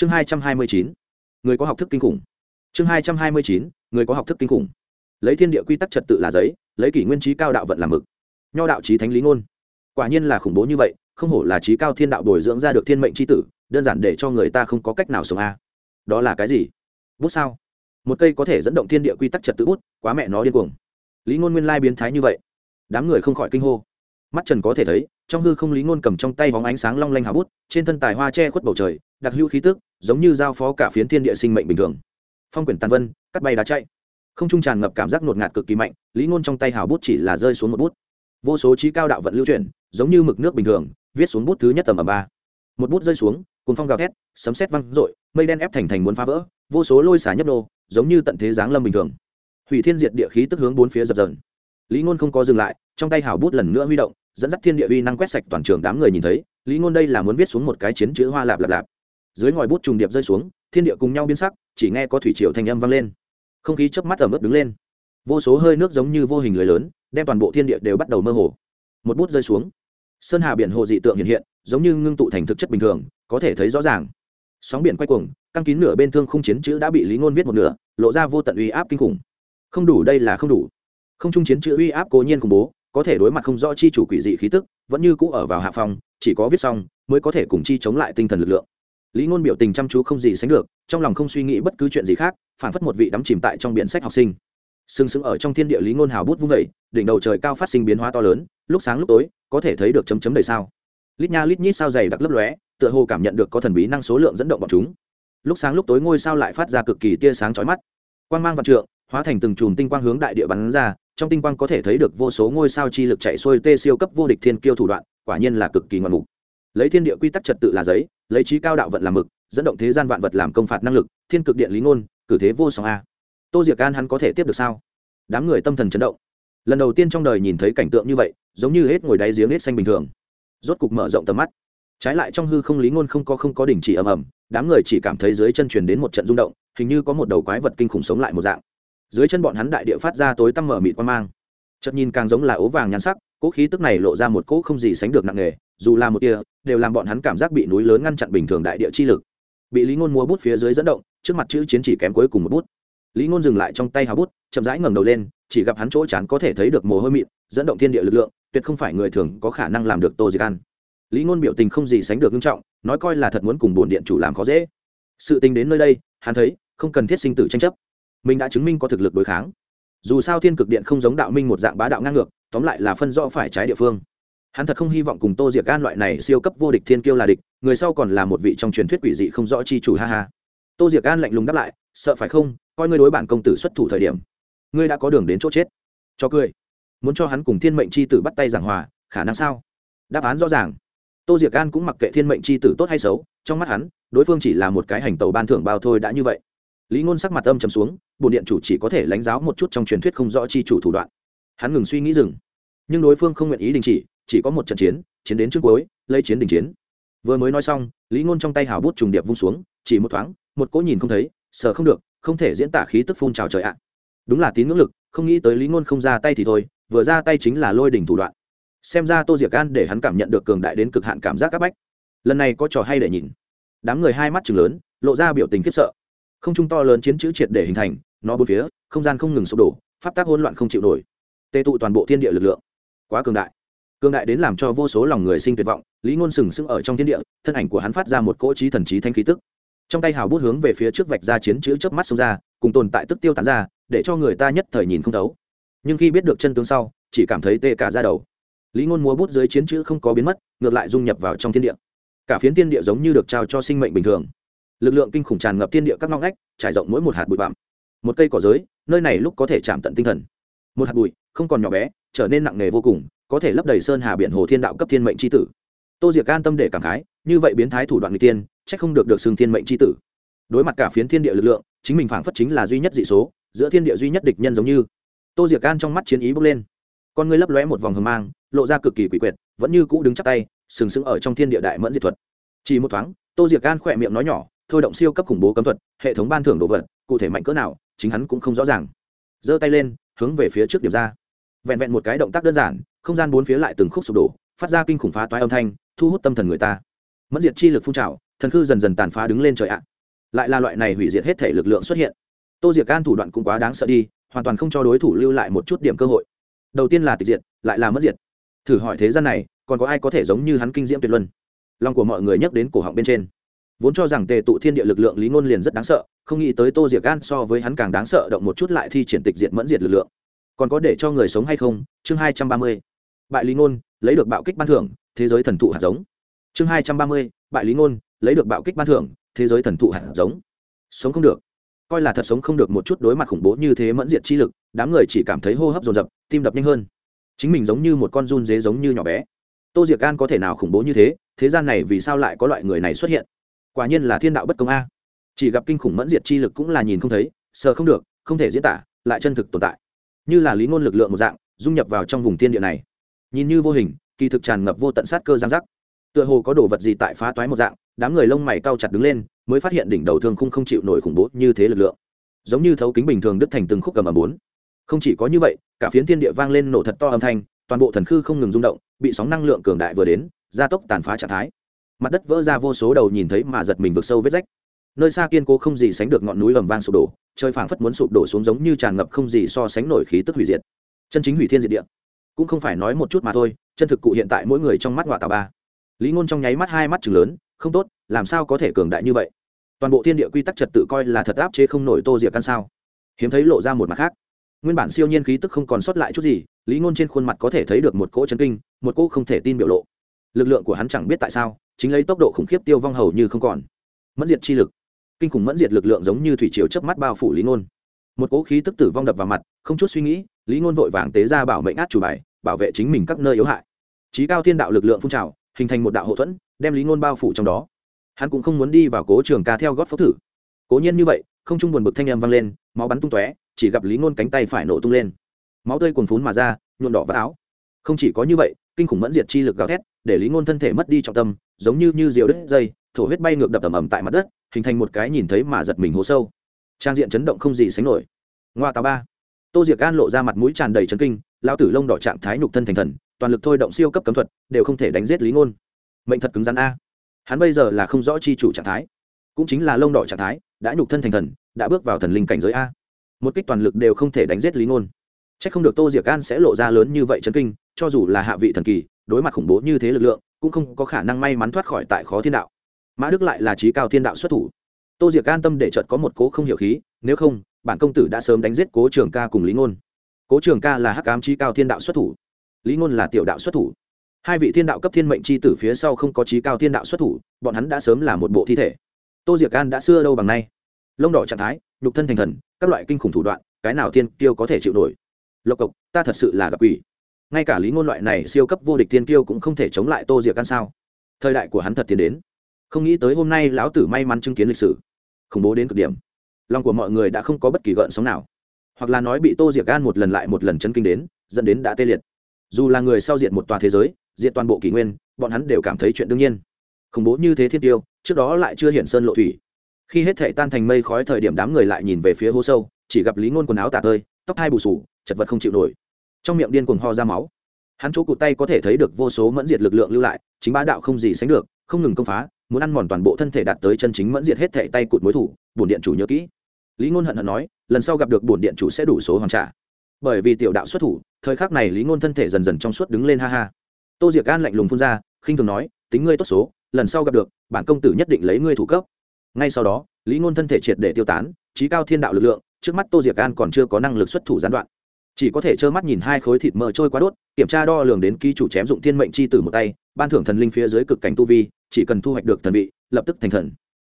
chương hai trăm hai mươi chín, người có học thức kinh khủng. Chương hai trăm hai mươi chín, người có học thức kinh khủng. Lấy thiên địa quy tắc trật tự là giấy, lấy kỷ nguyên trí cao đạo vận làm mực. Nho đạo trí thánh lý ngôn. Quả nhiên là khủng bố như vậy, không hổ là trí cao thiên đạo bồi dưỡng ra được thiên mệnh c tử, đơn giản để cho người ta không có cách nào sống a. Đó là cái gì? Bút sao? Một cây có thể dẫn động thiên địa quy tắc trật tự bút, quá mẹ nó điên cuồng. Lý ngôn nguyên lai biến thái như vậy. Đám người không khỏi kinh hô. Mắt trần có thể thấy trong hư không lý ngôn cầm trong tay vóng ánh sáng long lanh hào bút, trên thân tài hoa che khuất bầu trời, đặc hữu khí tức, giống như giao phó cả phiến thiên địa sinh mệnh bình thường. Phong quyển tàn vân, cắt bay đá chạy. Không trung tràn ngập cảm giác ngột ngạt cực kỳ mạnh, lý ngôn trong tay hào bút chỉ là rơi xuống một bút. Vô số trí cao đạo vận lưu chuyển, giống như mực nước bình thường, viết xuống bút thứ nhất tầm ở ba. Một bút rơi xuống cuốn phong gào thét, sấm sét văng r mây đen ép thành thành muốn phá vỡ, vô số lôi xả nhấp nô, giống như tận thế giáng lâm bình thường. Hủy thiên diệt địa khí tức hướng bốn phía dập dờn. Lý ngôn không có dừng lại, trong tay hào bút lần nữa huy động dẫn dắt thiên địa uy năng quét sạch toàn trường đám người nhìn thấy, lý ngôn đây là muốn viết xuống một cái chiến chữ hoa lạp lạp lạp. Dưới ngòi bút trùng điệp rơi xuống, thiên địa cùng nhau biến sắc, chỉ nghe có thủy triều thanh âm vang lên. Không khí chớp mắt ẩm ướt đứng lên. Vô số hơi nước giống như vô hình lưới lớn, đem toàn bộ thiên địa đều bắt đầu mơ hồ. Một bút rơi xuống. Sơn hà biển hồ dị tượng hiện hiện, giống như ngưng tụ thành thực chất bình thường, có thể thấy rõ ràng. Sóng biển quay cuồng, căng kín nửa bên thương không chiến chữ đã bị lý ngôn viết một nửa, lộ ra vô tận uy áp kinh khủng. Không đủ, đây là không đủ. Không trung chiến chữ uy áp cố nhiên khủng bố có thể đối mặt không rõ chi chủ quỷ dị khí tức, vẫn như cũ ở vào hạ phòng, chỉ có viết xong mới có thể cùng chi chống lại tinh thần lực lượng. Lý ngôn biểu tình chăm chú không gì sánh được, trong lòng không suy nghĩ bất cứ chuyện gì khác, phản phất một vị đắm chìm tại trong biển sách học sinh. Sừng sững ở trong thiên địa lý ngôn hào bút vung vẩy đỉnh đầu trời cao phát sinh biến hóa to lớn, lúc sáng lúc tối, có thể thấy được chấm chấm đầy sao. Lít nha lít nhít sao dày đặc lấp lóe, tựa hồ cảm nhận được có thần bí năng số lượng dẫn động bọn chúng. Lúc sáng lúc tối ngôi sao lại phát ra cực kỳ tia sáng chói mắt. Quang mang vạn trượng, hóa thành từng chùm tinh quang hướng đại địa bắn ra trong tinh quang có thể thấy được vô số ngôi sao chi lực chạy xuôi tê siêu cấp vô địch thiên kiêu thủ đoạn, quả nhiên là cực kỳ ngoạn mục. Lấy thiên địa quy tắc trật tự là giấy, lấy trí cao đạo vận làm mực, dẫn động thế gian vạn vật làm công phạt năng lực, thiên cực điện lý ngôn, cử thế vô song a. Tô diệc an hắn có thể tiếp được sao? Đám người tâm thần chấn động. Lần đầu tiên trong đời nhìn thấy cảnh tượng như vậy, giống như hết ngồi đáy giếng hết xanh bình thường. Rốt cục mở rộng tầm mắt. Trái lại trong hư không lý ngôn không có không có đình chỉ ầm ầm, đám người chỉ cảm thấy dưới chân truyền đến một trận rung động, hình như có một đầu quái vật kinh khủng sống lại một dạng dưới chân bọn hắn đại địa phát ra tối tăm mở mịt quan mang. Chợt nhìn càng giống là ố vàng nhắn sắc, cỗ khí tức này lộ ra một cỗ không gì sánh được nặng nề, dù là một tia, đều làm bọn hắn cảm giác bị núi lớn ngăn chặn bình thường đại địa chi lực. Bị lý ngôn múa bút phía dưới dẫn động, trước mặt chữ chiến chỉ kém cuối cùng một bút. Lý ngôn dừng lại trong tay hào bút, chậm rãi ngẩng đầu lên, chỉ gặp hắn chỗ chán có thể thấy được mồ hôi mịn, dẫn động thiên địa lực lượng, tuyệt không phải người thường có khả năng làm được tô diệt ăn lý ngôn biểu tình không gì sánh được nghiêm trọng, nói coi là thật muốn cùng bổn điện chủ làm khó dễ. Sự tình đến nơi đây, hắn thấy, không cần thiết sinh tử tranh chấp mình đã chứng minh có thực lực đối kháng. Dù sao thiên cực điện không giống đạo minh một dạng bá đạo ngang ngược, tóm lại là phân rõ phải trái địa phương. Hắn thật không hy vọng cùng tô diệc gan loại này siêu cấp vô địch thiên kiêu là địch, người sau còn là một vị trong truyền thuyết quỷ dị không rõ chi chủ, ha ha. Tô diệc gan lạnh lùng đáp lại, sợ phải không? Coi ngươi đối bản công tử xuất thủ thời điểm, ngươi đã có đường đến chỗ chết. Cho cười. Muốn cho hắn cùng thiên mệnh c h i tử bắt tay giảng hòa, khả năng sao? Đáp án rõ ràng. Tô diệc gan cũng mặc kệ thiên mệnh c h i tử tốt hay xấu, trong mắt hắn, đối phương chỉ là một cái hành tàu ban thưởng bao thôi đã như vậy lý ngôn sắc mặt âm trầm xuống bồn điện chủ chỉ có thể lãnh giáo một chút trong truyền thuyết không rõ chi chủ thủ đoạn. Hắn ngừng suy nghĩ dừng. Nhưng đối phương không nguyện ý đình chỉ chỉ có một trận chiến chiến đến trước cuối, lấy chiến đình chiến. Vừa mới nói xong, lý ngôn trong tay hào bút trùng điệp vung xuống, chỉ một thoáng, một cỗ nhìn không thấy sợ không được, không thể diễn tả khí tức phun trào trời ạ. Đúng là tín ngưỡng lực, không nghĩ tới lý ngôn không ra tay thì thôi, vừa ra tay chính là lôi đỉnh thủ đoạn. Xem ra tô diệc an để hắn cảm nhận được cường đại đến cực hạn cảm giác áp bách. Lần này có trò hay để nhìn. Đám người hai mắt chừng lớn, lộ ra biểu tình khiếp sợ không trung to lớn chiến chữ triệt để hình thành, nó bốn phía, không gian không ngừng sụp đổ, pháp tác hỗn loạn không chịu nổi. Tê tụ toàn bộ thiên địa lực lượng. Quá cường đại. Cường đại đến làm cho vô số lòng người sinh tuyệt vọng, lý ngôn sừng sững ở trong thiên địa, thân ảnh của hắn phát ra một cỗ trí thần trí thanh khí tức. Trong tay hào bút hướng về phía trước vạch ra chiến chữ chớp mắt xông ra, cùng tồn tại tức tiêu tán ra, để cho người ta nhất thời nhìn không thấu. Nhưng khi biết được chân tướng sau, chỉ cảm thấy tê cả ra đầu. Lý ngôn múa bút dưới chiến chữ không có biến mất, ngược lại dung nhập vào trong thiên địa. Cả phiến thiên địa giống như được trao cho sinh mệnh bình thường lực lượng kinh khủng tràn ngập thiên địa các ngóc ngách, trải rộng mỗi một hạt bụi bặm. Một cây cỏ giới, nơi này lúc có thể chạm tận tinh thần. Một hạt bụi, không còn nhỏ bé, trở nên nặng nề vô cùng, có thể lấp đầy sơn hà biển hồ thiên đạo cấp thiên mệnh tri tử. Tô diệc an tâm để cảm khái, như vậy biến thái thủ đoạn người tiên c h ắ c không được được xưng thiên mệnh tri tử. Đối mặt cả phiến thiên địa lực lượng, chính mình phảng phất chính là duy nhất dị số, giữa thiên địa duy nhất địch nhân giống như. Tô diệc an trong mắt chiến ý bốc lên. Con ngươi lấp lóe một vòng hờ mang, lộ ra cực kỳ quỷ quyệt, vẫn như cũ đứng chắc tay, sừng sững ở trong thiên địa đại mẫn diệt thuật. Chỉ một thoáng, tô diệc an khỏe miệng nói nhỏ thôi động siêu cấp khủng bố cấm thuật, hệ thống ban thưởng đồ vật, cụ thể mạnh cỡ nào, chính hắn cũng không rõ ràng. Giơ tay lên, hướng về phía trước điểm ra. Vẹn vẹn một cái động tác đơn giản, không gian bốn phía lại từng khúc sụp đổ, phát ra kinh khủng phá toái âm thanh, thu hút tâm thần người ta. Mất diệt chi lực phun trào, thần khư dần dần tàn phá đứng lên trời ạ. Lại là loại này hủy diệt hết thể lực lượng xuất hiện. Tô diệc can thủ đoạn cũng quá đáng sợ đi, hoàn toàn không cho đối thủ lưu lại một chút điểm cơ hội. Đầu tiên là tịch diệt, lại là mất diệt. Thử hỏi thế gian này, còn có ai có thể giống như hắn kinh diễm tuyệt luân? Lòng của mọi người nhắc đến cổ họng bên trên vốn cho rằng tề tụ thiên địa lực lượng lý ngôn liền rất đáng sợ, không nghĩ tới tô diệc gan so với hắn càng đáng sợ động một chút lại thi triển tịch diệt mẫn diệt lực lượng. Còn có để cho người sống hay không? Chương hai trăm ba mươi. Bại lý ngôn, lấy được bạo kích ban thưởng, thế giới thần thụ hạt giống. Chương hai trăm ba mươi, bại lý ngôn, lấy được bạo kích ban thưởng, thế giới thần thụ hạt giống. Sống không được. Coi là thật sống không được một chút đối mặt khủng bố như thế mẫn diệt chi lực, đám người chỉ cảm thấy hô hấp dồn dập, tim đập nhanh hơn. Chính mình giống như một con run dế giống như nhỏ bé. Tô diệc gan có thể nào khủng bố như thế? Thế gian này vì sao lại có loại người này xuất hiện? Quả nhiên là thiên đạo bất công a. Chỉ gặp kinh khủng mẫn diệt chi lực cũng là nhìn không thấy, sờ không được, không thể diễn tả, lại chân thực tồn tại. Như là lý ngôn lực lượng một dạng, dung nhập vào trong vùng thiên địa này. Nhìn như vô hình, kỳ thực tràn ngập vô tận sát cơ giang giác. Tựa hồ có đồ vật gì tại phá toái một dạng, đám người lông mày cao chặt đứng lên, mới phát hiện đỉnh đầu thương khung không chịu nổi khủng bố như thế lực lượng. Giống như thấu kính bình thường đứt thành từng khúc cầm ở bốn. Không chỉ có như vậy, cả phiến thiên địa vang lên nổ thật to âm thanh, toàn bộ thần khư không ngừng rung động, bị sóng năng lượng cường đại vừa đến, gia tốc tàn phá trạng thái mặt đất vỡ ra vô số đầu nhìn thấy mà giật mình vượt sâu vết rách. Nơi xa kiên cố không gì sánh được ngọn núi ầm vang sụp đổ, trời phảng phất muốn sụp đổ xuống giống như tràn ngập không gì so sánh nổi khí tức hủy diệt. Chân chính hủy thiên diệt địa. Cũng không phải nói một chút mà thôi, chân thực cụ hiện tại mỗi người trong mắt ngoại tà ba. Lý ngôn trong nháy mắt hai mắt chừng lớn, không tốt, làm sao có thể cường đại như vậy? Toàn bộ thiên địa quy tắc trật tự coi là thật áp chế không nổi tô diệt căn sao. Hiếm thấy lộ ra một mặt khác. Nguyên bản siêu nhiên khí tức không còn sót lại chút gì, lý ngôn trên khuôn mặt có thể thấy được một cỗ chấn kinh, một cỗ không thể tin biểu lộ lực lượng của hắn chẳng biết tại sao, chính lấy tốc độ khủng khiếp tiêu vong hầu như không còn. Mẫn diệt chi lực. Kinh khủng mẫn diệt lực lượng giống như thủy triều chớp mắt bao phủ lý ngôn một cỗ khí tức tử vong đập vào mặt, không chút suy nghĩ, lý ngôn vội vàng tế ra bảo mệnh át chủ bài, bảo vệ chính mình các nơi yếu hại. Trí cao thiên đạo lực lượng phun trào, hình thành một đạo hậu thuẫn, đem lý ngôn bao phủ trong đó. Hắn cũng không muốn đi vào cố trường ca theo gót phốc thử. Cố nhiên như vậy, không chung buồn bực thanh em vang lên, máu bắn tung tóe, chỉ gặp lý ngôn cánh tay phải nổ tung lên. Máu tươi cuồn phún mà ra nhuộn đỏ vào áo. Không chỉ có như vậy kinh khủng mẫn diệt chi lực gào thét, để lý ngôn thân thể mất đi trọng tâm, giống như như diều đứt dây, thổ huyết bay ngược đập ầm ầm tại mặt đất, hình thành một cái nhìn thấy mà giật mình hố sâu. Trang diện chấn động không gì sánh nổi. Ngoa tà ba. Tô diệc gan lộ ra mặt mũi tràn đầy chấn kinh, lão tử lông đỏ trạng thái nhục thân thành thần, toàn lực thôi động siêu cấp cấm thuật, đều không thể đánh giết lý ngôn. Mệnh thật cứng rắn a. Hắn bây giờ là không rõ chi chủ trạng thái, cũng chính là lông đỏ trạng thái, đã nhục thân thành thần, đã bước vào thần linh cảnh giới a. Một kích toàn lực đều không thể đánh giết lý ngôn. C h ắ c không được tô diệc gan sẽ lộ ra lớn như vậy chấn kinh cho dù là hạ vị thần kỳ, đối mặt khủng bố như thế lực lượng, cũng không có khả năng may mắn thoát khỏi tại khó thiên đạo. Mã đức lại là trí cao thiên đạo xuất thủ. Tô diệc an tâm để chợt có một cố không hiểu khí, nếu không, bản công tử đã sớm đánh giết cố trường ca cùng lý ngôn. Cố trường ca là hắc ám trí cao thiên đạo xuất thủ. Lý ngôn là tiểu đạo xuất thủ. Hai vị thiên đạo cấp thiên mệnh c h i tử phía sau không có trí cao thiên đạo xuất thủ, bọn hắn đã sớm là một bộ thi thể. Tô diệc an đã xưa đâu bằng nay. Lông đỏ trạng thái, nhục thân thành thần, các loại kinh khủng thủ đoạn, cái nào thiên kiêu có thể chịu nổi? Lộc cộc, ta thật sự là gặp ủy ngay cả lý ngôn loại này siêu cấp vô địch thiên kiêu cũng không thể chống lại tô diệc an sao. Thời đại của hắn thật tiến đến. Không nghĩ tới hôm nay lão tử may mắn chứng kiến lịch sử. Khủng bố đến cực điểm. Lòng của mọi người đã không có bất kỳ gợn sóng nào. Hoặc là nói bị tô diệc gan một lần lại một lần chấn kinh đến, dẫn đến đã tê liệt. Dù là người sau diện một tòa thế giới diện toàn bộ kỷ nguyên, bọn hắn đều cảm thấy chuyện đương nhiên. Khủng bố như thế thiên tiêu, trước đó lại chưa hiện sơn lộ thủy. Khi hết thể tan thành mây khói thời điểm đám người lại nhìn về phía hố sâu, chỉ gặp lý ngôn quần áo tả tơi, tóc hai bù sù, chật vật không chịu nổi trong miệng điên cuồng ho ra máu. Hắn chỗ cụt tay có thể thấy được vô số mẫn diệt lực lượng lưu lại, chính bá đạo không gì sánh được, không ngừng công phá, muốn ăn mòn toàn bộ thân thể đạt tới chân chính mẫn diệt hết thể tay cụt mối thủ, bổn điện chủ nhớ kỹ. Lý ngôn hận hận nói, lần sau gặp được bổn điện chủ sẽ đủ số hoàn trả. Bởi vì tiểu đạo xuất thủ, thời khắc này lý ngôn thân thể dần dần trong suốt đứng lên ha ha. Tô diệc an lạnh lùng phun ra, khinh thường nói, tính ngươi tốt số, lần sau gặp được, bản công tử nhất định lấy ngươi thủ cấp. Ngay sau đó, lý ngôn thân thể triệt để tiêu tán trí cao thiên đạo lực lượng, trước mắt tô diệc an còn chưa có năng lực xuất thủ gián đoạn chỉ có thể trơ mắt nhìn hai khối thịt mỡ trôi qua đốt, kiểm tra đo lường đến ký chủ chém dụng thiên mệnh chi tử một tay, ban thưởng thần linh phía dưới cực cảnh tu vi, chỉ cần thu hoạch được thần vị, lập tức thành thần.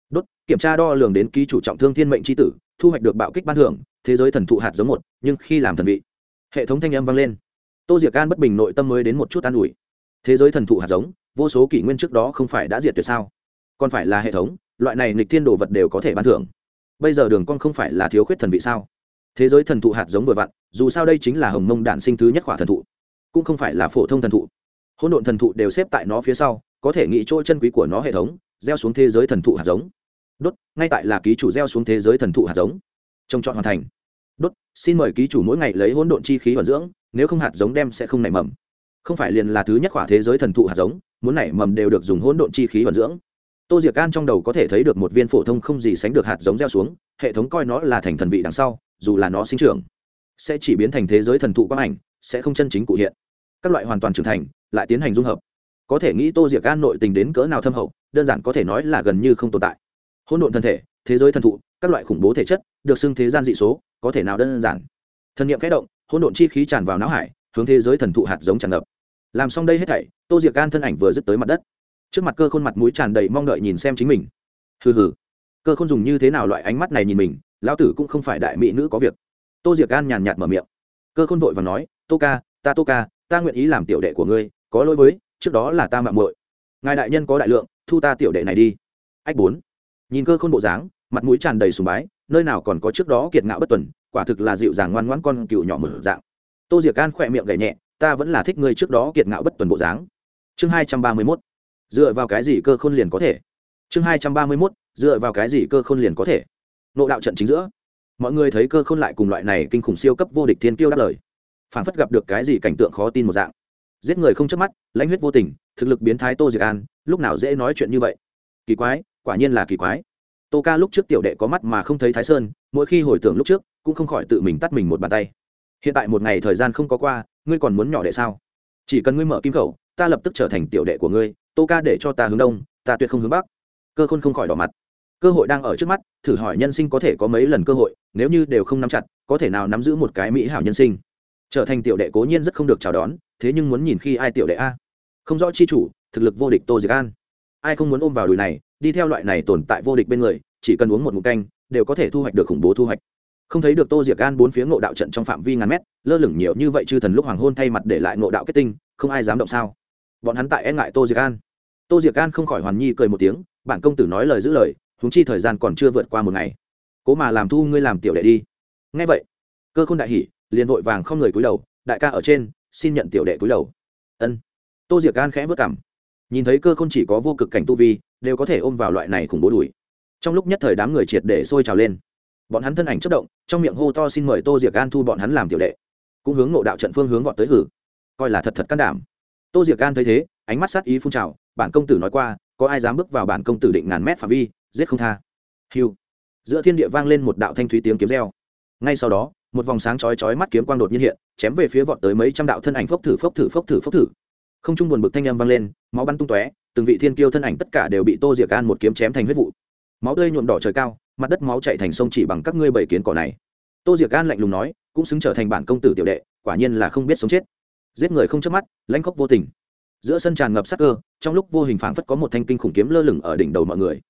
Đốt, kiểm tra đo lường đến ký chủ trọng thương thiên mệnh chi tử, thu hoạch được bạo kích ban thưởng, thế giới thần thụ hạt giống một, nhưng khi làm thần vị, hệ thống thanh âm vang lên. Tô diệc an bất bình nội tâm mới đến một chút an ủi. Thế giới thần thụ hạt giống, vô số kỷ nguyên trước đó không phải đã diệt tuyệt sao? Còn phải là hệ thống, loại này nịch thiên đồ vật đều có thể ban thưởng. Bây giờ đường con không phải là thiếu khuyết thần vị sao? Thế giới thần thụ hạt giống vừa vặn, dù sao đây chính là hồng mông đản sinh thứ nhất khỏa thần thụ, cũng không phải là phổ thông thần thụ. Hỗn độn thần thụ đều xếp tại nó phía sau, có thể nghĩ chỗ chân quý của nó hệ thống, gieo xuống thế giới thần thụ hạt giống. Đốt, ngay tại là ký chủ gieo xuống thế giới thần thụ hạt giống. Trồng trọt hoàn thành. Đốt, xin mời ký chủ mỗi ngày lấy hỗn độn chi khí vận dưỡng, nếu không hạt giống đem sẽ không nảy mầm. Không phải liền là thứ nhất khỏa thế giới thần thụ hạt giống, muốn nảy mầm đều được dùng hỗn độn chi khí vận dưỡng. Tô diệc can trong đầu có thể thấy được một viên phổ thông không gì sánh được hạt giống gieo xuống, hệ thống coi nó là thành thần vị đằng sau dù là nó sinh trưởng, sẽ chỉ biến thành thế giới thần thụ quang ảnh, sẽ không chân chính cụ hiện. Các loại hoàn toàn trưởng thành, lại tiến hành dung hợp. Có thể nghĩ tô diệc gan nội tình đến cỡ nào thâm hậu, đơn giản có thể nói là gần như không tồn tại. Hỗn độn thân thể, thế giới thần thụ, các loại khủng bố thể chất, được xưng thế gian dị số, có thể nào đơn giản? Thần nghiệm kẽ động, hỗn độn chi khí tràn vào não hải, hướng thế giới thần thụ hạt giống tràn ngập. Làm xong đây hết thảy, tô diệc gan thân ảnh vừa dứt tới mặt đất. Trước mặt cơ khôn mặt mũi tràn đầy mong đợi nhìn xem chính mình. Hừ hừ. Cơ khôn dùng như thế nào loại ánh mắt này nhìn mình lão tử cũng không phải đại mỹ nữ có việc. Tô diệc gan nhàn nhạt mở miệng. Cơ khôn vội và nói, tô ca, ta tô ca, ta nguyện ý làm tiểu đệ của ngươi, có lỗi với, trước đó là ta mạng muội. Ngài đại nhân có đại lượng, thu ta tiểu đệ này đi. Ách bốn. Nhìn cơ khôn bộ dáng, mặt mũi tràn đầy sùng bái, nơi nào còn có trước đó kiệt ngạo bất tuần, quả thực là dịu dàng ngoan ngoãn con cựu nhỏ mở dạng. Tô diệc gan khỏe miệng gậy nhẹ, ta vẫn là thích ngươi trước đó kiệt ngạo bất tuần bộ dáng. Chương hai trăm ba mươi mốt. Dựa vào cái gì cơ khôn liền có thể? Chương hai trăm ba mươi mốt, dựa vào cái gì cơ khôn liền có thể? Nộ đạo trận chính giữa. Mọi người thấy cơ khôn lại cùng loại này kinh khủng siêu cấp vô địch thiên tiêu đáp lời. Phản phất gặp được cái gì cảnh tượng khó tin một dạng. Giết người không chớp mắt, lãnh huyết vô tình, thực lực biến thái tô diệc an, lúc nào dễ nói chuyện như vậy? Kỳ quái, quả nhiên là kỳ quái. Tô ca lúc trước tiểu đệ có mắt mà không thấy thái sơn, mỗi khi hồi tưởng lúc trước, cũng không khỏi tự mình tắt mình một bàn tay. Hiện tại một ngày thời gian không có qua, ngươi còn muốn nhỏ đệ sao? Chỉ cần ngươi mở kim khẩu, ta lập tức trở thành tiểu đệ của ngươi, tô ca để cho ta hướng đông, ta tuyệt không hướng bắc. Cơ khôn không khỏi đỏ mặt cơ hội đang ở trước mắt, thử hỏi nhân sinh có thể có mấy lần cơ hội, nếu như đều không nắm chặt, có thể nào nắm giữ một cái mỹ hảo nhân sinh? Trở thành tiểu đệ cố nhiên rất không được chào đón, thế nhưng muốn nhìn khi ai tiểu đệ a? Không rõ chi chủ, thực lực vô địch tô diệc an. Ai không muốn ôm vào đùi này, đi theo loại này tồn tại vô địch bên người, chỉ cần uống một mục canh, đều có thể thu hoạch được khủng bố thu hoạch. Không thấy được tô diệc an bốn phía ngộ đạo trận trong phạm vi ngàn mét, lơ lửng nhiều như vậy chư thần lúc hoàng hôn thay mặt để lại ngộ đạo kết tinh, không ai dám động sao? Bọn hắn tại e ngại tô diệc an. Tô diệc an không khỏi hoàn nhi cười một tiếng, bản công tử nói lời giữ lời húng chi thời gian còn chưa vượt qua một ngày. Cố mà làm thu ngươi làm tiểu đệ đi. Ngay vậy, cơ khôn đại hỉ, liền vội vàng không người cúi đầu, đại ca ở trên, xin nhận tiểu đệ cúi đầu. Ân. Tô diệc gan khẽ vất cảm nhìn thấy cơ khôn chỉ có vô cực cảnh tu vi, đều có thể ôm vào loại này khủng bố đùi. Trong lúc nhất thời đám người triệt để sôi trào lên. Bọn hắn thân ảnh chất động, trong miệng hô to xin mời tô diệc gan thu bọn hắn làm tiểu đệ. Cũng hướng ngộ đạo trận phương hướng vọt tới hử. Coi là thật thật can đảm. Tô diệc gan thấy thế, ánh mắt sát ý phun trào, bản công tử nói qua, có ai dám bước vào bản công tử định ngàn mét phạm vi giết không tha. Hiu. Giữa thiên địa vang lên một đạo thanh thúy tiếng kiếm reo. Ngay sau đó, một vòng sáng chói chói mắt kiếm quang đột nhiên hiện, chém về phía vọt tới mấy trăm đạo thân ảnh phốc thử phốc thử phốc thử phốc thử. Không trung buồn bực thanh âm vang lên, máu bắn tung tóe, từng vị thiên kiêu thân ảnh tất cả đều bị tô diệc an một kiếm chém thành huyết vụ. Máu tươi nhuộm đỏ trời cao, mặt đất máu chạy thành sông chỉ bằng các ngươi bảy kiến cỏ này. Tô diệc an lạnh lùng nói, cũng xứng trở thành bản công tử tiểu đệ, quả nhiên là không biết sống chết. Giết người không chớp mắt, lãnh khốc vô tình. Giữa sân tràn ngập sắc cơ, trong lúc vô hình phảng phất có một thanh kinh khủng kiếm lơ lửng ở đỉnh đầu mọi người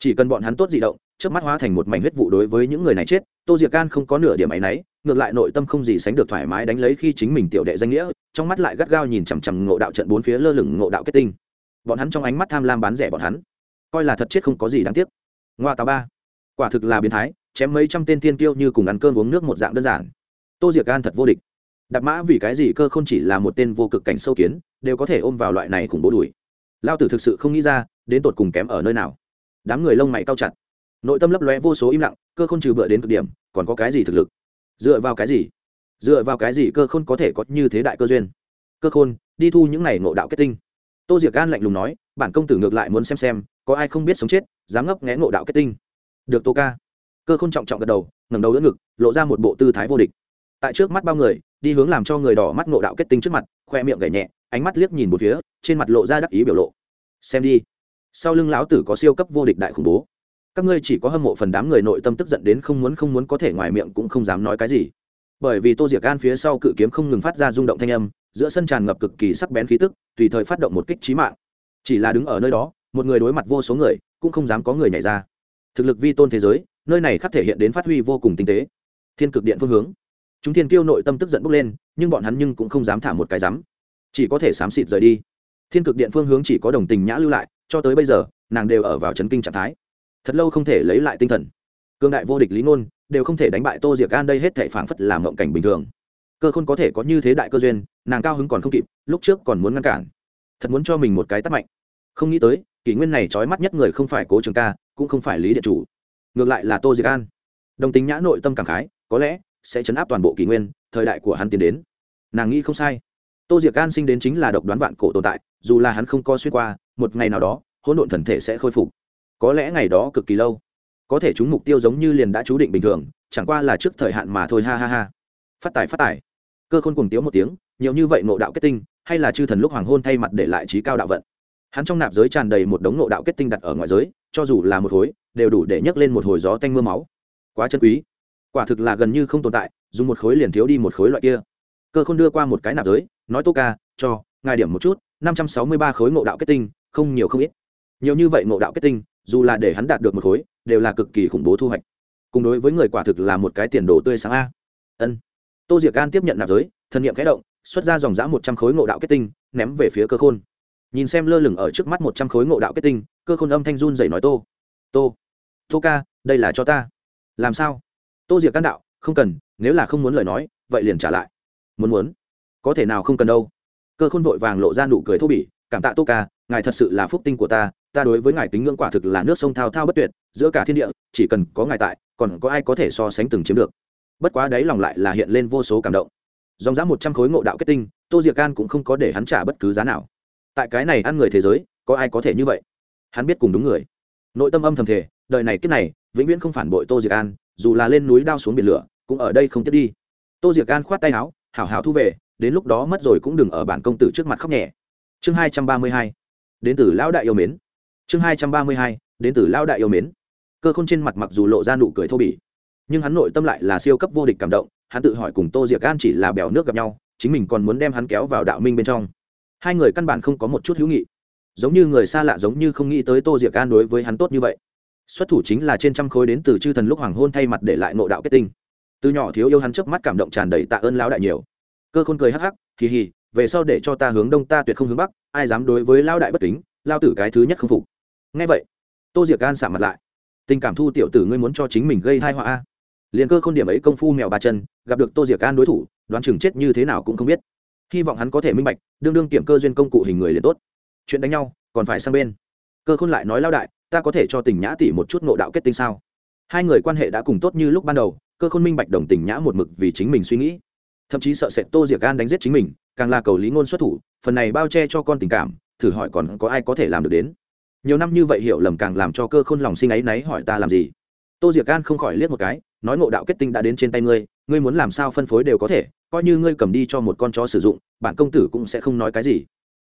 chỉ cần bọn hắn tốt dị động trước mắt hóa thành một mảnh huyết vụ đối với những người này chết, tô diệc can không có nửa điểm áy náy, ngược lại nội tâm không gì sánh được thoải mái đánh lấy khi chính mình tiểu đệ danh nghĩa, trong mắt lại gắt gao nhìn chằm chằm ngộ đạo trận bốn phía lơ lửng ngộ đạo kết tinh. Bọn hắn trong ánh mắt tham lam bán rẻ bọn hắn. Coi là thật chết không có gì đáng tiếc. Ngoa tà ba. Quả thực là biến thái, chém mấy trăm tên tiên kiêu như cùng ăn cơm uống nước một dạng đơn giản. Tô diệc can thật vô địch. Đạp mã vì cái gì cơ không chỉ là một tên vô cực cảnh sâu kiến, đều có thể ôm vào loại này khủng bố đuổi. Lao tử thực sự không nghĩ ra, đến tột cùng kém ở nơi nào đám người lông mày cao chặt. Nội tâm lấp lóe vô số im lặng, cơ khôn trừ bựa đến cực điểm, còn có cái gì thực lực? Dựa vào cái gì? Dựa vào cái gì cơ khôn có thể có như thế đại cơ duyên? Cơ khôn, đi thu những này ngộ đạo kết tinh. Tô diệc gan lạnh lùng nói, bản công tử ngược lại muốn xem xem, có ai không biết sống chết, dám ngấp nghé ngộ đạo kết tinh. Được tô ca. Cơ khôn trọng trọng gật đầu, ngẩng đầu đỡ ngực, lộ ra một bộ tư thái vô địch. Tại trước mắt bao người, đi hướng làm cho người đỏ mắt ngộ đạo kết tinh trước mặt, khoe miệng gảy nhẹ, ánh mắt liếc nhìn một phía, trên mặt lộ ra đắc ý biểu lộ. Xem đi sau lưng lão tử có siêu cấp vô địch đại khủng bố. Các ngươi chỉ có hâm mộ phần đám người nội tâm tức giận đến không muốn không muốn có thể ngoài miệng cũng không dám nói cái gì. Bởi vì tô diệc gan phía sau cự kiếm không ngừng phát ra rung động thanh âm, giữa sân tràn ngập cực kỳ sắc bén khí tức, tùy thời phát động một kích trí mạng. Chỉ là đứng ở nơi đó, một người đối mặt vô số người, cũng không dám có người nhảy ra. Thực lực vi tôn thế giới, nơi này khắc thể hiện đến phát huy vô cùng tinh tế. Thiên cực điện phương hướng. Chúng thiên kiêu nội tâm tức giận bốc lên, nhưng bọn hắn nhưng cũng không dám thả một cái dám chỉ có thể xám xịt rời đi. Thiên cực điện phương hướng chỉ có đồng tình nhã lưu lại cho tới bây giờ, nàng đều ở vào chấn kinh trạng thái. Thật lâu không thể lấy lại tinh thần. Cương đại vô địch lý Nôn đều không thể đánh bại tô diệc gan đây hết thể phảng phất làm mộng cảnh bình thường. Cơ khôn có thể có như thế đại cơ duyên, nàng cao hứng còn không kịp, lúc trước còn muốn ngăn cản. Thật muốn cho mình một cái tắt mạnh. Không nghĩ tới, kỷ nguyên này trói mắt nhất người không phải cố trường ca, cũng không phải lý điện chủ. Ngược lại là tô diệc an. Đồng tính nhã nội tâm cảm khái, có lẽ sẽ chấn áp toàn bộ kỷ nguyên, thời đại của hắn tiến đến. Nàng nghĩ không sai. Tô diệc an sinh đến chính là độc đoán vạn cổ tồn tại, dù là hắn không có xuyên qua một ngày nào đó, hỗn độn thần thể sẽ khôi phục. Có lẽ ngày đó cực kỳ lâu. Có thể chúng mục tiêu giống như liền đã chú định bình thường, chẳng qua là trước thời hạn mà thôi, ha ha ha. Phát tài phát tài. Cơ khôn cùng tiếu một tiếng, nhiều như vậy nộ đạo kết tinh, hay là chư thần lúc hoàng hôn thay mặt để lại trí cao đạo vận. Hắn trong nạp giới tràn đầy một đống nộ đạo kết tinh đặt ở ngoài giới, cho dù là một khối đều đủ để nhấc lên một hồi gió tanh mưa máu. Quá chân quý. Quả thực là gần như không tồn tại, dùng một khối liền thiếu đi một khối loại kia. Cơ khôn đưa qua một cái nạp giới, nói tô ca, cho, ngài điểm một chút, năm trăm sáu mươi ba khối ngộ đạo kết tinh không nhiều không ít. Nhiều như vậy ngộ đạo kết tinh, dù là để hắn đạt được một khối, đều là cực kỳ khủng bố thu hoạch. Cùng đối với người quả thực là một cái tiền đồ tươi sáng a. Ân. Tô diệc can tiếp nhận nạp giới, thân nghiệm kẽ động, xuất ra dòng dã một trăm khối ngộ đạo kết tinh, ném về phía cơ khôn. Nhìn xem lơ lửng ở trước mắt một trăm khối ngộ đạo kết tinh, cơ khôn âm thanh run dậy nói tô. Tô. Tô ca, đây là cho ta. Làm sao? Tô diệc can đạo, không cần, nếu là không muốn lời nói, vậy liền trả lại. Muốn muốn. Có thể nào không cần đâu. Cơ khôn vội vàng lộ ra nụ cười thô bỉ, cảm tạ tô ca ngài thật sự là phúc tinh của ta ta đối với ngài tính ngưỡng quả thực là nước sông thao thao bất tuyệt, giữa cả thiên địa, chỉ cần có ngài tại, còn có ai có thể so sánh từng chiếm được. Bất quá đấy lòng lại là hiện lên vô số cảm động. Dòng giá một trăm khối ngộ đạo kết tinh, tô diệc can cũng không có để hắn trả bất cứ giá nào. Tại cái này ăn người thế giới, có ai có thể như vậy? Hắn biết cùng đúng người. Nội tâm âm thầm thể đời này kiếp này, vĩnh viễn không phản bội tô diệc an, dù là lên núi đao xuống biển lửa, cũng ở đây không tiếp đi. Tô diệc an khoát tay áo, hảo hảo thu về, đến lúc đó mất rồi cũng đừng ở bản công tử trước mặt khóc nhẹ. Chương hai trăm ba mươi hai đến từ lão đại yêu mến. Chương hai trăm ba mươi hai, đến từ lão đại yêu mến. Cơ khôn trên mặt mặc dù lộ ra nụ cười thô bỉ, nhưng hắn nội tâm lại là siêu cấp vô địch cảm động, hắn tự hỏi cùng tô diệc an chỉ là bèo nước gặp nhau, chính mình còn muốn đem hắn kéo vào đạo minh bên trong. Hai người căn bản không có một chút hữu nghị. Giống như người xa lạ giống như không nghĩ tới tô diệc an đối với hắn tốt như vậy. Xuất thủ chính là trên trăm khối đến từ chư thần lúc hoàng hôn thay mặt để lại nộ đạo kết tinh. Từ nhỏ thiếu yêu hắn chớp mắt cảm động tràn đầy tạ ơn lão đại nhiều. Cơ khôn cười hắc hắc, kỳ hì về sau để cho ta hướng đông ta tuyệt không hướng bắc, ai dám đối với lão đại bất kính lao tử cái thứ nhất không phục. Ngay vậy, tô diệc gan sạm mặt lại. Tình cảm thu tiểu tử ngươi muốn cho chính mình gây thai họa a. Liền cơ khôn điểm ấy công phu mèo ba chân, gặp được tô diệc gan đối thủ, đoán chừng chết như thế nào cũng không biết. Hy vọng hắn có thể minh bạch, đương đương kiểm cơ duyên công cụ hình người liền tốt. Chuyện đánh nhau, còn phải sang bên. Cơ khôn lại nói lao đại, ta có thể cho tình nhã tỷ một chút nộ đạo kết tinh sao? Hai người quan hệ đã cùng tốt như lúc ban đầu, cơ khôn minh bạch đồng tình nhã một mực vì chính mình suy nghĩ thậm chí sợ sệt tô diệc gan đánh giết chính mình, càng là cầu lý ngôn xuất thủ, phần này bao che cho con tình cảm, thử hỏi còn có ai có thể làm được đến. Nhiều năm như vậy hiểu lầm càng làm cho cơ khôn lòng sinh áy náy hỏi ta làm gì. Tô diệc gan không khỏi liếc một cái, nói ngộ đạo kết tinh đã đến trên tay ngươi ngươi muốn làm sao phân phối đều có thể, coi như ngươi cầm đi cho một con chó sử dụng, bản công tử cũng sẽ không nói cái gì.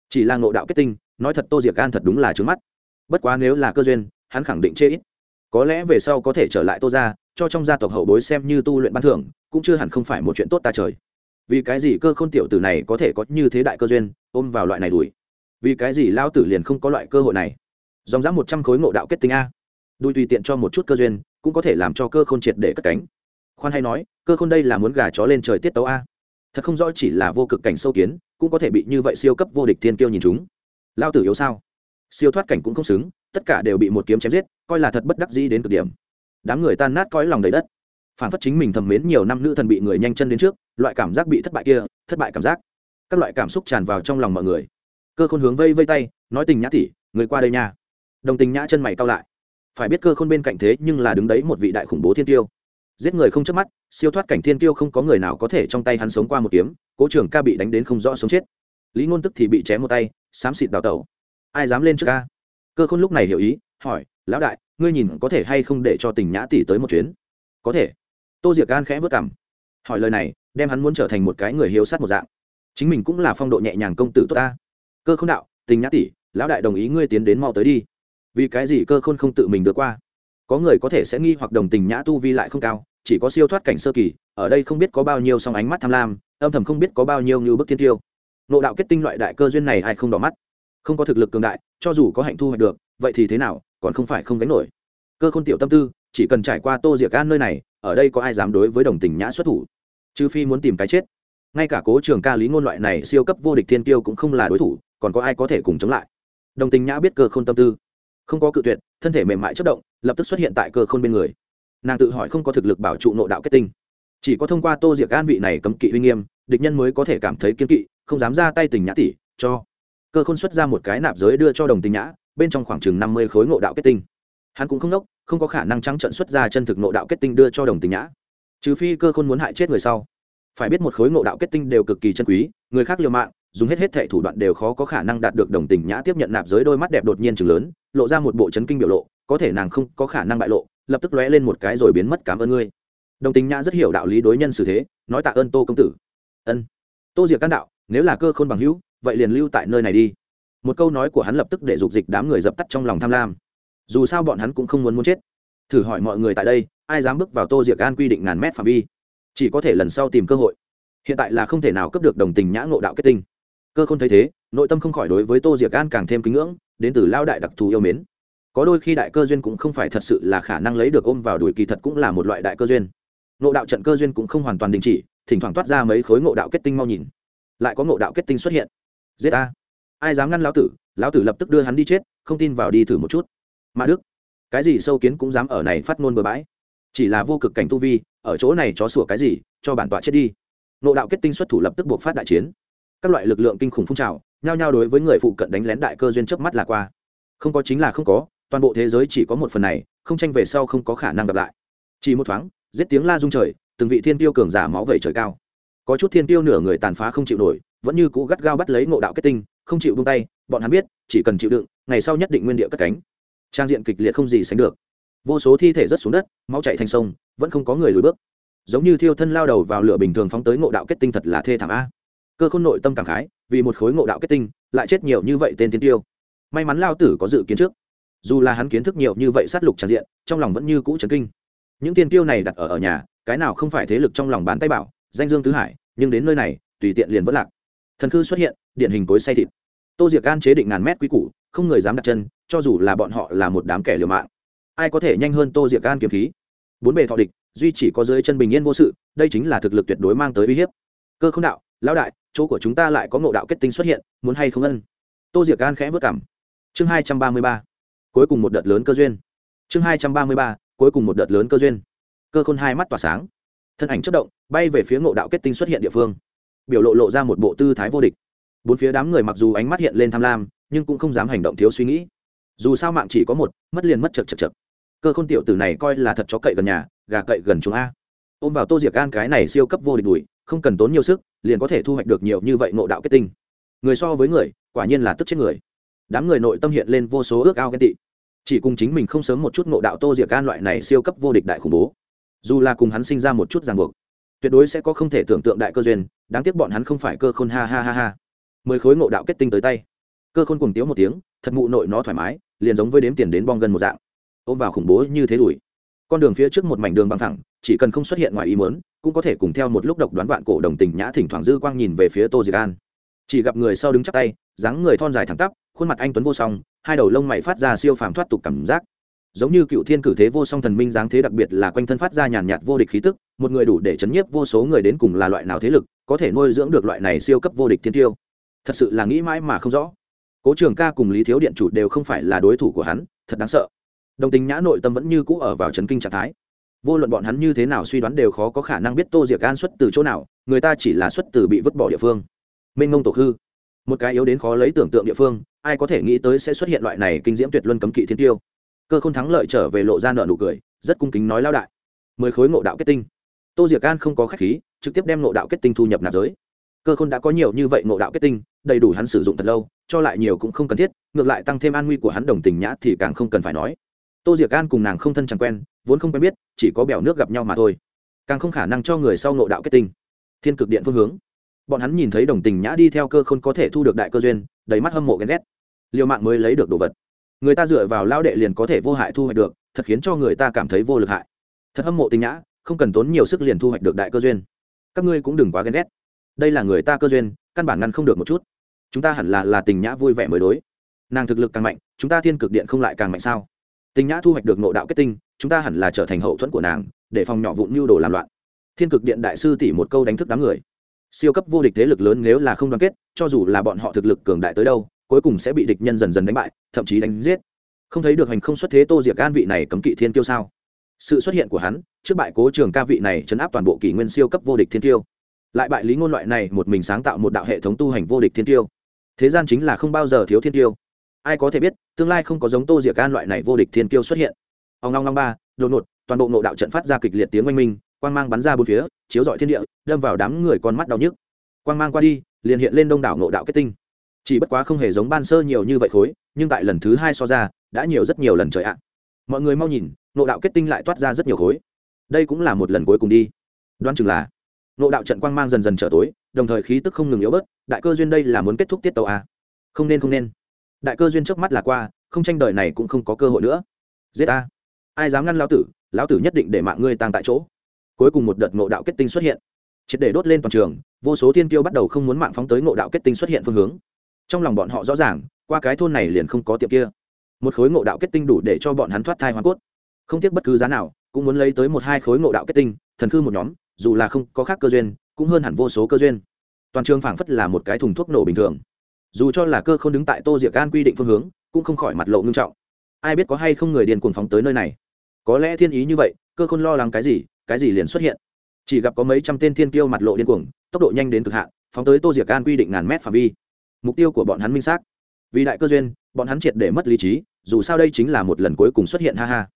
Chỉ là ngộ đạo kết tinh, nói thật tô diệc gan thật đúng là trướng mắt. Bất quá nếu là cơ duyên, hắn khẳng định chê ít. Có lẽ về sau có thể trở lại tô ra cho trong gia tộc hậu bối xem như tu luyện ban thưởng, cũng chưa hẳn không phải một chuyện tốt ta trời vì cái gì cơ khôn tiểu tử này có thể có như thế đại cơ duyên, ôm vào loại này đùi? Vì cái gì lao tử liền không có loại cơ hội này? Dòng dã một trăm khối ngộ đạo kết tinh a. Đùi tùy tiện cho một chút cơ duyên, cũng có thể làm cho cơ khôn triệt để cất cánh. Khoan hay nói, cơ khôn đây là muốn gà chó lên trời tiết tấu a. Thật không rõ chỉ là vô cực cảnh sâu kiến, cũng có thể bị như vậy siêu cấp vô địch thiên kiêu nhìn chúng. Lao tử yếu sao? Siêu thoát cảnh cũng không xứng, tất cả đều bị một kiếm chém giết, coi là thật bất đắc dĩ đến cực điểm. Đám người tan nát coi lòng đầy đất. Phản phất chính mình thầm mến nhiều năm nữ thần bị người nhanh chân đến trước loại cảm giác bị thất bại kia, thất bại cảm giác. Các loại cảm xúc tràn vào trong lòng mọi người. Cơ khôn hướng vây vây tay, nói tình nhã tỉ người qua đây nha. Đồng tình nhã chân mày cao lại. Phải biết cơ khôn bên cạnh thế nhưng là đứng đấy một vị đại khủng bố thiên tiêu. Giết người không chớp mắt, siêu thoát cảnh thiên tiêu không có người nào có thể trong tay hắn sống qua một kiếm, cố trưởng ca bị đánh đến không rõ sống chết. Lý ngôn tức thì bị chém một tay, xám xịt đào tẩu. Ai dám lên trước ca? Cơ khôn lúc này hiểu ý, hỏi, lão đại, ngươi nhìn có thể hay không để cho tình nhã tỷ tới một chuyến? Có thể. Tô diệc gan khẽ vớt cảm hỏi lời này đem hắn muốn trở thành một cái người hiếu sát một dạng. Chính mình cũng là phong độ nhẹ nhàng công tử tốt ta. Cơ không đạo, tình nhã tỷ, lão đại đồng ý ngươi tiến đến mau tới đi. Vì cái gì cơ khôn không tự mình được qua? Có người có thể sẽ nghi hoặc đồng tình nhã tu vi lại không cao, chỉ có siêu thoát cảnh sơ kỳ, ở đây không biết có bao nhiêu song ánh mắt tham lam, âm thầm không biết có bao nhiêu như bức thiên tiêu. Nộ đạo kết tinh loại đại cơ duyên này ai không đỏ mắt? Không có thực lực cường đại, cho dù có hạnh thu hoạch được, vậy thì thế nào, còn không phải không gánh nổi. Cơ khôn tiểu tâm tư, chỉ cần trải qua tô diệc an nơi này, ở đây có ai dám đối với đồng tình nhã xuất thủ? Trừ phi muốn tìm cái chết. Ngay cả cố trường ca lý ngôn loại này siêu cấp vô địch thiên tiêu cũng không là đối thủ, còn có ai có thể cùng chống lại? Đồng tình nhã biết cơ k h ô n tâm tư. Không có cự tuyệt, thân thể mềm mại chất động, lập tức xuất hiện tại cơ khôn bên người. Nàng tự hỏi không có thực lực bảo trụ nội đạo kết tinh. Chỉ có thông qua tô diệc an vị này cấm kỵ uy nghiêm, địch nhân mới có thể cảm thấy kiên kỵ, không dám ra tay tình nhã tỷ cho. Cơ khôn xuất ra một cái nạp giới đưa cho đồng tình nhã, bên trong khoảng chừng năm mươi khối ngộ đạo kết tinh. Hắn cũng không nốc, không có khả năng trắng trận xuất ra chân thực ngộ đạo kết tinh đưa cho đồng tình nhã trừ phi cơ khôn muốn hại chết người sau. Phải biết một khối ngộ đạo kết tinh đều cực kỳ chân quý, người khác liều mạng, dùng hết hết thệ thủ đoạn đều khó có khả năng đạt được đồng tình nhã tiếp nhận nạp giới đôi mắt đẹp đột nhiên chừng lớn, lộ ra một bộ chấn kinh biểu lộ, có thể nàng không có khả năng bại lộ, lập tức lóe lên một cái rồi biến mất cảm ơn ngươi. Đồng tình nhã rất hiểu đạo lý đối nhân xử thế, nói tạ ơn tô công tử. Ân. Tô diệc can đạo, nếu là cơ khôn bằng hữu, vậy liền lưu tại nơi này đi. Một câu nói của hắn lập tức để dục dịch đám người dập tắt trong lòng tham lam. Dù sao bọn hắn cũng không muốn muốn chết. Thử hỏi mọi người tại đây ai dám bước vào tô diệc an quy định ngàn mét phạm vi? Chỉ có thể lần sau tìm cơ hội. Hiện tại là không thể nào cấp được đồng tình nhã ngộ đạo kết tinh. Cơ không thấy thế, nội tâm không khỏi đối với tô diệc an càng thêm kính ngưỡng, đến từ lao đại đặc thù yêu mến. Có đôi khi đại cơ duyên cũng không phải thật sự là khả năng lấy được ôm vào đuổi kỳ thật cũng là một loại đại cơ duyên. Ngộ đạo trận cơ duyên cũng không hoàn toàn đình chỉ, thỉnh thoảng toát ra mấy khối ngộ đạo kết tinh mau nhìn. Lại có ngộ đạo kết tinh xuất hiện. Giết a ai dám ngăn lão tử lão tử lập tức đưa hắn đi chết, không tin vào đi thử một chút. Mà đức, cái gì sâu kiến cũng dám ở này phát ngôn bừa bãi chỉ là vô cực cảnh tu vi, ở chỗ này chó sủa cái gì, cho bản tọa chết đi. Nộ đạo kết tinh xuất thủ lập tức buộc phát đại chiến. Các loại lực lượng kinh khủng phun trào, nhao nhao đối với người phụ cận đánh lén đại cơ duyên chớp mắt là qua. Không có chính là không có, toàn bộ thế giới chỉ có một phần này, không tranh về sau không có khả năng gặp lại. Chỉ một thoáng, giết tiếng la rung trời, từng vị thiên tiêu cường giả máu vẩy trời cao. Có chút thiên tiêu nửa người tàn phá không chịu nổi, vẫn như cũ gắt gao bắt lấy ngộ đạo kết tinh, không chịu buông tay, bọn hắn biết, chỉ cần chịu đựng, ngày sau nhất định nguyên địa cất cánh. Trang diện kịch liệt không gì sánh được vô số thi thể rớt xuống đất, máu chạy thành sông, vẫn không có người lùi bước. Giống như thiêu thân lao đầu vào lửa bình thường phóng tới ngộ đạo kết tinh thật là thê thảm a. Cơ khôn nội tâm cảm khái, vì một khối ngộ đạo kết tinh, lại chết nhiều như vậy tên tiên tiêu. May mắn lao tử có dự kiến trước. Dù là hắn kiến thức nhiều như vậy sát lục tràn diện, trong lòng vẫn như cũ chấn kinh. Những tiên tiêu này đặt ở ở nhà, cái nào không phải thế lực trong lòng bán tay bảo, danh dương tứ hải, nhưng đến nơi này, tùy tiện liền vẫn lạc. Thần khư xuất hiện điện hình cối say thịt. Tô diệc gan chế định ngàn mét quý củ, không người dám đặt chân, cho dù là bọn họ là một đám kẻ liều mạng ai có thể nhanh hơn tô diệc gan kiếm khí? Bốn bề thọ địch, duy chỉ có dưới chân bình yên vô sự, đây chính là thực lực tuyệt đối mang tới uy hiếp. Cơ không đạo, lão đại, chỗ của chúng ta lại có ngộ đạo kết tinh xuất hiện, muốn hay không ân? Tô diệc gan khẽ vất cảm. Chương hai trăm ba mươi ba. Cuối cùng một đợt lớn cơ duyên. Chương hai trăm ba mươi ba, cuối cùng một đợt lớn cơ duyên. Cơ khôn hai mắt tỏa sáng. Thân ảnh chất động, bay về phía ngộ đạo kết tinh xuất hiện địa phương. Biểu lộ lộ ra một bộ tư thái vô địch. Bốn phía đám người mặc dù ánh mắt hiện lên tham lam, nhưng cũng không dám hành động thiếu suy nghĩ. Dù sao mạng chỉ có một, mất liền mất chật chật chật cơ khôn tiểu tử này coi là thật chó cậy gần nhà, gà cậy gần chúng a. Ôm vào tô diệc an cái này siêu cấp vô địch đùi, không cần tốn nhiều sức, liền có thể thu hoạch được nhiều như vậy ngộ đạo kết tinh. Người so với người, quả nhiên là tức chết người. Đám người nội tâm hiện lên vô số ước ao ghen tị. Chỉ cùng chính mình không sớm một chút ngộ đạo tô diệc an loại này siêu cấp vô địch đại khủng bố. Dù là cùng hắn sinh ra một chút ràng buộc, tuyệt đối sẽ có không thể tưởng tượng đại cơ duyên, đáng tiếc bọn hắn không phải cơ khôn ha ha ha ha. Mười khối ngộ đạo kết tinh tới tay. Cơ khôn cùng tiếu một tiếng, thật mụ nội nó thoải mái, liền giống với đếm tiền đến bong gần một dạng ôm vào khủng bố như thế đuổi. Con đường phía trước một mảnh đường bằng thẳng chỉ cần không xuất hiện ngoài ý muốn, cũng có thể cùng theo một lúc độc đoán vạn cổ đồng tình nhã thỉnh thoảng dư quang nhìn về phía tô diệc an. Chỉ gặp người sau đứng chắp tay, dáng người thon dài thẳng tắp, khuôn mặt anh tuấn vô song, hai đầu lông mày phát ra siêu phàm thoát tục cảm giác. Giống như cựu thiên cử thế vô song thần minh dáng thế đặc biệt là quanh thân phát ra nhàn nhạt vô địch khí tức, một người đủ để chấn nhiếp vô số người đến cùng là loại nào thế lực, có thể nuôi dưỡng được loại này siêu cấp vô địch thiên tiêu. Thật sự là nghĩ mãi mà không rõ. Cố trường ca cùng lý thiếu điện chủ đều không phải là đối thủ của hắn, thật đáng sợ đồng tình nhã nội tâm vẫn như cũ ở vào trấn kinh trạng thái. Vô luận bọn hắn như thế nào suy đoán đều khó có khả năng biết tô diệc an xuất từ chỗ nào, người ta chỉ là xuất từ bị vứt bỏ địa phương. Mênh ngông tổ khư. Một cái yếu đến khó lấy tưởng tượng địa phương, ai có thể nghĩ tới sẽ xuất hiện loại này kinh diễm tuyệt luân cấm kỵ thiên tiêu. Cơ không thắng lợi trở về lộ ra nợ nụ cười, rất cung kính nói lao đại. Mười khối ngộ đạo kết tinh. Tô diệc an không có khách khí, trực tiếp đem ngộ đạo kết tinh thu nhập nạp giới. Cơ khôn đã có nhiều như vậy ngộ đạo kết tinh, đầy đủ hắn sử dụng thật lâu, cho lại nhiều cũng không cần thiết, ngược lại tăng thêm an nguy của hắn đồng tình nhã thì càng không cần phải nói tô diệc an cùng nàng không thân chẳng quen, vốn không quen biết, chỉ có bèo nước gặp nhau mà thôi. Càng không khả năng cho người sau ngộ đạo kết tinh. Thiên cực điện phương hướng. Bọn hắn nhìn thấy đồng tình nhã đi theo cơ không có thể thu được đại cơ duyên, đầy mắt hâm mộ ghen ghét. Liều mạng mới lấy được đồ vật. Người ta dựa vào lao đệ liền có thể vô hại thu hoạch được, thật khiến cho người ta cảm thấy vô lực hại. Thật hâm mộ tình nhã, không cần tốn nhiều sức liền thu hoạch được đại cơ duyên. Các ngươi cũng đừng quá ghen ghét. Đây là người ta cơ duyên, căn bản ngăn không được một chút. Chúng ta hẳn là là tình nhã vui vẻ mới đối. Nàng thực lực càng mạnh, chúng ta thiên cực điện không lại càng mạnh sao? Tinh nhã thu hoạch được nộ đạo kết tinh, chúng ta hẳn là trở thành hậu thuẫn của nàng, để phòng nhỏ vụn mưu đồ làm loạn. Thiên cực điện đại sư tỷ một câu đánh thức đám người. Siêu cấp vô địch thế lực lớn nếu là không đoàn kết, cho dù là bọn họ thực lực cường đại tới đâu, cuối cùng sẽ bị địch nhân dần dần đánh bại, thậm chí đánh giết. Không thấy được hành không xuất thế tô diệc an vị này cấm kỵ thiên tiêu sao? Sự xuất hiện của hắn, trước bại cố trường ca vị này chấn áp toàn bộ kỷ nguyên siêu cấp vô địch thiên tiêu lại bại lý ngôn loại này, một mình sáng tạo một đạo hệ thống tu hành vô địch thiên tiêu thế gian chính là không bao giờ thiếu thiên tiêu ai có thể biết, tương lai không có giống tô diệc gan loại này vô địch thiên kiêu xuất hiện. Ông long long ba, đột ngột, toàn bộ nộ đạo trận phát ra kịch liệt tiếng oanh minh, quang mang bắn ra bốn phía, chiếu dọi thiên địa, đâm vào đám người con mắt đau nhức. Quang mang qua đi, liền hiện lên đông đảo nộ đạo kết tinh. Chỉ bất quá không hề giống ban sơ nhiều như vậy khối, nhưng tại lần thứ hai so ra, đã nhiều rất nhiều lần trời ạ. Mọi người mau nhìn nộ đạo kết tinh lại toát ra rất nhiều khối. Đây cũng là một lần cuối cùng đi. Đoan chừng là nộ đạo trận quang mang dần dần trở tối, đồng thời khí tức không ngừng yếu bớt, đại cơ duyên đây là muốn kết thúc tiết tàu à. không nên không nên đại cơ duyên trước mắt là qua, không tranh đời này cũng không có cơ hội nữa. Giết a ai dám ngăn lão tử lão tử nhất định để mạng ngươi tăng tại chỗ. Cuối cùng một đợt ngộ đạo kết tinh xuất hiện. Triệt để đốt lên toàn trường, vô số thiên tiêu bắt đầu không muốn mạng phóng tới ngộ đạo kết tinh xuất hiện phương hướng. Trong lòng bọn họ rõ ràng, qua cái thôn này liền không có tiệm kia. Một khối ngộ đạo kết tinh đủ để cho bọn hắn thoát thai hoa cốt. Không tiếc bất cứ giá nào, cũng muốn lấy tới một hai khối ngộ đạo kết tinh, thần khư một nhóm, dù là không có khác cơ duyên, cũng hơn hẳn vô số cơ duyên. Toàn trường phảng phất là một cái thùng thuốc nổ bình thường dù cho là cơ không đứng tại tô diệc an quy định phương hướng, cũng không khỏi mặt lộ ngưng trọng. Ai biết có hay không người điền cuồng phóng tới nơi này? Có lẽ thiên ý như vậy, cơ khôn lo lắng cái gì cái gì liền xuất hiện. Chỉ gặp có mấy trăm tên thiên kiêu mặt lộ điên cuồng, tốc độ nhanh đến cực hạn, phóng tới tô diệc an quy định ngàn mét phạm vi. Mục tiêu của bọn hắn minh xác. Vì đại cơ duyên, bọn hắn triệt để mất lý trí, dù sao đây chính là một lần cuối cùng xuất hiện, ha ha.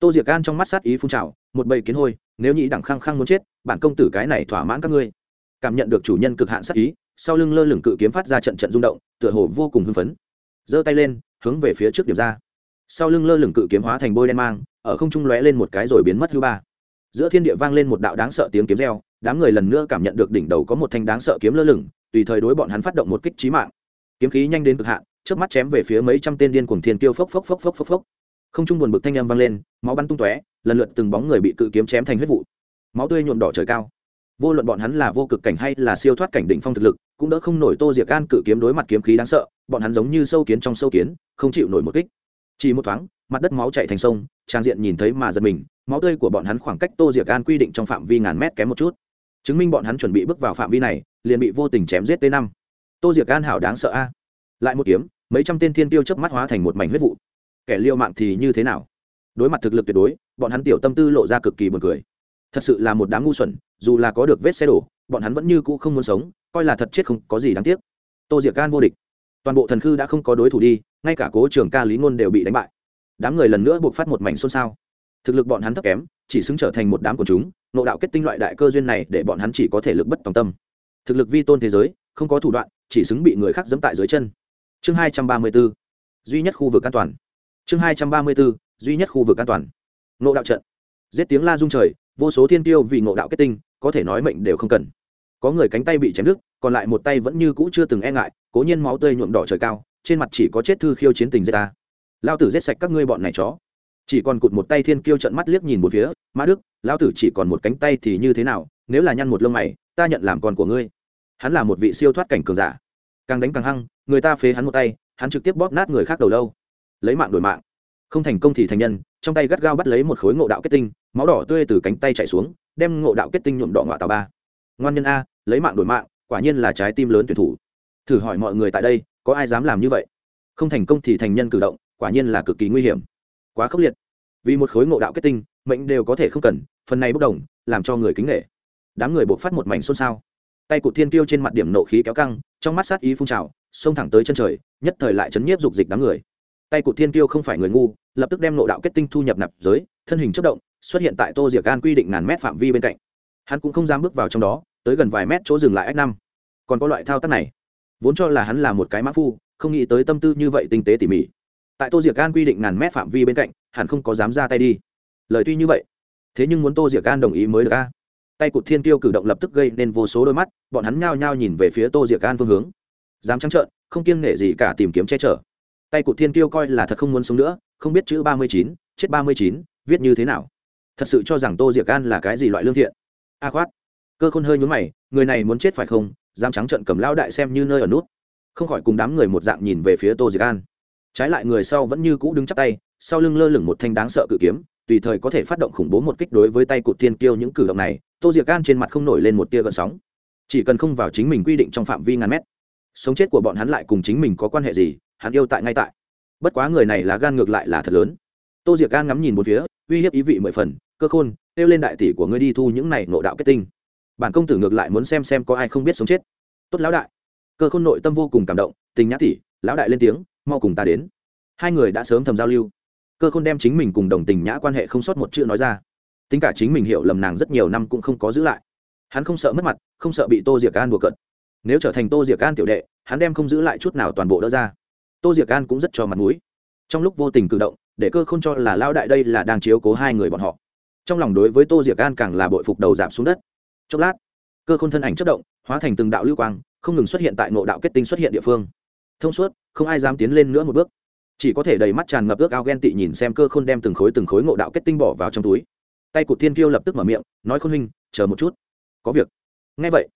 Tô diệc an trong mắt sát ý phun trào, một bầy kiến hôi, nếu nhị đẳng khăng khăng muốn chết, bản công tử cái này thỏa mãn các ngươi. Cảm nhận được chủ nhân cực hạn sát ý sau lưng lơ lửng cự kiếm phát ra trận trận rung động, tựa hồ vô cùng hưng phấn. Giơ tay lên, hướng về phía trước điểm ra. Sau lưng lơ lửng cự kiếm hóa thành bôi đen mang, ở không trung lóe lên một cái rồi biến mất hư ba. Giữa thiên địa vang lên một đạo đáng sợ tiếng kiếm reo, đám người lần nữa cảm nhận được đỉnh đầu có một thanh đáng sợ kiếm lơ lửng, tùy thời đối bọn hắn phát động một kích trí mạng. Kiếm khí nhanh đến cực hạn trước mắt chém về phía mấy trăm tên điên cuồng thiên tiêu phốc phốc phốc phốc phốc phốc. Không trung buồn bực thanh âm vang lên, máu bắn tung tóe, lần lượt từng bóng người bị cự kiếm chém thành huyết vụ. Máu tươi nhuộm đỏ trời cao vô luận bọn hắn là vô cực cảnh hay là siêu thoát cảnh đỉnh phong thực lực, cũng đỡ không nổi tô diệc an cự kiếm đối mặt kiếm khí đáng sợ, bọn hắn giống như sâu kiến trong sâu kiến, không chịu nổi một kích. Chỉ một thoáng, mặt đất máu chạy thành sông, trang diện nhìn thấy mà giật mình, máu tươi của bọn hắn khoảng cách tô diệc an quy định trong phạm vi ngàn mét kém một chút. Chứng minh bọn hắn chuẩn bị bước vào phạm vi này, liền bị vô tình chém giết t năm. Tô diệc an hảo đáng sợ a. Lại một kiếm, mấy trăm tên thiên tiêu chớp mắt hóa thành một mảnh huyết vụ. Kẻ liêu mạng thì như thế nào? Đối mặt thực lực tuyệt đối, bọn hắn tiểu tâm tư lộ ra cực kỳ buồn cười thật sự là một đám ngu xuẩn, dù là có được vết xe đổ, bọn hắn vẫn như cũ không muốn sống, coi là thật chết không có gì đáng tiếc. Tô diệc gan vô địch. Toàn bộ thần khư đã không có đối thủ đi, ngay cả cố trường ca lý ngôn đều bị đánh bại. Đám người lần nữa buộc phát một mảnh xôn xao. Thực lực bọn hắn thấp kém, chỉ xứng trở thành một đám của chúng, nộ đạo kết tinh loại đại cơ duyên này để bọn hắn chỉ có thể lực bất tòng tâm. Thực lực vi tôn thế giới, không có thủ đoạn, chỉ xứng bị người khác dẫm tại dưới chân. Chương hai trăm ba mươi b ố duy nhất khu vực an toàn. Chương hai trăm ba mươi b ố duy nhất khu vực an toàn. Nộ đạo trận. Giết tiếng la rung trời vô số thiên tiêu vì ngộ đạo kết tinh, có thể nói mệnh đều không cần. Có người cánh tay bị chém đứt, còn lại một tay vẫn như cũ chưa từng e ngại, cố nhiên máu tươi nhuộm đỏ trời cao, trên mặt chỉ có chết thư khiêu chiến tình dây ta. Lao tử giết sạch các ngươi bọn này chó. Chỉ còn cụt một tay thiên kiêu trận mắt liếc nhìn một phía, mã đức lao tử chỉ còn một cánh tay thì như thế nào? Nếu là nhăn một lông mày, ta nhận làm con của ngươi. Hắn là một vị siêu thoát cảnh cường giả. Càng đánh càng hăng, người ta phế hắn một tay, hắn trực tiếp bóp nát người khác đầu lâu. Lấy mạng đổi mạng không thành công thì thành nhân, trong tay gắt gao bắt lấy một khối ngộ đạo kết tinh, máu đỏ tươi từ cánh tay chạy xuống, đem ngộ đạo kết tinh nhuộm đỏ ngọa tàu ba. Ngoan nhân a, lấy mạng đổi mạng, quả nhiên là trái tim lớn tuyển thủ. Thử hỏi mọi người tại đây, có ai dám làm như vậy? Không thành công thì thành nhân cử động, quả nhiên là cực kỳ nguy hiểm. Quá khốc liệt. Vì một khối ngộ đạo kết tinh, mệnh đều có thể không cần, phần này bốc đồng, làm cho người kính nghệ đám người buộc phát một mảnh xôn xao. Tay cụ thiên tiêu trên mặt điểm nộ khí kéo căng, trong mắt sát ý phun trào, xông thẳng tới chân trời, nhất thời lại chấn nhiếp dục dịch đám người tay cụ thiên kiêu không phải người ngu, lập tức đem nộ đạo kết tinh thu nhập nạp giới, thân hình chất động, xuất hiện tại tô diệc gan quy định ngàn mét phạm vi bên cạnh. Hắn cũng không dám bước vào trong đó, tới gần vài mét chỗ dừng lại ách năm. Còn có loại thao tác này, vốn cho là hắn là một cái mã phu, không nghĩ tới tâm tư như vậy tinh tế tỉ mỉ. Tại tô diệc gan quy định ngàn mét phạm vi bên cạnh, hẳn không có dám ra tay đi. Lời tuy như vậy, thế nhưng muốn tô diệc gan đồng ý mới được a. Tay cụt thiên tiêu cử động lập tức gây nên vô số đôi mắt, bọn hắn nhao nhao nhìn về phía tô diệc gan phương hướng. Dám trắng trợn, không kiêng nghệ gì cả tìm kiếm che chở tay cụt thiên Kiêu coi là thật không muốn sống nữa, không biết chữ ba mươi chín, chết ba mươi chín, viết như thế nào. Thật sự cho rằng tô diệc gan là cái gì loại lương thiện. A à khoát. Cơ khôn hơi nhún mày, người này muốn chết phải không? Dám trắng trận cầm lao đại xem như nơi ở nút. Không khỏi cùng đám người một dạng nhìn về phía tô diệc an. Trái lại người sau vẫn như cũ đứng chắp tay, sau lưng lơ lửng một thanh đáng sợ cự kiếm, tùy thời có thể phát động khủng bố một kích đối với tay cụt thiên kiêu những cử động này, tô diệc an trên mặt không nổi lên một tia gợn sóng. Chỉ cần không vào chính mình quy định trong phạm vi ngàn mét, sống chết của bọn hắn lại cùng chính mình có quan hệ gì? Hắn yêu tại ngay tại. Bất quá người này là gan ngược lại là thật lớn. Tô diệc gan ngắm nhìn một phía, uy hiếp ý vị mười phần, cơ khôn, kêu lên đại tỷ của ngươi đi thu những này nộ đạo kết tinh. Bản công tử ngược lại muốn xem xem có ai không biết sống chết. Tốt lão đại. Cơ khôn nội tâm vô cùng cảm động, tình nhã tỷ, lão đại lên tiếng, mau cùng ta đến. Hai người đã sớm thầm giao lưu. Cơ khôn đem chính mình cùng đồng tình nhã quan hệ không sót một chữ nói ra. Tính cả chính mình hiểu lầm nàng rất nhiều năm cũng không có giữ lại. Hắn không sợ mất mặt, không sợ bị tô diệc an đùa cận nếu trở thành tô diệc an tiểu đệ, hắn đem không giữ lại chút nào toàn bộ đỡ ra tô diệc an cũng rất cho mặt mũi. Trong lúc vô tình cử động, để cơ không cho là lao đại đây là đang chiếu cố hai người bọn họ. Trong lòng đối với tô diệc an càng là bội phục đầu giảm xuống đất. Chốc lát, cơ k h ô n thân ảnh chất động, hóa thành từng đạo lưu quang, không ngừng xuất hiện tại nộ đạo kết tinh xuất hiện địa phương. Thông suốt, không ai dám tiến lên nữa một bước. Chỉ có thể đầy mắt tràn ngập ước ao ghen tị nhìn xem cơ khôn đem từng khối từng khối ngộ đạo kết tinh bỏ vào trong túi. Tay cụt thiên kiêu lập tức mở miệng, nói khôn huynh, chờ một chút. Có việc. Ngay vậy,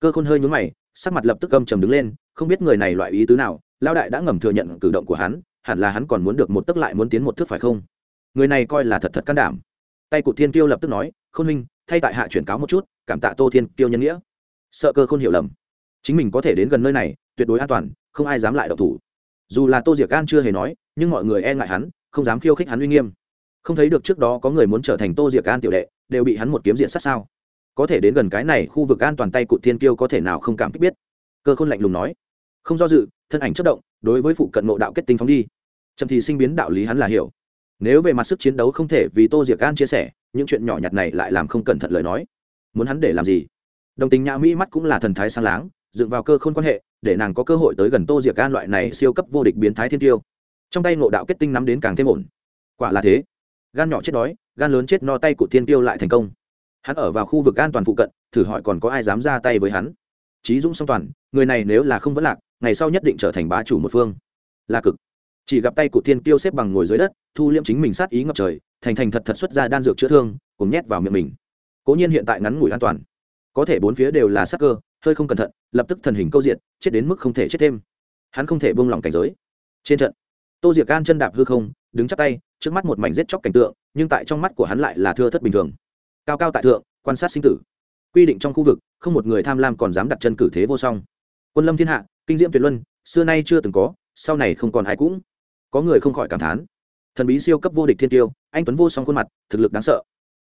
cơ khôn hơi nhún mày, sắc mặt lập tức gầm trầm đứng lên, không biết người này loại ý tứ nào lao đại đã ngầm thừa nhận cử động của hắn, hẳn là hắn còn muốn được một tức lại muốn tiến một thước phải không? Người này coi là thật thật can đảm. Tay cụ thiên kiêu lập tức nói, khôn minh thay tại hạ chuyển cáo một chút, cảm tạ tô thiên kiêu nhân nghĩa. Sợ cơ khôn hiểu lầm. Chính mình có thể đến gần nơi này, tuyệt đối an toàn, không ai dám lại độc thủ. Dù là tô diệc an chưa hề nói, nhưng mọi người e ngại hắn, không dám khiêu khích hắn uy nghiêm. Không thấy được trước đó có người muốn trở thành tô diệc an tiểu đệ, đều bị hắn một kiếm diện sát sao? Có thể đến gần cái này, khu vực an toàn tay cụ thiên kiêu có thể nào không cảm kích biết? Cơ khôn lạnh lùng nói. Không do dự thân ảnh chất động, đối với phụ cận ngộ đạo kết tinh phóng đi. Trầm thì sinh biến đạo lý hắn là hiểu. Nếu về mặt sức chiến đấu không thể vì tô diệc gan chia sẻ, những chuyện nhỏ nhặt này lại làm không cẩn thận lời nói. Muốn hắn để làm gì? Đồng tình nhã mỹ mắt cũng là thần thái sang láng, dựng vào cơ khôn quan hệ, để nàng có cơ hội tới gần tô diệc gan loại này siêu cấp vô địch biến thái thiên tiêu. Trong tay ngộ đạo kết tinh nắm đến càng thêm ổn. Quả là thế. Gan nhỏ chết đói, gan lớn chết no tay của thiên tiêu lại thành công. Hắn ở vào khu vực an toàn phụ cận, thử hỏi còn có ai dám ra tay với hắn. Trí dũng song toàn, người này nếu là không vẫn lạc ngày sau nhất định trở thành bá chủ một phương. Là cực. Chỉ gặp tay của thiên Kiêu xếp bằng ngồi dưới đất, thu liễm chính mình sát ý ngập trời, thành thành thật thật xuất ra đan dược chữa thương, cùng nhét vào miệng mình. Cố nhiên hiện tại ngắn ngủi an toàn. Có thể bốn phía đều là sắc cơ, hơi không cẩn thận, lập tức thần hình câu diện, chết đến mức không thể chết thêm. Hắn không thể buông lỏng cảnh giới. Trên trận, tô diệc gan chân đạp hư không, đứng chắc tay, trước mắt một mảnh rết chóc cảnh tượng, nhưng tại trong mắt của hắn lại là thưa thất bình thường. Cao cao tại thượng, quan sát sinh tử. Quy định trong khu vực, không một người tham lam còn dám đặt chân cử thế vô song. Quân lâm thiên hạ kinh diễm tuyệt luân, xưa nay chưa từng có, sau này không còn ai cũng có người không khỏi cảm thán. Thần bí siêu cấp vô địch thiên tiêu, anh tuấn vô song khuôn mặt, thực lực đáng sợ.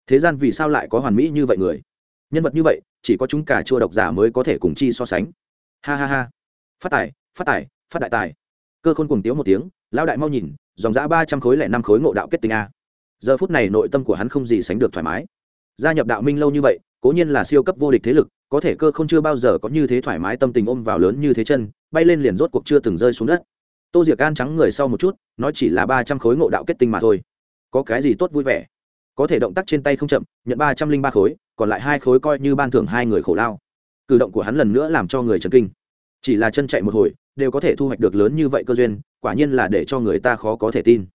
Thế gian vì sao lại có hoàn mỹ như vậy người? Nhân vật như vậy, chỉ có chúng cả chua độc giả mới có thể cùng chi so sánh. Ha ha ha. Phát tài phát tài, phát đại tài. Cơ khôn cùng tiếu một tiếng, lão đại mau nhìn, dòng giã ba trăm khối lẻ năm khối ngộ đạo kết tinh a. Giờ phút này nội tâm của hắn không gì sánh được thoải mái. Gia nhập đạo minh lâu như vậy, cố nhiên là siêu cấp vô địch thế lực có thể cơ không chưa bao giờ có như thế thoải mái tâm tình ôm vào lớn như thế chân, bay lên liền rốt cuộc chưa từng rơi xuống đất. Tô diệc can trắng người sau một chút, nói chỉ là ba trăm khối ngộ đạo kết tinh mà thôi. Có cái gì tốt vui vẻ? Có thể động tác trên tay không chậm, nhận ba trăm linh ba khối, còn lại hai khối coi như ban thưởng hai người khổ lao. Cử động của hắn lần nữa làm cho người trần kinh. Chỉ là chân chạy một hồi, đều có thể thu hoạch được lớn như vậy cơ duyên, quả nhiên là để cho người ta khó có thể tin.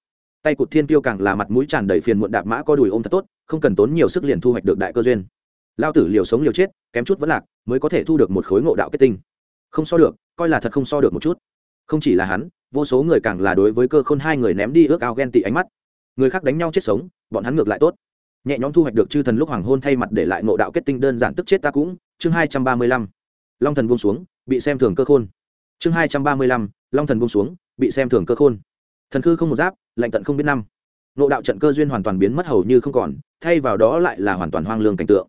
Tay cụt thiên tiêu càng là mặt mũi tràn đầy phiền muộn đạp mã có đùi ôm thật tốt, không cần tốn nhiều sức liền thu hoạch được đại cơ duyên lao tử liều sống liều chết, kém chút vẫn lạc, mới có thể thu được một khối ngộ đạo kết tinh. Không so được, coi là thật không so được một chút. Không chỉ là hắn, vô số người càng là đối với cơ khôn hai người ném đi ước ao ghen tị ánh mắt. Người khác đánh nhau chết sống, bọn hắn ngược lại tốt. Nhẹ nhõm thu hoạch được chư thần lúc hoàng hôn thay mặt để lại ngộ đạo kết tinh đơn giản tức chết ta cũng. Chương hai trăm ba mươi lăm. Long thần buông xuống, bị xem thường cơ khôn. Chương hai trăm ba mươi lăm. Long thần buông xuống, bị xem thường cơ khôn. Thần khư không một giáp, lạnh tận không biết năm. Ngộ đạo trận cơ duyên hoàn toàn biến mất hầu như không còn, thay vào đó lại là hoàn toàn hoang lương cảnh tượng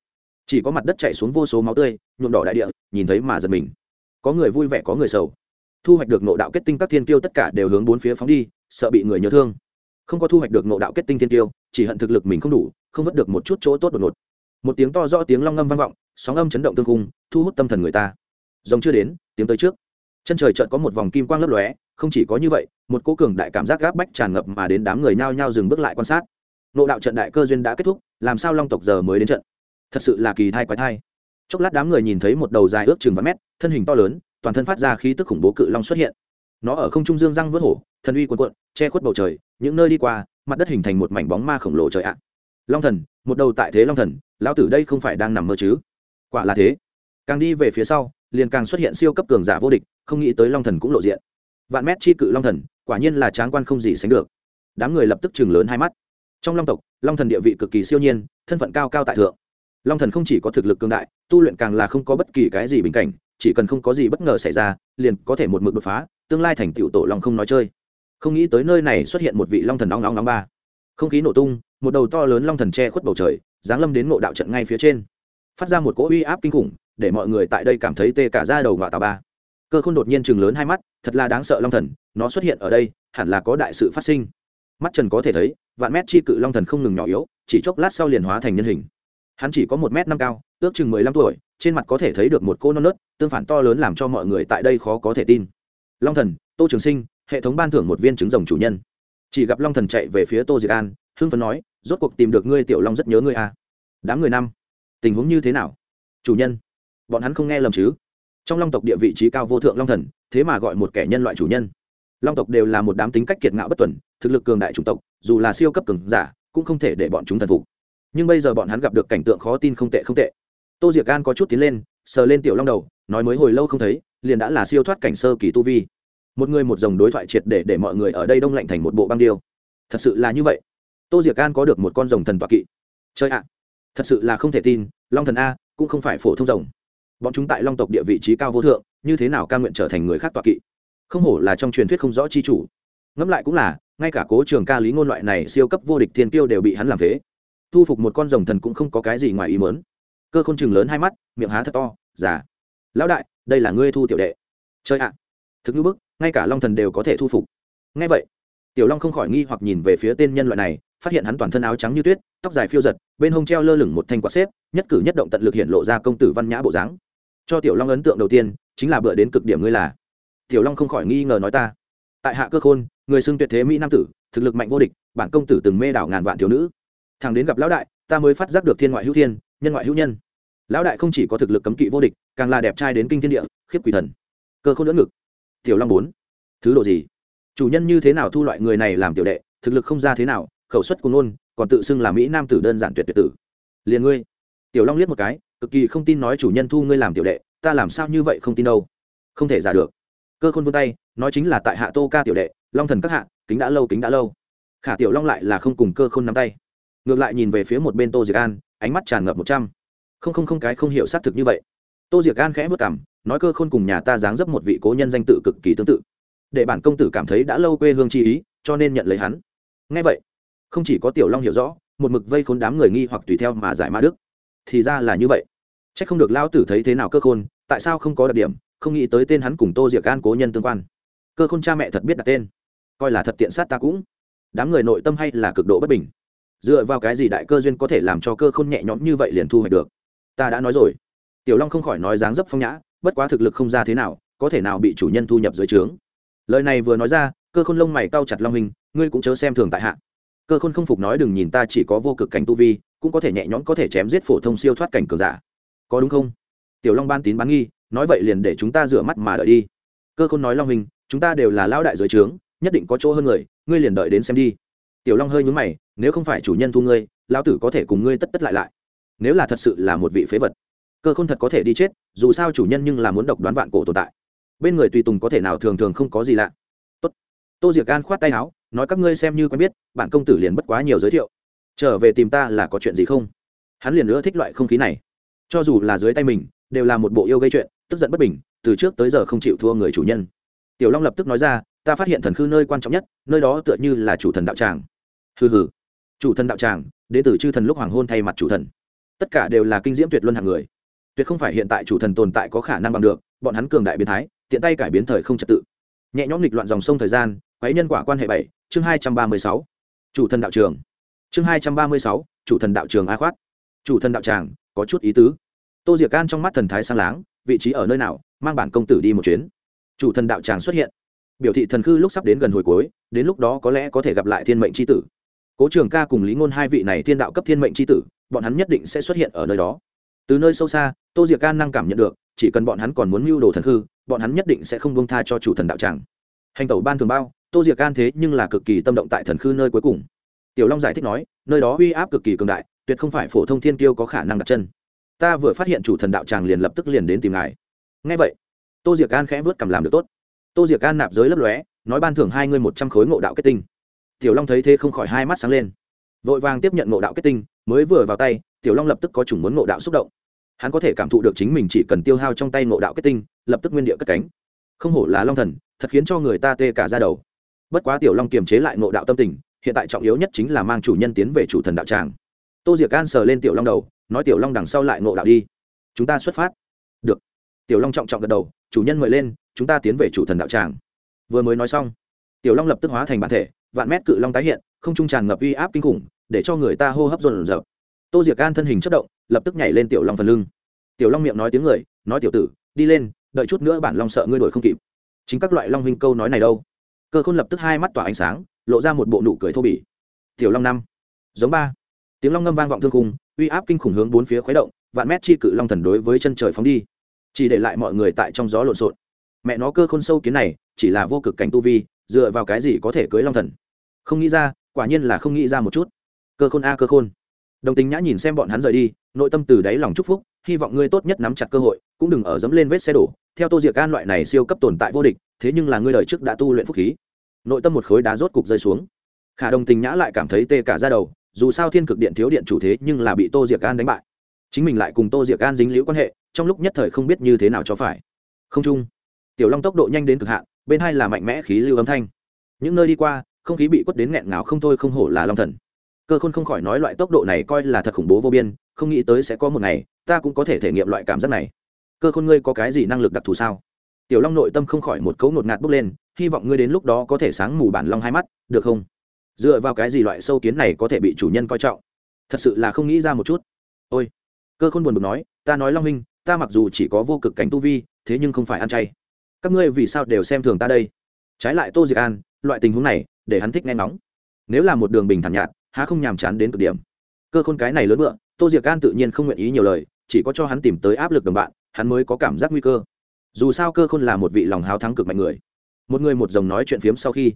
chỉ có mặt đất chạy xuống vô số máu tươi, nhuộm đỏ đại địa, nhìn thấy mà giật mình. Có người vui vẻ, có người sầu. Thu hoạch được nộ đạo kết tinh các thiên tiêu tất cả đều hướng bốn phía phóng đi, sợ bị người nhớ thương. Không có thu hoạch được nộ đạo kết tinh thiên tiêu chỉ hận thực lực mình không đủ, không vất được một chút chỗ tốt đột ngột. Một tiếng to rõ tiếng long ngâm vang vọng, sóng âm chấn động tương cung, thu hút tâm thần người ta. Rồng chưa đến, tiếng tới trước. Chân trời chợt có một vòng kim quang lấp lóe, không chỉ có như vậy, một cố cường đại cảm giác gáp bách tràn ngập mà đến đám người nhao nhao dừng bước lại quan sát. Nộ đạo trận đại cơ duyên đã kết thúc, làm sao long tộc giờ mới đến trận? Thật sự là kỳ thai quái thai. Chốc lát đám người nhìn thấy một đầu dài ước chừng vài mét, thân hình to lớn, toàn thân phát ra khí tức khủng bố cự long xuất hiện. Nó ở không trung dương răng vớt hổ, thần uy cuồn cuộn, che khuất bầu trời, những nơi đi qua, mặt đất hình thành một mảnh bóng ma khổng lồ trời ạ. Long thần, một đầu tại thế long thần, lão tử đây không phải đang nằm mơ chứ? Quả là thế. Càng đi về phía sau, liền càng xuất hiện siêu cấp cường giả vô địch, không nghĩ tới long thần cũng lộ diện. Vạn mét chi cự long thần, quả nhiên là tráng quan không gì sánh được. Đám người lập tức chừng lớn hai mắt. Trong long tộc, long thần địa vị cực kỳ siêu nhiên, thân phận cao cao tại thượng long thần không chỉ có thực lực cường đại, tu luyện càng là không có bất kỳ cái gì bình cảnh, chỉ cần không có gì bất ngờ xảy ra, liền có thể một mực đột phá, tương lai thành tựu tổ long không nói chơi. Không nghĩ tới nơi này xuất hiện một vị long thần nóng nóng nóng ba. Không khí nổ tung, một đầu to lớn long thần che khuất bầu trời, giáng lâm đến ngộ đạo trận ngay phía trên. Phát ra một cỗ uy áp kinh khủng, để mọi người tại đây cảm thấy tê cả ra đầu ngọa tà ba. Cơ khôn đột nhiên chừng lớn hai mắt, thật là đáng sợ long thần, nó xuất hiện ở đây, hẳn là có đại sự phát sinh. Mắt trần có thể thấy, vạn mét chi cự long thần không ngừng nhỏ yếu, chỉ chốc lát sau liền hóa thành nhân hình hắn chỉ có một m năm cao, ước chừng mười lăm tuổi, trên mặt có thể thấy được một cô non nớt, tương phản to lớn làm cho mọi người tại đây khó có thể tin. Long thần, tô trường sinh, hệ thống ban thưởng một viên trứng rồng chủ nhân. Chỉ gặp long thần chạy về phía tô diệc an, hưng phấn nói, rốt cuộc tìm được ngươi tiểu long rất nhớ ngươi à. đám người năm, tình huống như thế nào? Chủ nhân, bọn hắn không nghe lầm chứ? Trong long tộc địa vị trí cao vô thượng long thần, thế mà gọi một kẻ nhân loại chủ nhân. Long tộc đều là một đám tính cách kiệt ngạo bất tuần, thực lực cường đại chủng tộc, dù là siêu cấp cường giả, cũng không thể để bọn chúng thần phục nhưng bây giờ bọn hắn gặp được cảnh tượng khó tin không tệ không tệ. Tô diệc gan có chút tiến lên, sờ lên tiểu long đầu, nói mới hồi lâu không thấy, liền đã là siêu thoát cảnh sơ kỳ tu vi. Một người một dòng đối thoại triệt để để mọi người ở đây đông lạnh thành một bộ băng điêu. Thật sự là như vậy. Tô diệc gan có được một con rồng thần tọa kỵ. Chơi ạ. Thật sự là không thể tin, long thần a cũng không phải phổ thông rồng. Bọn chúng tại long tộc địa vị trí cao vô thượng, như thế nào ca nguyện trở thành người khác tọa kỵ? Không hổ là trong truyền thuyết không rõ chi chủ. Ngẫm lại cũng là, ngay cả cố trường ca lý ngôn loại này siêu cấp vô địch thiên tiêu đều bị hắn làm thế thu phục một con rồng thần cũng không có cái gì ngoài ý mớn cơ k h ô n chừng lớn hai mắt, miệng há thật to, già, lão đại, đây là ngươi thu tiểu đệ. Chơi ạ, thực như bức, ngay cả long thần đều có thể thu phục. Ngay vậy, tiểu long không khỏi nghi hoặc nhìn về phía tên nhân loại này, phát hiện hắn toàn thân áo trắng như tuyết, tóc dài phiêu giật, bên hông treo lơ lửng một thanh quạt xếp, nhất cử nhất động tận lực hiện lộ ra công tử văn nhã bộ dáng. Cho tiểu long ấn tượng đầu tiên, chính là bựa đến cực điểm ngươi là. Tiểu long không khỏi nghi ngờ nói ta, tại hạ cơ khôn, người xưng tuyệt thế mỹ nam tử, thực lực mạnh vô địch, bản công tử từng mê đảo ngàn vạn thiếu nữ thằng đến gặp lão đại, ta mới phát giác được thiên ngoại hữu thiên, nhân ngoại hữu nhân. Lão đại không chỉ có thực lực cấm kỵ vô địch, càng là đẹp trai đến kinh thiên địa, khiếp quỷ thần. Cơ không đỡ ngực. Tiểu long bốn. Thứ độ gì? Chủ nhân như thế nào thu loại người này làm tiểu đệ, thực lực không ra thế nào, khẩu suất cùng ngôn, còn tự xưng là mỹ nam tử đơn giản tuyệt tuyệt tử. Liền ngươi. Tiểu long liếc một cái, cực kỳ không tin nói chủ nhân thu ngươi làm tiểu đệ, ta làm sao như vậy không tin đâu. Không thể giả được. Cơ khôn vươn tay, nói chính là tại hạ tô ca tiểu đệ, long thần các hạ, kính đã lâu, kính đã lâu. Khả tiểu long lại là không cùng cơ khôn nắm tay ngược lại nhìn về phía một bên tô diệc an, ánh mắt tràn ngập một trăm. Không không không, cái không hiểu xác thực như vậy. Tô diệc an khẽ vất cảm nói cơ khôn cùng nhà ta dáng dấp một vị cố nhân danh tự cực kỳ tương tự. Để bản công tử cảm thấy đã lâu quê hương chi ý, cho nên nhận lấy hắn. Ngay vậy, không chỉ có tiểu long hiểu rõ, một mực vây khốn đám người nghi hoặc tùy theo mà giải mã đức. Thì ra là như vậy. C h ắ c không được lao tử thấy thế nào cơ khôn, tại sao không có đặc điểm, không nghĩ tới tên hắn cùng tô diệc an cố nhân tương quan. Cơ khôn cha mẹ thật biết đặt tên. Coi là thật tiện sát ta cũng. Đám người nội tâm hay là cực độ bất bình dựa vào cái gì đại cơ duyên có thể làm cho cơ khôn nhẹ nhõm như vậy liền thu hoạch được? Ta đã nói rồi. Tiểu long không khỏi nói dáng dấp phong nhã, bất quá thực lực không ra thế nào, có thể nào bị chủ nhân thu nhập dưới trướng? Lời này vừa nói ra, cơ khôn lông mày cau chặt long hình, ngươi cũng chớ xem thường tại hạ. Cơ khôn không phục nói đừng nhìn ta chỉ có vô cực cảnh tu vi, cũng có thể nhẹ nhõm có thể chém giết phổ thông siêu thoát cảnh cờ giả. Có đúng không? Tiểu long ban tín bán nghi, nói vậy liền để chúng ta rửa mắt mà đợi đi. Cơ khôn nói long hình, chúng ta đều là lao đại dưới trướng, nhất định có chỗ hơn người, ngươi liền đợi đến xem đi tiểu long hơi nhúng mày, nếu không phải chủ nhân thu ngươi, lão tử có thể cùng ngươi tất tất lại lại. Nếu là thật sự là một vị phế vật, cơ không thật có thể đi chết, dù sao chủ nhân nhưng là muốn độc đoán vạn cổ tồn tại. Bên người tùy tùng có thể nào thường thường không có gì lạ. Tốt. tô diệc gan khoát tay áo, nói các ngươi xem như quen biết bạn công tử liền bất quá nhiều giới thiệu. Trở về tìm ta là có chuyện gì không? Hắn liền nữa thích loại không khí này. Cho dù là dưới tay mình, đều là một bộ yêu gây chuyện, tức giận bất bình, từ trước tới giờ không chịu thua người chủ nhân. Tiểu long lập tức nói ra, ta phát hiện thần khư nơi quan trọng nhất, nơi đó tựa như là chủ thần đạo tràng hừ hừ. Chủ thần đạo tràng đến tử chư thần lúc hoàng hôn thay mặt chủ thần. Tất cả đều là kinh diễm tuyệt luân hàng người. Tuyệt không phải hiện tại chủ thần tồn tại có khả năng bằng được, bọn hắn cường đại biến thái, tiện tay cải biến thời không trật tự. Nhẹ nhõm nghịch loạn dòng sông thời gian, quấy nhân quả quan hệ bảy, chương hai trăm ba mươi sáu. Chủ thần đạo trường. Chương hai trăm ba mươi sáu, chủ thần đạo trường a khoát. Chủ thần đạo tràng, có chút ý tứ. Tô diệc can trong mắt thần thái sang láng, vị trí ở nơi nào, mang bản công tử đi một chuyến. Chủ thần đạo tràng xuất hiện. Biểu thị thần khư lúc sắp đến gần hồi cuối, đến lúc đó có lẽ có thể gặp lại thiên mệnh tri tử cố trường ca cùng lý ngôn hai vị này thiên đạo cấp thiên mệnh c h i tử, bọn hắn nhất định sẽ xuất hiện ở nơi đó. Từ nơi sâu xa, tô diệc can năng cảm nhận được, chỉ cần bọn hắn còn muốn mưu đồ thần khư bọn hắn nhất định sẽ không bông tha cho chủ thần đạo tràng. Hành tẩu ban thường bao, tô diệc can thế nhưng là cực kỳ tâm động tại thần khư nơi cuối cùng. Tiểu long giải thích nói, nơi đó uy áp cực kỳ cường đại, tuyệt không phải phổ thông thiên kiêu có khả năng đặt chân. Ta vừa phát hiện chủ thần đạo tràng liền lập tức liền đến tìm ngài. Ngay vậy, tô diệc can khẽ vớt cầm làm được tốt. Tô diệc can nạp giới lấp lóe, nói ban thưởng hai ngươi một trăm khối ngộ đạo kết tinh tiểu long thấy thế không khỏi hai mắt sáng lên. Vội vàng tiếp nhận ngộ đạo kết tinh, mới vừa vào tay, tiểu long lập tức có chủng muốn ngộ đạo xúc động. Hắn có thể cảm thụ được chính mình chỉ cần tiêu hao trong tay ngộ đạo kết tinh, lập tức nguyên địa cất cánh. Không hổ là long thần, thật khiến cho người ta tê cả ra đầu. Bất quá tiểu long kiềm chế lại ngộ đạo tâm tình, hiện tại trọng yếu nhất chính là mang chủ nhân tiến về chủ thần đạo tràng. Tô diệc an sờ lên tiểu long đầu, nói tiểu long đằng sau lại ngộ đạo đi. Chúng ta xuất phát. Được. Tiểu long trọng trọng gật đầu, chủ nhân mời lên, chúng ta tiến về chủ thần đạo tràng. Vừa mới nói xong, tiểu long lập tức hóa thành bản thể vạn mét cự long tái hiện, không trung tràn ngập uy áp kinh khủng, để cho người ta hô hấp dồn dập tô diệc can thân hình chất động, lập tức nhảy lên tiểu long phần lưng. Tiểu long miệng nói tiếng người, nói tiểu tử, đi lên, đợi chút nữa bản long sợ ngươi đổi không kịp. Chính các loại long huynh câu nói này đâu? Cơ khôn lập tức hai mắt tỏa ánh sáng, lộ ra một bộ nụ cười thô bỉ. Tiểu long năm, giống ba. Tiếng long ngâm vang vọng thương khung, uy áp kinh khủng hướng bốn phía khuấy động, vạn mét chi cự long thần đối với chân trời phóng đi. Chỉ để lại mọi người tại trong gió lộn xộn. Mẹ nó cơ khôn sâu kiến này, chỉ là vô cực cảnh tu vi, dựa vào cái gì có thể cưới long thần? Không nghĩ ra, quả nhiên là không nghĩ ra một chút. Cơ khôn a, cơ khôn. Đồng tình nhã nhìn xem bọn hắn rời đi, nội tâm từ đáy lòng chúc phúc, hy vọng ngươi tốt nhất nắm chặt cơ hội, cũng đừng ở dẫm lên vết xe đổ. Theo tô diệc an loại này siêu cấp tồn tại vô địch, thế nhưng là ngươi đời trước đã tu luyện phúc khí. Nội tâm một khối đá rốt cục rơi xuống. Khả đồng tình nhã lại cảm thấy tê cả ra đầu, dù sao thiên cực điện thiếu điện chủ thế nhưng là bị tô diệc an đánh bại. Chính mình lại cùng tô diệc an dính liễu quan hệ, trong lúc nhất thời không biết như thế nào cho phải. Không chung. Tiểu long tốc độ nhanh đến cực hạn, bên hai là mạnh mẽ khí lưu âm thanh. Những nơi đi qua không khí bị quất đến nghẹn ngào không thôi không hổ là long thần. Cơ khôn không khỏi nói loại tốc độ này coi là thật khủng bố vô biên, không nghĩ tới sẽ có một ngày, ta cũng có thể thể nghiệm loại cảm giác này. Cơ khôn ngươi có cái gì năng lực đặc thù sao? Tiểu long nội tâm không khỏi một cấu ngột ngạt bốc lên, hy vọng ngươi đến lúc đó có thể sáng mù bản long hai mắt, được không? Dựa vào cái gì loại sâu kiến này có thể bị chủ nhân coi trọng? Thật sự là không nghĩ ra một chút. Ôi! Cơ khôn buồn bực nói, ta nói long minh ta mặc dù chỉ có vô cực cảnh tu vi, thế nhưng không phải ăn chay. Các ngươi vì sao đều xem thường ta đây? Trái lại tô diệc an, loại tình huống này để hắn thích nghe nóng nếu là một đường bình thản nhạt, há không nhàm chán đến cực điểm. Cơ khôn cái này lớn bựa tô diệc can tự nhiên không nguyện ý nhiều lời, chỉ có cho hắn tìm tới áp lực đồng bạn, hắn mới có cảm giác nguy cơ. Dù sao cơ khôn là một vị lòng háo thắng cực mạnh người. Một người một dòng nói chuyện phiếm sau khi,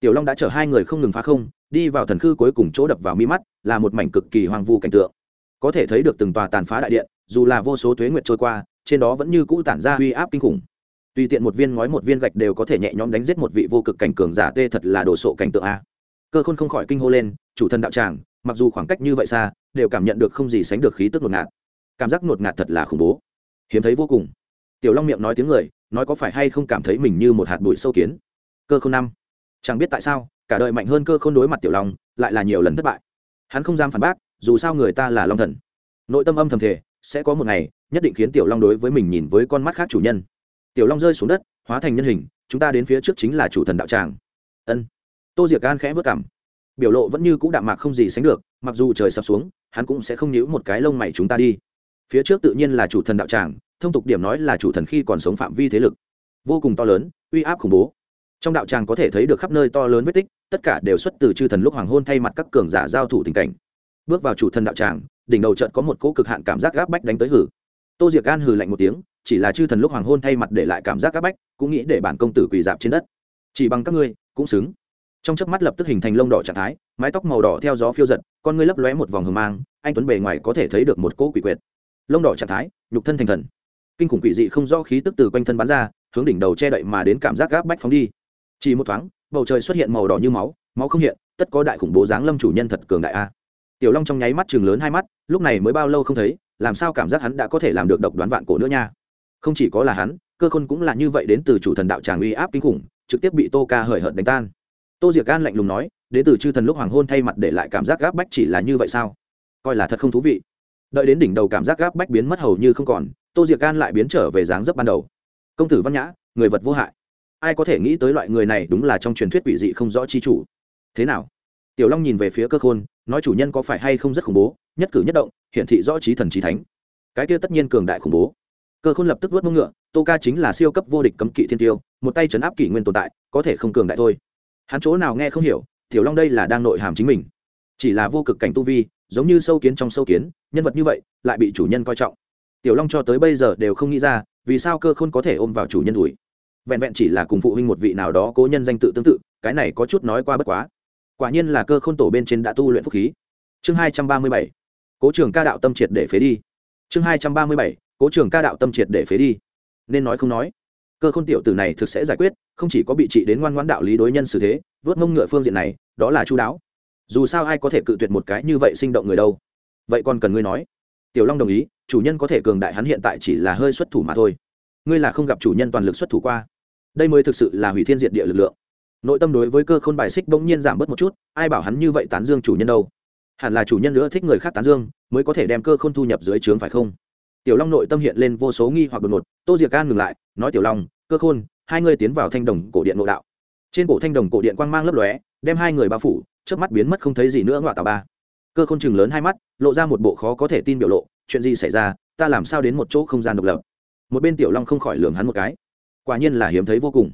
tiểu long đã chở hai người không ngừng phá không, đi vào thần khư cuối cùng chỗ đập vào mi mắt, là một mảnh cực kỳ hoang vu cảnh tượng. Có thể thấy được từng tòa tàn phá đại điện, dù là vô số tuế nguyệt trôi qua, trên đó vẫn như cũ tản ra uy áp kinh khủng tùy tiện một viên ngói, một viên gạch đều có thể nhẹ nhõm đánh giết một vị vô cực cảnh cường giả tê thật là đồ sộ cảnh tượng a. Cơ khôn không khỏi kinh hô lên, chủ thân đạo tràng, mặc dù khoảng cách như vậy xa, đều cảm nhận được không gì sánh được khí tức ngột ngạt. Cảm giác ngột ngạt thật là khủng bố. Hiếm thấy vô cùng. Tiểu long miệng nói tiếng người, nói có phải hay không cảm thấy mình như một hạt bụi sâu kiến. Cơ khôn năm, chẳng biết tại sao, cả đời mạnh hơn cơ khôn đối mặt tiểu long, lại là nhiều lần thất bại. Hắn không dám phản bác, dù sao người ta là long thần. Nội tâm âm thầm thể sẽ có một ngày, nhất định khiến tiểu long đối với mình nhìn với con mắt khác chủ nhân tiểu long rơi xuống đất, hóa thành nhân hình, chúng ta đến phía trước chính là chủ thần đạo tràng. Ân. Tô diệc gan khẽ vất cảm. Biểu lộ vẫn như c ũ đạm mạc không gì sánh được, mặc dù trời sập xuống, hắn cũng sẽ không nhíu một cái lông mày chúng ta đi. Phía trước tự nhiên là chủ thần đạo tràng, thông tục điểm nói là chủ thần khi còn sống phạm vi thế lực. Vô cùng to lớn, uy áp khủng bố. Trong đạo tràng có thể thấy được khắp nơi to lớn vết tích, tất cả đều xuất từ chư thần lúc hoàng hôn thay mặt các cường giả giao thủ tình cảnh. Bước vào chủ thần đạo tràng, đỉnh đầu trận có một cỗ cực hạn cảm giác gáp bách đánh tới hử. Tô diệc gan hừ lạnh một tiếng chỉ là chư thần lúc hoàng hôn thay mặt để lại cảm giác gáp bách, cũng nghĩ để bản công tử quỳ dạp trên đất. Chỉ bằng các ngươi, cũng xứng. Trong chớp mắt lập tức hình thành lông đỏ trạng thái, mái tóc màu đỏ theo gió phiêu giật, con ngươi lấp lóe một vòng hờ mang, anh tuấn bề ngoài có thể thấy được một cỗ quỷ quyệt. Lông đỏ trạng thái, nhục thân thành thần. Kinh khủng quỷ dị không rõ khí tức từ quanh thân bắn ra, hướng đỉnh đầu che đậy mà đến cảm giác gáp bách phóng đi. Chỉ một thoáng, bầu trời xuất hiện màu đỏ như máu máu không hiện, tất có đại khủng bố dáng lâm chủ nhân thật cường đại a. Tiểu long trong nháy mắt chừng lớn hai mắt, lúc này mới bao lâu không thấy, làm sao cảm giác hắn đã có thể làm được độc đoán vạn cổ nữa nha không chỉ có là hắn, cơ khôn cũng là như vậy đến từ chủ thần đạo tràng uy áp kinh khủng, trực tiếp bị tô ca hời hợt đánh tan. Tô diệc gan lạnh lùng nói, đến từ chư thần lúc hoàng hôn thay mặt để lại cảm giác gáp bách chỉ là như vậy sao? Coi là thật không thú vị. Đợi đến đỉnh đầu cảm giác gáp bách biến mất hầu như không còn, tô diệc gan lại biến trở về dáng dấp ban đầu. Công tử văn nhã, người vật vô hại. Ai có thể nghĩ tới loại người này đúng là trong truyền thuyết quỷ dị không rõ chi chủ. Thế nào? Tiểu long nhìn về phía cơ khôn, nói chủ nhân có phải hay không rất khủng bố, nhất cử nhất động, hiển thị rõ trí thần trí thánh. Cái kia tất nhiên cường đại khủng bố cơ khôn lập tức vớt mông ngựa tô ca chính là siêu cấp vô địch cấm kỵ thiên tiêu, một tay chấn áp kỷ nguyên tồn tại, có thể không cường đại thôi. Hắn chỗ nào nghe không hiểu, tiểu long đây là đang nội hàm chính mình. Chỉ là vô cực cảnh tu vi, giống như sâu kiến trong sâu kiến, nhân vật như vậy, lại bị chủ nhân coi trọng. Tiểu long cho tới bây giờ đều không nghĩ ra, vì sao cơ khôn có thể ôm vào chủ nhân đùi vẹn vẹn chỉ là cùng phụ huynh một vị nào đó cố nhân danh tự tương tự, cái này có chút nói qua bất quá. Quả nhiên là cơ khôn tổ bên trên đã tu luyện phúc khí. Chương hai trăm ba mươi bảy, cố trường ca đạo tâm triệt để phế đi. Chương hai trăm ba mươi bảy cố trường ca đạo tâm triệt để phế đi. Nên nói không nói, cơ khôn tiểu tử này thực sẽ giải quyết, không chỉ có bị trị đến ngoan ngoãn đạo lý đối nhân xử thế, vớt mông ngựa phương diện này, đó là chú đáo. Dù sao ai có thể cự tuyệt một cái như vậy sinh động người đâu. Vậy còn cần ngươi nói. Tiểu long đồng ý, chủ nhân có thể cường đại hắn hiện tại chỉ là hơi xuất thủ mà thôi. Ngươi là không gặp chủ nhân toàn lực xuất thủ qua. Đây mới thực sự là hủy thiên diệt địa lực lượng. Nội tâm đối với cơ khôn bài xích bỗng nhiên giảm bớt một chút, ai bảo hắn như vậy tán dương chủ nhân đâu? Hẳn là chủ nhân nữa thích người khác tán dương, mới có thể đem cơ khôn thu nhập dưới trướng phải không? Tiểu long nội tâm hiện lên vô số nghi hoặc đột ngột, tô diệc can ngừng lại, nói tiểu long, cơ khôn, hai người tiến vào thanh đồng cổ điện nội đạo. Trên cổ thanh đồng cổ điện quang mang lấp lóe, đem hai người bao phủ trước mắt biến mất không thấy gì nữa ngoại tà ba. Cơ khôn chừng lớn hai mắt, lộ ra một bộ khó có thể tin biểu lộ, chuyện gì xảy ra? Ta làm sao đến một chỗ không gian độc lập? Một bên tiểu long không khỏi lường hắn một cái. Quả nhiên là hiếm thấy vô cùng.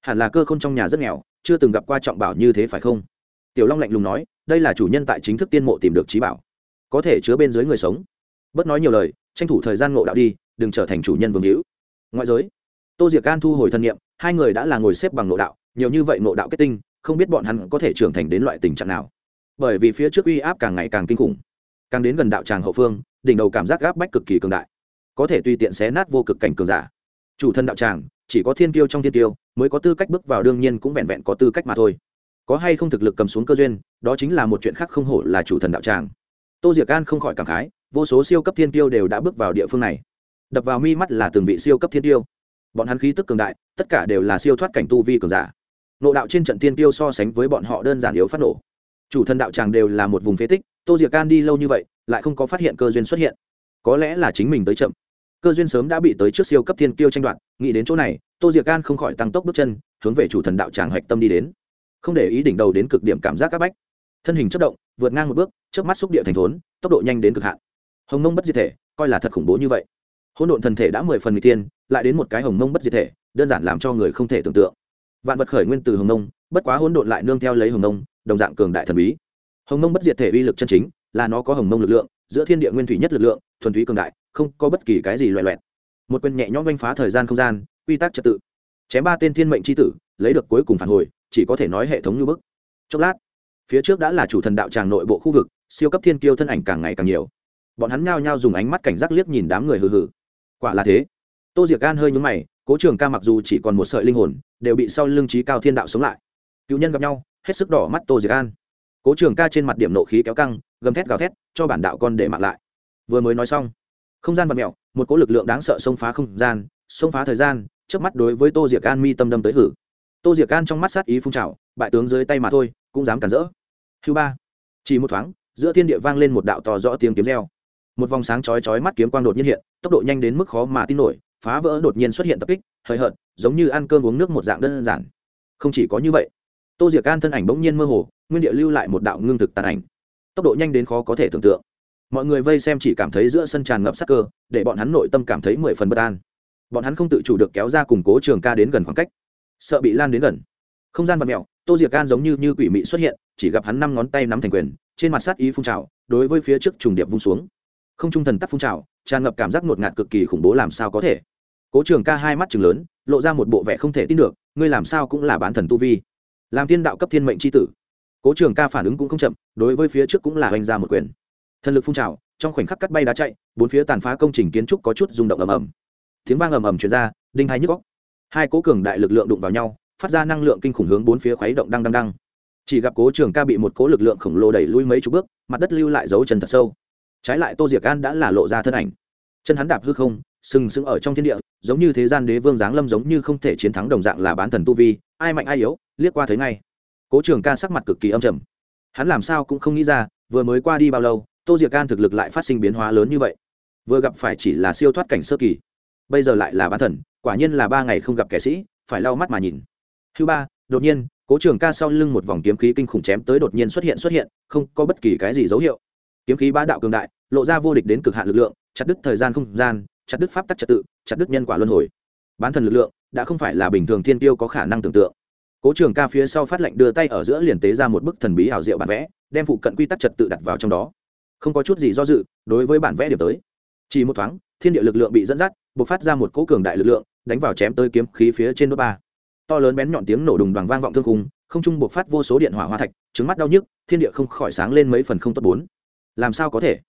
Hẳn là cơ khôn trong nhà rất nghèo, chưa từng gặp qua trọng bảo như thế phải không? Tiểu long lạnh lùng nói, đây là chủ nhân tại chính thức tiên mộ tìm được trí bảo, có thể chứa bên dưới người sống. Bớt nói nhiều lời tranh thủ thời gian ngộ đạo đi, đừng trở thành chủ nhân vương hữu. Ngoại giới, tô diệc an thu hồi thân nhiệm, hai người đã là ngồi xếp bằng ngộ đạo, nhiều như vậy ngộ đạo kết tinh, không biết bọn hắn có thể trưởng thành đến loại tình trạng nào. Bởi vì phía trước uy áp càng ngày càng kinh khủng, càng đến gần đạo tràng hậu phương, đỉnh đầu cảm giác gáp bách cực kỳ cường đại, có thể tùy tiện xé nát vô cực cảnh cường giả. Chủ thân đạo tràng, chỉ có thiên tiêu trong thiên tiêu mới có tư cách bước vào đương nhiên cũng vẹn vẹn có tư cách mà thôi. Có hay không thực lực cầm xuống cơ duyên, đó chính là một chuyện khác không hổ là chủ thần đạo tràng. Tô diệc an không khỏi cảm khái vô số siêu cấp thiên tiêu đều đã bước vào địa phương này. Đập vào mi mắt là từng vị siêu cấp thiên tiêu. Bọn hắn khí tức cường đại, tất cả đều là siêu thoát cảnh tu vi cường giả. Nộ đạo trên trận thiên tiêu so sánh với bọn họ đơn giản yếu phát nổ. Chủ thần đạo tràng đều là một vùng phế tích, tô diệc can đi lâu như vậy, lại không có phát hiện cơ duyên xuất hiện. Có lẽ là chính mình tới chậm. Cơ duyên sớm đã bị tới trước siêu cấp thiên tiêu tranh đoạt, nghĩ đến chỗ này, tô diệc can không khỏi tăng tốc bước chân, hướng về chủ thần đạo tràng hạch tâm đi đến. Không để ý đỉnh đầu đến cực điểm cảm giác áp bách. Thân hình chất động, vượt ngang một bước trước mắt xúc địa thành thốn, tốc độ nhanh đến cực hạn hồng mông bất diệt thể, coi là thật khủng bố như vậy. Hỗn độn thần thể đã mười phần n g tiên lại đến một cái hồng mông bất diệt thể, đơn giản làm cho người không thể tưởng tượng. Vạn vật khởi nguyên từ hồng mông, bất quá hỗn độn lại nương theo lấy hồng mông, đồng dạng cường đại thần bí. Hồng mông bất diệt thể uy lực chân chính, là nó có hồng mông lực lượng, giữa thiên địa nguyên thủy nhất lực lượng, thuần túy cường đại, không có bất kỳ cái gì loại loẹt. Một quyền nhẹ nhõm oanh phá thời gian không gian, quy tắc trật tự. Chém ba tên thiên mệnh tri tử, lấy được cuối cùng phản hồi, chỉ có thể nói hệ thống như bức. Chốc lát, phía trước đã là chủ thần đạo tràng nội bộ khu vực, siêu cấp thiên kiêu thân ảnh càng ngày càng nhiều bọn hắn nhao nhao dùng ánh mắt cảnh giác liếc nhìn đám người hừ hừ. Quả là thế. Tô diệc gan hơi nhúng mày, cố trường ca mặc dù chỉ còn một sợi linh hồn, đều bị sau lưng trí cao thiên đạo sống lại. Cựu nhân gặp nhau, hết sức đỏ mắt tô diệc gan cố trường ca trên mặt điểm nộ khí kéo căng, gầm thét gào thét, cho bản đạo con để mặc lại. Vừa mới nói xong, không gian vật mẹo một cỗ lực lượng đáng sợ xông phá không gian, xông phá thời gian trước mắt đối với tô diệc an mi tâm đâm tới hử. Tô diệc an trong mắt sát ý phun trào, bại tướng dưới tay mà thôi, cũng dám cản rỡ. Thứ ba. Chỉ một thoáng, giữa thiên địa vang lên một đạo to rõ tiếng kiếm reo một vòng sáng chói chói mắt kiếm quang đột nhiên hiện, tốc độ nhanh đến mức khó mà tin nổi, phá vỡ đột nhiên xuất hiện tập kích, hời hợt, giống như ăn cơm uống nước một dạng đơn giản. Không chỉ có như vậy, tô diệc an thân ảnh bỗng nhiên mơ hồ, nguyên địa lưu lại một đạo ngưng thực tàn ảnh. Tốc độ nhanh đến khó có thể tưởng tượng. Mọi người vây xem chỉ cảm thấy giữa sân tràn ngập sắc cơ, để bọn hắn nội tâm cảm thấy mười phần bất an. Bọn hắn không tự chủ được kéo ra củng cố trường ca đến gần khoảng cách. Sợ bị lan đến gần. Không gian vật mẹo tô diệc gan giống như như quỷ mị xuất hiện, chỉ gặp hắn năm ngón tay nắm thành quyền, trên mặt sát ý phun trào, đối với phía trước trùng điệp vung xuống không trung thần tắc phun trào, tràn ngập cảm giác ngột ngạt cực kỳ khủng bố làm sao có thể. Cố trường ca hai mắt chừng lớn, lộ ra một bộ vẻ không thể tin được, ngươi làm sao cũng là bán thần tu vi. Làm tiên đạo cấp thiên mệnh c tử. Cố trường ca phản ứng cũng không chậm, đối với phía trước cũng là oanh ra một quyền. Thần lực phun trào, trong khoảnh khắc cắt bay đá chạy, bốn phía tàn phá công trình kiến trúc có chút rung động ầm ầm. Tiếng vang ầm ầm chuyển ra, đinh hai nhức góc hai cố cường đại lực lượng đụng vào nhau, phát ra năng lượng kinh khủng hướng bốn phía khuấy động đăng đăng đăng. Chỉ gặp cố trường ca bị một cố lực lượng khổng lồ đẩy lui mấy chục bước, mặt đất lưu lại dấu chân thật sâu trái lại tô diệc an đã là lộ ra thân ảnh. Chân hắn đạp hư không, sừng sững ở trong thiên địa, giống như thế gian đế vương giáng lâm giống như không thể chiến thắng đồng dạng là bán thần tu vi, ai mạnh ai yếu, liếc qua thấy ngay. Cố trường ca sắc mặt cực kỳ âm trầm. Hắn làm sao cũng không nghĩ ra, vừa mới qua đi bao lâu, tô diệc an thực lực lại phát sinh biến hóa lớn như vậy. Vừa gặp phải chỉ là siêu thoát cảnh sơ kỳ, bây giờ lại là bán thần, quả nhiên là ba ngày không gặp kẻ sĩ, phải lau mắt mà nhìn. Thứ ba, đột nhiên, cố trường ca sau lưng một vòng kiếm khí kinh khủng chém tới đột nhiên xuất hiện xuất hiện, không có bất kỳ cái gì dấu hiệu. Kiếm khí bá đạo cường đại lộ ra vô địch đến cực hạn lực lượng, chặt đứt thời gian không gian, chặt đứt pháp tắc trật tự, chặt đứt nhân quả luân hồi. Bán thần lực lượng đã không phải là bình thường thiên tiêu có khả năng tưởng tượng. Cố trường ca phía sau phát lệnh đưa tay ở giữa liền tế ra một bức thần bí ảo diệu bản vẽ, đem phụ cận quy tắc trật tự đặt vào trong đó. Không có chút gì do dự, đối với bản vẽ điểm tới. Chỉ một thoáng, thiên địa lực lượng bị dẫn dắt, bộc phát ra một cỗ cường đại lực lượng, đánh vào chém tới kiếm khí phía trên đốt ba. To lớn bén nhọn tiếng nổ đùng đoàn vang vọng thương khung, không trung buộc phát vô số điện hỏa hoa thạch, trứng mắt đau nhức, thiên địa không khỏi sáng lên mấy phần không tốt bốn. Làm sao có thể?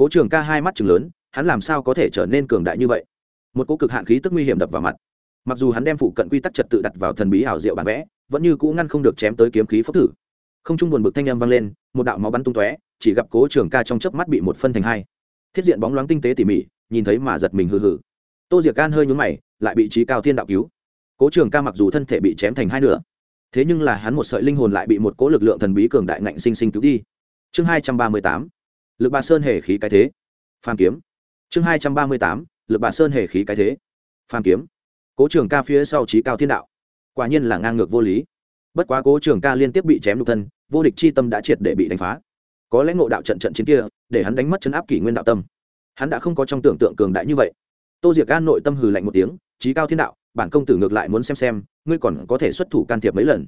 Cố trường ca hai mắt chừng lớn, hắn làm sao có thể trở nên cường đại như vậy? Một cỗ cực hạn khí tức nguy hiểm đập vào mặt. Mặc dù hắn đem phụ cận quy tắc trật tự đặt vào thần bí ảo diệu bản vẽ, vẫn như cũ ngăn không được chém tới kiếm khí phốc thử. Không Chung buồn bực thanh âm vang lên, một đạo máu bắn tung tóe, chỉ gặp cố trường ca trong chớp mắt bị một phân thành hai. Thiết diện bóng loáng tinh tế tỉ mỉ, nhìn thấy mà giật mình hừ hừ. Tô diệc can hơi nhún mày, lại bị trí cao thiên đạo cứu. Cố trường ca mặc dù thân thể bị chém thành hai nửa, thế nhưng là hắn một sợi linh hồn lại bị một cố lực lượng thần bí cường đại ngạnh sinh sinh cứu đi. Chương hai trăm ba mươi tám lực bà sơn hề khí cái thế. Phàm kiếm. Chương hai trăm ba mươi tám, lực bà sơn hề khí cái thế. Phàm kiếm. Cố trường ca phía sau trí cao thiên đạo. Quả nhiên là ngang ngược vô lý. Bất quá cố trường ca liên tiếp bị chém đục thân, vô địch chi tâm đã triệt để bị đánh phá. Có lẽ ngộ đạo trận trận chiến kia, để hắn đánh mất chấn áp kỷ nguyên đạo tâm. Hắn đã không có trong tưởng tượng cường đại như vậy. Tô diệc an nội tâm hừ lạnh một tiếng trí cao thiên đạo, bản công tử ngược lại muốn xem xem, ngươi còn có thể xuất thủ can thiệp mấy lần.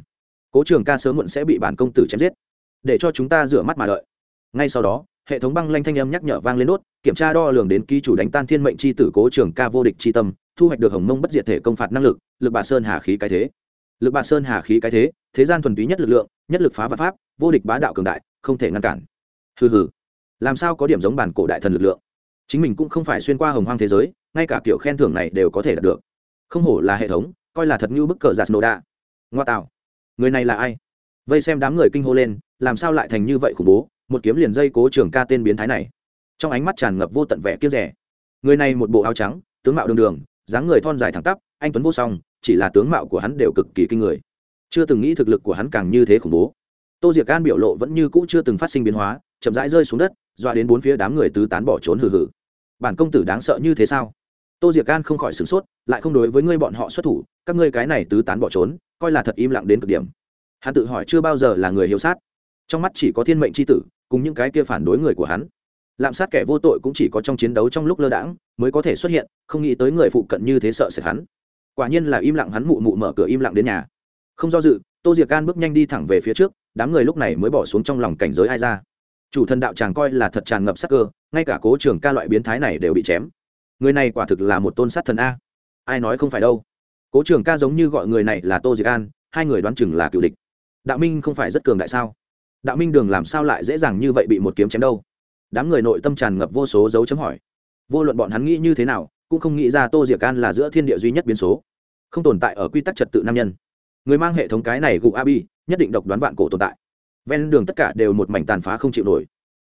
Cố trường ca sớm muộn sẽ bị bản công tử chém giết. Để cho chúng ta rửa mắt mà lợi. ngay sau đó hệ thống băng lanh thanh âm nhắc nhở vang lên đốt kiểm tra đo lường đến ký chủ đánh tan thiên mệnh c h i tử cố trường ca vô địch c h i tâm, thu hoạch được hồng mông bất diệt thể công phạt năng lực lực bà sơn hà khí cái thế. Lực bà sơn hà khí cái thế thế gian thuần túy nhất lực lượng, nhất lực phá vật pháp, vô địch bá đạo cường đại, không thể ngăn cản. Hừ hừ. Làm sao có điểm giống bản cổ đại thần lực lượng? Chính mình cũng không phải xuyên qua hồng hoang thế giới, ngay cả kiểu khen thưởng này đều có thể đạt được. Không hổ là hệ thống, coi là thật như bức cờ giạt nổ đạ. Ngoa tạo. Người này là ai? Vây xem đám người kinh hô lên, làm sao lại thành như vậy khủng bố? Một kiếm liền dây cố trường ca tên biến thái này. Trong ánh mắt tràn ngập vô tận vẻ kia rẻ. Người này một bộ áo trắng, tướng mạo đường đường, dáng người thon dài thẳng tắp, anh tuấn vô song, chỉ là tướng mạo của hắn đều cực kỳ kinh người. Chưa từng nghĩ thực lực của hắn càng như thế khủng bố. Tô diệc can biểu lộ vẫn như cũ chưa từng phát sinh biến hóa, chậm rãi rơi xuống đất, dọa đến bốn phía đám người tứ tán bỏ trốn hừ hừ. Bản công tử đáng sợ như thế sao? Tô diệc can không khỏi sửng sốt, lại không đối với ngươi bọn họ xuất thủ, các ngươi cái này tứ tán bỏ trốn, coi là thật im lặng đến cực điểm. Hắn tự hỏi chưa bao giờ là người hiếu sát. Trong mắt chỉ có thiên mệnh c h i tử cùng những cái kia phản đối người của hắn. Lạm sát kẻ vô tội cũng chỉ có trong chiến đấu trong lúc lơ đãng mới có thể xuất hiện, không nghĩ tới người phụ cận như thế sợ sệt hắn. Quả nhiên là im lặng hắn mụ mụ mở cửa im lặng đến nhà. Không do dự, tô diệc gan bước nhanh đi thẳng về phía trước, đám người lúc này mới bỏ xuống trong lòng cảnh giới ai ra. Chủ thần đạo chàng coi là thật tràn ngập sắc cơ, ngay cả cố trường ca loại biến thái này đều bị chém. Người này quả thực là một tôn sát thần a. Ai nói không phải đâu. Cố trường ca giống như gọi người này là tô diệc an, hai người đoán chừng là cựu địch. Đạo minh không phải rất cường đại sao? Đạo minh đường làm sao lại dễ dàng như vậy bị một kiếm chém đâu? Đám người nội tâm tràn ngập vô số dấu chấm hỏi. Vô luận bọn hắn nghĩ như thế nào, cũng không nghĩ ra tô diệc an là giữa thiên địa duy nhất biến số. Không tồn tại ở quy tắc trật tự nam nhân. Người mang hệ thống cái này gụ abi nhất định độc đoán vạn cổ tồn tại. Ven đường tất cả đều một mảnh tàn phá không chịu nổi.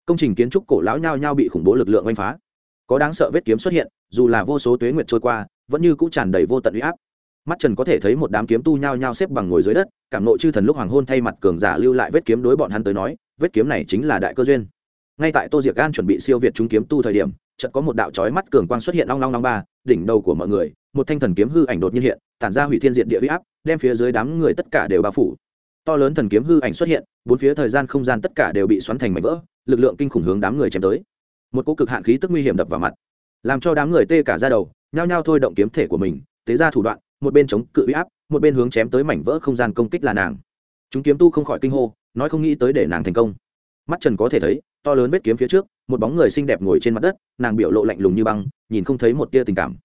Công trình kiến trúc cổ lão nhao nhao bị khủng bố lực lượng oanh phá. Có đáng sợ vết kiếm xuất hiện, dù là vô số tuế nguyệt trôi qua, vẫn như cũng tràn đầy vô tận uy áp mắt trần có thể thấy một đám kiếm tu nhao nhao xếp bằng ngồi dưới đất, cảm nộ chư thần lúc hoàng hôn thay mặt cường giả lưu lại vết kiếm đối bọn hắn tới nói, vết kiếm này chính là đại cơ duyên. Ngay tại tô diệc gan chuẩn bị siêu việt chúng kiếm tu thời điểm, chợt có một đạo chói mắt cường quang xuất hiện long long long ba, đỉnh đầu của mọi người, một thanh thần kiếm hư ảnh đột nhiên hiện, tản ra hủy thiên diện địa huy áp, đem phía dưới đám người tất cả đều bao phủ. To lớn thần kiếm hư ảnh xuất hiện, bốn phía thời gian không gian tất cả đều bị xoắn thành mảnh vỡ, lực lượng kinh khủng hướng đám người chém tới. Một cỗ cực hạn khí tức nguy hiểm đập vào mặt, làm cho đám người tê cả ra đầu, nhao nhao thôi động kiếm thể của mình, tế ra thủ đoạn một bên chống cự uy áp, một bên hướng chém tới mảnh vỡ không gian công kích là nàng. Chúng kiếm tu không khỏi kinh hô, nói không nghĩ tới để nàng thành công. Mắt trần có thể thấy, to lớn vết kiếm phía trước, một bóng người xinh đẹp ngồi trên mặt đất, nàng biểu lộ lạnh lùng như băng, nhìn không thấy một tia tình cảm.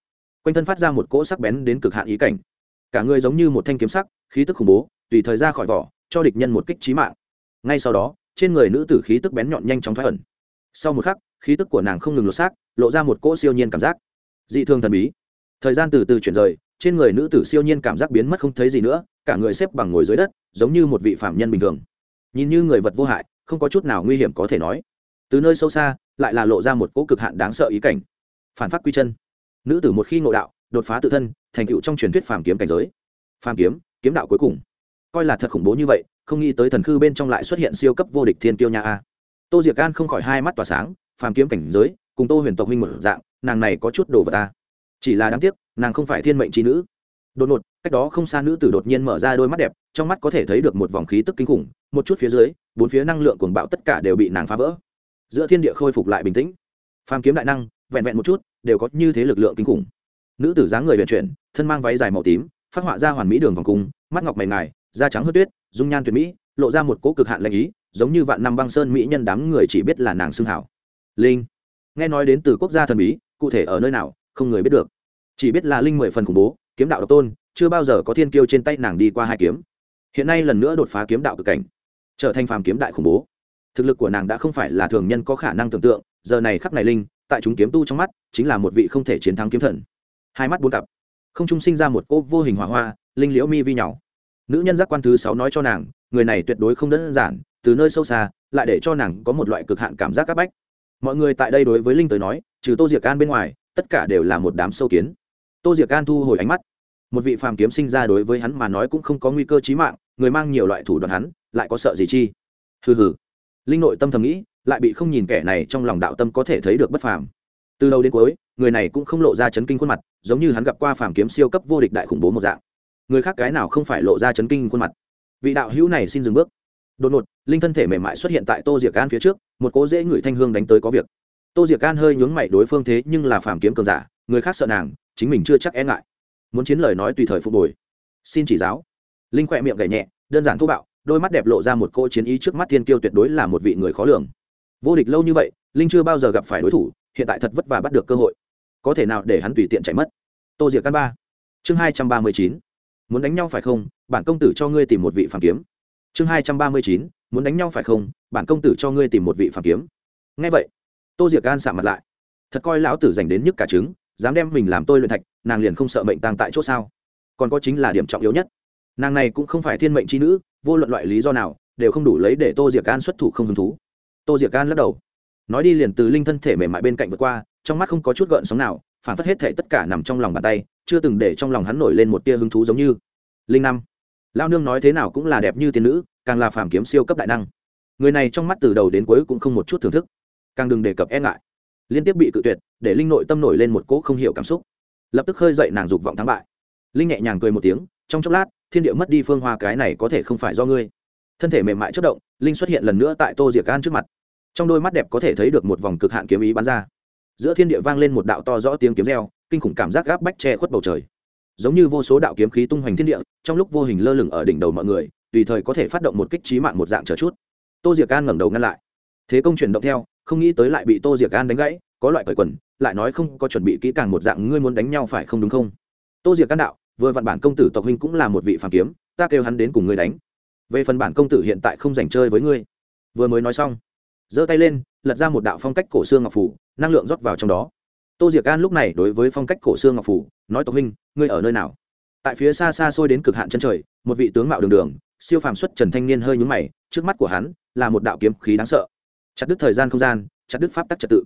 Quanh thân phát ra một cỗ sắc bén đến cực hạn ý cảnh. Cả người giống như một thanh kiếm sắc, khí tức khủng bố, tùy thời ra khỏi vỏ, cho địch nhân một kích trí mạng. Ngay sau đó, trên người nữ tử khí tức bén nhọn nhanh chóng thoát ẩn. Sau một khắc, khí tức của nàng không ngừng lột xác, lộ ra một cỗ siêu nhiên cảm giác. Dị thương thần bí. Thời gian từ từ chuyển rời trên người nữ tử siêu nhiên cảm giác biến mất không thấy gì nữa, cả người xếp bằng ngồi dưới đất, giống như một vị phạm nhân bình thường. Nhìn như người vật vô hại, không có chút nào nguy hiểm có thể nói. Từ nơi sâu xa, lại là lộ ra một cỗ cực hạn đáng sợ ý cảnh. Phản phát quy chân. Nữ tử một khi ngộ đạo, đột phá tự thân, thành tựu trong truyền thuyết phàm kiếm cảnh giới. Phàm kiếm kiếm đạo cuối cùng. Coi là thật khủng bố như vậy, không nghĩ tới thần khư bên trong lại xuất hiện siêu cấp vô địch thiên tiêu nha a. Tô diệc an không khỏi hai mắt tỏa sáng, phàm kiếm cảnh giới, cùng tô huyền tộc huynh một dạng, nàng này có chút đồ vật ta chỉ là đáng tiếc nàng không phải thiên mệnh trí nữ. Đột ngột, cách đó không xa nữ tử đột nhiên mở ra đôi mắt đẹp, trong mắt có thể thấy được một vòng khí tức kinh khủng, một chút phía dưới, bốn phía năng lượng cuồng bạo tất cả đều bị nàng phá vỡ. Giữa thiên địa khôi phục lại bình tĩnh. Phàm kiếm đại năng, vẹn vẹn một chút, đều có như thế lực lượng kinh khủng. Nữ tử dáng người vận chuyển, thân mang váy dài màu tím, phát họa ra hoàn mỹ đường vòng cung, mắt ngọc mày ngài, da trắng hớt tuyết, dung nhan tuyệt mỹ, lộ ra một cỗ cực hạn lạnh ý, giống như vạn năm băng sơn mỹ nhân đám người chỉ biết là nàng xưng hảo. Linh, nghe nói đến từ quốc gia thần bí, cụ thể ở nơi nào, không người biết được chỉ biết là linh mười phần khủng bố, kiếm đạo độc tôn, chưa bao giờ có thiên kiêu trên tay nàng đi qua hai kiếm. Hiện nay lần nữa đột phá kiếm đạo cực cảnh, trở thành phàm kiếm đại khủng bố. Thực lực của nàng đã không phải là thường nhân có khả năng tưởng tượng, giờ này khắc này linh, tại chúng kiếm tu trong mắt, chính là một vị không thể chiến thắng kiếm thần. Hai mắt bốn cặp, không trung sinh ra một cô vô hình hỏa hoa, linh liễu mi vi nhỏ. Nữ nhân giác quan thứ sáu nói cho nàng, người này tuyệt đối không đơn giản, từ nơi sâu xa, lại để cho nàng có một loại cực hạn cảm giác áp bách. Mọi người tại đây đối với linh tới nói, trừ tô diệc an bên ngoài, tất cả đều là một đám sâu kiến tô diệc an thu hồi ánh mắt. Một vị phàm kiếm sinh ra đối với hắn mà nói cũng không có nguy cơ chí mạng, người mang nhiều loại thủ đoạn hắn, lại có sợ gì chi? Hừ hừ. Linh nội tâm thầm nghĩ, lại bị không nhìn kẻ này trong lòng đạo tâm có thể thấy được bất phàm. Từ đầu đến cuối, người này cũng không lộ ra chấn kinh khuôn mặt, giống như hắn gặp qua phàm kiếm siêu cấp vô địch đại khủng bố một dạng. Người khác cái nào không phải lộ ra chấn kinh khuôn mặt? Vị đạo hữu này xin dừng bước. Đột ngột, linh thân thể mềm mại xuất hiện tại tô diệc an phía trước, một cố dễ ngửi thanh hương đánh tới có việc. Tô diệc an hơi nhướng mày đối phương thế nhưng là phàm kiếm cường giả, người khác sợ nàng chính mình chưa chắc e ngại. Muốn chiến lời nói tùy thời phục hồi. Xin chỉ giáo. Linh khỏe miệng gảy nhẹ, đơn giản thô bạo, đôi mắt đẹp lộ ra một cô chiến ý trước mắt thiên kiêu tuyệt đối là một vị người khó lường. Vô địch lâu như vậy, linh chưa bao giờ gặp phải đối thủ, hiện tại thật vất vả bắt được cơ hội. Có thể nào để hắn tùy tiện chạy mất? Tô diệc căn ba. Chương hai trăm ba mươi chín. Muốn đánh nhau phải không? Bản công tử cho ngươi tìm một vị phản kiếm. Chương hai trăm ba mươi chín. Muốn đánh nhau phải không? Bản công tử cho ngươi tìm một vị phản kiếm. Ngay vậy, tô diệc gan sạ mặt lại. Thật coi lão tử dành đến nhức cả trứng dám đem mình làm tôi luyện thạch, nàng liền không sợ mệnh tàng tại chỗ sao? Còn có chính là điểm trọng yếu nhất, nàng này cũng không phải thiên mệnh c h i nữ, vô luận loại lý do nào, đều không đủ lấy để tô diệc an xuất thủ không hứng thú. Tô diệc an lắc đầu. Nói đi liền từ linh thân thể mềm mại bên cạnh vượt qua, trong mắt không có chút gợn sóng nào, phản phất hết thể tất cả nằm trong lòng bàn tay, chưa từng để trong lòng hắn nổi lên một tia hứng thú giống như. Linh năm. Lao nương nói thế nào cũng là đẹp như tiên nữ, càng là phàm kiếm siêu cấp đại năng. Người này trong mắt từ đầu đến cuối cũng không một chút thưởng thức. Càng đừng đề cập e ngại liên tiếp bị cự tuyệt, để linh nội tâm nổi lên một cỗ không hiểu cảm xúc. Lập tức khơi dậy nàng dục vọng thắng bại. Linh nhẹ nhàng cười một tiếng, trong chốc lát, thiên địa mất đi phương hoa cái này có thể không phải do ngươi. Thân thể mềm mại chất động, linh xuất hiện lần nữa tại tô diệc gan trước mặt. Trong đôi mắt đẹp có thể thấy được một vòng cực hạn kiếm ý bắn ra. Giữa thiên địa vang lên một đạo to rõ tiếng kiếm reo, kinh khủng cảm giác gáp bách che khuất bầu trời. Giống như vô số đạo kiếm khí tung hoành thiên địa, trong lúc vô hình lơ lửng ở đỉnh đầu mọi người, tùy thời có thể phát động một kích trí mạng một dạng chờ chút. Tô diệc an ngẩng đầu ngăn lại. Thế công chuyển động theo không nghĩ tới lại bị tô diệc an đánh gãy, có loại cởi quần, lại nói không có chuẩn bị kỹ càng một dạng ngươi muốn đánh nhau phải không đúng không? Tô diệc An đạo, vừa vặn bản công tử tộc huynh cũng là một vị phàm kiếm, ta kêu hắn đến cùng ngươi đánh. Về phần bản công tử hiện tại không dành chơi với ngươi. Vừa mới nói xong, giơ tay lên, lật ra một đạo phong cách cổ xương ngọc phủ, năng lượng rót vào trong đó. Tô diệc an lúc này đối với phong cách cổ xương ngọc phủ, nói tộc huynh, ngươi ở nơi nào? Tại phía xa xa xôi đến cực hạn chân trời, một vị tướng mạo đường đường, siêu phàm xuất trần thanh niên hơi nhúng mày, trước mắt của hắn là một đạo kiếm khí đáng sợ chặt đứt thời gian không gian, chặt đứt pháp tắc trật tự.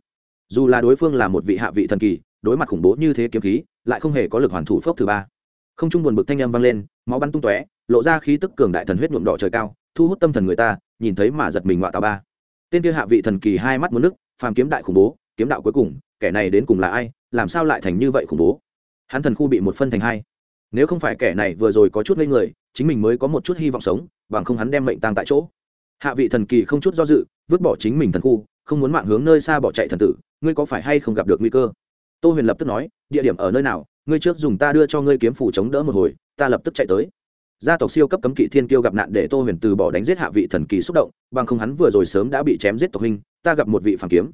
Dù là đối phương là một vị hạ vị thần kỳ, đối mặt khủng bố như thế kiếm khí, lại không hề có lực hoàn thủ phốc thứ ba. Không Chung buồn bực thanh âm vang lên, máu bắn tung tóe, lộ ra khí tức cường đại thần huyết nhuộm đỏ trời cao, thu hút tâm thần người ta, nhìn thấy mà giật mình ngoại tào ba. Tên kia hạ vị thần kỳ hai mắt muốn nước phàm kiếm đại khủng bố, kiếm đạo cuối cùng, kẻ này đến cùng là ai, làm sao lại thành như vậy khủng bố? Hắn thần khu bị một phân thành hai. Nếu không phải kẻ này vừa rồi có chút ngây người, chính mình mới có một chút hy vọng sống, bằng không hắn đem mệnh tang tại chỗ hạ vị thần kỳ không chút do dự, vứt bỏ chính mình thần khu, không muốn mạng hướng nơi xa bỏ chạy thần tử, ngươi có phải hay không gặp được nguy cơ? Tô huyền lập tức nói, địa điểm ở nơi nào, ngươi trước dùng ta đưa cho ngươi kiếm phủ chống đỡ một hồi, ta lập tức chạy tới. Gia tộc siêu cấp cấm kỵ thiên kiêu gặp nạn để tô huyền từ bỏ đánh giết hạ vị thần kỳ xúc động, bằng không hắn vừa rồi sớm đã bị chém giết tộc huynh, ta gặp một vị phản kiếm.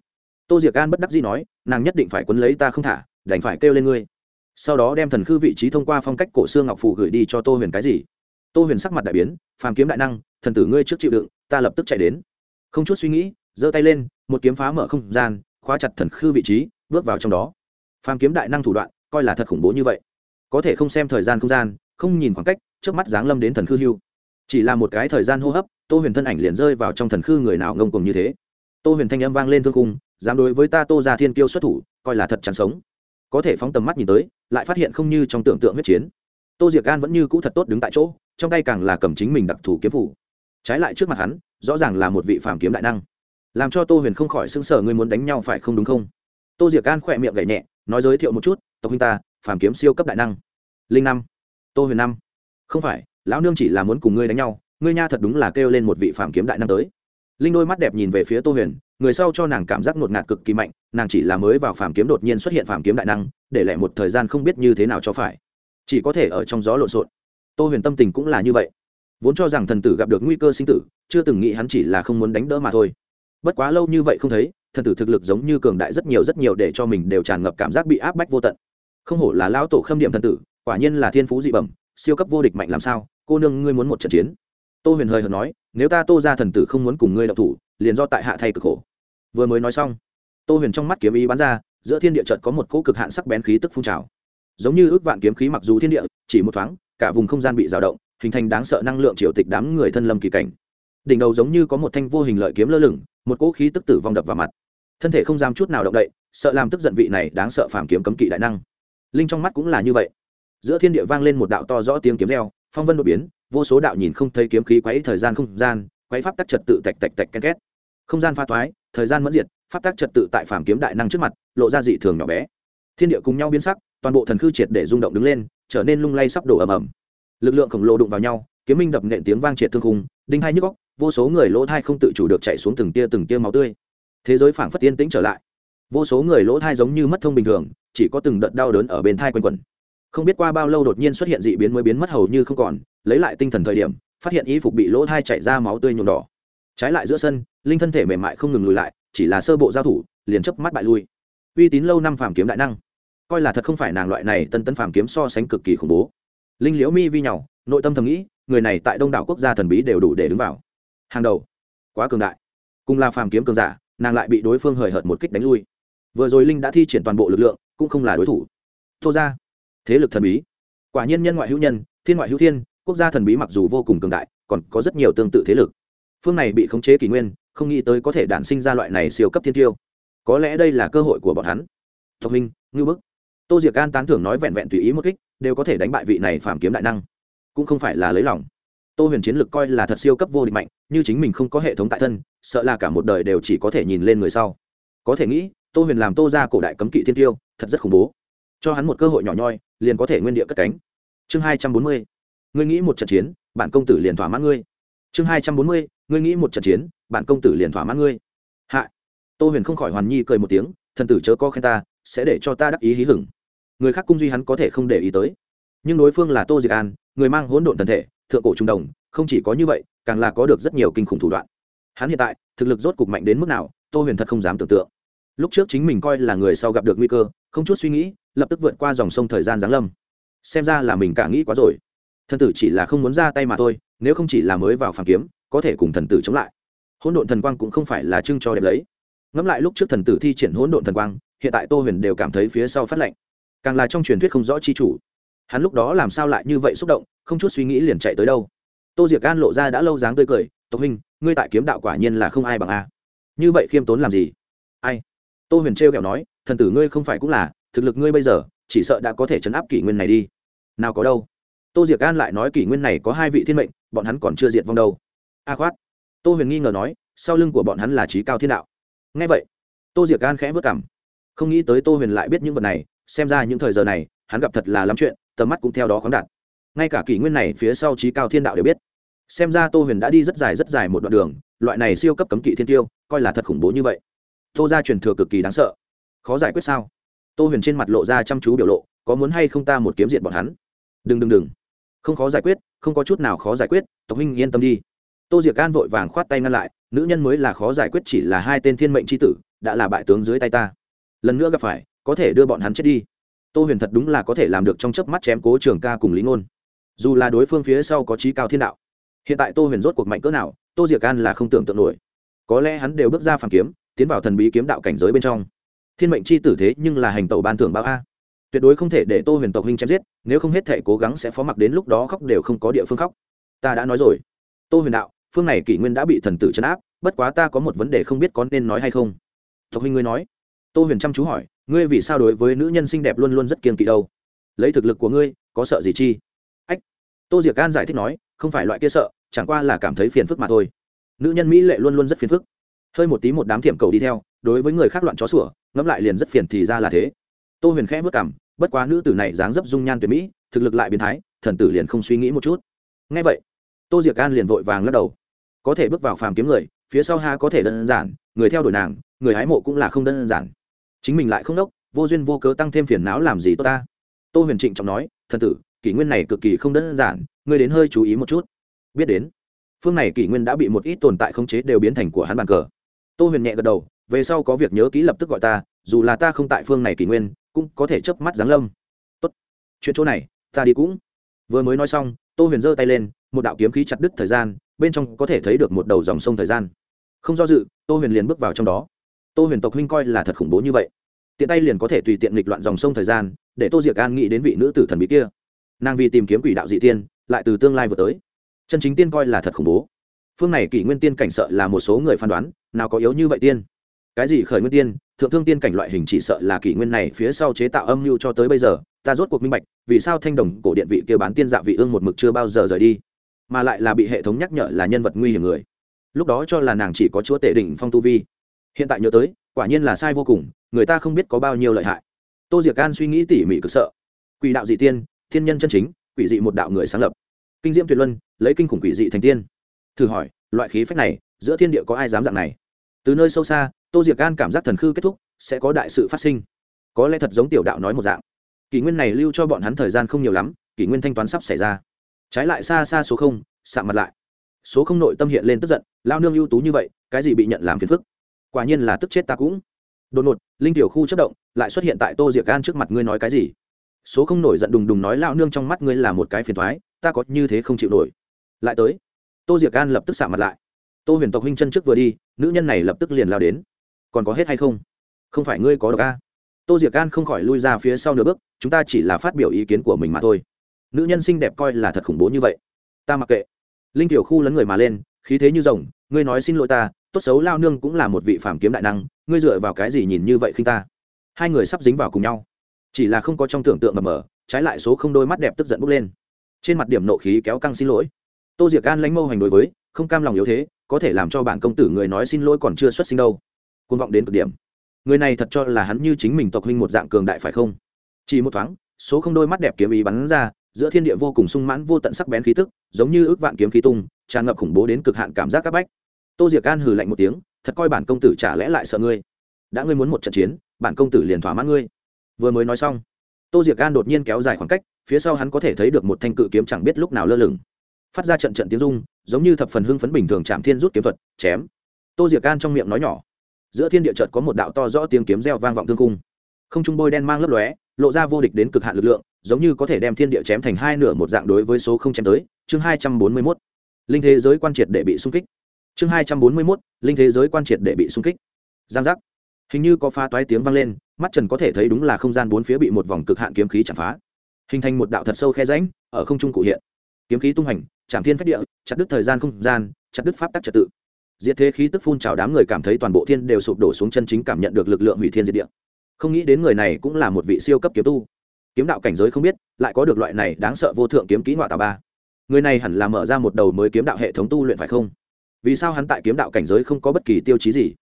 Tô diệc an bất đắc dĩ nói, nàng nhất định phải quấn lấy ta không thả, đành phải kêu lên ngươi. Sau đó đem thần khư vị trí thông qua phong cách cổ xương ngọc phù gửi đi cho tô huyền cái gì? Tô huyền sắc mặt đại biến, phàm kiếm đại năng, thần tử ngươi trước chịu đựng ta lập tức chạy đến. Không chút suy nghĩ, giơ tay lên, một kiếm phá mở không gian, khóa chặt thần khư vị trí, bước vào trong đó. Phàm kiếm đại năng thủ đoạn, coi là thật khủng bố như vậy. Có thể không xem thời gian không gian, không nhìn khoảng cách trước mắt giáng lâm đến thần khư hưu. Chỉ là một cái thời gian hô hấp, tô huyền thân ảnh liền rơi vào trong thần khư người nào ngông cùng như thế. Tô huyền thanh âm vang lên thương cung dám đối với ta tô ra thiên kiêu xuất thủ, coi là thật chắn sống. Có thể phóng tầm mắt nhìn tới, lại phát hiện không như trong tưởng tượng huyết chiến. Tô diệc gan vẫn như cũ thật tốt đứng tại chỗ, trong tay càng là cầm chính mình đặc thù kiếm phủ trái lại trước mặt hắn, rõ ràng là một vị phàm kiếm đại năng. Làm cho tô huyền không khỏi xứng sở ngươi muốn đánh nhau phải không đúng không? Tô diệc can khỏe miệng gậy nhẹ, nói giới thiệu một chút, tộc huynh ta, phàm kiếm siêu cấp đại năng. Linh năm. Tô huyền năm. Không phải, lão nương chỉ là muốn cùng ngươi đánh nhau, ngươi nha thật đúng là kêu lên một vị phàm kiếm đại năng tới. Linh đôi mắt đẹp nhìn về phía tô huyền, người sau cho nàng cảm giác ngột ngạt cực kỳ mạnh, nàng chỉ là mới vào phàm kiếm đột nhiên xuất hiện phàm kiếm đại năng, để lại một thời gian không biết như thế nào cho phải. Chỉ có thể ở trong gió lộn xộn. Tô huyền tâm tình cũng là như vậy vốn cho rằng thần tử gặp được nguy cơ sinh tử, chưa từng nghĩ hắn chỉ là không muốn đánh đỡ mà thôi. Bất quá lâu như vậy không thấy, thần tử thực lực giống như cường đại rất nhiều rất nhiều để cho mình đều tràn ngập cảm giác bị áp bách vô tận. Không hổ là lão tổ khâm điểm thần tử, quả nhiên là thiên phú dị bẩm, siêu cấp vô địch mạnh làm sao, cô nương ngươi muốn một trận chiến. Tô huyền hời hợt nói, nếu ta tô ra thần tử không muốn cùng ngươi đậu thủ, liền do tại hạ thay cực khổ. Vừa mới nói xong, tô huyền trong mắt kiếm ý bắn ra, giữa thiên địa trận có một cỗ cực hạn sắc bén khí tức phun trào. Giống như ước vạn kiếm khí mặc dù thiên địa, chỉ một thoáng cả vùng không gian bị rào động, hình thành đáng sợ năng lượng triều tịch đám người thân lâm kỳ cảnh. Đỉnh đầu giống như có một thanh vô hình lợi kiếm lơ lửng, một cỗ khí tức tử vong đập vào mặt. Thân thể không dám chút nào động đậy, sợ làm tức giận vị này đáng sợ phàm kiếm cấm kỵ đại năng. Linh trong mắt cũng là như vậy. Giữa thiên địa vang lên một đạo to rõ tiếng kiếm reo, phong vân đột biến, vô số đạo nhìn không thấy kiếm khí quấy thời gian không gian, quấy pháp tắc trật tự tạch tạch tạch ken két. Không gian pha thoái thời gian mẫn diệt, pháp tắc trật tự tại phàm kiếm đại năng trước mặt, lộ ra dị thường nhỏ bé. Thiên địa cùng nhau biến sắc toàn bộ thần khư triệt để rung động đứng lên, trở nên lung lay sắp đổ ầm ầm. Lực lượng khổng lồ đụng vào nhau, kiếm minh đập nện tiếng vang triệt thương khung, đinh hai nhức góc vô số người lỗ thai không tự chủ được chạy xuống từng tia từng tia máu tươi. Thế giới phảng phất tiên tĩnh trở lại. Vô số người lỗ thai giống như mất thông bình thường, chỉ có từng đợt đau đớn ở bên thai quanh quẩn. Không biết qua bao lâu đột nhiên xuất hiện dị biến mới biến mất hầu như không còn, lấy lại tinh thần thời điểm, phát hiện y phục bị lỗ thai chảy ra máu tươi nhuộm đỏ. Trái lại giữa sân, linh thân thể mềm mại không ngừng lùi lại, chỉ là sơ bộ giao thủ, liền chớp mắt bại lui. Uy tín lâu năm phàm kiếm đại năng coi là thật không phải nàng loại này tân tân phàm kiếm so sánh cực kỳ khủng bố. Linh liễu mi vi nhỏ nội tâm thầm nghĩ, người này tại đông đảo quốc gia thần bí đều đủ để đứng vào. Hàng đầu, quá cường đại. Cùng là phàm kiếm cường giả, nàng lại bị đối phương hời hợt một kích đánh lui. Vừa rồi linh đã thi triển toàn bộ lực lượng, cũng không là đối thủ. Thô ra thế lực thần bí. Quả nhiên nhân ngoại hữu nhân, thiên ngoại hữu thiên, quốc gia thần bí mặc dù vô cùng cường đại, còn có rất nhiều tương tự thế lực. Phương này bị khống chế kỷ nguyên, không nghĩ tới có thể đản sinh ra loại này siêu cấp thiên tiêu. Có lẽ đây là cơ hội của bọn hắn. Tộc minh ngư bức tô diệc an tán thưởng nói vẹn vẹn tùy ý một kích, đều có thể đánh bại vị này phàm kiếm đại năng. Cũng không phải là lấy lòng. Tô huyền chiến lược coi là thật siêu cấp vô địch mạnh, như chính mình không có hệ thống tại thân, sợ là cả một đời đều chỉ có thể nhìn lên người sau. Có thể nghĩ, tô huyền làm tô ra cổ đại cấm kỵ thiên tiêu, thật rất khủng bố. Cho hắn một cơ hội nhỏ nhoi, liền có thể nguyên địa cất cánh. Chương hai trăm bốn mươi, ngươi nghĩ một trận chiến bản công tử liền thỏa mãn ngươi. Chương hai trăm bốn mươi, ngươi nghĩ một trận chiến bản công tử liền thỏa mãn ngươi. Hạ. Tô huyền không khỏi hoàn nhi cười một tiếng, thần tử chớ co khen ta, sẽ để cho ta đắc ý hí hửng người khác cung duy hắn có thể không để ý tới. Nhưng đối phương là tô diệc an, người mang hỗn độn thần thể, thượng cổ trung đồng, không chỉ có như vậy, càng là có được rất nhiều kinh khủng thủ đoạn. Hắn hiện tại, thực lực rốt cục mạnh đến mức nào, tô huyền thật không dám tưởng tượng. Lúc trước chính mình coi là người sau gặp được nguy cơ, không chút suy nghĩ, lập tức vượt qua dòng sông thời gian giáng lâm. Xem ra là mình cả nghĩ quá rồi. Thần tử chỉ là không muốn ra tay mà thôi, nếu không chỉ là mới vào phàm kiếm, có thể cùng thần tử chống lại. Hỗn độn thần quang cũng không phải là trưng cho đẹp lấy. Ngẫm lại lúc trước thần tử thi triển hỗn độn thần quang, hiện tại tô huyền đều cảm thấy phía sau phát lệnh càng là trong truyền thuyết không rõ chi chủ. Hắn lúc đó làm sao lại như vậy xúc động, không chút suy nghĩ liền chạy tới đâu. Tô diệc An lộ ra đã lâu dáng tươi cười, tộc huynh, ngươi tại kiếm đạo quả nhiên là không ai bằng a. Như vậy khiêm tốn làm gì? Ai? Tô huyền trêu kẹo nói, thần tử ngươi không phải cũng là, thực lực ngươi bây giờ, chỉ sợ đã có thể chấn áp kỷ nguyên này đi. Nào có đâu. Tô diệc An lại nói kỷ nguyên này có hai vị thiên mệnh, bọn hắn còn chưa diệt vong đâu. A khoát. Tô huyền nghi ngờ nói, sau lưng của bọn hắn là trí cao thiên đạo. Ngay vậy, tô diệc An khẽ vất cảm không nghĩ tới tô huyền lại biết những vật này xem ra những thời giờ này, hắn gặp thật là lắm chuyện, tầm mắt cũng theo đó khoáng đạt. Ngay cả kỷ nguyên này phía sau trí cao thiên đạo đều biết. Xem ra tô huyền đã đi rất dài rất dài một đoạn đường, loại này siêu cấp cấm kỵ thiên tiêu, coi là thật khủng bố như vậy. Tô ra truyền thừa cực kỳ đáng sợ. Khó giải quyết sao? Tô huyền trên mặt lộ ra chăm chú biểu lộ, có muốn hay không ta một kiếm diện bọn hắn? Đừng đừng đừng. Không khó giải quyết, không có chút nào khó giải quyết, tộc huynh yên tâm đi. Tô diệc an vội vàng khoát tay ngăn lại, nữ nhân mới là khó giải quyết chỉ là hai tên thiên mệnh c h i tử, đã là bại tướng dưới tay ta. Lần nữa gặp phải có thể đưa bọn hắn chết đi. Tô huyền thật đúng là có thể làm được trong chớp mắt chém cố trường ca cùng lý ngôn. Dù là đối phương phía sau có trí cao thiên đạo, hiện tại tô huyền rốt cuộc mạnh cỡ nào, tô diệc an là không tưởng tượng nổi. Có lẽ hắn đều bước ra phản kiếm, tiến vào thần bí kiếm đạo cảnh giới bên trong. Thiên mệnh c h i tử thế nhưng là hành tàu ban thưởng bao a. Tuyệt đối không thể để tô huyền tộc huynh chém giết, nếu không hết thể cố gắng sẽ phó mặc đến lúc đó khóc đều không có địa phương khóc. Ta đã nói rồi. Tô huyền đạo, phương này kỷ nguyên đã bị thần tử chấn áp, bất quá ta có một vấn đề không biết có nên nói hay không. Tộc huynh ngươi nói tô huyền chăm chú hỏi, ngươi vì sao đối với nữ nhân xinh đẹp luôn luôn rất kiên kỵ đâu? Lấy thực lực của ngươi, có sợ gì chi? Ách. Tô diệc an giải thích nói, không phải loại kia sợ, chẳng qua là cảm thấy phiền phức mà thôi. Nữ nhân mỹ lệ luôn luôn rất phiền phức. Hơi một tí một đám thiệm cầu đi theo, đối với người khác loạn chó sủa, ngẫm lại liền rất phiền thì ra là thế. Tô huyền khẽ vất cảm bất quá nữ tử này dáng dấp dung nhan tuyệt mỹ, thực lực lại biến thái, thần tử liền không suy nghĩ một chút. Ngay vậy, tô diệc an liền vội vàng lắc đầu. Có thể bước vào phàm kiếm người, phía sau ha có thể đơn giản, người theo đuổi nàng, người hái mộ cũng là không đơn giản chính mình lại không đốc, vô duyên vô cớ tăng thêm phiền não làm gì tốt ta? Tô huyền trịnh trọng nói, thần tử, kỷ nguyên này cực kỳ không đơn giản, ngươi đến hơi chú ý một chút. Biết đến, phương này kỷ nguyên đã bị một ít tồn tại khống chế đều biến thành của hắn bàn cờ. Tô huyền nhẹ gật đầu, về sau có việc nhớ ký lập tức gọi ta, dù là ta không tại phương này kỷ nguyên, cũng có thể chớp mắt giáng lâm. Tốt, chuyện chỗ này, ta đi cũng. Vừa mới nói xong, tô huyền giơ tay lên, một đạo kiếm khí chặt đứt thời gian, bên trong có thể thấy được một đầu dòng sông thời gian. Không do dự, tô huyền liền bước vào trong đó tô huyền tộc huynh coi là thật khủng bố như vậy. Tiện tay liền có thể tùy tiện nghịch loạn dòng sông thời gian, để tô diệc an nghĩ đến vị nữ tử thần bí kia. Nàng vì tìm kiếm quỷ đạo dị tiên, lại từ tương lai vừa tới. Chân chính tiên coi là thật khủng bố. Phương này kỷ nguyên tiên cảnh sợ là một số người phán đoán, nào có yếu như vậy tiên. Cái gì khởi nguyên tiên, thượng thương tiên cảnh loại hình chỉ sợ là kỷ nguyên này phía sau chế tạo âm mưu cho tới bây giờ, ta rốt cuộc minh bạch, vì sao thanh đồng cổ điện vị kia bán tiên dạ vị ương một mực chưa bao giờ rời đi, mà lại là bị hệ thống nhắc nhở là nhân vật nguy hiểm người. Lúc đó cho là nàng chỉ có chúa tể đỉnh phong tu vi hiện tại nhớ tới, quả nhiên là sai vô cùng, người ta không biết có bao nhiêu lợi hại. Tô diệc an suy nghĩ tỉ mỉ cực sợ. Quỷ đạo dị tiên, thiên nhân chân chính, quỷ dị một đạo người sáng lập. Kinh diễm tuyệt luân, lấy kinh khủng quỷ dị thành tiên. Thử hỏi, loại khí phách này, giữa thiên địa có ai dám dạng này? Từ nơi sâu xa, tô diệc an cảm giác thần khư kết thúc, sẽ có đại sự phát sinh. Có lẽ thật giống tiểu đạo nói một dạng. Kỷ nguyên này lưu cho bọn hắn thời gian không nhiều lắm, kỷ nguyên thanh toán sắp xảy ra. Trái lại xa xa số không, sạm mặt lại. Số không nội tâm hiện lên tức giận, lao nương ưu tú như vậy, cái gì bị nhận làm phiền phức? Quả nhiên là tức chết ta cũng. Đột ngột, linh tiểu khu chất động, lại xuất hiện tại tô diệc gan trước mặt ngươi nói cái gì? Số không nổi giận đùng đùng nói lao nương trong mắt ngươi là một cái phiền thoái ta có như thế không chịu nổi. Lại tới, tô diệc gan lập tức xả mặt lại. Tô huyền tộc huynh chân trước vừa đi, nữ nhân này lập tức liền lao đến. Còn có hết hay không? Không phải ngươi có độc a? Tô diệc gan không khỏi lui ra phía sau nửa bước, chúng ta chỉ là phát biểu ý kiến của mình mà thôi. Nữ nhân xinh đẹp coi là thật khủng bố như vậy. Ta mặc kệ. Linh tiểu khu lấn người mà lên, khí thế như rồng, ngươi nói xin lỗi ta tốt xấu lao nương cũng là một vị phàm kiếm đại năng, ngươi dựa vào cái gì nhìn như vậy khinh ta? Hai người sắp dính vào cùng nhau. Chỉ là không có trong tưởng tượng mờ mờ trái lại số không đôi mắt đẹp tức giận bốc lên. Trên mặt điểm nộ khí kéo căng xin lỗi. Tô diệc an lãnh mâu hành đối với, không cam lòng yếu thế, có thể làm cho bản công tử người nói xin lỗi còn chưa xuất sinh đâu. Côn vọng đến cực điểm. Người này thật cho là hắn như chính mình tộc huynh một dạng cường đại phải không? Chỉ một thoáng, số không đôi mắt đẹp kiếm ý bắn ra, giữa thiên địa vô cùng sung mãn vô tận sắc bén khí tức, giống như ước vạn kiếm khí tung, tràn ngập khủng bố đến cực hạn cảm giác các bách tô diệc an hừ lạnh một tiếng, thật coi bản công tử chả lẽ lại sợ ngươi? Đã ngươi muốn một trận chiến, bản công tử liền thỏa mãn ngươi. Vừa mới nói xong, tô diệc an đột nhiên kéo dài khoảng cách, phía sau hắn có thể thấy được một thanh cự kiếm chẳng biết lúc nào lơ lửng. Phát ra trận trận tiếng rung, giống như thập phần hưng phấn bình thường chạm thiên rút kiếm thuật, chém. Tô diệc an trong miệng nói nhỏ, giữa thiên địa chợt có một đạo to rõ tiếng kiếm reo vang vọng thương cung. Không trung bôi đen mang lấp lóe, lộ ra vô địch đến cực hạn lực lượng, giống như có thể đem thiên địa chém thành hai nửa một dạng đối với số không chém tới, chương hai trăm bốn mươi mốt. Linh thế giới quan triệt để bị xung kích chương hai trăm bốn mươi mốt, linh thế giới quan triệt để bị xung kích. Giang giác. Hình như có pha toái tiếng vang lên, mắt trần có thể thấy đúng là không gian bốn phía bị một vòng cực hạn kiếm khí chạm phá. Hình thành một đạo thật sâu khe rãnh, ở không trung cụ hiện. Kiếm khí tung hành, chạm thiên phách địa, chặt đứt thời gian không gian, chặt đứt pháp tắc trật tự. Diệt thế khí tức phun trào đám người cảm thấy toàn bộ thiên đều sụp đổ xuống chân chính cảm nhận được lực lượng hủy thiên diệt địa. Không nghĩ đến người này cũng là một vị siêu cấp kiếm tu. Kiếm đạo cảnh giới không biết, lại có được loại này đáng sợ vô thượng kiếm kỹ ngoại tà ba. Người này hẳn là mở ra một đầu mới kiếm đạo hệ thống tu luyện phải không? Vì sao hắn tại kiếm đạo cảnh giới không có bất kỳ tiêu chí gì?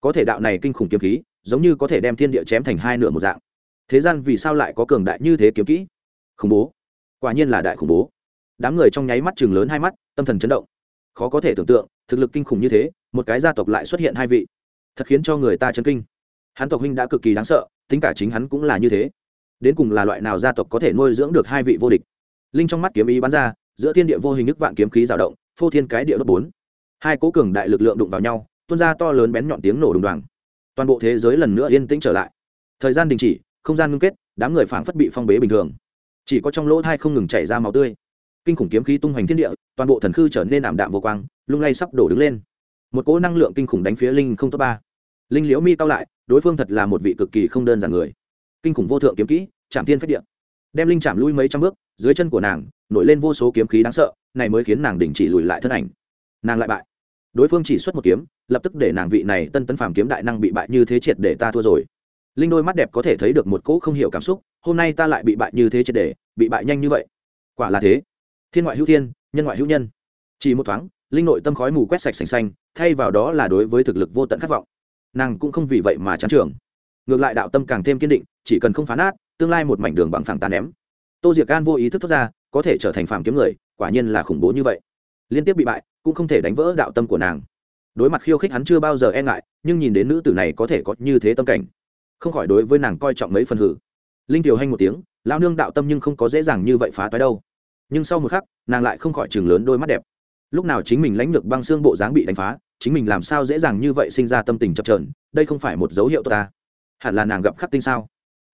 Có thể đạo này kinh khủng kiếm khí, giống như có thể đem thiên địa chém thành hai nửa một dạng. Thế gian vì sao lại có cường đại như thế kiếm kỹ? Khủng bố. Quả nhiên là đại khủng bố. Đám người trong nháy mắt chừng lớn hai mắt, tâm thần chấn động. Khó có thể tưởng tượng, thực lực kinh khủng như thế, một cái gia tộc lại xuất hiện hai vị. Thật khiến cho người ta chấn kinh. Hắn tộc huynh đã cực kỳ đáng sợ, tính cả chính hắn cũng là như thế. Đến cùng là loại nào gia tộc có thể nuôi dưỡng được hai vị vô địch? Linh trong mắt kiếm ý bắn ra, giữa thiên địa vô hình nước vạn kiếm khí rào động, phô thiên cái địa đốt bốn hai cố cường đại lực lượng đụng vào nhau, tuôn ra to lớn bén nhọn tiếng nổ đùng đoàng. Toàn bộ thế giới lần nữa yên tĩnh trở lại. Thời gian đình chỉ, không gian ngưng kết, đám người phảng phất bị phong bế bình thường. Chỉ có trong lỗ thai không ngừng chảy ra máu tươi. Kinh khủng kiếm khí tung hoành thiên địa, toàn bộ thần khư trở nên ảm đạm vô quang, lung lay sắp đổ đứng lên. Một cỗ năng lượng kinh khủng đánh phía linh không top ba. Linh liễu mi cao lại, đối phương thật là một vị cực kỳ không đơn giản người. Kinh khủng vô thượng kiếm kỹ, chạm thiên phách địa. Đem linh chạm lui mấy trăm bước, dưới chân của nàng, nổi lên vô số kiếm khí đáng sợ, này mới khiến nàng đình chỉ lùi lại thân ảnh. Nàng lại bại đối phương chỉ xuất một kiếm, lập tức để nàng vị này tân tân phàm kiếm đại năng bị bại như thế triệt để ta thua rồi. Linh đôi mắt đẹp có thể thấy được một cỗ không hiểu cảm xúc, hôm nay ta lại bị bại như thế triệt để, bị bại nhanh như vậy. Quả là thế. Thiên ngoại hữu thiên, nhân ngoại hữu nhân. Chỉ một thoáng, linh nội tâm khói mù quét sạch sành xanh, thay vào đó là đối với thực lực vô tận khát vọng. Nàng cũng không vì vậy mà chán trường ngược lại đạo tâm càng thêm kiên định, chỉ cần không phá nát, tương lai một mảnh đường bằng phẳng tàn ném. Tô diệc can vô ý thức thoát ra, có thể trở thành phàm kiếm người, quả nhiên là khủng bố như vậy. Liên tiếp bị bại cũng không thể đánh vỡ đạo tâm của nàng. Đối mặt khiêu khích hắn chưa bao giờ e ngại, nhưng nhìn đến nữ tử này có thể có như thế tâm cảnh, không khỏi đối với nàng coi trọng mấy phần hử. Linh tiểu hanh một tiếng lao nương đạo tâm nhưng không có dễ dàng như vậy phá toái đâu. Nhưng sau một khắc, nàng lại không khỏi chừng lớn đôi mắt đẹp. Lúc nào chính mình lãnh được băng xương bộ dáng bị đánh phá, chính mình làm sao dễ dàng như vậy sinh ra tâm tình chập trờn đây không phải một dấu hiệu tốt ta. Hẳn là nàng gặp khắc tinh sao?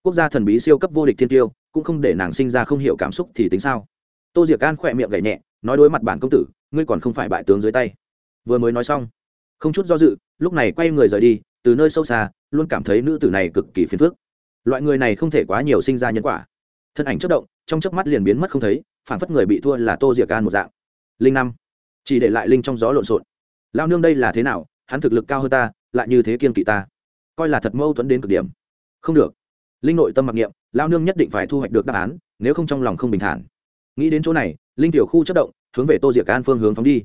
Quốc gia thần bí siêu cấp vô địch thiên tiêu, cũng không để nàng sinh ra không hiểu cảm xúc thì tính sao? Tô diệc an khỏe miệng gậy nhẹ nói đối mặt bản công tử, ngươi còn không phải bại tướng dưới tay. Vừa mới nói xong, không chút do dự, lúc này quay người rời đi, từ nơi sâu xa, luôn cảm thấy nữ tử này cực kỳ phiền phức. Loại người này không thể quá nhiều sinh ra nhân quả. Thân ảnh chất động, trong chớp mắt liền biến mất không thấy phản phất người bị thua là tô diệc an một dạng. Linh năm, chỉ để lại linh trong gió lộn xộn. Lao nương đây là thế nào? Hắn thực lực cao hơn ta, lại như thế kiên kỵ ta. Coi là thật mâu thuẫn đến cực điểm. Không được. Linh nội tâm mặc niệm lao nương nhất định phải thu hoạch được đáp án, nếu không trong lòng không bình thản. Nghĩ đến chỗ này linh tiểu khu chất động, hướng về tô diệc an phương hướng phóng đi.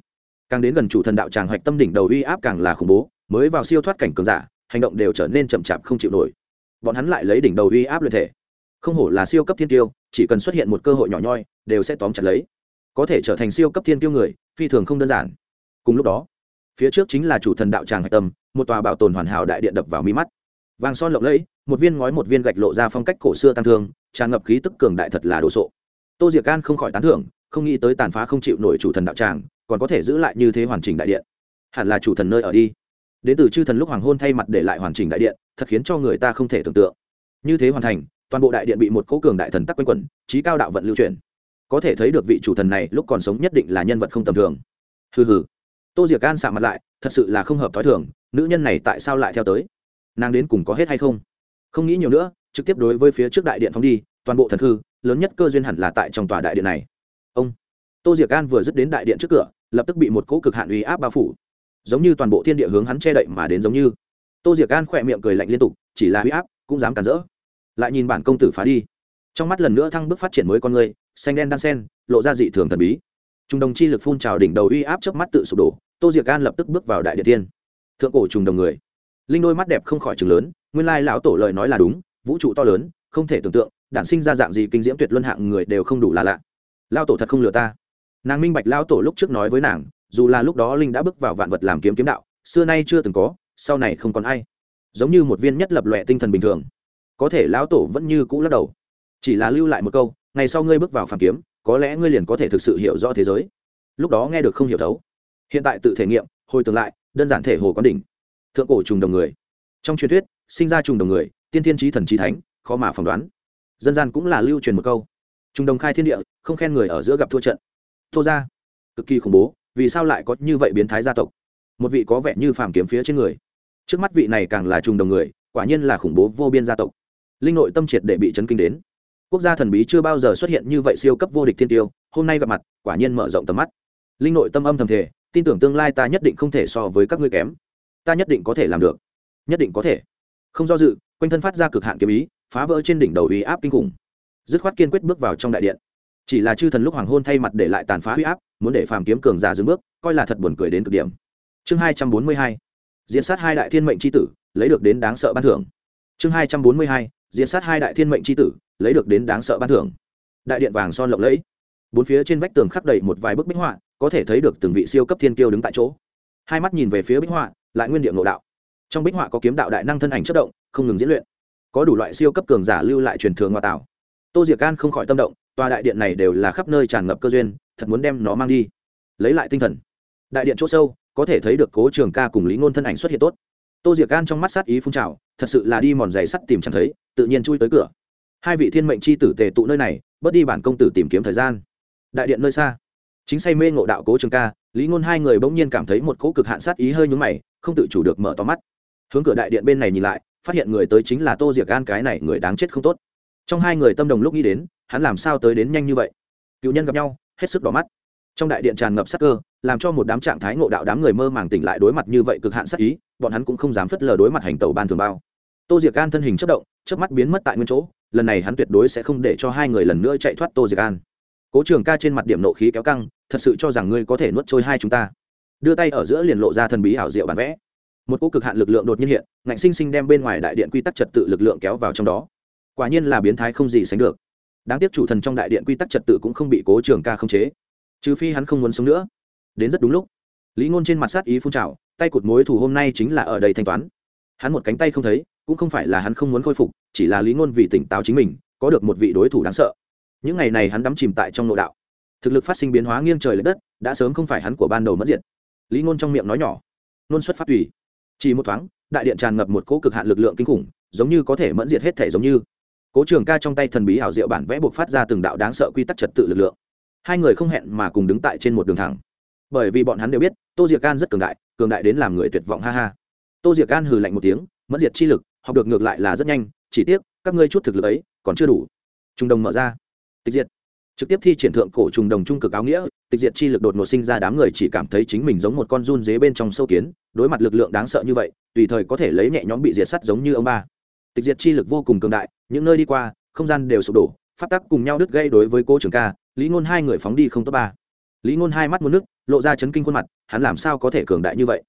Càng đến gần chủ thần đạo tràng hoạch tâm đỉnh đầu uy áp càng là khủng bố, mới vào siêu thoát cảnh cường giả, hành động đều trở nên chậm chạp không chịu nổi. Bọn hắn lại lấy đỉnh đầu uy áp luyện thể. Không hổ là siêu cấp thiên tiêu, chỉ cần xuất hiện một cơ hội nhỏ nhoi, đều sẽ tóm chặt lấy. Có thể trở thành siêu cấp thiên tiêu người, phi thường không đơn giản. Cùng lúc đó, phía trước chính là chủ thần đạo tràng hạch tâm, một tòa bảo tồn hoàn hảo đại điện đập vào mi mắt. Vàng son lộng lẫy, một viên ngói một viên gạch lộ ra phong cách cổ xưa tăng thương, tràn ngập khí tức cường đại thật là đồ sộ. Tô diệc gan không khỏi tán thưởng không nghĩ tới tàn phá không chịu nổi chủ thần đạo tràng, còn có thể giữ lại như thế hoàn chỉnh đại điện. Hẳn là chủ thần nơi ở đi. Đến từ chư thần lúc hoàng hôn thay mặt để lại hoàn chỉnh đại điện, thật khiến cho người ta không thể tưởng tượng. Như thế hoàn thành, toàn bộ đại điện bị một cố cường đại thần tắc quanh quẩn trí cao đạo vận lưu truyền có thể thấy được vị chủ thần này lúc còn sống nhất định là nhân vật không tầm thường. Hừ hừ. Tô diệc an xạ mặt lại, thật sự là không hợp t h ó i thường, nữ nhân này tại sao lại theo tới? Nàng đến cùng có hết hay không? Không nghĩ nhiều nữa, trực tiếp đối với phía trước đại điện phóng đi, toàn bộ thần hư lớn nhất cơ duyên hẳn là tại trong tòa đại điện này tô diệc Gan vừa dứt đến đại điện trước cửa, lập tức bị một cỗ cực hạn uy áp bao phủ. Giống như toàn bộ thiên địa hướng hắn che đậy mà đến giống như. Tô diệc Gan khỏe miệng cười lạnh liên tục, chỉ là uy áp cũng dám cản rỡ. Lại nhìn bản công tử phá đi. Trong mắt lần nữa thăng bước phát triển mới con người, xanh đen đan sen, lộ ra dị thường thần bí. Trung đồng chi lực phun trào đỉnh đầu uy áp trước mắt tự sụp đổ, tô diệc an lập tức bước vào đại điện tiên. Thượng cổ trùng đồng người. Linh đôi mắt đẹp không khỏi chừng lớn, nguyên lai lão tổ lời nói là đúng, vũ trụ to lớn, không thể tưởng tượng, đản sinh ra dạng gì kinh diễm tuyệt luân hạng người đều không đủ là lạ. Lao tổ thật không lừa ta nàng minh bạch lao tổ lúc trước nói với nàng, dù là lúc đó linh đã bước vào vạn vật làm kiếm kiếm đạo, xưa nay chưa từng có, sau này không còn ai. Giống như một viên nhất lập lòe tinh thần bình thường. Có thể lão tổ vẫn như cũ lắc đầu. Chỉ là lưu lại một câu, ngày sau ngươi bước vào phàm kiếm, có lẽ ngươi liền có thể thực sự hiểu rõ thế giới. Lúc đó nghe được không hiểu thấu. Hiện tại tự thể nghiệm, hồi tưởng lại, đơn giản thể hồ quán đỉnh. Thượng cổ trùng đồng người. Trong truyền thuyết, sinh ra trùng đồng người, tiên thiên trí thần trí thánh, khó mà phỏng đoán. Dân gian cũng là lưu truyền một câu. Trùng đồng khai thiên địa, không khen người ở giữa gặp thua trận thô ra cực kỳ khủng bố, vì sao lại có như vậy biến thái gia tộc? Một vị có vẻ như phàm kiếm phía trên người. Trước mắt vị này càng là trùng đồng người, quả nhiên là khủng bố vô biên gia tộc. Linh nội tâm triệt để bị chấn kinh đến. Quốc gia thần bí chưa bao giờ xuất hiện như vậy siêu cấp vô địch thiên tiêu, hôm nay gặp mặt, quả nhiên mở rộng tầm mắt. Linh nội tâm âm thầm thể tin tưởng tương lai ta nhất định không thể so với các ngươi kém. Ta nhất định có thể làm được. Nhất định có thể. Không do dự, quanh thân phát ra cực hạn kiếm ý, phá vỡ trên đỉnh đầu ý áp kinh khủng. Dứt khoát kiên quyết bước vào trong đại điện chỉ là chư thần lúc hoàng hôn thay mặt để lại tàn phá huy áp, muốn để phàm kiếm cường giả dừng bước, coi là thật buồn cười đến cực điểm. Chương hai trăm bốn mươi hai, diễn sát hai đại thiên mệnh tri tử, lấy được đến đáng sợ ban thưởng. Chương hai trăm bốn mươi hai, diễn sát hai đại thiên mệnh tri tử, lấy được đến đáng sợ ban thưởng. Đại điện vàng son lộng lẫy. Bốn phía trên vách tường khắc đầy một vài bức bích họa, có thể thấy được từng vị siêu cấp thiên kiêu đứng tại chỗ. Hai mắt nhìn về phía bích họa, lại nguyên địa ngộ đạo. Trong bích họa có kiếm đạo đại năng thân ảnh chất động, không ngừng diễn luyện. Có đủ loại siêu cấp cường giả lưu lại truyền thường ngoại tạo tô diệc can không khỏi tâm động tòa đại điện này đều là khắp nơi tràn ngập cơ duyên, thật muốn đem nó mang đi. Lấy lại tinh thần. Đại điện chỗ sâu, có thể thấy được cố trường ca cùng lý ngôn thân ảnh xuất hiện tốt. Tô diệc gan trong mắt sát ý phun trào, thật sự là đi mòn giày sắt tìm chẳng thấy, tự nhiên chui tới cửa. Hai vị thiên mệnh c h i tử tề tụ nơi này, bớt đi bản công tử tìm kiếm thời gian. Đại điện nơi xa. Chính say mê ngộ đạo cố trường ca, lý ngôn hai người bỗng nhiên cảm thấy một cỗ cực hạn sát ý hơi nhúng mày, không tự chủ được mở to mắt. Hướng cửa đại điện bên này nhìn lại, phát hiện người tới chính là tô diệc gan cái này người đáng chết không tốt. Trong hai người tâm đồng lúc nghĩ đến hắn làm sao tới đến nhanh như vậy? Cựu nhân gặp nhau, hết sức đỏ mắt. Trong đại điện tràn ngập sắc cơ, làm cho một đám trạng thái ngộ đạo đám người mơ màng tỉnh lại đối mặt như vậy cực hạn sắc ý, bọn hắn cũng không dám phất lờ đối mặt hành tàu ban thường bao. Tô diệc gan thân hình chất động trước mắt biến mất tại nguyên chỗ, lần này hắn tuyệt đối sẽ không để cho hai người lần nữa chạy thoát tô diệc an. Cố trường ca trên mặt điểm nộ khí kéo căng, thật sự cho rằng ngươi có thể nuốt trôi hai chúng ta. Đưa tay ở giữa liền lộ ra thần bí ảo diệu bản vẽ. Một cô cực hạn lực lượng đột nhiên hiện, ngạnh sinh sinh đem bên ngoài đại điện quy tắc trật tự lực lượng kéo vào trong đó. Quả nhiên là biến thái không gì sánh được đáng tiếc chủ thần trong đại điện quy tắc trật tự cũng không bị cố trường ca khống chế. Trừ phi hắn không muốn sống nữa. Đến rất đúng lúc. Lý ngôn trên mặt sát ý phun trào, tay cụt mối thù hôm nay chính là ở đây thanh toán. Hắn một cánh tay không thấy, cũng không phải là hắn không muốn khôi phục, chỉ là lý ngôn vì tỉnh táo chính mình, có được một vị đối thủ đáng sợ. Những ngày này hắn đắm chìm tại trong nội đạo. Thực lực phát sinh biến hóa nghiêng trời l ệ đất, đã sớm không phải hắn của ban đầu mất diện. lý ngôn trong miệng nói nhỏ. Nôn xuất phát tùy. Chỉ một thoáng, đại điện tràn ngập một cỗ cực hạn lực lượng kinh khủng, giống như có thể mẫn diệt hết thể giống như cố trường ca trong tay thần bí ảo diệu bản vẽ buộc phát ra từng đạo đáng sợ quy tắc trật tự lực lượng. Hai người không hẹn mà cùng đứng tại trên một đường thẳng. Bởi vì bọn hắn đều biết, tô diệc can rất cường đại cường đại đến làm người tuyệt vọng, ha ha. Tô diệc can hừ lạnh một tiếng mất diệt chi lực, học được ngược lại là rất nhanh, chỉ tiếc, các ngươi chút thực lực ấy còn chưa đủ. Trung đồng mở ra. Tịch diệt. Trực tiếp thi triển thượng cổ trùng đồng trung cực áo nghĩa, tịch diệt chi lực đột ngột sinh ra đám người chỉ cảm thấy chính mình giống một con run dế bên trong sâu kiến, đối mặt lực lượng đáng sợ như vậy, tùy thời có thể lấy nhẹ nhõm bị diệt sắt giống như ông ba. Tịch diệt chi lực vô cùng cường đại những nơi đi qua, không gian đều sụp đổ phát tắc cùng nhau đứt gây đối với cô trường ca, lý ngôn hai người phóng đi không tốt ba. Lý ngôn hai mắt một nước, lộ ra chấn kinh khuôn mặt, hắn làm sao có thể cường đại như vậy?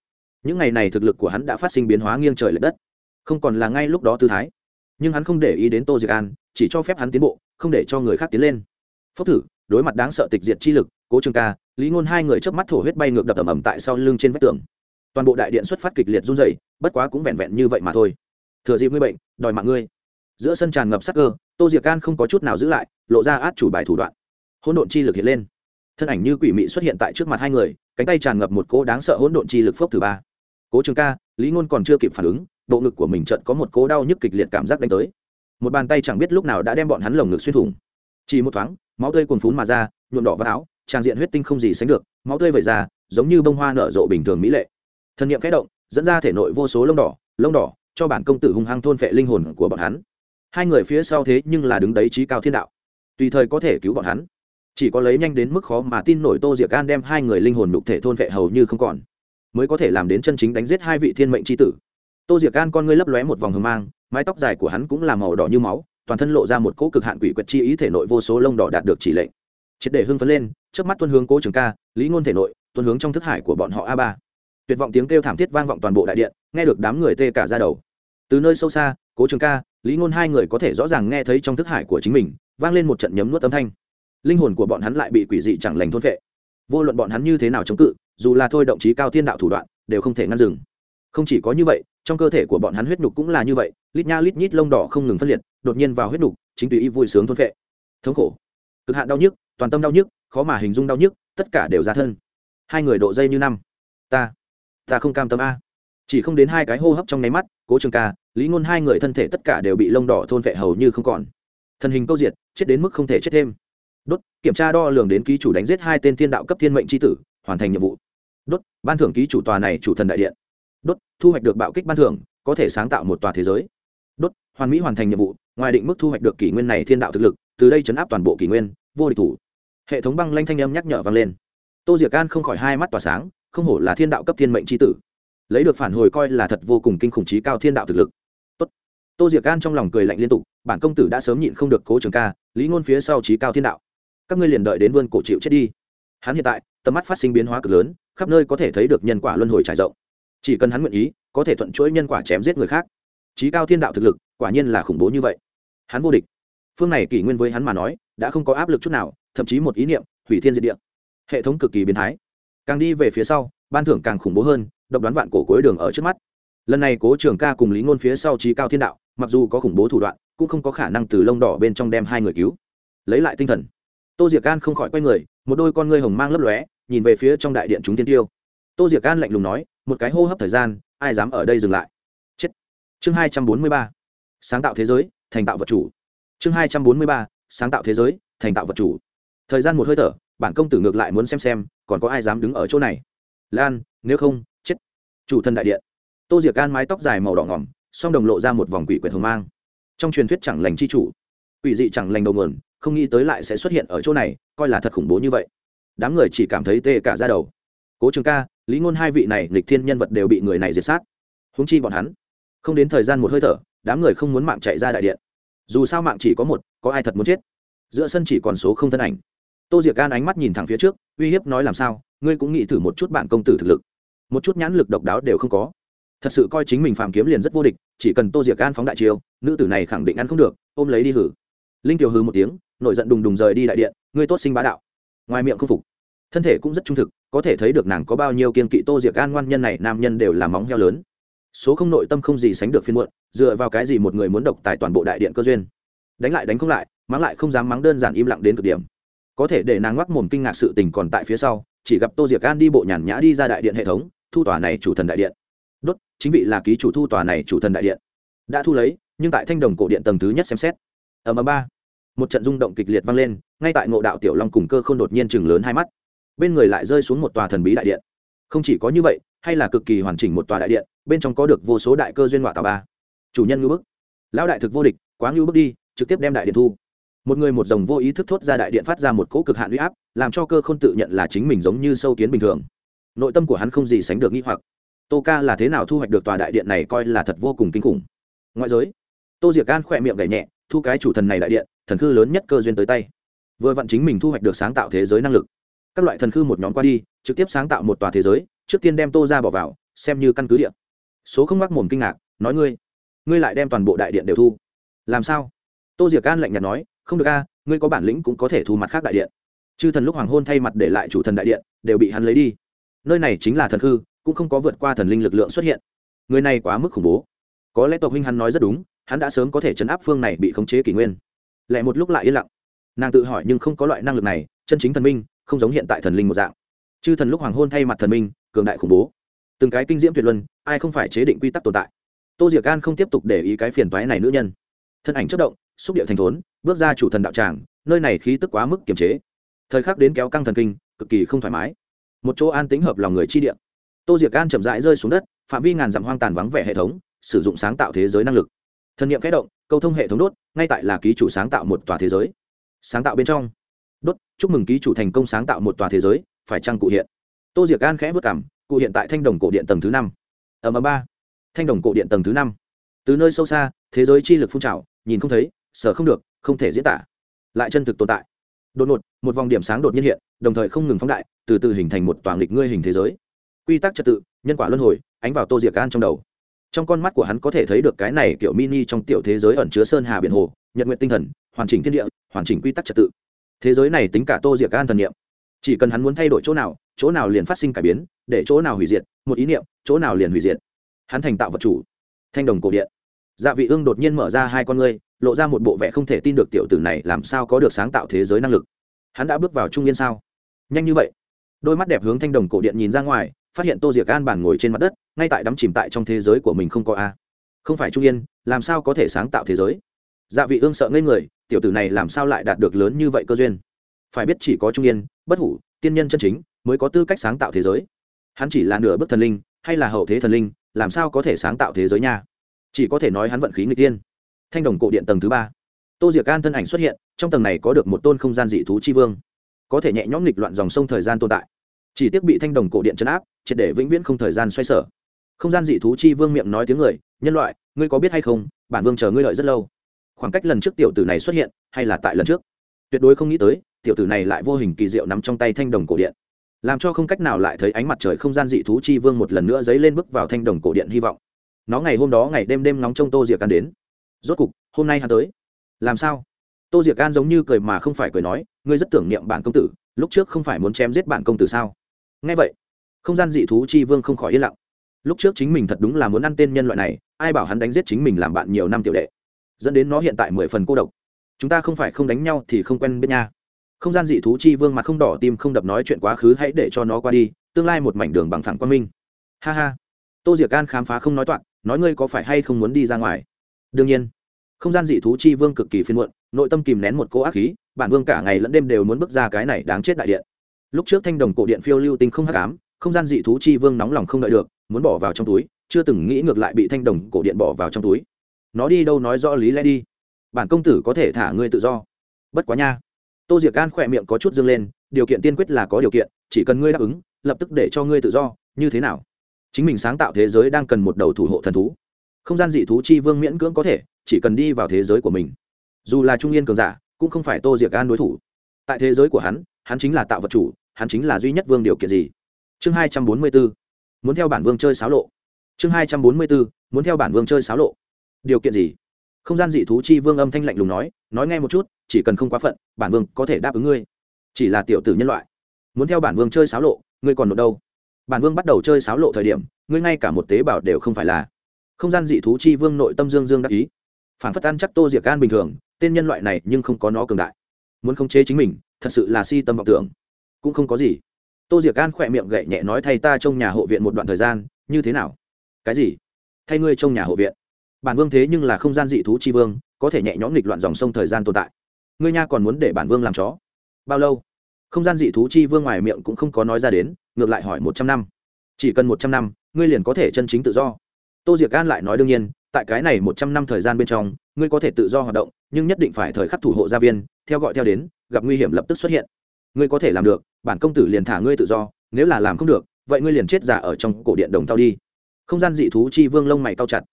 Những ngày này thực lực của hắn đã phát sinh biến hóa nghiêng trời l ệ đất. Không còn là ngay lúc đó tư thái. Nhưng hắn không để ý đến tô diệc an, chỉ cho phép hắn tiến bộ, không để cho người khác tiến lên. Phốc thử, đối mặt đáng sợ tịch diệt chi lực, cố trường ca, lý ngôn hai người chớp mắt thổ huyết bay ngược đập ầm ầm tại sau lưng trên vách tường. Toàn bộ đại điện xuất phát kịch liệt run dày bất quá cũng vẹn vẹn như vậy mà thôi. Thừa dịp ngươi bệnh, đòi mạng ngươi giữa sân tràn ngập sắc cơ, tô diệc can không có chút nào giữ lại, lộ ra át chủ bài thủ đoạn. Hỗn độn chi lực hiện lên. Thân ảnh như quỷ mị xuất hiện tại trước mặt hai người, cánh tay tràn ngập một cỗ đáng sợ hỗn độn chi lực phốc thứ ba. Cố trường ca, lý ngôn còn chưa kịp phản ứng, bộ ngực của mình trận có một cỗ đau nhức kịch liệt cảm giác đánh tới. Một bàn tay chẳng biết lúc nào đã đem bọn hắn lồng ngực xuyên thủng. Chỉ một thoáng, máu tươi cuồn phún mà ra, nhuộm đỏ vào áo trang diện huyết tinh không gì sánh được, máu tươi vẩy ra, giống như bông hoa nở rộ bình thường mỹ lệ. Thân nhiệm kẽ động, dẫn ra thể nội vô số lông đỏ lông đỏ, cho bản công tử hung hăng thôn phệ linh hồn của bọn hắn hai người phía sau thế nhưng là đứng đấy trí cao thiên đạo. Tùy thời có thể cứu bọn hắn. Chỉ có lấy nhanh đến mức khó mà tin nổi tô diệc gan đem hai người linh hồn nhục thể thôn vệ hầu như không còn. Mới có thể làm đến chân chính đánh giết hai vị thiên mệnh tri tử. Tô diệc gan con ngươi lấp lóe một vòng hờ mang, mái tóc dài của hắn cũng là màu đỏ như máu, toàn thân lộ ra một cỗ cực hạn quỷ quyệt chi ý thể nội vô số lông đỏ đạt được chỉ lệnh. Triệt để hưng phấn lên trước mắt tuân hướng cố trường ca, lý ngôn thể nội, tuân hướng trong thức hải của bọn họ a ba. Tuyệt vọng tiếng kêu thảm thiết vang vọng toàn bộ đại điện, nghe được đám người tê cả ra đầu. Từ nơi sâu xa, cố trường ca lý ngôn hai người có thể rõ ràng nghe thấy trong thức hải của chính mình, vang lên một trận nhấm nuốt âm thanh. Linh hồn của bọn hắn lại bị quỷ dị chẳng lành thôn vệ vô luận bọn hắn như thế nào chống cự, dù là thôi động chí cao thiên đạo thủ đoạn, đều không thể ngăn dừng. Không chỉ có như vậy, trong cơ thể của bọn hắn huyết nhục cũng là như vậy, lít nha lít nhít lông đỏ không ngừng phân liệt, đột nhiên vào huyết nhục, chính tùy ý vui sướng thôn vệ thống khổ. Cực hạn đau nhức, toàn tâm đau nhức, khó mà hình dung đau nhức, tất cả đều ra thân. Hai người độ dây như năm. Ta ta không cam tâm a. Chỉ không đến hai cái hô hấp trong nháy mắt, cố trường ca lý ngôn hai người thân thể tất cả đều bị lông đỏ thôn vệ hầu như không còn. Thân hình câu diệt, chết đến mức không thể chết thêm. Đốt, kiểm tra đo lường đến ký chủ đánh giết hai tên thiên đạo cấp thiên mệnh tri tử, hoàn thành nhiệm vụ. Đốt, ban thưởng ký chủ tòa này chủ thần đại điện. Đốt, thu hoạch được bạo kích ban thưởng, có thể sáng tạo một tòa thế giới. Đốt, hoàn mỹ hoàn thành nhiệm vụ, ngoài định mức thu hoạch được kỷ nguyên này thiên đạo thực lực, từ đây chấn áp toàn bộ kỷ nguyên, vô địch thủ. Hệ thống băng lanh thanh âm nhắc nhở vang lên. Tô diệc can không khỏi hai mắt tỏa sáng, không hổ là thiên đạo cấp thiên mệnh tri tử. Lấy được phản hồi coi là thật vô cùng kinh khủng trí cao thiên đạo thực lực tô diệc gan trong lòng cười lạnh liên tục, bản công tử đã sớm nhịn không được cố trường ca, lý ngôn phía sau trí cao thiên đạo. Các ngươi liền đợi đến vươn cổ chịu chết đi. Hắn hiện tại, tầm mắt phát sinh biến hóa cực lớn, khắp nơi có thể thấy được nhân quả luân hồi trải rộng. Chỉ cần hắn nguyện ý, có thể thuận chuỗi nhân quả chém giết người khác. Trí cao thiên đạo thực lực, quả nhiên là khủng bố như vậy. Hắn vô địch. Phương này kỷ nguyên với hắn mà nói, đã không có áp lực chút nào, thậm chí một ý niệm, hủy thiên diệt địa. Hệ thống cực kỳ biến thái. Càng đi về phía sau, ban thưởng càng khủng bố hơn, độc đoán vạn cổ cuối đường ở trước mắt. Lần này cố trường ca cùng lý ngôn phía sau trí cao thiên đạo mặc dù có khủng bố thủ đoạn, cũng không có khả năng từ lông đỏ bên trong đem hai người cứu. Lấy lại tinh thần. Tô diệc can không khỏi quay người, một đôi con ngươi hồng mang lấp lóe, nhìn về phía trong đại điện chúng tiên tiêu. Tô diệc can lạnh lùng nói, một cái hô hấp thời gian, ai dám ở đây dừng lại? Chết. Chương hai trăm bốn mươi ba. Sáng tạo thế giới, thành tạo vật chủ. Chương hai trăm bốn mươi ba. Sáng tạo thế giới, thành tạo vật chủ. Thời gian một hơi thở, bản công tử ngược lại muốn xem xem, còn có ai dám đứng ở chỗ này. Lan, nếu không, chết. Chủ thân đại điện. Tô diệc can mái tóc dài màu đỏ ngỏm song đồng lộ ra một vòng quỷ quyệt hồng mang. Trong truyền thuyết chẳng lành chi chủ, quỷ dị chẳng lành đầu nguồn, không nghĩ tới lại sẽ xuất hiện ở chỗ này, coi là thật khủng bố như vậy. Đám người chỉ cảm thấy tê cả ra đầu. Cố trường ca, lý ngôn hai vị này lịch thiên nhân vật đều bị người này diệt sát. Húng chi bọn hắn, không đến thời gian một hơi thở, đám người không muốn mạng chạy ra đại điện. Dù sao mạng chỉ có một, có ai thật muốn chết? Giữa sân chỉ còn số không thân ảnh. Tô diệc gan ánh mắt nhìn thẳng phía trước, uy hiếp nói làm sao, ngươi cũng nghĩ thử một chút bạn công tử thực lực. Một chút nhãn lực độc đáo đều không có thật sự coi chính mình phàm kiếm liền rất vô địch, chỉ cần tô diệc gan phóng đại chiêu, nữ tử này khẳng định ăn không được, ôm lấy đi hử. Linh kiều hư một tiếng, nổi giận đùng đùng rời đi đại điện, ngươi tốt sinh bá đạo. Ngoài miệng không phục. Thân thể cũng rất trung thực, có thể thấy được nàng có bao nhiêu kiên kỵ tô diệc gan ngoan nhân này, nam nhân đều là móng heo lớn. Số không nội tâm không gì sánh được phiên muộn, dựa vào cái gì một người muốn độc tài toàn bộ đại điện cơ duyên. Đánh lại đánh không lại, mắng lại không dám mắng đơn giản im lặng đến cực điểm. Có thể để nàng ngoắc mồm kinh ngạc sự tình còn tại phía sau, chỉ gặp tô diệc gan đi bộ nhàn nhã đi ra đại điện hệ thống, thu tòa này chủ thần đại điện đốt, chính vị là ký chủ thu tòa này chủ thần đại điện. Đã thu lấy, nhưng tại thanh đồng cổ điện tầng thứ nhất xem xét. Ở m ba, một trận rung động kịch liệt vang lên, ngay tại ngộ đạo tiểu long cùng cơ k h ô n đột nhiên chừng lớn hai mắt. Bên người lại rơi xuống một tòa thần bí đại điện. Không chỉ có như vậy, hay là cực kỳ hoàn chỉnh một tòa đại điện, bên trong có được vô số đại cơ duyên họa tà ba. Chủ nhân ngưu bức. Lão đại thực vô địch, quá ngưu bức đi, trực tiếp đem đại điện thu. Một người một dòng vô ý thức thốt ra đại điện phát ra một cỗ cực hạn huy áp, làm cho cơ k h ô n tự nhận là chính mình giống như sâu kiến bình thường. Nội tâm của hắn không gì sánh được nghi hoặc tô ca là thế nào thu hoạch được tòa đại điện này coi là thật vô cùng kinh khủng. Ngoại giới, tô diệc gan khỏe miệng gảy nhẹ, thu cái chủ thần này đại điện, thần khư lớn nhất cơ duyên tới tay. Vừa vặn chính mình thu hoạch được sáng tạo thế giới năng lực. Các loại thần khư một nhóm qua đi, trực tiếp sáng tạo một tòa thế giới, trước tiên đem tô ra bỏ vào, xem như căn cứ điện số không mắc mồm kinh ngạc, nói ngươi ngươi lại đem toàn bộ đại điện đều thu. Làm sao? Tô diệc an lạnh nhạt nói, không được a, ngươi có bản lĩnh cũng có thể thu mặt khác đại điện. Chư thần lúc hoàng hôn thay mặt để lại chủ thần đại điện, đều bị hắn lấy đi. Nơi này chính là thần khư cũng không có vượt qua thần linh lực lượng xuất hiện. Người này quá mức khủng bố. Có lẽ tộc huynh hắn nói rất đúng, hắn đã sớm có thể chấn áp phương này bị khống chế kỷ nguyên. Lại một lúc lại yên lặng. Nàng tự hỏi nhưng không có loại năng lực này, chân chính thần minh, không giống hiện tại thần linh một dạng. Chư thần lúc hoàng hôn thay mặt thần minh, cường đại khủng bố. Từng cái kinh diễm tuyệt luân, ai không phải chế định quy tắc tồn tại? Tô diệc an không tiếp tục để ý cái phiền toái này nữ nhân. Thân ảnh chất động, xúc điệu thành thốn, bước ra chủ thần đạo tràng, nơi này khí tức quá mức kiềm chế. Thời khắc đến kéo căng thần kinh, cực kỳ không thoải mái. Một chỗ an tính hợp lòng người chi địa tô diệc an chậm rãi rơi xuống đất, phạm vi ngàn dặm hoang tàn vắng vẻ hệ thống, sử dụng sáng tạo thế giới năng lực. Thân nhiệm kẽ động, câu thông hệ thống đốt, ngay tại là ký chủ sáng tạo một tòa thế giới. Sáng tạo bên trong. Đốt, chúc mừng ký chủ thành công sáng tạo một tòa thế giới, phải chăng cụ hiện? Tô diệc an khẽ vất cảm cụ hiện tại thanh đồng cổ điện tầng thứ năm. Ở mờ ba. Thanh đồng cổ điện tầng thứ năm. Từ nơi sâu xa, thế giới chi lực phun trào, nhìn không thấy, sợ không được, không thể diễn tả. Lại chân thực tồn tại. Đột ngột, một vòng điểm sáng đột nhiên hiện, đồng thời không ngừng phóng đại, từ từ hình thành một toàn lịch ngươi hình thế giới quy tắc trật tự, nhân quả luân hồi, ánh vào tô diệc an trong đầu. Trong con mắt của hắn có thể thấy được cái này kiểu mini trong tiểu thế giới ẩn chứa sơn hà biển hồ nhật nguyện tinh thần, hoàn chỉnh thiên địa, hoàn chỉnh quy tắc trật tự. Thế giới này tính cả tô diệc an thần niệm. Chỉ cần hắn muốn thay đổi chỗ nào chỗ nào liền phát sinh cải biến, để chỗ nào hủy diệt, một ý niệm, chỗ nào liền hủy diệt. Hắn thành tạo vật chủ. Thanh đồng cổ điện. Dạ vị ương đột nhiên mở ra hai con ngươi, lộ ra một bộ vẻ không thể tin được tiểu tử này làm sao có được sáng tạo thế giới năng lực. Hắn đã bước vào trung yên sao? Nhanh như vậy. Đôi mắt đẹp hướng thanh đồng cổ điện nhìn ra ngoài phát hiện tô diệc an bàn ngồi trên mặt đất ngay tại đắm chìm tại trong thế giới của mình không có a không phải trung yên làm sao có thể sáng tạo thế giới dạ vị ương sợ ngây người tiểu tử này làm sao lại đạt được lớn như vậy cơ duyên phải biết chỉ có trung yên bất hủ tiên nhân chân chính mới có tư cách sáng tạo thế giới hắn chỉ là nửa bước thần linh hay là hậu thế thần linh làm sao có thể sáng tạo thế giới nha chỉ có thể nói hắn vận khí người tiên thanh đồng cổ điện tầng thứ ba tô diệc an thân ảnh xuất hiện trong tầng này có được một tôn không gian dị thú chi vương có thể nhẹ nhõm nghịch loạn dòng sông thời gian tồn tại chỉ tiếc bị thanh đồng cổ điện chấn áp, triệt để vĩnh viễn không thời gian xoay sở. Không gian dị thú chi vương miệng nói tiếng người, nhân loại, ngươi có biết hay không, bản vương chờ ngươi lợi rất lâu. Khoảng cách lần trước tiểu tử này xuất hiện, hay là tại lần trước? Tuyệt đối không nghĩ tới, tiểu tử này lại vô hình kỳ diệu nắm trong tay thanh đồng cổ điện. Làm cho không cách nào lại thấy ánh mặt trời không gian dị thú chi vương một lần nữa dấy lên bước vào thanh đồng cổ điện hy vọng. Nó ngày hôm đó ngày đêm đêm nóng trong tô diệc can đến. Rốt cục, hôm nay hắn tới. Làm sao? Tô diệc can giống như cười mà không phải cười nói, ngươi rất tưởng niệm bản công tử, lúc trước không phải muốn chém giết bản công tử sao? Nghe vậy, không gian dị thú chi vương không khỏi yên lặng. Lúc trước chính mình thật đúng là muốn ăn tên nhân loại này, ai bảo hắn đánh giết chính mình làm bạn nhiều năm tiểu đệ. Dẫn đến nó hiện tại mười phần cô độc. Chúng ta không phải không đánh nhau thì không quen biết nha. Không gian dị thú chi vương mặt không đỏ tim không đập nói chuyện quá khứ hãy để cho nó qua đi, tương lai một mảnh đường bằng phẳng quan minh ha ha. Tô diệc can khám phá không nói toạc, nói ngươi có phải hay không muốn đi ra ngoài? Đương nhiên. Không gian dị thú chi vương cực kỳ phiên muộn, nội tâm kìm nén một cỗ ác khí, bản vương cả ngày lẫn đêm đều muốn bước ra cái này đáng chết đại điện lúc trước thanh đồng cổ điện phiêu lưu tinh không hắc ám, không gian dị thú chi vương nóng lòng không đợi được, muốn bỏ vào trong túi, chưa từng nghĩ ngược lại bị thanh đồng cổ điện bỏ vào trong túi. Nó đi đâu nói rõ lý lẽ đi. Bản công tử có thể thả ngươi tự do. Bất quá nha. Tô diệc gan khỏe miệng có chút dâng lên, điều kiện tiên quyết là có điều kiện, chỉ cần ngươi đáp ứng, lập tức để cho ngươi tự do, như thế nào? Chính mình sáng tạo thế giới đang cần một đầu thủ hộ thần thú. Không gian dị thú chi vương miễn cưỡng có thể, chỉ cần đi vào thế giới của mình. Dù là trung yên cường giả, cũng không phải tô diệc gan đối thủ. Tại thế giới của hắn hắn chính là tạo vật chủ, hắn chính là duy nhất vương điều kiện gì? Chương hai trăm bốn mươi bốn, muốn theo bản vương chơi xáo lộ. Chương hai trăm bốn mươi bốn, muốn theo bản vương chơi xáo lộ. Điều kiện gì? Không gian dị thú chi vương âm thanh lạnh lùng nói nói nghe một chút, chỉ cần không quá phận, bản vương có thể đáp ứng ngươi. Chỉ là tiểu tử nhân loại, muốn theo bản vương chơi xáo lộ, ngươi còn một đâu? Bản vương bắt đầu chơi xáo lộ thời điểm, ngươi ngay cả một tế bào đều không phải là. Không gian dị thú chi vương nội tâm dương dương đắc ý. Phản phất ăn chắc tô diệc gan bình thường, tên nhân loại này nhưng không có nó cường đại. Muốn khống chế chính mình thật sự là si tâm vọng tưởng. Cũng không có gì. Tô diệc An khỏe miệng gậy nhẹ nói thay ta trong nhà hộ viện một đoạn thời gian, như thế nào? Cái gì? Thay ngươi trong nhà hộ viện. Bản vương thế nhưng là không gian dị thú chi vương, có thể nhẹ nhõm nghịch loạn dòng sông thời gian tồn tại. Ngươi nha còn muốn để bản vương làm chó? Bao lâu? Không gian dị thú chi vương ngoài miệng cũng không có nói ra đến, ngược lại hỏi một trăm năm. Chỉ cần một trăm năm, ngươi liền có thể chân chính tự do. Tô diệc an lại nói đương nhiên, tại cái này một trăm năm thời gian bên trong, ngươi có thể tự do hoạt động, nhưng nhất định phải thời khắc thủ hộ gia viên, theo gọi theo đến gặp nguy hiểm lập tức xuất hiện. Ngươi có thể làm được, bản công tử liền thả ngươi tự do, nếu là làm không được, vậy ngươi liền chết giả ở trong cổ điện đồng tao đi. Không gian dị thú chi vương lông mày cao chặt.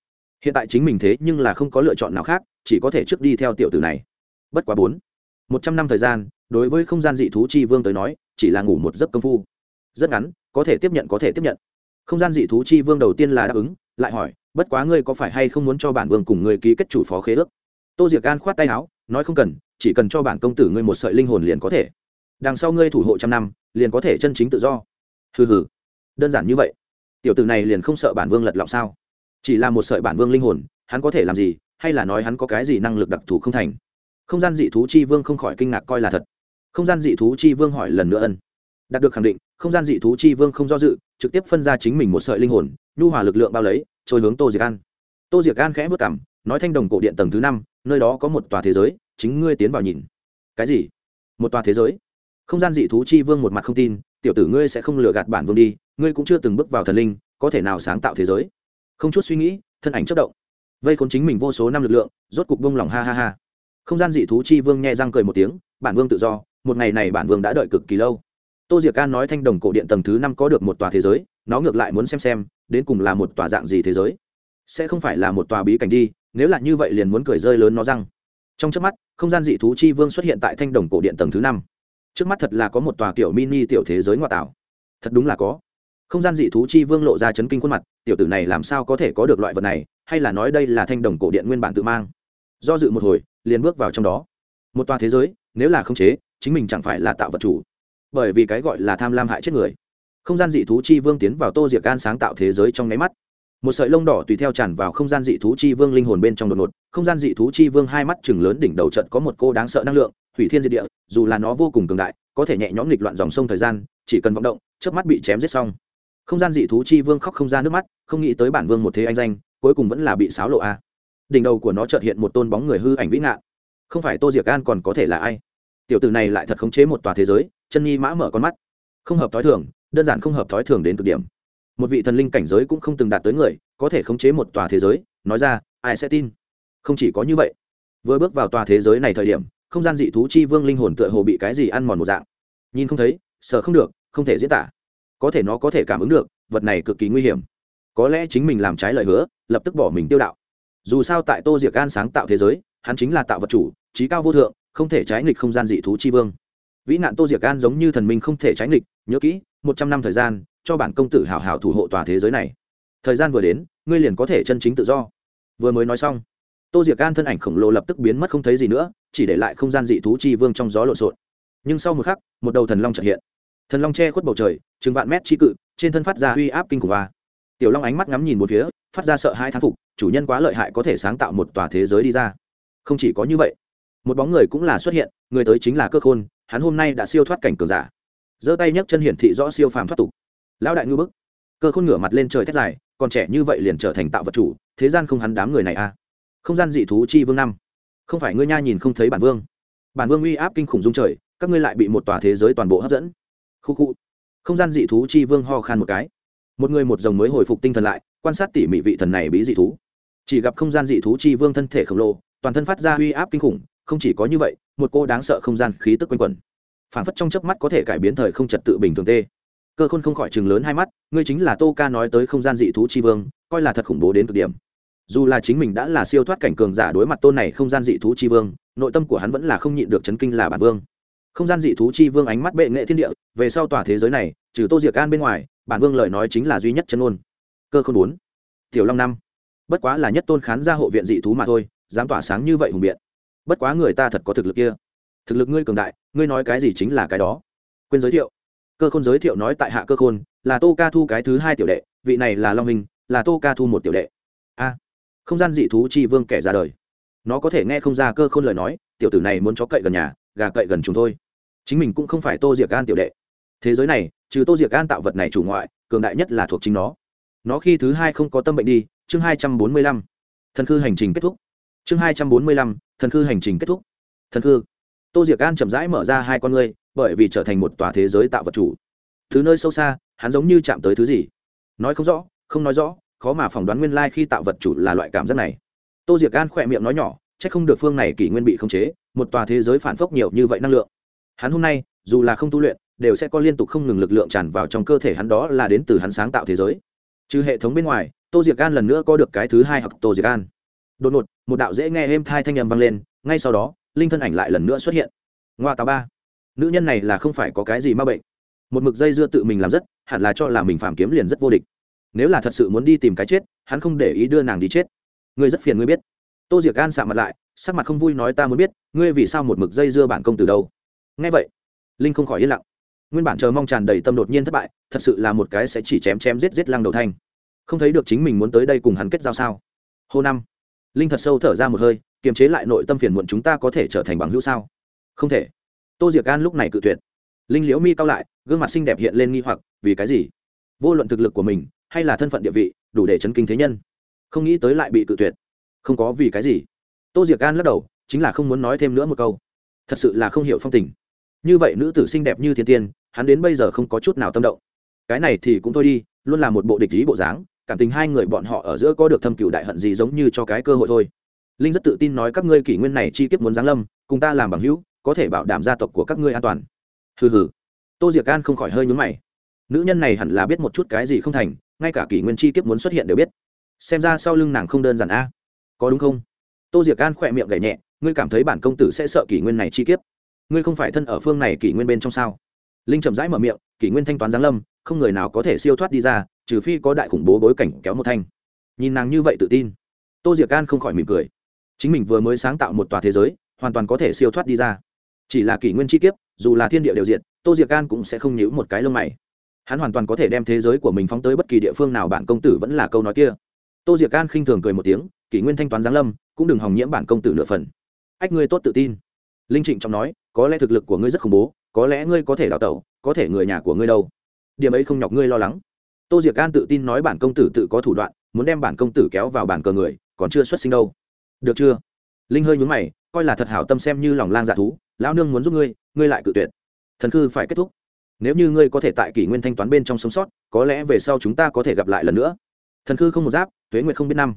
Hiện tại chính mình thế nhưng là không có lựa chọn nào khác, chỉ có thể trước đi theo tiểu tử này. Bất quá bốn, một trăm năm thời gian, đối với không gian dị thú chi vương tới nói, chỉ là ngủ một giấc công phu. Rất ngắn, có thể tiếp nhận, có thể tiếp nhận. Không gian dị thú chi vương đầu tiên là đáp ứng, lại hỏi, bất quá ngươi có phải hay không muốn cho bản vương cùng ngươi ký kết chủ phó khế ước? Tô diệc an khoát tay áo, nói, không cần chỉ cần cho bản công tử ngươi một sợi linh hồn liền có thể. Đằng sau ngươi thủ hộ trăm năm, liền có thể chân chính tự do. Hừ hừ. Đơn giản như vậy. Tiểu tử này liền không sợ bản vương lật lọng sao? Chỉ là một sợi bản vương linh hồn, hắn có thể làm gì, hay là nói hắn có cái gì năng lực đặc thù không thành? Không gian dị thú chi vương không khỏi kinh ngạc coi là thật. Không gian dị thú chi vương hỏi lần nữa ân. Đạt được khẳng định, không gian dị thú chi vương không do dự, trực tiếp phân ra chính mình một sợi linh hồn, nhu hòa lực lượng bao lấy, trôi hướng tô diệc an. Tô diệc an khẽ vất cảm, nói thanh đồng cổ điện tầng thứ năm nơi đó có một tòa thế giới, chính ngươi tiến vào nhìn. Cái gì? Một tòa thế giới. Không gian dị thú chi vương một mặt không tin, tiểu tử ngươi sẽ không lừa gạt bản vương đi, ngươi cũng chưa từng bước vào thần linh, có thể nào sáng tạo thế giới? Không chút suy nghĩ, thân ảnh chất động. Vây khốn chính mình vô số năm lực lượng, rốt cục bông lòng ha ha ha. Không gian dị thú chi vương nghe răng cười một tiếng, bản vương tự do, một ngày này bản vương đã đợi cực kỳ lâu. Tô diệc can nói thanh đồng cổ điện tầng thứ năm có được một tòa thế giới, nó ngược lại muốn xem xem, đến cùng là một tòa dạng gì thế giới. Sẽ không phải là một tòa bí cảnh đi nếu là như vậy liền muốn cười rơi lớn nó răng. Trong trước mắt, không gian dị thú chi vương xuất hiện tại thanh đồng cổ điện tầng thứ năm. Trước mắt thật là có một tòa kiểu mini tiểu thế giới ngoại tảo thật đúng là có. Không gian dị thú chi vương lộ ra chấn kinh khuôn mặt, tiểu tử này làm sao có thể có được loại vật này, hay là nói đây là thanh đồng cổ điện nguyên bản tự mang. Do dự một hồi, liền bước vào trong đó. Một tòa thế giới, nếu là không chế, chính mình chẳng phải là tạo vật chủ. Bởi vì cái gọi là tham lam hại chết người. Không gian dị thú chi vương tiến vào tô diệc gan sáng tạo thế giới trong nháy mắt một sợi lông đỏ tùy theo tràn vào không gian dị thú chi vương linh hồn bên trong đột ngột. Không gian dị thú chi vương hai mắt chừng lớn đỉnh đầu trận có một cô đáng sợ năng lượng, hủy thiên diệt địa, dù là nó vô cùng cường đại, có thể nhẹ nhõm nghịch loạn dòng sông thời gian, chỉ cần vọng động trước mắt bị chém giết xong. Không gian dị thú chi vương khóc không ra nước mắt, không nghĩ tới bản vương một thế anh danh, cuối cùng vẫn là bị sáo lộ a. Đỉnh đầu của nó chợt hiện một tôn bóng người hư ảnh vĩ ngạn không phải tô diệc an còn có thể là ai? Tiểu tử này lại thật khống chế một tòa thế giới, chân nhi mã mở con mắt. Không hợp thói thường, đơn giản không hợp thói thường đến cực điểm một vị thần linh cảnh giới cũng không từng đạt tới người, có thể khống chế một tòa thế giới, nói ra, ai sẽ tin? Không chỉ có như vậy, vừa bước vào tòa thế giới này thời điểm, không gian dị thú chi vương linh hồn tựa hồ bị cái gì ăn mòn một dạng. Nhìn không thấy, sợ không được, không thể diễn tả. Có thể nó có thể cảm ứng được, vật này cực kỳ nguy hiểm. Có lẽ chính mình làm trái lời hứa, lập tức bỏ mình tiêu đạo. Dù sao tại tô diệc gan sáng tạo thế giới, hắn chính là tạo vật chủ, trí cao vô thượng, không thể trái nghịch không gian dị thú chi vương. Vĩ nạn tô diệc gan giống như thần minh không thể trái nghịch, nhớ kỹ, một trăm năm thời gian cho bản công tử hảo hảo thủ hộ tòa thế giới này. Thời gian vừa đến, ngươi liền có thể chân chính tự do. Vừa mới nói xong, tô diệc can thân ảnh khổng lồ lập tức biến mất không thấy gì nữa, chỉ để lại không gian dị thú chi vương trong gió lộn xộn. Nhưng sau một khắc, một đầu thần long chợt hiện. Thần long che khuất bầu trời, chừng vạn mét chi cự, trên thân phát ra uy áp kinh khủng va tiểu long ánh mắt ngắm nhìn một phía, phát ra sợ hai thán phục, chủ nhân quá lợi hại có thể sáng tạo một tòa thế giới đi ra. Không chỉ có như vậy, một bóng người cũng là xuất hiện, người tới chính là cơ khôn, hắn hôm nay đã siêu thoát cảnh cường giả. Giơ tay nhấc chân hiển thị rõ siêu phàm thoát tục lão đại ngư bức. Cơ khôn ngửa mặt lên trời thét dài, còn trẻ như vậy liền trở thành tạo vật chủ, thế gian không hắn đám người này à. không gian dị thú chi vương năm. Không phải ngươi nha nhìn không thấy bản vương. Bản vương uy áp kinh khủng dung trời, các ngươi lại bị một tòa thế giới toàn bộ hấp dẫn. Khu khu. Không gian dị thú chi vương ho khan một cái. Một người một dòng mới hồi phục tinh thần lại, quan sát tỉ mỉ vị thần này bí dị thú. Chỉ gặp không gian dị thú chi vương thân thể khổng lồ, toàn thân phát ra uy áp kinh khủng, không chỉ có như vậy, một cô đáng sợ không gian khí tức quanh quẩn. Phản phất trong chớp mắt có thể cải biến thời không trật tự bình thường tê cơ khôn không khỏi chừng lớn hai mắt, ngươi chính là tô ca nói tới không gian dị thú chi vương, coi là thật khủng bố đến cực điểm. Dù là chính mình đã là siêu thoát cảnh cường giả đối mặt tôn này không gian dị thú chi vương, nội tâm của hắn vẫn là không nhịn được chấn kinh là bản vương. Không gian dị thú chi vương ánh mắt bệ nghệ thiên địa, về sau tòa thế giới này, trừ tô diệc an bên ngoài, bản vương lời nói chính là duy nhất chân ôn cơ không bốn, tiểu long năm. Bất quá là nhất tôn khán gia hộ viện dị thú mà thôi, dám tỏa sáng như vậy hùng biện. Bất quá người ta thật có thực lực kia. Thực lực ngươi cường đại, ngươi nói cái gì chính là cái đó. Quên giới thiệu cơ khôn giới thiệu nói tại hạ cơ khôn, là tô ca thu cái thứ hai tiểu đệ, vị này là long minh là tô ca thu một tiểu đệ. A, không gian dị thú chi vương kẻ ra đời. Nó có thể nghe không ra cơ khôn lời nói, tiểu tử này muốn chó cậy gần nhà, gà cậy gần chúng thôi. Chính mình cũng không phải tô diệc gan tiểu đệ. Thế giới này, trừ tô diệc gan tạo vật này chủ ngoại, cường đại nhất là thuộc chính nó. Nó khi thứ hai không có tâm bệnh đi, chương hai trăm bốn mươi lăm. Thần khư hành trình kết thúc. Chương hai trăm bốn mươi lăm, thần khư hành trình kết thúc. Thần khư. Tô diệc gan chậm rãi mở ra hai con ngươi bởi vì trở thành một tòa thế giới tạo vật chủ. Thứ nơi sâu xa, hắn giống như chạm tới thứ gì. Nói không rõ, không nói rõ, khó mà phỏng đoán nguyên lai khi tạo vật chủ là loại cảm giác này. Tô diệc an khỏe miệng nói nhỏ c h ắ c không được phương này kỷ nguyên bị khống chế, một tòa thế giới phản phốc nhiều như vậy năng lượng. Hắn hôm nay, dù là không tu luyện, đều sẽ có liên tục không ngừng lực lượng tràn vào trong cơ thể hắn đó là đến từ hắn sáng tạo thế giới. Trừ hệ thống bên ngoài, tô diệc an lần nữa có được cái thứ hai hoặc tô diệc an. Đột ngột, một đạo dễ nghe êm thai thanh â m vang lên, ngay sau đó, linh thân ảnh lại lần nữa xuất hiện. Ngoa tàu ba nữ nhân này là không phải có cái gì m a bệnh. Một mực dây dưa tự mình làm rất, hẳn là cho là mình phạm kiếm liền rất vô địch. Nếu là thật sự muốn đi tìm cái chết, hắn không để ý đưa nàng đi chết. Ngươi rất phiền ngươi biết. Tô diệc gan sạ mặt lại, sắc mặt không vui nói ta muốn biết, ngươi vì sao một mực dây dưa bản công từ đâu? Nghe vậy, linh không khỏi yên lặng. Nguyên bản chờ mong tràn đầy tâm đột nhiên thất bại, thật sự là một cái sẽ chỉ chém chém giết giết lăng đầu thanh. Không thấy được chính mình muốn tới đây cùng hắn kết giao sao? Hô năm. Linh thật sâu thở ra một hơi, kiềm chế lại nội tâm phiền muộn chúng ta có thể trở thành bằng hữu sao? Không thể tô diệc an lúc này cự tuyệt. Linh liễu mi cao lại, gương mặt xinh đẹp hiện lên nghi hoặc, vì cái gì? Vô luận thực lực của mình, hay là thân phận địa vị, đủ để chấn kinh thế nhân. Không nghĩ tới lại bị tự tuyệt. Không có vì cái gì. Tô diệc gan lắc đầu, chính là không muốn nói thêm nữa một câu. Thật sự là không hiểu phong tình. Như vậy nữ tử xinh đẹp như thiên tiên, hắn đến bây giờ không có chút nào tâm động. Cái này thì cũng thôi đi, luôn là một bộ địch ý bộ dáng, cảm tình hai người bọn họ ở giữa có được thâm cựu đại hận gì giống như cho cái cơ hội thôi. Linh rất tự tin nói các ngươi kỷ nguyên này chi kiếp muốn giáng lâm, cùng ta làm bằng hữu có thể bảo đảm gia tộc của các ngươi an toàn. Hừ hừ. Tô diệc an không khỏi hơi nhúng mày. Nữ nhân này hẳn là biết một chút cái gì không thành, ngay cả kỷ nguyên chi kiếp muốn xuất hiện đều biết. Xem ra sau lưng nàng không đơn giản a. Có đúng không? Tô diệc an khỏe miệng gảy nhẹ, ngươi cảm thấy bản công tử sẽ sợ kỷ nguyên này chi kiếp? Ngươi không phải thân ở phương này kỷ nguyên bên trong sao? Linh chậm rãi mở miệng, kỷ nguyên thanh toán giáng lâm, không người nào có thể siêu thoát đi ra, trừ phi có đại khủng bố bối cảnh kéo một thanh. Nhìn nàng như vậy tự tin, tô diệc an không khỏi mỉm cười. Chính mình vừa mới sáng tạo một tòa thế giới, hoàn toàn có thể siêu thoát đi ra chỉ là kỷ nguyên chi kiếp, dù là thiên địa đều diện tô diệc can cũng sẽ không nhíu một cái lông mày. Hắn hoàn toàn có thể đem thế giới của mình phóng tới bất kỳ địa phương nào, bản công tử vẫn là câu nói kia. Tô diệc can khinh thường cười một tiếng, kỷ nguyên thanh toán giáng lâm, cũng đừng hòng nhiễm bản công tử nửa phần. Ách ngươi tốt tự tin. Linh trịnh trọng nói, có lẽ thực lực của ngươi rất khủng bố, có lẽ ngươi có thể đào tẩu, có thể người nhà của ngươi đâu. Điểm ấy không nhọc ngươi lo lắng. Tô diệc can tự tin nói bản công tử tự có thủ đoạn, muốn đem bản công tử kéo vào bản cờ người, còn chưa xuất sinh đâu. Được chưa? Linh hơi nhún mày, coi là thật hảo tâm xem như lòng lang dạ thú, lão nương muốn giúp ngươi ngươi lại cự tuyệt. Thần khư phải kết thúc. Nếu như ngươi có thể tại kỷ nguyên thanh toán bên trong sống sót, có lẽ về sau chúng ta có thể gặp lại lần nữa. Thần khư không một giáp, tuế nguyệt không biết năm.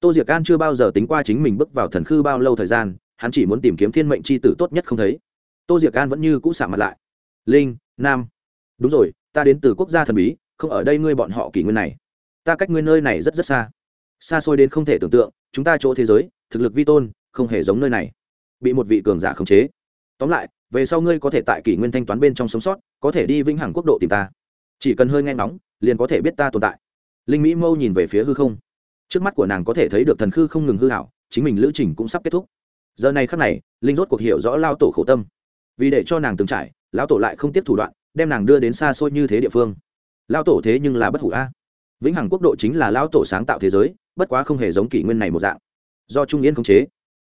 Tô diệc an chưa bao giờ tính qua chính mình bước vào thần khư bao lâu thời gian, hắn chỉ muốn tìm kiếm thiên mệnh c h i tử tốt nhất không thấy. Tô diệc an vẫn như cũ xả mặt lại. Linh, nam. Đúng rồi, ta đến từ quốc gia thần bí, không ở đây ngươi bọn họ kỷ nguyên này. Ta cách ngươi nơi này rất rất xa. Xa xôi đến không thể tưởng tượng, chúng ta chỗ thế giới, thực lực vi tôn không hề giống nơi này. Bị một vị cường giả khống chế. Tóm lại, về sau ngươi có thể tại kỷ nguyên thanh toán bên trong sống sót, có thể đi vĩnh hằng quốc độ tìm ta. Chỉ cần hơi nghe ngóng, liền có thể biết ta tồn tại. Linh mỹ mâu nhìn về phía hư không. Trước mắt của nàng có thể thấy được thần khư không ngừng hư hảo, chính mình lữ trình cũng sắp kết thúc. Giờ này khắc này, linh rốt cuộc hiểu rõ lao tổ khổ tâm. Vì để cho nàng từng trải, lão tổ lại không tiếp thủ đoạn, đem nàng đưa đến xa xôi như thế địa phương. Lao tổ thế nhưng là bất hủ a. Vĩnh hằng quốc độ chính là lao tổ sáng tạo thế giới, bất quá không hề giống kỷ nguyên này một dạng. Do trung yên khống chế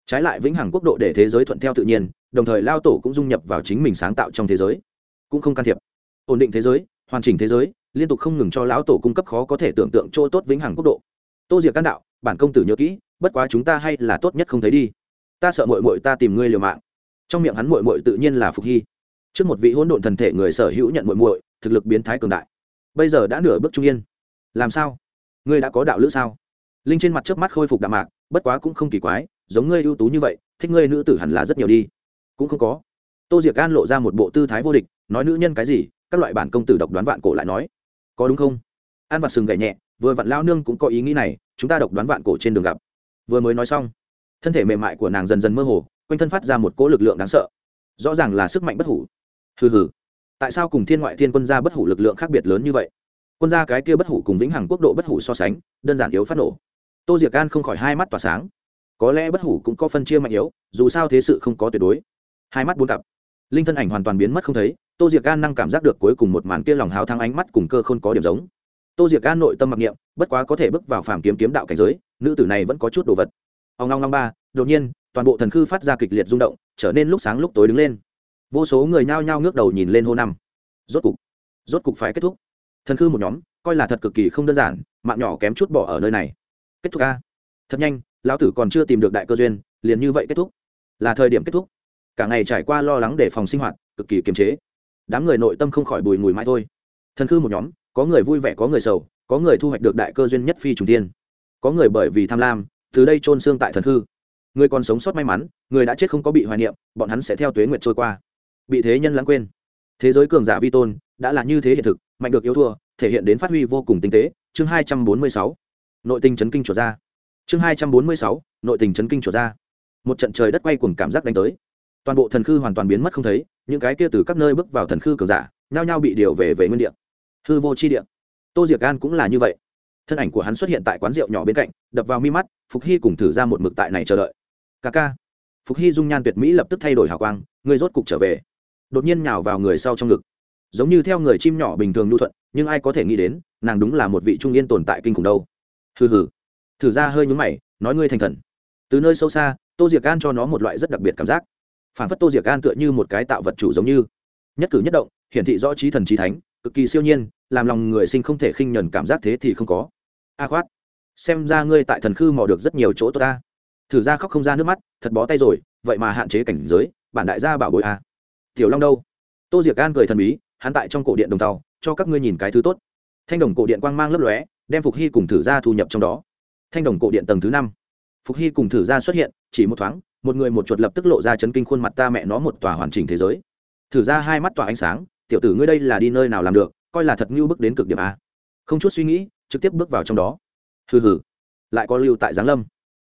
trái lại vĩnh hằng quốc độ để thế giới thuận theo tự nhiên, đồng thời lao tổ cũng dung nhập vào chính mình sáng tạo trong thế giới. Cũng không can thiệp. Ổn định thế giới, hoàn chỉnh thế giới, liên tục không ngừng cho lão tổ cung cấp khó có thể tưởng tượng chỗ tốt vĩnh hằng quốc độ. Tô diệc can đạo, bản công tử nhớ kỹ, bất quá chúng ta hay là tốt nhất không thấy đi. Ta sợ mội mội ta tìm ngươi liều mạng. Trong miệng hắn mội mội tự nhiên là phục hy. Trước một vị hỗn độn thần thể người sở hữu nhận mội mội thực lực biến thái cường đại. Bây giờ đã nửa bước trung yên. Làm sao? Ngươi đã có đạo lữ sao? Linh trên mặt trước mắt khôi phục đạm mạc, bất quá cũng không kỳ quái giống ngươi ưu tú như vậy, thích ngươi nữ tử hẳn là rất nhiều đi. Cũng không có. Tô diệc an lộ ra một bộ tư thái vô địch, nói nữ nhân cái gì, các loại bản công tử độc đoán vạn cổ lại nói. Có đúng không? An vặt sừng gậy nhẹ, vừa vặn lao nương cũng có ý nghĩ này, chúng ta độc đoán vạn cổ trên đường gặp. Vừa mới nói xong, thân thể mềm mại của nàng dần dần mơ hồ, quanh thân phát ra một cỗ lực lượng đáng sợ. Rõ ràng là sức mạnh bất hủ. Hừ hừ. Tại sao cùng thiên ngoại thiên quân gia bất hủ lực lượng khác biệt lớn như vậy? Quân gia cái kia bất hủ cùng vĩnh hằng quốc độ bất hủ so sánh, đơn giản yếu phát nổ. Tô diệc an không khỏi hai mắt tỏa sáng có lẽ bất hủ cũng có phân chia mạnh yếu, dù sao thế sự không có tuyệt đối. Hai mắt bốn cặp. Linh thân ảnh hoàn toàn biến mất không thấy, tô diệc an năng cảm giác được cuối cùng một màn kia lòng háo thắng ánh mắt cùng cơ không có điểm giống. Tô diệc an nội tâm mặc niệm, bất quá có thể bước vào phàm kiếm kiếm đạo cảnh giới, nữ tử này vẫn có chút đồ vật. Ông long long ba, đột nhiên, toàn bộ thần khư phát ra kịch liệt rung động, trở nên lúc sáng lúc tối đứng lên. Vô số người nhao nhao ngước đầu nhìn lên hô năm. Rốt cục rốt cục phải kết thúc. Thần khư một nhóm, coi là thật cực kỳ không đơn giản, mạng nhỏ kém chút bỏ ở nơi này. Kết thúc a. Thật nhanh lão tử còn chưa tìm được đại cơ duyên, liền như vậy kết thúc. Là thời điểm kết thúc. Cả ngày trải qua lo lắng để phòng sinh hoạt, cực kỳ kiềm chế. Đám người nội tâm không khỏi bùi mùi mãi thôi. Thần khư một nhóm, có người vui vẻ, có người sầu, có người thu hoạch được đại cơ duyên nhất phi trùng tiên có người bởi vì tham lam, từ đây trôn xương tại thần khư. Người còn sống sót may mắn, người đã chết không có bị hoài niệm, bọn hắn sẽ theo tuế nguyệt trôi qua. Bị thế nhân lãng quên. Thế giới cường giả vi tôn, đã là như thế hiện thực, mạnh được yếu thua, thể hiện đến phát huy vô cùng tinh tế. Chương hai trăm bốn mươi sáu, nội tinh chấn kinh trở ra chương hai trăm bốn mươi sáu, nội tình chấn kinh trở ra. Một trận trời đất quay cùng cảm giác đánh tới. Toàn bộ thần khư hoàn toàn biến mất không thấy, những cái kia từ các nơi bước vào thần khư cường giả, nhao nhao bị điều về về nguyên địa. Hư vô chi địa. Tô diệc an cũng là như vậy. Thân ảnh của hắn xuất hiện tại quán rượu nhỏ bên cạnh, đập vào mi mắt, phục hy cùng thử ra một mực tại này chờ đợi. Ca ca. Phục hy dung nhan tuyệt mỹ lập tức thay đổi hào quang, người rốt cục trở về. Đột nhiên nhào vào người sau trong ngực. Giống như theo người chim nhỏ bình thường lưu thuận, nhưng ai có thể nghĩ đến, nàng đúng là một vị trung yên tồn tại kinh khủng đâu. Hừ hừ thử ra hơi nhúng mày, nói ngươi thành thần. Từ nơi sâu xa, tô diệc an cho nó một loại rất đặc biệt cảm giác. Phản phất tô diệc an tựa như một cái tạo vật chủ giống như. Nhất cử nhất động, hiển thị rõ trí thần trí thánh, cực kỳ siêu nhiên, làm lòng người sinh không thể khinh nhẫn cảm giác thế thì không có. A khoát. Xem ra ngươi tại thần khư mò được rất nhiều chỗ tốt ta. Thử ra khóc không ra nước mắt, thật bó tay rồi, vậy mà hạn chế cảnh giới, bản đại gia bảo bội a. Tiểu long đâu? Tô diệc an cười thần bí, hắn tại trong cổ điện đồng tàu, cho các ngươi nhìn cái thứ tốt. Thanh đồng cổ điện quang mang lấp lóe, đem phục hy cùng thử ra thu nhập trong đó thanh đồng cổ điện tầng thứ năm. Phục hy cùng thử ra xuất hiện, chỉ một thoáng, một người một chuột lập tức lộ ra chấn kinh khuôn mặt ta mẹ nó một tòa hoàn chỉnh thế giới. Thử ra hai mắt tỏa ánh sáng, tiểu tử ngươi đây là đi nơi nào làm được, coi là thật ngưu bước đến cực điểm a không chút suy nghĩ, trực tiếp bước vào trong đó. Hừ hừ. Lại có lưu tại giáng lâm.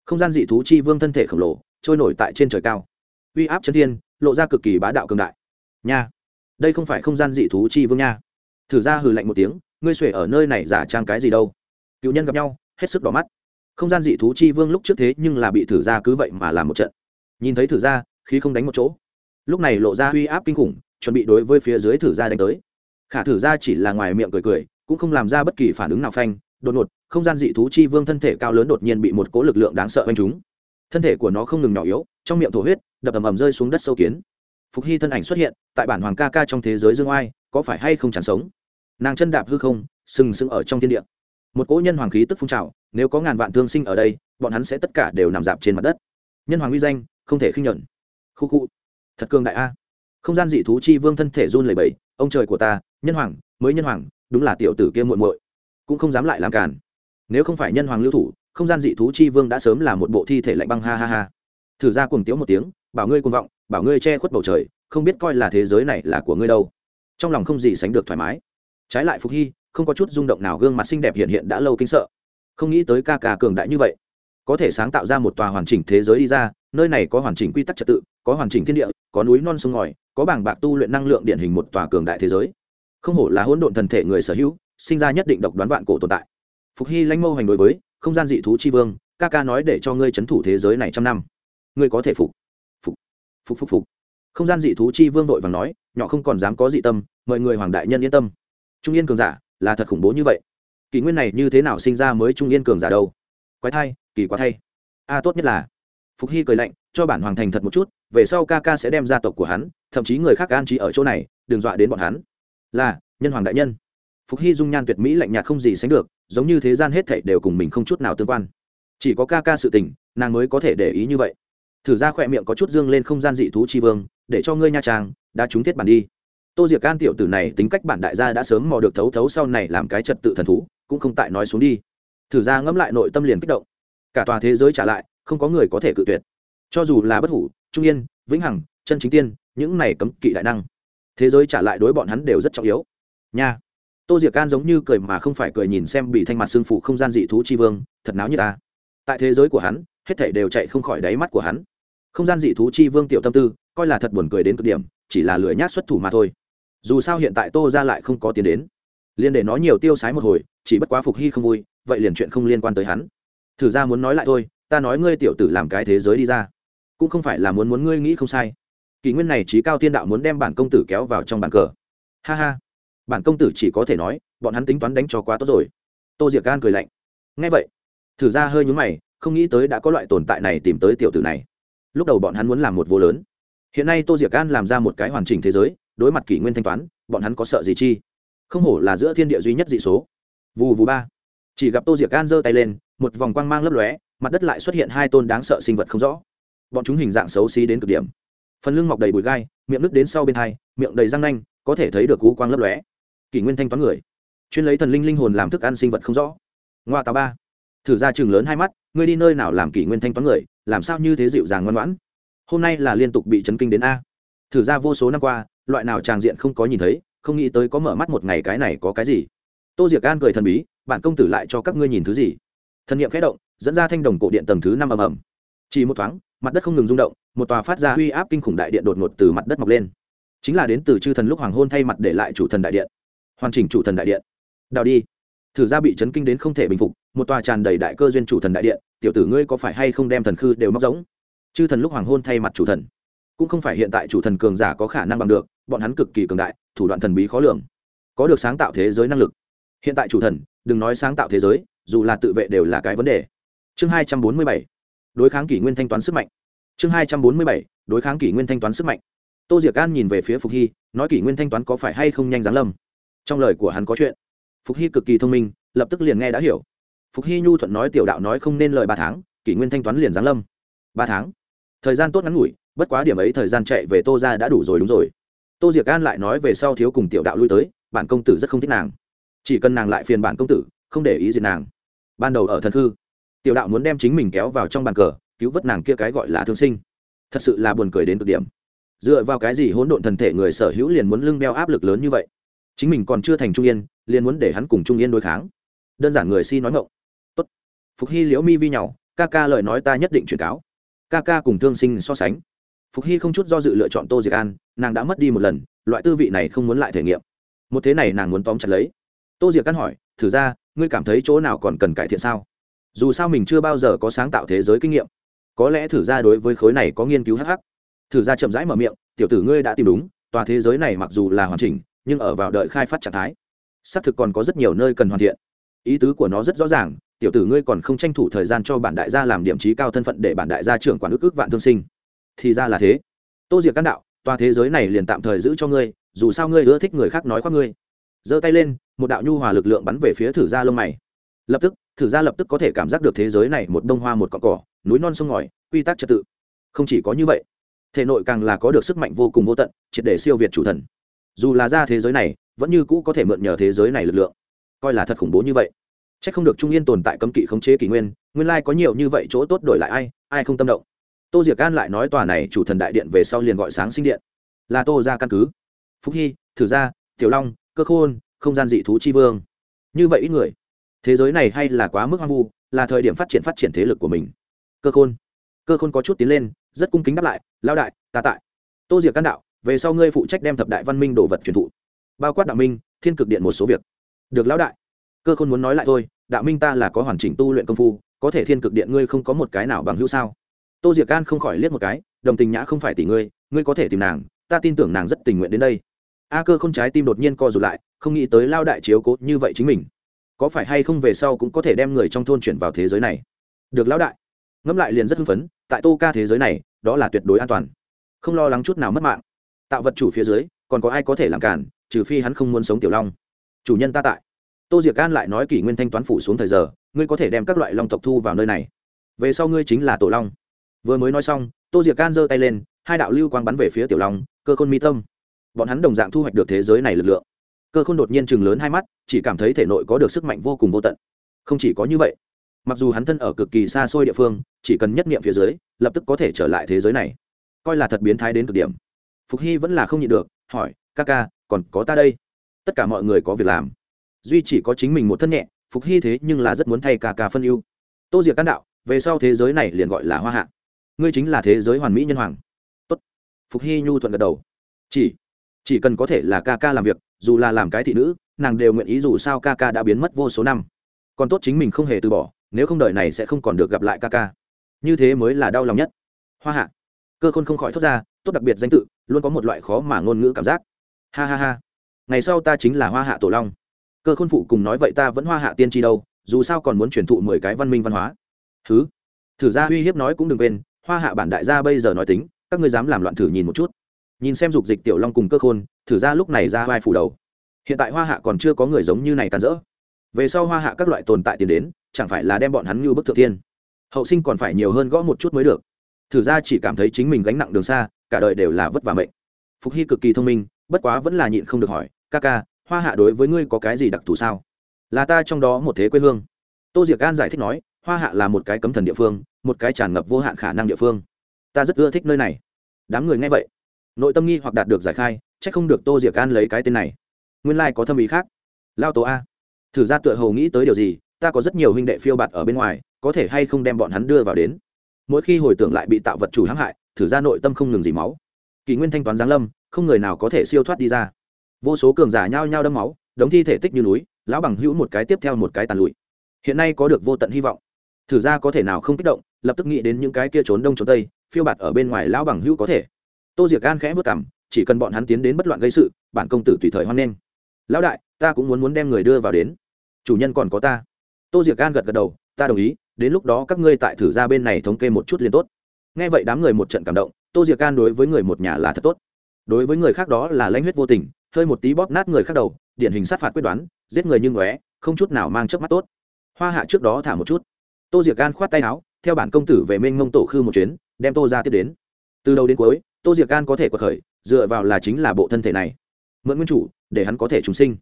Không gian dị thú chi vương thân thể khổng lồ, trôi nổi tại trên trời cao. Uy áp chân thiên, lộ ra cực kỳ bá đạo cường đại. Nha. Đây không phải không gian dị thú chi vương nha. Thử ra hừ lạnh một tiếng, ngươi xuể ở nơi này giả trang cái gì đâu? Cựu nhân gặp nhau, hết sức đỏ mắt không gian dị thú chi vương lúc trước thế nhưng là bị thử ra cứ vậy mà làm một trận. Nhìn thấy thử ra khi không đánh một chỗ. Lúc này lộ ra uy áp kinh khủng, chuẩn bị đối với phía dưới thử ra đánh tới. Khả thử ra chỉ là ngoài miệng cười cười, cũng không làm ra bất kỳ phản ứng nào phanh. Đột ngột, không gian dị thú chi vương thân thể cao lớn đột nhiên bị một cỗ lực lượng đáng sợ oanh chúng thân thể của nó không ngừng nhỏ yếu, trong miệng thổ huyết, đập ầm ầm rơi xuống đất sâu kiến. Phục hy thân ảnh xuất hiện, tại bản hoàng ca ca trong thế giới dương oai, có phải hay không chẳng sống? Nàng chân đạp hư không, sừng sững ở trong thiên địa. Một cỗ nhân hoàng khí tức phun trào nếu có ngàn vạn thương sinh ở đây, bọn hắn sẽ tất cả đều nằm dạp trên mặt đất. Nhân hoàng uy danh, không thể khinh nhuận. Khu khu. Thật cường đại a. Không gian dị thú chi vương thân thể run lẩy bẩy, ông trời của ta, nhân hoàng, mới nhân hoàng, đúng là tiểu tử kia muội muội. Cũng không dám lại làm cản nếu không phải nhân hoàng lưu thủ, không gian dị thú chi vương đã sớm là một bộ thi thể lạnh băng, ha ha ha. Thử ra cuồng tiếu một tiếng, bảo ngươi cuồng vọng, bảo ngươi che khuất bầu trời, không biết coi là thế giới này là của ngươi đâu. Trong lòng không gì sánh được thoải mái. Trái lại phục hy, không có chút rung động nào, gương mặt xinh đẹp hiện hiện đã lâu kinh sợ không nghĩ tới ca ca cường đại như vậy. Có thể sáng tạo ra một tòa hoàn chỉnh thế giới đi ra, nơi này có hoàn chỉnh quy tắc trật tự, có hoàn chỉnh thiên địa, có núi non sông ngòi, có bảng bạc tu luyện năng lượng điển hình một tòa cường đại thế giới. Không hổ là hỗn độn thần thể người sở hữu, sinh ra nhất định độc đoán vạn cổ tồn tại. Phục hy lãnh mâu hành đối với, không gian dị thú chi vương, ca ca nói để cho ngươi c h ấ n thủ thế giới này trăm năm. Ngươi có thể phục. Phục. Phục phục phục. Không gian dị thú chi vương vội vàng nói, nhỏ không còn dám có dị tâm, mời người hoàng đại nhân yên tâm. Trung yên cường giả, là thật khủng bố như vậy kỷ nguyên này như thế nào sinh ra mới trung yên cường giả đâu? Quái thai, kỳ quá thay. A, tốt nhất là. Phục hy cười lạnh, cho bản hoàng thành thật một chút, về sau ca ca sẽ đem gia tộc của hắn, thậm chí người khác an trí ở chỗ này, đừng dọa đến bọn hắn. Là, nhân hoàng đại nhân. Phục hy dung nhan tuyệt mỹ lạnh nhạt không gì sánh được, giống như thế gian hết thảy đều cùng mình không chút nào tương quan. Chỉ có ca ca sự tình, nàng mới có thể để ý như vậy. Thử ra khỏe miệng có chút dương lên không gian dị thú chi vương, để cho ngươi nha trang, đã trúng thiết bản đi. Tô diệc can tiểu tử này tính cách bản đại gia đã sớm mò được thấu thấu sau này làm cái trật tự thần thú cũng không tại nói xuống đi. Thử ra ngẫm lại nội tâm liền kích động. Cả tòa thế giới trả lại, không có người có thể cự tuyệt. Cho dù là bất hủ, trung yên, vĩnh hằng, chân chính tiên, những này cấm kỵ đại năng, thế giới trả lại đối bọn hắn đều rất trọng yếu. Nha, tô diệc can giống như cười mà không phải cười nhìn xem bị thanh mặt xương phủ không gian dị thú chi vương, thật náo như ta. Tại thế giới của hắn, hết thảy đều chạy không khỏi đáy mắt của hắn. Không gian dị thú chi vương tiểu tâm tư, coi là thật buồn cười đến cực điểm, chỉ là lười nhát xuất thủ mà thôi. Dù sao hiện tại tô ra lại không có tiền đến liền để nó nhiều tiêu sái một hồi, chỉ bất quá phục hy không vui, vậy liền chuyện không liên quan tới hắn. Thử ra muốn nói lại thôi, ta nói ngươi tiểu tử làm cái thế giới đi ra. Cũng không phải là muốn muốn ngươi nghĩ không sai. Kỷ nguyên này trí cao tiên đạo muốn đem bản công tử kéo vào trong bàn cờ. Ha ha. Bản công tử chỉ có thể nói, bọn hắn tính toán đánh cho quá tốt rồi. Tô diệc gan cười lạnh. Ngay vậy, thử ra hơi nhúng mày, không nghĩ tới đã có loại tồn tại này tìm tới tiểu tử này. Lúc đầu bọn hắn muốn làm một vô lớn. Hiện nay tô diệc gan làm ra một cái hoàn chỉnh thế giới, đối mặt kỷ nguyên thanh toán, bọn hắn có sợ gì chi? Không hổ là giữa thiên địa duy nhất dị số. Vù vù ba. Chỉ gặp tô diệc gan giơ tay lên, một vòng quang mang lấp lóe, mặt đất lại xuất hiện hai tôn đáng sợ sinh vật không rõ. Bọn chúng hình dạng xấu xí đến cực điểm. Phần lưng mọc đầy bụi gai, miệng nứt đến sau bên thai miệng đầy răng nanh, có thể thấy được cú quang lấp lóe. Kỷ nguyên thanh toán người. Chuyên lấy thần linh linh hồn làm thức ăn sinh vật không rõ. Ngoa tà ba. Thử ra chừng lớn hai mắt, ngươi đi nơi nào làm kỷ nguyên thanh toán người, làm sao như thế dịu dàng ngoan ngoãn? Hôm nay là liên tục bị chấn kinh đến a. Thử ra vô số năm qua, loại nào tràng diện không có nhìn thấy không nghĩ tới có mở mắt một ngày cái này có cái gì. Tô diệc gan cười thần bí bản công tử lại cho các ngươi nhìn thứ gì? Thần nghiệm khẽ động, dẫn ra thanh đồng cổ điện tầng thứ năm ầm ầm. Chỉ một thoáng, mặt đất không ngừng rung động, một tòa phát ra uy áp kinh khủng đại điện đột ngột từ mặt đất mọc lên. Chính là đến từ chư thần lúc hoàng hôn thay mặt để lại chủ thần đại điện. Hoàn chỉnh chủ thần đại điện. Đào đi. Thử ra bị chấn kinh đến không thể bình phục, một tòa tràn đầy đại cơ duyên chủ thần đại điện. Tiểu tử ngươi có phải hay không đem thần khư đều móc giống chư thần lúc hoàng hôn thay mặt chủ thần cũng không phải hiện tại chủ thần cường giả có khả năng bằng được, bọn hắn cực kỳ cường đại, thủ đoạn thần bí khó lường. Có được sáng tạo thế giới năng lực. Hiện tại chủ thần, đừng nói sáng tạo thế giới, dù là tự vệ đều là cái vấn đề. Chương hai trăm bốn mươi bảy, đối kháng kỷ nguyên thanh toán sức mạnh. Chương hai trăm bốn mươi bảy, đối kháng kỷ nguyên thanh toán sức mạnh. Tô diệc an nhìn về phía phục hy, nói kỷ nguyên thanh toán có phải hay không nhanh giáng lâm? Trong lời của hắn có chuyện. Phục hy cực kỳ thông minh, lập tức liền nghe đã hiểu. Phục hy nhu thuận nói tiểu đạo nói không nên lời ba tháng, kỷ nguyên thanh toán liền giáng lâm. Ba tháng. Thời gian tốt ngắn ngủi bất quá điểm ấy thời gian chạy về tô ra đã đủ rồi, đúng rồi. Tô diệc an lại nói về sau thiếu cùng tiểu đạo lui tới, bản công tử rất không thích nàng. Chỉ cần nàng lại phiền bản công tử, không để ý gì nàng. Ban đầu ở thần hư tiểu đạo muốn đem chính mình kéo vào trong bàn cờ, cứu vớt nàng kia cái gọi là thương sinh. Thật sự là buồn cười đến cực điểm. Dựa vào cái gì hỗn độn thần thể người sở hữu liền muốn lưng beo áp lực lớn như vậy? Chính mình còn chưa thành trung yên, liền muốn để hắn cùng trung yên đối kháng. Đơn giản người si nói ngộng tốt. Phục hy liễu mi vi nhau ca ca lời nói ta nhất định truyền cáo. Ca ca cùng thương sinh so sánh phục hy không chút do dự lựa chọn tô diệc an, nàng đã mất đi một lần, loại tư vị này không muốn lại thể nghiệm. Một thế này nàng muốn tóm chặt lấy. Tô diệc an hỏi, thử ra, ngươi cảm thấy chỗ nào còn cần cải thiện sao? Dù sao mình chưa bao giờ có sáng tạo thế giới kinh nghiệm. Có lẽ thử ra đối với khối này có nghiên cứu hh thử ra chậm rãi mở miệng, tiểu tử ngươi đã tìm đúng, tòa thế giới này mặc dù là hoàn chỉnh, nhưng ở vào đợi khai phát trạng thái, xác thực còn có rất nhiều nơi cần hoàn thiện. Ý tứ của nó rất rõ ràng, tiểu tử ngươi còn không tranh thủ thời gian cho bản đại gia làm điểm trí cao thân phận để bản đại gia trưởng quản ước ước vạn thương sinh thì ra là thế. Tô diệc căn đạo, tòa thế giới này liền tạm thời giữ cho ngươi, dù sao ngươi ưa thích người khác nói khoác ngươi. Giơ tay lên, một đạo nhu hòa lực lượng bắn về phía thử gia lông mày. Lập tức, thử gia lập tức có thể cảm giác được thế giới này một đông hoa một cọn cỏ, núi non sông ngòi, quy tắc trật tự. Không chỉ có như vậy, thể nội càng là có được sức mạnh vô cùng vô tận, triệt để siêu việt chủ thần. Dù là ra thế giới này, vẫn như cũ có thể mượn nhờ thế giới này lực lượng. Coi là thật khủng bố như vậy. C h ắ c không được trung yên tồn tại cấm kỵ khống chế kỷ nguyên nguyên lai có nhiều như vậy chỗ tốt đổi lại ai ai không tâm động tô diệc an lại nói tòa này chủ thần đại điện về sau liền gọi sáng sinh điện. Là tô ra căn cứ. Phúc hy, thử gia, tiểu long, cơ khôn không gian dị thú chi vương. Như vậy ít người. Thế giới này hay là quá mức hoang vu, là thời điểm phát triển phát triển thế lực của mình. Cơ khôn. Cơ khôn có chút tiến lên, rất cung kính đáp lại lao đại, ta tại. Tô diệc can đạo, về sau ngươi phụ trách đem thập đại văn minh đồ vật truyền thụ, bao quát đạo minh, thiên cực điện một số việc. Được lão đại. Cơ khôn muốn nói lại thôi, đạo minh ta là có hoàn chỉnh tu luyện công phu, có thể thiên cực điện ngươi không có một cái nào bằng hữu sao? Tô diệc can không khỏi liếc một cái, đồng tình nhã không phải tỷ ngươi ngươi có thể tìm nàng, ta tin tưởng nàng rất tình nguyện đến đây. A cơ không trái tim đột nhiên co rụt lại, không nghĩ tới lao đại chiếu cố như vậy chính mình. Có phải hay không về sau cũng có thể đem người trong thôn chuyển vào thế giới này? Được lão đại. Ngẫm lại liền rất hưng phấn, tại tô ca thế giới này, đó là tuyệt đối an toàn. Không lo lắng chút nào mất mạng. Tạo vật chủ phía dưới, còn có ai có thể làm cản, trừ phi hắn không muốn sống tiểu long. Chủ nhân ta tại. Tô diệc an lại nói kỷ nguyên thanh toán phủ xuống thời giờ, ngươi có thể đem các loại long tộc thu vào nơi này. Về sau ngươi chính là tổ long vừa mới nói xong, tô diệc can giơ tay lên, hai đạo lưu quang bắn về phía tiểu long, cơ khôn mi tâm. Bọn hắn đồng dạng thu hoạch được thế giới này lực lượng. Cơ khôn đột nhiên chừng lớn hai mắt, chỉ cảm thấy thể nội có được sức mạnh vô cùng vô tận. Không chỉ có như vậy, mặc dù hắn thân ở cực kỳ xa xôi địa phương, chỉ cần nhất nghiệm phía dưới, lập tức có thể trở lại thế giới này. Coi là thật biến thái đến cực điểm. Phục hy vẫn là không nhịn được, hỏi, ca ca, còn có ta đây? Tất cả mọi người có việc làm. Duy chỉ có chính mình một thân nhẹ, phục hy thế nhưng là rất muốn thay ca ca phân ưu. Tô diệc can đạo, về sau thế giới này liền gọi là hoa hạ ngươi chính là thế giới hoàn mỹ nhân hoàng. Tốt. phục hy nhu thuận gật đầu. Chỉ chỉ cần có thể là ca ca làm việc, dù là làm cái thị nữ, nàng đều nguyện ý dù sao ca ca đã biến mất vô số năm. Còn tốt chính mình không hề từ bỏ, nếu không đợi này sẽ không còn được gặp lại ca ca. Như thế mới là đau lòng nhất. Hoa hạ. Cơ khôn không khỏi thốt ra, tốt đặc biệt danh tự, luôn có một loại khó mà ngôn ngữ cảm giác. Ha ha ha. Ngày sau ta chính là hoa hạ tổ long. Cơ khôn phụ cùng nói vậy ta vẫn hoa hạ tiên tri đâu, dù sao còn muốn truyền thụ mười cái văn minh văn hóa. Thứ. Thử ra uy hiếp nói cũng đừng quên hoa hạ bản đại gia bây giờ nói tính, các ngươi dám làm loạn thử nhìn một chút. Nhìn xem dục dịch tiểu long cùng cơ khôn, thử ra lúc này ra vai phủ đầu. Hiện tại hoa hạ còn chưa có người giống như này tàn rỡ. Về sau hoa hạ các loại tồn tại tiền đến, chẳng phải là đem bọn hắn như bức thượng thiên. Hậu sinh còn phải nhiều hơn gõ một chút mới được. Thử ra chỉ cảm thấy chính mình gánh nặng đường xa, cả đời đều là vất vả mệnh. Phục hy cực kỳ thông minh, bất quá vẫn là nhịn không được hỏi, ca ca, hoa hạ đối với ngươi có cái gì đặc thù sao? Là ta trong đó một thế quê hương. Tô diệc an giải thích nói hoa hạ là một cái cấm thần địa phương, một cái tràn ngập vô hạn khả năng địa phương. Ta rất ưa thích nơi này. Đám người nghe vậy, nội tâm nghi hoặc đạt được giải khai c h ắ c không được tô diệc an lấy cái tên này. Nguyên lai、like、có thâm ý khác. Lao tố a, thử ra tựa hầu nghĩ tới điều gì, ta có rất nhiều huynh đệ phiêu bạt ở bên ngoài, có thể hay không đem bọn hắn đưa vào đến. Mỗi khi hồi tưởng lại bị tạo vật chủ hãm hại, thử ra nội tâm không ngừng dỉ máu. Kỷ nguyên thanh toán giáng lâm, không người nào có thể siêu thoát đi ra. Vô số cường giả nhao nhao đâm máu, đống thi thể tích như núi, lão bằng hữu một cái tiếp theo một cái tàn lụi. Hiện nay có được vô tận hy vọng thử ra có thể nào không kích động, lập tức nghĩ đến những cái kia trốn đông trốn tây, phiêu bạt ở bên ngoài lão bằng hữu có thể. Tô diệc gan khẽ vất cảm chỉ cần bọn hắn tiến đến bất loạn gây sự, bản công tử tùy thời hoan nghênh. Lão đại, ta cũng muốn muốn đem người đưa vào đến. Chủ nhân còn có ta. Tô diệc gan gật gật đầu, ta đồng ý, đến lúc đó các ngươi tại thử ra bên này thống kê một chút liền tốt. Nghe vậy đám người một trận cảm động, tô diệc gan đối với người một nhà là thật tốt. Đối với người khác đó là lãnh huyết vô tình, hơi một tí bóp nát người khác đầu, điển hình sát phạt quyết đoán, giết người như ngóe, không chút nào mang chớp mắt tốt. Hoa hạ trước đó thả một chút tô diệc gan khoát tay áo, theo bản công tử về mênh mông tổ khư một chuyến, đem tô ra tiếp đến. Từ đầu đến cuối, tô diệc gan có thể quật khởi, dựa vào là chính là bộ thân thể này. Mượn nguyên chủ, để hắn có thể trùng sinh.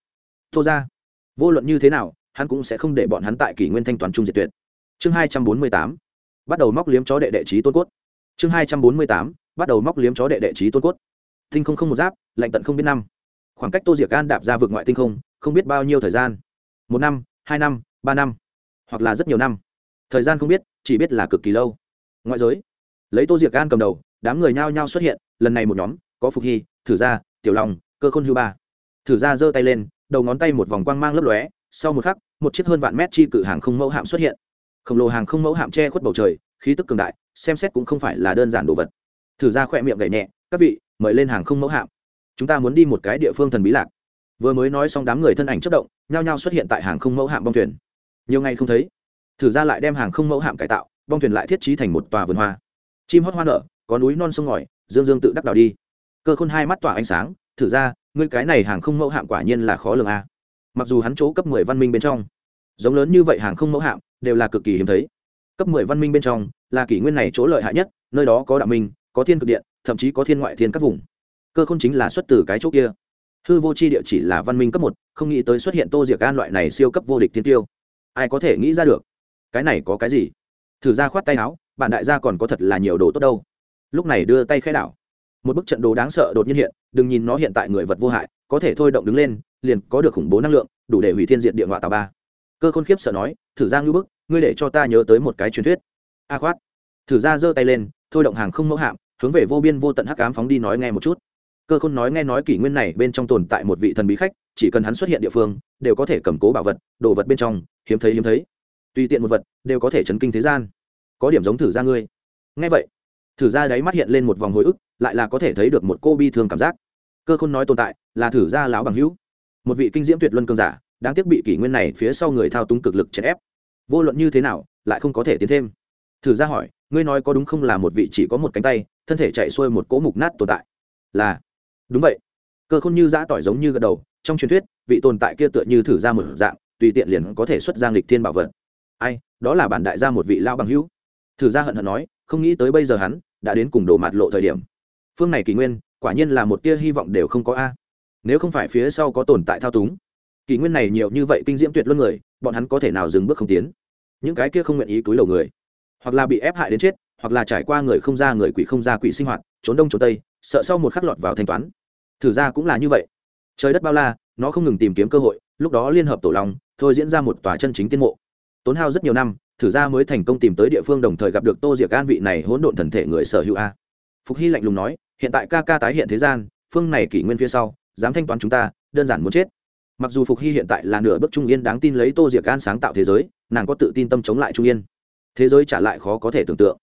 Tô ra vô luận như thế nào, hắn cũng sẽ không để bọn hắn tại kỷ nguyên thanh toàn trung diệt tuyệt. Chương hai trăm bốn mươi tám, bắt đầu móc liếm chó đệ đệ trí tôn cốt. Chương hai trăm bốn mươi tám, bắt đầu móc liếm chó đệ đệ trí tôn cốt. Tinh không không một giáp, lạnh tận không biết năm. Khoảng cách tô diệc gan đạp ra vượt ngoại tinh không không biết bao nhiêu thời gian. Một năm, hai năm, ba năm, hoặc là rất nhiều năm thời gian không biết, chỉ biết là cực kỳ lâu. Ngoại giới, lấy tô diệc gan cầm đầu, đám người nhao nhao xuất hiện, lần này một nhóm, có phục hy, thử ra tiểu lòng cơ khôn hưu ba. Thử ra giơ tay lên, đầu ngón tay một vòng quang mang lấp lóe, sau một khắc, một chiếc hơn vạn mét chi cự hàng không mẫu hạm xuất hiện. Khổng lồ hàng không mẫu hạm che khuất bầu trời, khí tức cường đại, xem xét cũng không phải là đơn giản đồ vật. Thử ra khỏe miệng gậy nhẹ, các vị, mời lên hàng không mẫu hạm. Chúng ta muốn đi một cái địa phương thần bí lạc. Vừa mới nói xong đám người thân ảnh chất động, nhao nhao xuất hiện tại hàng không mẫu hạm bong thuyền. Nhiều ngày không thấy thử ra lại đem hàng không mẫu hạm cải tạo, bong thuyền lại thiết trí thành một tòa vườn hoa. Chim hót hoa nở, có núi non sông ngòi, dương dương tự đắc đào đi. Cơ khôn hai mắt tỏa ánh sáng, thử ra, ngươi cái này hàng không mẫu hạm quả nhiên là khó lường a. Mặc dù hắn chỗ cấp mười văn minh bên trong, giống lớn như vậy hàng không mẫu hạm, đều là cực kỳ hiếm thấy. Cấp mười văn minh bên trong, là kỷ nguyên này chỗ lợi hại nhất, nơi đó có đạo minh, có thiên cực điện, thậm chí có thiên ngoại thiên các vùng. Cơ khôn chính là xuất từ cái chỗ kia. Hư vô c h i địa chỉ là văn minh cấp một, không nghĩ tới xuất hiện tô diệc an loại này siêu cấp vô địch thiên tiêu. Ai có thể nghĩ ra được? Cái này có cái gì? Thử ra khoát tay áo, bạn đại gia còn có thật là nhiều đồ tốt đâu. Lúc này đưa tay khai đảo. Một bức trận đồ đáng sợ đột nhiên hiện, đừng nhìn nó hiện tại người vật vô hại, có thể thôi động đứng lên, liền có được khủng bố năng lượng, đủ để hủy thiên diệt địa ngoại tà ba. Cơ khôn khiếp sợ nói, thử ra ngư bức, ngươi để cho ta nhớ tới một cái truyền thuyết. A khoát. Thử ra giơ tay lên, thôi động hàng không mẫu hạm, hướng về vô biên vô tận hắc ám phóng đi nói nghe một chút. Cơ khôn nói nghe nói kỷ nguyên này bên trong tồn tại một vị thần bí khách, chỉ cần hắn xuất hiện địa phương, đều có thể cầm cố bảo vật, đồ vật bên trong, hiếm thấy hiếm thấy tùy tiện một vật, đều có thể chấn kinh thế gian. Có điểm giống thử ra ngươi. Nghe vậy, thử ra đáy mắt hiện lên một vòng hồi ức, lại là có thể thấy được một cô bi thương cảm giác. Cơ khôn nói tồn tại, là thử ra láo bằng hữu. Một vị kinh diễm tuyệt luân cường giả đang tiếc bị kỷ nguyên này phía sau người thao túng cực lực chèn ép. Vô luận như thế nào, lại không có thể tiến thêm. Thử ra hỏi, ngươi nói có đúng không là một vị chỉ có một cánh tay, thân thể chạy xuôi một cỗ mục nát tồn tại? Là. Đúng vậy. Cơ khôn như giã tỏi giống như gật đầu, trong truyền thuyết, vị tồn tại kia tựa như thử ra một dạng, tùy tiện liền có thể xuất giang lịch thiên bảo vật ai, đó là bản đại gia một vị lao bằng hữu. Thử ra hận hận nói, không nghĩ tới bây giờ hắn đã đến cùng đồ mạt lộ thời điểm. Phương này kỷ nguyên, quả nhiên là một tia hy vọng đều không có a. Nếu không phải phía sau có tồn tại thao túng kỷ nguyên này nhiều như vậy kinh diễm tuyệt luân người, bọn hắn có thể nào dừng bước không tiến? Những cái kia không nguyện ý túi đầu người, hoặc là bị ép hại đến chết, hoặc là trải qua người không ra người quỷ không ra quỷ sinh hoạt, trốn đông trốn tây, sợ sau một khắc lọt vào thanh toán. Thử ra cũng là như vậy. Trời đất bao la, nó không ngừng tìm kiếm cơ hội, lúc đó liên hợp tổ long, thôi diễn ra một tòa chân chính tiên mộ tốn hao rất nhiều năm, thử ra mới thành công tìm tới địa phương đồng thời gặp được tô diệc an vị này hỗn độn thần thể người sở hữu a. Phục hy lạnh lùng nói, hiện tại ca ca tái hiện thế gian, phương này kỷ nguyên phía sau, dám thanh toán chúng ta, đơn giản muốn chết. Mặc dù phục hy hiện tại là nửa bước trung yên đáng tin lấy tô diệc an sáng tạo thế giới, nàng có tự tin tâm chống lại trung yên. Thế giới trả lại khó có thể tưởng tượng.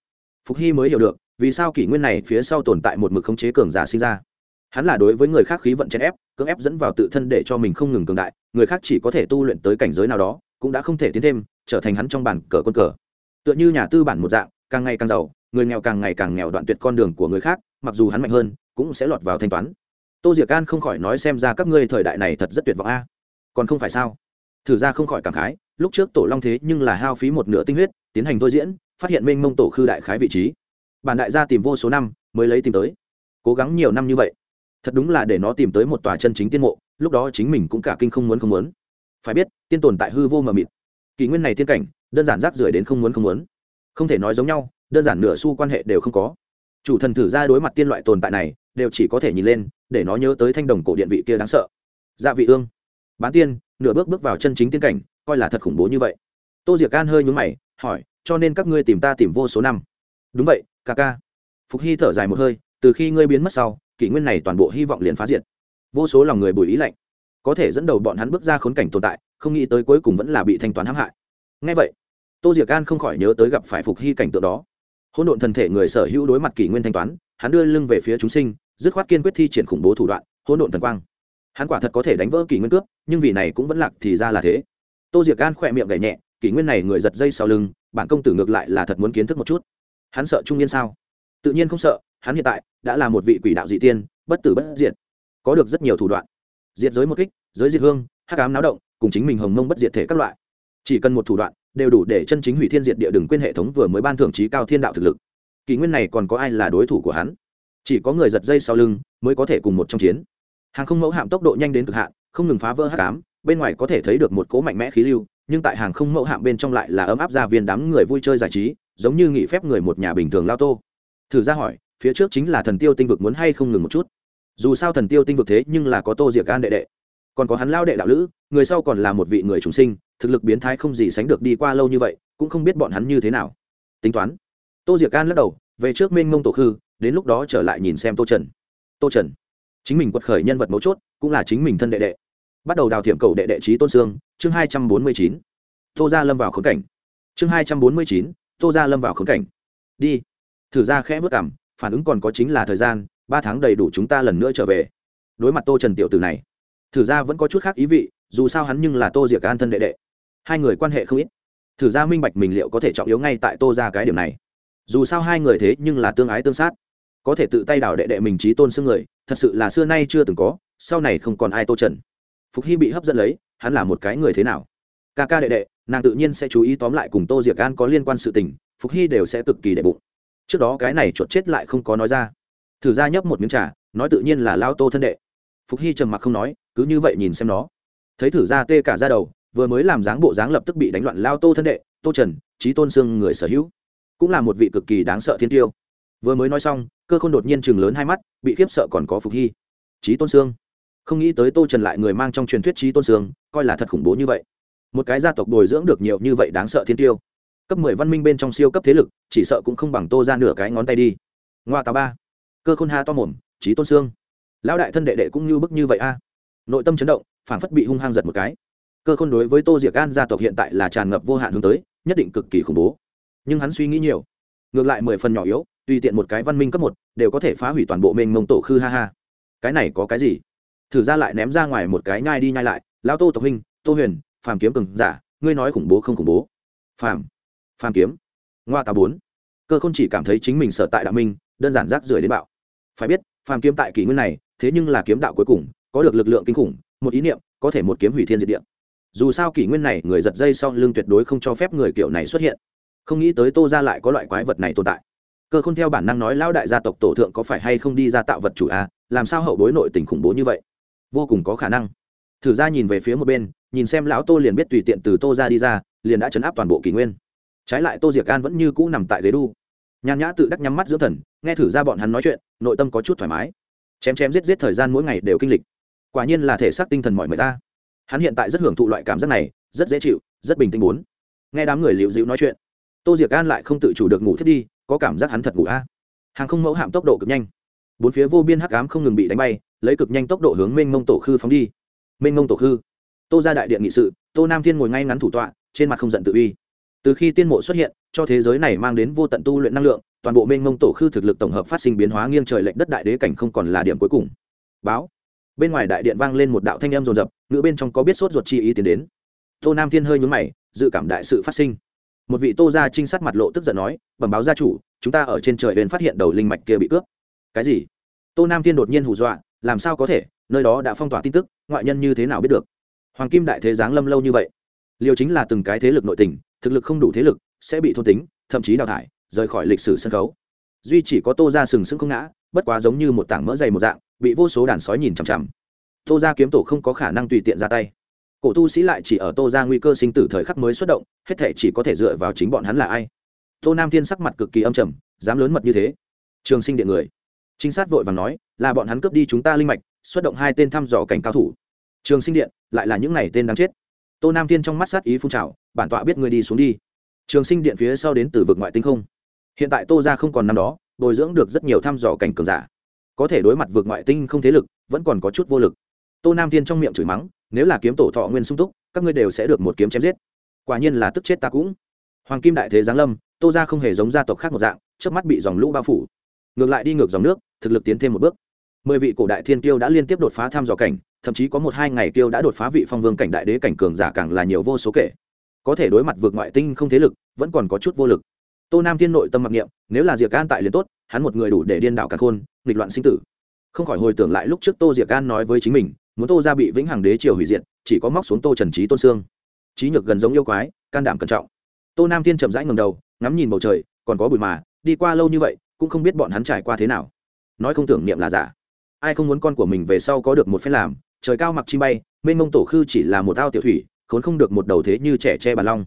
Phục hy mới hiểu được, vì sao kỷ nguyên này phía sau tồn tại một mực khống chế cường giả sinh ra. Hắn là đối với người khác khí vận chèn ép, cưỡng ép dẫn vào tự thân để cho mình không ngừng cường đại, người khác chỉ có thể tu luyện tới cảnh giới nào đó, cũng đã không thể tiến thêm trở thành hắn trong bản cờ quân cờ. Tựa như nhà tư bản một dạng, càng ngày càng giàu, người nghèo càng ngày càng nghèo đoạn tuyệt con đường của người khác, mặc dù hắn mạnh hơn, cũng sẽ lọt vào thanh toán. Tô diệc an không khỏi nói xem ra các ngươi thời đại này thật rất tuyệt vọng a. Còn không phải sao? Thử ra không khỏi cảm khái, lúc trước tổ long thế nhưng là hao phí một nửa tinh huyết, tiến hành thôi diễn, phát hiện mênh mông tổ khư đại khái vị trí. Bản đại gia tìm vô số năm, mới lấy tìm tới. Cố gắng nhiều năm như vậy, thật đúng là để nó tìm tới một tòa chân chính tiên mộ, lúc đó chính mình cũng cả kinh không muốn không muốn. Phải biết, tiên tồn tại hư vô mờ mịt kỷ nguyên này tiên cảnh, đơn giản rác rưởi đến không muốn không muốn. Không thể nói giống nhau, đơn giản nửa xu quan hệ đều không có. Chủ thần thử ra đối mặt tiên loại tồn tại này, đều chỉ có thể nhìn lên, để nó nhớ tới thanh đồng cổ điện vị kia đáng sợ. Dạ vị ương. Bán tiên, nửa bước bước vào chân chính tiên cảnh, coi là thật khủng bố như vậy. Tô diệc gan hơi nhúng mày, hỏi, cho nên các ngươi tìm ta tìm vô số năm? Đúng vậy, ca ca. Phục hy thở dài một hơi, từ khi ngươi biến mất sau, kỷ nguyên này toàn bộ hy vọng liền phá diệt. Vô số lòng người bùi ý lạnh có thể dẫn đầu bọn hắn bước ra khốn cảnh tồn tại, không nghĩ tới cuối cùng vẫn là bị thanh toán hãm hại. Ngay vậy, tô diệc gan không khỏi nhớ tới gặp phải phục hy cảnh tượng đó. Hỗn độn thần thể người sở hữu đối mặt kỷ nguyên thanh toán, hắn đưa lưng về phía chúng sinh, dứt khoát kiên quyết thi triển khủng bố thủ đoạn, hỗn độn thần quang. Hắn quả thật có thể đánh vỡ kỷ nguyên cướp, nhưng vì này cũng vẫn lạc thì ra là thế. Tô diệc gan khỏe miệng gảy nhẹ, kỷ nguyên này người giật dây sau lưng, bản công tử ngược lại là thật muốn kiến thức một chút. Hắn sợ trung yên sao? Tự nhiên không sợ, hắn hiện tại đã là một vị quỷ đạo dị tiên, bất tử bất diệt. Có được rất nhiều thủ đoạn diệt giới một kích, giới diệt hương, hắc ám náo động, cùng chính mình hồng mông bất diệt thể các loại. Chỉ cần một thủ đoạn, đều đủ để chân chính hủy thiên diệt địa đừng quên hệ thống vừa mới ban thưởng trí cao thiên đạo thực lực. Kỷ nguyên này còn có ai là đối thủ của hắn? Chỉ có người giật dây sau lưng mới có thể cùng một trong chiến. Hàng không mẫu hạm tốc độ nhanh đến cực hạn, không ngừng phá vỡ hắc ám, bên ngoài có thể thấy được một cỗ mạnh mẽ khí lưu, nhưng tại hàng không mẫu hạm bên trong lại là ấm áp gia viên đám người vui chơi giải trí, giống như nghỉ phép người một nhà bình thường lao tô. Thử ra hỏi, phía trước chính là thần tiêu tinh vực muốn hay không ngừng một chút? Dù sao thần tiêu tinh vực thế nhưng là có tô diệc an đệ đệ. Còn có hắn lao đệ đạo lữ, người sau còn là một vị người chúng sinh, thực lực biến thái không gì sánh được đi qua lâu như vậy, cũng không biết bọn hắn như thế nào. Tính toán. Tô diệc an lắc đầu, về trước mênh mông tổ khư, đến lúc đó trở lại nhìn xem tô trần. Tô trần. Chính mình quật khởi nhân vật mấu chốt, cũng là chính mình thân đệ đệ. Bắt đầu đào thiểm cầu đệ đệ trí tôn sương, chương hai trăm bốn mươi chín. Tô gia lâm vào khốn cảnh. Chương hai trăm bốn mươi chín, tô gia lâm vào khốn cảnh. Đi. Thử ra khẽ vất cảm, phản ứng còn có chính là thời gian ba tháng đầy đủ chúng ta lần nữa trở về. Đối mặt tô trần tiểu tử này, thử ra vẫn có chút khác ý vị, dù sao hắn nhưng là tô diệc an thân đệ đệ. Hai người quan hệ không ít. Thử ra minh bạch mình liệu có thể trọng yếu ngay tại tô ra cái điểm này. Dù sao hai người thế nhưng là tương ái tương sát. Có thể tự tay đảo đệ đệ mình trí tôn xương người, thật sự là xưa nay chưa từng có, sau này không còn ai tô trần. Phục hy bị hấp dẫn lấy, hắn là một cái người thế nào? Ca ca đệ đệ, nàng tự nhiên sẽ chú ý tóm lại cùng tô diệc an có liên quan sự tình, phục hy đều sẽ cực kỳ đệ bụng. Trước đó cái này chuột chết lại không có nói ra thử ra nhấp một miếng trà, nói tự nhiên là lao tô thân đệ. Phục hy trầm mặc không nói, cứ như vậy nhìn xem nó. Thấy thử ra tê cả ra đầu, vừa mới làm dáng bộ dáng lập tức bị đánh loạn lao tô thân đệ, tô trần trí tôn xương người sở hữu. Cũng là một vị cực kỳ đáng sợ thiên tiêu. Vừa mới nói xong, cơ khôn đột nhiên chừng lớn hai mắt, bị khiếp sợ còn có phục hy. Trí tôn xương không nghĩ tới tô trần lại người mang trong truyền thuyết trí tôn xương coi là thật khủng bố như vậy. Một cái gia tộc bồi dưỡng được nhiều như vậy đáng sợ thiên tiêu. Cấp mười văn minh bên trong siêu cấp thế lực, chỉ sợ cũng không bằng tô ra nửa cái ngón tay đi. Ngoa tà ba cơ khôn ha to mồm, trí tôn xương. Lão đại thân đệ đệ cũng như bức như vậy a. Nội tâm chấn động, phảng phất bị hung hăng giật một cái. Cơ khôn đối với tô diệc gan gia tộc hiện tại là tràn ngập vô hạn hướng tới, nhất định cực kỳ khủng bố. Nhưng hắn suy nghĩ nhiều. Ngược lại mười phần nhỏ yếu, tùy tiện một cái văn minh cấp một, đều có thể phá hủy toàn bộ mênh mông tổ khư ha ha. Cái này có cái gì? Thử ra lại ném ra ngoài một cái nhai đi nhai lại, lão tô tộc huynh, tô huyền, phàm kiếm cường giả, ngươi nói khủng bố không khủng bố? Phàm phàm kiếm, ngoa tà bốn. Cơ không chỉ cảm thấy chính mình sở tại đạo minh, đơn giản rác rưởi đến bạo phải biết, phàm kiếm tại kỷ nguyên này, thế nhưng là kiếm đạo cuối cùng, có được lực lượng kinh khủng, một ý niệm, có thể một kiếm hủy thiên diệt địa. Dù sao kỷ nguyên này, người giật dây sau lưng tuyệt đối không cho phép người kiểu này xuất hiện. Không nghĩ tới tô ra lại có loại quái vật này tồn tại. Cơ không theo bản năng nói, lão đại gia tộc tổ thượng có phải hay không đi ra tạo vật chủ a làm sao hậu bối nội tình khủng bố như vậy? Vô cùng có khả năng. Thử ra nhìn về phía một bên, nhìn xem lão tô liền biết tùy tiện từ tô ra đi ra, liền đã chấn áp toàn bộ kỷ nguyên. Trái lại tô diệc an vẫn như cũ nằm tại ghế đu nhàn nhã tự đắc nhắm mắt dưỡng thần, nghe thử ra bọn hắn nói chuyện, nội tâm có chút thoải mái. Chém chém giết giết thời gian mỗi ngày đều kinh lịch. Quả nhiên là thể xác tinh thần mọi người ta. Hắn hiện tại rất hưởng thụ loại cảm giác này, rất dễ chịu, rất bình tĩnh bốn. Nghe đám người liệu dịu nói chuyện, tô diệc an lại không tự chủ được ngủ thiết đi, có cảm giác hắn thật ngủ a. Hàng không mẫu hạm tốc độ cực nhanh. Bốn phía vô biên hắc ám không ngừng bị đánh bay, lấy cực nhanh tốc độ hướng mênh mông tổ khư phóng đi. Mênh mông tổ khư. Tô ra đại điện nghị sự, tô nam thiên ngồi ngay ngắn thủ tọa, trên mặt không giận tự uy từ khi tiên mộ xuất hiện, cho thế giới này mang đến vô tận tu luyện năng lượng, toàn bộ mênh mông tổ khư thực lực tổng hợp phát sinh biến hóa nghiêng trời lệnh đất đại đế cảnh không còn là điểm cuối cùng. Báo. Bên ngoài đại điện vang lên một đạo thanh âm rồn rập ngữ bên trong có biết sốt ruột chi ý tiến đến. Tô nam thiên hơi nhún mày, dự cảm đại sự phát sinh. Một vị tô gia trinh sát mặt lộ tức giận nói, bẩm báo gia chủ, chúng ta ở trên trời bên phát hiện đầu linh mạch kia bị cướp. Cái gì? Tô nam thiên đột nhiên hù dọa, làm sao có thể? Nơi đó đã phong tỏa tin tức, ngoại nhân như thế nào biết được? Hoàng kim đại thế giáng lâm lâu như vậy, liều chính là từng cái thế lực nội tình thực lực không đủ thế lực, sẽ bị thôn tính, thậm chí đào thải, rời khỏi lịch sử sân khấu. Duy chỉ có tô ra sừng sững không ngã, bất quá giống như một tảng mỡ dày một dạng, bị vô số đàn sói nhìn chằm chằm. Tô ra kiếm tổ không có khả năng tùy tiện ra tay. Cổ tu sĩ lại chỉ ở tô ra nguy cơ sinh tử thời khắc mới xuất động, hết thể chỉ có thể dựa vào chính bọn hắn là ai. Tô nam thiên sắc mặt cực kỳ âm trầm, dám lớn mật như thế. Trường sinh điện người. Trinh sát vội vàng nói, là bọn hắn cướp đi chúng ta linh mạch, xuất động hai tên thăm dò cảnh cao thủ. Trường sinh điện, lại là những này tên đáng chết tô nam thiên trong mắt sát ý phun trào, bản tọa biết người đi xuống đi. Trường sinh điện phía sau đến từ vực ngoại tinh không. Hiện tại tô ra không còn năm đó, bồi dưỡng được rất nhiều thăm dò cảnh cường giả. Có thể đối mặt vượt ngoại tinh không thế lực, vẫn còn có chút vô lực. Tô nam thiên trong miệng chửi mắng, nếu là kiếm tổ thọ nguyên sung túc, các ngươi đều sẽ được một kiếm chém giết. Quả nhiên là tức chết ta cũng. Hoàng kim đại thế giáng lâm, tô ra không hề giống gia tộc khác một dạng trước mắt bị dòng lũ bao phủ. Ngược lại đi ngược dòng nước, thực lực tiến thêm một bước. Mười vị cổ đại thiên tiêu đã liên tiếp đột phá thăm dò cảnh thậm chí có một hai ngày tiêu đã đột phá vị phong vương cảnh đại đế cảnh cường giả càng là nhiều vô số kể. Có thể đối mặt vượt ngoại tinh không thế lực, vẫn còn có chút vô lực. Tô nam thiên nội tâm mặc niệm, nếu là diệc an tại liền tốt, hắn một người đủ để điên đảo cả khôn, nghịch loạn sinh tử. Không khỏi hồi tưởng lại lúc trước tô diệc an nói với chính mình, muốn tô ra bị vĩnh hằng đế triều hủy diệt, chỉ có móc xuống tô trần trí tôn sương. Trí nhược gần giống yêu quái, can đảm cẩn trọng. Tô nam thiên chậm rãi ngầm đầu, ngắm nhìn bầu trời, còn có bụi mà, đi qua lâu như vậy, cũng không biết bọn hắn trải qua thế nào. Nói không tưởng niệm là giả. Ai không muốn con của mình về sau có được một phen làm trời cao mặc chi bay, mênh mông tổ khư chỉ là một ao tiểu thủy, khốn không được một đầu thế như trẻ tre bàn long.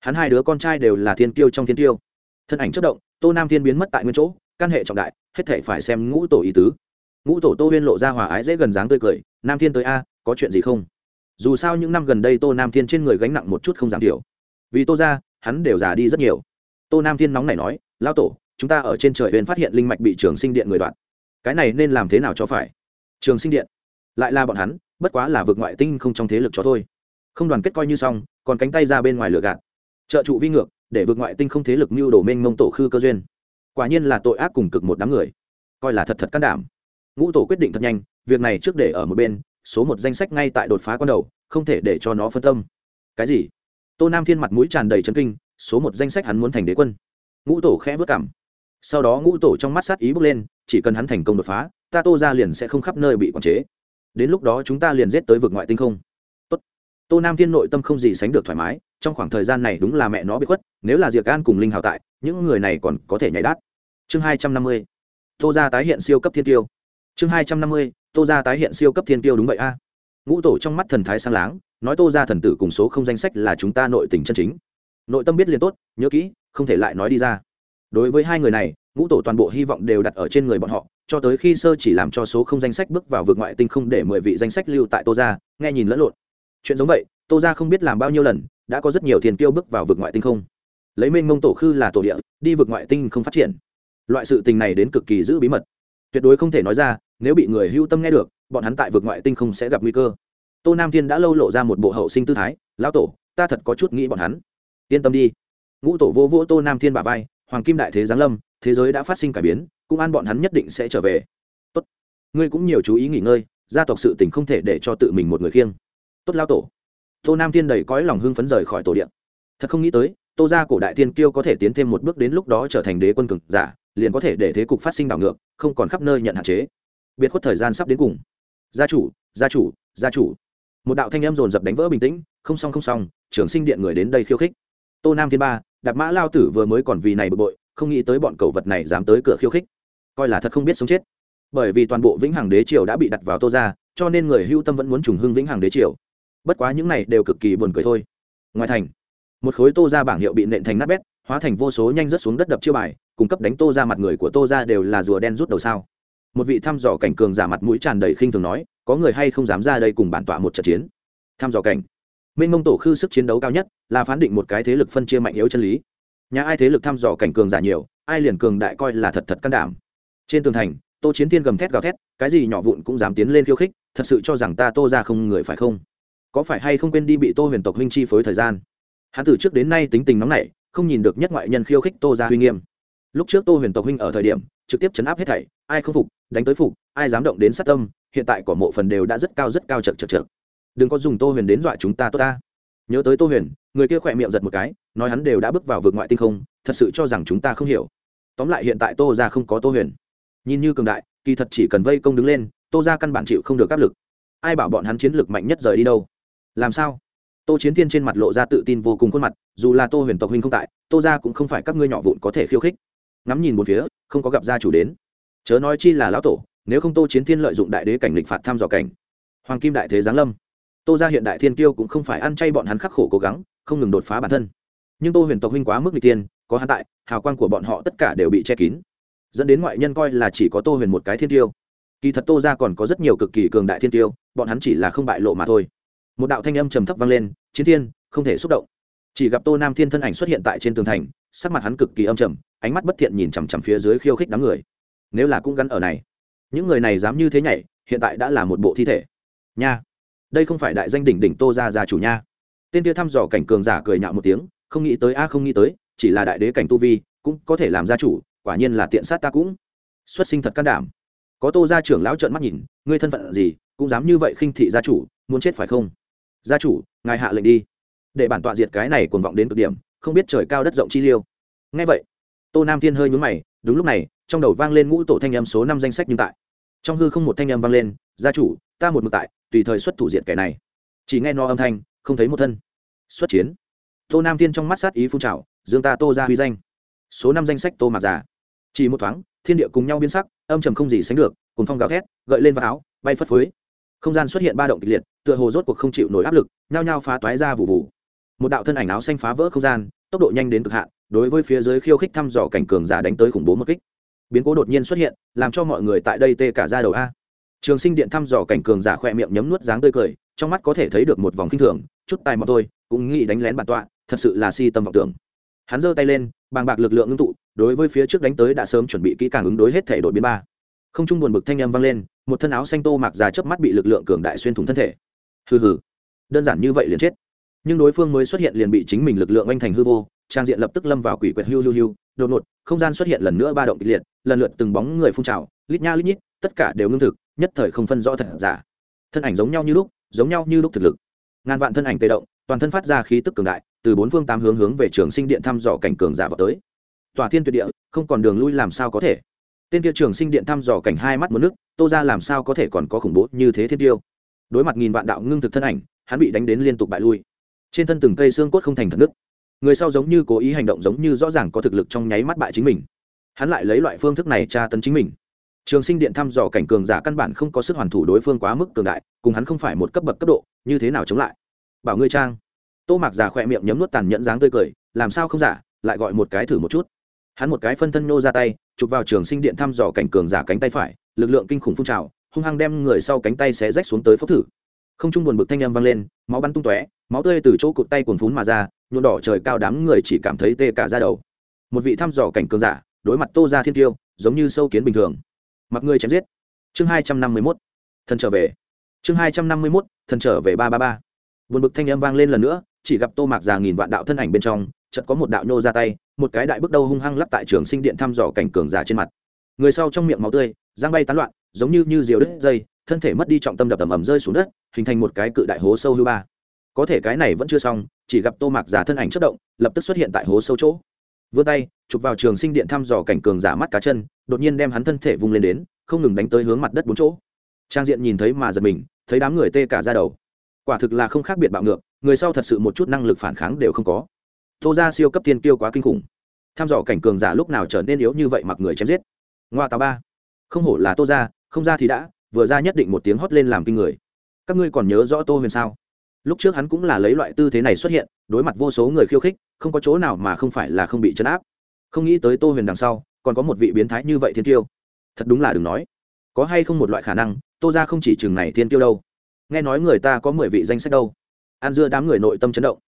Hắn hai đứa con trai đều là thiên kiêu trong thiên kiêu thân ảnh chất động, tô nam thiên biến mất tại nguyên chỗ, căn hệ trọng đại, hết thể phải xem ngũ tổ ý tứ. Ngũ tổ tô huyên lộ ra hòa ái dễ gần dáng tươi cười, nam thiên tới a, có chuyện gì không? Dù sao những năm gần đây tô nam thiên trên người gánh nặng một chút không giảm thiểu. Vì tô ra hắn đều già đi rất nhiều. Tô nam thiên nóng này nói lao tổ, chúng ta ở trên trời huyền phát hiện linh mạch bị trường sinh điện người đoạn. Cái này nên làm thế nào cho phải? Trường sinh điện? Lại là bọn hắn, bất quá là vượt ngoại tinh không trong thế lực cho thôi. Không đoàn kết coi như xong, còn cánh tay ra bên ngoài lửa gạt. Trợ trụ vi ngược, để vượt ngoại tinh không thế lực mưu đồ mênh mông tổ khư cơ duyên. Quả nhiên là tội ác cùng cực một đám người. Coi là thật thật can đảm. Ngũ tổ quyết định thật nhanh, việc này trước để ở một bên, số một danh sách ngay tại đột phá con đầu, không thể để cho nó phân tâm. Cái gì? Tô nam thiên mặt mũi tràn đầy chấn kinh, số một danh sách hắn muốn thành đế quân. Ngũ tổ khẽ vất cảm. Sau đó ngũ tổ trong mắt sát ý bước lên, chỉ cần hắn thành công đột phá ta tô ra liền sẽ không khắp nơi bị quản chế đến lúc đó chúng ta liền giết tới vực ngoại tinh không. Tốt. tô nam thiên nội tâm không gì sánh được thoải mái, trong khoảng thời gian này đúng là mẹ nó bị khuất, nếu là diệc an cùng linh hào tại, những người này còn có thể nhảy đát. Chương hai trăm năm mươi. Tô ra tái hiện siêu cấp thiên tiêu chương hai trăm năm mươi, tô ra tái hiện siêu cấp thiên tiêu đúng vậy a. Ngũ tổ trong mắt thần thái sang láng, nói tô ra thần tử cùng số không danh sách là chúng ta nội tình chân chính. Nội tâm biết liền tốt, nhớ kỹ, không thể lại nói đi ra đối với hai người này, ngũ tổ toàn bộ hy vọng đều đặt ở trên người bọn họ, cho tới khi sơ chỉ làm cho số không danh sách bước vào vượt ngoại tinh không để mười vị danh sách lưu tại tô ra nghe nhìn lẫn lộn. Chuyện giống vậy, tô ra không biết làm bao nhiêu lần, đã có rất nhiều tiền tiêu bước vào vượt ngoại tinh không. Lấy mênh mông tổ khư là tổ địa, đi vượt ngoại tinh không phát triển. Loại sự tình này đến cực kỳ giữ bí mật. Tuyệt đối không thể nói ra, nếu bị người hưu tâm nghe được, bọn hắn tại vượt ngoại tinh không sẽ gặp nguy cơ. Tô nam thiên đã lâu lộ ra một bộ hậu sinh tư thái, lão tổ, ta thật có chút nghĩ bọn hắn. Yên tâm đi. Ngũ tổ vô vô tô nam thiên bà vai hoàng kim đại thế giáng lâm, thế giới đã phát sinh cải biến, cũng an bọn hắn nhất định sẽ trở về. Tốt. Ngươi cũng nhiều chú ý nghỉ ngơi, gia tộc sự tình không thể để cho tự mình một người khiêng. Tốt lao tổ. Tô nam thiên đầy cõi lòng hưng phấn rời khỏi tổ điện. Thật không nghĩ tới, tô gia cổ đại tiên kiêu có thể tiến thêm một bước đến lúc đó trở thành đế quân cực giả, liền có thể để thế cục phát sinh đảo ngược, không còn khắp nơi nhận hạn chế. Biệt khuất thời gian sắp đến cùng. Gia chủ gia chủ gia chủ. Một đạo thanh em dồn dập đánh vỡ bình tĩnh, không xong không xong, trường sinh điện người đến đây khiêu khích. Tô nam thiên ba đạp mã lao tử vừa mới còn vì này bực bội, không nghĩ tới bọn cầu vật này dám tới cửa khiêu khích. Coi là thật không biết sống chết. Bởi vì toàn bộ vĩnh hằng đế triều đã bị đặt vào tô ra cho nên người hưu tâm vẫn muốn trùng hưng vĩnh hằng đế triều. Bất quá những này đều cực kỳ buồn cười thôi. Ngoài thành, một khối tô ra bảng hiệu bị nện thành nát bét, hóa thành vô số nhanh rớt xuống đất đập chiêu bài cung cấp đánh tô ra mặt người của tô ra đều là rùa đen rút đầu sao. Một vị thăm dò cảnh cường giả mặt mũi tràn đầy khinh thường nói, có người hay không dám ra đây cùng bản tọa một trận chiến? Thăm dò cảnh minh mông tổ khư sức chiến đấu cao nhất là phán định một cái thế lực phân chia mạnh yếu chân lý. Nhà ai thế lực thăm dò cảnh cường giả nhiều, ai liền cường đại coi là thật thật can đảm. Trên tường thành, tô chiến thiên gầm thét gào thét, cái gì nhỏ vụn cũng dám tiến lên khiêu khích, thật sự cho rằng ta tô ra không người phải không? Có phải hay không quên đi bị tô huyền tộc huynh chi phối thời gian? Hắn từ trước đến nay tính tình nóng nảy, không nhìn được nhất ngoại nhân khiêu khích tô ra huy nghiêm. Lúc trước tô huyền tộc huynh ở thời điểm, trực tiếp chấn áp hết thảy, ai không phục, đánh tới phục, ai dám động đến sát tâm, hiện tại của mộ phần đều đã rất cao rất cao chật chật chật đừng có dùng tô huyền đến dọa chúng ta tốt ta. Nhớ tới tô huyền, người kia khỏe miệng giật một cái, nói hắn đều đã bước vào vượt ngoại tinh không, thật sự cho rằng chúng ta không hiểu. Tóm lại hiện tại tô ra không có tô huyền. Nhìn như cường đại, kỳ thật chỉ cần vây công đứng lên, tô ra căn bản chịu không được áp lực. Ai bảo bọn hắn chiến lược mạnh nhất rời đi đâu? Làm sao? Tô chiến thiên trên mặt lộ ra tự tin vô cùng khuôn mặt, dù là tô huyền tộc huynh không tại, tô ra cũng không phải các ngươi nhỏ vụn có thể khiêu khích. Ngắm nhìn một phía, không có gặp gia chủ đến. Chớ nói chi là lão tổ, nếu không tô chiến thiên lợi dụng đại đế cảnh lịch phạt thăm dò cảnh. Hoàng kim đại thế giáng lâm tô ra hiện đại thiên kiêu cũng không phải ăn chay bọn hắn khắc khổ cố gắng, không ngừng đột phá bản thân. Nhưng tô huyền tộc huynh quá mức n g tiên có hắn tại, hào quang của bọn họ tất cả đều bị che kín. Dẫn đến ngoại nhân coi là chỉ có tô huyền một cái thiên tiêu kỳ thật tô ra còn có rất nhiều cực kỳ cường đại thiên tiêu bọn hắn chỉ là không bại lộ mà thôi. Một đạo thanh âm trầm thấp vang lên, chiến thiên, không thể xúc động. Chỉ gặp tô nam thiên thân ảnh xuất hiện tại trên tường thành, sắc mặt hắn cực kỳ âm trầm, ánh mắt bất thiện nhìn chằm chằm phía dưới khiêu khích đám người. Nếu là cũng gắn ở này, những người này dám như thế nhảy, hiện tại đã là một bộ thi thể. Nha đây không phải đại danh đỉnh đỉnh tô ra gia chủ nha. Tên kia thăm dò cảnh cường giả cười nhạo một tiếng, không nghĩ tới a, không nghĩ tới, chỉ là đại đế cảnh tu vi, cũng có thể làm gia chủ, quả nhiên là tiện sát ta cũng. Xuất sinh thật can đảm. Có tô gia trưởng lão trợn mắt nhìn, ngươi thân phận gì, cũng dám như vậy khinh thị gia chủ, muốn chết phải không? Gia chủ, ngài hạ lệnh đi. Để bản tọa diệt cái này cuồng vọng đến cực điểm, không biết trời cao đất rộng chi liêu. Ngay vậy, tô nam thiên hơi nhún mày, đúng lúc này, trong đầu vang lên ngũ tổ thanh âm số năm danh sách nhưng tại. Trong hư không một thanh âm vang lên, gia chủ, ta một mực tại tùy thời xuất thủ diện kẻ này. Chỉ nghe no âm thanh, không thấy một thân. Xuất chiến. Tô nam tiên trong mắt sát ý phun trào, dương ta, tô ra huy danh. Số năm danh sách tô mạc giả chỉ một thoáng, thiên địa cùng nhau biến sắc, âm trầm không gì sánh được cùng phong gào thét, gợi lên vào áo, bay phất phới. Không gian xuất hiện ba động kịch liệt, tựa hồ rốt cuộc không chịu nổi áp lực, nhao nhao phá toái ra vụ vụ. Một đạo thân ảnh áo xanh phá vỡ không gian, tốc độ nhanh đến cực hạn, đối với phía dưới khiêu khích thăm dò cảnh cường giả đánh tới khủng bố một kích. Biến cố đột nhiên xuất hiện, làm cho mọi người tại đây tê cả ra đầu a trường sinh điện thăm dò cảnh cường giả khoe miệng nhấm nuốt dáng tươi cười, trong mắt có thể thấy được một vòng kinh thường, chút tài mọc tôi cũng nghĩ đánh lén bản tọa, thật sự là si tâm vọng tưởng. Hắn giơ tay lên, bàng bạc lực lượng ngưng tụ, đối với phía trước đánh tới đã sớm chuẩn bị kỹ càng ứng đối hết thể đội biến ba. Không trung buồn bực thanh âm vang lên, một thân áo xanh tô mặc già chớp mắt bị lực lượng cường đại xuyên thủng thân thể. Hừ hừ, đơn giản như vậy liền chết. Nhưng đối phương mới xuất hiện liền bị chính mình lực lượng oanh thành hư vô, trang diện lập tức lâm vào quỷ quyệt hưu hưu hưu, đột ngột, không gian xuất hiện lần nữa ba động kịch liệt, lần lượt từng bóng người phun trào, lít nha lít nhít, tất cả đều ngưng thực nhất thời không phân rõ thật giả. Thân ảnh giống nhau như lúc, giống nhau như lúc thực lực. Ngàn vạn thân ảnh tê động, toàn thân phát ra khí tức cường đại, từ bốn phương tám hướng hướng về trường sinh điện thăm dò cảnh cường giả vào tới. Tòa thiên tuyệt địa, không còn đường lui làm sao có thể. Tên kia trường sinh điện thăm dò cảnh hai mắt một nước, tô ra làm sao có thể còn có khủng bố như thế thiên tiêu? Đối mặt nghìn vạn đạo ngưng thực thân ảnh, hắn bị đánh đến liên tục bại lui. Trên thân từng cây xương cốt không thành thật nước. Người sau giống như cố ý hành động giống như rõ ràng có thực lực trong nháy mắt bại chính mình. Hắn lại lấy loại phương thức này tra tấn chính mình trường sinh điện thăm dò cảnh cường giả căn bản không có sức hoàn thủ đối phương quá mức cường đại, cùng hắn không phải một cấp bậc cấp độ, như thế nào chống lại? Bảo ngươi trang. Tô mạc giả khỏe miệng nhấm nuốt tàn nhẫn dáng tươi cười, làm sao không giả, lại gọi một cái thử một chút. Hắn một cái phân thân nô ra tay, chụp vào trường sinh điện thăm dò cảnh cường giả cánh tay phải, lực lượng kinh khủng phun trào, hung hăng đem người sau cánh tay xé rách xuống tới phốc thử. Không trung buồn bực thanh âm vang lên, máu bắn tung tóe, máu tươi từ chỗ cụt tay cuồn phún mà ra, nhuộm đỏ trời cao đám người chỉ cảm thấy tê cả ra đầu. Một vị thăm dò cảnh cường giả, đối mặt tô ra thiên tiêu, giống như sâu kiến bình thường mặc ngươi chém giết. Chương hai trăm năm mươi mốt. Thần trở về. Chương hai trăm năm mươi mốt, thần trở về ba ba ba. Vượt bực thanh âm vang lên lần nữa, chỉ gặp tô mạc già nghìn vạn đạo thân ảnh bên trong, chợt có một đạo nhô ra tay, một cái đại bước đầu hung hăng lắp tại trường sinh điện thăm dò cảnh cường giả trên mặt. Người sau trong miệng máu tươi giang bay tán loạn, giống như như diều đứt dây, thân thể mất đi trọng tâm đập ầm ầm rơi xuống đất, hình thành một cái cự đại hố sâu hư ba. Có thể cái này vẫn chưa xong, chỉ gặp tô mạc giả thân ảnh chất động, lập tức xuất hiện tại hố sâu chỗ vươn tay, chụp vào trường sinh điện thăm dò cảnh cường giả mắt cá chân, đột nhiên đem hắn thân thể vung lên đến, không ngừng đánh tới hướng mặt đất bốn chỗ. Trang diện nhìn thấy mà giật mình, thấy đám người tê cả ra đầu. Quả thực là không khác biệt bạo ngược, người sau thật sự một chút năng lực phản kháng đều không có. Tô ra siêu cấp tiên tiêu quá kinh khủng. Tham dò cảnh cường giả lúc nào trở nên yếu như vậy mặc người chém giết. Ngoa tà ba. Không hổ là tô ra không ra thì đã, vừa ra nhất định một tiếng hót lên làm kinh người. Các ngươi còn nhớ rõ tô huyền sao? Lúc trước hắn cũng là lấy loại tư thế này xuất hiện, đối mặt vô số người khiêu khích không có chỗ nào mà không phải là không bị chấn áp. Không nghĩ tới tô huyền đằng sau, còn có một vị biến thái như vậy thiên tiêu. Thật đúng là đừng nói. Có hay không một loại khả năng, tô ra không chỉ chừng này thiên tiêu đâu. Nghe nói người ta có mười vị danh sách đâu. An dưa đám người nội tâm chấn động.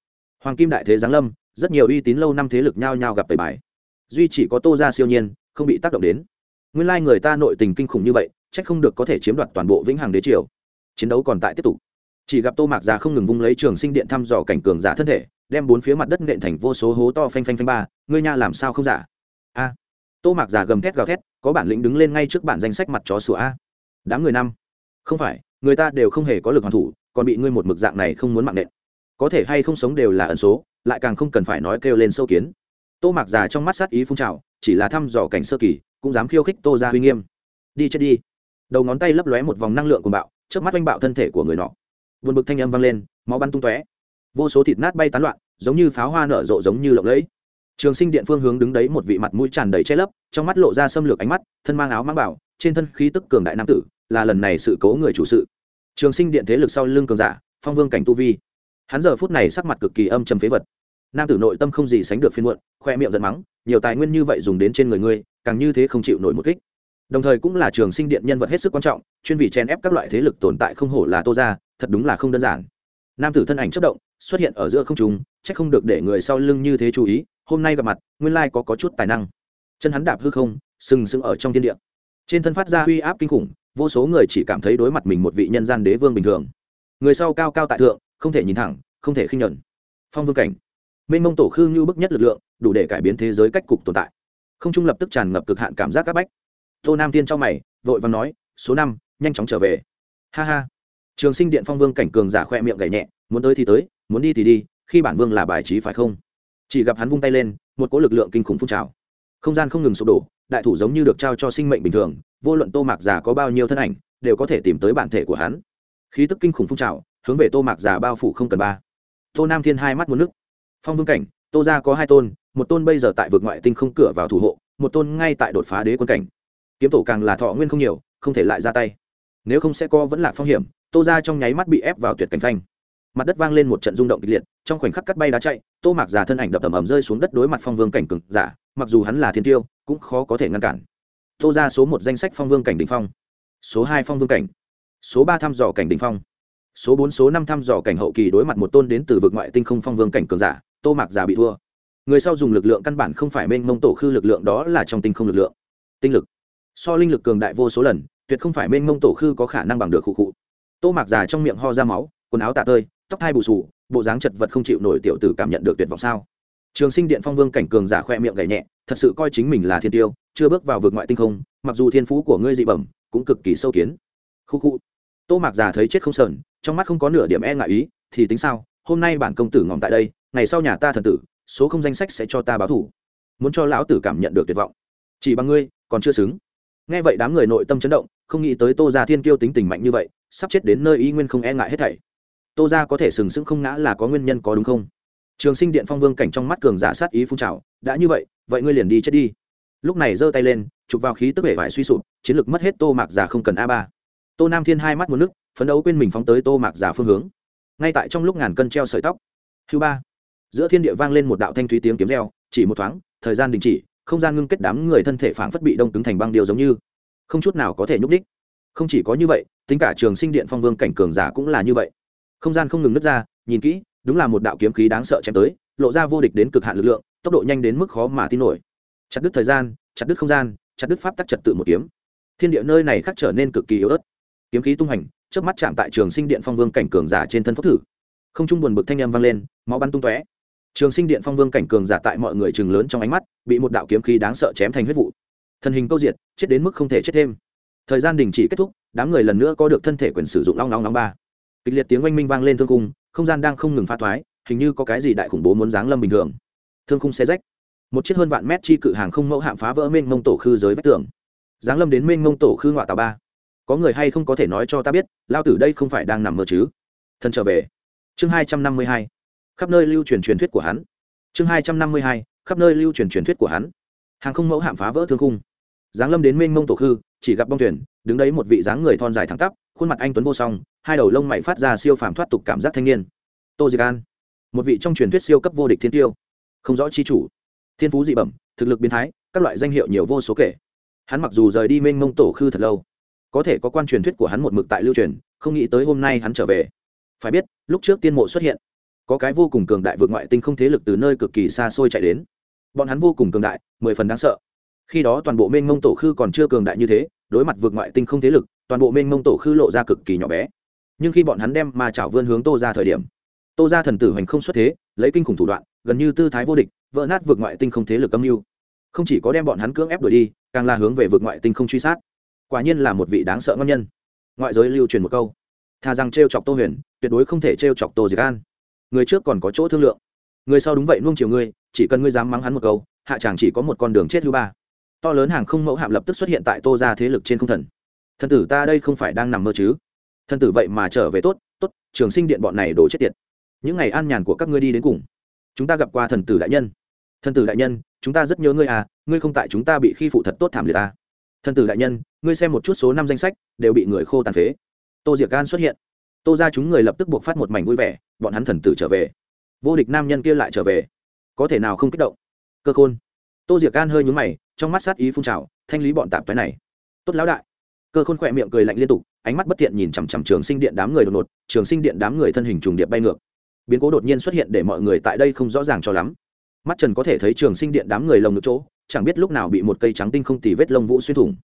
Hoàng kim đại thế giáng lâm, rất nhiều uy tín lâu năm thế lực nhao nhao gặp tẩy bài. Duy chỉ có tô ra siêu nhiên, không bị tác động đến. Nguyên lai người ta nội tình kinh khủng như vậy, chắc không được có thể chiếm đoạt toàn bộ vĩnh hằng đế triều. Chiến đấu còn tại tiếp tục. Chỉ gặp tô mạc già không ngừng vung lấy trường sinh điện thăm dò cảnh cường giả thân thể đem bốn phía mặt đất nện thành vô số hố to phanh phanh phanh ba, ngươi nha làm sao không giả? A. Tô mạc giả gầm thét gào thét, có bản lĩnh đứng lên ngay trước bản danh sách mặt chó sủa a. Đám người năm. Không phải, người ta đều không hề có lực hoàn thủ, còn bị ngươi một mực dạng này không muốn mạng nện. Có thể hay không sống đều là ẩn số, lại càng không cần phải nói kêu lên sâu kiến. Tô mạc già trong mắt sát ý phun trào, chỉ là thăm dò cảnh sơ kỳ, cũng dám khiêu khích tô ra uy nghiêm. Đi chết đi. Đầu ngón tay lấp lóe một vòng năng lượng của bạo trước mắt oanh bạo thân thể của người nọ. Vượt bực thanh âm vang lên, máu bắn tung tóe vô số thịt nát bay tán loạn, giống như pháo hoa nở rộ giống như lộng lẫy. Trường sinh điện phương hướng đứng đấy một vị mặt mũi tràn đầy che lấp, trong mắt lộ ra xâm lược ánh mắt, thân mang áo mang bảo, trên thân khí tức cường đại nam tử, là lần này sự cố người chủ sự. Trường sinh điện thế lực sau lưng cường giả, phong vương cảnh tu vi. Hắn giờ phút này sắc mặt cực kỳ âm trầm phế vật. Nam tử nội tâm không gì sánh được phiên muộn, khoe miệng giận mắng, nhiều tài nguyên như vậy dùng đến trên người ngươi, càng như thế không chịu nổi một kích. Đồng thời cũng là trường sinh điện nhân vật hết sức quan trọng, chuyên vì chen ép các loại thế lực tồn tại không hổ là tô ra thật đúng là không đơn giản. Nam tử thân ảnh chất động xuất hiện ở giữa không trung, chắc không được để người sau lưng như thế chú ý hôm nay gặp mặt nguyên lai có, có chút tài năng. Chân hắn đạp hư không sừng sững ở trong thiên địa. Trên thân phát ra uy áp kinh khủng vô số người chỉ cảm thấy đối mặt mình một vị nhân gian đế vương bình thường. Người sau cao cao tại thượng không thể nhìn thẳng không thể khinh nhẫn. phong vương cảnh. Mênh mông tổ khương như bức nhất lực lượng đủ để cải biến thế giới cách cục tồn tại. Không trung lập tức tràn ngập cực hạn cảm giác các bách. Tô nam tiên trong mày vội vàng nói số năm nhanh chóng trở về. Ha ha. Trường sinh điện phong vương cảnh cường giả khoe miệng gảy nhẹ muốn tới thì tới muốn đi thì đi, khi bản vương là bài trí phải không? Chỉ gặp hắn vung tay lên, một cỗ lực lượng kinh khủng phun trào. Không gian không ngừng sụp đổ, đại thủ giống như được trao cho sinh mệnh bình thường, vô luận tô mạc già có bao nhiêu thân ảnh, đều có thể tìm tới bản thể của hắn. Khí tức kinh khủng phun trào, hướng về tô mạc già bao phủ không cần ba. Tô nam thiên hai mắt muốn nước. Phong vương cảnh, tô ra có hai tôn, một tôn bây giờ tại vực ngoại tinh không cửa vào thủ hộ, một tôn ngay tại đột phá đế quân cảnh. Kiếm tổ càng là thọ nguyên không nhiều, không thể lại ra tay. Nếu không sẽ có vẫn là phong hiểm, tô ra trong nháy mắt bị ép vào tuyệt cảnh phanh mặt đất vang lên một trận rung động kịch liệt, trong khoảnh khắc cắt bay đá chạy, tô mạc giả thân ảnh đập ầm ầm rơi xuống đất đối mặt phong vương cảnh cực giả, mặc dù hắn là thiên tiêu, cũng khó có thể ngăn cản. Tô ra số một danh sách phong vương cảnh đình phong. Số hai phong vương cảnh. Số ba thăm dò cảnh đình phong. Số bốn, số năm thăm dò cảnh hậu kỳ đối mặt một tôn đến từ vực ngoại tinh không phong vương cảnh cường giả, tô mạc giả bị thua. Người sau dùng lực lượng căn bản không phải mênh mông tổ khư lực lượng đó là trong tinh không lực lượng. Tinh lực. So linh lực cường đại vô số lần, tuyệt không phải mênh mông tổ khư có khả năng bằng được khụ khụ. Tô mạc giả trong miệng ho ra máu, quần áo tạ tơi tóc thai bù sù bộ dáng chật vật không chịu nổi tiểu tử cảm nhận được tuyệt vọng sao? Trường sinh điện phong vương cảnh cường giả khoe miệng gậy nhẹ, thật sự coi chính mình là thiên tiêu, chưa bước vào vượt ngoại tinh không, mặc dù thiên phú của ngươi dị bẩm, cũng cực kỳ sâu kiến. Khu khu. Tô mạc già thấy chết không sờn, trong mắt không có nửa điểm e ngại ý, thì tính sao? Hôm nay bản công tử ngỏm tại đây, ngày sau nhà ta thần tử, số không danh sách sẽ cho ta báo thủ. Muốn cho lão tử cảm nhận được tuyệt vọng. Chỉ bằng ngươi, còn chưa xứng. Nghe vậy đám người nội tâm chấn động, không nghĩ tới tô gia thiên kiêu tính tình mạnh như vậy, sắp chết đến nơi y nguyên không e ngại hết thảy tô gia có thể sừng sững không ngã là có nguyên nhân có đúng không? Trường sinh điện phong vương cảnh trong mắt cường giả sát ý phun trào, đã như vậy vậy ngươi liền đi chết đi. Lúc này giơ tay lên, chụp vào khí tức vẻ vải suy sụp, chiến lực mất hết tô mạc giả không cần a ba. Tô nam thiên hai mắt một nước, phấn đấu quên mình phóng tới tô mạc giả phương hướng. Ngay tại trong lúc ngàn cân treo sợi tóc. Hưu ba. Giữa thiên địa vang lên một đạo thanh thúy tiếng kiếm reo, chỉ một thoáng, thời gian đình chỉ, không gian ngưng kết đám người thân thể phảng phất bị đông cứng thành băng điều giống như. Không chút nào có thể nhúc đích không chỉ có như vậy, tính cả trường sinh điện phong vương cảnh cường giả cũng là như vậy không gian không ngừng nứt ra, nhìn kỹ, đúng là một đạo kiếm khí đáng sợ chém tới, lộ ra vô địch đến cực hạn lực lượng, tốc độ nhanh đến mức khó mà tin nổi. Chặt đứt thời gian, chặt đứt không gian, chặt đứt pháp tắc trật tự một kiếm. Thiên địa nơi này khắc trở nên cực kỳ yếu ớt. Kiếm khí tung hành trước mắt chạm tại trường sinh điện phong vương cảnh cường giả trên thân phúc thử. Không trung buồn bực thanh âm vang lên, máu bắn tung tóe. Trường sinh điện phong vương cảnh cường giả tại mọi người chừng lớn trong ánh mắt, bị một đạo kiếm khí đáng sợ chém thành huyết vụ. Thân hình câu diệt, chết đến mức không thể chết thêm. Thời gian đình chỉ kết thúc, đám người lần nữa có được thân thể quyền sử dụng long long long ba kịch liệt tiếng oanh minh vang lên thương cung không gian đang không ngừng pha thoái, hình như có cái gì đại khủng bố muốn giáng lâm bình thường. Thương khung xe rách. Một chiếc hơn vạn mét chi cự hàng không mẫu hạm phá vỡ mênh mông tổ khư giới vách tường. Giáng lâm đến mênh mông tổ khư ngoại tàu ba. Có người hay không có thể nói cho ta biết, lao tử đây không phải đang nằm mơ chứ? Thân trở về. Chương hai trăm năm mươi hai. Khắp nơi lưu truyền truyền thuyết của hắn. Chương hai trăm năm mươi hai. Khắp nơi lưu truyền truyền thuyết của hắn. Hàng không mẫu hạm phá vỡ thương khung. Giáng lâm đến mênh mông tổ khư, chỉ gặp bong thuyền, đứng đấy một vị dáng người thon dài thẳng tắp khuôn mặt anh tuấn vô song, hai đầu lông mày phát ra siêu phàm thoát tục cảm giác thanh niên. Tô diệc an, một vị trong truyền thuyết siêu cấp vô địch thiên tiêu. Không rõ chi chủ. Thiên phú dị bẩm, thực lực biến thái, các loại danh hiệu nhiều vô số kể. Hắn mặc dù rời đi mênh mông tổ khư thật lâu, có thể có quan truyền thuyết của hắn một mực tại lưu truyền, không nghĩ tới hôm nay hắn trở về. Phải biết, lúc trước tiên mộ xuất hiện, có cái vô cùng cường đại vượt ngoại tinh không thế lực từ nơi cực kỳ xa xôi chạy đến. Bọn hắn vô cùng cường đại, mười phần đáng sợ. Khi đó toàn bộ mênh mông tổ khư còn chưa cường đại như thế, đối mặt vượt ngoại tinh không thế lực toàn bộ mênh mông tổ khư lộ ra cực kỳ nhỏ bé. Nhưng khi bọn hắn đem ma chảo vươn hướng tô ra thời điểm, tô ra thần tử hoành không xuất thế, lấy kinh khủng thủ đoạn, gần như tư thái vô địch, vỡ nát vượt ngoại tinh không thế lực âm mưu. Không chỉ có đem bọn hắn cưỡng ép đuổi đi, càng là hướng về vượt ngoại tinh không truy sát. Quả nhiên là một vị đáng sợ ngon nhân. Ngoại giới lưu truyền một câu thà rằng t r e o chọc tô huyền, tuyệt đối không thể t r e o chọc tô diệt an. Người trước còn có chỗ thương lượng. Người sau đúng vậy nuông chiều ngươi, chỉ cần ngươi dám mắng hắn một câu, hạ chàng chỉ có một con đường chết hư ba. To lớn hàng không mẫu hạm lập tức xuất hiện tại tô ra thế lực trên không thần thần tử ta đây không phải đang nằm mơ chứ? Thần tử vậy mà trở về tốt tốt, trường sinh điện bọn này đổ chết tiệt. Những ngày an nhàn của các ngươi đi đến cùng. Chúng ta gặp qua thần tử đại nhân. Thần tử đại nhân, chúng ta rất nhớ ngươi à ngươi không tại chúng ta bị khi phụ thật tốt thảm liệt ta. Thần tử đại nhân, ngươi xem một chút số năm danh sách, đều bị người khô tàn phế. Tô diệc gan xuất hiện. Tô ra chúng người lập tức buộc phát một mảnh vui vẻ, bọn hắn thần tử trở về. Vô địch nam nhân kia lại trở về. Có thể nào không kích động? Cơ khôn. Tô diệc gan hơi nhúng mày, trong mắt sát ý phun trào, thanh lý bọn tạp cái này. Tốt lão đại cơ khôn khỏe miệng cười lạnh liên tục, ánh mắt bất tiện nhìn chằm chằm trường sinh điện đám người đột ngột, trường sinh điện đám người thân hình trùng điệp bay ngược. Biến cố đột nhiên xuất hiện để mọi người tại đây không rõ ràng cho lắm. Mắt trần có thể thấy trường sinh điện đám người lồng ngực chỗ, chẳng biết lúc nào bị một cây trắng tinh không tì vết lông vũ xuyên thủng.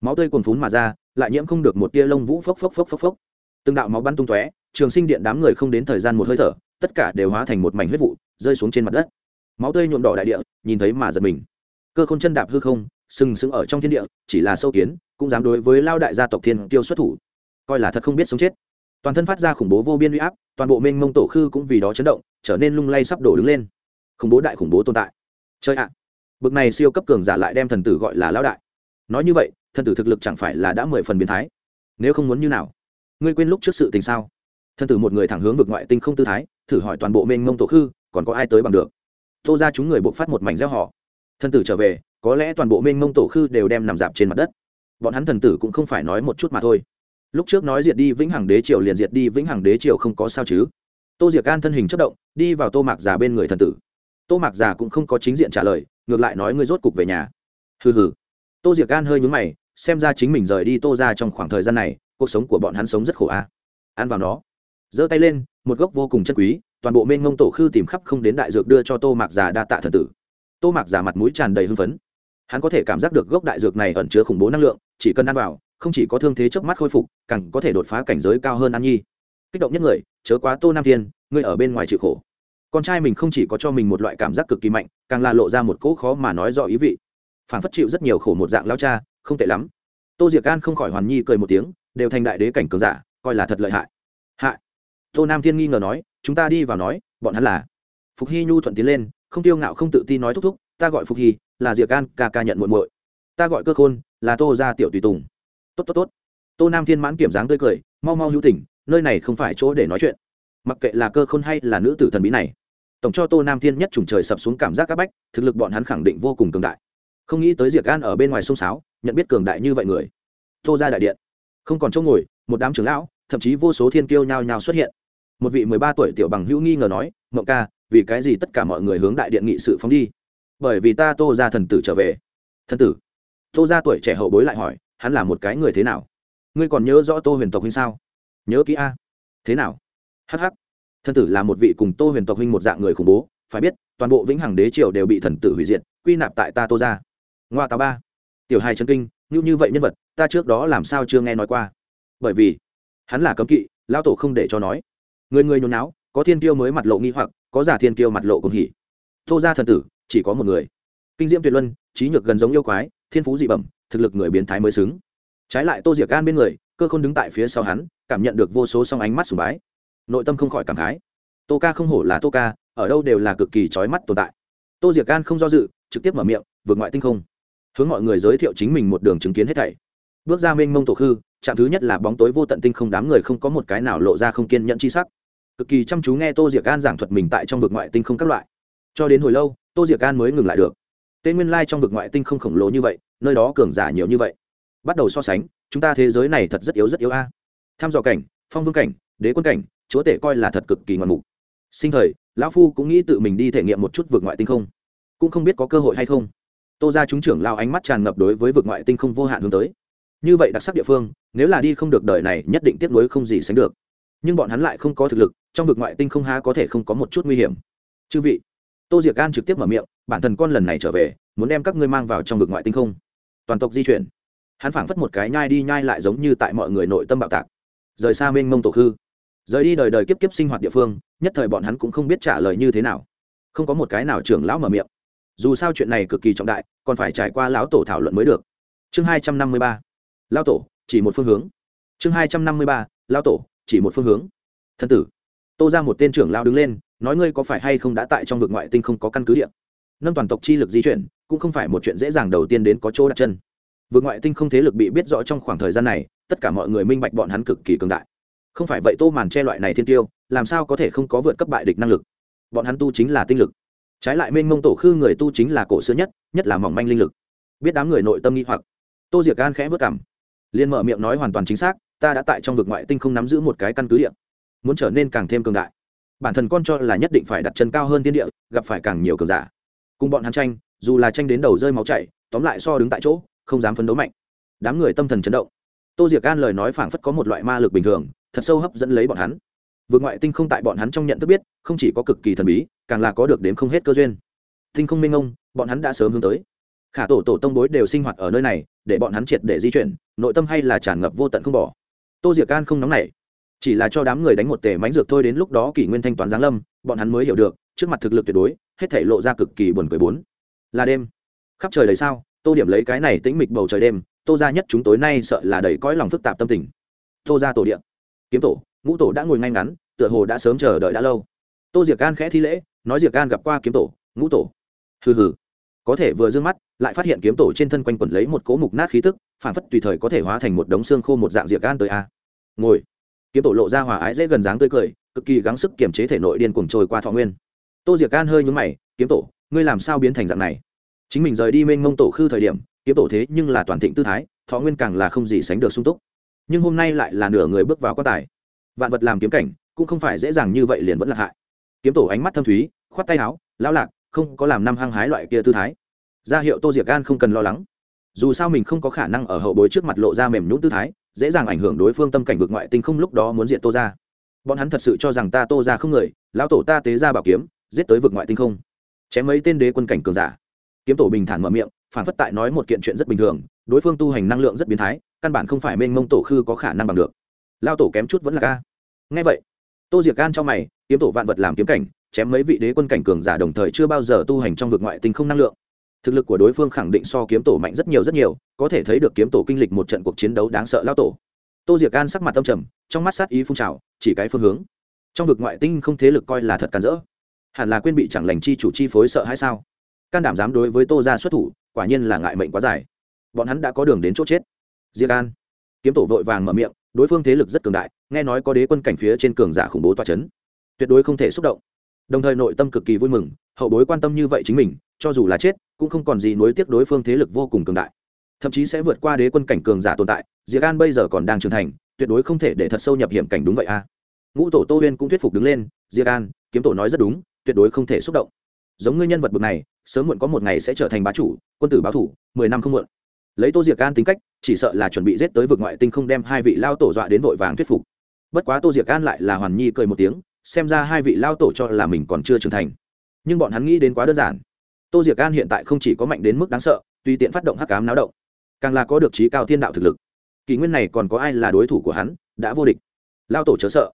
Máu tươi cuồn phún mà ra, lại nhiễm không được một tia lông vũ phốc phốc phốc phốc phốc. Từng đạo máu bắn tung tóe, trường sinh điện đám người không đến thời gian một hơi thở, tất cả đều hóa thành một mảnh huyết vụ, rơi xuống trên mặt đất. Máu tươi nhuộm đỏ đại địa, nhìn thấy mà giật mình. Cơ khôn chân đạp hư không sừng sững ở trong thiên địa, chỉ là sâu kiến, cũng dám đối với lao đại gia tộc thiên tiêu xuất thủ. Coi là thật không biết sống chết. Toàn thân phát ra khủng bố vô biên uy áp, toàn bộ mênh mông tổ khư cũng vì đó chấn động, trở nên lung lay sắp đổ đứng lên. Khủng bố đại khủng bố tồn tại. Chơi ạ! Bực này siêu cấp cường giả lại đem thần tử gọi là lão đại. Nói như vậy, thần tử thực lực chẳng phải là đã mười phần biến thái? Nếu không muốn như nào? Ngươi quên lúc trước sự tình sao? Thần tử một người thẳng hướng vực ngoại tinh không tư thái, thử hỏi toàn bộ mênh mông tổ khư, còn có ai tới bằng được? Tô ra chúng người buộc phát một mảnh gieo họ thần tử trở về có lẽ toàn bộ mênh mông tổ khư đều đem nằm dạp trên mặt đất. Bọn hắn thần tử cũng không phải nói một chút mà thôi. Lúc trước nói diệt đi vĩnh hằng đế triều liền diệt đi vĩnh hằng đế triều không có sao chứ? Tô diệc can thân hình chất động, đi vào tô mạc già bên người thần tử. Tô mạc già cũng không có chính diện trả lời, ngược lại nói ngươi rốt cục về nhà. Hừ hừ. Tô diệc can hơi nhúng mày, xem ra chính mình rời đi tô ra trong khoảng thời gian này, cuộc sống của bọn hắn sống rất khổ a. À. ăn vào nó. Giơ tay lên, một gốc vô cùng chân quý, toàn bộ mênh ngông tổ khư tìm khắp không đến đại dược đưa cho tô mạc già đa tạ thần tử. Tô mạc già mặt mũi tràn đầy hưng phấn hắn có thể cảm giác được gốc đại dược này ẩn chứa khủng bố năng lượng, chỉ cần ăn vào, không chỉ có thương thế trước mắt khôi phục, càng có thể đột phá cảnh giới cao hơn an nhi. Kích động nhất người, chớ quá tô nam thiên, ngươi ở bên ngoài chịu khổ. Con trai mình không chỉ có cho mình một loại cảm giác cực kỳ mạnh, càng là lộ ra một cỗ khó mà nói rõ ý vị. Phản phất chịu rất nhiều khổ một dạng lao cha, không tệ lắm. Tô diệc an không khỏi hoàn nhi cười một tiếng, đều thành đại đế cảnh cường giả, coi là thật lợi hại. Hại tô nam thiên nghi ngờ nói, chúng ta đi vào nói, bọn hắn là. Phục hy nhu thuận tiến lên, không tiêu ngạo không tự tin nói thúc thúc ta gọi phục hy, là diệc an, ca ca nhận muội muội. Ta gọi cơ khôn, là tô gia tiểu tùy tùng. Tốt tốt tốt. Tô nam thiên mãn kiểm dáng tươi cười, mau mau hữu tình. nơi này không phải chỗ để nói chuyện. Mặc kệ là cơ khôn hay là nữ tử thần bí này, tổng cho tô nam thiên nhất trùng trời sập xuống cảm giác áp bách, thực lực bọn hắn khẳng định vô cùng cường đại. Không nghĩ tới diệc an ở bên ngoài sông sáo, nhận biết cường đại như vậy người. Tô ra đại điện. Không còn chỗ ngồi, một đám trưởng lão, thậm chí vô số thiên kiêu nhao nhao xuất hiện. Một vị mười ba tuổi tiểu bằng hữu nghi ngờ nói mộng ca, vì cái gì tất cả mọi người hướng đại điện nghị sự phóng đi? Bởi vì ta tô ra thần tử trở về. Thần tử? Tô ra tuổi trẻ hậu bối lại hỏi, hắn là một cái người thế nào? Ngươi còn nhớ rõ tô huyền tộc huynh sao? Nhớ kỹ a. Thế nào? Hh thần tử là một vị cùng tô huyền tộc huynh một dạng người khủng bố, phải biết, toàn bộ vĩnh hằng đế triều đều bị thần tử hủy diệt, quy nạp tại ta tô ra. Ngoa tà ba. Tiểu hai chân kinh, như như vậy nhân vật, ta trước đó làm sao chưa nghe nói qua. Bởi vì, hắn là cấm kỵ lao tổ không để cho nói. Người người nhốn náo có thiên tiêu mới mặt lộ nghi hoặc, có giả thiên tiêu mặt lộ cùng hỉ. Tô ra thần tử chỉ có một người. Kinh diễm tuyệt luân, trí nhược gần giống yêu quái, thiên phú dị bẩm, thực lực người biến thái mới xứng. Trái lại tô diệc gan bên người, cơ khôn đứng tại phía sau hắn, cảm nhận được vô số song ánh mắt sùng bái. Nội tâm không khỏi cảm khái. Tô ca không hổ là tô ca, ở đâu đều là cực kỳ trói mắt tồn tại. Tô diệc gan không do dự, trực tiếp mở miệng, vượt ngoại tinh không. Hướng mọi người giới thiệu chính mình một đường chứng kiến hết thảy. Bước ra mênh mông tổ khư, trạm thứ nhất là bóng tối vô tận tinh không, đám người không có một cái nào lộ ra không kiên nhẫn chi sắc. Cực kỳ chăm chú nghe tô diệc an giảng thuật mình tại trong vực ngoại tinh không các loại. Cho đến hồi lâu tô diệc an mới ngừng lại được. Tên nguyên lai trong vực ngoại tinh không khổng lồ như vậy, nơi đó cường giả nhiều như vậy. Bắt đầu so sánh, chúng ta thế giới này thật rất yếu rất yếu a. À. tham dò cảnh, phong vương cảnh, đế quân cảnh, chúa tể coi là thật cực kỳ ngoạn mục. Sinh thời, lão phu cũng nghĩ tự mình đi thể nghiệm một chút vượt ngoại tinh không. Cũng không biết có cơ hội hay không. Tô ra chúng trưởng lao ánh mắt tràn ngập đối với vượt ngoại tinh không vô hạn hướng tới. Như vậy đặc sắc địa phương, nếu là đi không được đời này nhất định tiếp nối không gì sánh được. Nhưng bọn hắn lại không có thực lực, trong vực ngoại tinh không há có thể không có một chút nguy hiểm. Chư vị tô diệc an trực tiếp mở miệng, bản thân con lần này trở về, muốn đem các ngươi mang vào trong vực ngoại tinh không? Toàn tộc di chuyển. Hắn phảng phất một cái nhai đi nhai lại giống như tại mọi người nội tâm bạo tạc. Rời xa mênh mông tổ khư. Rời đi đời đời kiếp kiếp sinh hoạt địa phương, nhất thời bọn hắn cũng không biết trả lời như thế nào. Không có một cái nào trưởng lão mở miệng. Dù sao chuyện này cực kỳ trọng đại, còn phải trải qua lão tổ thảo luận mới được. Chương hai trăm năm mươi ba. Lao tổ, chỉ một phương hướng. Chương hai trăm năm mươi ba. Lao tổ, chỉ một phương hướng. Thân tử. Tô ra một tên trưởng lao đứng lên nói ngươi có phải hay không đã tại trong vực ngoại tinh không có căn cứ địa? Nâng toàn tộc chi lực di chuyển, cũng không phải một chuyện dễ dàng đầu tiên đến có chỗ đặt chân. Vực ngoại tinh không thế lực bị biết rõ trong khoảng thời gian này, tất cả mọi người minh bạch bọn hắn cực kỳ cường đại. Không phải vậy tô màn che loại này thiên tiêu, làm sao có thể không có vượt cấp bại địch năng lực? Bọn hắn tu chính là tinh lực. Trái lại mênh mông tổ khư người tu chính là cổ xưa nhất nhất là mỏng manh linh lực. Biết đám người nội tâm nghi hoặc. Tô diệc gan khẽ vất cảm. Liên mở miệng nói hoàn toàn chính xác, ta đã tại trong vực ngoại tinh không nắm giữ một cái căn cứ địa. Muốn trở nên càng thêm cường đại bản thân con cho là nhất định phải đặt chân cao hơn thiên địa, gặp phải càng nhiều cường giả. Cùng bọn hắn tranh, dù là tranh đến đầu rơi máu chảy, tóm lại so đứng tại chỗ, không dám phấn đấu mạnh. Đám người tâm thần chấn động. Tô diệc an lời nói phảng phất có một loại ma lực bình thường, thật sâu hấp dẫn lấy bọn hắn. Vượt ngoại tinh không tại bọn hắn trong nhận thức biết, không chỉ có cực kỳ thần bí, càng là có được đến không hết cơ duyên. Tinh không minh ông bọn hắn đã sớm hướng tới. Khả tổ tổ tông bối đều sinh hoạt ở nơi này, để bọn hắn triệt để di chuyển, nội tâm hay là tràn ngập vô tận không bỏ. Tô diệc an không nóng nảy chỉ là cho đám người đánh một tể mánh dược thôi đến lúc đó kỷ nguyên thanh toán giáng lâm, bọn hắn mới hiểu được, trước mặt thực lực tuyệt đối, hết thể lộ ra cực kỳ buồn cười bốn. Là đêm. Khắp trời đầy sao, tô điểm lấy cái này tĩnh mịch bầu trời đêm, tô ra nhất chúng tối nay sợ là đầy cõi lòng phức tạp tâm tình. Tô ra tổ điện kiếm tổ, ngũ tổ đã ngồi ngay ngắn, tựa hồ đã sớm chờ đợi đã lâu. Tô diệc gan khẽ thi lễ, nói diệc gan gặp qua kiếm tổ, ngũ tổ. Hừ hừ. Có thể vừa d ư ơ n g mắt, lại phát hiện kiếm tổ trên thân quanh quẩn lấy một cỗ mục nát khí tức, phản phất tùy thời có thể hóa thành một đống xương khô một dạng diệc gan tới a. Ngồi kiếm tổ lộ ra hòa ái dễ gần dáng tươi cười, cực kỳ gắng sức kiềm chế thể nội điên cuồng trôi qua thọ nguyên. Tô diệc gan hơi nhúng mày, kiếm tổ, ngươi làm sao biến thành dạng này? Chính mình rời đi mênh mông tổ khư thời điểm, kiếm tổ thế nhưng là toàn thịnh tư thái, thọ nguyên càng là không gì sánh được sung túc. Nhưng hôm nay lại là nửa người bước vào quan tài. Vạn vật làm kiếm cảnh, cũng không phải dễ dàng như vậy liền vẫn là hại. Kiếm tổ ánh mắt thâm thúy, khoát tay áo, lão lạc, không có làm năm hăng hái loại kia tư thái. Ra hiệu tô diệc gan không cần lo lắng. Dù sao mình không có khả năng ở hậu bối trước mặt lộ ra mềm nhũng tư thái dễ dàng ảnh hưởng đối phương tâm cảnh vực ngoại tinh không lúc đó muốn diện tô ra. Bọn hắn thật sự cho rằng ta tô ra không người, lão tổ ta tế ra bảo kiếm, giết tới vực ngoại tinh không. Chém mấy tên đế quân cảnh cường giả. Kiếm tổ bình thản mở miệng, phản phất tại nói một kiện chuyện rất bình thường, đối phương tu hành năng lượng rất biến thái, căn bản không phải mênh mông tổ khư có khả năng bằng được. Lao tổ kém chút vẫn là ca. Ngay vậy, tô diệc gan cho mày, kiếm tổ vạn vật làm kiếm cảnh, chém mấy vị đế quân cảnh cường giả đồng thời chưa bao giờ tu hành trong vực ngoại tinh không năng lượng thực lực của đối phương khẳng định so kiếm tổ mạnh rất nhiều rất nhiều, có thể thấy được kiếm tổ kinh lịch một trận cuộc chiến đấu đáng sợ lao tổ. Tô diệc An sắc mặt tâm trầm, trong mắt sát ý phun trào, chỉ cái phương hướng. Trong vực ngoại tinh không thế lực coi là thật càn rỡ. Hẳn là quên bị chẳng lành chi chủ chi phối sợ hay sao? Can đảm dám đối với tô ra xuất thủ, quả nhiên là ngại mệnh quá dài. Bọn hắn đã có đường đến chỗ chết. Diệc an. Kiếm tổ vội vàng mở miệng, đối phương thế lực rất cường đại, nghe nói có đế quân cảnh phía trên cường giả khủng bố toa c h ấ n tuyệt đối không thể xúc động. Đồng thời nội tâm cực kỳ vui mừng hậu bối quan tâm như vậy chính mình, cho dù là chết, cũng không còn gì nối tiếc đối phương thế lực vô cùng cường đại. Thậm chí sẽ vượt qua đế quân cảnh cường giả tồn tại, diệc an bây giờ còn đang trưởng thành, tuyệt đối không thể để thật sâu nhập hiểm cảnh đúng vậy a. Ngũ tổ tô huyên cũng thuyết phục đứng lên, diệc an, kiếm tổ nói rất đúng, tuyệt đối không thể xúc động. Giống ngươi nhân vật bực này, sớm muộn có một ngày sẽ trở thành bá chủ, quân tử báo thủ, mười năm không muộn. Lấy tô diệc an tính cách, chỉ sợ là chuẩn bị giết tới vực ngoại tinh không đem hai vị lao tổ dọa đến vội vàng thuyết phục. Bất quá tô diệc an lại là hoàn nhi cười một tiếng, xem ra hai vị lao tổ cho là mình còn chưa trưởng thành nhưng bọn hắn nghĩ đến quá đơn giản. Tô diệc an hiện tại không chỉ có mạnh đến mức đáng sợ, tùy tiện phát động hắc cám náo động, càng là có được trí cao thiên đạo thực lực. Kỷ nguyên này còn có ai là đối thủ của hắn, đã vô địch. Lao tổ chớ sợ.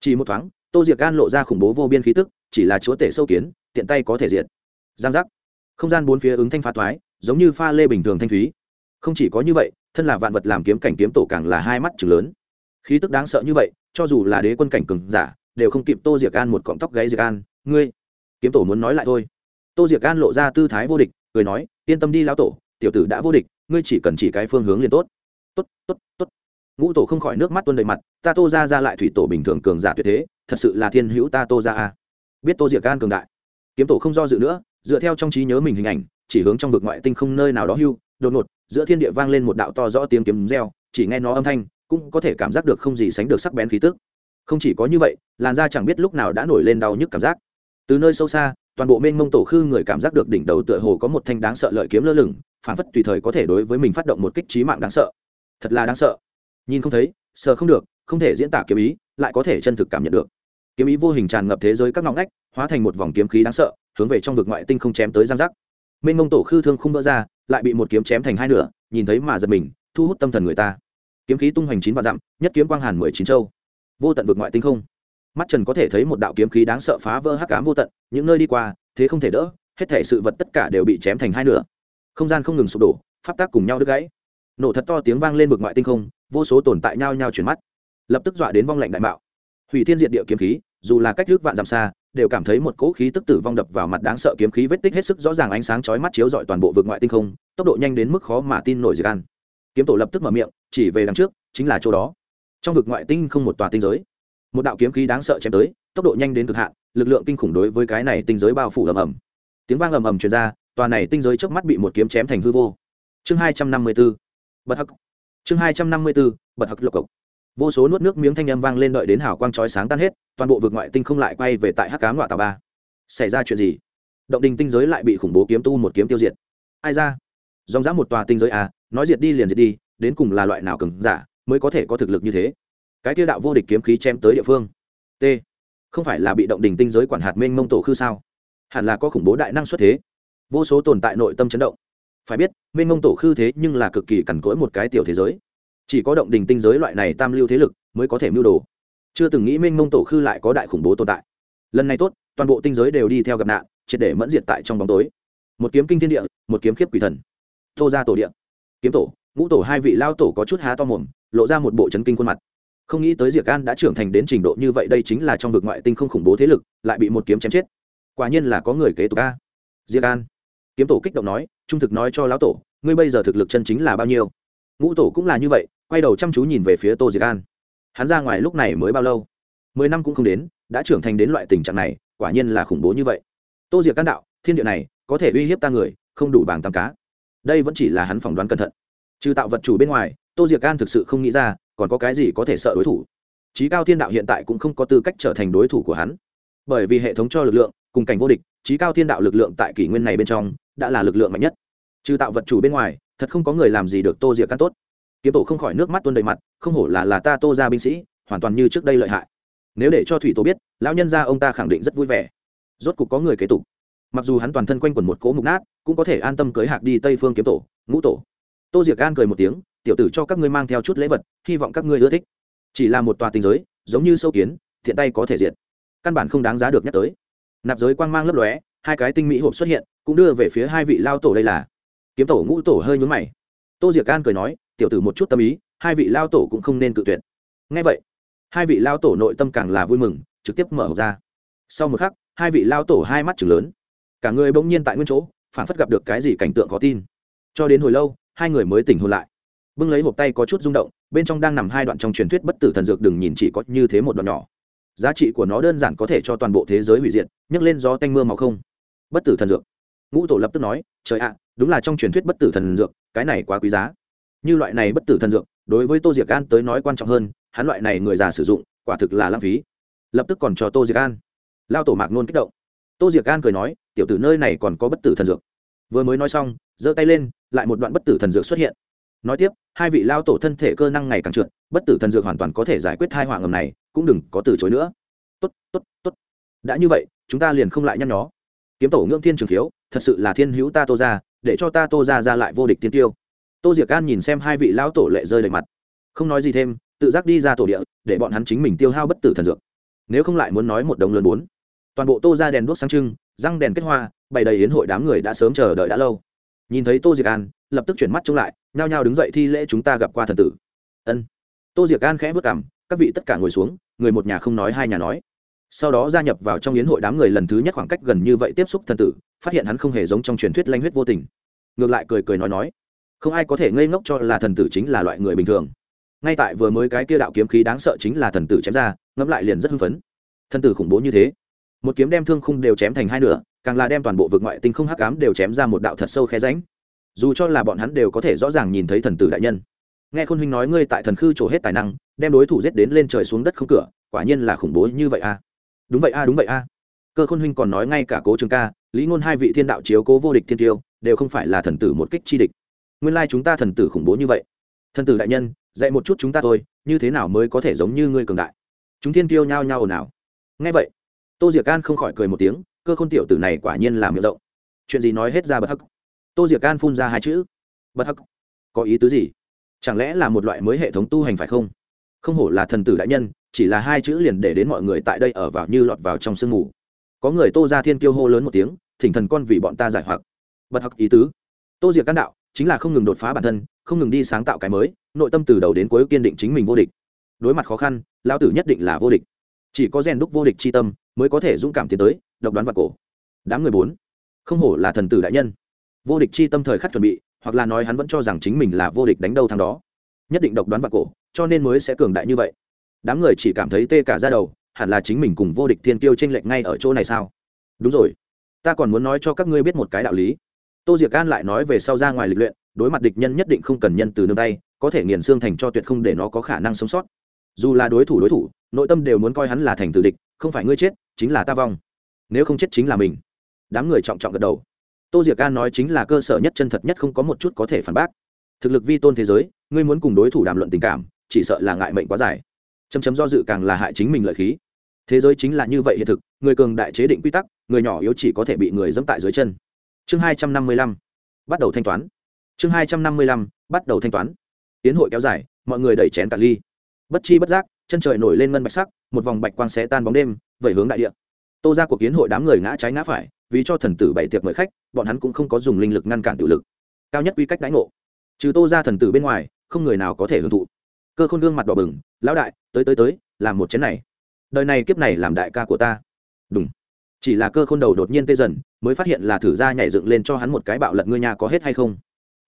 Chỉ một thoáng, tô diệc an lộ ra khủng bố vô biên khí tức, chỉ là chúa tể sâu kiến, tiện tay có thể diệt. Giang giác. Không gian bốn phía ứng thanh pha thoái, giống như pha lê bình thường thanh thúy. Không chỉ có như vậy, thân là vạn vật làm kiếm cảnh kiếm tổ càng là hai mắt chừng lớn. Khí tức đáng sợ như vậy, cho dù là đế quân cảnh cường giả, đều không kịp tô diệc an một cọng tóc gáy diệc an, ngươi kiếm tổ muốn nói lại thôi. Tô diệc an lộ ra tư thái vô địch, cười nói, yên tâm đi lão tổ, tiểu tử đã vô địch, ngươi chỉ cần chỉ cái phương hướng liền tốt. Tốt tốt tốt. Ngũ tổ không khỏi nước mắt tuôn đầy mặt, ta tô ra ra lại thủy tổ bình thường cường giả tuyệt thế, thật sự là thiên hữu ta tô ra a. Biết tô diệc an cường đại, kiếm tổ không do dự nữa, dựa theo trong trí nhớ mình hình ảnh, chỉ hướng trong vực ngoại tinh không nơi nào đó hưu, đột ngột, giữa thiên địa vang lên một đạo to rõ tiếng kiếm reo, chỉ nghe nó âm thanh, cũng có thể cảm giác được không gì sánh được sắc bén khí tức. Không chỉ có như vậy, làn da chẳng biết lúc nào đã nổi lên đau nhức cảm giác từ nơi sâu xa, toàn bộ mênh mông tổ khư người cảm giác được đỉnh đầu tựa hồ có một thanh đáng sợ lợi kiếm lơ lửng, phản phất tùy thời có thể đối với mình phát động một kích trí mạng đáng sợ. Thật là đáng sợ. Nhìn không thấy sợ không được, không thể diễn tả kiếm ý, lại có thể chân thực cảm nhận được. Kiếm ý vô hình tràn ngập thế giới các ngõ ngách, hóa thành một vòng kiếm khí đáng sợ, hướng về trong vực ngoại tinh không chém tới giang giác. Mênh mông tổ khư thương không vỡ ra, lại bị một kiếm chém thành hai nửa, nhìn thấy mà giật mình, thu hút tâm thần người ta. Kiếm khí tung hoành chín vạn dặm, nhất kiếm quang hàn mười chín châu. Vô tận vực ngoại tinh không mắt trần có thể thấy một đạo kiếm khí đáng sợ phá vỡ hắc cám vô tận, những nơi đi qua, thế không thể đỡ, hết thể sự vật tất cả đều bị chém thành hai nửa. Không gian không ngừng sụp đổ, pháp tác cùng nhau đứt gãy. Nổ thật to tiếng vang lên vực ngoại tinh không, vô số tồn tại nhau nhau chuyển mắt. Lập tức dọa đến vong lệnh đại mạo. Hủy thiên diệt địa kiếm khí, dù là cách trước vạn dặm xa, đều cảm thấy một cỗ khí tức tử vong đập vào mặt đáng sợ kiếm khí vết tích hết sức rõ ràng ánh sáng chói mắt chiếu rọi toàn bộ vực ngoại tinh không, tốc độ nhanh đến mức khó mà tin nổi gì gan. Kiếm tổ lập tức mở miệng, chỉ về đằng trước, chính là chỗ đó. Trong vực ngoại tinh không một tòa tinh giới một đạo kiếm khí đáng sợ chém tới, tốc độ nhanh đến cực hạn, lực lượng kinh khủng đối với cái này tinh giới bao phủ ầm ầm. Tiếng vang ầm ầm truyền ra, tòa này tinh giới trước mắt bị một kiếm chém thành hư vô. Chương hai trăm năm mươi 254 bật hắc. Chương hai trăm năm mươi 254 bật hắc lộc cộc. Vô số nuốt nước miếng thanh âm vang lên đợi đến hào quang chói sáng tan hết, toàn bộ vực ngoại tinh không lại quay về tại hắc cám ngoại tàu ba. Xảy ra chuyện gì? Động đình tinh giới lại bị khủng bố kiếm tu một kiếm tiêu diệt. Ai ra? Dòng dã một tòa tinh giới à nói diệt đi liền diệt đi, đến cùng là loại nào cứng giả mới có thể có thực lực như thế? Cái tiêu đạo vô địch kiếm khí chém tới địa phương. T. Không phải là bị động đình tinh giới quản hạt mênh mông tổ khư sao? Hẳn là có khủng bố đại năng xuất thế. Vô số tồn tại nội tâm chấn động. Phải biết, mênh mông tổ khư thế nhưng là cực kỳ cằn cỗi một cái tiểu thế giới. Chỉ có động đình tinh giới loại này tam lưu thế lực mới có thể mưu đồ. Chưa từng nghĩ mênh mông tổ khư lại có đại khủng bố tồn tại. Lần này tốt, toàn bộ tinh giới đều đi theo gặp nạn, triệt để mẫn diệt tại trong bóng tối. Một kiếm kinh thiên địa, một kiếm khiếp quỷ thần. Tô ra tổ địa. Kiếm tổ, ngũ tổ hai vị lao tổ có chút há to mồm, lộ ra một bộ chấn kinh khuôn mặt không nghĩ tới diệc an đã trưởng thành đến trình độ như vậy, đây chính là trong vực ngoại tinh không khủng bố thế lực, lại bị một kiếm chém chết. Quả nhiên là có người kế tục a. Diệc an kiếm tổ kích động nói, trung thực nói cho lão tổ, ngươi bây giờ thực lực chân chính là bao nhiêu? Ngũ tổ cũng là như vậy, quay đầu chăm chú nhìn về phía tô diệc an hắn ra ngoài lúc này mới bao lâu? Mười năm cũng không đến, đã trưởng thành đến loại tình trạng này, quả nhiên là khủng bố như vậy. Tô diệc can đạo, thiên địa này, có thể uy hiếp ta người, không đủ bảng tam cá. Đây vẫn chỉ là hắn phỏng đoán cẩn thận. Trừ tạo vật chủ bên ngoài, tô diệc can thực sự không nghĩ ra còn có cái gì có thể sợ đối thủ? Trí cao thiên đạo hiện tại cũng không có tư cách trở thành đối thủ của hắn. Bởi vì hệ thống cho lực lượng, cùng cảnh vô địch trí cao thiên đạo lực lượng tại kỷ nguyên này bên trong, đã là lực lượng mạnh nhất. Trừ tạo vật chủ bên ngoài, thật không có người làm gì được tô diệc căn tốt. Kiếm tổ không khỏi nước mắt tuôn đầy mặt, không hổ là là ta tô ra binh sĩ, hoàn toàn như trước đây lợi hại. Nếu để cho thủy tổ biết, lão nhân gia ông ta khẳng định rất vui vẻ. Rốt cục có người kế tục. Mặc dù hắn toàn thân quanh quẩn một cỗ mục nát, cũng có thể an tâm cưới hạc đi tây phương kiếm tổ, ngũ tổ. Tô diệc gan cười một tiếng tiểu tử cho các ngươi mang theo chút lễ vật, hy vọng các ngươi ưa thích. Chỉ là một tòa tình giới, giống như sâu kiến, thiện tay có thể diệt. Căn bản không đáng giá được nhắc tới. Nạp giới quang mang lấp lóe, hai cái tinh mỹ hộp xuất hiện, cũng đưa về phía hai vị lao tổ đây là. Kiếm tổ ngũ tổ hơi nhún mày. Tô diệc can cười nói, tiểu tử một chút tâm ý, hai vị lao tổ cũng không nên cự tuyệt. Ngay vậy, hai vị lao tổ nội tâm càng là vui mừng, trực tiếp mở hộp ra. Sau một khắc, hai vị lao tổ hai mắt chừng lớn. Cả người bỗng nhiên tại nguyên chỗ phản phất gặp được cái gì cảnh tượng khó tin. Cho đến hồi lâu, hai người mới tỉnh hôn lại bưng lấy hộp tay có chút rung động, bên trong đang nằm hai đoạn trong truyền thuyết bất tử thần dược đừng nhìn chỉ có như thế một đoạn nhỏ. Giá trị của nó đơn giản có thể cho toàn bộ thế giới hủy diệt, nhấc lên gió tanh mưa màu không. Bất tử thần dược. Ngũ tổ lập tức nói, trời ạ à, đúng là trong truyền thuyết bất tử thần dược, cái này quá quý giá. Như loại này bất tử thần dược, đối với tô diệc an tới nói quan trọng hơn, hắn loại này người già sử dụng, quả thực là lãng phí. Lập tức còn cho tô diệc an. Lao tổ mạc nôn kích động. Tô diệc an cười nói, tiểu tử nơi này còn có bất tử thần dược. Vừa mới nói xong, giơ tay lên, lại một đoạn bất tử thần dược xuất hiện nói tiếp, hai vị lao tổ thân thể cơ năng ngày càng trượt, bất tử thần dược hoàn toàn có thể giải quyết hai họa ngầm này, cũng đừng có từ chối nữa. Tốt tốt tốt. Đã như vậy, chúng ta liền không lại nhăn nhó. Kiếm tổ ngưỡng thiên trường khiếu, thật sự là thiên hữu ta tô ra để cho ta tô ra ra lại vô địch tiên tiêu. Tô diệc an nhìn xem hai vị lão tổ lệ rơi đầy mặt. Không nói gì thêm, tự giác đi ra tổ địa, để bọn hắn chính mình tiêu hao bất tử thần dược. Nếu không lại muốn nói một đồng lớn bốn. Toàn bộ tô ra đèn đuốc sáng trưng, răng đèn kết hoa, bày đầy yến hội đám người đã sớm chờ đợi đã lâu. Nhìn thấy tô diệc an, lập tức chuyển mắt trông lại nhao nhao đứng dậy thi lễ chúng ta gặp qua thần tử. Ân. Tô diệc gan khẽ vất cảm, các vị tất cả ngồi xuống, người một nhà không nói hai nhà nói. Sau đó gia nhập vào trong yến hội đám người lần thứ nhất khoảng cách gần như vậy tiếp xúc thần tử, phát hiện hắn không hề giống trong truyền thuyết lanh huyết vô tình. Ngược lại cười cười nói nói, không ai có thể ngây ngốc cho là thần tử chính là loại người bình thường. Ngay tại vừa mới cái kia đạo kiếm khí đáng sợ chính là thần tử chém ra, ngẫm lại liền rất hưng phấn. Thần tử khủng bố như thế, một kiếm đem thương khung đều chém thành hai nửa, càng là đem toàn bộ vực ngoại tinh không hắc ám đều chém ra một đạo thật sâu khe ránh dù cho là bọn hắn đều có thể rõ ràng nhìn thấy thần tử đại nhân. Nghe khôn huynh nói ngươi tại thần khư trổ hết tài năng đem đối thủ giết đến lên trời xuống đất không cửa quả nhiên là khủng bố như vậy a. À? đúng vậy a à, đúng vậy a. À. cơ khôn huynh còn nói ngay cả cố trường ca lý ngôn hai vị thiên đạo chiếu cố vô địch thiên tiêu đều không phải là thần tử một kích chi địch. Nguyên lai chúng ta thần tử khủng bố như vậy. Thần tử đại nhân dạy một chút chúng ta thôi như thế nào mới có thể giống như ngươi cường đại? Chúng thiên tiêu nhao nhao ồn ào. Ngay vậy tô diệc an không khỏi cười một tiếng cơ khôn tiểu tử này quả nhiên là miệng rộng. Chuyện gì nói hết ra bật hắc tô diệc can phun ra hai chữ. Bật hắc. Có ý tứ gì? Chẳng lẽ là một loại mới hệ thống tu hành phải không? Không hổ là thần tử đại nhân, chỉ là hai chữ liền để đến mọi người tại đây ở vào như lọt vào trong sương mù. Có người tô ra thiên kiêu hô lớn một tiếng, thỉnh thần con vì bọn ta giải hoặc. Bật hắc ý tứ. Tô diệc can đạo, chính là không ngừng đột phá bản thân, không ngừng đi sáng tạo cái mới, nội tâm từ đầu đến cuối kiên định chính mình vô địch. Đối mặt khó khăn, lão tử nhất định là vô địch. Chỉ có rèn đúc vô địch c h i tâm, mới có thể dũng cảm tiến tới, độc đoán và cổ. Đám người bốn. Không hổ là thần tử đại nhân vô địch chi tâm thời khắc chuẩn bị, hoặc là nói hắn vẫn cho rằng chính mình là vô địch đánh đâu thằng đó. Nhất định độc đoán vào cổ, cho nên mới sẽ cường đại như vậy. Đám người chỉ cảm thấy tê cả ra đầu, hẳn là chính mình cùng vô địch thiên tiêu t r ê n lệch ngay ở chỗ này sao? Đúng rồi. Ta còn muốn nói cho các ngươi biết một cái đạo lý. Tô diệc an lại nói về sau ra ngoài lịch luyện, đối mặt địch nhân nhất định không cần nhân từ nương tay, có thể nghiền xương thành cho tuyệt không để nó có khả năng sống sót. Dù là đối thủ đối thủ, nội tâm đều muốn coi hắn là thành tử địch, không phải ngươi chết, chính là ta vong. Nếu không chết chính là mình. Đám người trọng trọng gật đầu tô diệc an nói chính là cơ sở nhất chân thật nhất không có một chút có thể phản bác. Thực lực vi tôn thế giới, ngươi muốn cùng đối thủ đàm luận tình cảm, chỉ sợ là ngại mệnh quá dài. Chấm chấm do dự càng là hại chính mình lợi khí. Thế giới chính là như vậy hiện thực, người cường đại chế định quy tắc, người nhỏ yếu chỉ có thể bị người dẫm tại dưới chân. Chương hai trăm năm mươi lăm, bắt đầu thanh toán. Chương hai trăm năm mươi lăm, bắt đầu thanh toán. Tiến hội kéo dài, mọi người đẩy chén cả ly. Bất chi bất giác, chân trời nổi lên ngân bạch sắc, một vòng bạch quang xé tan bóng đêm, vẩy hướng đại địa. Tô ra cuộc kiến hội đám người ngã trái ngã phải vì cho thần tử bảy tiệc mời khách, bọn hắn cũng không có dùng linh lực ngăn cản tự lực. Cao nhất quy cách đãi ngộ. Trừ tô ra thần tử bên ngoài, không người nào có thể hưởng thụ. Cơ khôn gương mặt đỏ bừng, lão đại, tới tới tới, làm một chén này. Đời này kiếp này làm đại ca của ta. Đúng. Chỉ là cơ khôn đầu đột nhiên tê dần, mới phát hiện là thử gia nhảy dựng lên cho hắn một cái bạo lật ngươi nhà có hết hay không.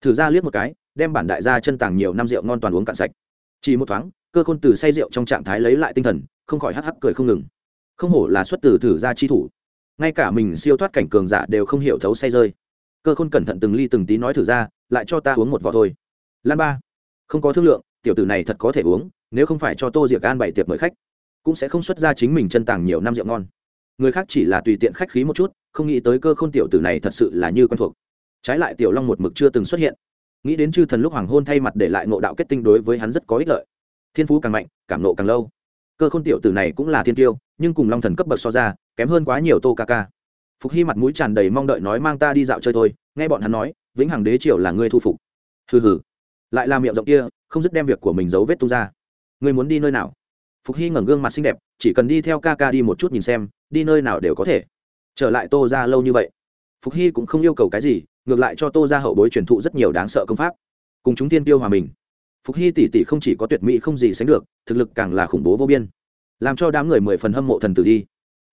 Thử gia liếc một cái, đem bản đại gia chân tàng nhiều năm rượu ngon toàn uống cạn sạch. Chỉ một thoáng, cơ khôn từ say rượu trong trạng thái lấy lại tinh thần, không khỏi hắc hắc cười không ngừng. Không hổ là xuất từ thử gia chi thủ ngay cả mình siêu thoát cảnh cường giả đều không hiểu thấu say rơi. Cơ khôn cẩn thận từng ly từng tí nói thử ra, lại cho ta uống một vò thôi. Lan ba, không có thương lượng, tiểu tử này thật có thể uống, nếu không phải cho tô diệc an bày tiệc mời khách, cũng sẽ không xuất ra chính mình chân tàng nhiều năm rượu ngon. Người khác chỉ là tùy tiện khách khí một chút, không nghĩ tới cơ khôn tiểu tử này thật sự là như quen thuộc. Trái lại tiểu long một mực chưa từng xuất hiện. Nghĩ đến chư thần lúc hoàng hôn thay mặt để lại ngộ đạo kết tinh đối với hắn rất có ích lợi. Thiên phú càng mạnh cảm nộ càng lâu cơ khôn tiểu tử này cũng là thiên tiêu nhưng cùng long thần cấp bậc so ra, kém hơn quá nhiều tô ca ca. Phục hy mặt mũi tràn đầy mong đợi nói mang ta đi dạo chơi thôi, nghe bọn hắn nói, vĩnh hằng đế triều là ngươi thu phục. Hừ hừ. Lại làm miệng rộng kia, không dứt đem việc của mình giấu vết tung ra. Ngươi muốn đi nơi nào? Phục hy ngẩng gương mặt xinh đẹp, chỉ cần đi theo ca ca đi một chút nhìn xem, đi nơi nào đều có thể. Trở lại tô ra lâu như vậy. Phục hy cũng không yêu cầu cái gì, ngược lại cho tô ra hậu bối truyền thụ rất nhiều đáng sợ công pháp. Cùng chúng tiên tiêu hòa mình phục hy tỷ tỷ không chỉ có tuyệt mỹ không gì sánh được, thực lực càng là khủng bố vô biên. Làm cho đám người mười phần hâm mộ thần tử đi.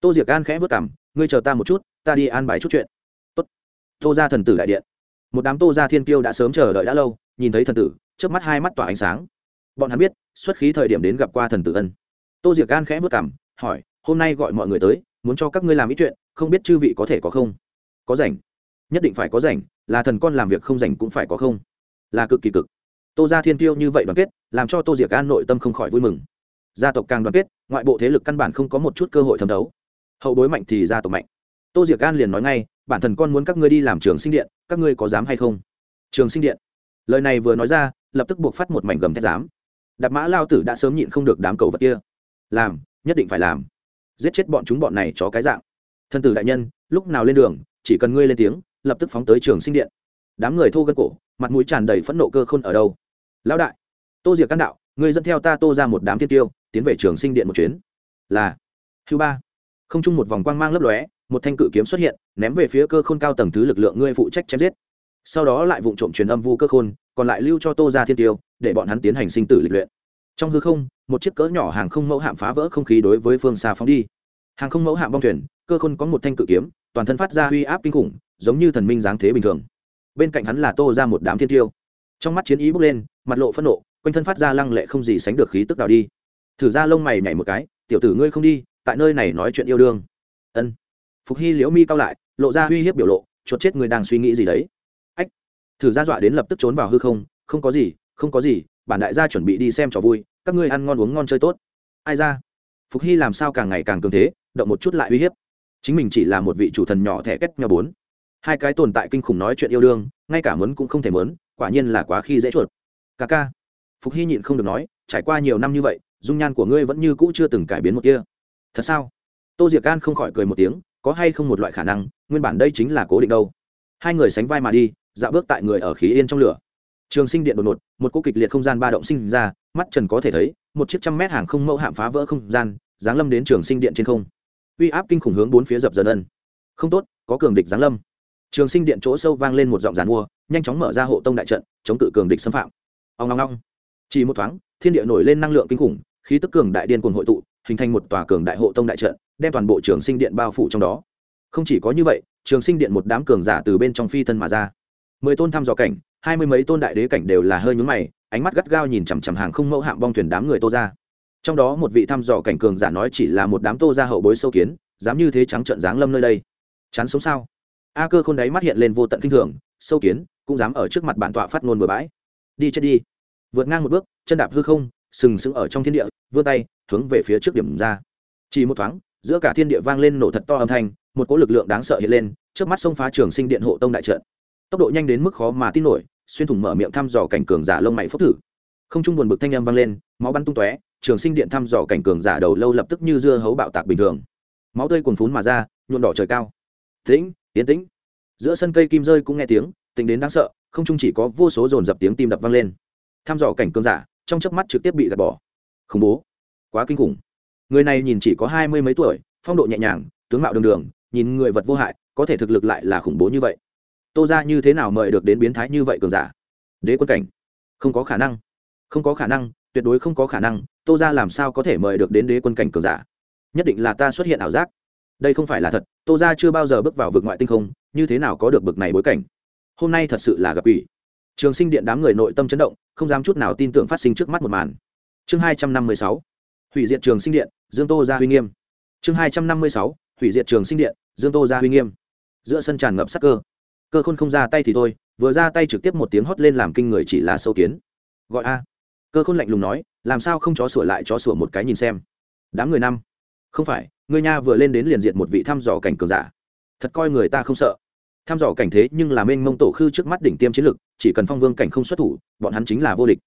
Tô diệc an khẽ vất cảm ngươi chờ ta một chút, ta đi an bài chút chuyện. Tốt. Tô ra thần tử đại điện. Một đám tô ra thiên kiêu đã sớm chờ đợi đã lâu, nhìn thấy thần tử trước mắt hai mắt tỏa ánh sáng. Bọn hắn biết, xuất khí thời điểm đến gặp qua thần tử ân. Tô diệc gan khẽ vất cảm hỏi, hôm nay gọi mọi người tới, muốn cho các ngươi làm ít chuyện, không biết chư vị có thể có không? Có rảnh. Nhất định phải có rảnh, là thần con làm việc không rảnh cũng phải có không? Là cực kỳ cực tô ra thiên tiêu như vậy đoàn kết, làm cho tô diệc an nội tâm không khỏi vui mừng. Gia tộc càng đoàn kết, ngoại bộ thế lực căn bản không có một chút cơ hội thẩm đấu. Hậu bối mạnh thì gia tộc mạnh. Tô diệc an liền nói ngay, bản thân con muốn các ngươi đi làm trường sinh điện, các ngươi có dám hay không? Trường sinh điện? Lời này vừa nói ra, lập tức buộc phát một mảnh gầm thét dám đạp mã lao tử đã sớm nhịn không được đám cầu vật kia. Làm, nhất định phải làm. Giết chết bọn chúng bọn này chó cái dạng. Thân tử đại nhân, lúc nào lên đường, chỉ cần ngươi lên tiếng, lập tức phóng tới trường sinh điện. Đám người thô gân cổ, mặt mũi tràn đầy phẫn nộ cơ khôn ở đâu? Lão đại, tô diệc căn đạo người dẫn theo ta tô ra một đám thiên tiêu, tiến về trường sinh điện một chuyến. Là, hưu ba. Không chung một vòng quang mang lấp lóe, một thanh cự kiếm xuất hiện, ném về phía cơ khôn cao tầng thứ lực lượng ngươi phụ trách chém giết. Sau đó lại vụ trộm truyền âm vu cơ khôn, còn lại lưu cho tô ra thiên tiêu, để bọn hắn tiến hành sinh tử lịch luyện. Trong hư không, một chiếc cỡ nhỏ hàng không mẫu hạm phá vỡ không khí đối với phương xa phóng đi. Hàng không mẫu hạm bong thuyền, cơ khôn có một thanh cự kiếm, toàn thân phát ra uy áp kinh khủng, giống như thần minh giáng thế bình thường. Bên cạnh hắn là tô ra một đám thiên tiêu trong mắt chiến ý bốc lên, mặt lộ phẫn nộ, quanh thân phát ra lăng lệ không gì sánh được khí tức đào đi. Thử ra lông mày nhảy một cái, tiểu tử ngươi không đi, tại nơi này nói chuyện yêu đương. Ân. Phục hy liễu mi cao lại, lộ ra uy hiếp biểu lộ chốt chết người đang suy nghĩ gì đấy? Ách. Thử ra dọa đến lập tức trốn vào hư không không có gì, không có gì, bản đại gia chuẩn bị đi xem trò vui, các ngươi ăn ngon uống ngon chơi tốt. Ai ra? Phục hy làm sao càng ngày càng cường thế, động một chút lại uy hiếp. Chính mình chỉ là một vị chủ thần nhỏ thẻ cách nhỏ bốn hai cái tồn tại kinh khủng nói chuyện yêu đương, ngay cả mớn cũng không thể mớn, quả nhiên là quá khi dễ chuột. Ca ca. Phục hy nhịn không được nói, trải qua nhiều năm như vậy, dung nhan của ngươi vẫn như cũ chưa từng cải biến một kia. Thật sao? Tô diệc can không khỏi cười một tiếng, có hay không một loại khả năng, nguyên bản đây chính là cố định đâu. Hai người sánh vai mà đi, dạo bước tại người ở khí yên trong lửa. Trường sinh điện đột ngột, một cô kịch liệt không gian ba động sinh ra, mắt trần có thể thấy, một chiếc trăm mét hàng không mẫu hạm phá vỡ không gian, giáng lâm đến trường sinh điện trên không. Uy áp kinh khủng hướng bốn phía dập dần ân. Không tốt, có cường địch giáng lâm trường sinh điện chỗ sâu vang lên một giọng giàn mua, nhanh chóng mở ra hộ tông đại trận, chống cự cường địch xâm phạm. Ông long long chỉ một thoáng, thiên địa nổi lên năng lượng kinh khủng, khí tức cường đại điên cuồng hội tụ, hình thành một tòa cường đại hộ tông đại trận, đem toàn bộ trường sinh điện bao phủ trong đó. Không chỉ có như vậy, trường sinh điện một đám cường giả từ bên trong phi thân mà ra. Mười tôn thăm dò cảnh, hai mươi mấy tôn đại đế cảnh đều là hơi nhúng mày, ánh mắt gắt gao nhìn chằm chằm hàng không mẫu hạng bong thuyền đám người tô ra. Trong đó một vị thăm dò cảnh cường giả nói chỉ là một đám tô ra hậu bối sâu kiến, dám như thế trắng trợn dáng lâm nơi đây. Chán sống sao? A cơ khôn đáy mắt hiện lên vô tận kinh thường, sâu kiến, cũng dám ở trước mặt bản tọa phát ngôn bừa bãi. Đi chết đi. Vượt ngang một bước, chân đạp hư không, sừng sững ở trong thiên địa, vươn tay, hướng về phía trước điểm ra. Chỉ một thoáng, giữa cả thiên địa vang lên nổ thật to âm thanh, một cỗ lực lượng đáng sợ hiện lên trước mắt xông phá trường sinh điện hộ tông đại trận. Tốc độ nhanh đến mức khó mà tin nổi, xuyên thủng mở miệng thăm dò cảnh cường giả lông mày phốc thử. Không trung buồn bực thanh âm vang lên, máu bắn tung tóe, trường sinh điện thăm dò cảnh cường giả đầu lâu lập tức như dưa hấu bạo tạc bình thường. Máu tươi cuồn phún mà ra nhuộn đỏ trời cao. Tĩnh tiến tĩnh. Giữa sân cây kim rơi cũng nghe tiếng, tính đến đáng sợ, không chung chỉ có vô số dồn dập tiếng tim đập vang lên. Tham dò cảnh cường giả, trong chớp mắt trực tiếp bị gạt bỏ. Khủng bố. Quá kinh khủng. Người này nhìn chỉ có hai mươi mấy tuổi, phong độ nhẹ nhàng, tướng mạo đường đường, nhìn người vật vô hại, có thể thực lực lại là khủng bố như vậy. Tô ra như thế nào mời được đến biến thái như vậy cường giả? Đế quân cảnh. Không có khả năng. Không có khả năng, tuyệt đối không có khả năng, tô ra làm sao có thể mời được đến đế quân cảnh cường giả? Nhất định là ta xuất hiện ảo giác đây không phải là thật, tô ra chưa bao giờ bước vào vực ngoại tinh không, như thế nào có được bực này bối cảnh? Hôm nay thật sự là gặp ủy trường sinh điện đám người nội tâm chấn động, không dám chút nào tin tưởng phát sinh trước mắt một màn. Chương hai trăm năm mươi sáu, hủy diệt trường sinh điện, dương tô ra huy nghiêm. Chương hai trăm năm mươi sáu, hủy diệt trường sinh điện, dương tô ra huy nghiêm. Giữa sân tràn ngập sắc cơ. Cơ khôn không ra tay thì thôi, vừa ra tay trực tiếp một tiếng hót lên làm kinh người chỉ là sâu kiến. Gọi a. Cơ khôn lạnh lùng nói, làm sao không chó sửa lại chó sửa một cái nhìn xem. Đám người năm. Không phải người nha vừa lên đến liền diện một vị thăm dò cảnh cường giả. Thật coi người ta không sợ. Thăm dò cảnh thế nhưng là mênh mông tổ khư trước mắt đỉnh tiêm chiến lực, chỉ cần phong vương cảnh không xuất thủ, bọn hắn chính là vô địch.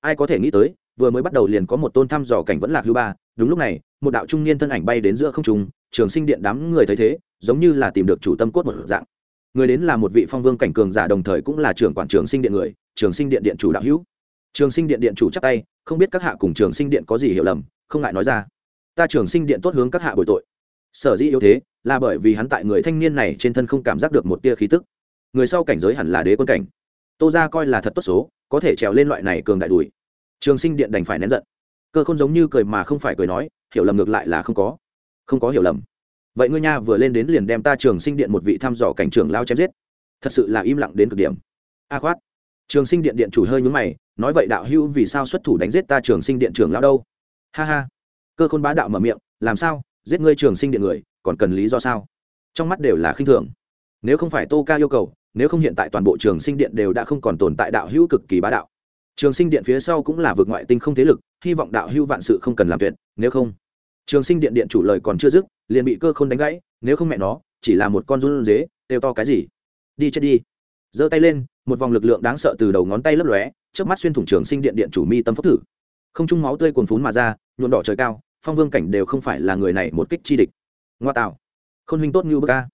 Ai có thể nghĩ tới, vừa mới bắt đầu liền có một tôn thăm dò cảnh vẫn là hưu ba. Đúng lúc này, một đạo trung niên thân ảnh bay đến giữa không trung, trường sinh điện đám người thấy thế, giống như là tìm được chủ tâm cốt một dạng. Người đến là một vị phong vương cảnh cường giả đồng thời cũng là trưởng quản trường sinh điện người, trường sinh điện điện chủ đạo hữu. Trường sinh điện điện chủ chắc tay, không biết các hạ cùng trường sinh điện có gì hiểu lầm, không ngại nói ra ta trường sinh điện tốt hướng các hạ bồi tội. Sở dĩ yếu thế, là bởi vì hắn tại người thanh niên này trên thân không cảm giác được một tia khí tức. Người sau cảnh giới hẳn là đế quân cảnh. Tô ra coi là thật tốt số, có thể trèo lên loại này cường đại đùi. Trường sinh điện đành phải nén giận. Cơ không giống như cười mà không phải cười nói, hiểu lầm ngược lại là không có. Không có hiểu lầm. Vậy ngươi nha, vừa lên đến liền đem ta trường sinh điện một vị thăm dò cảnh trưởng lao chém giết. Thật sự là im lặng đến cực điểm. A khoát. Trường sinh điện điện chủ hơi nhúng mày, nói vậy đạo hữu vì sao xuất thủ đánh giết ta trường sinh điện trưởng lao đâu? Ha ha cơ khôn bá đạo mở miệng, làm sao? Giết ngươi trường sinh điện người, còn cần lý do sao? Trong mắt đều là khinh thường. Nếu không phải tô ca yêu cầu, nếu không hiện tại toàn bộ trường sinh điện đều đã không còn tồn tại đạo hữu cực kỳ bá đạo. Trường sinh điện phía sau cũng là vực ngoại tinh không thế lực, hy vọng đạo hữu vạn sự không cần làm tuyệt, nếu không, trường sinh điện điện chủ lời còn chưa dứt, liền bị cơ k h ô n đánh gãy, nếu không mẹ nó, chỉ là một con run dế đều to cái gì? Đi chết đi. Giơ tay lên, một vòng lực lượng đáng sợ từ đầu ngón tay lấp lóe trước mắt xuyên thủng trường sinh điện điện chủ mi tâm phúc thử. Không trung máu tươi cuồn phún mà ra nhuộn đỏ trời cao phong vương cảnh đều không phải là người này một kích chi địch. Ngoa tạo. Khôn huynh tốt như bơ ca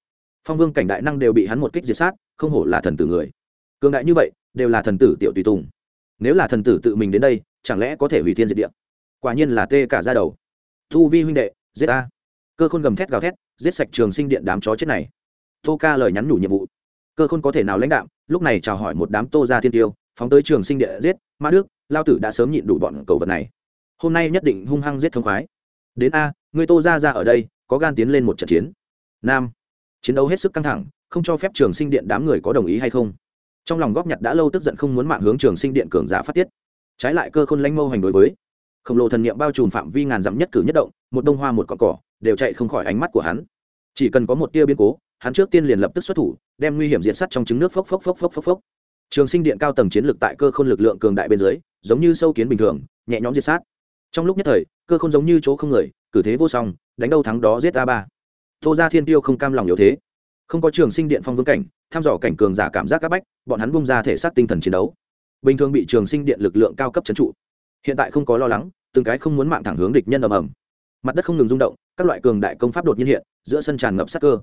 phong vương cảnh đại năng đều bị hắn một kích diệt sát, không hổ là thần tử người. Cường đại như vậy, đều là thần tử tiểu tùy tùng. Nếu là thần tử tự mình đến đây, chẳng lẽ có thể hủy thiên diệt địa? Quả nhiên là tê cả ra đầu. Thu vi huynh đệ, giết ta. cơ khôn gầm thét gào thét, giết sạch trường sinh điện đám chó chết này. Tô ca lời nhắn nhủ nhiệm vụ. Cơ khôn có thể nào lãnh đạo? lúc này chào hỏi một đám tô ra thiên tiêu, phóng tới trường sinh điện giết, Ma đức, lao tử đã sớm nhịn đủ bọn cầu vật này. Hôm nay nhất định hung hăng giết thông khoái đến a người tô ra ra ở đây, có gan tiến lên một trận chiến. Nam, chiến đấu hết sức căng thẳng, không cho phép trường sinh điện đám người có đồng ý hay không? Trong lòng góp nhặt đã lâu tức giận không muốn mạng hướng trường sinh điện cường giả phát tiết. Trái lại cơ khôn lanh mâu hành đối với. Khổng lồ thần niệm bao trùm phạm vi ngàn dặm nhất cử nhất động, một đông hoa một cọn cỏ, đều chạy không khỏi ánh mắt của hắn. Chỉ cần có một tia biến cố, hắn trước tiên liền lập tức xuất thủ, đem nguy hiểm diện sắt trong trứng nước phốc phốc phốc phốc phốc phốc. Trường sinh điện cao tầng chiến lược tại cơ khôn lực lượng cường đại bên dưới, giống như sâu kiến bình thường, nhẹ nhõm diệt sát. Trong lúc nhất thời cơ không giống như chỗ không người, cử thế vô song, đánh đâu thắng đó giết a ba. Tô ra thiên tiêu không cam lòng yếu thế. Không có trường sinh điện phong vương cảnh, tham dò cảnh cường giả cảm giác các bách, bọn hắn bung ra thể xác tinh thần chiến đấu. Bình thường bị trường sinh điện lực lượng cao cấp trấn trụ. Hiện tại không có lo lắng, từng cái không muốn mạng thẳng hướng địch nhân ầm ầm. Mặt đất không ngừng rung động, các loại cường đại công pháp đột nhiên hiện, giữa sân tràn ngập sắc cơ.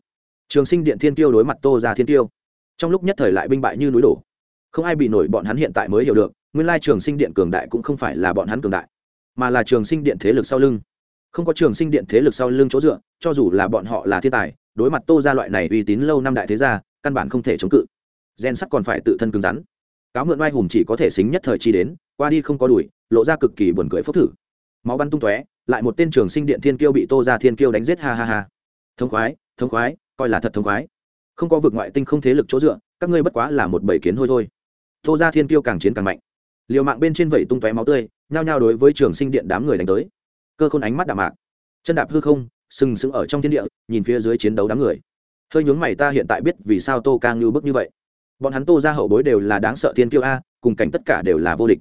Trường sinh điện thiên tiêu đối mặt tô ra thiên tiêu. Trong lúc nhất thời lại binh bại như núi đổ. Không ai bị nổi bọn hắn hiện tại mới hiểu được, nguyên lai trường sinh điện cường đại cũng không phải là bọn hắn cường đại mà là trường sinh điện thế lực sau lưng. Không có trường sinh điện thế lực sau lưng chỗ dựa, cho dù là bọn họ là thiên tài, đối mặt tô ra loại này uy tín lâu năm đại thế gia, căn bản không thể chống cự. Gen sắt còn phải tự thân cứng rắn. Cáo mượn oai hùng chỉ có thể xính nhất thời chi đến, qua đi không có đuổi, lộ ra cực kỳ buồn cười phốc thử. Máu bắn tung tóe, lại một tên trường sinh điện thiên kiêu bị tô ra thiên kiêu đánh giết, ha ha ha. Thông khoái thông khoái, coi là thật thông khoái. Không có vực ngoại tinh không thế lực chỗ dựa, các ngươi bất quá là một bầy kiến thôi thôi. Tô ra thiên kiêu càng chiến càng mạnh liều mạng bên trên vẩy tung tóe máu tươi, nhao nhao đối với trường sinh điện đám người đánh tới. Cơ khôn ánh mắt đạm mạc. Chân đạp hư không, sừng sững ở trong thiên địa, nhìn phía dưới chiến đấu đám người. Hơi nhướng mày ta hiện tại biết vì sao tô ca như bức như vậy. Bọn hắn tô ra hậu bối đều là đáng sợ thiên kiêu a, cùng cảnh tất cả đều là vô địch.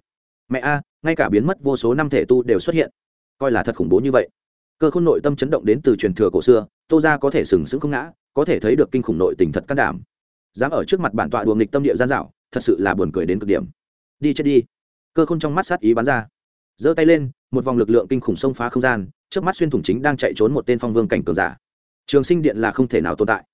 Mẹ a, ngay cả biến mất vô số năm thể tu đều xuất hiện. Coi là thật khủng bố như vậy. Cơ khôn nội tâm chấn động đến từ truyền thừa cổ xưa, tô ra có thể sừng sững không ngã, có thể thấy được kinh khủng nội tình thật can đảm. Dám ở trước mặt bản tọa đùa nghịch tâm địa gian dạo, thật sự là buồn cười đến cực điểm đi chết đi. Cơ khôn trong mắt sát ý bắn ra. Giơ tay lên, một vòng lực lượng kinh khủng xông phá không gian, trước mắt xuyên thủng chính đang chạy trốn một tên phong vương cảnh cường giả. Trường sinh điện là không thể nào tồn tại.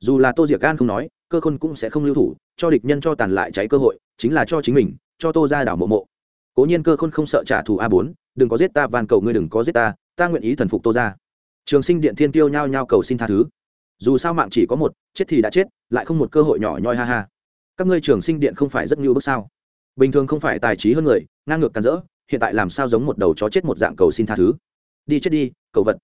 Dù là tô diệc gan không nói, cơ khôn cũng sẽ không lưu thủ, cho địch nhân cho tàn lại cháy cơ hội, chính là cho chính mình, cho tô ra đảo mộ mộ. Cố nhiên cơ khôn không sợ trả thù a bốn, đừng có giết ta, van cầu ngươi đừng có giết ta ta nguyện ý thần phục tô ra trường sinh điện thiên tiêu nhao nhao cầu xin tha thứ. Dù sao mạng chỉ có một, chết thì đã chết, lại không một cơ hội nhỏ nhoi ha ha. Các ngươi trường sinh điện không phải rất nhiều bước sao? Bình thường không phải tài trí hơn người, ngang ngược càn rỡ, hiện tại làm sao giống một đầu chó chết một dạng cầu xin tha thứ. Đi chết đi, cầu vật.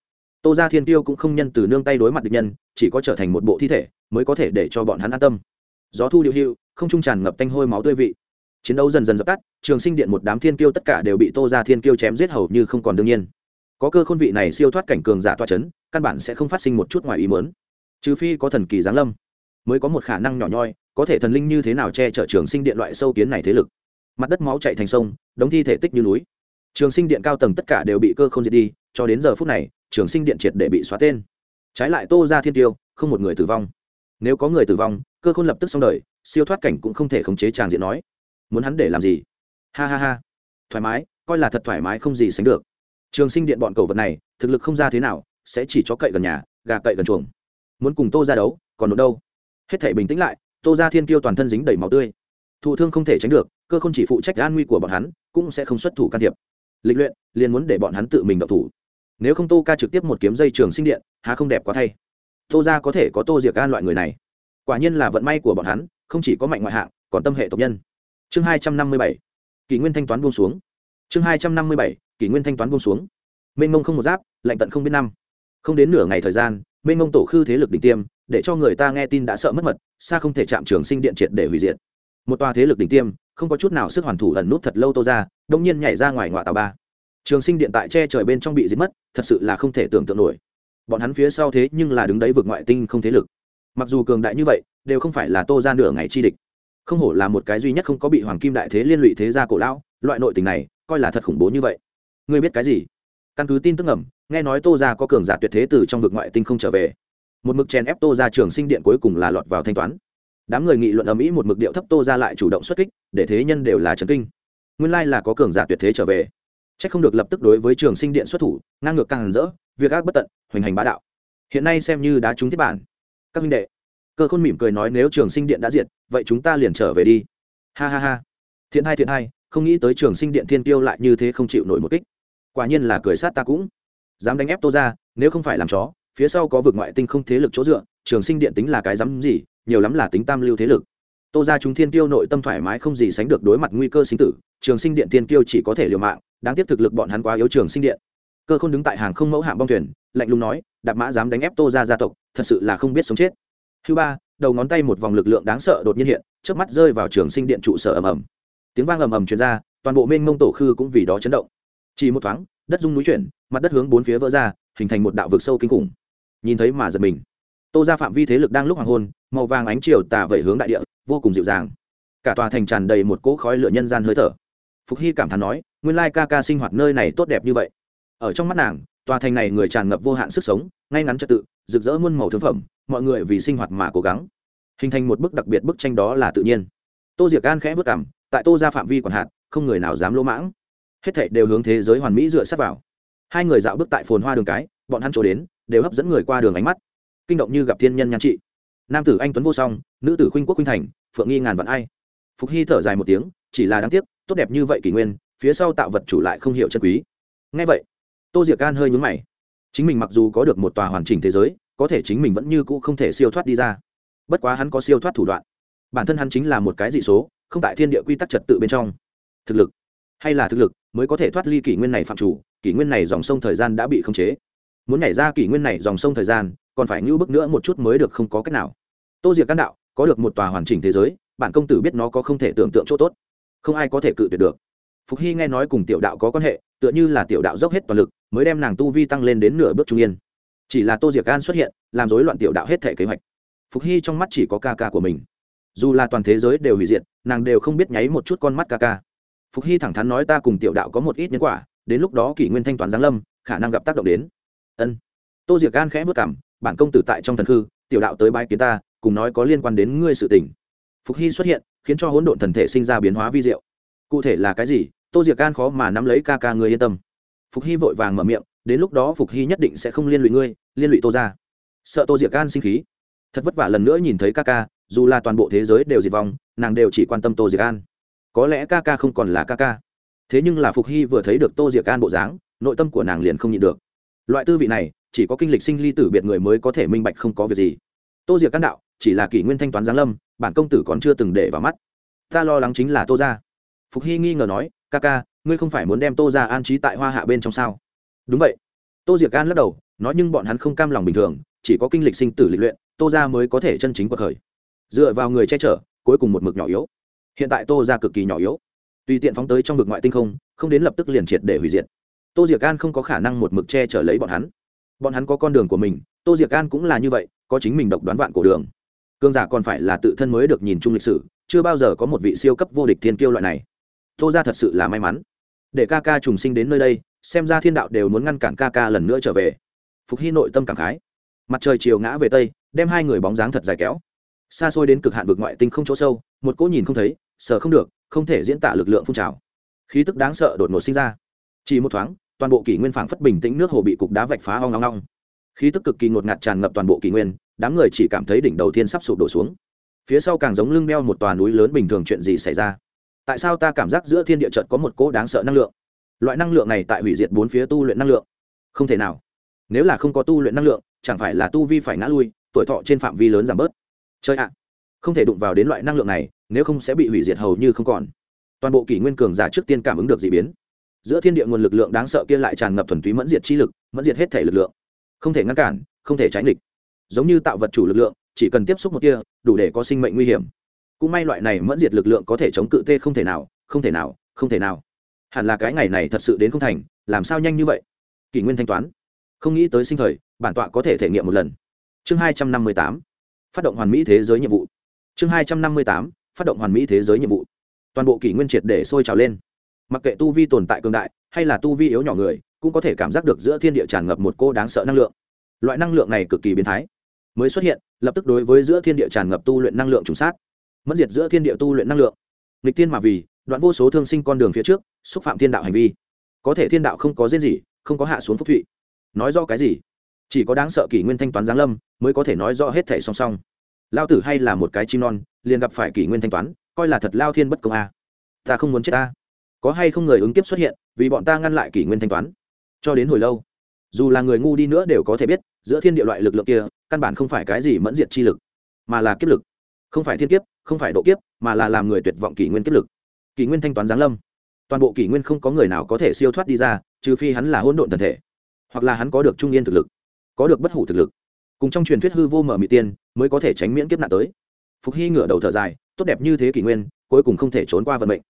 Tô gia thiên tiêu cũng không nhân từ nương tay đối mặt địch nhân, chỉ có trở thành một bộ thi thể, mới có thể để cho bọn hắn an tâm. Gió thu điệu hữu không trung tràn ngập tanh hôi máu tươi vị. Chiến đấu dần dần dập tắt, trường sinh điện một đám thiên kiêu tất cả đều bị tô gia thiên kiêu chém giết hầu như không còn đương nhiên. Có cơ khôn vị này siêu thoát cảnh cường giả toa chấn, căn bản sẽ không phát sinh một chút ngoài ý mớn trừ phi có thần kỳ giáng lâm, mới có một khả năng nhỏ nhoi, có thể thần linh như thế nào che chở trường sinh điện loại sâu kiến này thế lực mặt đất máu chạy thành sông, đống thi thể tích như núi. Trường sinh điện cao tầng tất cả đều bị cơ không diệt đi, cho đến giờ phút này, trường sinh điện triệt để bị xóa tên. Trái lại tô ra thiên tiêu, không một người tử vong. Nếu có người tử vong, cơ khôn lập tức xong đời, siêu thoát cảnh cũng không thể khống chế tràng diện nói. Muốn hắn để làm gì? Ha ha ha. Thoải mái, coi là thật thoải mái không gì sánh được. Trường sinh điện bọn cầu vật này, thực lực không ra thế nào, sẽ chỉ cho cậy gần nhà, gà cậy gần chuồng. Muốn cùng tô ra đấu, còn nộp đâu? Hết thể bình tĩnh lại, tô ra thiên kiêu toàn thân dính đầy máu tươi thụ thương không thể tránh được, cơ không chỉ phụ trách an nguy của bọn hắn, cũng sẽ không xuất thủ can thiệp. Lịch luyện, liền muốn để bọn hắn tự mình độc thủ. Nếu không tô ca trực tiếp một kiếm dây trường sinh điện, há không đẹp quá thay. Tô ra có thể có tô diệt gan loại người này. Quả nhiên là vận may của bọn hắn, không chỉ có mạnh ngoại hạng, còn tâm hệ tộc nhân. Chương hai trăm năm mươi bảy, kỷ nguyên thanh toán buông xuống. Chương hai trăm năm mươi bảy, kỷ nguyên thanh toán buông xuống. Mênh mông không một giáp, lạnh tận không biết năm. Không đến nửa ngày thời gian, mênh mông tổ khư thế lực đỉnh tiêm, để cho người ta nghe tin đã sợ mất mật, xa không thể chạm trường sinh điện triệt để hủy diệt một tòa thế lực đỉnh tiêm, không có chút nào sức hoàn thủ ẩn nút thật lâu tô ra, đông nhiên nhảy ra ngoài ngoại tàu ba. Trường sinh điện tại che trời bên trong bị giết mất, thật sự là không thể tưởng tượng nổi. Bọn hắn phía sau thế nhưng là đứng đấy vượt ngoại tinh không thế lực. Mặc dù cường đại như vậy, đều không phải là tô ra nửa ngày chi địch. Không hổ là một cái duy nhất không có bị hoàng kim đại thế liên lụy thế gia cổ lão, loại nội tình này, coi là thật khủng bố như vậy. Ngươi biết cái gì? Căn cứ tin tức ẩm nghe nói tô ra có cường giả tuyệt thế từ trong vực ngoại tinh không trở về. Một mực chèn ép tô ra trường sinh điện cuối cùng là lọt vào thanh toán đám người nghị luận ầm ĩ một mực điệu thấp tô ra lại chủ động xuất kích, để thế nhân đều là trấn kinh. Nguyên lai là có cường giả tuyệt thế trở về. C h ắ c không được lập tức đối với trường sinh điện xuất thủ, ngang ngược càng hẳn rỡ, việc ác bất tận, hoành hành bá đạo. Hiện nay xem như đã trúng thiết bản. Các minh đệ, cơ khôn mỉm cười nói nếu trường sinh điện đã diệt, vậy chúng ta liền trở về đi. Ha ha ha. Thiện hai thiện hai, không nghĩ tới trường sinh điện thiên tiêu lại như thế không chịu nổi một kích. Quả nhiên là cười sát ta cũng. Dám đánh ép tô ra, nếu không phải làm chó, phía sau có vực ngoại tinh không thế lực chỗ dựa, trường sinh điện tính là cái dám gì nhiều lắm là tính tam lưu thế lực. Tô ra chúng thiên tiêu nội tâm thoải mái không gì sánh được đối mặt nguy cơ sinh tử, trường sinh điện thiên tiêu chỉ có thể liều mạng, đáng tiếc thực lực bọn hắn quá yếu trường sinh điện. Cơ không đứng tại hàng không mẫu hạng bong thuyền, lạnh lùng nói, đạp mã dám đánh ép tô ra gia tộc, thật sự là không biết sống chết. Thứ ba, đầu ngón tay một vòng lực lượng đáng sợ đột nhiên hiện trước mắt rơi vào trường sinh điện trụ sở ầm ầm. Tiếng vang ầm ầm truyền ra, toàn bộ mênh mông tổ khư cũng vì đó chấn động. Chỉ một thoáng, đất rung núi chuyển, mặt đất hướng bốn phía vỡ ra, hình thành một đạo vực sâu kinh khủng. Nhìn thấy mà giật mình. Tô ra phạm vi thế lực đang lúc hoàng hôn màu vàng ánh chiều tà vẩy hướng đại địa, vô cùng dịu dàng. Cả tòa thành tràn đầy một cỗ khói lửa nhân gian hơi thở. Phục hy cảm thán nói, nguyên lai ca ca sinh hoạt nơi này tốt đẹp như vậy. Ở trong mắt nàng, tòa thành này người tràn ngập vô hạn sức sống, ngay ngắn trật tự, rực rỡ muôn màu thương phẩm, mọi người vì sinh hoạt mà cố gắng. Hình thành một bức đặc biệt bức tranh đó là tự nhiên. Tô diệc gan khẽ vất cảm, tại tô ra phạm vi còn hạn, không người nào dám lỗ mãng. Hết thảy đều hướng thế giới hoàn mỹ dựa sát vào. Hai người dạo bước tại phồn hoa đường cái, bọn hắn chỗ đến, đều hấp dẫn người qua đường ánh mắt. Kinh động như gặp thiên nhân nhan trị nam tử anh tuấn vô song, nữ tử khuynh quốc khuynh thành, phượng nghi ngàn vạn ai. Phục hy thở dài một tiếng, chỉ là đáng tiếc, tốt đẹp như vậy kỷ nguyên, phía sau tạo vật chủ lại không hiểu chân quý. Ngay vậy, tô diệc can hơi nhún mày. Chính mình mặc dù có được một tòa hoàn chỉnh thế giới, có thể chính mình vẫn như cũ không thể siêu thoát đi ra. Bất quá hắn có siêu thoát thủ đoạn. Bản thân hắn chính là một cái dị số, không tại thiên địa quy tắc trật tự bên trong. Thực lực, hay là thực lực, mới có thể thoát ly kỷ nguyên này phạm chủ, kỷ nguyên này dòng sông thời gian đã bị khống chế. Muốn nhảy ra kỷ nguyên này dòng sông thời gian còn phải ngưu bức nữa một chút mới được không có cách nào. Tô diệc căn đạo, có được một tòa hoàn chỉnh thế giới bản công tử biết nó có không thể tưởng tượng chỗ tốt. Không ai có thể cự tuyệt được. Phục hy nghe nói cùng tiểu đạo có quan hệ, tựa như là tiểu đạo dốc hết toàn lực, mới đem nàng tu vi tăng lên đến nửa bước trung yên. Chỉ là tô diệc gan xuất hiện, làm rối loạn tiểu đạo hết thể kế hoạch. Phục hy trong mắt chỉ có ca ca của mình. Dù là toàn thế giới đều hủy diệt, nàng đều không biết nháy một chút con mắt ca ca. Phục hy thẳng thắn nói ta cùng tiểu đạo có một ít nhân quả, đến lúc đó kỷ nguyên thanh toán giáng lâm, khả năng gặp tác động đến. Ân. Tô diệc gan khẽ vất cảm bản công tử tại trong thần hư tiểu đạo tới bái kiến ta, cùng nói có liên quan đến ngươi sự tình. Phục hy xuất hiện, khiến cho hỗn độn thần thể sinh ra biến hóa vi diệu. Cụ thể là cái gì, tô diệc can khó mà nắm lấy ca ca ngươi yên tâm. Phục hy vội vàng mở miệng, đến lúc đó phục hy nhất định sẽ không liên lụy ngươi, liên lụy tô ra sợ tô diệc can sinh khí. Thật vất vả lần nữa nhìn thấy ca ca, dù là toàn bộ thế giới đều diệt vong, nàng đều chỉ quan tâm tô diệc an. Có lẽ ca ca không còn là ca ca. Thế nhưng là phục hy vừa thấy được tô diệc an bộ dáng, nội tâm của nàng liền không nhịn được. Loại tư vị này chỉ có kinh lịch sinh ly tử biệt người mới có thể minh bạch không có việc gì. Tô diệc căn đạo, chỉ là kỷ nguyên thanh toán giáng lâm, bản công tử còn chưa từng để vào mắt. Ta lo lắng chính là tô ra phục hy nghi ngờ nói, ca ca, ngươi không phải muốn đem tô ra an trí tại hoa hạ bên trong sao? Đúng vậy. Tô diệc an lắc đầu, nói, nhưng bọn hắn không cam lòng bình thường, chỉ có kinh lịch sinh tử lịch luyện, tô ra mới có thể chân chính cuộc khởi. Dựa vào người che chở, cuối cùng một mực nhỏ yếu. Hiện tại tô ra cực kỳ nhỏ yếu. Tùy tiện phóng tới trong vực ngoại tinh không không đến lập tức liền triệt để hủy diệt. Tô diệc an không có khả năng một mực che chở lấy bọn hắn bọn hắn có con đường của mình, tô diệc an cũng là như vậy, có chính mình độc đoán vạn cổ đường. Cương giả còn phải là tự thân mới được nhìn chung lịch sử, chưa bao giờ có một vị siêu cấp vô địch thiên kiêu loại này. Tô ra thật sự là may mắn. Để ca ca trùng sinh đến nơi đây, xem ra thiên đạo đều muốn ngăn cản ca ca lần nữa trở về. Phục hy nội tâm cảm khái. Mặt trời chiều ngã về tây, đem hai người bóng dáng thật dài kéo. Xa xôi đến cực hạn vực ngoại tinh không chỗ sâu, một cỗ nhìn không thấy, sờ không được, không thể diễn tả lực lượng phun trào. Khí tức đáng sợ đột ngột sinh ra. Chỉ một thoáng toàn bộ kỷ nguyên phảng phất bình tĩnh nước hồ bị cục đá vạch phá ong ong ong. Khí tức cực kỳ ngột ngạt tràn ngập toàn bộ kỷ nguyên, đám người chỉ cảm thấy đỉnh đầu tiên sắp sụp đổ xuống. Phía sau càng giống lưng beo một tòa núi lớn bình thường chuyện gì xảy ra? Tại sao ta cảm giác giữa thiên địa trận có một cỗ đáng sợ năng lượng? Loại năng lượng này tại hủy diệt bốn phía tu luyện năng lượng. Không thể nào. Nếu là không có tu luyện năng lượng, chẳng phải là tu vi phải ngã lui, tuổi thọ trên phạm vi lớn giảm bớt. Chơi ạ. À. Không thể đụng vào đến loại năng lượng này, nếu không sẽ bị hủy diệt hầu như không còn. Toàn bộ kỷ nguyên cường giả trước tiên cảm ứng được d ị biến giữa thiên địa nguồn lực lượng đáng sợ kia lại tràn ngập thuần túy mẫn diệt chi lực, mẫn diệt hết thể lực lượng. Không thể ngăn cản, không thể tránh địch. Giống như tạo vật chủ lực lượng, chỉ cần tiếp xúc một kia, đủ để có sinh mệnh nguy hiểm. Cũng may loại này mẫn diệt lực lượng có thể chống cự tê không thể nào, không thể nào, không thể nào. Hẳn là cái ngày này thật sự đến không thành, làm sao nhanh như vậy? Kỷ nguyên thanh toán. Không nghĩ tới sinh thời, bản tọa có thể thể nghiệm một lần. Chương hai trăm năm mươi tám. Phát động hoàn mỹ thế giới nhiệm vụ. Chương hai trăm năm mươi tám. Phát động hoàn mỹ thế giới nhiệm vụ. Toàn bộ kỷ nguyên triệt để sôi trào lên mặc kệ tu vi tồn tại cường đại hay là tu vi yếu nhỏ người, cũng có thể cảm giác được giữa thiên địa tràn ngập một cô đáng sợ năng lượng. Loại năng lượng này cực kỳ biến thái. Mới xuất hiện, lập tức đối với giữa thiên địa tràn ngập tu luyện năng lượng trùng sát. Mất diệt giữa thiên địa tu luyện năng lượng. Nghịch thiên mà vì, đoạn vô số thương sinh con đường phía trước, xúc phạm thiên đạo hành vi. Có thể thiên đạo không có riêng gì, không có hạ xuống phúc thụy. Nói do cái gì? Chỉ có đáng sợ kỷ nguyên thanh toán giáng lâm, mới có thể nói rõ hết thẻ song song. Lao tử hay là một cái chim non, liền gặp phải kỷ nguyên thanh toán, coi là thật lao thiên bất công a. Ta không muốn chết ta có hay không người ứng kiếp xuất hiện, vì bọn ta ngăn lại kỷ nguyên thanh toán. Cho đến hồi lâu, dù là người ngu đi nữa đều có thể biết, giữa thiên địa loại lực lượng kia, căn bản không phải cái gì mẫn diệt chi lực, mà là kiếp lực. Không phải thiên kiếp, không phải độ kiếp, mà là làm người tuyệt vọng kỷ nguyên kiếp lực. Kỷ nguyên thanh toán giáng lâm. Toàn bộ kỷ nguyên không có người nào có thể siêu thoát đi ra, trừ phi hắn là hỗn độn thần thể, hoặc là hắn có được trung yên thực lực, có được bất hủ thực lực. Cùng trong truyền thuyết hư vô mở mỹ tiên, mới có thể tránh miễn kiếp nạn tới. Phục hy ngửa đầu thở dài, tốt đẹp như thế kỷ nguyên, cuối cùng không thể trốn qua vận mệnh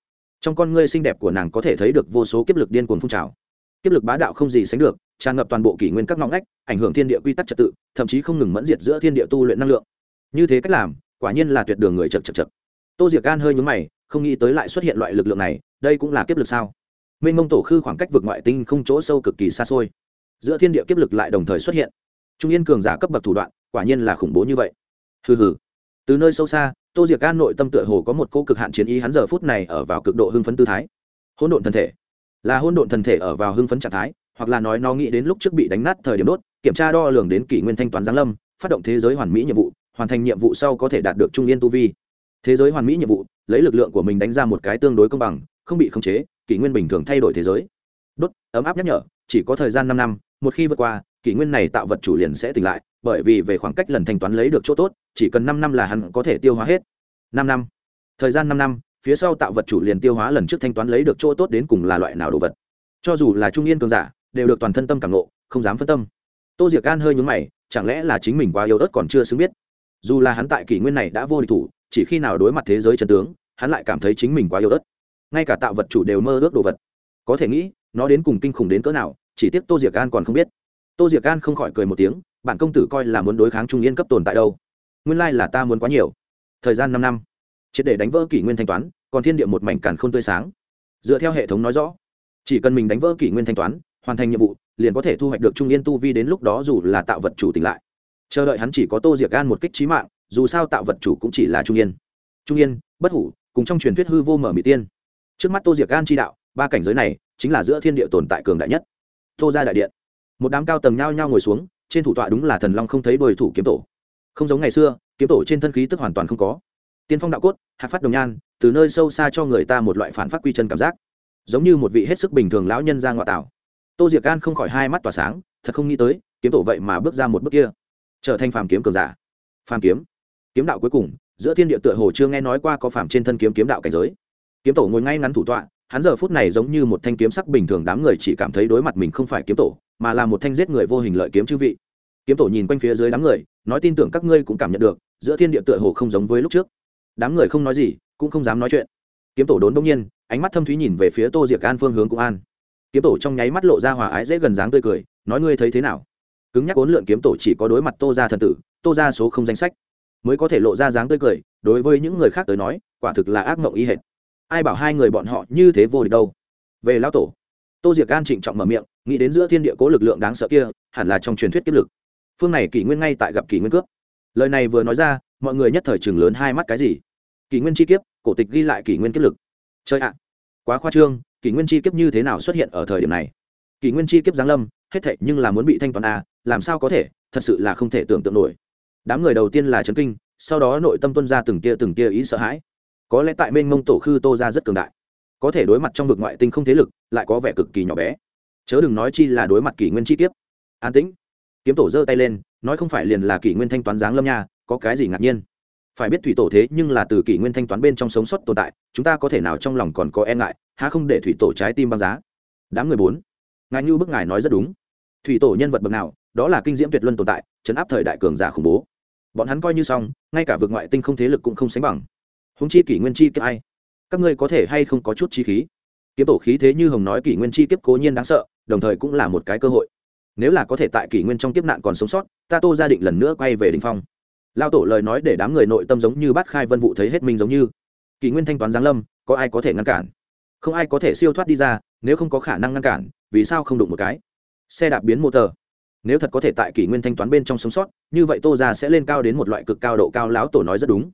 trong con ngươi xinh đẹp của nàng có thể thấy được vô số kiếp lực điên cuồng phun trào. Kiếp lực bá đạo không gì sánh được, tràn ngập toàn bộ kỷ nguyên các ngõ ngách, ảnh hưởng thiên địa quy tắc trật tự, thậm chí không ngừng mẫn diệt giữa thiên địa tu luyện năng lượng. Như thế cách làm, quả nhiên là tuyệt đường người chật chật chật. Tô diệc gan hơi nhúng mày, không nghĩ tới lại xuất hiện loại lực lượng này, đây cũng là kiếp lực sao? Minh mông tổ khư khoảng cách vượt ngoại tinh không chỗ sâu cực kỳ xa xôi. Giữa thiên địa kiếp lực lại đồng thời xuất hiện. Trung yên cường giả cấp bậc thủ đoạn, quả nhiên là khủng bố như vậy. Hừ hừ từ nơi sâu xa, tô diệc gan nội tâm tựa hồ có một cô cực hạn chiến ý hắn giờ phút này ở vào cực độ hưng phấn tư thái. Hỗn độn thân thể. Là hỗn độn thân thể ở vào hưng phấn trạng thái, hoặc là nói nó nghĩ đến lúc trước bị đánh nát thời điểm đốt, kiểm tra đo lường đến kỷ nguyên thanh toán giáng lâm, phát động thế giới hoàn mỹ nhiệm vụ, hoàn thành nhiệm vụ sau có thể đạt được trung yên tu vi. Thế giới hoàn mỹ nhiệm vụ, lấy lực lượng của mình đánh ra một cái tương đối công bằng, không bị khống chế, kỷ nguyên bình thường thay đổi thế giới. Đốt, ấm áp nhắc nhở, chỉ có thời gian năm năm, một khi vượt qua, kỷ nguyên này tạo vật chủ liền sẽ tỉnh lại bởi vì về khoảng cách lần thanh toán lấy được chỗ tốt, chỉ cần năm năm là hắn có thể tiêu hóa hết. Năm năm. Thời gian năm năm, phía sau tạo vật chủ liền tiêu hóa lần trước thanh toán lấy được chỗ tốt đến cùng là loại nào đồ vật. Cho dù là trung yên cường giả, đều được toàn thân tâm cảm nộ không dám phân tâm. Tô diệc An hơi nhúng mày, chẳng lẽ là chính mình quá yếu ớt còn chưa xứng biết? Dù là hắn tại kỷ nguyên này đã vô địch thủ, chỉ khi nào đối mặt thế giới chân tướng, hắn lại cảm thấy chính mình quá yếu ớt. Ngay cả tạo vật chủ đều mơ ước đồ vật. Có thể nghĩ, nó đến cùng kinh khủng đến cỡ nào, chỉ tiếc tô diệc An còn không biết. Tô diệc An không khỏi cười một tiếng bản công tử coi là muốn đối kháng trung yên cấp tồn tại đâu. Nguyên lai là ta muốn quá nhiều. Thời gian năm năm, triệt để đánh vỡ kỷ nguyên thanh toán, còn thiên địa một mảnh càn không tươi sáng. Dựa theo hệ thống nói rõ, chỉ cần mình đánh vỡ kỷ nguyên thanh toán, hoàn thành nhiệm vụ, liền có thể thu hoạch được trung yên tu vi đến lúc đó dù là tạo vật chủ tỉnh lại. Chờ đợi hắn chỉ có tô diệc gan một kích trí mạng, dù sao tạo vật chủ cũng chỉ là trung yên. Trung yên, bất hủ, cùng trong truyền thuyết hư vô mở mỹ tiên. Trước mắt tô diệc gan chi đạo, ba cảnh giới này, chính là giữa thiên địa tồn tại cường đại nhất. Tô ra đại điện. Một đám cao tầng nhao nhao ngồi xuống trên thủ tọa đúng là thần long không thấy đồi thủ kiếm tổ. Không giống ngày xưa, kiếm tổ trên thân khí tức hoàn toàn không có. Tiên phong đạo cốt hạ phát đồng nhan, từ nơi sâu xa cho người ta một loại phản phát quy chân cảm giác. Giống như một vị hết sức bình thường lão nhân ra ngoại tảo tô diệc gan không khỏi hai mắt tỏa sáng, thật không nghĩ tới, kiếm tổ vậy mà bước ra một bước kia. Trở thành phàm kiếm cường giả. Phàm kiếm. Kiếm đạo cuối cùng, giữa thiên địa tựa hồ chưa nghe nói qua có phàm trên thân kiếm kiếm đạo cảnh giới. Kiếm tổ ngồi ngay ngắn thủ tọa, hắn giờ phút này giống như một thanh kiếm sắc bình thường đám người chỉ cảm thấy đối mặt mình không phải kiếm tổ mà là một thanh giết người vô hình lợi kiếm chư vị. Kiếm tổ nhìn quanh phía dưới đám người, nói tin tưởng các ngươi cũng cảm nhận được, giữa thiên địa tựa hồ không giống với lúc trước. Đám người không nói gì, cũng không dám nói chuyện. Kiếm tổ đốn đông nhiên, ánh mắt thâm thúy nhìn về phía tô diệc an phương hướng cũng an. Kiếm tổ trong nháy mắt lộ ra hòa ái dễ gần dáng tươi cười, nói ngươi thấy thế nào? Cứng nhắc ốn lượn kiếm tổ chỉ có đối mặt tô ra thần tử, tô ra số không danh sách, mới có thể lộ ra dáng tươi cười, đối với những người khác tới nói, quả thực là ác mộng y hệt. Ai bảo hai người bọn họ như thế vô địch đâu? Về lão tổ tô diệc an trịnh trọng mở miệng nghĩ đến giữa thiên địa cố lực lượng đáng sợ kia hẳn là trong truyền thuyết kiếp lực. Phương này kỷ nguyên ngay tại gặp kỷ nguyên cướp. Lời này vừa nói ra mọi người nhất thời chừng lớn hai mắt cái gì? Kỷ nguyên chi kiếp cổ tịch ghi lại kỷ nguyên kiếp lực. Chơi ạ quá khoa trương kỷ nguyên chi kiếp như thế nào xuất hiện ở thời điểm này? Kỷ nguyên chi kiếp giáng lâm hết thệ nhưng là muốn bị thanh toán à, làm sao có thể? Thật sự là không thể tưởng tượng nổi. Đám người đầu tiên là trấn kinh sau đó nội tâm tuân ra từng tia từng tia ý sợ hãi. Có lẽ tại mênh mông tổ khư tô ra rất cường đại có thể đối mặt trong vực ngoại tinh không thế lực, lại có vẻ cực kỳ nhỏ bé. Chớ đừng nói chi là đối mặt kỷ nguyên chi tiếp. an tĩnh. Kiếm tổ giơ tay lên, nói không phải liền là kỷ nguyên thanh toán giáng lâm nha, có cái gì ngạc nhiên? Phải biết thủy tổ thế nhưng là từ kỷ nguyên thanh toán bên trong sống sót tồn tại, chúng ta có thể nào trong lòng còn có e ngại, há không để thủy tổ trái tim băng giá? Đám người bốn. Ngài như bức ngài nói rất đúng. Thủy tổ nhân vật bậc nào, đó là kinh diễm tuyệt luân tồn tại, chấn áp thời đại cường giả khủng bố. Bọn hắn coi như xong, ngay cả vực ngoại tinh không thế lực cũng không sánh bằng. Húng chi kỷ nguyên chi kiếp ai? Các ngươi có thể hay không có chút chi khí? Kiếm tổ khí thế như hồng nói kỷ nguyên chi kiếp cố nhiên đáng sợ, đồng thời cũng là một cái cơ hội. Nếu là có thể tại kỷ nguyên trong kiếp nạn còn sống sót, ta tô gia định lần nữa quay về đình phong. Lao tổ lời nói để đám người nội tâm giống như bát khai vân vụ thấy hết mình giống như. Kỷ nguyên thanh toán giáng lâm, có ai có thể ngăn cản? Không ai có thể siêu thoát đi ra, nếu không có khả năng ngăn cản, vì sao không đụng một cái? Xe đạp biến mô tờ. Nếu thật có thể tại kỷ nguyên thanh toán bên trong sống sót, như vậy tô ra sẽ lên cao đến một loại cực cao độ cao, lão tổ nói rất đúng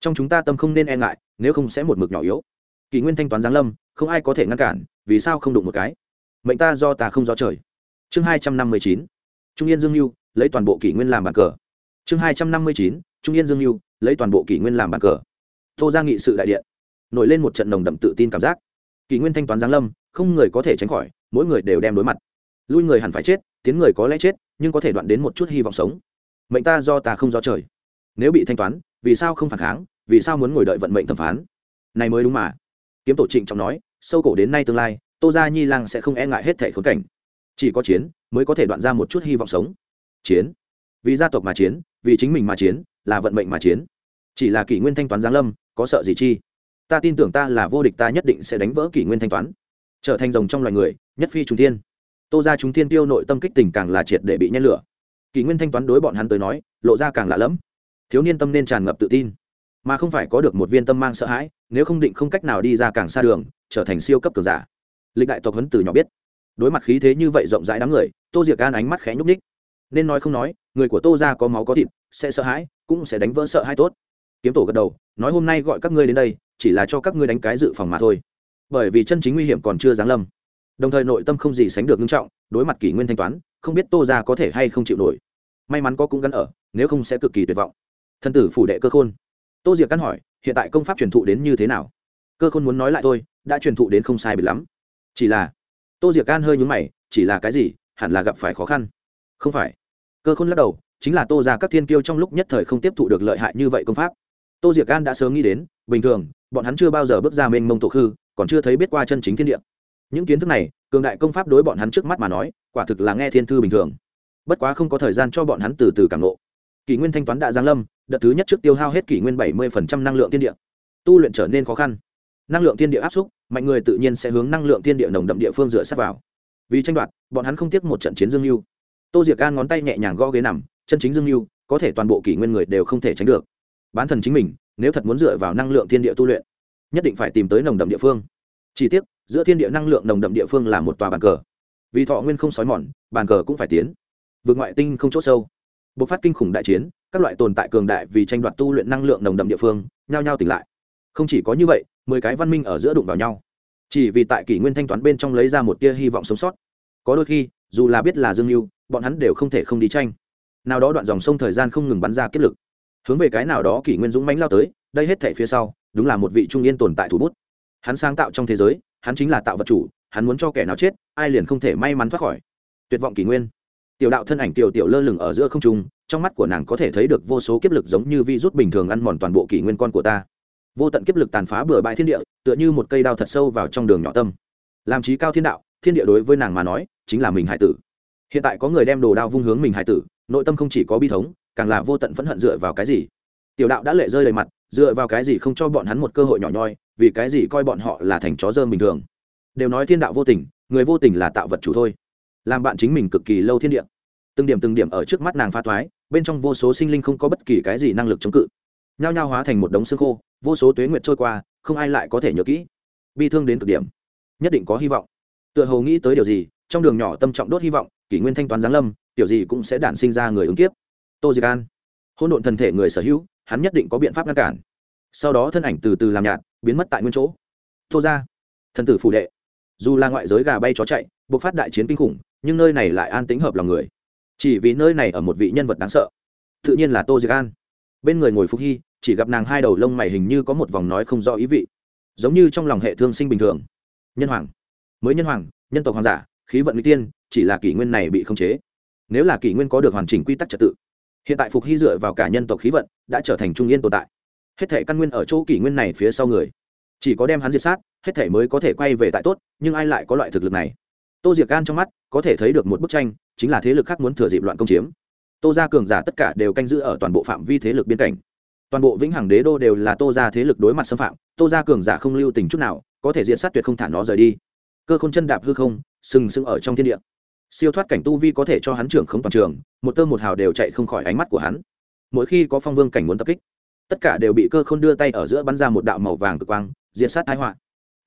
trong chúng ta tâm không nên e ngại, nếu không sẽ một mực nhỏ yếu. Kỷ nguyên thanh toán giáng lâm, không ai có thể ngăn cản, vì sao không đụng một cái? Mệnh ta do ta không do trời. Chương hai trăm năm mươi chín, trung yên dương mưu lấy toàn bộ kỷ nguyên làm bàn cờ. Chương hai trăm năm mươi chín, trung yên dương mưu lấy toàn bộ kỷ nguyên làm bàn cờ. Tô ra nghị sự đại điện, nổi lên một trận nồng đậm tự tin cảm giác. Kỷ nguyên thanh toán giáng lâm, không người có thể tránh khỏi, mỗi người đều đem đối mặt. Lui người hẳn phải chết, tiến người có lẽ chết, nhưng có thể đoạn đến một chút hy vọng sống. Mệnh ta do ta không do trời. Nếu bị thanh toán vì sao không phản kháng, vì sao muốn ngồi đợi vận mệnh thẩm phán? Này mới đúng mà. Kiếm tổ trịnh trọng nói, sâu cổ đến nay tương lai, tô gia nhi lang sẽ không e ngại hết thể khốn cảnh. Chỉ có chiến mới có thể đoạn ra một chút hy vọng sống. Chiến. Vì gia tộc mà chiến, vì chính mình mà chiến, là vận mệnh mà chiến. Chỉ là kỷ nguyên thanh toán giáng lâm, có sợ gì chi? Ta tin tưởng ta là vô địch ta nhất định sẽ đánh vỡ kỷ nguyên thanh toán. Trở thành rồng trong loài người, nhất phi trung thiên. Tô ra chúng thiên tiêu nội tâm kích tình càng là triệt để bị nhen lửa. Kỷ nguyên thanh toán đối bọn hắn tới nói, lộ ra càng lạ lẫm thiếu niên tâm nên tràn ngập tự tin. Mà không phải có được một viên tâm mang sợ hãi, nếu không định không cách nào đi ra càng xa đường, trở thành siêu cấp cường giả. Lịch đại tộc huấn từ nhỏ biết, đối mặt khí thế như vậy rộng rãi đám người, tô diệc gan ánh mắt khẽ nhúc ních nên nói không nói, người của tô ra có máu có thịt, sẽ sợ hãi, cũng sẽ đánh vỡ sợ hãi tốt. Kiếm tổ gật đầu, nói hôm nay gọi các ngươi đến đây, chỉ là cho các ngươi đánh cái dự phòng mà thôi. Bởi vì chân chính nguy hiểm còn chưa giáng lâm. Đồng thời nội tâm không gì sánh được nghiêm trọng, đối mặt kỷ nguyên thanh toán, không biết tô ra có thể hay không chịu nổi. May mắn có cũng gắn ở, nếu không sẽ cực kỳ tuyệt vọng thân tử phủ đệ cơ khôn. Tô diệc căn hỏi, hiện tại công pháp truyền thụ đến như thế nào? Cơ khôn muốn nói lại tôi đã truyền thụ đến không sai bị lắm. Chỉ là, tô diệc can hơi nhúng mày, chỉ là cái gì, hẳn là gặp phải khó khăn. Không phải. Cơ khôn lắc đầu, chính là tô ra các thiên kiêu trong lúc nhất thời không tiếp thụ được lợi hại như vậy công pháp. Tô diệc can đã sớm nghĩ đến, bình thường, bọn hắn chưa bao giờ bước ra mênh mông tổ khư, còn chưa thấy biết qua chân chính thiên địa. Những kiến thức này, cường đại công pháp đối bọn hắn trước mắt mà nói, quả thực là nghe thiên thư bình thường. Bất quá không có thời gian cho bọn hắn từ từ cảm lộ. kỷ nguyên thanh toán đã giáng lâm đợt thứ nhất trước tiêu hao hết kỷ nguyên bảy mươi năng lượng thiên địa. Tu luyện trở nên khó khăn. Năng lượng thiên địa áp xúc, mạnh người tự nhiên sẽ hướng năng lượng thiên địa nồng đậm địa phương dựa sát vào. Vì tranh đoạt, bọn hắn không tiếc một trận chiến dương mưu tô diệc can ngón tay nhẹ nhàng gõ ghế nằm, chân chính dương mưu có thể toàn bộ kỷ nguyên người đều không thể tránh được. Bán thần chính mình, nếu thật muốn dựa vào năng lượng thiên địa tu luyện, nhất định phải tìm tới nồng đậm địa phương. Chỉ tiếc, giữa thiên địa năng lượng nồng đậm địa phương là một tòa bàn cờ. Vì thọ nguyên không sói mòn, bàn cờ cũng phải tiến. Vượt ngoại tinh không chỗ sâu bộc phát kinh khủng đại chiến, các loại tồn tại cường đại vì tranh đoạt tu luyện năng lượng nồng đậm địa phương, nhao nhao tỉnh lại. Không chỉ có như vậy, mười cái văn minh ở giữa đụng vào nhau. Chỉ vì tại kỷ nguyên thanh toán bên trong lấy ra một tia hy vọng sống sót. Có đôi khi, dù là biết là dương mưu bọn hắn đều không thể không đi tranh. Nào đó đoạn dòng sông thời gian không ngừng bắn ra kết lực. Hướng về cái nào đó kỷ nguyên dũng mãnh lao tới, đây hết thể phía sau, đúng là một vị trung yên tồn tại thủ bút. Hắn sáng tạo trong thế giới, hắn chính là tạo vật chủ, hắn muốn cho kẻ nào chết, ai liền không thể may mắn thoát khỏi. Tuyệt vọng kỷ nguyên tiểu đạo thân ảnh tiểu tiểu lơ lửng ở giữa không trung, trong mắt của nàng có thể thấy được vô số kiếp lực giống như vi rút bình thường ăn mòn toàn bộ kỷ nguyên con của ta. Vô tận kiếp lực tàn phá bừa bãi thiên địa, tựa như một cây đao thật sâu vào trong đường nhỏ tâm. Làm trí cao thiên đạo, thiên địa đối với nàng mà nói, chính là mình hải tử. Hiện tại có người đem đồ đao vung hướng mình hải tử, nội tâm không chỉ có bi thống, càng là vô tận phẫn hận dựa vào cái gì? Tiểu đạo đã lệ rơi đầy mặt, dựa vào cái gì không cho bọn hắn một cơ hội nhỏ nhoi, vì cái gì coi bọn họ là thành chó dơm bình thường? Đều nói thiên đạo vô tình, người vô tình là tạo vật chủ thôi làm bạn chính mình cực kỳ lâu thiên địa. Từng điểm từng điểm ở trước mắt nàng pha thoái, bên trong vô số sinh linh không có bất kỳ cái gì năng lực chống cự. Nhao nhao hóa thành một đống xương khô, vô số tuế nguyệt trôi qua, không ai lại có thể nhớ kỹ. Bi thương đến cực điểm. Nhất định có hy vọng. Tựa hồ nghĩ tới điều gì, trong đường nhỏ tâm trọng đốt hy vọng, kỷ nguyên thanh toán giáng lâm, tiểu gì cũng sẽ đản sinh ra người ứng kiếp. Tô diệc an. Hôn độn thân thể người sở hữu, hắn nhất định có biện pháp ngăn cản. Sau đó thân ảnh từ từ làm nhạt, biến mất tại nguyên chỗ. Tô ra thần tử phủ đệ. Dù là ngoại giới gà bay chó chạy buộc phát đại chiến kinh khủng nhưng nơi này lại an tính hợp lòng người. Chỉ vì nơi này ở một vị nhân vật đáng sợ. Tự nhiên là tô diệc an. Bên người ngồi phúc hy, chỉ gặp nàng hai đầu lông mày hình như có một vòng nói không rõ ý vị. Giống như trong lòng hệ thương sinh bình thường. Nhân hoàng. Mới nhân hoàng, nhân tộc hoàng giả, khí vận n tiên, chỉ là kỷ nguyên này bị khống chế. Nếu là kỷ nguyên có được hoàn chỉnh quy tắc trật tự, hiện tại phục hy dựa vào cả nhân tộc khí vận đã trở thành trung yên tồn tại. Hết thể căn nguyên ở chỗ kỷ nguyên này phía sau người. Chỉ có đem hắn diệt sát, hết thể mới có thể quay về tại tốt, nhưng ai lại có loại thực lực này? Tô diệc gan trong mắt, có thể thấy được một bức tranh, chính là thế lực khác muốn thừa dịp loạn công chiếm. Tô gia cường giả tất cả đều canh giữ ở toàn bộ phạm vi thế lực biên cảnh. Toàn bộ vĩnh hằng đế đô đều là tô gia thế lực đối mặt xâm phạm, tô gia cường giả không lưu tình chút nào, có thể diện sát tuyệt không thả nó rời đi. Cơ không chân đạp hư không, sừng sững ở trong thiên địa. Siêu thoát cảnh tu vi có thể cho hắn trưởng không toàn trường, một tơ một hào đều chạy không khỏi ánh mắt của hắn. Mỗi khi có phong vương cảnh muốn tập kích, tất cả đều bị cơ k h ô n đưa tay ở giữa bắn ra một đạo màu vàng cực quang diện sát thái họa.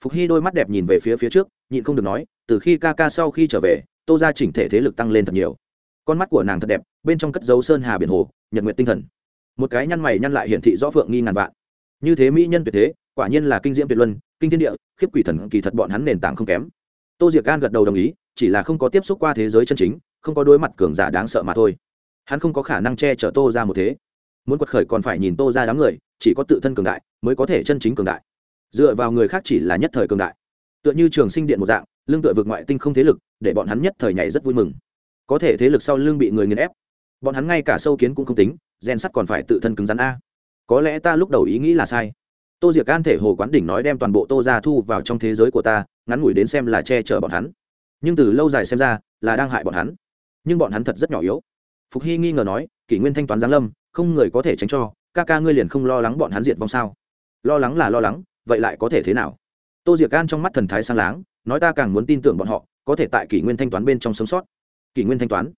Phục hy đôi mắt đẹp nhìn về phía phía trước nhịn không được nói, từ khi ca ca sau khi trở về, tô ra chỉnh thể thế lực tăng lên thật nhiều. Con mắt của nàng thật đẹp, bên trong cất dấu sơn hà biển hồ, nhật nguyện tinh thần. Một cái nhăn mày nhăn lại hiển thị rõ phượng nghi ngàn vạn. Như thế mỹ nhân tuyệt thế, quả nhiên là kinh diễm tuyệt luân, kinh thiên địa, khiếp quỷ thần kỳ thật bọn hắn nền tảng không kém. Tô diệc gan gật đầu đồng ý, chỉ là không có tiếp xúc qua thế giới chân chính, không có đối mặt cường giả đáng sợ mà thôi. Hắn không có khả năng che chở tô ra một thế. Muốn quật khởi còn phải nhìn tô ra đám người, chỉ có tự thân cường đại mới có thể chân chính cường đại. Dựa vào người khác chỉ là nhất thời cường đại tựa như trường sinh điện một dạng lương tựa vượt ngoại tinh không thế lực, để bọn hắn nhất thời nhảy rất vui mừng. Có thể thế lực sau lưng bị người nghiền ép. Bọn hắn ngay cả sâu kiến cũng không tính gen sắt còn phải tự thân cứng rắn a. Có lẽ ta lúc đầu ý nghĩ là sai. Tô diệc an thể hồ quán đỉnh nói đem toàn bộ tô ra thu vào trong thế giới của ta, ngắn ngủi đến xem là che chở bọn hắn. Nhưng từ lâu dài xem ra, là đang hại bọn hắn. Nhưng bọn hắn thật rất nhỏ yếu. Phục hy nghi ngờ nói, kỷ nguyên thanh toán giáng lâm, không người có thể tránh cho, ca ca ngươi liền không lo lắng bọn hắn diệt vong sao? Lo lắng là lo lắng, vậy lại có thể thế nào? Tô diệc Gan trong mắt thần thái sang láng, nói ta càng muốn tin tưởng bọn họ, có thể tại kỷ nguyên thanh toán bên trong sống sót. Kỷ nguyên thanh toán.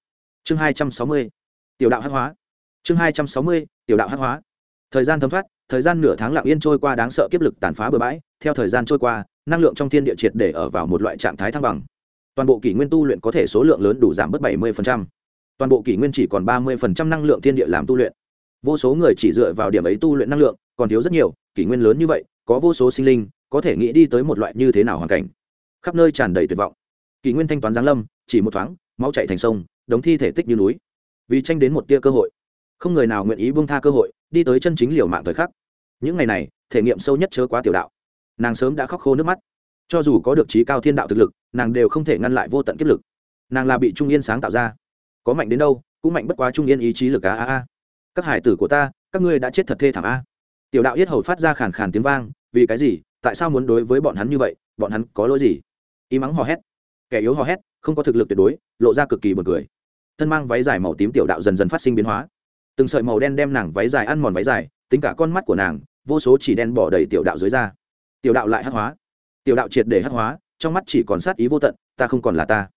Chương hai trăm sáu mươi. Tiểu đạo hắc hóa. Chương hai trăm sáu mươi, tiểu đạo hắc hóa. Thời gian thấm thoát, thời gian nửa tháng lặng yên trôi qua đáng sợ kiếp lực tàn phá bừa bãi, theo thời gian trôi qua, năng lượng trong thiên địa triệt để ở vào một loại trạng thái thăng bằng. Toàn bộ kỷ nguyên tu luyện có thể số lượng lớn đủ giảm bớt 70%. toàn bộ kỷ nguyên chỉ còn 30% năng lượng thiên địa làm tu luyện. Vô số người chỉ dựa vào điểm ấy tu luyện năng lượng, còn thiếu rất nhiều, kỷ nguyên lớn như vậy, có vô số sinh linh có thể nghĩ đi tới một loại như thế nào hoàn cảnh. Khắp nơi tràn đầy tuyệt vọng. Kỷ nguyên thanh toán giáng lâm, chỉ một thoáng, máu chạy thành sông, đống thi thể tích như núi. Vì tranh đến một tia cơ hội, không người nào nguyện ý buông tha cơ hội, đi tới chân chính liều mạng thời khắc. Những ngày này, thể nghiệm sâu nhất chớ quá tiểu đạo. Nàng sớm đã khóc khô nước mắt. Cho dù có được trí cao thiên đạo thực lực, nàng đều không thể ngăn lại vô tận kiếp lực. Nàng là bị trung yên sáng tạo ra. Có mạnh đến đâu, cũng mạnh bất quá trung yên ý chí lực a a a các hải tử của ta, các ngươi đã chết thật thê thảm a tiểu đạo yết hầu phát ra khàn khàn tiếng vang, vì cái gì? Tại sao muốn đối với bọn hắn như vậy, bọn hắn có lỗi gì? Y mắng hò hét. Kẻ yếu hò hét, không có thực lực tuyệt đối, lộ ra cực kỳ bật cười. Thân mang váy dài màu tím tiểu đạo dần dần phát sinh biến hóa. Từng sợi màu đen đem nàng váy dài ăn mòn váy dài, tính cả con mắt của nàng, vô số chỉ đen bỏ đầy tiểu đạo dưới da. Tiểu đạo lại hắc hóa. Tiểu đạo triệt để hắc hóa, trong mắt chỉ còn sát ý vô tận, ta không còn là ta.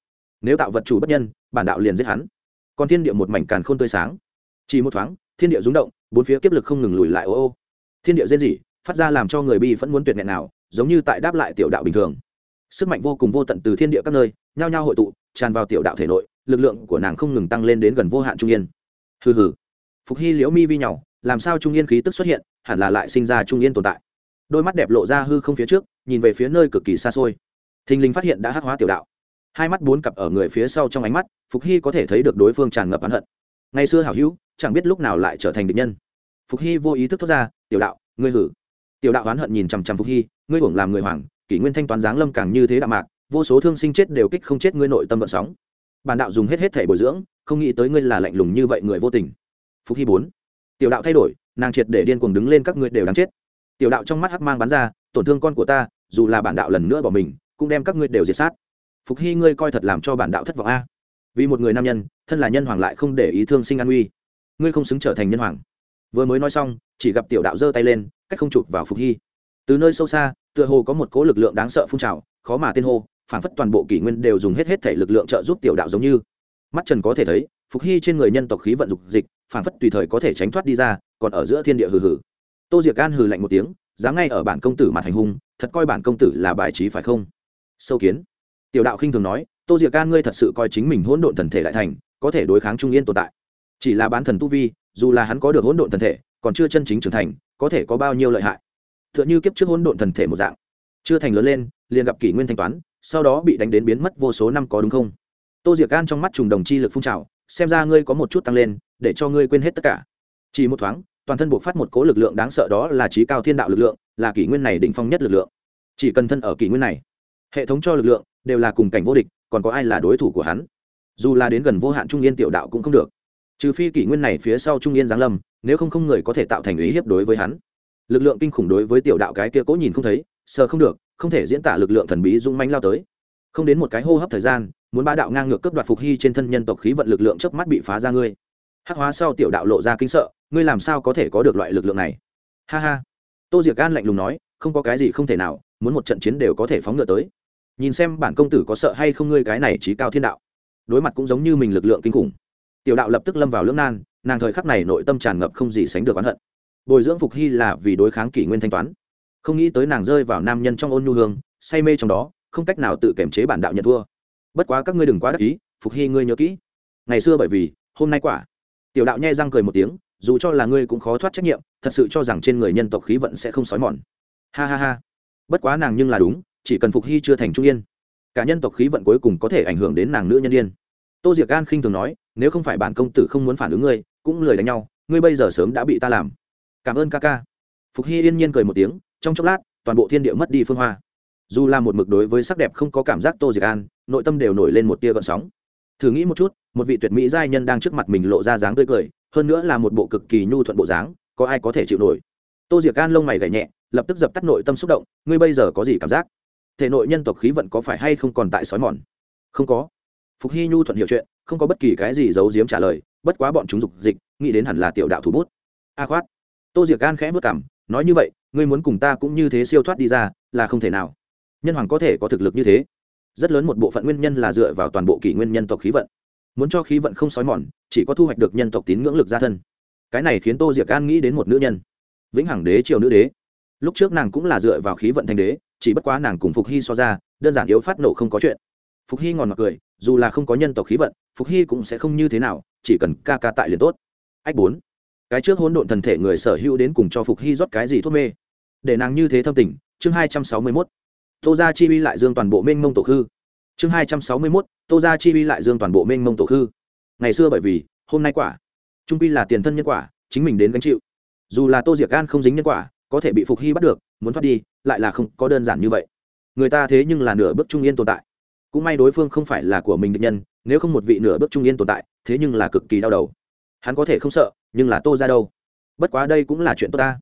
Nếu tạo vật chủ bất nhân, bản đạo liền giết hắn. Còn thiên địa một mảnh càn khôn tươi sáng. Chỉ một thoáng, thiên địa rung động, bốn phía kiếp lực không ngừng lùi lại ô ô. Thiên địa rên rỉ phát ra làm cho người bi vẫn muốn tuyệt nghẹn nào, giống như tại đáp lại tiểu đạo bình thường. Sức mạnh vô cùng vô tận từ thiên địa các nơi, nhao nhao hội tụ, tràn vào tiểu đạo thể nội, lực lượng của nàng không ngừng tăng lên đến gần vô hạn trung yên. Hừ hừ. Phục hy liễu mi vi nhỏ, làm sao trung yên khí tức xuất hiện, hẳn là lại sinh ra trung yên tồn tại. Đôi mắt đẹp lộ ra hư không phía trước, nhìn về phía nơi cực kỳ xa xôi. Thình lình phát hiện đã hắc hóa tiểu đạo. Hai mắt bốn cặp ở người phía sau trong ánh mắt, phục hy có thể thấy được đối phương tràn ngập oán hận. Ngày xưa hảo hữu, chẳng biết lúc nào lại trở thành địch nhân. Phục hy vô ý thức thoát ra, tiểu đạo, ngươi hử? Tiểu đạo oán hận nhìn chằm chằm phục hy, ngươi hưởng làm người hoàng, kỷ nguyên thanh toán giáng lâm càng như thế đạo mạc, vô số thương sinh chết đều kích không chết ngươi nội tâm vận sóng. Bản đạo dùng hết hết thể bồi dưỡng, không nghĩ tới ngươi là lạnh lùng như vậy người vô tình. Phục hy bốn. Tiểu đạo thay đổi, nàng triệt để điên cuồng đứng lên các ngươi đều đáng chết. Tiểu đạo trong mắt hắc mang bắn ra, tổn thương con của ta, dù là bản đạo lần nữa bỏ mình, cũng đem các ngươi đều diệt sát. Phục hy ngươi coi thật làm cho bản đạo thất vọng a. Vì một người nam nhân, thân là nhân hoàng lại không để ý thương sinh an uy ngươi không xứng trở thành nhân hoàng vừa mới nói xong, chỉ gặp tiểu đạo giơ tay lên, cách không chụp vào phục hy. Từ nơi sâu xa, tựa hồ có một cố lực lượng đáng sợ phun trào, khó mà tên hô, phản phất toàn bộ kỷ nguyên đều dùng hết hết thể lực lượng trợ giúp tiểu đạo giống như. Mắt trần có thể thấy, phục hy trên người nhân tộc khí vận dục dịch, phản phất tùy thời có thể tránh thoát đi ra, còn ở giữa thiên địa hừ hừ. Tô diệc gan hừ lạnh một tiếng, dám ngay ở bản công tử mặt hành hung, thật coi bản công tử là bài trí phải không? Sâu kiến. Tiểu đạo khinh thường nói, tô diệc gan ngươi thật sự coi chính mình hỗn độn thần thể đại thành, có thể đối kháng trung yên tồn tại. Chỉ là bán thần tu vi dù là hắn có được hỗn độn thần thể, còn chưa chân chính trưởng thành, có thể có bao nhiêu lợi hại? T h ư ợ n h ư kiếp trước hỗn độn thần thể một dạng. Chưa thành lớn lên, liền gặp kỷ nguyên thanh toán, sau đó bị đánh đến biến mất vô số năm có đúng không? Tô diệc gan trong mắt trùng đồng chi lực phun trào, xem ra ngươi có một chút tăng lên, để cho ngươi quên hết tất cả. Chỉ một thoáng, toàn thân buộc phát một cố lực lượng đáng sợ đó là trí cao thiên đạo lực lượng, là kỷ nguyên này đỉnh phong nhất lực lượng. Chỉ cần thân ở kỷ nguyên này, hệ thống cho lực lượng đều là cùng cảnh vô địch, còn có ai là đối thủ của hắn? Dù là đến gần vô hạn trung yên tiểu đạo cũng không được trừ phi kỷ nguyên này phía sau trung yên giáng lâm, nếu không không người có thể tạo thành ý hiếp đối với hắn. Lực lượng kinh khủng đối với tiểu đạo cái kia cố nhìn không thấy, sờ không được, không thể diễn tả lực lượng thần bí dung manh lao tới. Không đến một cái hô hấp thời gian, muốn ba đạo ngang ngược cướp đoạt phục hy trên thân nhân tộc khí vận lực lượng chớp mắt bị phá ra ngươi. Hắc hóa sau tiểu đạo lộ ra kinh sợ, ngươi làm sao có thể có được loại lực lượng này? Ha ha. Tô diệc gan lạnh lùng nói, không có cái gì không thể nào, muốn một trận chiến đều có thể phóng ngựa tới. Nhìn xem bản công tử có sợ hay không ngươi cái này trí cao thiên đạo. Đối mặt cũng giống như mình lực lượng kinh khủng tiểu đạo lập tức lâm vào lưỡng nan, nàng thời khắc này nội tâm tràn ngập không gì sánh được oán hận. Bồi dưỡng phục hy là vì đối kháng kỷ nguyên thanh toán. Không nghĩ tới nàng rơi vào nam nhân trong ôn nhu hương, say mê trong đó, không cách nào tự kiểm chế bản đạo nhận thua. Bất quá các ngươi đừng quá đắc ý, phục hy ngươi nhớ kỹ. Ngày xưa bởi vì, hôm nay quả. Tiểu đạo nhai răng cười một tiếng, dù cho là ngươi cũng khó thoát trách nhiệm, thật sự cho rằng trên người nhân tộc khí vận sẽ không xói mòn. Ha ha ha. Bất quá nàng nhưng là đúng, chỉ cần phục hy chưa thành trung yên, cả nhân tộc khí vận cuối cùng có thể ảnh hưởng đến nàng nữ nhân yên tô diệc gan khinh thường nói, nếu không phải bản công tử không muốn phản ứng ngươi, cũng lười đánh nhau, ngươi bây giờ sớm đã bị ta làm. Cảm ơn ca ca. Phục hy yên nhiên cười một tiếng, trong chốc lát, toàn bộ thiên địa mất đi phương hoa. Dù là một mực đối với sắc đẹp không có cảm giác tô diệc an nội tâm đều nổi lên một tia gợn sóng. Thử nghĩ một chút, một vị tuyệt mỹ giai nhân đang trước mặt mình lộ ra dáng tươi cười, hơn nữa là một bộ cực kỳ nhu thuận bộ dáng, có ai có thể chịu nổi? Tô diệc an lông mày gảy nhẹ, lập tức dập tắt nội tâm xúc động, ngươi bây giờ có gì cảm giác? Thể nội nhân tộc khí vận có phải hay không còn tại sói mòn? Không có phục hy nhu thuận hiểu chuyện, không có bất kỳ cái gì giấu giếm trả lời, bất quá bọn chúng dục dịch, nghĩ đến hẳn là tiểu đạo thủ bút. A khoát. Tô diệc gan khẽ vất cảm nói như vậy, ngươi muốn cùng ta cũng như thế siêu thoát đi ra, là không thể nào. Nhân hoàng có thể có thực lực như thế. Rất lớn một bộ phận nguyên nhân là dựa vào toàn bộ kỷ nguyên nhân tộc khí vận. Muốn cho khí vận không sói mòn, chỉ có thu hoạch được nhân tộc tín ngưỡng lực gia thân. Cái này khiến tô diệc An nghĩ đến một nữ nhân. Vĩnh hằng đế triều nữ đế. Lúc trước nàng cũng là dựa vào khí vận thành đế, chỉ bất quá nàng cùng phục hy so ra, đơn giản yếu phát nổ không có chuyện phục hy ngòn mặc cười, dù là không có nhân tộc khí vận, phục hy cũng sẽ không như thế nào, chỉ cần ca ca tại liền tốt. Ách bốn. Cái trước hỗn độn thần thể người sở hữu đến cùng cho phục hy rót cái gì thuốc mê. Để nàng như thế thâm tình, chương hai trăm sáu mươi mốt. Tô gia chi uy lại dương toàn bộ mênh mông tổ khư. Chương hai trăm sáu mươi mốt, tô gia chi uy lại dương toàn bộ mênh mông tổ khư. Ngày xưa bởi vì, hôm nay quả. Trung pi là tiền thân nhân quả, chính mình đến gánh chịu. Dù là tô diệc gan không dính nhân quả, có thể bị phục hy bắt được, muốn thoát đi, lại là không có đơn giản như vậy. Người ta thế nhưng là nửa bước trung yên tồn tại cũng may đối phương không phải là của mình định nhân, nếu không một vị nửa bước trung yên tồn tại, thế nhưng là cực kỳ đau đầu. Hắn có thể không sợ, nhưng là tô ra đâu? Bất quá đây cũng là chuyện tốt ta.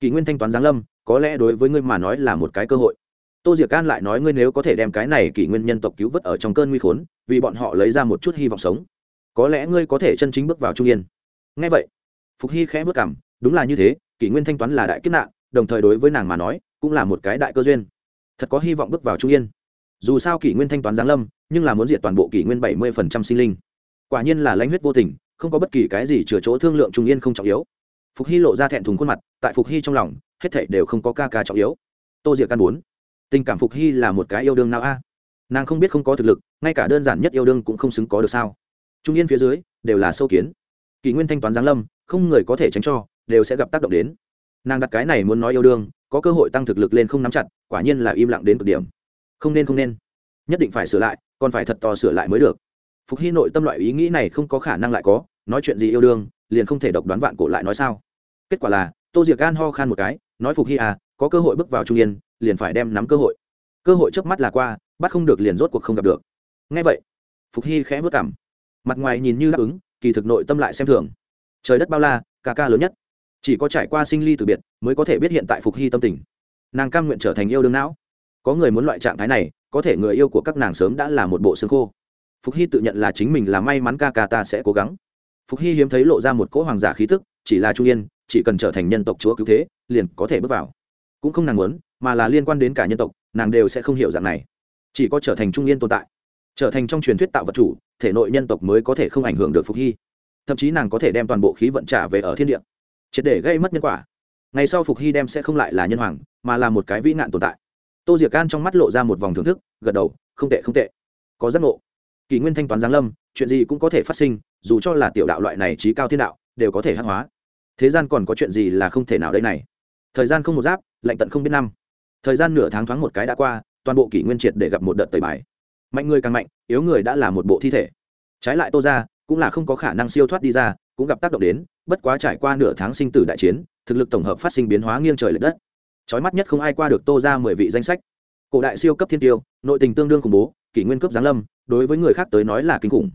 Kỷ nguyên thanh toán giáng lâm, có lẽ đối với ngươi mà nói là một cái cơ hội. Tô diệc can lại nói ngươi nếu có thể đem cái này kỷ nguyên nhân tộc cứu vớt ở trong cơn nguy khốn, vì bọn họ lấy ra một chút hy vọng sống. Có lẽ ngươi có thể chân chính bước vào trung yên. Ngay vậy, phục hy khẽ bước cảm, đúng là như thế, kỷ nguyên thanh toán là đại kiếp nạn, đồng thời đối với nàng mà nói, cũng là một cái đại cơ duyên. Thật có hy vọng bước vào trung yên dù sao kỷ nguyên thanh toán giáng lâm, nhưng là muốn diệt toàn bộ kỷ nguyên bảy mươi phần trăm sinh linh. Quả nhiên là lãnh huyết vô tình, không có bất kỳ cái gì chừa chỗ thương lượng trung yên không trọng yếu. Phục hy lộ ra thẹn thùng khuôn mặt, tại phục hy trong lòng, hết thảy đều không có ca ca trọng yếu. Tô diệc căn bốn tình cảm phục hy là một cái yêu đương nào a? Nàng không biết không có thực lực, ngay cả đơn giản nhất yêu đương cũng không xứng có được sao? Trung yên phía dưới, đều là sâu kiến. Kỷ nguyên thanh toán giáng lâm, không người có thể tránh cho, đều sẽ gặp tác động đến. Nàng đặt cái này muốn nói yêu đương, có cơ hội tăng thực lực lên không nắm chặt, quả nhiên là im lặng đến cực điểm không nên không nên. Nhất định phải sửa lại, còn phải thật to sửa lại mới được. Phục hy nội tâm loại ý nghĩ này không có khả năng lại có, nói chuyện gì yêu đương, liền không thể độc đoán vạn cổ lại nói sao. Kết quả là, tô diệc gan ho khan một cái, nói phục hy à có cơ hội bước vào trung yên, liền phải đem nắm cơ hội. Cơ hội trước mắt là qua, bắt không được liền rốt cuộc không gặp được. Ngay vậy, phục hy khẽ vất cảm mặt ngoài nhìn như đáp ứng, kỳ thực nội tâm lại xem thường. Trời đất bao la, ca ca lớn nhất. Chỉ có trải qua sinh ly từ biệt, mới có thể biết hiện tại phục hy tâm tình. Nàng cam nguyện trở thành yêu đương não có người muốn loại trạng thái này, có thể người yêu của các nàng sớm đã là một bộ xương khô. Phục hy tự nhận là chính mình là may mắn ca ca ta sẽ cố gắng. Phục hy hiếm thấy lộ ra một cỗ hoàng giả khí tức, chỉ là trung yên, chỉ cần trở thành nhân tộc chúa cứu thế, liền có thể bước vào. Cũng không nàng muốn, mà là liên quan đến cả nhân tộc, nàng đều sẽ không hiểu dạng này. Chỉ có trở thành trung yên tồn tại, trở thành trong truyền thuyết tạo vật chủ, thể nội nhân tộc mới có thể không ảnh hưởng được phục hy. Thậm chí nàng có thể đem toàn bộ khí vận trả về ở thiên địa. Triệt để gây mất nhân quả. Ngày sau phục hy đem sẽ không lại là nhân hoàng, mà là một cái vĩ nạn tồn tại tô diệc can trong mắt lộ ra một vòng thưởng thức, gật đầu, không tệ không tệ. Có giác ngộ. Kỷ nguyên thanh toán giáng lâm, chuyện gì cũng có thể phát sinh, dù cho là tiểu đạo loại này trí cao thiên đạo, đều có thể hát hóa. Thế gian còn có chuyện gì là không thể nào đây này? Thời gian không một giáp, lạnh tận không biết năm. Thời gian nửa tháng thoáng một cái đã qua, toàn bộ kỷ nguyên triệt để gặp một đợt tẩy bài. Mạnh người càng mạnh, yếu người đã là một bộ thi thể. Trái lại tô ra cũng là không có khả năng siêu thoát đi ra, cũng gặp tác động đến, bất quá trải qua nửa tháng sinh tử đại chiến, thực lực tổng hợp phát sinh biến hóa nghiêng trời l ệ đất trói mắt nhất không ai qua được tô ra mười vị danh sách. Cổ đại siêu cấp thiên tiêu, nội tình tương đương khủng bố, kỷ nguyên cấp giáng lâm, đối với người khác tới nói là kinh khủng.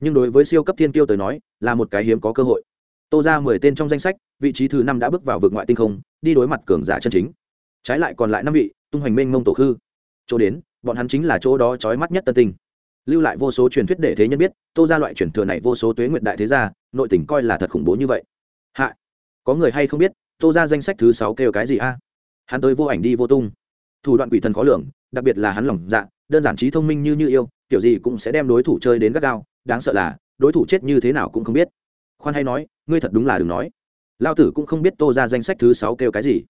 Nhưng đối với siêu cấp thiên tiêu tới nói, là một cái hiếm có cơ hội. Tô ra mười tên trong danh sách, vị trí thứ năm đã bước vào vực ngoại tinh không, đi đối mặt cường giả chân chính. Trái lại còn lại năm vị, tung hoành mênh mông tổ khư. Chỗ đến, bọn hắn chính là chỗ đó trói mắt nhất tân tinh. Lưu lại vô số truyền thuyết để thế nhân biết, tô ra loại truyền thừa này vô số tuế nguyện đại thế gia, nội tình coi là thật khủng bố như vậy. Hạ, có người hay không biết, tô ra danh sách thứ sáu kêu cái gì a? Hắn tới vô ảnh đi vô tung. Thủ đoạn quỷ thần khó lường, đặc biệt là hắn lòng dạ đơn giản trí thông minh như như yêu, kiểu gì cũng sẽ đem đối thủ chơi đến gắt gao, đáng sợ là, đối thủ chết như thế nào cũng không biết. Khoan hay nói, ngươi thật đúng là đừng nói. Lao tử cũng không biết tô ra danh sách thứ sáu kêu cái gì.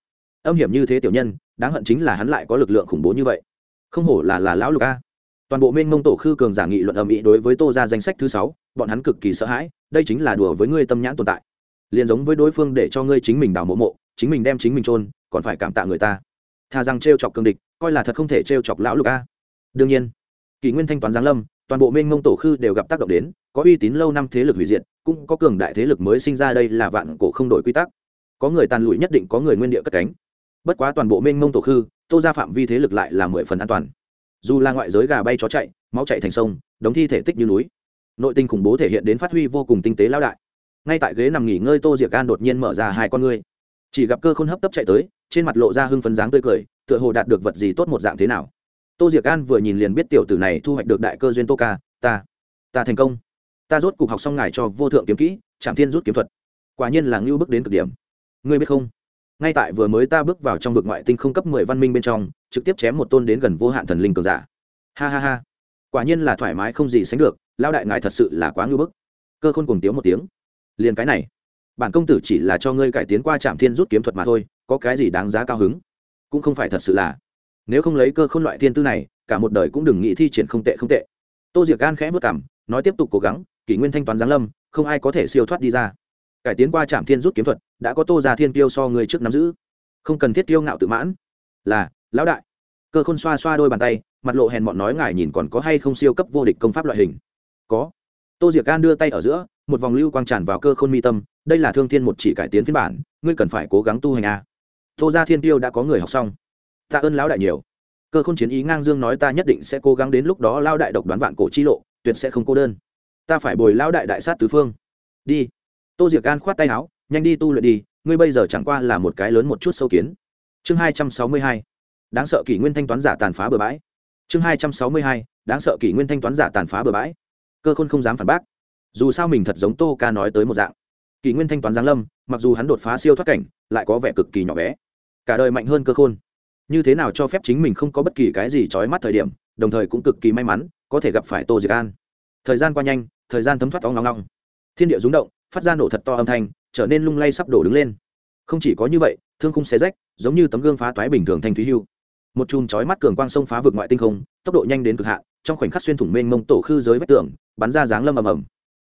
Âm hiểm như thế tiểu nhân, đáng hận chính là hắn lại có lực lượng khủng bố như vậy. Không hổ là là lão lục a. Toàn bộ Minh mông tổ khư cường giả nghị luận âm ý đối với tô ra danh sách thứ sáu, bọn hắn cực kỳ sợ hãi, đây chính là đùa với ngươi tâm nhãn tồn tại. Liền giống với đối phương để cho ngươi chính mình đào mộ mộ, chính mình đem chính mình trôn còn phải cảm tạ người ta. Thà rằng t chọc cường địch, coi là thật không thể t chọc lão lục a. Đương nhiên, kỷ nguyên thanh toán giáng lâm, toàn bộ mênh mông tổ khư đều gặp tác động đến, có uy tín lâu năm thế lực hủy diệt, cũng có cường đại thế lực mới sinh ra đây là vạn cổ không đổi quy tắc. Có người tàn lụi nhất định có người nguyên địa cất cánh. Bất quá toàn bộ mênh mông tổ khư, tô ra phạm vi thế lực lại là mười phần an toàn. Dù là ngoại giới gà bay chó chạy, máu chạy thành sông, đống thi thể tích như núi, nội tinh khủng bố thể hiện đến phát huy vô cùng tinh tế lao đại. Ngay tại ghế nằm nghỉ ngơi, tô diệc gan đột nhiên mở ra hai con ngươi. Chỉ gặp cơ khôn hấp tấp chạy tới trên mặt lộ ra hưng phấn dáng tươi cười, tựa hồ đạt được vật gì tốt một dạng thế nào. Tô diệc an vừa nhìn liền biết tiểu tử này thu hoạch được đại cơ duyên tô ca, ta ta thành công. Ta rốt cục học xong ngài cho vô thượng kiếm kỹ trạm thiên rút kiếm thuật. Quả nhiên là ngưu bước đến cực điểm. Ngươi biết không? Ngay tại vừa mới ta bước vào trong vực ngoại tinh không cấp mười văn minh bên trong, trực tiếp chém một tôn đến gần vô hạn thần linh cường giả. Ha ha ha. Quả nhiên là thoải mái không gì sánh được lao đại ngài thật sự là quá ngưu bức. Cơ khôn cùng tiếng một tiếng. Liền cái này, bản công tử chỉ là cho ngươi cải tiến qua trạm thiên rút kiếm thuật mà thôi có cái gì đáng giá cao hứng? Cũng không phải thật sự là. Nếu không lấy cơ khôn loại thiên tư này, cả một đời cũng đừng nghĩ thi triển không tệ không tệ. Tô diệc gan khẽ vất cảm nói tiếp tục cố gắng, kỷ nguyên thanh toán giáng lâm, không ai có thể siêu thoát đi ra. Cải tiến qua trạm thiên rút kiếm thuật, đã có tô ra thiên tiêu so người trước nắm giữ. Không cần thiết tiêu ngạo tự mãn. Là, lão đại. Cơ khôn xoa xoa đôi bàn tay, mặt lộ hèn bọn nói ngài nhìn còn có hay không siêu cấp vô địch công pháp loại hình? Có. Tô diệc gan đưa tay ở giữa, một vòng lưu quang tràn vào cơ khôn mi tâm, đây là thương thiên một chỉ cải tiến phiên bản, ngươi cần phải cố gắng tu hành a tô ra thiên tiêu đã có người học xong. Tạ ơn lão đại nhiều. Cơ khôn chiến ý ngang dương nói ta nhất định sẽ cố gắng đến lúc đó lao đại độc đoán vạn cổ chi lộ, tuyệt sẽ không cô đơn. Ta phải bồi lao đại đại sát tứ phương. Đi. Tô diệc gan khoát tay áo, nhanh đi tu luyện đi, ngươi bây giờ chẳng qua là một cái lớn một chút sâu kiến. Chương hai trăm sáu mươi hai. Đáng sợ kỷ nguyên thanh toán giả tàn phá bừa bãi. Chương hai trăm sáu mươi hai. Đáng sợ kỷ nguyên thanh toán giả tàn phá bừa bãi. Cơ khôn không dám phản bác. Dù sao mình thật giống tô ca nói tới một dạng. Kỷ nguyên thanh toán giáng lâm, mặc dù hắn đột phá siêu thoát cảnh, lại có vẻ cực kỳ nhỏ bé cả đời mạnh hơn cơ khôn. Như thế nào cho phép chính mình không có bất kỳ cái gì trói mắt thời điểm, đồng thời cũng cực kỳ may mắn, có thể gặp phải tô diệc an. Thời gian qua nhanh, thời gian thấm thoát ong ngong ngong thiên địa rúng động, phát ra nổ thật to âm thanh, trở nên lung lay sắp đổ đứng lên. Không chỉ có như vậy, thương khung xé rách, giống như tấm gương phá toái bình thường thanh thúy hưu. Một chùm chói mắt cường quang sông phá vượt ngoại tinh không, tốc độ nhanh đến cực hạn, trong khoảnh khắc xuyên thủng mênh mông tổ khư giới vách tường, bắn ra dáng lâm ầm ầm.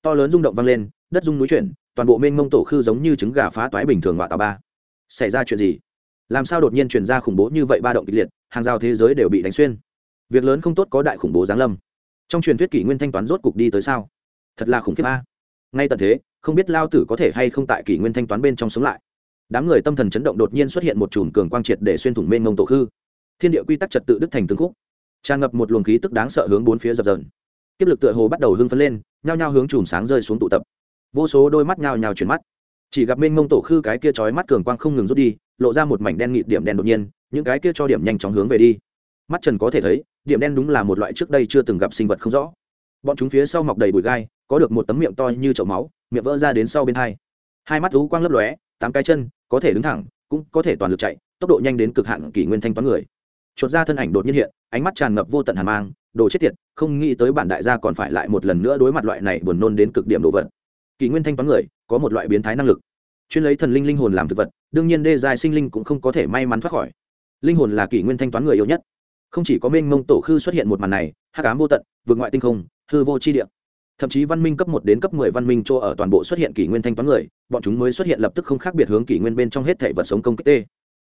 To lớn rung động vang lên, đất rung núi chuyển, toàn bộ mênh mông tổ khư giống như trứng gà phá toái bình thường ngoại tàu ba. Xảy ra chuyện gì? Làm sao đột nhiên truyền ra khủng bố như vậy ba động kịch liệt, hàng rào thế giới đều bị đánh xuyên. Việc lớn không tốt có đại khủng bố giáng lâm. Trong truyền thuyết kỷ nguyên thanh toán rốt cục đi tới sao? Thật là khủng khiếp a. Ngay tận thế, không biết lao tử có thể hay không tại kỷ nguyên thanh toán bên trong sống lại. Đám người tâm thần chấn động đột nhiên xuất hiện một chùm cường quang triệt để xuyên thủng mênh mông tổ khư. Thiên địa quy tắc trật tự đức thành tương khúc. Tràn ngập một luồng khí tức đáng sợ hướng bốn phía dập dờn. Kiếp lực tựa hồ bắt đầu hưng phấn lên, nhao nhao hướng chùm sáng rơi xuống tụ tập. Vô số đôi mắt nhao nhao chuyển mắt. Chỉ gặp mênh mông tổ khư cái kia chói mắt cường quang không ngừng rút đi lộ ra một mảnh đen nghịt điểm đen đột nhiên, những cái kia cho điểm nhanh chóng hướng về đi. Mắt trần có thể thấy, điểm đen đúng là một loại trước đây chưa từng gặp sinh vật không rõ. Bọn chúng phía sau mọc đầy bụi gai, có được một tấm miệng to như chậu máu, miệng vỡ ra đến sau bên hai. Hai mắt lú quang lấp lóe, tám cái chân, có thể đứng thẳng, cũng có thể toàn lực chạy, tốc độ nhanh đến cực hạn kỷ nguyên thanh toán người. Chuột ra thân ảnh đột nhiên hiện, ánh mắt tràn ngập vô tận hàn mang, đồ chết tiệt, không nghĩ tới bản đại gia còn phải lại một lần nữa đối mặt loại này buồn nôn đến cực điểm đồ vật. Kỷ nguyên thanh toán người, có một loại biến thái năng lực chuyên lấy thần linh linh hồn làm thực vật, đương nhiên đê dài sinh linh cũng không có thể may mắn thoát khỏi. Linh hồn là kỷ nguyên thanh toán người yêu nhất. Không chỉ có mênh mông tổ khư xuất hiện một màn này hát cám vô tận, vượt ngoại tinh không, hư vô chi địa, thậm chí văn minh cấp một đến cấp mười văn minh chỗ ở toàn bộ xuất hiện kỷ nguyên thanh toán người, bọn chúng mới xuất hiện lập tức không khác biệt hướng kỷ nguyên bên trong hết thể vật sống công kích tê.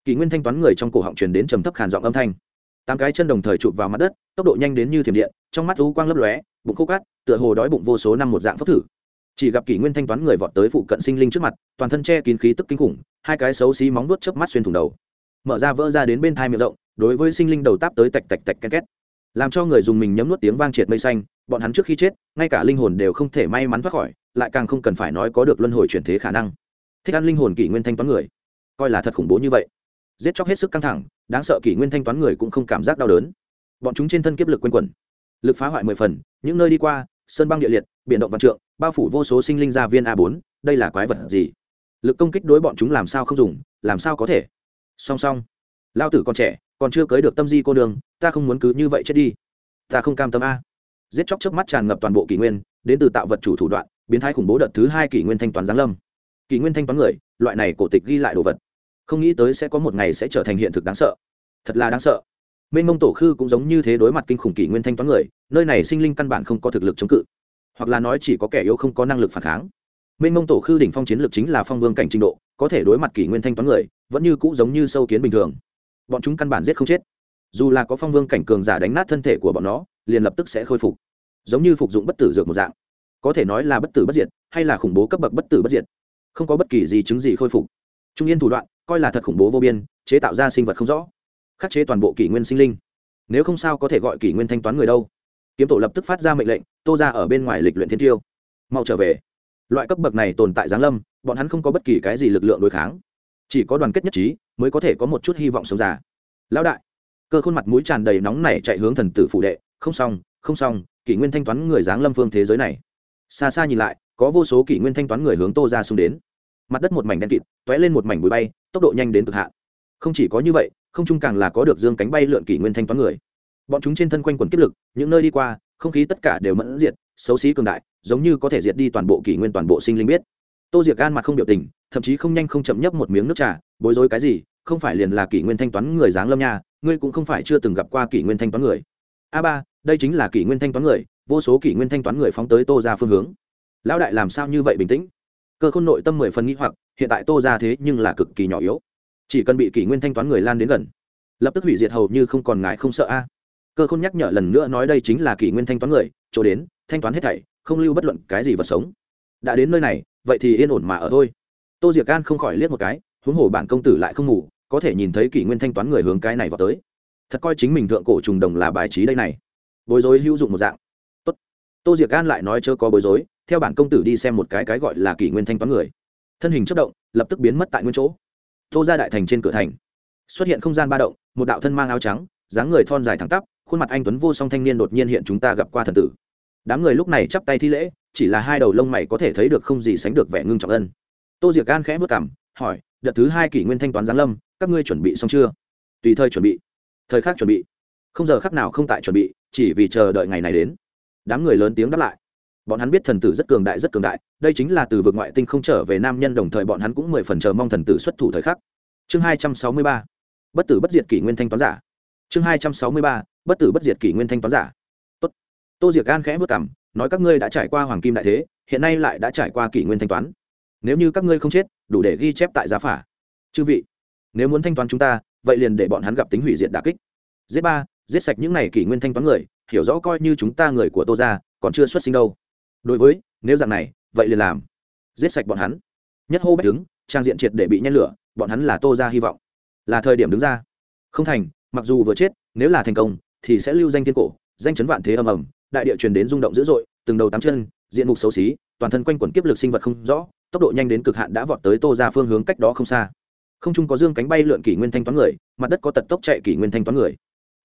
Kỷ nguyên thanh toán người trong cổ họng truyền đến trầm thấp khàn giọng âm thanh. Tám cái chân đồng thời chụp vào mặt đất, tốc độ nhanh đến như thiểm điện, trong mắt u quang lấp lóe, bụng khô cát, tựa hồ đói bụng vô số năm một dạng phốc thử chỉ gặp kỷ nguyên thanh toán người vọt tới phụ cận sinh linh trước mặt, toàn thân che kín khí tức kinh khủng, hai cái xấu xí móng nuốt chớp mắt xuyên thủng đầu. Mở ra vỡ ra đến bên thai miệng rộng, đối với sinh linh đầu táp tới tạch tạch tạch ken két. Làm cho người dùng mình nhấm nuốt tiếng vang triệt mây xanh, bọn hắn trước khi chết, ngay cả linh hồn đều không thể may mắn thoát khỏi, lại càng không cần phải nói có được luân hồi chuyển thế khả năng. Thích ăn linh hồn kỷ nguyên thanh toán người, coi là thật khủng bố như vậy. Giết chóc hết sức căng thẳng, đáng sợ kỷ nguyên thanh toán người cũng không cảm giác đau đớn. Bọn chúng trên thân kiếp lực q u a n quẩn, lực phá hoại mười phần, những nơi đi qua, sơn băng địa liệt, biển động văn trượng bao phủ vô số sinh linh gia viên a bốn, đây là quái vật gì? Lực công kích đối bọn chúng làm sao không dùng, làm sao có thể? Song song. Lao tử còn trẻ, còn chưa cưới được tâm di cô đường ta không muốn cứ như vậy chết đi. Ta không cam tâm a. Giết chóc trước mắt tràn ngập toàn bộ kỷ nguyên, đến từ tạo vật chủ thủ đoạn, biến thái khủng bố đợt thứ hai kỷ nguyên thanh toán giáng lâm. Kỷ nguyên thanh toán người, loại này cổ tịch ghi lại đồ vật. Không nghĩ tới sẽ có một ngày sẽ trở thành hiện thực đáng sợ. Thật là đáng sợ. Mênh mông tổ khư cũng giống như thế đối mặt kinh khủng kỷ nguyên thanh toán người, nơi này sinh linh căn bản không có thực lực chống cự hoặc là nói chỉ có kẻ yếu không có năng lực phản kháng. Minh mông tổ khư đỉnh phong chiến lược chính là phong vương cảnh trình độ, có thể đối mặt kỷ nguyên thanh toán người, vẫn như cũ giống như sâu kiến bình thường. Bọn chúng căn bản giết không chết. Dù là có phong vương cảnh cường giả đánh nát thân thể của bọn nó, liền lập tức sẽ khôi phục. Giống như phục dụng bất tử dược một dạng. Có thể nói là bất tử bất diệt, hay là khủng bố cấp bậc bất tử bất diệt. Không có bất kỳ gì chứng gì khôi phục. Trung yên thủ đoạn, coi là thật khủng bố vô biên, chế tạo ra sinh vật không rõ. Khắc chế toàn bộ kỷ nguyên sinh linh. Nếu không sao có thể gọi kỷ nguyên thanh toán người đâu kiếm tổ lập tức phát ra mệnh lệnh, tô ra ở bên ngoài lịch luyện thiên tiêu. Mau trở về. Loại cấp bậc này tồn tại giáng lâm, bọn hắn không có bất kỳ cái gì lực lượng đối kháng. Chỉ có đoàn kết nhất trí, mới có thể có một chút hy vọng sống già. Lão đại. Cơ khuôn mặt mũi tràn đầy nóng nảy chạy hướng thần tử phụ đệ. Không xong không xong, kỷ nguyên thanh toán người giáng lâm phương thế giới này. Xa xa nhìn lại, có vô số kỷ nguyên thanh toán người hướng tô ra xung đến. Mặt đất một mảnh đen kịt t ó é lên một mảnh bụi bay, tốc độ nhanh đến cực hạn. Không chỉ có như vậy, không chung càng là có được dương cánh bay lượn kỷ nguyên thanh toán người bọn chúng trên thân quanh quần kiếp lực, những nơi đi qua, không khí tất cả đều mẫn diệt, xấu xí cường đại, giống như có thể diệt đi toàn bộ kỷ nguyên, toàn bộ sinh linh biết. Tô diệc gan mặt không biểu tình, thậm chí không nhanh không chậm nhấp một miếng nước trà, bối rối cái gì? Không phải liền là kỷ nguyên thanh toán người giáng lâm nha, ngươi cũng không phải chưa từng gặp qua kỷ nguyên thanh toán người. A ba, đây chính là kỷ nguyên thanh toán người, vô số kỷ nguyên thanh toán người phóng tới tô ra phương hướng. Lão đại làm sao như vậy bình tĩnh? Cơ khôn nội tâm mười phần nghĩ hoặc, hiện tại tô ra thế nhưng là cực kỳ nhỏ yếu, chỉ cần bị kỷ nguyên thanh toán người lan đến gần, lập tức hủy diệt hầu như không còn ngại không sợ a cơ khôn nhắc nhở lần nữa nói đây chính là kỷ nguyên thanh toán người, chỗ đến, thanh toán hết thảy, không lưu bất luận cái gì vật sống. Đã đến nơi này, vậy thì yên ổn mà ở thôi. Tô diệc gan không khỏi liếc một cái, huống hồ bản công tử lại không ngủ, có thể nhìn thấy kỷ nguyên thanh toán người hướng cái này vào tới. Thật coi chính mình thượng cổ trùng đồng là bài trí đây này. Bối rối hữu dụng một dạng. Tốt. tô diệc gan lại nói chớ có bối rối, theo bản công tử đi xem một cái cái gọi là kỷ nguyên thanh toán người. Thân hình chất động, lập tức biến mất tại nguyên chỗ. Tô ra đại thành trên cửa thành. Xuất hiện không gian ba động, một đạo thân mang áo trắng, dáng người thon dài thẳng tắp khuôn mặt anh tuấn vô song thanh niên đột nhiên hiện chúng ta gặp qua thần tử. Đám người lúc này chắp tay thi lễ, chỉ là hai đầu lông mày có thể thấy được không gì sánh được vẻ ngưng trọng ân. Tô diệc gan khẽ vất cảm hỏi, đợt thứ hai kỷ nguyên thanh toán giáng lâm, các ngươi chuẩn bị xong chưa? Tùy thời chuẩn bị. Thời khắc chuẩn bị. Không giờ khắc nào không tại chuẩn bị, chỉ vì chờ đợi ngày này đến. Đám người lớn tiếng đáp lại. Bọn hắn biết thần tử rất cường đại, rất cường đại, đây chính là từ vực ngoại tinh không trở về nam nhân đồng thời bọn hắn cũng mười phần chờ mong thần tử xuất thủ thời khắc. Chương hai trăm sáu mươi ba. Bất tử bất diệt kỷ nguyên thanh toán giả. Chương hai trăm sáu mươi ba bất tử bất diệt kỷ nguyên thanh toán giả. Tốt. tô diệc gan khẽ vất cảm nói các ngươi đã trải qua hoàng kim đại thế, hiện nay lại đã trải qua kỷ nguyên thanh toán. Nếu như các ngươi không chết, đủ để ghi chép tại giá phả. Chư vị, nếu muốn thanh toán chúng ta, vậy liền để bọn hắn gặp tính hủy diệt đà kích. Giết ba, giết sạch những này kỷ nguyên thanh toán người, hiểu rõ coi như chúng ta người của tô ra còn chưa xuất sinh đâu. Đối với, nếu dạng này, vậy liền làm. Giết sạch bọn hắn. Nhất hô bách đứng, trang diện triệt để bị nhen lửa, bọn hắn là tô ra hy vọng. Là thời điểm đứng ra. Không thành, mặc dù vừa chết, nếu là thành công thì sẽ lưu danh thiên cổ, danh chấn vạn thế ầm ầm, đại địa truyền đến rung động dữ dội, từng đầu tám chân, diện mục xấu xí, toàn thân quanh quẩn kiếp lực sinh vật không rõ, tốc độ nhanh đến cực hạn đã vọt tới tô ra phương hướng cách đó không xa. Không trung có dương cánh bay lượn kỷ nguyên thanh toán người, mặt đất có tật tốc chạy kỷ nguyên thanh toán người.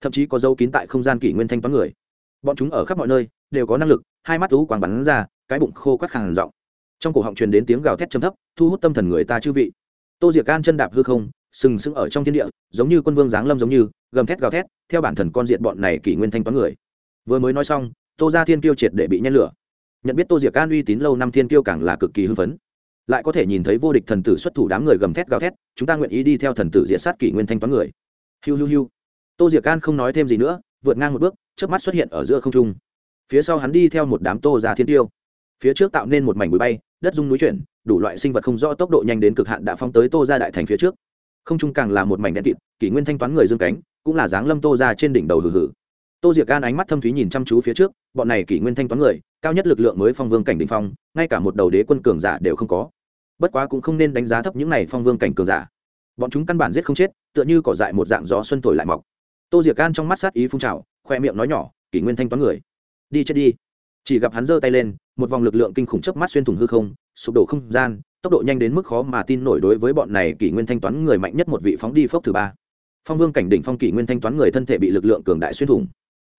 Thậm chí có dấu kín tại không gian kỷ nguyên thanh toán người. Bọn chúng ở khắp mọi nơi, đều có năng lực, hai mắt thú quàng bắn ra, cái bụng khô quắt khàn giọng. Trong cổ họng truyền đến tiếng gào thét trầm thấp, thu hút tâm thần người ta chư vị. Tô diệc can chân đạp hư không sừng sững ở trong thiên địa, giống như quân vương giáng lâm giống như, gầm thét gào thét, theo bản thần con diện bọn này kỷ nguyên thanh toán người. Vừa mới nói xong, tô ra thiên kiêu triệt để bị nhen lửa. Nhận biết tô diệc An uy tín lâu năm thiên kiêu càng là cực kỳ hưng phấn. Lại có thể nhìn thấy vô địch thần tử xuất thủ đám người gầm thét gào thét, chúng ta nguyện ý đi theo thần tử diện sát kỷ nguyên thanh toán người. Hiu hiu hiu. Tô diệc An không nói thêm gì nữa, vượt ngang một bước trước mắt xuất hiện ở giữa không trung. Phía sau hắn đi theo một đám tô ra thiên tiêu phía trước tạo nên một mảnh bụi bay, đất dung núi chuyển, đủ loại sinh vật không rõ tốc độ nhanh đến cực hạn đã phóng tới tô ra đại thành phía trước không trung càng là một mảnh đen kịt, kỷ nguyên thanh toán người dương cánh, cũng là dáng lâm tô ra trên đỉnh đầu hử hử tô diệc gan ánh mắt thâm thúy nhìn chăm chú phía trước, bọn này kỷ nguyên thanh toán người, cao nhất lực lượng mới phong vương cảnh đ ỉ n h phong, ngay cả một đầu đế quân cường giả đều không có. Bất quá cũng không nên đánh giá thấp những này phong vương cảnh cường giả. Bọn chúng căn bản giết không chết, tựa như cỏ dại một dạng gió xuân thổi lại mọc. Tô diệc gan trong mắt sát ý phun trào, khoe miệng nói nhỏ, kỷ nguyên thanh toán người, đi chết đi. Chỉ gặp hắn giơ tay lên, một vòng lực lượng kinh khủng chớp mắt xuyên thủng hư không, sụp đổ không gian tốc độ nhanh đến mức khó mà tin nổi đối với bọn này kỷ nguyên thanh toán người mạnh nhất một vị phóng đi phốc thứ ba. Phong vương cảnh đỉnh phong kỷ nguyên thanh toán người thân thể bị lực lượng cường đại xuyên thủng.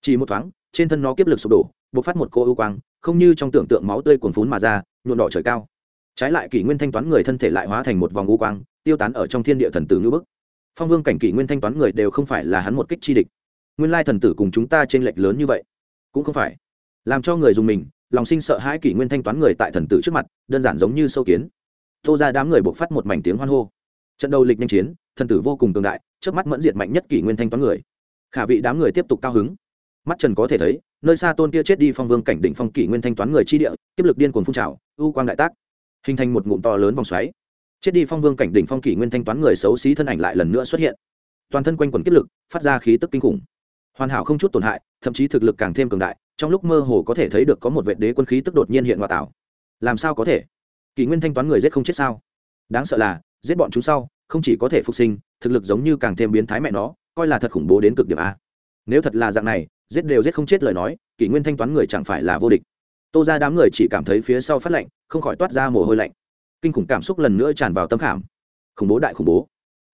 Chỉ một thoáng, trên thân nó kiếp lực sụp đổ, bộc phát một cô ưu quang, không như trong tưởng tượng máu tươi cuồn phún mà ra nhuộn đỏ trời cao. Trái lại kỷ nguyên thanh toán người thân thể lại hóa thành một vòng ưu quang, tiêu tán ở trong thiên địa thần tử ngữ bức. Phong vương cảnh kỷ nguyên thanh toán người đều không phải là hắn một kích chi địch. Nguyên lai thần tử cùng chúng ta t r ê n lệch lớn như vậy. Cũng không phải. Làm cho người dùng mình, lòng sinh sợ hãi kỷ nguyên thanh toán người tại thần tử trước mặt, đơn giản giống như sâu kiến tô ra đám người buộc phát một mảnh tiếng hoan hô. Trận đầu lịch nhanh chiến, thần tử vô cùng cường đại trước mắt mẫn diệt mạnh nhất kỷ nguyên thanh toán người. Khả vị đám người tiếp tục cao hứng. Mắt trần có thể thấy, nơi xa tôn kia chết đi phong vương cảnh đỉnh phong kỷ nguyên thanh toán người chi địa tiếp lực điên cuồng phun trào ưu quang đại tác, hình thành một ngụm to lớn vòng xoáy. Chết đi phong vương cảnh đỉnh phong kỷ nguyên thanh toán người xấu xí thân ảnh lại lần nữa xuất hiện. Toàn thân quanh quần kiếp lực, phát ra khí tức kinh khủng. Hoàn hảo không chút tổn hại, thậm chí thực lực càng thêm cường đại, trong lúc mơ hồ có thể thấy được có một vệ đế quân khí tức đột nhiên hiện hòa tảo làm sao có thể? Kỷ nguyên thanh toán người giết không chết sao? Đáng sợ là, giết bọn chúng sau, không chỉ có thể phục sinh, thực lực giống như càng thêm biến thái mẹ nó, coi là thật khủng bố đến cực điểm a. Nếu thật là dạng này, giết đều giết không chết lời nói, kỷ nguyên thanh toán người chẳng phải là vô địch. Tô ra đám người chỉ cảm thấy phía sau phát lạnh, không khỏi toát ra mồ hôi lạnh. Kinh khủng cảm xúc lần nữa tràn vào tâm khảm. Khủng bố đại khủng bố.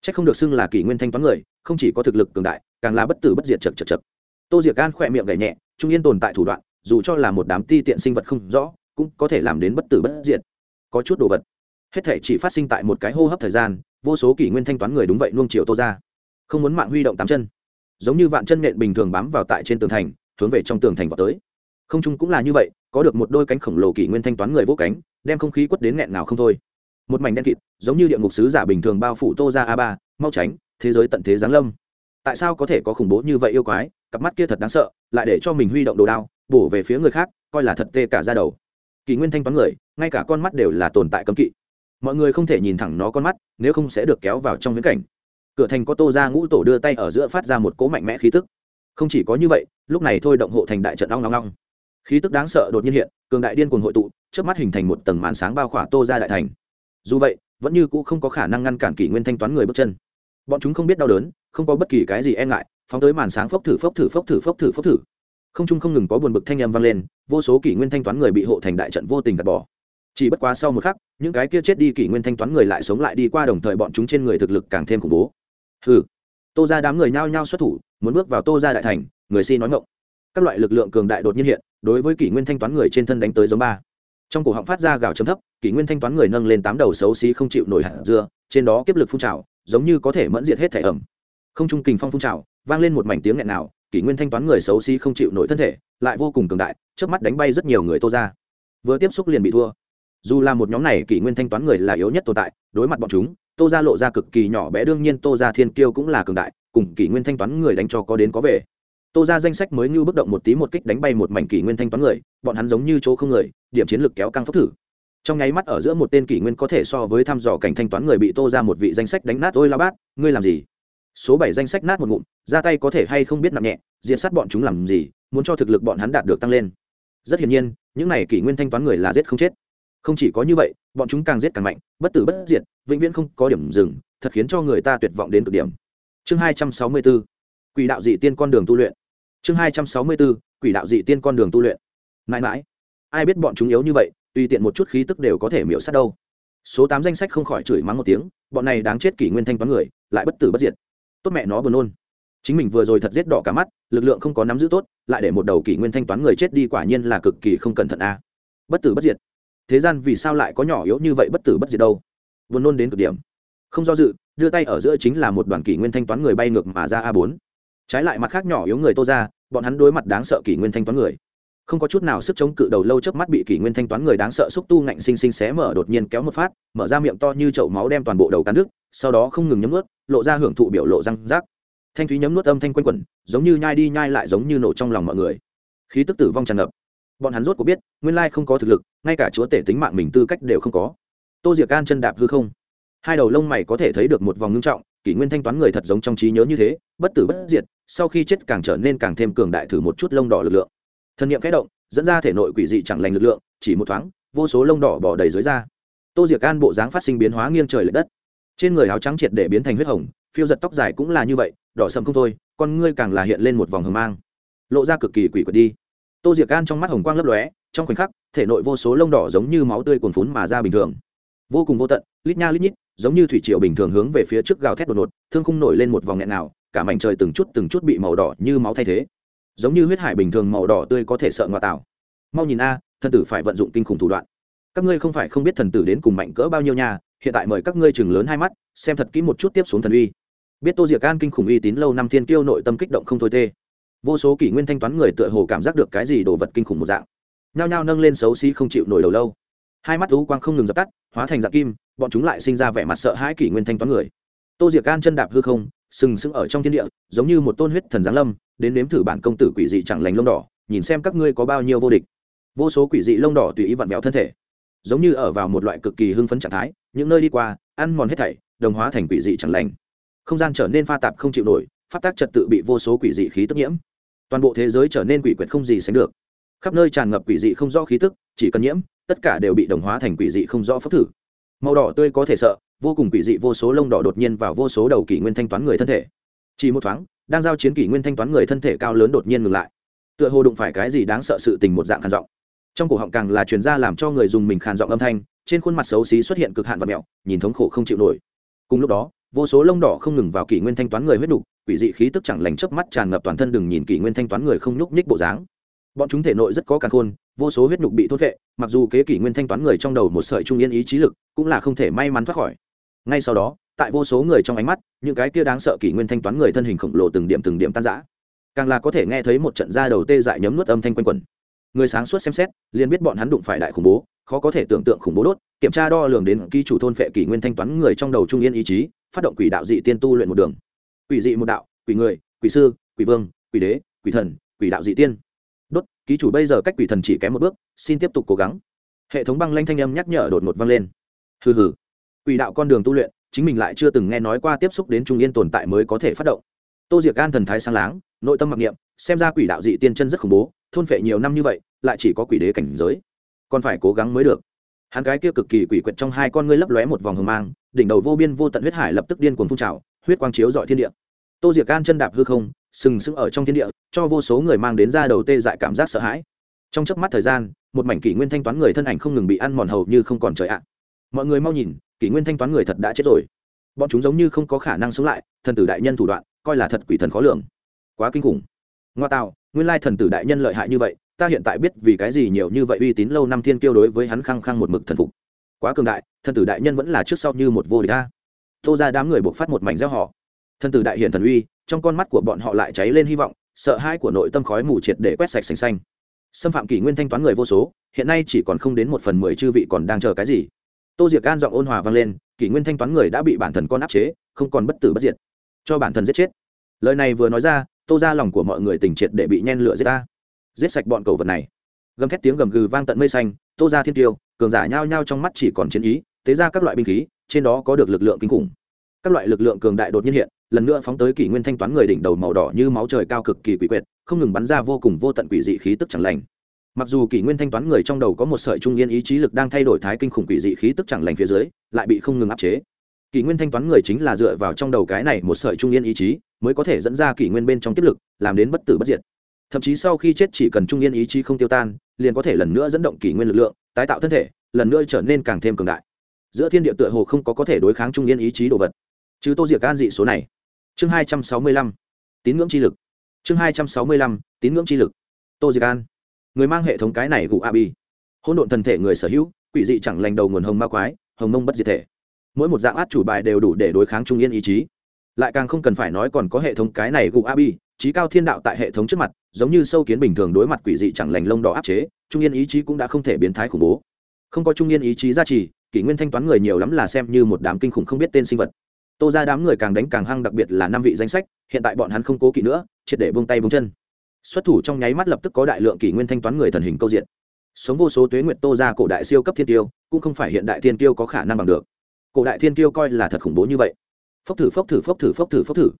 C h ắ c không được xưng là kỷ nguyên thanh toán người, không chỉ có thực lực cường đại, càng là bất tử bất diệt chật chật chật. Tô diệc gan khỏe miệng gậy nhẹ, trung yên tồn tại thủ đoạn, dù cho là một đám ti tiện sinh vật không rõ, cũng có thể làm đến bất tử bất diệt có chút đồ vật. Hết thể chỉ phát sinh tại một cái hô hấp thời gian, vô số kỷ nguyên thanh toán người đúng vậy nuông chiều tô ra. Không muốn mạng huy động tám chân. Giống như vạn chân nện bình thường bám vào tại trên tường thành, hướng về trong tường thành vào tới. Không trung cũng là như vậy, có được một đôi cánh khổng lồ kỷ nguyên thanh toán người vô cánh, đem không khí quất đến nghẹn nào không thôi. Một mảnh đen kịt, giống như địa ngục sứ giả bình thường bao phủ tô ra a ba, mau tránh, thế giới tận thế giáng lâm. Tại sao có thể có khủng bố như vậy yêu quái, cặp mắt kia thật đáng sợ, lại để cho mình huy động đồ đao, bổ về phía người khác, coi là thật tê cả ra đầu. Kỳ nguyên thanh toán người, ngay cả con mắt đều là tồn tại cấm kỵ. Mọi người không thể nhìn thẳng nó con mắt, nếu không sẽ được kéo vào trong viễn cảnh. Cửa thành có tô ra ngũ tổ đưa tay ở giữa phát ra một cỗ mạnh mẽ khí tức. Không chỉ có như vậy, lúc này thôi động hộ thành đại trận long long long khí tức đáng sợ đột nhiên hiện, cường đại điên cuồng hội tụ trước mắt hình thành một tầng màn sáng bao khỏa tô ra đại thành. Dù vậy, vẫn như cũ không có khả năng ngăn cản kỷ nguyên thanh toán người bước chân. Bọn chúng không biết đau đớn, không có bất kỳ cái gì e ngại, phóng tới màn sáng phốc thử phốc thử phốc thử phốc thử phốc thử không trung không ngừng có buồn bực thanh âm vang lên, vô số kỷ nguyên thanh toán người bị hộ thành đại trận vô tình gạt bỏ. Chỉ bất quá sau một khắc, những cái kia chết đi kỷ nguyên thanh toán người lại sống lại đi qua đồng thời bọn chúng trên người thực lực càng thêm khủng bố. Hừ, tô ra đám người nhao nhao xuất thủ, muốn bước vào tô ra đại thành, người si nói ngộng các loại lực lượng cường đại đột nhiên hiện, đối với kỷ nguyên thanh toán người trên thân đánh tới giống ba. Trong cổ họng phát ra gào chấm thấp, kỷ nguyên thanh toán người nâng lên tám đầu xấu xí không chịu nổi hạt dưa, trên đó kiếp lực phun trào, giống như có thể mẫn diệt hết thể ẩm. Không trung kình phong phun trào, vang lên một mảnh tiếng nghẹn nào kỷ nguyên thanh toán người xấu xí không chịu nổi thân thể, lại vô cùng cường đại trước mắt đánh bay rất nhiều người tô ra. Vừa tiếp xúc liền bị thua. Dù là một nhóm này kỷ nguyên thanh toán người là yếu nhất tồn tại, đối mặt bọn chúng, tô ra lộ ra cực kỳ nhỏ bé, đương nhiên tô ra thiên kiêu cũng là cường đại, cùng kỷ nguyên thanh toán người đánh cho có đến có về. Tô ra danh sách mới như bước động một tí một kích đánh bay một mảnh kỷ nguyên thanh toán người, bọn hắn giống như chỗ không người, điểm chiến lược kéo căng phốc thử. Trong nháy mắt ở giữa một tên kỷ nguyên có thể so với thăm dò cảnh thanh toán người bị tô ra một vị danh sách đánh nát, ôi la bát, ngươi làm gì? Số bảy danh sách nát một ngụm, ra tay có thể hay không biết nặng nhẹ diện sát bọn chúng làm gì, muốn cho thực lực bọn hắn đạt được tăng lên. Rất hiển nhiên, những này kỷ nguyên thanh toán người là giết không chết. Không chỉ có như vậy, bọn chúng càng giết càng mạnh, bất tử bất diệt, vĩnh viễn không có điểm dừng, thật khiến cho người ta tuyệt vọng đến cực điểm. Chương hai trăm sáu mươi bốn quỷ đạo dị tiên con đường tu luyện. Chương hai trăm sáu mươi bốn quỷ đạo dị tiên con đường tu luyện. Mãi mãi, ai biết bọn chúng yếu như vậy, tùy tiện một chút khí tức đều có thể miễu sát đâu. Số tám danh sách không khỏi chửi mắng một tiếng, bọn này đáng chết kỷ nguyên thanh toán người, lại bất tử bất diệt tốt mẹ nó buồn nôn. Chính mình vừa rồi thật giết đỏ cả mắt, lực lượng không có nắm giữ tốt, lại để một đầu kỷ nguyên thanh toán người chết đi quả nhiên là cực kỳ không cẩn thận a. À. Bất tử bất diệt. Thế gian vì sao lại có nhỏ yếu như vậy bất tử bất diệt đâu? Buồn nôn đến cực điểm. Không do dự, đưa tay ở giữa chính là một đoàn kỷ nguyên thanh toán người bay ngược mà ra a bốn. Trái lại mặt khác nhỏ yếu người tô ra, bọn hắn đối mặt đáng sợ kỷ nguyên thanh toán người không có chút nào sức chống cự đầu lâu trước mắt bị kỷ nguyên thanh toán người đáng sợ xúc tu ngạnh xinh xinh xé mở đột nhiên kéo một phát, mở ra miệng to như chậu máu đem toàn bộ đầu cán nước sau đó không ngừng nhấm nuốt, lộ ra hưởng thụ biểu lộ răng rác. Thanh thúy nhấm nuốt âm thanh quanh quẩn, giống như nhai đi nhai lại giống như nổ trong lòng mọi người. Khí tức tử vong tràn ngập. Bọn hắn rốt có biết, nguyên lai không có thực lực, ngay cả chúa tể tính mạng mình tư cách đều không có. Tô diệc can chân đạp hư không. Hai đầu lông mày có thể thấy được một vòng ngưng trọng, kỷ nguyên thanh toán người thật giống trong trí nhớ như thế, bất tử bất diệt, sau khi chết càng trở nên càng thêm cường đại thử một chút lông đỏ lực lượng. Thần niệm kẽ động, dẫn ra thể nội quỷ dị chẳng lành lực lượng, chỉ một thoáng, vô số lông đỏ bỏ đầy dưới da. Tô diệc an bộ dáng phát sinh biến hóa nghiêng trời l ệ đất. Trên người áo trắng triệt để biến thành huyết hồng, phiêu giật tóc dài cũng là như vậy, đỏ sầm không thôi, con ngươi càng là hiện lên một vòng hầm mang. Lộ ra cực kỳ quỷ quật đi. Tô diệc can trong mắt hồng quang lấp lóe, trong khoảnh khắc, thể nội vô số lông đỏ giống như máu tươi cuồn phún mà ra bình thường. Vô cùng vô tận, lít nha lít nhít, giống như thủy triều bình thường hướng về phía trước gào thét đột ngột, thương khung nổi lên một vòng nghẹn nào cả mảnh trời từng chút từng chút bị màu đỏ như máu thay thế giống như huyết hải bình thường màu đỏ tươi có thể sợ ngoại tảo mau nhìn a, thần tử phải vận dụng kinh khủng thủ đoạn. Các ngươi không phải không biết thần tử đến cùng mạnh cỡ bao nhiêu nhà hiện tại mời các ngươi chừng lớn hai mắt, xem thật kỹ một chút tiếp xuống thần uy. Biết tô diệc an kinh khủng uy tín lâu năm thiên kiêu nội tâm kích động không thôi tê vô số kỷ nguyên thanh toán người tựa hồ cảm giác được cái gì đồ vật kinh khủng một dạng. Nhao nhao nâng lên xấu xí không chịu nổi đầu lâu. Hai mắt lũ quang không ngừng dập tắt, hóa thành dạng kim, bọn chúng lại sinh ra vẻ mặt sợ hãi kỷ nguyên thanh toán người. Tô diệc an chân đạp hư không sừng sững ở trong thiên địa, giống như một tôn huyết thần giáng lâm, đến nếm thử bản công tử quỷ dị chẳng lành lông đỏ, nhìn xem các ngươi có bao nhiêu vô địch. Vô số quỷ dị lông đỏ tùy ý vặn vẹo thân thể, giống như ở vào một loại cực kỳ hưng phấn trạng thái, những nơi đi qua, ăn mòn hết thảy, đồng hóa thành quỷ dị chẳng lành. Không gian trở nên pha tạp không chịu nổi phát tác trật tự bị vô số quỷ dị khí tức nhiễm. Toàn bộ thế giới trở nên quỷ quyệt không gì sánh được. Khắp nơi tràn ngập quỷ dị không rõ khí tức, chỉ cần nhiễm, tất cả đều bị đồng hóa thành quỷ dị không rõ phấp thử. Màu đỏ tươi có thể sợ vô cùng quỷ dị vô số lông đỏ đột nhiên vào vô số đầu kỷ nguyên thanh toán người thân thể. Chỉ một thoáng, đang giao chiến kỷ nguyên thanh toán người thân thể cao lớn đột nhiên ngừng lại. Tựa hồ đụng phải cái gì đáng sợ sự tình một dạng khàn giọng. Trong cổ họng càng là truyền ra làm cho người dùng mình khàn giọng âm thanh, trên khuôn mặt xấu xí xuất hiện cực hạn và mẹo, nhìn thống khổ không chịu nổi. Cùng lúc đó, vô số lông đỏ không ngừng vào kỷ nguyên thanh toán người huyết đục, quỷ dị khí tức chẳng lành chớp mắt tràn ngập toàn thân đừng nhìn kỷ nguyên thanh toán người không nhúc nhích bộ dáng. Bọn chúng thể nội rất có càng khôn, vô số huyết nhục bị thốt vệ mặc dù kế kỷ nguyên thanh toán người trong đầu một sợi trung yên ý chí lực cũng là không thể may mắn thoát khỏi ngay sau đó, tại vô số người trong ánh mắt, những cái kia đáng sợ kỷ nguyên thanh toán người thân hình khổng lồ từng điểm từng điểm tan rã. Càng là có thể nghe thấy một trận da đầu tê dại nhấm nuốt âm thanh quanh quẩn. Người sáng suốt xem xét, liền biết bọn hắn đụng phải đại khủng bố, khó có thể tưởng tượng khủng bố đốt, kiểm tra đo lường đến ký chủ thôn phệ kỷ nguyên thanh toán người trong đầu trung yên ý chí, phát động quỷ đạo dị tiên tu luyện một đường. Quỷ dị một đạo, quỷ người, quỷ sư, quỷ vương, quỷ đế, quỷ thần, quỷ đạo dị tiên. Đốt, ký chủ bây giờ cách quỷ thần chỉ kém một bước, xin tiếp tục cố gắng. Hệ thống băng lanh thanh âm nhắc nhở đột ngột vang lên. Hừ hừ quỷ đạo con đường tu luyện, chính mình lại chưa từng nghe nói qua tiếp xúc đến trung yên tồn tại mới có thể phát động. Tô diệc Gan thần thái sang láng, nội tâm mặc niệm, xem ra quỷ đạo dị tiên chân rất khủng bố, thôn phệ nhiều năm như vậy, lại chỉ có quỷ đế cảnh giới. Còn phải cố gắng mới được. Hắn cái kia cực kỳ quỷ quyệt trong hai con ngươi lấp lóe một vòng hờ mang, đỉnh đầu vô biên vô tận huyết hải lập tức điên cuồng phun trào, huyết quang chiếu dọi thiên địa. Tô diệc Gan chân đạp hư không, sừng sững ở trong thiên địa, cho vô số người mang đến ra đầu tê dại cảm giác sợ hãi. Trong chớp mắt thời gian, một mảnh kỷ nguyên thanh toán người thân ảnh không ngừng bị ăn mòn hầu như không còn trời ạ. Mọi người mau nhìn kỷ nguyên thanh toán người thật đã chết rồi. Bọn chúng giống như không có khả năng sống lại, thần tử đại nhân thủ đoạn, coi là thật quỷ thần khó lường. Quá kinh khủng. Ngoa tạo, nguyên lai thần tử đại nhân lợi hại như vậy, ta hiện tại biết vì cái gì nhiều như vậy uy tín lâu năm thiên kiêu đối với hắn khăng khăng một mực thần phục. Quá cường đại, thần tử đại nhân vẫn là trước sau như một vô địch ta tô ra đám người buộc phát một mảnh gieo họ. Thần tử đại hiện thần uy, trong con mắt của bọn họ lại cháy lên hy vọng, sợ hãi của nội tâm khói mù triệt để quét sạch sành xanh. Xâm phạm kỷ nguyên thanh toán người vô số, hiện nay chỉ còn không đến một phần mười chư vị còn đang chờ cái gì? Tô diệc gan giọng ôn hòa vang lên, kỷ nguyên thanh toán người đã bị bản thần con áp chế, không còn bất tử bất diệt. Cho bản thần giết chết. Lời này vừa nói ra, tô ra lòng của mọi người tình triệt để bị nhen lửa giết ta. Giết sạch bọn cầu vật này. Gầm thét tiếng gầm gừ vang tận mây xanh, tô ra thiên tiêu, cường giả nhao nhao trong mắt chỉ còn chiến ý, tế ra các loại binh khí, trên đó có được lực lượng kinh khủng. Các loại lực lượng cường đại đột nhiên hiện, lần nữa phóng tới kỷ nguyên thanh toán người đỉnh đầu màu đỏ như máu trời cao cực kỳ quỷ quyệt, không ngừng bắn ra vô cùng vô tận quỷ dị khí tức chẳng lành mặc dù kỷ nguyên thanh toán người trong đầu có một sợi trung yên ý chí lực đang thay đổi thái kinh khủng quỷ dị khí tức chẳng lành phía dưới, lại bị không ngừng áp chế. Kỷ nguyên thanh toán người chính là dựa vào trong đầu cái này một sợi trung yên ý chí, mới có thể dẫn ra kỷ nguyên bên trong tiếp lực, làm đến bất tử bất diệt. Thậm chí sau khi chết chỉ cần trung yên ý chí không tiêu tan, liền có thể lần nữa dẫn động kỷ nguyên lực lượng, tái tạo thân thể, lần nữa trở nên càng thêm cường đại. Giữa thiên địa tựa hồ không có có thể đối kháng trung yên ý chí đồ vật. Chứ tô diệc an dị số này. Chương hai trăm sáu mươi lăm. Tín ngưỡng chi lực. Chương hai trăm sáu mươi lăm. Tín ngưỡng chi lực. Tô diệc an người mang hệ thống cái này gụ a bi. Hỗn độn thần thể người sở hữu, quỷ dị chẳng lành đầu nguồn hồng ma quái, hồng mông bất diệt thể. Mỗi một dạng át chủ bài đều đủ để đối kháng trung yên ý chí. Lại càng không cần phải nói còn có hệ thống cái này gụ a bi trí cao thiên đạo tại hệ thống trước mặt, giống như sâu kiến bình thường đối mặt quỷ dị chẳng lành lông đỏ áp chế, trung yên ý chí cũng đã không thể biến thái khủng bố. Không có trung yên ý chí gia trì, kỷ nguyên thanh toán người nhiều lắm là xem như một đám kinh khủng không biết tên sinh vật. Tô ra đám người càng đánh càng hăng, đặc biệt là năm vị danh sách, hiện tại bọn hắn không cố kỵ nữa, triệt để bông tay bông chân xuất thủ trong nháy mắt lập tức có đại lượng kỷ nguyên thanh toán người thần hình câu diện. Sống vô số tuế nguyện tô ra cổ đại siêu cấp thiên tiêu, cũng không phải hiện đại thiên tiêu có khả năng bằng được. Cổ đại thiên tiêu coi là thật khủng bố như vậy. Phốc thử phốc thử phốc thử phốc thử phốc thử.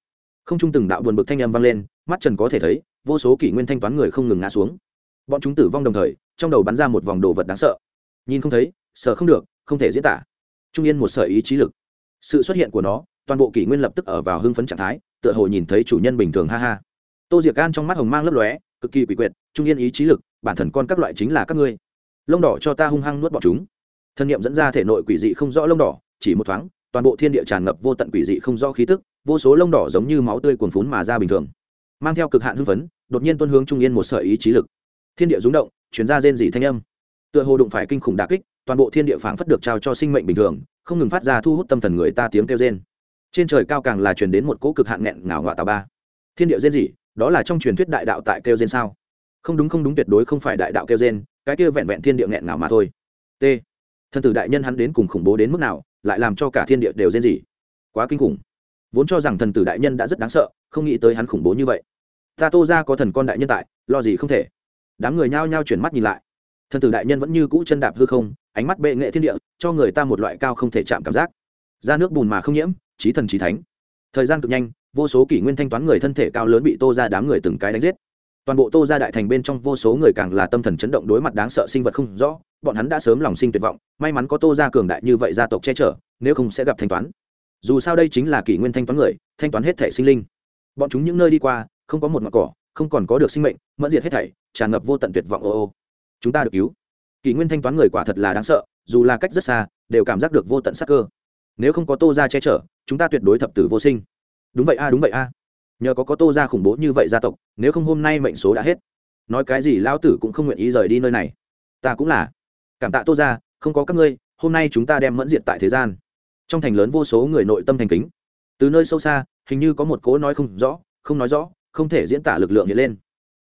Không trung từng đạo buồn bực thanh âm vang lên, mắt trần có thể thấy, vô số kỷ nguyên thanh toán người không ngừng ngã xuống. Bọn chúng tử vong đồng thời, trong đầu bắn ra một vòng đồ vật đáng sợ. Nhìn không thấy, sợ không được, không thể diễn tả. Trung yên một sở ý chí lực. Sự xuất hiện của nó, toàn bộ kỷ nguyên lập tức ở vào hưng phấn trạng thái, tựa hồ nhìn thấy chủ nhân bình thường, ha ha tô diệc gan trong mắt hồng mang lấp lóe, cực kỳ quỷ quyệt, trung yên ý chí lực, bản thần con các loại chính là các ngươi. Lông đỏ cho ta hung hăng nuốt bọn chúng. Thân nhiệm dẫn ra thể nội quỷ dị không rõ lông đỏ, chỉ một thoáng, toàn bộ thiên địa tràn ngập vô tận quỷ dị không rõ khí tức, vô số lông đỏ giống như máu tươi cuồn phún mà ra bình thường. Mang theo cực hạn hưng phấn, đột nhiên tuân hướng trung yên một sợi ý chí lực. Thiên địa rúng động chuyển ra rên dị thanh âm. Tựa hồ đụng phải kinh khủng đà kích, toàn bộ thiên địa phảng phất được trao cho sinh mệnh bình thường, không ngừng phát ra thu hút tâm thần người ta tiếng kêu rên. Trên trời cao càng là truyền đến một cỗ cực hạn nghẹn ngào ngọa tà ba. Thiên địa rên dị đó là trong truyền thuyết đại đạo tại kêu gen sao? Không đúng không đúng, tuyệt đối không phải đại đạo kêu gen cái kia vẹn vẹn thiên địa nghẹn ngào mà thôi. T. Thân tử đại nhân hắn đến cùng khủng bố đến mức nào, lại làm cho cả thiên địa đều rên gì quá kinh khủng. Vốn cho rằng thần tử đại nhân đã rất đáng sợ, không nghĩ tới hắn khủng bố như vậy. Ta tô ra có thần con đại nhân tại, lo gì không thể? Đám người nhao nhao chuyển mắt nhìn lại. Thần tử đại nhân vẫn như cũ chân đạp hư không, ánh mắt bệ nghệ thiên địa, cho người ta một loại cao không thể chạm cảm giác. Ra nước bùn mà không nhiễm trí thần trí thánh. Thời gian cực nhanh vô số kỷ nguyên thanh toán người thân thể cao lớn bị tô ra đám người từng cái đánh giết. Toàn bộ tô ra đại thành bên trong vô số người càng là tâm thần chấn động đối mặt đáng sợ sinh vật không rõ, bọn hắn đã sớm lòng sinh tuyệt vọng, may mắn có tô ra cường đại như vậy gia tộc che chở, nếu không sẽ gặp thanh toán. Dù sao đây chính là kỷ nguyên thanh toán người, thanh toán hết thể sinh linh. Bọn chúng những nơi đi qua, không có một mặt cỏ, không còn có được sinh mệnh, mẫn diệt hết thảy, tràn ngập vô tận tuyệt vọng, ô ô. Chúng ta được cứu. Kỷ nguyên thanh toán người quả thật là đáng sợ, dù là cách rất xa, đều cảm giác được vô tận sắc cơ. Nếu không có tô ra che chở, chúng ta tuyệt đối thập tử vô sinh đúng vậy a, đúng vậy a. Nhờ có có tô ra khủng bố như vậy gia tộc, nếu không hôm nay mệnh số đã hết. Nói cái gì lão tử cũng không nguyện ý rời đi nơi này. Ta cũng là. Cảm tạ tô ra không có các ngươi, hôm nay chúng ta đem mẫn diệt tại thế gian. Trong thành lớn vô số người nội tâm thành kính. Từ nơi sâu xa, hình như có một cố nói không rõ, không nói rõ, không thể diễn tả lực lượng hiện lên.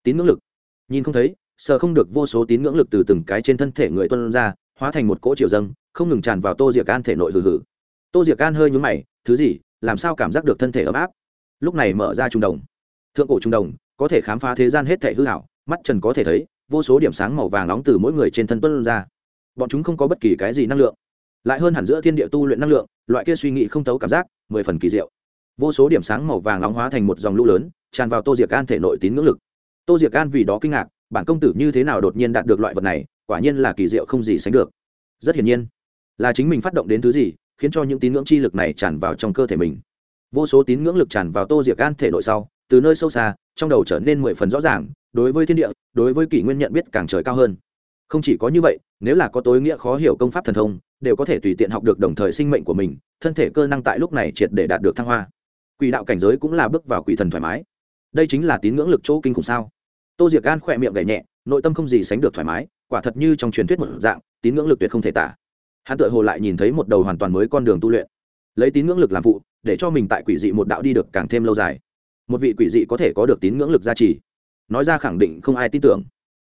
Tín ngưỡng lực. Nhìn không thấy sợ không được vô số tín ngưỡng lực từ từng cái trên thân thể người tuân ra, hóa thành một cỗ triều dâng, không ngừng tràn vào tô diệc an thể nội hừ hừ. Tô diệc an hơi nhúng mày, thứ gì? Làm sao cảm giác được thân thể ấm áp? Lúc này mở ra trung đồng. Thượng cổ trung đồng, có thể khám phá thế gian hết thể hư hảo mắt trần có thể thấy, vô số điểm sáng màu vàng nóng từ mỗi người trên thân tuân ra. Bọn chúng không có bất kỳ cái gì năng lượng, lại hơn hẳn giữa thiên địa tu luyện năng lượng, loại kia suy nghĩ không thấu cảm giác, mười phần kỳ diệu. Vô số điểm sáng màu vàng nóng hóa thành một dòng lũ lớn, tràn vào tô diệc an thể nội tín ngưỡng lực. Tô diệc an vì đó kinh ngạc, bản công tử như thế nào đột nhiên đạt được loại vật này, quả nhiên là kỳ diệu không gì sánh được. Rất hiển nhiên, là chính mình phát động đến thứ gì khiến cho những tín ngưỡng chi lực này tràn vào trong cơ thể mình. Vô số tín ngưỡng lực tràn vào tô diệc an thể nội sau, từ nơi sâu xa, trong đầu trở nên mười phần rõ ràng, đối với thiên địa, đối với kỷ nguyên nhận biết càng trời cao hơn. Không chỉ có như vậy, nếu là có tối nghĩa khó hiểu công pháp thần thông, đều có thể tùy tiện học được đồng thời sinh mệnh của mình, thân thể cơ năng tại lúc này triệt để đạt được thăng hoa. Quỷ đạo cảnh giới cũng là bước vào quỷ thần thoải mái. Đây chính là tín ngưỡng lực chỗ kinh khủng sao? Tô diệc gan khỏe miệng gảy nhẹ, nội tâm không gì sánh được thoải mái, quả thật như trong truyền thuyết một dạng, tín ngưỡng lực tuyệt không thể tả hắn tự hồ lại nhìn thấy một đầu hoàn toàn mới con đường tu luyện. Lấy tín ngưỡng lực làm vụ để cho mình tại quỷ dị một đạo đi được càng thêm lâu dài. Một vị quỷ dị có thể có được tín ngưỡng lực gia trì. Nói ra khẳng định không ai tin tưởng.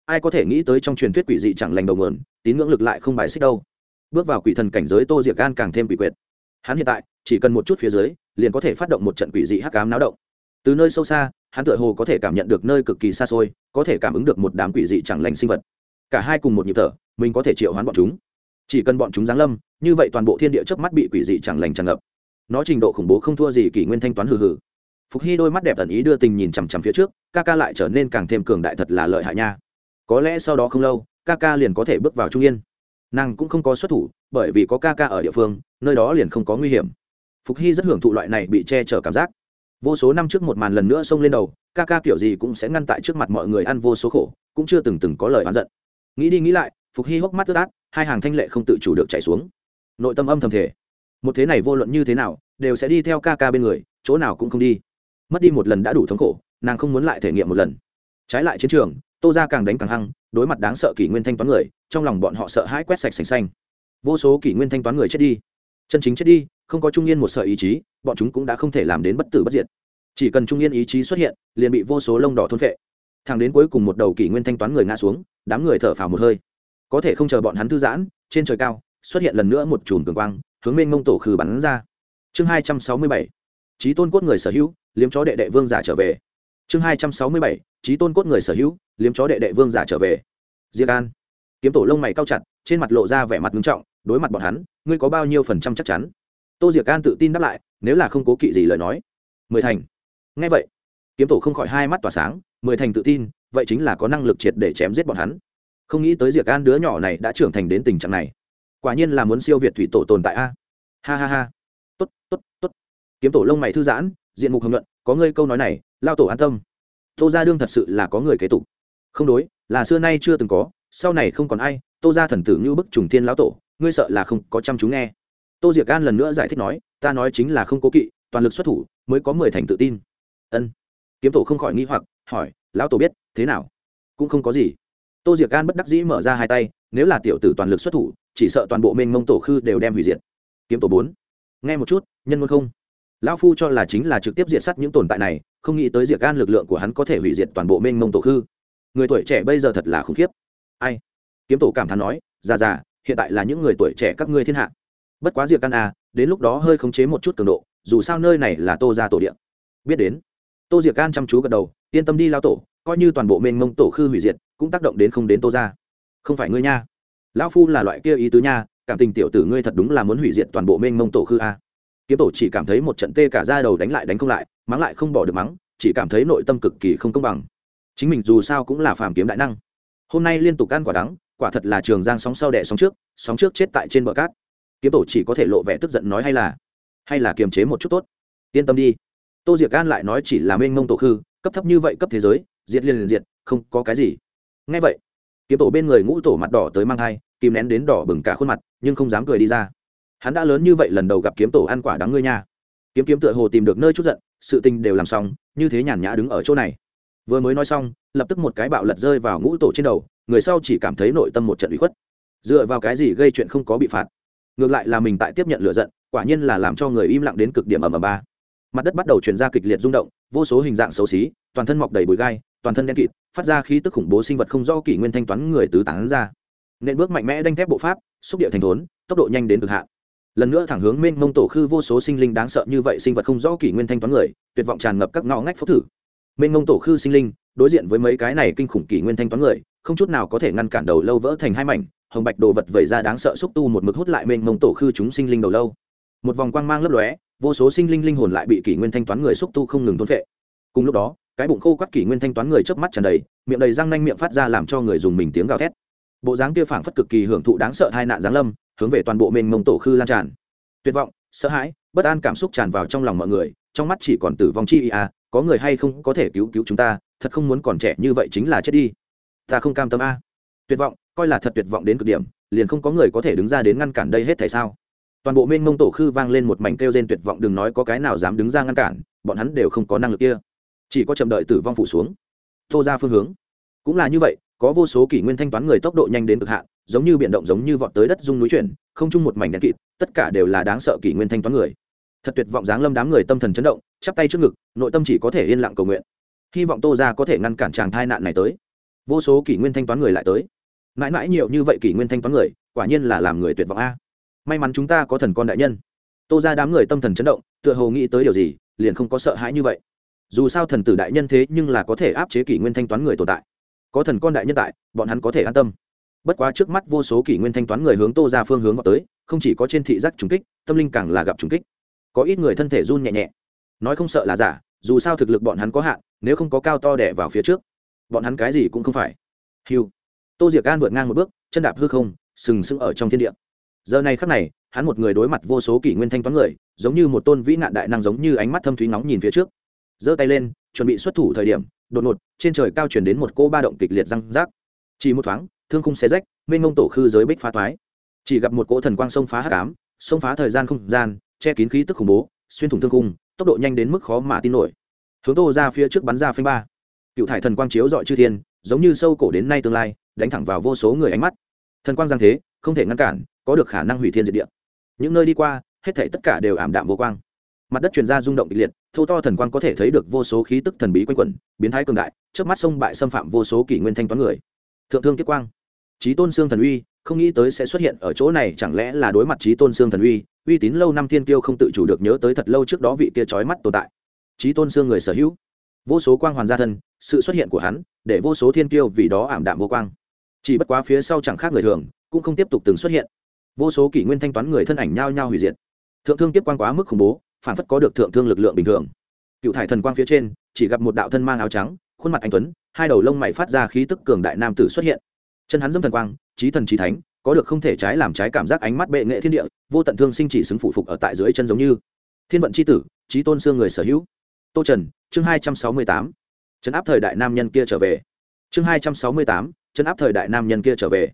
Ai có thể nghĩ tới trong truyền thuyết quỷ dị chẳng lành đầu mượn tín ngưỡng lực lại không bài xích đâu. Bước vào quỷ thần cảnh giới tô diệc gan càng thêm quỷ quyệt. Hắn hiện tại, chỉ cần một chút phía dưới, liền có thể phát động một trận quỷ dị hắc ám náo động. Từ nơi sâu xa, hắn tựa hồ có thể cảm nhận được nơi cực kỳ xa xôi, có thể cảm ứng được một đám quỷ dị chẳng lành sinh vật. Cả hai cùng một nhịp thở, mình có thể triệu hoán bọn chúng chỉ cần bọn chúng giáng lâm, như vậy toàn bộ thiên địa trước mắt bị quỷ dị chẳng lành tràn ngập. Nó trình độ khủng bố không thua gì kỷ nguyên thanh toán hừ hừ. Phục hy đôi mắt đẹp tần ý đưa tình nhìn chằm chằm phía trước, ca ca lại trở nên càng thêm cường đại thật là lợi hại nha. Có lẽ sau đó không lâu, ca ca liền có thể bước vào trung yên. Nàng cũng không có xuất thủ, bởi vì có ca ca ở địa phương, nơi đó liền không có nguy hiểm. Phục hy rất hưởng thụ loại này bị che chở cảm giác. Vô số năm trước một màn lần nữa xông lên đầu, ca ca kiểu gì cũng sẽ ngăn tại trước mặt mọi người ăn vô số khổ, cũng chưa từng từng có lời oán giận. Nghĩ đi nghĩ lại phục hy hốc mắt ướt át, hai hàng thanh lệ không tự chủ được chạy xuống. Nội tâm âm thầm thể một thế này vô luận như thế nào, đều sẽ đi theo ca ca bên người, chỗ nào cũng không đi. Mất đi một lần đã đủ thống khổ, nàng không muốn lại thể nghiệm một lần. Trái lại chiến trường, tô ra càng đánh càng hăng, đối mặt đáng sợ kỷ nguyên thanh toán người, trong lòng bọn họ sợ hãi quét sạch sành xanh. Vô số kỷ nguyên thanh toán người chết đi. Chân chính chết đi, không có trung yên một sợi ý chí, bọn chúng cũng đã không thể làm đến bất tử bất diệt. Chỉ cần trung yên ý chí xuất hiện, liền bị vô số lông đỏ thôn phệ. Thẳng đến cuối cùng một đầu kỷ nguyên thanh toán người ngã xuống, đám người thở phào một hơi có thể không chờ bọn hắn thư giãn, trên trời cao, xuất hiện lần nữa một chùm cường quang, hướng bên mông tổ khử bắn ra. Chương hai trăm sáu mươi bảy trí tôn cốt người sở hữu, liếm chó đệ đệ vương giả trở về. Chương hai trăm sáu mươi bảy trí tôn cốt người sở hữu, liếm chó đệ đệ vương giả trở về. Diệc an. Kiếm tổ lông mày cao chặt, trên mặt lộ ra vẻ mặt nghiêm trọng, đối mặt bọn hắn, ngươi có bao nhiêu phần trăm chắc chắn? Tô diệc an tự tin đáp lại, nếu là không cố kỵ gì lời nói. Mười thành. Ngay vậy, kiếm tổ không khỏi hai mắt tỏa sáng, mười thành tự tin, vậy chính là có năng lực triệt để chém giết bọn hắn không nghĩ tới diệc an đứa nhỏ này đã trưởng thành đến tình trạng này. Quả nhiên là muốn siêu việt thủy tổ tồn tại a. Ha ha ha. Tốt tốt tốt. Kiếm tổ lông mày thư giãn, diện mục hồng luận có ngươi câu nói này, lao tổ an tâm. Tô gia đương thật sự là có người kế tục. Không đối, là xưa nay chưa từng có, sau này không còn ai, tô gia thần tử như bức trùng thiên lão tổ, ngươi sợ là không có chăm chú nghe. Tô diệc an lần nữa giải thích nói, ta nói chính là không cố kỵ, toàn lực xuất thủ, mới có mười thành tự tin. Ân. Kiếm tổ không khỏi nghi hoặc, hỏi, lão tổ biết thế nào? Cũng không có gì tô diệc gan bất đắc dĩ mở ra hai tay, nếu là tiểu tử toàn lực xuất thủ, chỉ sợ toàn bộ mênh mông tổ khư đều đem hủy diệt. Kiếm tổ bốn. Nghe một chút, nhân môn không? Lão phu cho là chính là trực tiếp diệt s những tồn tại này, không nghĩ tới diệt gan lực lượng của hắn có thể hủy diệt toàn bộ mênh mông tổ khư. Người tuổi trẻ bây giờ thật là khủng khiếp. Ai? Kiếm tổ cảm thán nói, già già, hiện tại là những người tuổi trẻ các ngươi thiên hạ. Bất quá diệt gan à đến lúc đó hơi khống chế một chút cường độ, dù sao nơi này là tô ra tổ điện biết đến. Tô diệt gan chăm chú gật đầu, yên tâm đi lao tổ, coi như toàn bộ mênh mông tổ khư hủy diệt cũng tác động đến không đến tô ra không phải ngươi nha. Lão phu là loại kia ý tứ nha, cảm tình tiểu tử ngươi thật đúng là muốn hủy diệt toàn bộ mênh mông tổ khư a. Kiếm tổ chỉ cảm thấy một trận tê cả ra đầu đánh lại đánh không lại, mắng lại không bỏ được mắng, chỉ cảm thấy nội tâm cực kỳ không công bằng. Chính mình dù sao cũng là phàm kiếm đại năng. Hôm nay liên tục ăn quả đắng, quả thật là trường giang sóng sau đẻ sóng trước sóng trước chết tại trên bờ cát. Kiếm tổ chỉ có thể lộ vẻ tức giận nói hay là hay là kiềm chế một chút tốt. Yên tâm đi. Tô diệc gan lại nói chỉ là mênh mông tổ khư, cấp thấp như vậy cấp thế giới, diệt liền liền diệt, không có cái gì ngay vậy, kiếm tổ bên người ngũ tổ mặt đỏ tới mang thai, kìm nén đến đỏ bừng cả khuôn mặt, nhưng không dám cười đi ra. Hắn đã lớn như vậy lần đầu gặp kiếm tổ ăn quả đắng ngươi nha. Kiếm kiếm tựa hồ tìm được nơi chút giận, sự tình đều làm xong, như thế nhàn nhã đứng ở chỗ này. Vừa mới nói xong, lập tức một cái bạo lật rơi vào ngũ tổ trên đầu, người sau chỉ cảm thấy nội tâm một trận bị khuất. Dựa vào cái gì gây chuyện không có bị phạt? Ngược lại là mình tại tiếp nhận lựa giận, quả nhiên là làm cho người im lặng đến cực điểm ở ầm ba. Mặt đất bắt đầu chuyển ra kịch liệt rung động, vô số hình dạng xấu xí, toàn thân mọc đầy bụi gai toàn thân đen kịt, phát ra khí tức khủng bố sinh vật không do kỷ nguyên thanh toán người tứ tán ra. Nên bước mạnh mẽ đanh thép bộ pháp, xúc địa thành thốn, tốc độ nhanh đến cực hạn. Lần nữa thẳng hướng mênh mông tổ khư vô số sinh linh đáng sợ như vậy sinh vật không rõ kỷ nguyên thanh toán người, tuyệt vọng tràn ngập các ngõ ngách phốc thử. Mênh mông tổ khư sinh linh, đối diện với mấy cái này kinh khủng kỷ nguyên thanh toán người, không chút nào có thể ngăn cản đầu lâu vỡ thành hai mảnh, hồng bạch đồ vật vẩy ra đáng sợ xúc tu một mực hút lại mênh mông tổ khư chúng sinh linh đầu lâu. Một vòng quang mang lấp lóe, vô số sinh linh linh hồn lại bị kỷ nguyên thanh toán người xúc tu không ngừng thôn phệ. Cùng lúc đó cái bụng khô quắt kỷ nguyên thanh toán người chớp mắt tràn đầy, miệng đầy răng nanh miệng phát ra làm cho người dùng mình tiếng gào thét. Bộ dáng kia phảng phất cực kỳ hưởng thụ đáng sợ hai nạn giáng lâm, hướng về toàn bộ mình mông tổ khư lan tràn. Tuyệt vọng, sợ hãi, bất an cảm xúc tràn vào trong lòng mọi người, trong mắt chỉ còn tử vong chi à có người hay không có thể cứu cứu chúng ta, thật không muốn còn trẻ như vậy chính là chết đi. Ta không cam tâm a. Tuyệt vọng, coi là thật tuyệt vọng đến cực điểm, liền không có người có thể đứng ra đến ngăn cản đây hết tại sao? Toàn bộ mênh mông tổ khư vang lên một mảnh kêu rên tuyệt vọng, đừng nói có cái nào dám đứng ra ngăn cản, bọn hắn đều không có năng lực kia chỉ có chậm đợi tử vong phủ xuống. Tô ra phương hướng. Cũng là như vậy, có vô số kỷ nguyên thanh toán người tốc độ nhanh đến cực hạn, giống như biển động giống như vọt tới đất dung núi chuyển, không chung một mảnh đen kịt, tất cả đều là đáng sợ kỷ nguyên thanh toán người. Thật tuyệt vọng dáng lâm đám người tâm thần chấn động, chắp tay trước ngực, nội tâm chỉ có thể yên lặng cầu nguyện. Hy vọng tô ra có thể ngăn cản chàng thai nạn này tới. Vô số kỷ nguyên thanh toán người lại tới. Mãi mãi nhiều như vậy kỷ nguyên thanh toán người, quả nhiên là làm người tuyệt vọng a. May mắn chúng ta có thần con đại nhân. Tô ra đám người tâm thần chấn động, tựa hồ nghĩ tới điều gì, liền không có sợ hãi như vậy dù sao thần tử đại nhân thế nhưng là có thể áp chế kỷ nguyên thanh toán người tồn tại. Có thần con đại nhân tại, bọn hắn có thể an tâm. Bất quá trước mắt vô số kỷ nguyên thanh toán người hướng tô ra phương hướng vào tới, không chỉ có trên thị giác trùng kích, tâm linh càng là gặp trùng kích. Có ít người thân thể run nhẹ nhẹ. Nói không sợ là giả, dù sao thực lực bọn hắn có hạn, nếu không có cao to đẻ vào phía trước, bọn hắn cái gì cũng không phải. Hiu tô diệc gan vượt ngang một bước, chân đạp hư không, sừng sững ở trong thiên địa. Giờ này khắc này, hắn một người đối mặt vô số kỷ nguyên thanh toán người, giống như một tôn vĩ nạn đại năng giống như ánh mắt thâm thúy nóng nhìn phía trước giơ tay lên, chuẩn bị xuất thủ thời điểm, đột ngột, trên trời cao chuyển đến một cô ba động kịch liệt răng rác. Chỉ một thoáng, thương khung xé rách, mênh ngông tổ khư giới bích phá toái. Chỉ gặp một cỗ thần quang sông phá hạ cám sông phá thời gian không gian, che kín khí tức khủng bố, xuyên thủng thương khung, tốc độ nhanh đến mức khó mà tin nổi. Hướng tô ra phía trước bắn ra phanh ba. Cựu thải thần quang chiếu dọi chư thiên, giống như sâu cổ đến nay tương lai, đánh thẳng vào vô số người ánh mắt. Thần quang giang thế, không thể ngăn cản, có được khả năng hủy thiên diệt địa. Những nơi đi qua, hết thể tất cả đều ảm đạm vô quang mặt đất truyền ra rung động kịch liệt, thô to thần quang có thể thấy được vô số khí tức thần bí quanh quẩn, biến thái cường đại trước mắt sông bại xâm phạm vô số kỷ nguyên thanh toán người. Thượng thương kiếp quang. Trí tôn xương thần uy, không nghĩ tới sẽ xuất hiện ở chỗ này, chẳng lẽ là đối mặt trí tôn xương thần uy uy tín lâu năm thiên kiêu không tự chủ được nhớ tới thật lâu trước đó vị kia trói mắt tồn tại. Trí tôn xương người sở hữu. Vô số quang hoàn gia thân, sự xuất hiện của hắn, để vô số thiên kiêu vì đó ảm đạm vô quang. Chỉ bất quá phía sau chẳng khác người thường, cũng không tiếp tục từng xuất hiện. Vô số kỷ nguyên thanh toán người thân ảnh nhao nhao hủy diệt. Thượng thương tiếp quang quá mức khủng bố phản phất có được thượng thương lực lượng bình thường. Cựu thải thần quang phía trên, chỉ gặp một đạo thân mang áo trắng, khuôn mặt anh tuấn, hai đầu lông mày phát ra khí tức cường đại nam tử xuất hiện. Chân hắn dâm thần quang trí thần trí thánh, có được không thể trái làm trái cảm giác ánh mắt bệ nghệ thiên địa, vô tận thương sinh chỉ xứng phụ phục ở tại dưới chân giống như. Thiên vận c h i tử trí tôn xương người sở hữu. Tô trần, chương hai trăm sáu mươi tám. Chấn áp thời đại nam nhân kia trở về. Chương hai trăm sáu mươi tám chấn áp thời đại nam nhân kia trở về.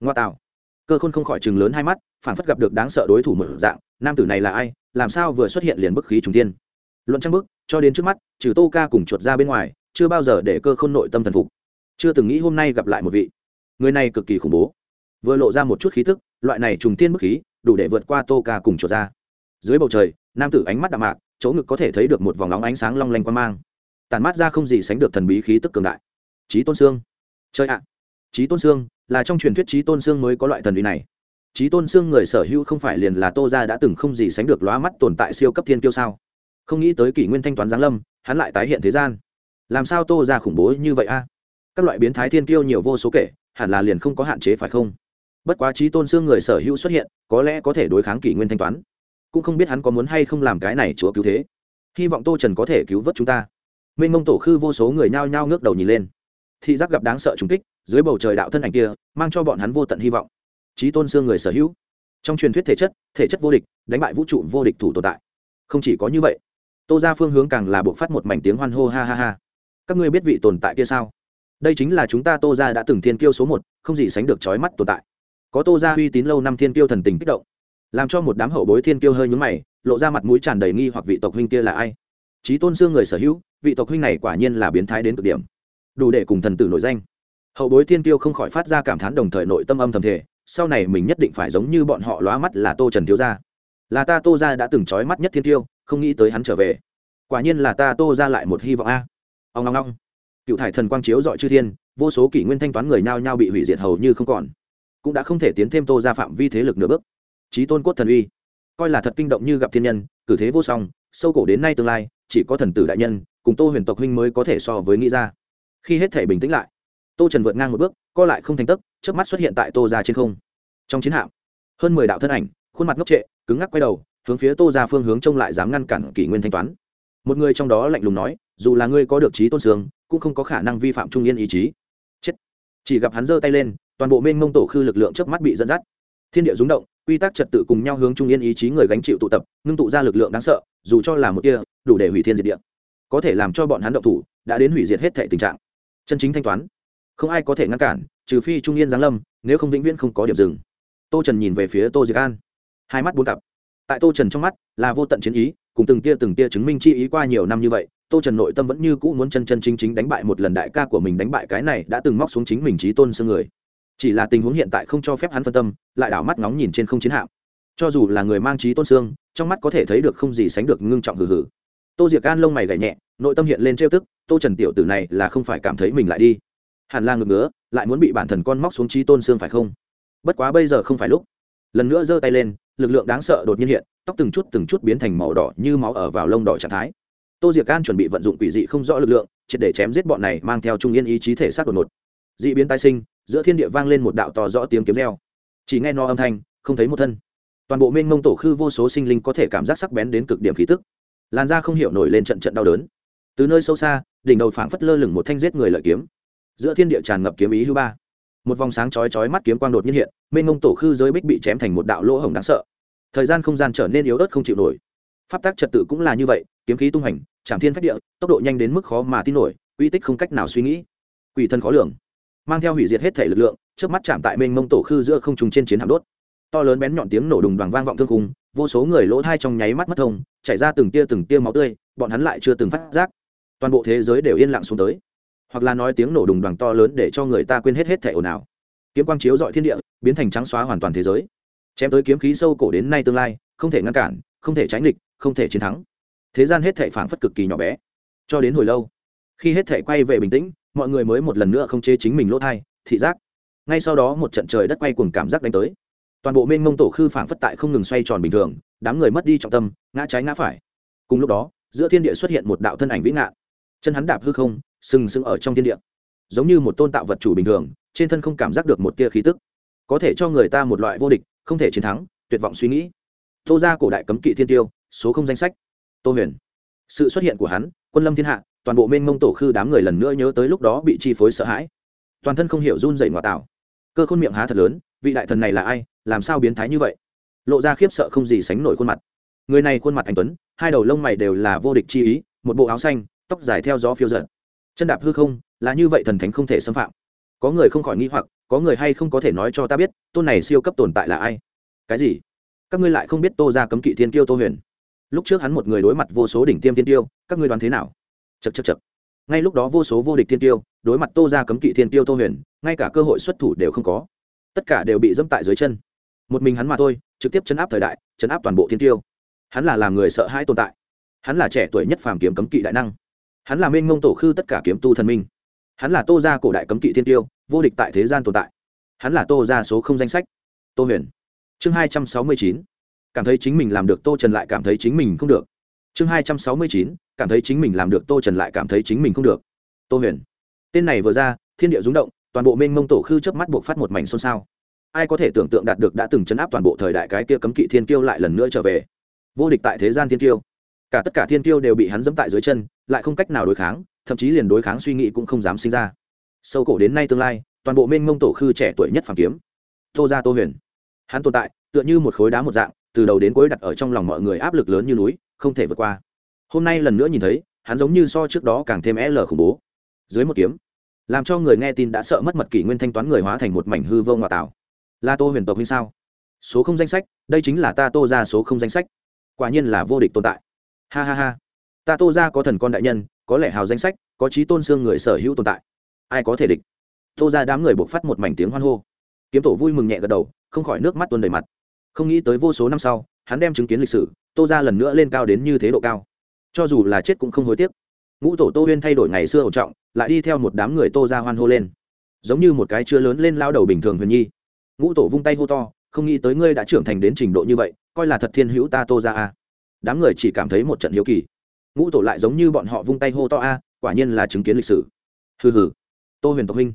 Ngoa tạo. Cơ khôn không khỏi chừng lớn hai mắt phản phất gặp được đáng sợ đối thủ mở dạng, nam tử này là ai? Làm sao vừa xuất hiện liền bức khí trùng tiên luận trang bức, cho đến trước mắt, trừ tô ca cùng chuột ra bên ngoài, chưa bao giờ để cơ khôn nội tâm thần phục. Chưa từng nghĩ hôm nay gặp lại một vị. Người này cực kỳ khủng bố. Vừa lộ ra một chút khí tức, loại này trùng tiên bức khí, đủ để vượt qua tô ca cùng chuột ra. Dưới bầu trời, nam tử ánh mắt đạm mạc, chỗ ngực có thể thấy được một vòng nóng ánh sáng long lanh quan mang. Tàn mát ra không gì sánh được thần bí khí tức cường đại. Trí tôn sương. Chơi ạ! Trí tôn sương, là trong truyền thuyết trí tôn sương mới có loại thần uy này trí tôn sương người sở hữu không phải liền là tô ra đã từng không gì sánh được lóa mắt tồn tại siêu cấp thiên kiêu sao? Không nghĩ tới kỷ nguyên thanh toán giáng lâm, hắn lại tái hiện thế gian. Làm sao tô ra khủng bố như vậy a? Các loại biến thái thiên kiêu nhiều vô số kể, hẳn là liền không có hạn chế phải không? Bất quá trí tôn xương người sở hữu xuất hiện, có lẽ có thể đối kháng kỷ nguyên thanh toán. Cũng không biết hắn có muốn hay không làm cái này chúa cứu thế. Hy vọng tô trần có thể cứu vớt chúng ta. Minh mông tổ khư vô số người nhao nhao ngước đầu nhìn lên. Thị giác gặp đáng sợ trùng kích, dưới bầu trời đạo thân ảnh kia, mang cho bọn hắn vô tận hy vọng trí tôn xương người sở hữu. Trong truyền thuyết thể chất thể chất vô địch, đánh bại vũ trụ vô địch thủ tồn tại. Không chỉ có như vậy, tô ra phương hướng càng là buộc phát một mảnh tiếng hoan hô ha ha ha. Các ngươi biết vị tồn tại kia sao? Đây chính là chúng ta tô ra đã từng thiên kiêu số một, không gì sánh được trói mắt tồn tại. Có tô ra uy tín lâu năm thiên kiêu thần tình kích động, làm cho một đám hậu bối thiên kiêu hơi nhúng mày, lộ ra mặt mũi tràn đầy nghi hoặc vị tộc huynh kia là ai? Trí tôn xương người sở hữu, vị tộc huynh này quả nhiên là biến thái đến cực điểm. Đủ để cùng thần tử nổi danh. Hậu bối thiên kiêu không khỏi phát ra cảm thán đồng thời nội tâm âm thầm thể sau này mình nhất định phải giống như bọn họ lóa mắt là tô trần thiếu gia. Là ta tô ra đã từng trói mắt nhất thiên tiêu, không nghĩ tới hắn trở về. Quả nhiên là ta tô ra lại một hy vọng a. Ông ngong ngong. Cựu thải thần quang chiếu dọi chư thiên, vô số kỷ nguyên thanh toán người nao nhau bị hủy diệt hầu như không còn. Cũng đã không thể tiến thêm tô ra phạm vi thế lực nửa bước. Trí tôn cốt thần uy. Coi là thật kinh động như gặp thiên nhân, cử thế vô song, sâu cổ đến nay tương lai, chỉ có thần tử đại nhân, cùng tô huyền tộc huynh mới có thể so với nghĩ ra. Khi hết thể bình tĩnh lại, tô trần vượt ngang một bước, co lại không thành tấc chớp mắt xuất hiện tại tô ra trên không. Trong chiến hạm, hơn mười đạo thân ảnh, khuôn mặt ngốc trệ, cứng ngắc quay đầu, hướng phía tô ra phương hướng trông lại dám ngăn cản kỷ nguyên thanh toán. Một người trong đó lạnh lùng nói, dù là ngươi có được trí tôn sương, cũng không có khả năng vi phạm trung yên ý chí. Chết. Chỉ gặp hắn giơ tay lên, toàn bộ mênh mông tổ khư lực lượng chớp mắt bị dẫn dắt. Thiên địa rúng động, quy tắc trật tự cùng nhau hướng trung yên ý chí người gánh chịu tụ tập, ngưng tụ ra lực lượng đáng sợ, dù cho là một kia đủ để hủy thiên diệt địa. Có thể làm cho bọn hắn động thủ, đã đến hủy diệt hết thể tình trạng. Chân chính thanh toán, không ai có thể ngăn cản trừ phi trung yên giáng lâm, nếu không vĩnh viễn không có điểm dừng. Tô trần nhìn về phía tô diệc an. Hai mắt bốn cặp. Tại tô trần trong mắt là vô tận chiến ý, cùng từng tia từng tia chứng minh chi ý qua nhiều năm như vậy, tô trần nội tâm vẫn như cũ muốn chân chân chính chính đánh bại một lần đại ca của mình đánh bại cái này đã từng móc xuống chính mình trí tôn xương người. Chỉ là tình huống hiện tại không cho phép hắn phân tâm, lại đảo mắt ngóng nhìn trên không chiến hạm. Cho dù là người mang trí tôn xương, trong mắt có thể thấy được không gì sánh được ngưng trọng hừ hừ. Tô diệc an lông mày gảy nhẹ, nội tâm hiện lên trêu tức, tô trần tiểu tử này là không phải cảm thấy mình lại đi hẳn là ngực ngứa, lại muốn bị bản thần con móc xuống trí tôn xương phải không? Bất quá bây giờ không phải lúc. Lần nữa giơ tay lên, lực lượng đáng sợ đột nhiên hiện, tóc từng chút từng chút biến thành màu đỏ như máu ở vào lông đỏ trạng thái. Tô diệc can chuẩn bị vận dụng quỷ dị không rõ lực lượng, triệt để chém giết bọn này mang theo trung yên ý chí thể xác đột ngột. D ị biến tai sinh, giữa thiên địa vang lên một đạo to rõ tiếng kiếm reo. Chỉ nghe no âm thanh, không thấy một thân. Toàn bộ mênh mông tổ khư vô số sinh linh có thể cảm giác sắc bén đến cực điểm khí tức. Làn da không hiểu nổi lên trận trận đau đớn. Từ nơi sâu xa, đỉnh đầu phảng phất lơ lửng một thanh giết người lợi kiếm giữa thiên địa tràn ngập kiếm ý hư ba. Một vòng sáng chói chói mắt kiếm quang đột nhiên hiện, mênh mông tổ khư giới bích bị chém thành một đạo lỗ hổng đáng sợ. Thời gian không gian trở nên yếu ớt không chịu nổi. Pháp tác trật tự cũng là như vậy, kiếm khí tung hành trảm thiên phách địa, tốc độ nhanh đến mức khó mà tin nổi, uy tích không cách nào suy nghĩ. Quỷ thân khó lường. Mang theo hủy diệt hết thể lực lượng trước mắt chạm tại mênh mông tổ khư giữa không trùng trên chiến hạm đốt. To lớn bén nhọn tiếng nổ đùng đoàn vang vọng thương khung, vô số người lỗ thai trong nháy mắt mất thông, chảy ra từng tia từng tia máu tươi, bọn hắn lại chưa từng phát giác. Toàn bộ thế giới đều yên lặng xuống tới hoặc là nói tiếng nổ đùng đoàn to lớn để cho người ta quên hết hết thẻ ồn ào. Kiếm quang chiếu dọi thiên địa, biến thành trắng xóa hoàn toàn thế giới. Chém tới kiếm khí sâu cổ đến nay tương lai, không thể ngăn cản, không thể tránh địch, không thể chiến thắng. Thế gian hết thể phảng phất cực kỳ nhỏ bé. Cho đến hồi lâu, khi hết thể quay về bình tĩnh, mọi người mới một lần nữa không chế chính mình lỗ thai, thị giác. Ngay sau đó một trận trời đất quay cuồng cảm giác đánh tới. Toàn bộ mênh mông tổ khư phảng phất tại không ngừng xoay tròn bình thường, đám người mất đi trọng tâm, ngã trái ngã phải. Cùng lúc đó, giữa thiên địa xuất hiện một đạo thân ảnh vĩ ngạn chân hắn đạp hư không sừng sững ở trong thiên địa. Giống như một tôn tạo vật chủ bình thường, trên thân không cảm giác được một tia khí tức. Có thể cho người ta một loại vô địch, không thể chiến thắng, tuyệt vọng suy nghĩ. Tô ra cổ đại cấm kỵ thiên tiêu, số không danh sách. Tô huyền. Sự xuất hiện của hắn, quân lâm thiên hạ, toàn bộ mênh mông tổ khư đám người lần nữa nhớ tới lúc đó bị chi phối sợ hãi. Toàn thân không hiểu run dậy ngoại tạo. Cơ khôn miệng há thật lớn, vị đại thần này là ai, làm sao biến thái như vậy? Lộ ra khiếp sợ không gì sánh nổi khuôn mặt. Người này khuôn mặt anh tuấn, hai đầu lông mày đều là vô địch chi ý, một bộ áo xanh, tóc dài theo gió phiêu giận chân đạp hư không, là như vậy thần thánh không thể xâm phạm. Có người không khỏi nghi hoặc, có người hay không có thể nói cho ta biết, tôn này siêu cấp tồn tại là ai? Cái gì? Các ngươi lại không biết tô ra cấm kỵ thiên tiêu tô huyền. Lúc trước hắn một người đối mặt vô số đỉnh tiêm thiên tiêu các ngươi đoán thế nào? Chật chật chật ngay lúc đó vô số vô địch thiên tiêu đối mặt tô ra cấm kỵ thiên tiêu tô huyền, ngay cả cơ hội xuất thủ đều không có. Tất cả đều bị dẫm tại dưới chân. Một mình hắn mà thôi, trực tiếp chấn áp thời đại, chấn áp toàn bộ thiên tiêu hắn là làm người sợ hãi tồn tại. Hắn là trẻ tuổi nhất phàm kiếm cấm kỵ đại năng hắn là mênh mông tổ khư tất cả kiếm tu thần minh. Hắn là tô gia cổ đại cấm kỵ thiên tiêu, vô địch tại thế gian tồn tại. Hắn là tô gia số không danh sách. Tô huyền. Chương hai trăm sáu mươi chín. Cảm thấy chính mình làm được, tô trần lại cảm thấy chính mình không được. Chương hai trăm sáu mươi chín. Cảm thấy chính mình làm được, tô trần lại cảm thấy chính mình không được. Tô huyền. Tên này vừa ra, thiên địa rúng động, toàn bộ mênh mông tổ khư chớp mắt buộc phát một mảnh xôn xao. Ai có thể tưởng tượng đạt được đã từng chấn áp toàn bộ thời đại cái kia cấm kỵ thiên kiêu lại lần nữa trở về. Vô địch tại thế gian thiên kiêu. Cả tất cả thiên kiêu đều bị hắn dẫm tại dưới chân lại không cách nào đối kháng, thậm chí liền đối kháng suy nghĩ cũng không dám sinh ra. Sâu cổ đến nay tương lai, toàn bộ mênh mông tổ khư trẻ tuổi nhất phàm kiếm. Tô ra tô huyền. Hắn tồn tại, tựa như một khối đá một dạng, từ đầu đến cuối đặt ở trong lòng mọi người áp lực lớn như núi, không thể vượt qua. Hôm nay lần nữa nhìn thấy, hắn giống như so trước đó càng thêm l khủng bố. Dưới một kiếm, làm cho người nghe tin đã sợ mất mật kỷ nguyên thanh toán người hóa thành một mảnh hư vô ngoại tảo là tô huyền tộc như sao? Số không danh sách, đây chính là ta tô ra số không danh sách. Quả nhiên là vô địch tồn tại. Ha ha ha ta tô ra có thần con đại nhân, có lẽ hào danh sách, có trí tôn xương người sở hữu tồn tại. Ai có thể địch? Tô ra đám người buộc phát một mảnh tiếng hoan hô. Kiếm tổ vui mừng nhẹ gật đầu, không khỏi nước mắt tuôn đầy mặt. Không nghĩ tới vô số năm sau, hắn đem chứng kiến lịch sử, tô ra lần nữa lên cao đến như thế độ cao. Cho dù là chết cũng không hối tiếc. Ngũ tổ tô huyên thay đổi ngày xưa hậu trọng, lại đi theo một đám người tô ra hoan hô lên. Giống như một cái chưa lớn lên lao đầu bình thường huyền nhi. Ngũ tổ vung tay hô to, không nghĩ tới ngươi đã trưởng thành đến trình độ như vậy, coi là thật thiên hữu ta tô ra à. đám người chỉ cảm thấy một trận hiếu kỳ ngũ tổ lại giống như bọn họ vung tay hô to a, quả nhiên là chứng kiến lịch sử. Hừ hừ. Tô huyền tộc huynh.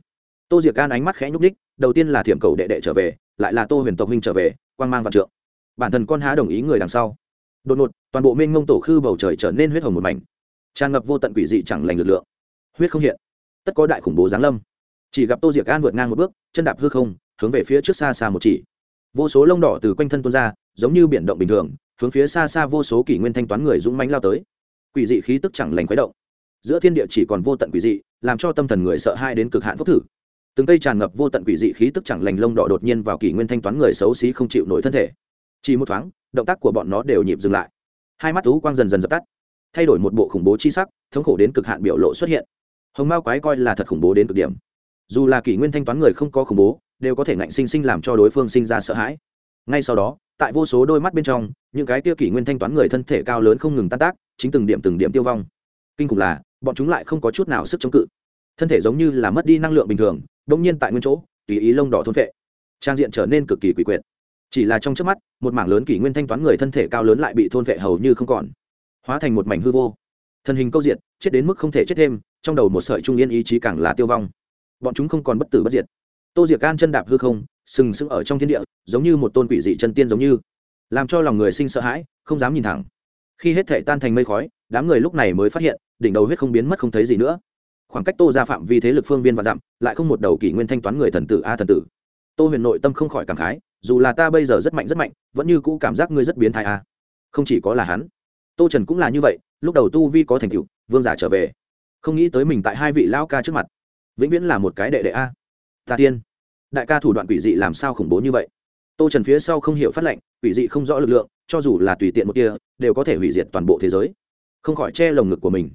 Tô diệc can ánh mắt khẽ nhúc ních đầu tiên là thiểm cầu đệ đệ trở về, lại là tô huyền tộc huynh trở về, quang mang vạn trượng. Bản thân con há đồng ý người đằng sau. Đột ngột, toàn bộ mênh mông tổ khư bầu trời trở nên huyết hồng một mảnh. Tràn ngập vô tận quỷ dị chẳng lành lực lượng. Huyết không hiện. Tất có đại khủng bố giáng lâm. Chỉ gặp tô diệc an vượt ngang một bước, chân đạp hư không, hướng về phía trước xa xa một chỉ. Vô số lông đỏ từ quanh thân tuôn ra, giống như biển động bình thường, hướng phía xa xa vô số kỷ nguyên thanh toán người dũng mánh lao tới quỷ dị khí tức chẳng lành khuấy động. Giữa thiên địa chỉ còn vô tận quỷ dị, làm cho tâm thần người sợ hai đến cực hạn phúc thử. Từng cây tràn ngập vô tận quỷ dị khí tức chẳng lành lông đỏ đột nhiên vào kỷ nguyên thanh toán người xấu xí không chịu nổi thân thể. Chỉ một thoáng, động tác của bọn nó đều nhịp dừng lại. Hai mắt thú quang dần dần dập tắt, thay đổi một bộ khủng bố chi sắc, thống khổ đến cực hạn biểu lộ xuất hiện. Hồng mao quái coi là thật khủng bố đến cực điểm. Dù là kỷ nguyên thanh toán người không có khủng bố, đều có thể ngạnh sinh sinh làm cho đối phương sinh ra sợ hãi ngay sau đó, tại vô số đôi mắt bên trong, những cái kia kỷ nguyên thanh toán người thân thể cao lớn không ngừng tan tác, chính từng điểm từng điểm tiêu vong. Kinh khủng là, bọn chúng lại không có chút nào sức chống cự. Thân thể giống như là mất đi năng lượng bình thường đông nhiên tại nguyên chỗ, tùy ý lông đỏ thôn vệ trang diện trở nên cực kỳ quỷ quyệt. Chỉ là trong trước mắt, một mảng lớn kỷ nguyên thanh toán người thân thể cao lớn lại bị thôn vệ hầu như không còn. Hóa thành một mảnh hư vô. Thân hình câu diện chết đến mức không thể chết thêm, trong đầu một sợi trung yên ý chí càng là tiêu vong. Bọn chúng không còn bất tử bất diệt. Tô diệc gan chân đạp hư không sừng sững ở trong thiên địa, giống như một tôn quỷ dị chân tiên giống như. Làm cho lòng người sinh sợ hãi, không dám nhìn thẳng. Khi hết thể tan thành mây khói, đám người lúc này mới phát hiện, đỉnh đầu huyết không biến mất không thấy gì nữa. Khoảng cách tô ra phạm vi thế lực phương viên và dặm, lại không một đầu kỷ nguyên thanh toán người thần tử a thần tử. Tô huyền nội tâm không khỏi cảm khái, dù là ta bây giờ rất mạnh rất mạnh, vẫn như cũ cảm giác ngươi rất biến thái a. Không chỉ có là hắn, tô trần cũng là như vậy, lúc đầu tu vi có thành tựu, vương giả trở về. Không nghĩ tới mình tại hai vị lão ca trước mặt. Vĩnh viễn là một cái đệ đệ a. Ta tiên đại ca thủ đoạn quỷ dị làm sao khủng bố như vậy? Tô trần phía sau không hiểu phát lệnh, quỷ dị không rõ lực lượng, cho dù là tùy tiện một kia đều có thể hủy diệt toàn bộ thế giới. Không khỏi che lồng ngực của mình.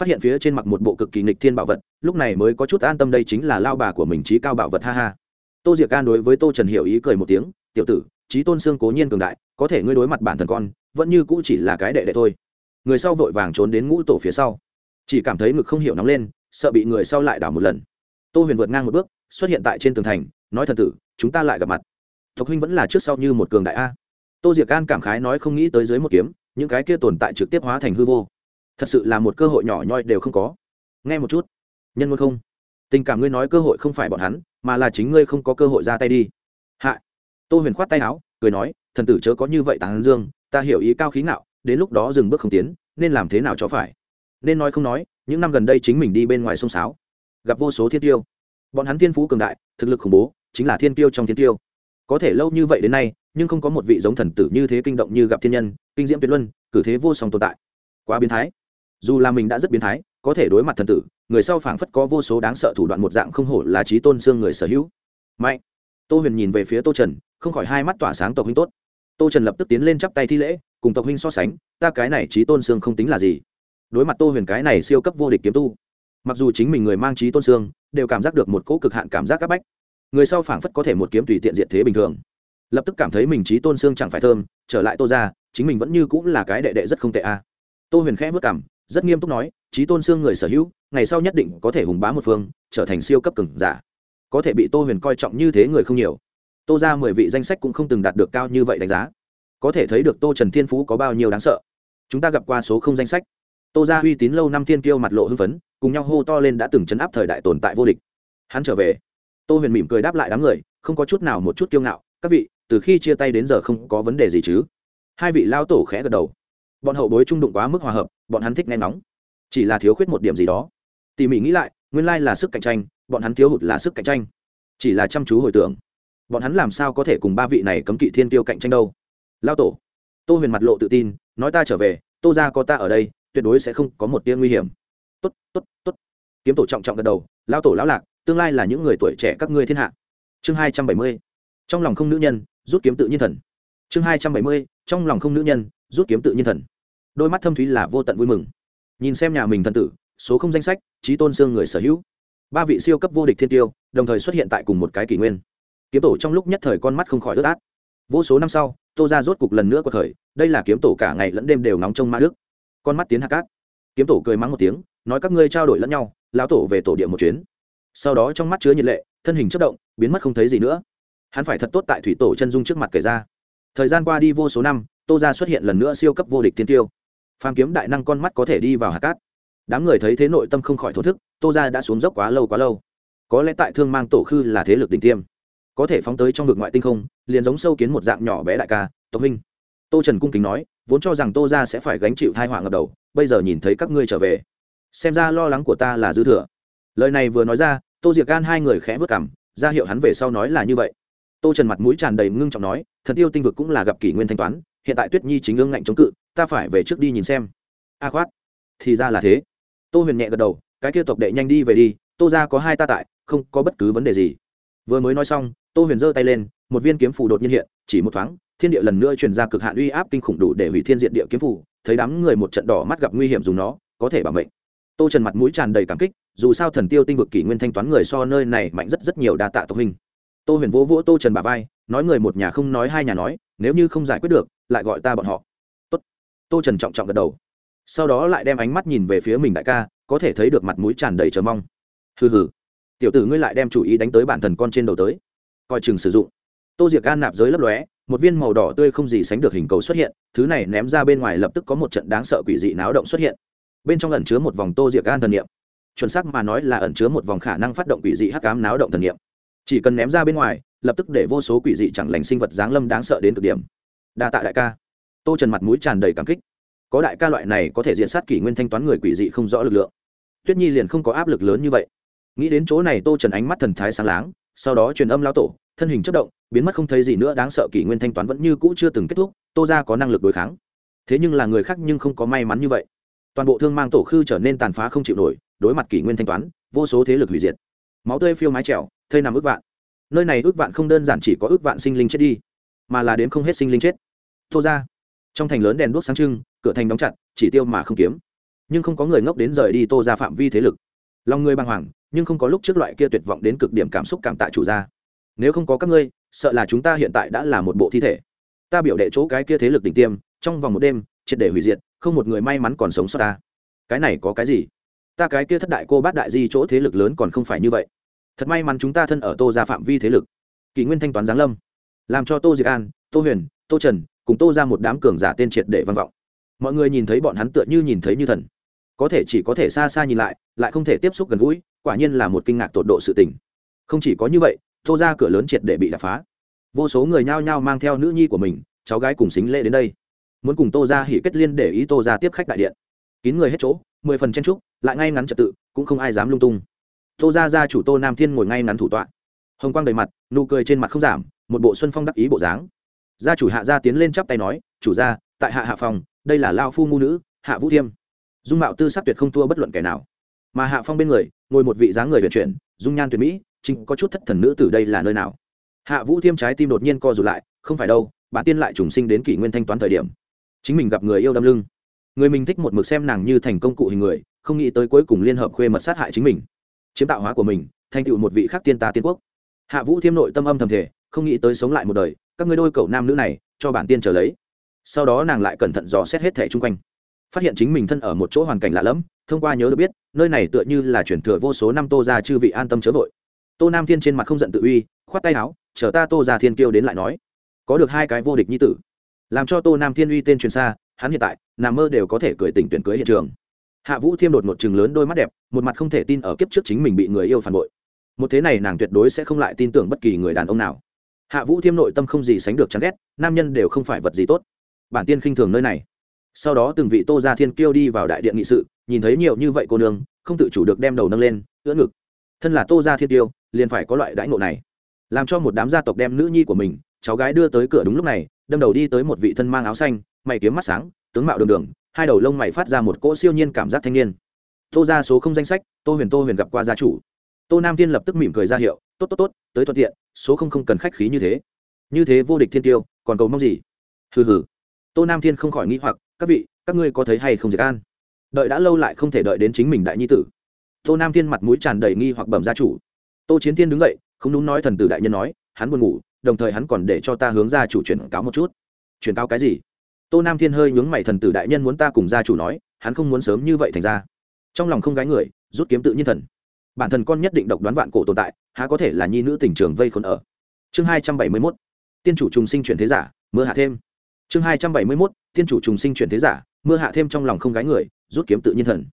Phát hiện phía trên mặt một bộ cực kỳ nghịch thiên bảo vật, lúc này mới có chút an tâm đây chính là lao bà của mình trí cao bảo vật, ha ha. Tô diệc can đối với tô trần hiểu ý cười một tiếng, tiểu tử, trí tôn xương cố nhiên cường đại, có thể ngươi đối mặt bản thân con, vẫn như cũ chỉ là cái đệ đệ thôi. Người sau vội vàng trốn đến ngũ tổ phía sau. Chỉ cảm thấy ngực không hiểu nóng lên, sợ bị người sau lại đảo một lần. Tô huyền vượt ngang một bước xuất hiện tại trên tường thành, nói thần tử, chúng ta lại gặp mặt. Tộc huynh vẫn là trước sau như một cường đại a. Tô diệc an cảm khái nói không nghĩ tới dưới một kiếm, những cái kia tồn tại trực tiếp hóa thành hư vô. Thật sự là một cơ hội nhỏ nhoi đều không có. Nghe một chút. Nhân ngôn không? Tình cảm ngươi nói cơ hội không phải bọn hắn, mà là chính ngươi không có cơ hội ra tay đi. Hạ. Tô huyền khoát tay áo, cười nói, thần tử chớ có như vậy tán dương, ta hiểu ý cao khí nào đến lúc đó dừng bước không tiến, nên làm thế nào cho phải? Nên nói không nói, những năm gần đây chính mình đi bên ngoài sông sáo, gặp vô số thiên tiêu bọn hắn thiên phú cường đại, thực lực khủng bố, chính là thiên tiêu trong thiên tiêu có thể lâu như vậy đến nay, nhưng không có một vị giống thần tử như thế kinh động như gặp thiên nhân, kinh diễm tuyệt luân, cử thế vô song tồn tại. Quá biến thái. Dù là mình đã rất biến thái, có thể đối mặt thần tử, người sau phảng phất có vô số đáng sợ thủ đoạn một dạng không hổ là trí tôn xương người sở hữu. Mạnh. Tô huyền nhìn về phía tô trần, không khỏi hai mắt tỏa sáng tộc huynh tốt. Tô trần lập tức tiến lên chắp tay thi lễ, cùng tộc huynh so sánh, ta cái này trí tôn xương không tính là gì. Đối mặt tô huyền cái này siêu cấp vô địch kiếm tu mặc dù chính mình người mang trí tôn xương, đều cảm giác được một cỗ cực hạn cảm giác áp bách. Người sau phảng phất có thể một kiếm tùy tiện diện thế bình thường. Lập tức cảm thấy mình trí tôn xương chẳng phải thơm, trở lại tô ra chính mình vẫn như cũng là cái đệ đệ rất không tệ a. Tô huyền khẽ vất cảm, rất nghiêm túc nói, trí tôn xương người sở hữu, ngày sau nhất định có thể hùng bá một phương, trở thành siêu cấp cường giả. Có thể bị tô huyền coi trọng như thế người không nhiều. Tô ra mười vị danh sách cũng không từng đạt được cao như vậy đánh giá. Có thể thấy được tô trần thiên phú có bao nhiêu đáng sợ. Chúng ta gặp qua số không danh sách. Tô ra uy tín lâu năm thiên kiêu mặt lộ hưng phấn cùng nhau hô to lên đã từng chấn áp thời đại tồn tại vô địch. Hắn trở về. Tô huyền mỉm cười đáp lại đám người, không có chút nào một chút kiêu ngạo, các vị, từ khi chia tay đến giờ không có vấn đề gì chứ? Hai vị lao tổ khẽ gật đầu. Bọn hậu bối trung đụng quá mức hòa hợp, bọn hắn thích nghe nóng chỉ là thiếu khuyết một điểm gì đó. Tỉ mỉ nghĩ lại, nguyên lai là sức cạnh tranh, bọn hắn thiếu hụt là sức cạnh tranh. Chỉ là chăm chú hồi tưởng, bọn hắn làm sao có thể cùng ba vị này cấm kỵ thiên tiêu cạnh tranh đâu? Lao tổ. Tô huyền mặt lộ tự tin, nói ta trở về, tô ra có ta ở đây, tuyệt đối sẽ không có một tia nguy hiểm tốt tốt tốt. Kiếm tổ trọng trọng gật đầu lao tổ lão lạc, tương lai là những người tuổi trẻ các ngươi thiên hạ. Chương hai trăm bảy mươi, trong lòng không nữ nhân, rút kiếm tự nhiên thần. Chương hai trăm bảy mươi, trong lòng không nữ nhân, rút kiếm tự nhiên thần. Đôi mắt thâm thúy là vô tận vui mừng. Nhìn xem nhà mình thần tử, số không danh sách trí tôn xương người sở hữu. Ba vị siêu cấp vô địch thiên tiêu, đồng thời xuất hiện tại cùng một cái kỷ nguyên. Kiếm tổ trong lúc nhất thời con mắt không khỏi ướt át. Vô số năm sau, tô ra rốt cục lần nữa có thời đây là kiếm tổ cả ngày lẫn đêm đều nóng trong ma đức. Con mắt tiến hạ cát. Kiếm tổ cười mắng một tiếng nói các ngươi trao đổi lẫn nhau, lão tổ về tổ địa một chuyến. Sau đó trong mắt chứa nhiệt lệ, thân hình chất động, biến mất không thấy gì nữa. Hắn phải thật tốt tại thủy tổ chân dung trước mặt kể ra. Thời gian qua đi vô số năm, tô ra xuất hiện lần nữa siêu cấp vô địch tiên tiêu. Phàm kiếm đại năng con mắt có thể đi vào hạt cát. Đám người thấy thế nội tâm không khỏi thổ thức, tô ra đã xuống dốc quá lâu quá lâu. Có lẽ tại thương mang tổ khư là thế lực đỉnh tiêm. Có thể phóng tới trong vực ngoại tinh không, liền giống sâu kiến một dạng nhỏ bé đại ca, tộc huynh tô trần cung kính nói, vốn cho rằng tô ra sẽ phải gánh chịu thai họa ngập đầu, bây giờ nhìn thấy các ngươi trở về xem ra lo lắng của ta là dư thừa. Lời này vừa nói ra, tô diệc gan hai người khẽ vất cảm ra hiệu hắn về sau nói là như vậy. Tô trần mặt mũi tràn đầy ngưng trọng nói, thần tiêu tinh vực cũng là gặp kỷ nguyên thanh toán, hiện tại tuyết nhi chính ương ngạnh chống cự, ta phải về trước đi nhìn xem. A à khoát, thì ra là thế. Tô huyền nhẹ gật đầu, cái kia tộc đệ nhanh đi về đi, tô ra có hai ta tại, không có bất cứ vấn đề gì. Vừa mới nói xong, tô huyền giơ tay lên, một viên kiếm phủ đột nhiên hiện, chỉ một thoáng, thiên địa lần nữa truyền ra cực hạn uy áp kinh khủng đủ để hủy thiên diện địa kiếm phủ thấy đám người một trận đỏ mắt gặp nguy hiểm dùng nó, có thể bảo mệnh tô trần mặt mũi tràn đầy cảm kích, dù sao thần tiêu tinh vực kỷ nguyên thanh toán người so nơi này mạnh rất rất nhiều đa tạ tộc hình tô huyền vỗ vỗ tô trần bà vai, nói người một nhà không nói hai nhà nói, nếu như không giải quyết được, lại gọi ta bọn họ. Tốt. tô trần trọng trọng gật đầu. Sau đó lại đem ánh mắt nhìn về phía mình đại ca, có thể thấy được mặt mũi tràn đầy chờ mong. Hừ hừ. Tiểu tử ngươi lại đem chủ ý đánh tới bản thần con trên đầu tới. Coi chừng sử dụng. Tô diệc An nạp giới lấp lóe, một viên màu đỏ tươi không gì sánh được hình cầu xuất hiện, thứ này ném ra bên ngoài lập tức có một trận đáng sợ quỷ dị náo động xuất hiện bên trong ẩn chứa một vòng tô diệc gan thần niệm. Chuẩn xác mà nói là ẩn chứa một vòng khả năng phát động quỷ dị hắc ám náo động thần niệm. Chỉ cần ném ra bên ngoài, lập tức để vô số quỷ dị chẳng lành sinh vật giáng lâm đáng sợ đến cực điểm. Đa tạ đại ca. Tô trần mặt mũi tràn đầy cảm kích. Có đại ca loại này có thể diện sát kỷ nguyên thanh toán người quỷ dị không rõ lực lượng. Tuyết nhi liền không có áp lực lớn như vậy. Nghĩ đến chỗ này, tô trần ánh mắt thần thái sáng láng, sau đó truyền âm lao tổ, thân hình chất động, biến mất không thấy gì nữa, đáng sợ kỷ nguyên thanh toán vẫn như cũ chưa từng kết thúc, tô ra có năng lực đối kháng. Thế nhưng là người khác nhưng không có may mắn như vậy toàn bộ thương mang tổ khư trở nên tàn phá không chịu nổi, đối mặt kỷ nguyên thanh toán, vô số thế lực hủy diệt. Máu tươi phiêu mái trèo, thây nằm ước vạn. Nơi này ước vạn không đơn giản chỉ có ước vạn sinh linh chết đi, mà là đến không hết sinh linh chết. Thô ra, trong thành lớn đèn đuốc sáng trưng, cửa thành đóng chặt, chỉ tiêu mà không kiếm. Nhưng không có người ngốc đến rời đi tô ra phạm vi thế lực. Lòng người bàng hoàng, nhưng không có lúc trước loại kia tuyệt vọng đến cực điểm cảm xúc cảm tạ chủ gia. Nếu không có các ngươi, sợ là chúng ta hiện tại đã là một bộ thi thể. Ta biểu đệ chỗ cái kia thế lực đỉnh tiêm, trong vòng một đêm triệt để hủy diệt, không một người may mắn còn sống sót ta. Cái này có cái gì? Ta cái kia thất đại cô bát đại di chỗ thế lực lớn còn không phải như vậy. Thật may mắn chúng ta thân ở tô ra phạm vi thế lực. Kỷ nguyên thanh toán giáng lâm. Làm cho tô diệc an, tô huyền, tô trần, cùng tô ra một đám cường giả tên triệt để văn vọng. Mọi người nhìn thấy bọn hắn tựa như nhìn thấy như thần. Có thể chỉ có thể xa xa nhìn lại lại không thể tiếp xúc gần gũi, quả nhiên là một kinh ngạc tột độ sự tình. Không chỉ có như vậy, tô ra cửa lớn triệt để bị đập phá. Vô số người nhao nhao mang theo nữ nhi của mình, cháu gái cùng xính lễ đến đây muốn cùng tô ra hỉ kết liên để ý tô ra tiếp khách đại điện. Kín người hết chỗ, mười phần chen trúc lại ngay ngắn trật tự, cũng không ai dám lung tung. Tô ra ra chủ tô nam thiên ngồi ngay ngắn thủ tọa. Hồng quang đầy mặt, nụ cười trên mặt không giảm, một bộ xuân phong đắc ý bộ dáng. Gia chủ hạ gia tiến lên chắp tay nói, chủ gia, tại hạ hạ phòng, đây là lao phu ngu nữ, hạ vũ thiêm. Dung mạo tư sắc tuyệt không thua bất luận kẻ nào. Mà hạ phong bên người, ngồi một vị dáng người vận chuyển, dung nhan tuyệt mỹ, chính có chút thất thần nữ từ đây là nơi nào? Hạ vũ thiêm trái tim đột nhiên co rụt lại, không phải đâu, bản tiên lại trùng sinh đến kỷ nguyên thanh toán thời điểm chính mình gặp người yêu đâm lưng. Người mình thích một mực xem nàng như thành công cụ hình người, không nghĩ tới cuối cùng liên hợp khuê mật sát hại chính mình. Chiếm tạo hóa của mình, thành tựu một vị khắc tiên ta tiên quốc. Hạ vũ thiêm nội tâm âm thầm thể không nghĩ tới sống lại một đời, các ngươi đôi cậu nam nữ này, cho bản tiên trở lấy. Sau đó nàng lại cẩn thận dò xét hết thẻ chung quanh. Phát hiện chính mình thân ở một chỗ hoàn cảnh lạ lẫm, thông qua nhớ được biết, nơi này tựa như là chuyển thừa vô số năm tô ra chư vị an tâm chớ vội. Tô nam thiên trên mặt không giận tự uy, khoát tay áo, chờ ta tô ra thiên kiêu đến lại nói. Có được hai cái vô địch như tử làm cho tô nam thiên uy tên truyền xa, hắn hiện tại, nằm mơ đều có thể cười tỉnh tuyển cưới hiện trường. Hạ vũ thiêm đột một chừng lớn đôi mắt đẹp, một mặt không thể tin ở kiếp trước chính mình bị người yêu phản bội. Một thế này nàng tuyệt đối sẽ không lại tin tưởng bất kỳ người đàn ông nào. Hạ vũ thiêm nội tâm không gì sánh được chán ghét, nam nhân đều không phải vật gì tốt. Bản tiên khinh thường nơi này. Sau đó từng vị tô gia thiên kiêu đi vào đại điện nghị sự, nhìn thấy nhiều như vậy cô nương, không tự chủ được đem đầu nâng lên, ưỡn ngực. Thân là tô gia thiên kiêu liền phải có loại đãi ngộ này. Làm cho một đám gia tộc đem nữ nhi của mình, cháu gái đưa tới cửa đúng lúc này đâm đầu đi tới một vị thân mang áo xanh, mày kiếm mắt sáng, tướng mạo đường đường, hai đầu lông mày phát ra một cỗ siêu nhiên cảm giác thanh niên. Tô ra số không danh sách, tô huyền tô huyền gặp qua gia chủ. Tô nam tiên lập tức mỉm cười ra hiệu, tốt tốt tốt, tới thuận tiện, số không không cần khách khí như thế. Như thế vô địch thiên tiêu, còn cầu mong gì? Hừ hừ. Tô nam thiên không khỏi nghĩ hoặc, các vị, các ngươi có thấy hay không diệt an? Đợi đã lâu lại không thể đợi đến chính mình đại nhi tử. Tô nam thiên mặt mũi tràn đầy nghi hoặc bẩm gia chủ. Tô chiến thiên đứng dậy, không đúng nói thần tử đại nhân nói, hắn buồn ngủ đồng thời hắn còn để cho ta hướng gia chủ chuyển cáo một chút. Chuyển cáo cái gì? Tô nam thiên hơi nhướng mày thần tử đại nhân muốn ta cùng gia chủ nói, hắn không muốn sớm như vậy thành ra. Trong lòng không gái người, rút kiếm tự nhiên thần. Bản thân con nhất định độc đoán vạn cổ tồn tại, há có thể là nhi nữ tình trường vây khốn ở. Chương hai trăm bảy mươi mốt, tiên chủ trùng sinh chuyển thế giả, mưa hạ thêm. Chương hai trăm bảy mươi mốt, tiên chủ trùng sinh chuyển thế giả, mưa hạ thêm trong lòng không gái người, rút kiếm tự nhiên thần.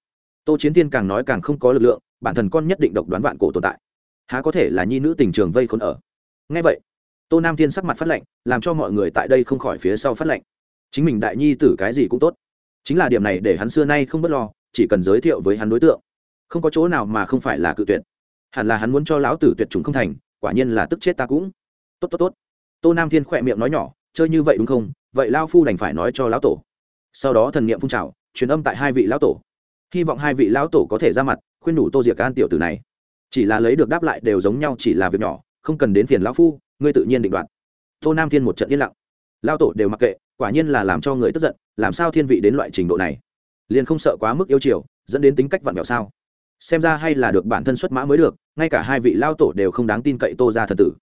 Tô chiến tiên càng nói càng không có lực lượng, bản thân con nhất định độc đoán vạn cổ tồn tại, há có thể là nhi nữ tình trường vây khốn ở. Ngay vậy tô nam thiên sắc mặt phát lệnh làm cho mọi người tại đây không khỏi phía sau phát lệnh chính mình đại nhi tử cái gì cũng tốt. Chính là điểm này để hắn xưa nay không b ấ t lo, chỉ cần giới thiệu với hắn đối tượng. Không có chỗ nào mà không phải là cự tuyệt. Hẳn là hắn muốn cho lão tử tuyệt chúng không thành, quả nhiên là tức chết ta cũng. Tốt tốt tốt. Tô nam thiên khỏe miệng nói nhỏ, chơi như vậy đúng không? Vậy lao phu đành phải nói cho lão tổ. Sau đó thần niệm phun trào, truyền âm tại hai vị lão tổ. Hy vọng hai vị lão tổ có thể ra mặt, khuyên đủ tô diệc an tiểu tử này. Chỉ là lấy được đáp lại đều giống nhau, chỉ là việc nhỏ không cần đến phiền lão phu, ngươi tự nhiên định đoạt. Tô nam thiên một trận yên lặng. Lao tổ đều mặc kệ, quả nhiên là làm cho người tức giận, làm sao thiên vị đến loại trình độ này? Liền không sợ quá mức yêu chiều, dẫn đến tính cách vặn vẹo sao? Xem ra hay là được bản thân xuất mã mới được, ngay cả hai vị lao tổ đều không đáng tin cậy tô ra thần tử.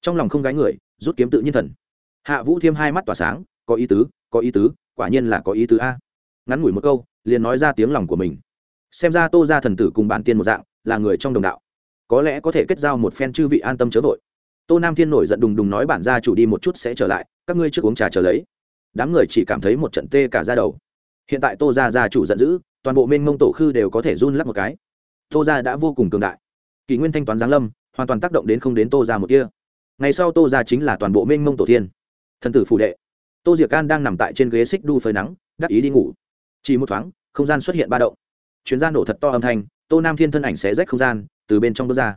Trong lòng không gái người, rút kiếm tự nhiên thần. Hạ vũ thiêm hai mắt tỏa sáng, có ý tứ, có ý tứ, quả nhiên là có ý tứ a. Ngắn ngủi một câu, liền nói ra tiếng lòng của mình. Xem ra tô ra thần tử cùng bản tiên một dạng, là người trong đồng đạo có lẽ có thể kết giao một phen chư vị an tâm chớ vội. Tô nam thiên nổi giận đùng đùng nói bản gia chủ đi một chút sẽ trở lại, các ngươi trước uống trà trở lấy. Đám người chỉ cảm thấy một trận tê cả ra đầu. Hiện tại tô gia gia chủ giận dữ, toàn bộ mênh mông tổ khư đều có thể run lắp một cái. Tô gia đã vô cùng cường đại. Kỷ nguyên thanh toán giáng lâm, hoàn toàn tác động đến không đến tô gia một kia ngày sau tô gia chính là toàn bộ mênh mông tổ thiên. Thần tử phủ đệ. Tô diệc can đang nằm tại trên ghế xích đu phơi nắng, đắc ý đi ngủ. Chỉ một thoáng, không gian xuất hiện ba động. Chuyến gian nổ thật to âm thanh, tô nam thiên thân ảnh xé rách không gian từ bên trong bước ra.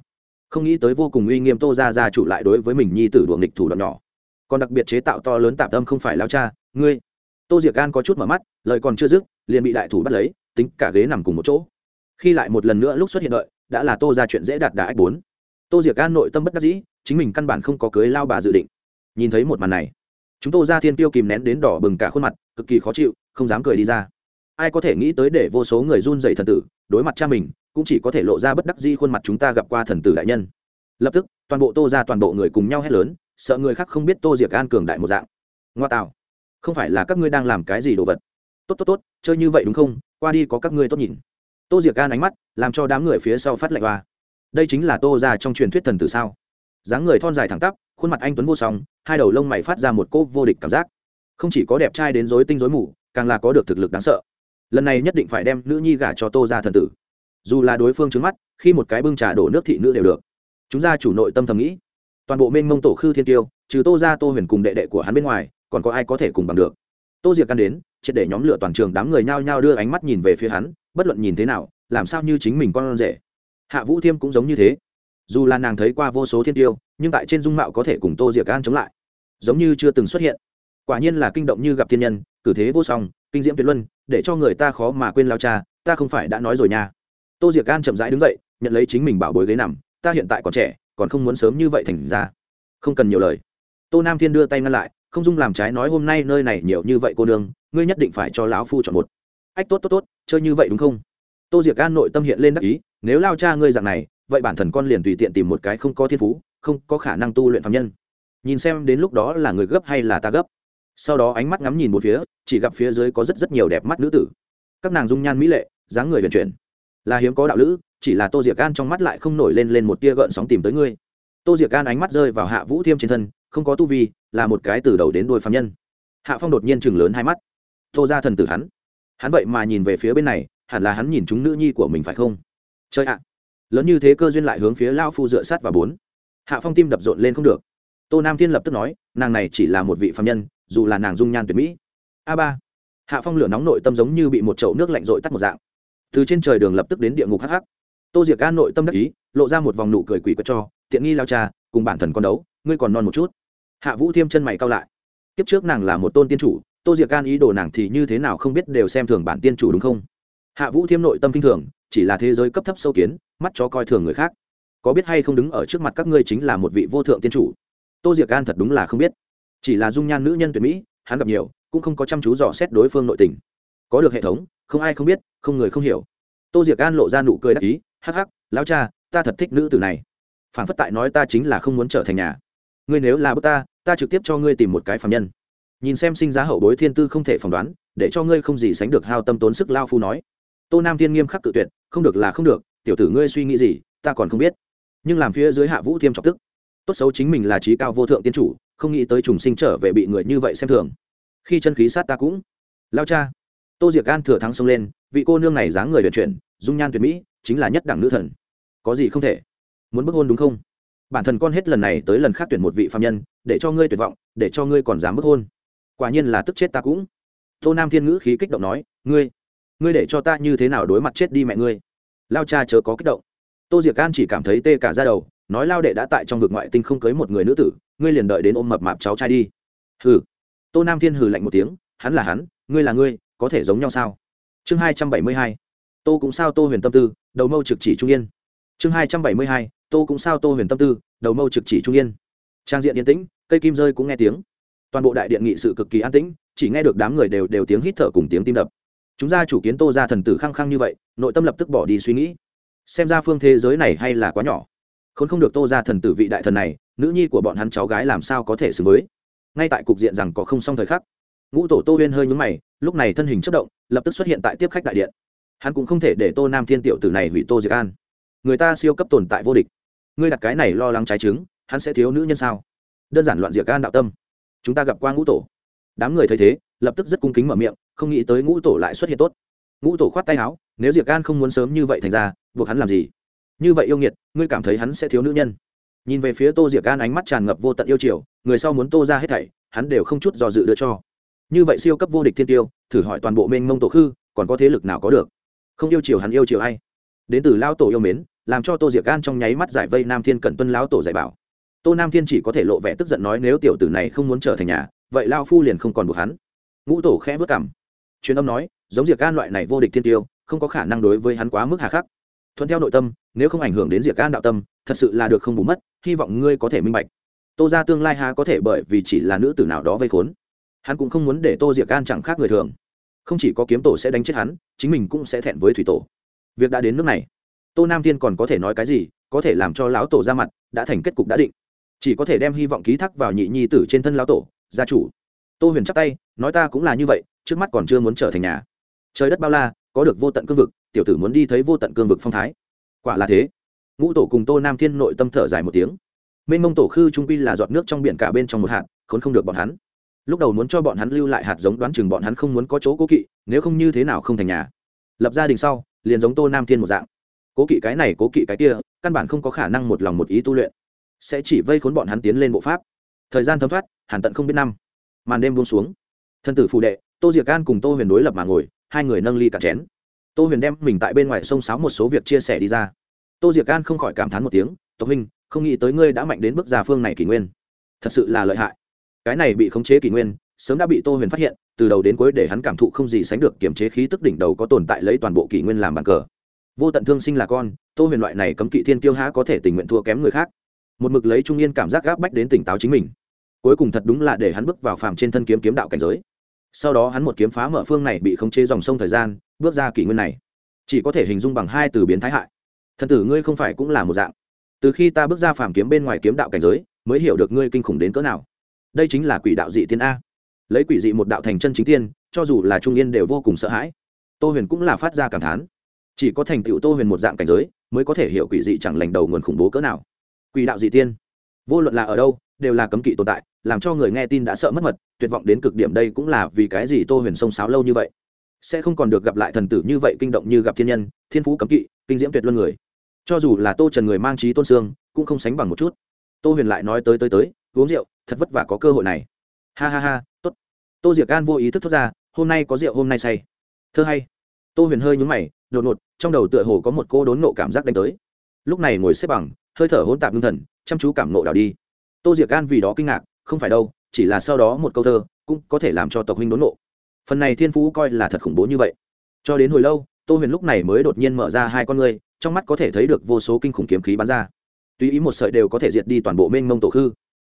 Không nghĩ tới vô cùng uy nghiêm tô gia gia chủ lại đối với mình nhi tử đuồng địch thủ đoạn nhỏ. Còn đặc biệt chế tạo to lớn tạm tâm không phải lao cha, ngươi. Tô diệc gan có chút mở mắt, lời còn chưa dứt, liền bị đại thủ bắt lấy, tính cả ghế nằm cùng một chỗ. Khi lại một lần nữa lúc xuất hiện đợi, đã là tô ra chuyện dễ đạt đà ách bốn. Tô diệc gan nội tâm bất đắc dĩ, chính mình căn bản không có cưới lao bà dự định. Nhìn thấy một màn này, chúng tô ra thiên tiêu kìm nén đến đỏ bừng cả khuôn mặt, cực kỳ khó chịu, không dám cười đi ra ai có thể nghĩ tới để vô số người run dày thần tử, đối mặt cha mình, cũng chỉ có thể lộ ra bất đắc di khuôn mặt chúng ta gặp qua thần tử đại nhân. Lập tức, toàn bộ tô ra toàn bộ người cùng nhau hét lớn, sợ người khác không biết tô diệc an cường đại một dạng. Ngoa tạo, không phải là các ngươi đang làm cái gì đồ vật? Tốt tốt tốt, chơi như vậy đúng không? Qua đi có các ngươi tốt nhìn. Tô diệc an ánh mắt, làm cho đám người phía sau phát lạnh hoa đây chính là tô ra trong truyền thuyết thần tử sao? Dáng người thon dài thẳng tắp, khuôn mặt anh tuấn vô song, hai đầu lông mày phát ra một cỗ vô địch cảm giác. Không chỉ có đẹp trai đến dối tinh dối mù, càng là có được thực lực đáng sợ lần này nhất định phải đem nữ nhi gả cho tô ra thần tử. Dù là đối phương trứng mắt, khi một cái bưng trà đổ nước thị nữ đều được. Chúng ra chủ nội tâm thầm nghĩ, toàn bộ mênh mông tổ khư thiên tiêu, trừ tô ra tô huyền cùng đệ đệ của hắn bên ngoài, còn có ai có thể cùng bằng được? Tô diệc căn đến, triệt để nhóm lửa toàn trường đám người nhao nhao đưa ánh mắt nhìn về phía hắn, bất luận nhìn thế nào, làm sao như chính mình con rể. Hạ vũ thiêm cũng giống như thế. Dù là nàng thấy qua vô số thiên tiêu, nhưng tại trên dung mạo có thể cùng tô diệc an chống lại. Giống như chưa từng xuất hiện. Quả nhiên là kinh động như gặp thiên nhân, cử thế vô song kinh diễm tuyệt luân, để cho người ta khó mà quên lao cha, ta không phải đã nói rồi nha. Tô diệc an chậm rãi đứng dậy, nhận lấy chính mình bảo bối ghế nằm, ta hiện tại còn trẻ, còn không muốn sớm như vậy thành ra. Không cần nhiều lời. Tô nam thiên đưa tay ngăn lại, không dung làm trái nói hôm nay nơi này nhiều như vậy cô nương, ngươi nhất định phải cho lão phu chọn một. Ách, tốt tốt tốt, chơi như vậy đúng không? Tô diệc an nội tâm hiện lên đắc ý, nếu lao cha ngươi dạng này, vậy bản thân con liền tùy tiện tìm một cái không có thiên phú, không có khả năng tu luyện phạm nhân. Nhìn xem đến lúc đó là người gấp hay là ta gấp? Sau đó ánh mắt ngắm nhìn một phía, chỉ gặp phía dưới có rất rất nhiều đẹp mắt nữ tử. Các nàng dung nhan mỹ lệ, dáng người vận chuyển. Là hiếm có đạo lữ, chỉ là tô diệc gan trong mắt lại không nổi lên lên một tia gợn sóng tìm tới ngươi. Tô diệc gan ánh mắt rơi vào hạ vũ thiêm trên thân, không có tu vi, là một cái từ đầu đến đôi phạm nhân. Hạ phong đột nhiên chừng lớn hai mắt. Tô ra thần tử hắn. Hắn vậy mà nhìn về phía bên này, hẳn là hắn nhìn chúng nữ nhi của mình phải không? Chơi ạ! Lớn như thế cơ duyên lại hướng phía lao phu dựa sát và bốn. Hạ phong tim đập rộn lên không được. Tô nam thiên lập tức nói, nàng này chỉ là một vị phạm nhân dù là nàng dung nhan tuyệt mỹ. A ba. Hạ phong lửa nóng nội tâm giống như bị một chậu nước lạnh rội tắt một dạng. Từ trên trời đường lập tức đến địa ngục hắc hắc. Tô diệc an nội tâm đắc ý, lộ ra một vòng nụ cười quỷ quất cho, tiện nghi lao cha, cùng bản thần con đấu, ngươi còn non một chút. Hạ vũ thiêm chân mày cao lại. Kiếp trước nàng là một tôn tiên chủ, tô diệc an ý đồ nàng thì như thế nào không biết đều xem thường bản tiên chủ đúng không? Hạ vũ thiêm nội tâm kinh thường, chỉ là thế giới cấp thấp sâu kiến, mắt chó coi thường người khác. Có biết hay không đứng ở trước mặt các ngươi chính là một vị vô thượng tiên chủ? Tô diệc an thật đúng là không biết chỉ là dung nhan nữ nhân tuyệt mỹ, hắn gặp nhiều, cũng không có chăm chú dò xét đối phương nội tình. Có được hệ thống, không ai không biết, không người không hiểu. Tô diệc an lộ ra nụ cười đắc ý, hắc hắc, lão cha, ta thật thích nữ tử này. Phản phất tại nói ta chính là không muốn trở thành nhà. Ngươi nếu là bước ta ta trực tiếp cho ngươi tìm một cái phạm nhân. Nhìn xem sinh giá hậu bối thiên tư không thể phỏng đoán, để cho ngươi không gì sánh được hao tâm tốn sức lao phu nói. Tô nam thiên nghiêm khắc tự tuyệt, không được là không được, tiểu tử ngươi suy nghĩ gì, ta còn không biết. Nhưng làm phía dưới hạ vũ thiêm trọng tức. Tốt xấu chính mình là trí cao vô thượng tiên chủ không nghĩ tới trùng sinh trở về bị người như vậy xem thường. Khi chân khí sát ta cũng. Lao cha. Tô diệc gan thừa thắng xông lên, vị cô nương này dáng người vận chuyển, dung nhan tuyệt mỹ, chính là nhất đẳng nữ thần. Có gì không thể? Muốn bức hôn đúng không? Bản thân con hết lần này tới lần khác tuyển một vị phạm nhân, để cho ngươi tuyệt vọng, để cho ngươi còn dám bức hôn. Quả nhiên là tức chết ta cũng. Tô nam thiên ngữ khí kích động nói, ngươi ngươi để cho ta như thế nào đối mặt chết đi mẹ ngươi? Lao cha chớ có kích động. Tô diệc gan chỉ cảm thấy tê cả ra đầu nói lao đệ đã tại trong vực ngoại tinh không cưới một người nữ tử, ngươi liền đợi đến ôm mập mạp cháu trai đi. Hừ. Tô nam thiên hừ lạnh một tiếng, hắn là hắn, ngươi là ngươi, có thể giống nhau sao? Chương hai trăm bảy mươi hai. Tô cũng sao tô huyền tâm tư, đầu mâu trực chỉ trung yên. Chương hai trăm bảy mươi hai, tô cũng sao tô huyền tâm tư, đầu mâu trực chỉ trung yên. Trang diện yên tĩnh, cây kim rơi cũng nghe tiếng. Toàn bộ đại điện nghị sự cực kỳ an tĩnh, chỉ nghe được đám người đều đều tiếng hít thở cùng tiếng tim đập. Chúng ra chủ kiến tô ra thần tử khăng khăng như vậy, nội tâm lập tức bỏ đi suy nghĩ. Xem ra phương thế giới này hay là quá nhỏ khốn không được tô ra thần tử vị đại thần này, nữ nhi của bọn hắn cháu gái làm sao có thể xứng với? Ngay tại cục diện rằng có không xong thời khắc, ngũ tổ tô huyên hơi nhúng mày, lúc này thân hình chất động, lập tức xuất hiện tại tiếp khách đại điện. Hắn cũng không thể để tô nam thiên tiểu tử này hủy tô diệc an. Người ta siêu cấp tồn tại vô địch. Ngươi đặt cái này lo lắng trái trứng, hắn sẽ thiếu nữ nhân sao? Đơn giản loạn diệc an đạo tâm. Chúng ta gặp qua ngũ tổ. Đám người thấy thế, lập tức rất cung kính mở miệng, không nghĩ tới ngũ tổ lại xuất hiện tốt. Ngũ tổ khoát tay áo, nếu diệc an không muốn sớm như vậy thành ra, buộc hắn làm gì? Như vậy yêu nghiệt, ngươi cảm thấy hắn sẽ thiếu nữ nhân. Nhìn về phía tô diệc gan ánh mắt tràn ngập vô tận yêu chiều, người sau muốn tô ra hết thảy, hắn đều không chút do dự đưa cho. Như vậy siêu cấp vô địch thiên tiêu, thử hỏi toàn bộ mênh mông tổ khư, còn có thế lực nào có được? Không yêu chiều hắn yêu chiều ai? Đến từ lao tổ yêu mến, làm cho tô diệc gan trong nháy mắt giải vây nam thiên cẩn tuân lão tổ dạy bảo. Tô nam thiên chỉ có thể lộ vẻ tức giận nói nếu tiểu tử này không muốn trở thành nhà, vậy lao phu liền không còn buộc hắn. Ngũ tổ khẽ vất cảm truyền âm nói, giống diệc gan loại này vô địch thiên tiêu, không có khả năng đối với hắn quá mức hà khắc thuận theo nội tâm, nếu không ảnh hưởng đến diệc an đạo tâm, thật sự là được không bù mất, hy vọng ngươi có thể minh bạch. Tô ra tương lai há có thể bởi vì chỉ là nữ tử nào đó vây khốn. Hắn cũng không muốn để tô diệc an chẳng khác người thường. Không chỉ có kiếm tổ sẽ đánh chết hắn, chính mình cũng sẽ thẹn với thủy tổ. Việc đã đến nước này, tô nam thiên còn có thể nói cái gì, có thể làm cho lão tổ ra mặt, đã thành kết cục đã định. Chỉ có thể đem hy vọng ký thác vào nhị nhi tử trên thân lão tổ, gia chủ. Tô huyền chắp tay, nói ta cũng là như vậy, trước mắt còn chưa muốn trở thành nhà. Trời đất bao la có được vô tận cương vực, tiểu tử muốn đi thấy vô tận cương vực phong thái. Quả là thế. Ngũ tổ cùng tô nam thiên nội tâm thở dài một tiếng. Mênh mông tổ khư trung quy là giọt nước trong biển cả bên trong một hạt, khốn không được bọn hắn. Lúc đầu muốn cho bọn hắn lưu lại hạt giống đoán chừng bọn hắn không muốn có chỗ cố kỵ, nếu không như thế nào không thành nhà. Lập gia đình sau, liền giống tô nam thiên một dạng. Cố kỵ cái này, cố kỵ cái kia, căn bản không có khả năng một lòng một ý tu luyện. Sẽ chỉ vây khốn bọn hắn tiến lên bộ pháp. Thời gian thấm thoát, hàn tận không biết năm. Màn đêm buông xuống. Thân tử phù đệ, tô diệc an cùng tô huyền đối lập mà ngồi hai người nâng ly cả chén. Tô huyền đem mình tại bên ngoài sông sáo một số việc chia sẻ đi ra. Tô diệc can không khỏi cảm thán một tiếng, tộc huynh, không nghĩ tới ngươi đã mạnh đến bước già phương này kỷ nguyên. Thật sự là lợi hại. Cái này bị khống chế kỷ nguyên, sớm đã bị tô huyền phát hiện, từ đầu đến cuối để hắn cảm thụ không gì sánh được kiểm chế khí tức đỉnh đầu có tồn tại lấy toàn bộ kỷ nguyên làm bàn cờ. Vô tận thương sinh là con, tô huyền loại này cấm kỵ thiên tiêu há có thể tình nguyện thua kém người khác. Một mực lấy trung yên cảm giác gáp bách đến tỉnh táo chính mình. Cuối cùng thật đúng là để hắn bước vào phàm trên thân kiếm kiếm đạo cảnh giới sau đó hắn một kiếm phá mở phương này bị khống chế dòng sông thời gian, bước ra kỷ nguyên này. Chỉ có thể hình dung bằng hai từ biến thái hại. Thần tử ngươi không phải cũng là một dạng. Từ khi ta bước ra phàm kiếm bên ngoài kiếm đạo cảnh giới, mới hiểu được ngươi kinh khủng đến cỡ nào. Đây chính là quỷ đạo dị tiên a. Lấy quỷ dị một đạo thành chân chính tiên, cho dù là trung yên đều vô cùng sợ hãi. Tô huyền cũng là phát ra cảm thán. Chỉ có thành tựu tô huyền một dạng cảnh giới, mới có thể hiểu quỷ dị chẳng lành đầu nguồn khủng bố cỡ nào. Quỷ đạo dị tiên. Vô luận là ở đâu, đều là cấm kỵ tồn tại làm cho người nghe tin đã sợ mất mật, tuyệt vọng đến cực điểm đây cũng là vì cái gì tô huyền sông sáo lâu như vậy? Sẽ không còn được gặp lại thần tử như vậy kinh động như gặp thiên nhân, thiên phú cấm kỵ, kinh diễm tuyệt luân người. Cho dù là tô trần người mang trí tôn sương cũng không sánh bằng một chút. Tô huyền lại nói tới tới tới, uống rượu, thật vất vả có cơ hội này. Ha ha ha t ố t tô diệc gan vô ý thức thốt ra, hôm nay có rượu hôm nay say. Thơ hay. Tô huyền hơi nhúng mày, đột ngột, trong đầu tựa hồ có một cô đốn nộ cảm giác đánh tới. Lúc này ngồi xếp bằng, hơi thở hôn tạp ngưng thần, chăm chú cảm nộ đào đi. Tô diệc gan vì đó kinh ngạc không phải đâu, chỉ là sau đó một câu thơ cũng có thể làm cho tộc huynh đốn nộ. Phần này thiên phú coi là thật khủng bố như vậy. Cho đến hồi lâu, tô huyền lúc này mới đột nhiên mở ra hai con ngươi, trong mắt có thể thấy được vô số kinh khủng kiếm khí bắn ra. Tùy ý một sợi đều có thể diệt đi toàn bộ mênh mông tổ khư,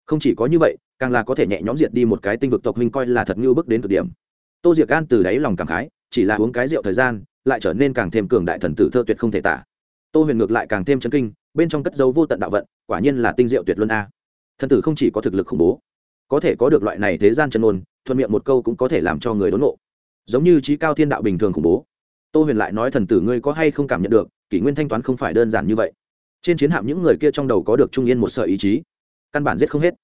không chỉ có như vậy, càng là có thể nhẹ nhõm diệt đi một cái tinh vực tộc huynh coi là thật như bước đến cực điểm. Tô diệc gan từ đáy lòng cảm khái, chỉ là uống cái rượu thời gian, lại trở nên càng thêm cường đại thần tử thơ tuyệt không thể tả. Tô huyền ngược lại càng thêm chân kinh, bên trong cất dấu vô tận đạo vận, quả nhiên là tinh diệu tuyệt luân a thần tử không chỉ có thực lực khủng bố, có thể có được loại này thế gian chân ôn thuận miệng một câu cũng có thể làm cho người đốn nộ giống như trí cao thiên đạo bình thường khủng bố. Tô huyền lại nói, thần tử ngươi có hay không cảm nhận được, kỷ nguyên thanh toán không phải đơn giản như vậy? Trên chiến hạm những người kia trong đầu có được trung yên một sợi ý chí, căn bản giết không hết.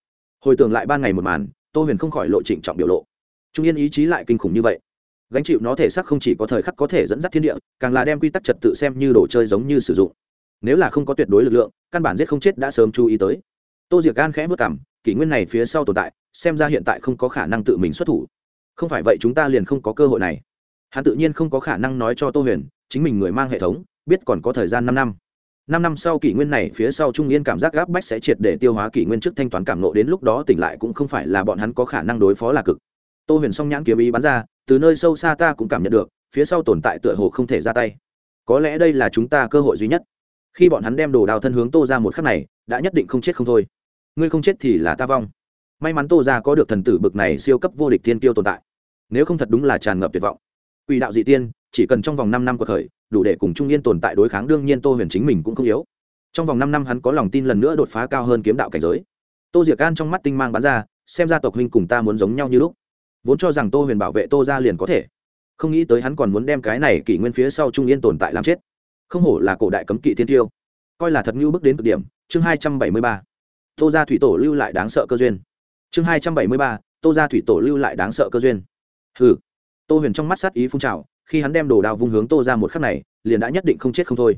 Hồi tưởng lại ban ngày một màn, tô huyền không khỏi lộ trịnh trọng biểu lộ. Trung yên ý chí lại kinh khủng như vậy. Gánh chịu nó thể xác không chỉ có thời khắc có thể dẫn dắt thiên địa, càng là đem quy tắc trật tự xem như đồ chơi giống như sử dụng. Nếu là không có tuyệt đối lực lượng, căn bản giết không chết đã sớm chú ý tới tô diệc gan khẽ vất cảm kỷ nguyên này phía sau tồn tại, xem ra hiện tại không có khả năng tự mình xuất thủ. Không phải vậy chúng ta liền không có cơ hội này. Hắn tự nhiên không có khả năng nói cho tô huyền, chính mình người mang hệ thống, biết còn có thời gian năm năm. Năm năm sau kỷ nguyên này phía sau trung yên cảm giác gáp bách sẽ triệt để tiêu hóa kỷ nguyên trước thanh toán cảm nộ đến lúc đó tỉnh lại cũng không phải là bọn hắn có khả năng đối phó là cực. Tô huyền song nhãn kiếm ý bắn ra, từ nơi sâu xa ta cũng cảm nhận được, phía sau tồn tại tựa hồ không thể ra tay. Có lẽ đây là chúng ta cơ hội duy nhất. Khi bọn hắn đem đồ đào thân hướng tô ra một khắc này, đã nhất định không chết không thôi ngươi không chết thì là ta vong. May mắn tô ra có được thần tử bực này siêu cấp vô địch thiên tiêu tồn tại. Nếu không thật đúng là tràn ngập tuyệt vọng. Quỷ đạo dị tiên, chỉ cần trong vòng năm năm cuộc khởi, đủ để cùng trung yên tồn tại đối kháng, đương nhiên tô huyền chính mình cũng không yếu. Trong vòng năm năm hắn có lòng tin lần nữa đột phá cao hơn kiếm đạo cảnh giới. Tô diệc An trong mắt tinh mang bắn ra, xem ra tộc huynh cùng ta muốn giống nhau như lúc. Vốn cho rằng tô huyền bảo vệ tô ra liền có thể. Không nghĩ tới hắn còn muốn đem cái này kỷ nguyên phía sau trung yên tồn tại làm chết. Không hổ là cổ đại cấm kỵ thiên tiêu. Coi là thật ngưu bước đến cực điểm, chương hai trăm bảy mươi ba tô gia thủy tổ lưu lại đáng sợ cơ duyên. Chương hai trăm bảy mươi ba, tô gia thủy tổ lưu lại đáng sợ cơ duyên. Hừ. Tô huyền trong mắt sát ý phun trào, khi hắn đem đồ đao vung hướng tô ra một khắc này, liền đã nhất định không chết không thôi.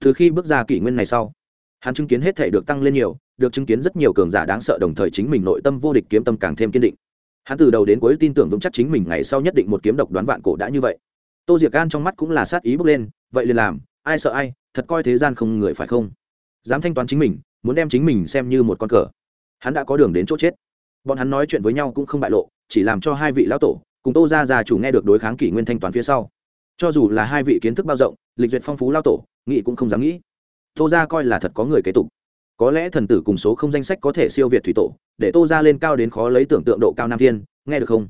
Từ khi bước ra kỷ nguyên này sau, hắn chứng kiến hết thể được tăng lên nhiều, được chứng kiến rất nhiều cường giả đáng sợ đồng thời chính mình nội tâm vô địch kiếm tâm càng thêm kiên định. Hắn từ đầu đến cuối tin tưởng vững chắc chính mình ngày sau nhất định một kiếm độc đoán vạn cổ đã như vậy. Tô diệc gan trong mắt cũng là sát ý bước lên, vậy liền làm, ai sợ ai, thật coi thế gian không người phải không? Dám thanh toán chính mình muốn đem chính mình xem như một con cờ. Hắn đã có đường đến chỗ chết. Bọn hắn nói chuyện với nhau cũng không bại lộ, chỉ làm cho hai vị lão tổ cùng tô ra già chủ nghe được đối kháng kỷ nguyên thanh toán phía sau. Cho dù là hai vị kiến thức bao rộng, lịch duyệt phong phú lao tổ nghị cũng không dám nghĩ. Tô ra coi là thật có người kế tục. Có lẽ thần tử cùng số không danh sách có thể siêu việt thủy tổ, để tô ra lên cao đến khó lấy tưởng tượng độ cao nam thiên, nghe được không?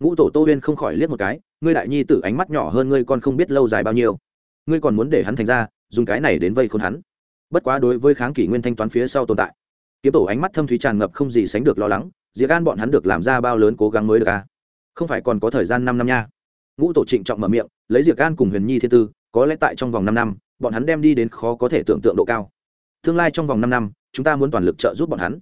Ngũ tổ tô huyên không khỏi liếc một cái, ngươi đại nhi tử ánh mắt nhỏ hơn ngươi còn không biết lâu dài bao nhiêu. Ngươi còn muốn để hắn thành ra, dùng cái này đến vây khốn hắn bất quá đối với kháng kỷ nguyên thanh toán phía sau tồn tại, kiếm tổ ánh mắt thâm thúy tràn ngập không gì sánh được lo lắng diệt gan bọn hắn được làm ra bao lớn cố gắng mới được à? Không phải còn có thời gian năm năm nha. Ngũ tổ trịnh trọng mở miệng, lấy diệt gan cùng huyền nhi thiên tư, có lẽ tại trong vòng năm năm, bọn hắn đem đi đến khó có thể tưởng tượng độ cao. Tương lai trong vòng năm năm, chúng ta muốn toàn lực trợ giúp bọn hắn.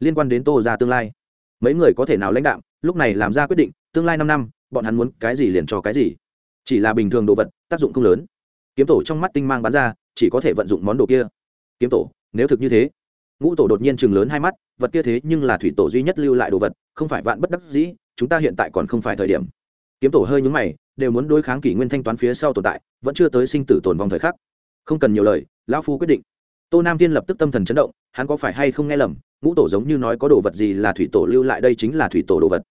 Liên quan đến tô ra tương lai, mấy người có thể nào lãnh đạo lúc này làm ra quyết định, tương lai năm năm, bọn hắn muốn cái gì liền cho cái gì. Chỉ là bình thường đồ vật, tác dụng không lớn. Kiếm tổ trong mắt tinh mang bán ra, chỉ có thể vận dụng món đồ kia kiếm tổ, nếu thực như thế, ngũ tổ đột nhiên chừng lớn hai mắt, vật kia thế nhưng là thủy tổ duy nhất lưu lại đồ vật, không phải vạn bất đắc dĩ, chúng ta hiện tại còn không phải thời điểm. Kiếm tổ hơi nhúng mày, đều muốn đối kháng kỷ nguyên thanh toán phía sau tồn tại, vẫn chưa tới sinh tử tồn vong thời khắc. Không cần nhiều lời, lão phu quyết định. Tô nam tiên lập tức tâm thần chấn động, hắn có phải hay không nghe lầm, ngũ tổ giống như nói có đồ vật gì là thủy tổ lưu lại đây chính là thủy tổ đồ vật.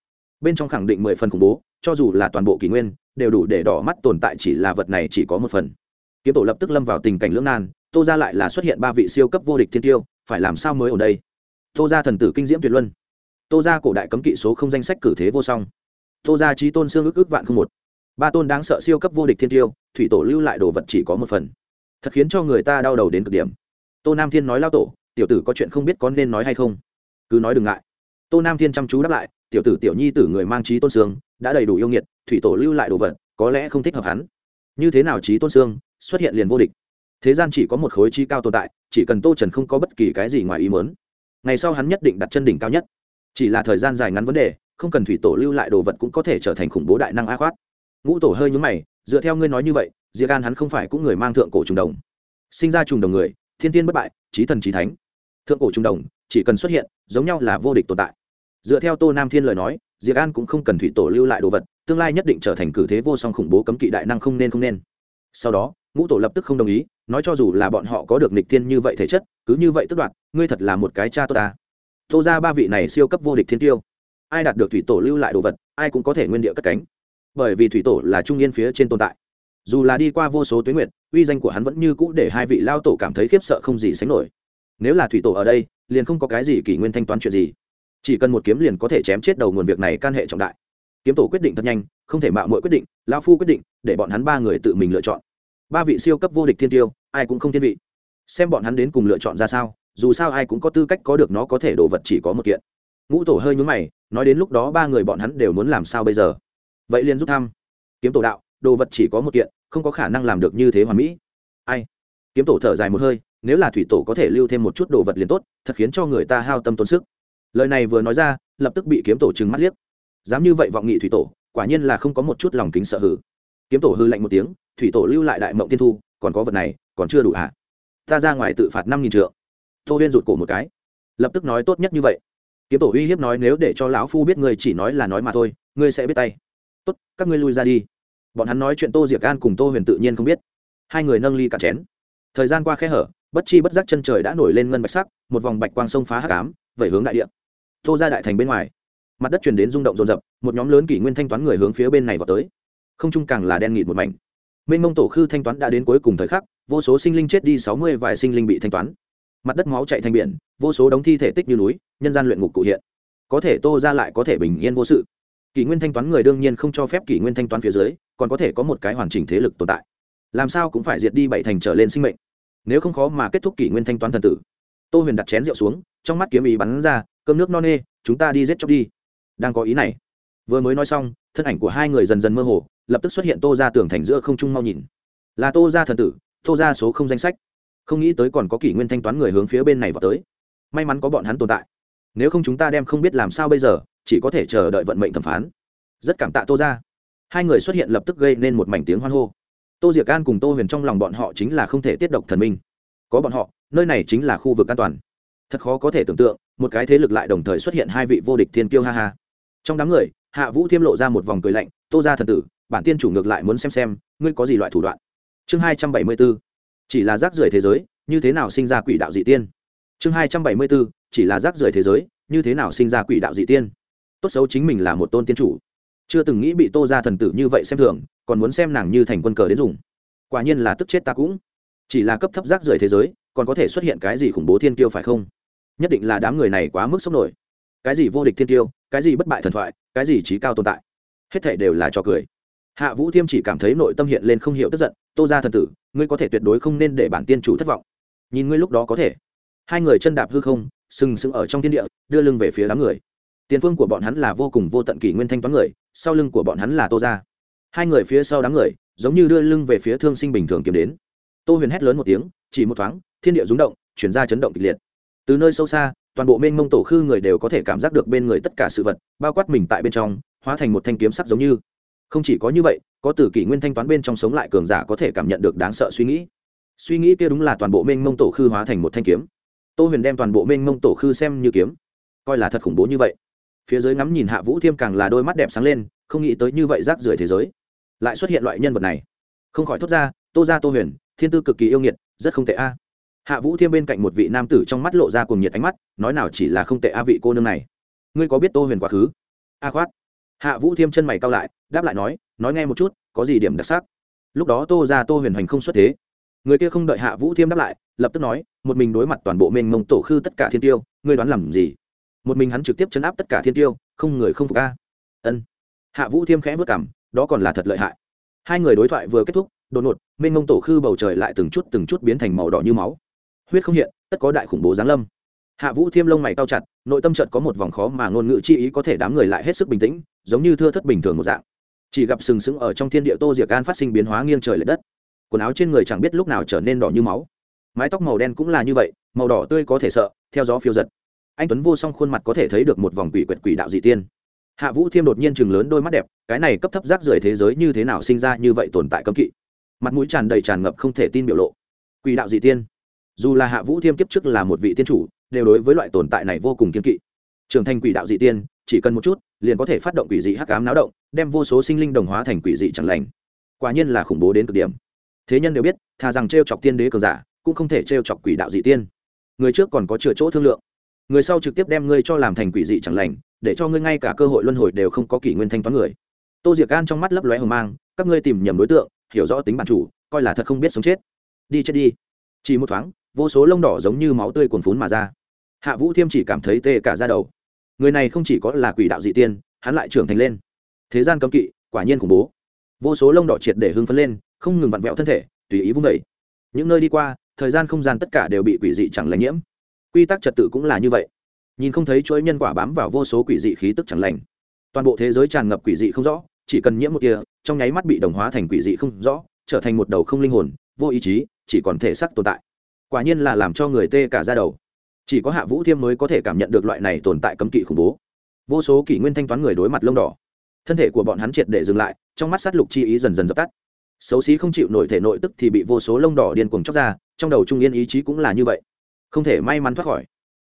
Bên trong khẳng định mười phần khủng bố, cho dù là toàn bộ kỷ nguyên, đều đủ để đỏ mắt tồn tại chỉ là vật này chỉ có một phần. Kiếm tổ lập tức lâm vào tình cảnh lưỡng nan tô ra lại là xuất hiện ba vị siêu cấp vô địch thiên tiêu, phải làm sao mới ở đây? Tô ra thần tử kinh diễm tuyệt luân. Tô ra cổ đại cấm kỵ số không danh sách cử thế vô song. Tô ra trí tôn xương ức ức vạn không một. Ba tôn đáng sợ siêu cấp vô địch thiên tiêu, thủy tổ lưu lại đồ vật chỉ có một phần. Thật khiến cho người ta đau đầu đến cực điểm. Tô nam thiên nói lao tổ, tiểu tử có chuyện không biết có nên nói hay không? Cứ nói đừng ngại. Tô nam thiên chăm chú đáp lại, tiểu tử tiểu nhi tử người mang trí tôn sương đã đầy đủ yêu nghiệt, thủy tổ lưu lại đồ vật, có lẽ không thích hợp hắn. Như thế nào trí tôn sương xuất hiện liền vô địch thế gian chỉ có một khối chi cao tồn tại, chỉ cần tô trần không có bất kỳ cái gì ngoài ý mớn ngày sau hắn nhất định đặt chân đỉnh cao nhất. Chỉ là thời gian dài ngắn vấn đề, không cần thủy tổ lưu lại đồ vật cũng có thể trở thành khủng bố đại năng a khoát. Ngũ tổ hơi nhúng mày, dựa theo ngươi nói như vậy diệ gan hắn không phải cũng người mang thượng cổ trùng đồng. Sinh ra trùng đồng người, thiên tiên bất bại trí thần trí thánh. Thượng cổ trùng đồng, chỉ cần xuất hiện, giống nhau là vô địch tồn tại. Dựa theo tô nam thiên lời nói, diệc an cũng không cần thủy tổ lưu lại đồ vật, tương lai nhất định trở thành cử thế vô song khủng bố cấm kỵ đại năng không nên không nên. Sau đó ngũ tổ lập tức không đồng ý, nói cho dù là bọn họ có được nịch thiên như vậy thể chất, cứ như vậy tức đoạt, ngươi thật là một cái cha tốt ta. Tô ra ba vị này siêu cấp vô địch thiên tiêu. Ai đạt được thủy tổ lưu lại đồ vật, ai cũng có thể nguyên địa cất cánh. Bởi vì thủy tổ là trung yên phía trên tồn tại. Dù là đi qua vô số tuyến nguyện uy danh của hắn vẫn như cũ để hai vị lao tổ cảm thấy khiếp sợ không gì sánh nổi. Nếu là thủy tổ ở đây, liền không có cái gì kỷ nguyên thanh toán chuyện gì. Chỉ cần một kiếm liền có thể chém chết đầu nguồn việc này can hệ trọng đại. Kiếm tổ quyết định thật nhanh, không thể mạo mọi quyết định lao phu quyết định, để bọn hắn ba người tự mình lựa chọn ba vị siêu cấp vô địch thiên tiêu, ai cũng không thiên vị. Xem bọn hắn đến cùng lựa chọn ra sao, dù sao ai cũng có tư cách có được nó có thể đồ vật chỉ có một kiện. Ngũ tổ hơi nhún mày, nói đến lúc đó ba người bọn hắn đều muốn làm sao bây giờ? Vậy liền rút thăm. Kiếm tổ đạo, đồ vật chỉ có một kiện, không có khả năng làm được như thế hoàn mỹ. Ai? Kiếm tổ thở dài một hơi, nếu là thủy tổ có thể lưu thêm một chút đồ vật liền tốt, thật khiến cho người ta hao tâm tốn sức. Lời này vừa nói ra, lập tức bị kiếm tổ trừng mắt liếc. Dám như vậy vọng nghị thủy tổ, quả nhiên là không có một chút lòng kính sợ hử. Kiếm tổ hư lạnh một tiếng thủy tổ lưu lại đại mộng tiên thu, còn có vật này, còn chưa đủ hả? À? ta ra ngoài tự phạt năm nghìn trượng. Tô huyên rụt cổ một cái. Lập tức nói tốt nhất như vậy. Kiếm tổ uy hiếp nói nếu để cho lão phu biết ngươi chỉ nói là nói mà thôi, ngươi sẽ biết tay. Tốt, các ngươi lui ra đi. Bọn hắn nói chuyện tô diệc an cùng tô huyền tự nhiên không biết. Hai người nâng ly cạn chén. Thời gian qua khe hở, bất chi bất giác chân trời đã nổi lên ngân bạch sắc, một vòng bạch quang sông phá hắc ám, vẩy hướng đại địa. Tô ra đại thành bên ngoài. Mặt đất chuyển đến rung động rồn rập, một nhóm lớn kỷ nguyên thanh toán người hướng phía bên này vào tới. Không trung càng là đen nghịt một mảnh mênh mông tổ khư thanh toán đã đến cuối cùng thời khắc, vô số sinh linh chết đi, sáu mươi vài sinh linh bị thanh toán. Mặt đất máu chạy thành biển, vô số đống thi thể tích như núi, nhân gian luyện ngục cụ hiện. Có thể tô ra lại có thể bình yên vô sự. Kỷ nguyên thanh toán người đương nhiên không cho phép kỷ nguyên thanh toán phía dưới, còn có thể có một cái hoàn chỉnh thế lực tồn tại. Làm sao cũng phải diệt đi bảy thành trở lên sinh mệnh. Nếu không khó mà kết thúc kỷ nguyên thanh toán thần tử. Tô huyền đặt chén rượu xuống, trong mắt kiếm ý bắn ra, cơm nước no nê, chúng ta đi giết chóc đi. Đang có ý này. Vừa mới nói xong, thân ảnh của hai người dần dần mơ hồ lập tức xuất hiện tô ra tường thành giữa không trung mau nhìn. Là tô ra thần tử, tô ra số không danh sách. Không nghĩ tới còn có kỷ nguyên thanh toán người hướng phía bên này vào tới. May mắn có bọn hắn tồn tại. Nếu không chúng ta đem không biết làm sao bây giờ, chỉ có thể chờ đợi vận mệnh thẩm phán. Rất cảm tạ tô ra. Hai người xuất hiện lập tức gây nên một mảnh tiếng hoan hô. Tô diệc an cùng tô huyền trong lòng bọn họ chính là không thể tiết độc thần minh. Có bọn họ, nơi này chính là khu vực an toàn. Thật khó có thể tưởng tượng, một cái thế lực lại đồng thời xuất hiện hai vị vô địch thiên kiêu ha ha. Trong đám người, hạ vũ thiêm lộ ra một vòng cười lạnh, tô ra thần tử bản tiên chủ ngược lại muốn xem xem, ngươi có gì loại thủ đoạn. Chương hai trăm bảy mươi b ố chỉ là rác rưởi thế giới, như thế nào sinh ra quỷ đạo dị tiên? Chương hai trăm bảy mươi b ố chỉ là rác rưởi thế giới, như thế nào sinh ra quỷ đạo dị tiên? Tốt xấu chính mình là một tôn tiên chủ. Chưa từng nghĩ bị tô ra thần tử như vậy xem thường, còn muốn xem nàng như thành quân cờ đến dùng. Quả nhiên là tức chết ta cũng. Chỉ là cấp thấp rác rưởi thế giới, còn có thể xuất hiện cái gì khủng bố thiên tiêu phải không? Nhất định là đám người này quá mức sốc nổi. Cái gì vô địch thiên tiêu cái gì bất bại thần thoại, cái gì trí cao tồn tại. Hết thể đều là trò cười hạ vũ thiêm chỉ cảm thấy nội tâm hiện lên không hiểu tức giận, tô ra thần tử, ngươi có thể tuyệt đối không nên để bản tiên chủ thất vọng. Nhìn ngươi lúc đó có thể. Hai người chân đạp hư không, sừng sững ở trong thiên địa, đưa lưng về phía đám người. Tiền phương của bọn hắn là vô cùng vô tận kỷ nguyên thanh toán người, sau lưng của bọn hắn là tô ra hai người phía sau đám người, giống như đưa lưng về phía thương sinh bình thường kiếm đến. Tô huyền hét lớn một tiếng, chỉ một thoáng, thiên địa rúng động, chuyển ra chấn động kịch liệt. Từ nơi sâu xa, toàn bộ mênh mông tổ khư người đều có thể cảm giác được bên người tất cả sự vật, bao quát mình tại bên trong, hóa thành một thanh kiếm sắc giống như không chỉ có như vậy, có từ kỷ nguyên thanh toán bên trong sống lại cường giả có thể cảm nhận được đáng sợ suy nghĩ. Suy nghĩ kia đúng là toàn bộ mênh mông tổ khư hóa thành một thanh kiếm. Tô huyền đem toàn bộ mênh mông tổ khư xem như kiếm. Coi là thật khủng bố như vậy. Phía dưới ngắm nhìn hạ vũ thiêm càng là đôi mắt đẹp sáng lên, không nghĩ tới như vậy rác rưởi thế giới. Lại xuất hiện loại nhân vật này. Không khỏi thốt ra, tô ra tô huyền, thiên tư cực kỳ yêu nghiệt, rất không tệ a. Hạ vũ thiêm bên cạnh một vị nam tử trong mắt lộ ra cùng nhiệt ánh mắt, nói nào chỉ là không tệ a vị cô nương này. Ngươi có biết tô huyền quá khứ? A khoát hạ vũ thiêm chân mày cao lại, đáp lại nói nói nghe một chút, có gì điểm đặc sắc? Lúc đó tô ra tô huyền hoành không xuất thế. Người kia không đợi hạ vũ thiêm đáp lại, lập tức nói, một mình đối mặt toàn bộ mênh mông tổ khư tất cả thiên tiêu, ngươi đoán làm gì? Một mình hắn trực tiếp chấn áp tất cả thiên tiêu, không người không phục a. Ân. Hạ vũ thiêm khẽ vất cảm đó còn là thật lợi hại. Hai người đối thoại vừa kết thúc, đột ngột, mênh mông tổ khư bầu trời lại từng chút từng chút biến thành màu đỏ như máu. Huyết không hiện, tất có đại khủng bố giáng lâm. Hạ vũ thiêm lông mày cao chặt, nội tâm trận có một vòng khó mà ngôn ngữ chi ý có thể đám người lại hết sức bình tĩnh giống như thưa thất bình thường một dạng. Chỉ gặp sừng sững ở trong thiên địa tô diệc gan phát sinh biến hóa nghiêng trời l ệ đất. Quần áo trên người chẳng biết lúc nào trở nên đỏ như máu. Mái tóc màu đen cũng là như vậy, màu đỏ tươi có thể sợ, theo gió phiêu giật. Anh tuấn vô song khuôn mặt có thể thấy được một vòng quỷ quyệt quỷ đạo dị tiên. Hạ vũ thiêm đột nhiên chừng lớn đôi mắt đẹp, cái này cấp thấp rác rưởi thế giới như thế nào sinh ra như vậy tồn tại cấm kỵ? Mặt mũi tràn đầy tràn ngập không thể tin biểu lộ. Quỷ đạo dị tiên. Dù là hạ vũ thiêm kiếp trước là một vị tiên chủ, đều đối với loại tồn tại này vô cùng kiên kỵ. Trưởng thành quỷ đạo dị tiên, chỉ cần một chút liền có thể phát động quỷ dị hắc ám náo động, đem vô số sinh linh đồng hóa thành quỷ dị chẳng lành. Quả nhiên là khủng bố đến cực điểm. Thế nhân đều biết thà rằng t r e o chọc tiên đế cường giả, cũng không thể t r e o chọc quỷ đạo dị tiên. Người trước còn có chừa chỗ thương lượng. Người sau trực tiếp đem ngươi cho làm thành quỷ dị chẳng lành, để cho ngươi ngay cả cơ hội luân hồi đều không có kỷ nguyên thanh toán người. Tô diệc gan trong mắt lấp lóe hờ mang, các ngươi tìm nhầm đối tượng, hiểu rõ tính bản chủ, coi là thật không biết sống chết. Đi chết đi. Chỉ một thoáng, vô số lông đỏ giống như máu tươi cuồn phún mà ra. Hạ vũ thiêm chỉ cảm thấy tê cả ra đầu người này không chỉ có là quỷ đạo dị tiên, hắn lại trưởng thành lên. Thế gian cấm kỵ, quả nhiên khủng bố. Vô số lông đỏ triệt để hưng phấn lên, không ngừng vặn vẹo thân thể, tùy ý vung vẩy những nơi đi qua, thời gian không gian tất cả đều bị quỷ dị chẳng lành nhiễm. Quy tắc trật tự cũng là như vậy. Nhìn không thấy chuỗi nhân quả bám vào vô số quỷ dị khí tức chẳng lành. Toàn bộ thế giới tràn ngập quỷ dị không rõ, chỉ cần nhiễm một kia trong nháy mắt bị đồng hóa thành quỷ dị không rõ, trở thành một đầu không linh hồn, vô ý chí, chỉ còn thể xác tồn tại. Quả nhiên là làm cho người tê cả ra đầu chỉ có hạ vũ thiêm mới có thể cảm nhận được loại này tồn tại cấm kỵ khủng bố. Vô số kỷ nguyên thanh toán người đối mặt lông đỏ. Thân thể của bọn hắn triệt để dừng lại, trong mắt sát lục chi ý dần dần dập tắt. Xấu xí không chịu nổi thể nội tức thì bị vô số lông đỏ điên cuồng chóc ra, trong đầu trung yên ý chí cũng là như vậy. Không thể may mắn thoát khỏi.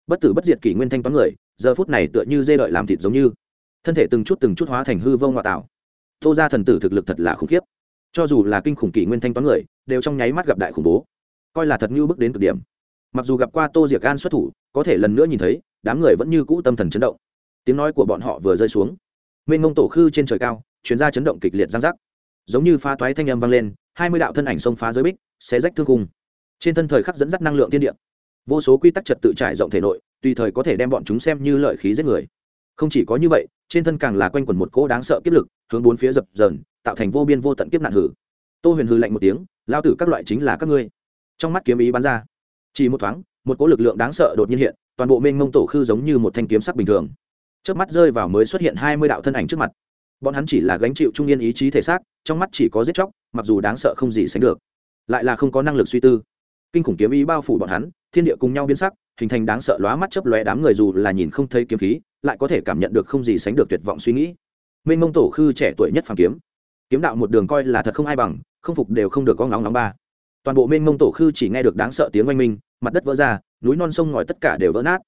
Bất tử bất diệt kỷ nguyên thanh toán người, giờ phút này tựa như dê đợi làm thịt giống như. Thân thể từng chút từng chút hóa thành hư vông ngoại tạo. Tô ra thần tử thực lực thật là khủng khiếp. Cho dù là kinh khủng kỷ nguyên thanh toán người, đều trong nháy mắt gặp đại khủng bố. Coi là thật như bước đến cực điểm mặc dù gặp qua tô diệc gan xuất thủ, có thể lần nữa nhìn thấy, đám người vẫn như cũ tâm thần chấn động. Tiếng nói của bọn họ vừa rơi xuống. Mênh ngông tổ khư trên trời cao, chuyến ra chấn động kịch liệt giang giác giống như pha toái thanh âm vang lên, hai mươi đạo thân ảnh xông phá giới bích, xé rách thương cung. Trên thân thời khắc dẫn dắt năng lượng tiên điệm vô số quy tắc trật tự trải rộng thể nội, tùy thời có thể đem bọn chúng xem như lợi khí giết người. Không chỉ có như vậy, trên thân càng là quanh quẩn một cỗ đáng sợ kiếp lực, hướng bốn phía dập dờn, tạo thành vô biên vô tận kiếp nạn hử. Tô huyền hư lạnh một tiếng lao tử các loại chính là các ngươi. Trong mắt kiếm ý bắn ra chỉ một thoáng, một cỗ lực lượng đáng sợ đột nhiên hiện, toàn bộ mênh mông tổ khư giống như một thanh kiếm sắc bình thường. Trước mắt rơi vào mới xuất hiện hai mươi đạo thân ảnh trước mặt. Bọn hắn chỉ là gánh chịu trung yên ý chí thể xác, trong mắt chỉ có giết chóc, mặc dù đáng sợ không gì sánh được. Lại là không có năng lực suy tư. Kinh khủng kiếm ý bao phủ bọn hắn, thiên địa cùng nhau biến sắc, hình thành đáng sợ lóa mắt chấp lóe đám người dù là nhìn không thấy kiếm khí, lại có thể cảm nhận được không gì sánh được tuyệt vọng suy nghĩ. Mênh mông tổ khư trẻ tuổi nhất phàm kiếm. Kiếm đạo một đường coi là thật không ai bằng, không phục đều không được có ngóng nóng ba toàn bộ mênh mông tổ khư chỉ nghe được đáng sợ tiếng oanh minh, mặt đất vỡ ra, núi non sông ngòi tất cả đều vỡ nát.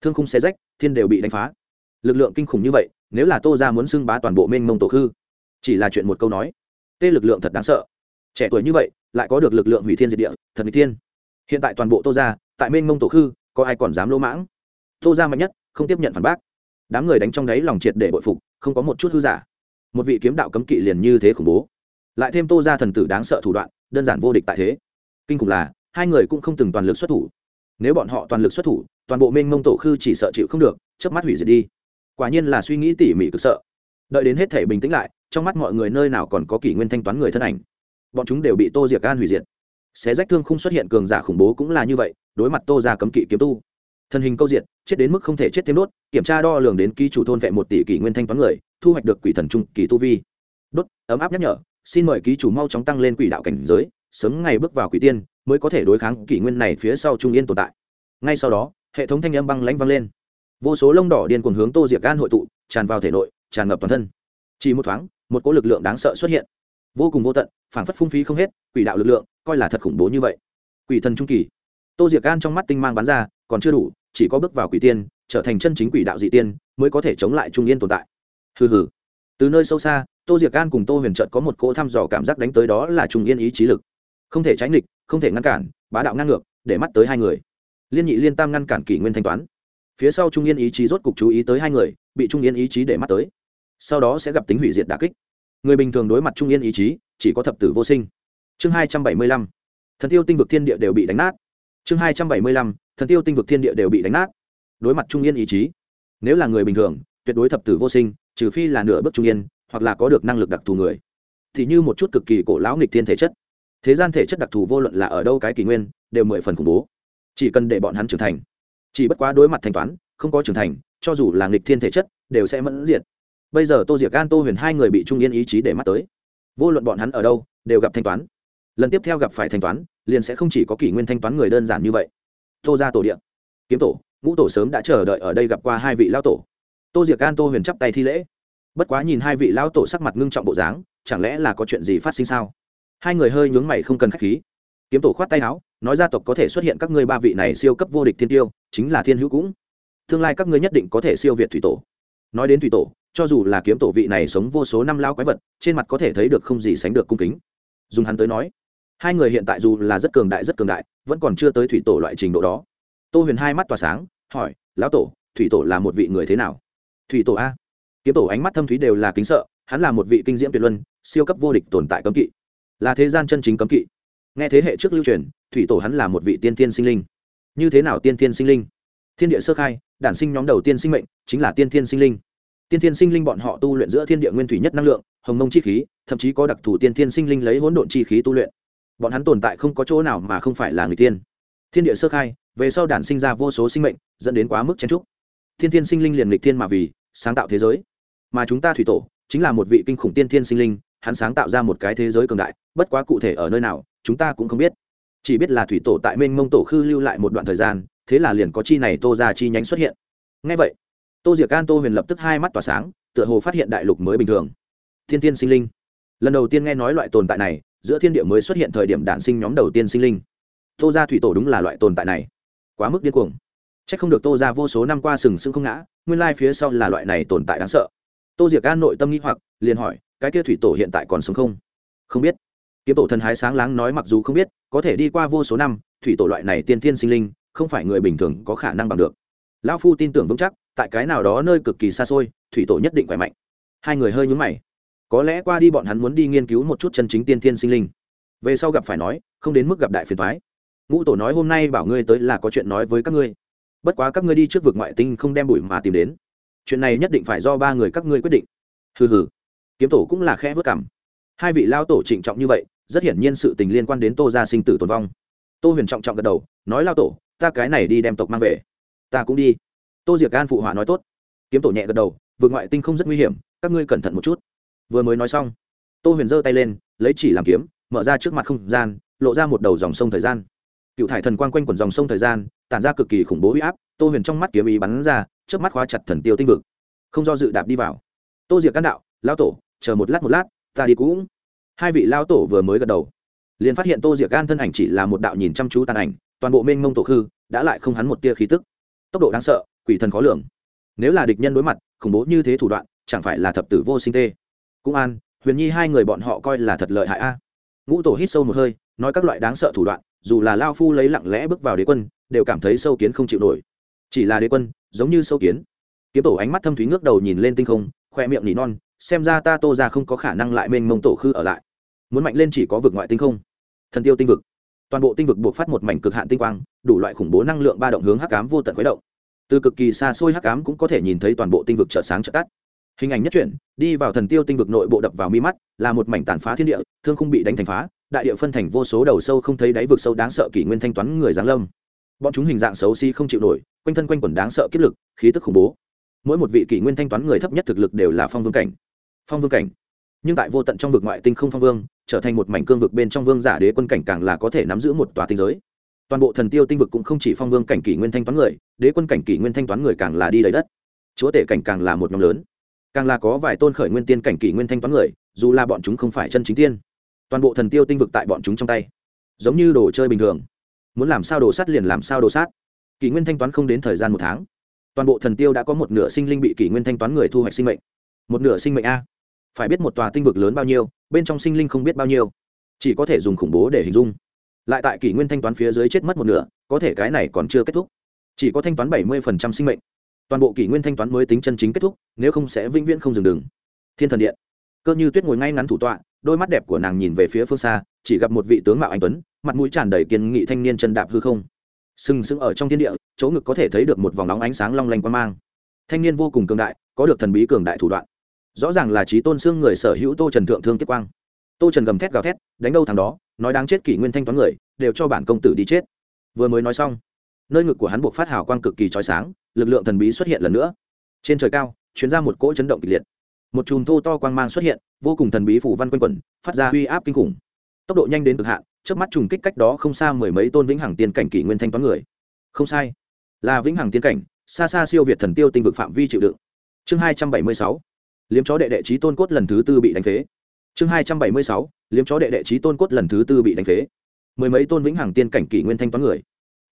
Thương khung xe rách, thiên đều bị đánh phá. Lực lượng kinh khủng như vậy, nếu là tô ra muốn xưng bá toàn bộ mênh mông tổ khư, chỉ là chuyện một câu nói. Tê lực lượng thật đáng sợ. Trẻ tuổi như vậy, lại có được lực lượng hủy thiên diệt địa, thật n thiên. Hiện tại toàn bộ tô ra tại mênh mông tổ khư, có ai còn dám lỗ mãng? Tô ra mạnh nhất, không tiếp nhận phản bác. Đám người đánh trong đáy lòng triệt để bội phục, không có một chút hư giả. Một vị kiếm đạo cấm kỵ liền như thế khủng bố lại thêm tô ra thần tử đáng sợ thủ đoạn, đơn giản vô địch tại thế. Kinh khủng là, hai người cũng không từng toàn lực xuất thủ. Nếu bọn họ toàn lực xuất thủ, toàn bộ mênh mông tổ khư chỉ sợ chịu không được, chớp mắt hủy diệt đi. Quả nhiên là suy nghĩ tỉ mỉ cực sợ. Đợi đến hết thể bình tĩnh lại, trong mắt mọi người nơi nào còn có kỷ nguyên thanh toán người thân ảnh. Bọn chúng đều bị tô diệc gan hủy diệt. Xé rách thương không xuất hiện cường giả khủng bố cũng là như vậy, đối mặt tô ra cấm kỵ kiếm tu. Thân hình câu diệt, chết đến mức không thể chết thêm đốt, kiểm tra đo lường đến ký chủ thôn vệ một tỷ kỷ nguyên thanh toán người, thu hoạch được quỷ thần trung kỳ tu vi. Đốt, ấm áp nhắc nhở xin mời ký chủ mau chóng tăng lên quỷ đạo cảnh giới, sớm ngày bước vào quỷ tiên mới có thể đối kháng kỷ nguyên này phía sau trung yên tồn tại. Ngay sau đó, hệ thống thanh âm băng lãnh vang lên. Vô số lông đỏ điên cuồng hướng tô diệc gan hội tụ, tràn vào thể nội, tràn ngập toàn thân. Chỉ một thoáng, một cỗ lực lượng đáng sợ xuất hiện. Vô cùng vô tận, phảng phất phung phí không hết, quỷ đạo lực lượng coi là thật khủng bố như vậy. Quỷ thần trung kỳ. Tô diệc gan trong mắt tinh mang bắn ra, còn chưa đủ, chỉ có bước vào quỷ tiên, trở thành chân chính quỷ đạo dị tiên, mới có thể chống lại trung yên tồn tại. Hừ hừ. Từ nơi sâu xa tô diệc gan cùng tô huyền trợt có một cỗ thăm dò cảm giác đánh tới đó là trung yên ý chí lực. Không thể tránh địch, không thể ngăn cản bá đạo ngang ngược để mắt tới hai người. Liên nhị liên tam ngăn cản kỷ nguyên thanh toán. Phía sau trung yên ý chí rốt cục chú ý tới hai người bị trung yên ý chí để mắt tới. Sau đó sẽ gặp tính hủy diệt đà kích. Người bình thường đối mặt trung yên ý chí chỉ có thập tử vô sinh. Chương hai trăm bảy mươi lăm. Thần tiêu tinh vực thiên địa đều bị đánh nát. Chương hai trăm bảy mươi lăm. Thần tiêu tinh vực thiên địa đều bị đánh nát. Đối mặt trung yên ý chí nếu là người bình thường tuyệt đối thập tử vô sinh trừ phi là nửa bước trung yên hoặc là có được năng lực đặc thù người, thì như một chút cực kỳ cổ lão nghịch thiên thể chất. Thế gian thể chất đặc thù vô luận là ở đâu cái kỷ nguyên, đều mười phần khủng bố. Chỉ cần để bọn hắn trưởng thành, chỉ bất quá đối mặt thanh toán, không có trưởng thành, cho dù là nghịch thiên thể chất, đều sẽ mẫn diệt. Bây giờ tô diệc gan, tô huyền hai người bị trung yên ý chí để mắt tới. Vô luận bọn hắn ở đâu, đều gặp thanh toán. Lần tiếp theo gặp phải thanh toán, liền sẽ không chỉ có kỷ nguyên thanh toán người đơn giản như vậy. Tô ra tổ điện kiếm tổ, ngũ tổ sớm đã chờ đợi ở đây gặp qua hai vị lao tổ. Tô diệc gan, tô huyền chắp tay thi lễ bất quá nhìn hai vị lão tổ sắc mặt ngưng trọng bộ dáng, chẳng lẽ là có chuyện gì phát sinh sao? Hai người hơi nhướng mày không cần k h á c h khí. Kiếm tổ khoát tay áo, nói gia tộc có thể xuất hiện các ngươi ba vị này siêu cấp vô địch thiên tiêu, chính là thiên hữu cũng. Tương lai các ngươi nhất định có thể siêu việt thủy tổ. Nói đến thủy tổ, cho dù là kiếm tổ vị này sống vô số năm lao quái vật, trên mặt có thể thấy được không gì sánh được cung kính. Dùng hắn tới nói, hai người hiện tại dù là rất cường đại rất cường đại, vẫn còn chưa tới thủy tổ loại trình độ đó. Tô huyền hai mắt tỏa sáng, hỏi, lão tổ, thủy tổ là một vị người thế nào? Thủy tổ a kiếm tổ ánh mắt thâm thúy đều là kính sợ, hắn là một vị kinh diễm tuyệt luân, siêu cấp vô địch tồn tại cấm kỵ. Là thế gian chân chính cấm kỵ. Nghe thế hệ trước lưu truyền, thủy tổ hắn là một vị tiên tiên sinh linh. Như thế nào tiên tiên sinh linh? Thiên địa sơ khai, đản sinh nhóm đầu tiên sinh mệnh chính là tiên tiên sinh linh. Tiên tiên sinh linh bọn họ tu luyện giữa thiên địa nguyên thủy nhất năng lượng, hồng mông chi khí, thậm chí có đặc thù tiên tiên sinh linh lấy hỗn độn chi khí tu luyện. Bọn hắn tồn tại không có chỗ nào mà không phải là người tiên. Thiên địa sơ khai, về sau đản sinh ra vô số sinh mệnh, dẫn đến quá mức chen trúc thiên tiên sinh linh liền lịch thiên mà vì, sáng tạo thế giới mà chúng ta thủy tổ chính là một vị kinh khủng tiên thiên sinh linh, hắn sáng tạo ra một cái thế giới cường đại, bất quá cụ thể ở nơi nào, chúng ta cũng không biết. Chỉ biết là thủy tổ tại mênh mông tổ khư lưu lại một đoạn thời gian, thế là liền có chi này tô ra chi nhánh xuất hiện. Ngay vậy, tô diệc an tô huyền lập tức hai mắt tỏa sáng, tựa hồ phát hiện đại lục mới bình thường. Thiên tiên sinh linh. Lần đầu tiên nghe nói loại tồn tại này, giữa thiên địa mới xuất hiện thời điểm đản sinh nhóm đầu tiên sinh linh. Tô ra thủy tổ đúng là loại tồn tại này. Quá mức điên cuồng. C h ắ c không được tô ra vô số năm qua sừng sững không ngã, nguyên lai phía sau là loại này tồn tại đáng sợ tô diệc an nội tâm nghĩ hoặc, liền hỏi, cái kia thủy tổ hiện tại còn sống không? Không biết. Kiếm tổ thần hái sáng láng nói mặc dù không biết, có thể đi qua vô số năm, thủy tổ loại này tiên thiên sinh linh, không phải người bình thường có khả năng bằng được. Lão phu tin tưởng vững chắc, tại cái nào đó nơi cực kỳ xa xôi, thủy tổ nhất định khỏe mạnh. Hai người hơi nhúng mày. Có lẽ qua đi bọn hắn muốn đi nghiên cứu một chút chân chính tiên thiên sinh linh. Về sau gặp phải nói, không đến mức gặp đại phiền thoái ngũ tổ nói hôm nay bảo ngươi tới là có chuyện nói với các ngươi. Bất quá các ngươi đi trước vực ngoại tinh không đem bụi mà tìm đến chuyện này nhất định phải do ba người các ngươi quyết định. Hừ hừ. Kiếm tổ cũng là khẽ vất cảm. Hai vị lao tổ trịnh trọng như vậy, rất hiển nhiên sự tình liên quan đến tô gia sinh tử tồn vong. Tô huyền trọng trọng gật đầu, nói lao tổ, ta cái này đi đem tộc mang về. Ta cũng đi. Tô diệc gan phụ họa nói tốt. Kiếm tổ nhẹ gật đầu, vượt ngoại tinh không rất nguy hiểm, các ngươi cẩn thận một chút. Vừa mới nói xong, tô huyền giơ tay lên, lấy chỉ làm kiếm, mở ra trước mặt không gian, lộ ra một đầu dòng sông thời gian. Cựu thải thần quang quanh quẩn dòng sông thời gian, tản ra cực kỳ khủng bố huy áp tô huyền trong mắt kiếm ý bắn ra trước mắt khóa chặt thần tiêu tinh vực. Không do dự đạp đi vào. Tô diệc căn đạo lao tổ, chờ một lát một lát, ta đi cũng. Hai vị lao tổ vừa mới gật đầu, liền phát hiện tô diệc gan thân ảnh chỉ là một đạo nhìn chăm chú tàn ảnh, toàn bộ mênh mông tổ khư, đã lại không hắn một tia khí tức. Tốc độ đáng sợ, quỷ thần khó lường. Nếu là địch nhân đối mặt, khủng bố như thế thủ đoạn, chẳng phải là thập tử vô sinh tê. Cũng an, huyền nhi hai người bọn họ coi là thật lợi hại a. Ngũ tổ hít sâu một hơi, nói các loại đáng sợ thủ đoạn, dù là lao phu lấy lặng lẽ bước vào đế quân, đều cảm thấy sâu kiến không chịu nổi chỉ là đế quân, giống như sâu kiến. Kiếm tổ ánh mắt thâm thúy ngước đầu nhìn lên tinh không, khoe miệng nỉ non, xem ra ta tô ra không có khả năng lại mênh mông tổ khư ở lại. Muốn mạnh lên chỉ có vực ngoại tinh không. Thần tiêu tinh vực. Toàn bộ tinh vực buộc phát một mảnh cực hạn tinh quang, đủ loại khủng bố năng lượng ba động hướng hắc ám vô tận khuấy động. Từ cực kỳ xa xôi hắc ám cũng có thể nhìn thấy toàn bộ tinh vực trợ sáng trợ tắt. Hình ảnh nhất chuyển, đi vào thần tiêu tinh vực nội bộ đập vào mi mắt, là một mảnh tàn phá thiên địa, thương không bị đánh thành phá, đại địa phân thành vô số đầu sâu không thấy đáy vực sâu đáng sợ kỷ nguyên thanh toán người giáng lâm bọn chúng hình dạng xấu xí không chịu nổi, quanh thân quanh quần đáng sợ kiếp lực, khí tức khủng bố. Mỗi một vị kỷ nguyên thanh toán người thấp nhất thực lực đều là phong vương cảnh. Phong vương cảnh. Nhưng tại vô tận trong vực ngoại tinh không phong vương, trở thành một mảnh cương vực bên trong vương giả đế quân cảnh càng là có thể nắm giữ một tòa tinh giới. Toàn bộ thần tiêu tinh vực cũng không chỉ phong vương cảnh kỷ nguyên thanh toán người, đế quân cảnh kỷ nguyên thanh toán người càng là đi lấy đất. Chúa tể cảnh càng là một nhóm lớn. Càng là có vài tôn khởi nguyên tiên cảnh kỷ nguyên thanh toán người, dù là bọn chúng không phải chân chính tiên. Toàn bộ thần tiêu tinh vực tại bọn chúng trong tay. Giống như đồ chơi bình thường muốn làm sao đồ sát liền làm sao đồ sát. Kỷ nguyên thanh toán không đến thời gian một tháng, toàn bộ thần tiêu đã có một nửa sinh linh bị kỷ nguyên thanh toán người thu hoạch sinh mệnh. Một nửa sinh mệnh a. Phải biết một tòa tinh vực lớn bao nhiêu, bên trong sinh linh không biết bao nhiêu. Chỉ có thể dùng khủng bố để hình dung. Lại tại kỷ nguyên thanh toán phía dưới chết mất một nửa, có thể cái này còn chưa kết thúc. Chỉ có thanh toán bảy mươi sinh mệnh. Toàn bộ kỷ nguyên thanh toán mới tính chân chính kết thúc, nếu không sẽ vĩnh viễn không dừng đường. Thiên thần điện cơ như tuyết ngồi ngay ngắn thủ tọa, đôi mắt đẹp của nàng nhìn về phía phương xa, chỉ gặp một vị tướng mạo anh tuấn, mặt mũi tràn đầy kiên nghị thanh niên chân đạp hư không. Sừng sững ở trong thiên địa, chỗ ngực có thể thấy được một vòng nóng ánh sáng long lanh quan mang. Thanh niên vô cùng cường đại, có được thần bí cường đại thủ đoạn. Rõ ràng là trí tôn xương người sở hữu tô trần thượng thương kiếp quang. Tô trần gầm thét gào thét, đánh đâu thằng đó, nói đáng chết kỷ nguyên thanh toán người, đều cho bản công tử đi chết. Vừa mới nói xong, nơi ngực của hắn buộc phát hào quang cực kỳ trói sáng, lực lượng thần bí xuất hiện lần nữa. Trên trời cao, chuyến ra một cỗ chấn động kịch liệt một chùm thô to quang mang xuất hiện, vô cùng thần bí phủ văn quanh quẩn, phát ra uy áp kinh khủng. Tốc độ nhanh đến cực hạn, trước mắt trùng kích cách đó không xa mười mấy tôn vĩnh hằng tiên cảnh kỷ nguyên thanh toán người. Không sai. Là vĩnh hằng tiên cảnh, xa xa siêu việt thần tiêu tinh vực phạm vi chịu đựng. Chương hai trăm bảy mươi sáu. Liếm chó đệ đệ trí tôn cốt lần thứ tư bị đánh phế. Chương hai trăm bảy mươi sáu. Liếm chó đệ đệ trí tôn cốt lần thứ tư bị đánh phế. Mười mấy tôn vĩnh hằng tiên cảnh kỷ nguyên thanh toán người.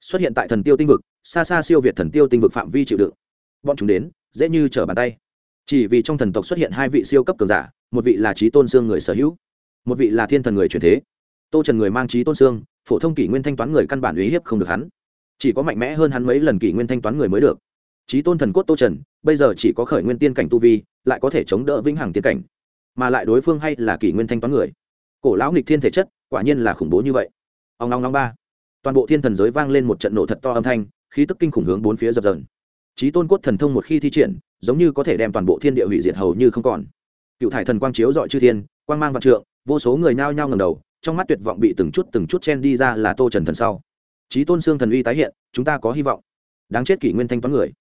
Xuất hiện tại thần tiêu tinh vực, xa xa siêu việt thần tiêu tinh vực phạm vi chịu đựng. Bọn chúng đến, dễ như trở bàn tay chỉ vì trong thần tộc xuất hiện hai vị siêu cấp cường giả, một vị là trí tôn xương người sở hữu, một vị là thiên thần người truyền thế. Tô trần người mang trí tôn xương phổ thông kỷ nguyên thanh toán người căn bản uy hiếp không được hắn. Chỉ có mạnh mẽ hơn hắn mấy lần kỷ nguyên thanh toán người mới được. Trí tôn thần cốt tô trần, bây giờ chỉ có khởi nguyên tiên cảnh tu vi, lại có thể chống đỡ vĩnh hằng tiên cảnh. Mà lại đối phương hay là kỷ nguyên thanh toán người. Cổ lão nghịch thiên thể chất, quả nhiên là khủng bố như vậy. Ông long long ba. Toàn bộ thiên thần giới vang lên một trận nổ thật to âm thanh, khí tức kinh khủng hướng bốn phía dập dần trí tôn cốt thần thông một khi thi triển giống như có thể đem toàn bộ thiên địa hủy diệt hầu như không còn. Cựu thải thần quang chiếu dọi chư thiên, quang mang vạn trượng, vô số người nhao nhao ngầm đầu, trong mắt tuyệt vọng bị từng chút từng chút chen đi ra là tô trần thần sau. Trí tôn xương thần uy tái hiện, chúng ta có hy vọng. Đáng chết kỷ nguyên thanh toán người.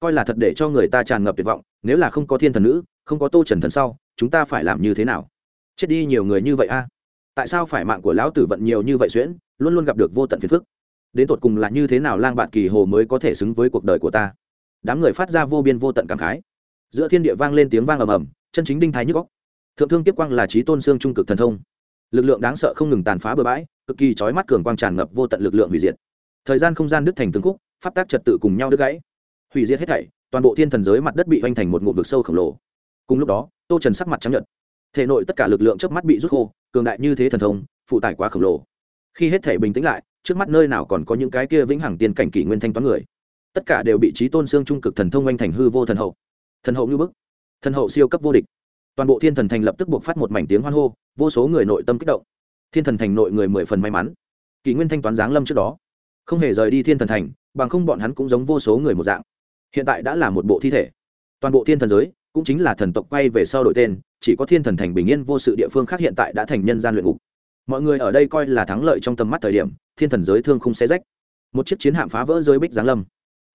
Coi là thật để cho người ta tràn ngập tuyệt vọng, nếu là không có thiên thần nữ, không có tô trần thần sau, chúng ta phải làm như thế nào? Chết đi nhiều người như vậy a? Tại sao phải mạng của lão tử vận nhiều như vậy xuyễn, luôn luôn gặp được vô tận phiền phức? Đến tột cùng là như thế nào lang bạn kỳ hồ mới có thể xứng với cuộc đời của ta? Đám người phát ra vô biên vô tận cảm khái. Giữa thiên địa vang lên tiếng vang ầm ầm chân chính đinh thái nhức góc thượng thương tiếp quang là trí tôn xương trung cực thần thông. Lực lượng đáng sợ không ngừng tàn phá bừa bãi cực kỳ trói mắt cường quang tràn ngập vô tận lực lượng hủy diệt. Thời gian không gian đứt thành từng khúc pháp tác trật tự cùng nhau đứt gãy. Hủy diệt hết thảy toàn bộ thiên thần giới mặt đất bị hoành thành một ngụm vực sâu khổng lồ. Cùng lúc đó tô trần sắc mặt trắng nhợt, thể nội tất cả lực lượng trước mắt bị rút khô cường đại như thế thần thông phụ tải quá khổng lồ. Khi hết thể bình tĩnh lại trước mắt nơi nào còn có những cái kia vĩnh hằng tiên cảnh kỷ nguyên thanh toán người? Tất cả đều bị trí tôn xương trung cực thần thông oanh thành hư vô thần hậu. Thần hậu như bức. Thần hậu siêu cấp vô địch. Toàn bộ thiên thần thành lập tức buộc phát một mảnh tiếng hoan hô, vô số người nội tâm kích động. Thiên thần thành nội người mười phần may mắn. Kỷ nguyên thanh toán giáng lâm trước đó, không hề rời đi thiên thần thành, bằng không bọn hắn cũng giống vô số người một dạng. Hiện tại đã là một bộ thi thể. Toàn bộ thiên thần giới cũng chính là thần tộc quay về sau đổi tên, chỉ có thiên thần thành bình yên vô sự địa phương khác hiện tại đã thành nhân gian luyện ngục. Mọi người ở đây coi là thắng lợi trong tầm mắt thời điểm, thiên thần giới thương không xé rách. Một chiếc chiến hạm phá vỡ giới bích giáng lâm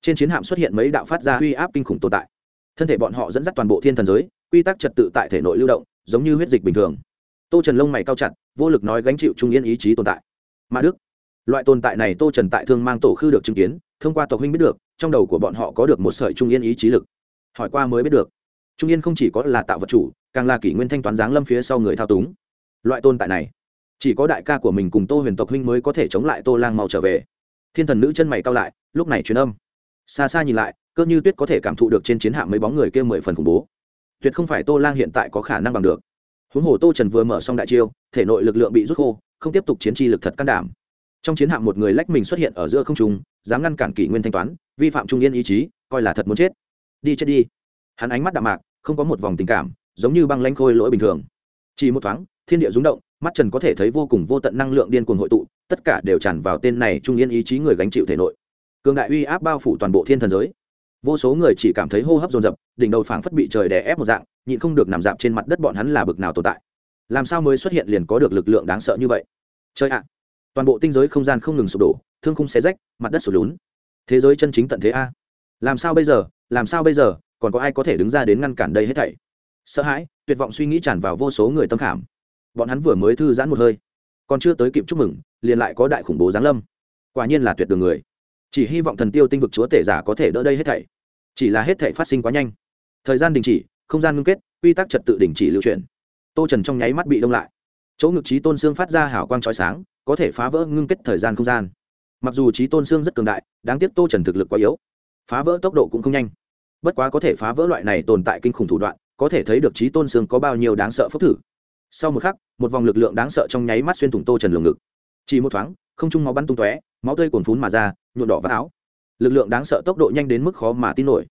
trên chiến hạm xuất hiện mấy đạo phát ra uy áp kinh khủng tồn tại. Thân thể bọn họ dẫn dắt toàn bộ thiên thần giới, quy tắc trật tự tại thể nội lưu động, giống như huyết dịch bình thường. Tô trần lông mày cao chặt, vô lực nói gánh chịu trung yên ý chí tồn tại. Mà đức, loại tồn tại này tô trần tại thương mang tổ khư được chứng kiến, thông qua tộc huynh biết được, trong đầu của bọn họ có được một sợi trung yên ý chí lực. Hỏi qua mới biết được, trung yên không chỉ có là tạo vật chủ, càng là kỷ nguyên thanh toán giáng lâm phía sau người thao túng. Loại tồn tại này, chỉ có đại ca của mình cùng tô huyền tộc huynh mới có thể chống lại tô lang mau trở về. Thiên thần nữ chân mày cao lại, lúc này truyền âm xa xa nhìn lại, cơ như tuyết có thể cảm thụ được trên chiến hạm mấy bóng người kia mười phần khủng bố. Tuyệt không phải tô lang hiện tại có khả năng bằng được. Huống hồ tô trần vừa mở xong đại chiêu, thể nội lực lượng bị rút khô, không tiếp tục chiến tri lực thật can đảm. Trong chiến hạm một người lách mình xuất hiện ở giữa không trung, dám ngăn cản kỷ nguyên thanh toán, vi phạm trung yên ý chí, coi là thật muốn chết. Đi chết đi. Hắn ánh mắt đạm mạc, không có một vòng tình cảm, giống như băng lanh khôi lỗi bình thường. Chỉ một thoáng, thiên địa rúng động, mắt trần có thể thấy vô cùng vô tận năng lượng điên cuồng hội tụ, tất cả đều tràn vào tên này trung yên ý chí người gánh chịu thể nội cường đại uy áp bao phủ toàn bộ thiên thần giới. Vô số người chỉ cảm thấy hô hấp dồn dập, đỉnh đầu phảng phất bị trời đè ép một dạng, nhịn không được nằm dạp trên mặt đất bọn hắn là bực nào tồn tại. Làm sao mới xuất hiện liền có được lực lượng đáng sợ như vậy? Chơi ạ! Toàn bộ tinh giới không gian không ngừng sụp đổ, thương khung xé rách, mặt đất sụt lún. Thế giới chân chính tận thế a. Làm sao bây giờ? Làm sao bây giờ? Còn có ai có thể đứng ra đến ngăn cản đây hết thảy? Sợ hãi, tuyệt vọng suy nghĩ tràn vào vô số người tâm khảm. Bọn hắn vừa mới thư giãn một hơi, còn chưa tới kịp chúc mừng, liền lại có đại khủng bố giáng lâm. Quả nhiên là tuyệt đường người chỉ hy vọng thần tiêu tinh vực chúa tể giả có thể đỡ đây hết thảy. Chỉ là hết thảy phát sinh quá nhanh. Thời gian đình chỉ, không gian ngưng kết, quy tắc trật tự đình chỉ lưu chuyển. Tô trần trong nháy mắt bị đông lại. Chỗ ngực trí tôn xương phát ra hảo quang trói sáng, có thể phá vỡ ngưng kết thời gian không gian. Mặc dù trí tôn xương rất cường đại, đáng tiếc tô trần thực lực quá yếu. Phá vỡ tốc độ cũng không nhanh. Bất quá có thể phá vỡ loại này tồn tại kinh khủng thủ đoạn, có thể thấy được trí tôn xương có bao nhiêu đáng sợ phốc thử. Sau một khắc, một vòng lực lượng đáng sợ trong nháy mắt xuyên thủng tô trần lồng ngực. Chỉ một thoáng, không trung máu bắn tung tóe, máu tươi cuồn phún mà ra nhuộm đỏ vạt áo. Lực lượng đáng sợ tốc độ nhanh đến mức khó mà tin nổi.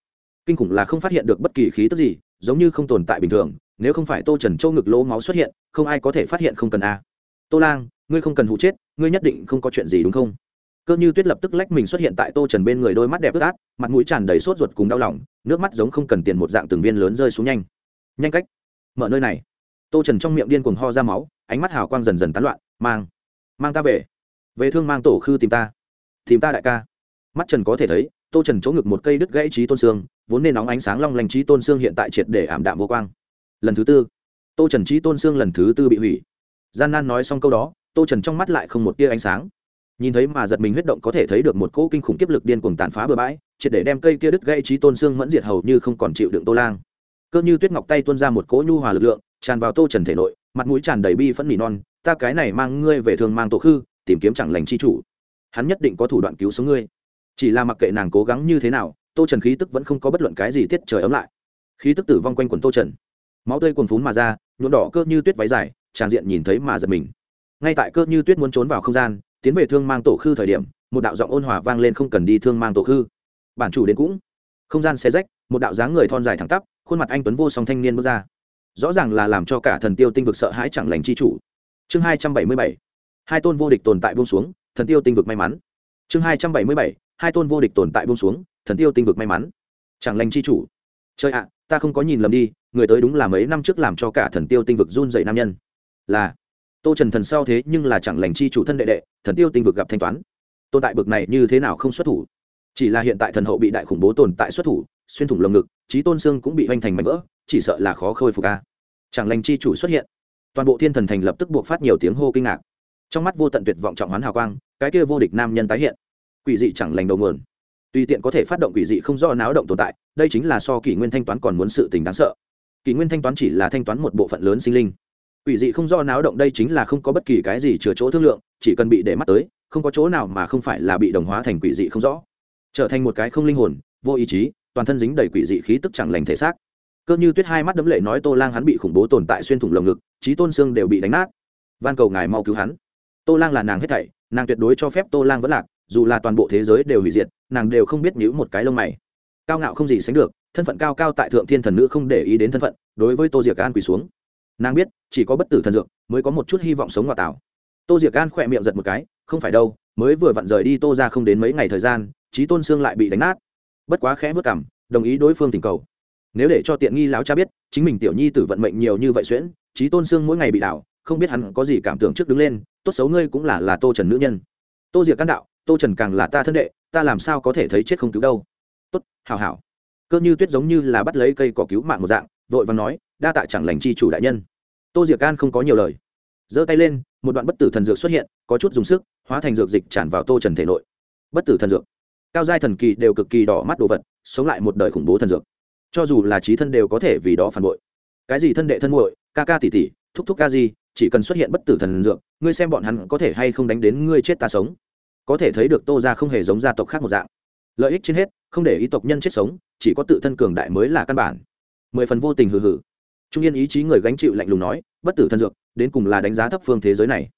Kinh khủng là không phát hiện được bất kỳ khí tức gì, giống như không tồn tại bình thường, nếu không phải tô trần châu ngực lỗ máu xuất hiện, không ai có thể phát hiện không cần a. Tô lang, ngươi không cần hụ chết, ngươi nhất định không có chuyện gì đúng không? Cơ như tuyết lập tức lách mình xuất hiện tại tô trần bên người đôi mắt đẹp ướt át, mặt mũi tràn đầy sốt ruột cùng đau lòng, nước mắt giống không cần tiền một dạng từng viên lớn rơi xuống nhanh. Nhanh cách. Mở nơi này. Tô trần trong miệng điên cuồng ho ra máu, ánh mắt hào quang dần dần tán loạn, mang mang ta về. Về thương mang tổ khư tìm ta tìm ta đại ca. Mắt trần có thể thấy, tô trần chỗ ngực một cây đứt gãy trí tôn xương, vốn nên nóng ánh sáng long lanh trí tôn xương hiện tại triệt để ảm đạm vô quang. Lần thứ tư, tô trần trí tôn xương lần thứ tư bị hủy. Gian nan nói xong câu đó, tô trần trong mắt lại không một tia ánh sáng. Nhìn thấy mà giật mình huyết động có thể thấy được một cỗ kinh khủng kiếp lực điên cuồng tàn phá bừa bãi, triệt để đem cây kia đứt gãy trí tôn xương mẫn diệt hầu như không còn chịu đựng tô lang. Cơ như tuyết ngọc tay tuôn ra một cỗ nhu hòa lực lượng, tràn vào tô trần thể nội, mặt mũi tràn đầy bi phẫn nỉ non, ta cái này mang ngươi về thường mang tổ khư, tìm kiếm chẳng lành chi chủ hắn nhất định có thủ đoạn cứu sống ngươi. Chỉ là mặc kệ nàng cố gắng như thế nào, tô trần khí tức vẫn không có bất luận cái gì tiết trời ấm lại. Khí tức tử vong quanh quần tô trần. Máu tươi quần phún mà ra, nhuộm đỏ cơ như tuyết váy dài, tràn diện nhìn thấy mà giật mình. Ngay tại cơ như tuyết muốn trốn vào không gian, tiến về thương mang tổ khư thời điểm, một đạo giọng ôn hòa vang lên không cần đi thương mang tổ khư. Bản chủ đến cũng. Không gian xe rách, một đạo dáng người thon dài thẳng tắp, khuôn mặt anh tuấn vô song thanh niên bước ra. Rõ ràng là làm cho cả thần tiêu tinh vực sợ hãi chẳng lành chi chủ. Chương hai trăm bảy mươi bảy. Hai tôn vô địch tồn tại buông xuống thần tiêu tinh vực may mắn. Chương hai trăm bảy mươi bảy, hai tôn vô địch tồn tại buông xuống, thần tiêu tinh vực may mắn. Chẳng lành chi chủ. Chơi ạ, ta không có nhìn lầm đi, người tới đúng là mấy năm trước làm cho cả thần tiêu tinh vực run dậy nam nhân. Là. Tô trần thần sau thế nhưng là chẳng lành chi chủ thân đệ đệ, thần tiêu tinh vực gặp thanh toán. Tồn tại bực này như thế nào không xuất thủ? Chỉ là hiện tại thần hậu bị đại khủng bố tồn tại xuất thủ, xuyên thủng lồng ngực trí tôn xương cũng bị hoành thành mảnh vỡ, chỉ sợ là khó khôi phục ca chẳng lành chi chủ xuất hiện. Toàn bộ thiên thần thành lập tức buộc phát nhiều tiếng hô kinh ngạc trong mắt vô tận tuyệt vọng trọng hoán hào quang, cái kia vô địch nam nhân tái hiện. Quỷ dị chẳng lành đầu nguồn. Tùy tiện có thể phát động quỷ dị không do náo động tồn tại, đây chính là so kỷ nguyên thanh toán còn muốn sự tình đáng sợ. Kỷ nguyên thanh toán chỉ là thanh toán một bộ phận lớn sinh linh. Quỷ dị không do náo động đây chính là không có bất kỳ cái gì chừa chỗ thương lượng, chỉ cần bị để mắt tới, không có chỗ nào mà không phải là bị đồng hóa thành quỷ dị không rõ. Trở thành một cái không linh hồn, vô ý chí, toàn thân dính đầy quỷ dị khí tức chẳng lành thể xác. Cơ như tuyết hai mắt đấm lệ nói tô lang hắn bị khủng bố tồn tại xuyên thủng lồng ngực trí tôn xương đều bị đánh nát. Van cầu ngài mau cứu hắn tô lang là nàng hết thảy, nàng tuyệt đối cho phép tô lang vẫn lạc, dù là toàn bộ thế giới đều hủy diệt, nàng đều không biết nhữ một cái lông mày. Cao ngạo không gì sánh được, thân phận cao cao tại thượng thiên thần nữ không để ý đến thân phận, đối với tô diệc an quỳ xuống. Nàng biết, chỉ có bất tử thần dược mới có một chút hy vọng sống ngoại tảo. Tô diệc an khỏe miệng giật một cái, không phải đâu, mới vừa vặn rời đi tô ra không đến mấy ngày thời gian trí tôn xương lại bị đánh nát. Bất quá khẽ vất cảm, đồng ý đối phương tình cầu. Nếu để cho tiện nghi lão cha biết, chính mình tiểu nhi tử vận mệnh nhiều như vậy xuyễn trí tôn xương mỗi ngày bị đảo không biết hắn có gì cảm tưởng trước đứng lên, tốt xấu ngươi cũng là là tô trần nữ nhân. Tô diệc căn đạo, tô trần càng là ta thân đệ, ta làm sao có thể thấy chết không cứu đâu. Tốt hào hảo. Cơ như tuyết giống như là bắt lấy cây cỏ cứu mạng một dạng, vội và nói, đa tạ chẳng lành chi chủ đại nhân. Tô diệc can không có nhiều lời. Giơ tay lên, một đoạn bất tử thần dược xuất hiện, có chút dùng sức, hóa thành dược dịch tràn vào tô trần thể nội. Bất tử thần dược. Cao giai thần kỳ đều cực kỳ đỏ mắt đồ vật, sống lại một đời khủng bố thần dược. Cho dù là trí thân đều có thể vì đó phản bội. Cái gì thân đệ thân muội, ca ca tỷ tỷ, thúc thúc ca gì chỉ cần xuất hiện bất tử thần dược, ngươi xem bọn hắn có thể hay không đánh đến ngươi chết ta sống. Có thể thấy được tô ra không hề giống gia tộc khác một dạng. Lợi ích trên hết, không để ý tộc nhân chết sống, chỉ có tự thân cường đại mới là căn bản. Mười phần vô tình hừ hừ. Trung yên ý chí người gánh chịu lạnh lùng nói, bất tử thần dược, đến cùng là đánh giá thấp phương thế giới này.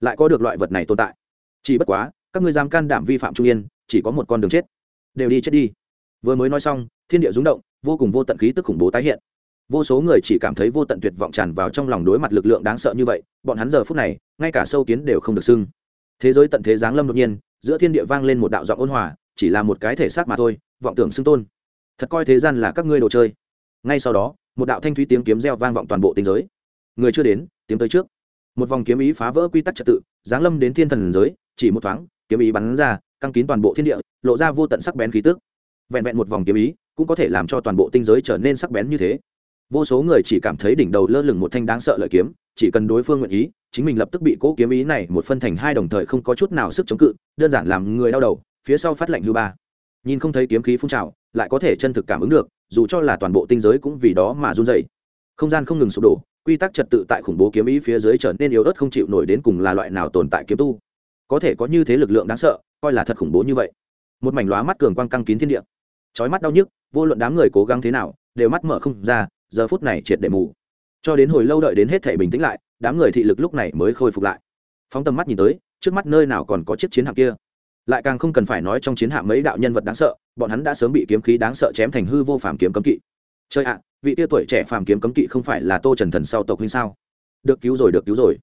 Lại có được loại vật này tồn tại. Chỉ bất quá, các ngươi dám can đảm vi phạm trung yên, chỉ có một con đường chết. Đều đi chết đi. Vừa mới nói xong, thiên địa rúng động, vô cùng vô tận khí tức khủng bố tái hiện vô số người chỉ cảm thấy vô tận tuyệt vọng tràn vào trong lòng đối mặt lực lượng đáng sợ như vậy, bọn hắn giờ phút này, ngay cả sâu kiến đều không được xưng. Thế giới tận thế giáng lâm đột nhiên, giữa thiên địa vang lên một đạo giọng ôn hòa, chỉ là một cái thể xác mà thôi, vọng tưởng xưng tôn. Thật coi thế gian là các ngươi đồ chơi. Ngay sau đó, một đạo thanh thúy tiếng kiếm reo vang vọng toàn bộ tinh giới. Người chưa đến tiếng tới trước. Một vòng kiếm ý phá vỡ quy tắc trật tự, giáng lâm đến thiên thần giới, chỉ một thoáng, kiếm ý bắn ra, căng kín toàn bộ thiên địa, lộ ra vô tận sắc bén khí tức. Vẹn vẹn một vòng kiếm ý, cũng có thể làm cho toàn bộ tinh giới trở nên sắc bén như thế vô số người chỉ cảm thấy đỉnh đầu lơ lửng một thanh đáng sợ lợi kiếm, chỉ cần đối phương nguyện ý, chính mình lập tức bị cố kiếm ý này một phân thành hai đồng thời không có chút nào sức chống cự, đơn giản làm người đau đầu, phía sau phát lệnh hư ba. Nhìn không thấy kiếm khí phun trào, lại có thể chân thực cảm ứng được, dù cho là toàn bộ tinh giới cũng vì đó mà run dày không gian không ngừng sụp đổ, quy tắc trật tự tại khủng bố kiếm ý phía dưới trở nên yếu ớt không chịu nổi đến cùng là loại nào tồn tại kiếm tu. Có thể có như thế lực lượng đáng sợ, coi là thật khủng bố như vậy. Một mảnh lóa mắt cường quang căng kín thiên địa. Chói mắt đau nhức, vô luận đám người cố gắng thế nào, đều mắt mở không ra giờ phút này triệt để mù. Cho đến hồi lâu đợi đến hết thể bình tĩnh lại, đám người thị lực lúc này mới khôi phục lại. Phóng tầm mắt nhìn tới, trước mắt nơi nào còn có chiếc chiến hạm kia? Lại càng không cần phải nói trong chiến hạm mấy đạo nhân vật đáng sợ, bọn hắn đã sớm bị kiếm khí đáng sợ chém thành hư vô phàm kiếm cấm kỵ. Chơi ạ, vị tia tuổi trẻ phàm kiếm cấm kỵ không phải là tô trần thần sau tộc huynh sao? Được cứu rồi, được cứu rồi.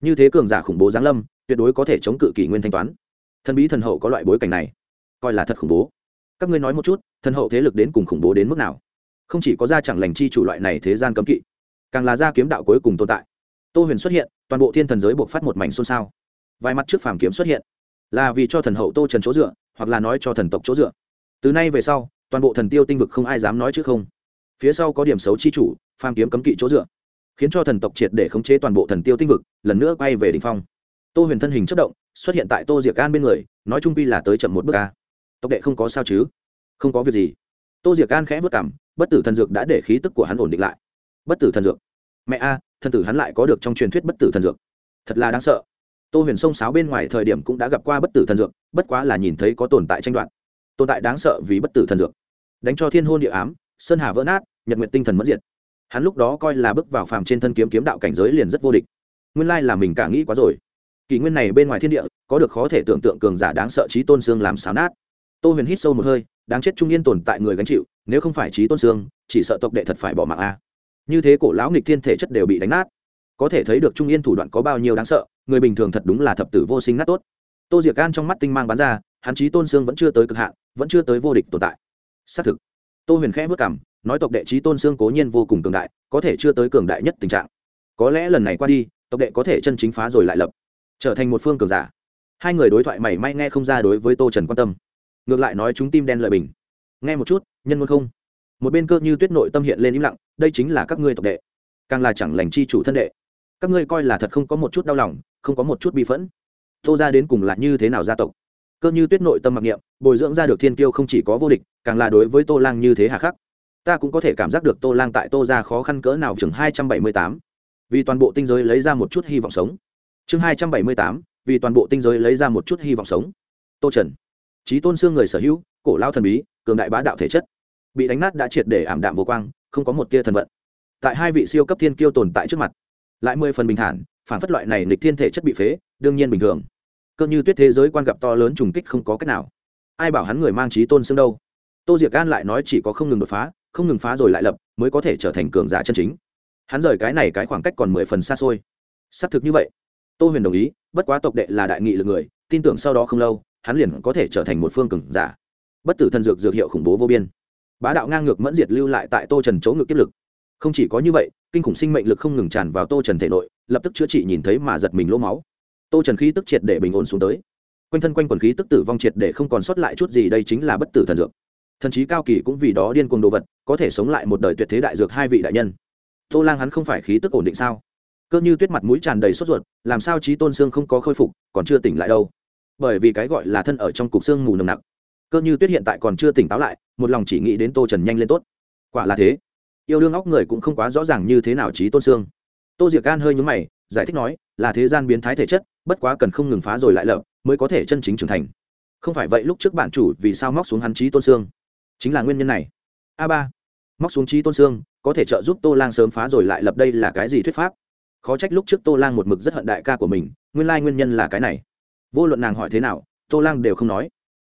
Như thế cường giả khủng bố giáng lâm, tuyệt đối có thể chống cự kỷ nguyên thanh toán. Thần bí thần hậu có loại bối cảnh này, coi là thật khủng bố. Các ngươi nói một chút, thần hậu thế lực đến cùng khủng bố đến mức nào? Không chỉ có gia chẳng lành chi chủ loại này thế gian cấm kỵ, càng là gia kiếm đạo cuối cùng tồn tại. Tô huyền xuất hiện, toàn bộ thiên thần giới buộc phát một mảnh xôn xao. Vài mặt trước phàm kiếm xuất hiện, là vì cho thần hậu tô trần chỗ dựa, hoặc là nói cho thần tộc chỗ dựa. Từ nay về sau, toàn bộ thần tiêu tinh vực không ai dám nói chứ không. Phía sau có điểm xấu chi chủ, phàm kiếm cấm kỵ chỗ dựa, khiến cho thần tộc triệt để khống chế toàn bộ thần tiêu tinh vực, lần nữa quay về đ ỉ n h phong. Tô huyền thân hình chất động, xuất hiện tại tô diệc an bên người, nói chung pi là tới chậm một bước ca tộc đệ không có sao chứ? Không có việc gì tô diệc an khẽ vất cảm bất tử thần dược đã để khí tức của hắn ổn định lại. Bất tử thần dược? Mẹ a, thần tử hắn lại có được trong truyền thuyết bất tử thần dược. Thật là đáng sợ. Tô huyền sông sáo bên ngoài thời điểm cũng đã gặp qua bất tử thần dược, bất quá là nhìn thấy có tồn tại tranh đoạt. Tồn tại đáng sợ vì bất tử thần dược. Đánh cho thiên hôn địa ám, sơn hà vỡ nát, nhật nguyện tinh thần mất diệt. Hắn lúc đó coi là bước vào phàm trên thân kiếm kiếm đạo cảnh giới liền rất vô địch. Nguyên lai là mình cả nghĩ quá rồi. Kỷ nguyên này bên ngoài thiên địa, có được khó thể tưởng tượng cường giả đáng sợ trí tôn xương làm xáo nát. Tô huyền hít sâu một hơi đáng chết trung yên tồn tại người gánh chịu, nếu không phải trí tôn xương, chỉ sợ tộc đệ thật phải bỏ mạng a. Như thế cổ lão nghịch thiên thể chất đều bị đánh nát. Có thể thấy được trung yên thủ đoạn có bao nhiêu đáng sợ, người bình thường thật đúng là thập tử vô sinh nát tốt. Tô diệc gan trong mắt tinh mang bắn ra, hắn trí tôn xương vẫn chưa tới cực hạn, vẫn chưa tới vô địch tồn tại. Xác thực, tô huyền khẽ vất cảm nói tộc đệ trí tôn xương cố nhiên vô cùng cường đại, có thể chưa tới cường đại nhất tình trạng. Có lẽ lần này qua đi, tộc đệ có thể chân chính phá rồi lại lập, trở thành một phương cường giả. Hai người đối thoại mảy may nghe không ra đối với tô trần quan tâm ngược lại nói chúng tim đen lợi bình. Nghe một chút, nhân muốn không? Một bên cơ như tuyết nội tâm hiện lên im lặng, đây chính là các ngươi tộc đệ. Càng là chẳng lành chi chủ thân đệ. Các ngươi coi là thật không có một chút đau lòng, không có một chút bi phẫn. Tô ra đến cùng là như thế nào gia tộc? Cơ như tuyết nội tâm mặc niệm, bồi dưỡng ra được thiên kiêu không chỉ có vô địch, càng là đối với tô lang như thế hà khắc. Ta cũng có thể cảm giác được tô lang tại tô ra khó khăn cỡ nào chừng hai trăm bảy mươi tám. Vì toàn bộ tinh giới lấy ra một chút hy vọng sống. Chương hai trăm bảy mươi tám, vì toàn bộ tinh giới lấy ra một chút hy vọng sống. Tô trần trí tôn xương người sở hữu, cổ lao thần bí, cường đại bá đạo thể chất. Bị đánh nát đã triệt để ảm đạm vô quang, không có một tia thần vận. Tại hai vị siêu cấp thiên kiêu tồn tại trước mặt, lại mười phần bình thản, phản phất loại này nịch thiên thể chất bị phế, đương nhiên bình thường. Cơ như tuyết thế giới quan gặp to lớn trùng kích không có cách nào. Ai bảo hắn người mang trí tôn xương đâu? Tô diệc gan lại nói chỉ có không ngừng đột phá, không ngừng phá rồi lại lập, mới có thể trở thành cường giả chân chính. Hắn rời cái này cái khoảng cách còn mười phần xa xôi. Xác thực như vậy. Tô huyền đồng ý, bất quá tộc đệ là đại nghị lực người, tin tưởng sau đó không lâu hắn liền có thể trở thành một phương cường giả. Bất tử thần dược dược hiệu khủng bố vô biên. Bá đạo ngang ngược mẫn diệt lưu lại tại tô trần chỗ ngược kiếp lực. Không chỉ có như vậy, kinh khủng sinh mệnh lực không ngừng tràn vào tô trần thể nội, lập tức chữa trị nhìn thấy mà giật mình lỗ máu. Tô trần khí tức triệt để bình ổn xuống tới. Quanh thân quanh quần khí tức tử vong triệt để không còn sót lại chút gì, đây chính là bất tử thần dược. Thần chí cao kỳ cũng vì đó điên cuồng đồ vật, có thể sống lại một đời tuyệt thế đại dược hai vị đại nhân. Tô lang hắn không phải khí tức ổn định sao? Cơ như tuyết mặt mũi tràn đầy sốt ruột, làm sao trí tôn xương không có khôi phục, còn chưa tỉnh lại đâu? Bởi vì cái gọi là thân ở trong cục xương mù nồng nặc. Cơ như tuyết hiện tại còn chưa tỉnh táo lại, một lòng chỉ nghĩ đến tô trần nhanh lên tốt. Quả là thế. Yêu đương óc người cũng không quá rõ ràng như thế nào trí tôn xương. Tô diệc gan hơi nhúng mày, giải thích nói, là thế gian biến thái thể chất, bất quá cần không ngừng phá rồi lại lợp mới có thể chân chính trưởng thành. Không phải vậy lúc trước bản chủ vì sao móc xuống hắn trí tôn xương? Chính là nguyên nhân này. A ba. Móc xuống trí tôn xương, có thể trợ giúp tô lang sớm phá rồi lại lập đây là cái gì thuyết pháp? Khó trách lúc trước tô lang một mực rất hận đại ca của mình, nguyên lai nguyên nhân là cái này vô luận nàng hỏi thế nào, tô lang đều không nói.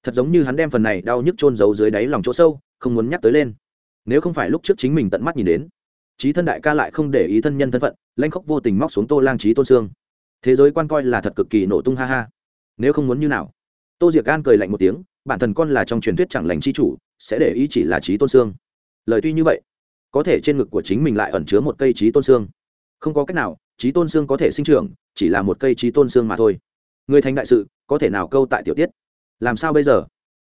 Thật giống như hắn đem phần này đau nhức trôn giấu dưới đáy lòng chỗ sâu, không muốn nhắc tới lên. Nếu không phải lúc trước chính mình tận mắt nhìn đến trí thân đại ca lại không để ý thân nhân thân phận lanh khóc vô tình móc xuống tô lang trí tôn xương thế giới quan coi là thật cực kỳ nổ tung ha ha. Nếu không muốn như nào? Tô diệc an cười lạnh một tiếng, bản thân con là trong truyền thuyết chẳng lành chi chủ, sẽ để ý chỉ là trí tôn xương lời tuy như vậy, có thể trên ngực của chính mình lại ẩn chứa một cây trí tôn xương không có cách nào trí tôn xương có thể sinh trưởng, chỉ là một cây trí tôn xương mà thôi người thành đại sự, có thể nào câu tại tiểu tiết? Làm sao bây giờ?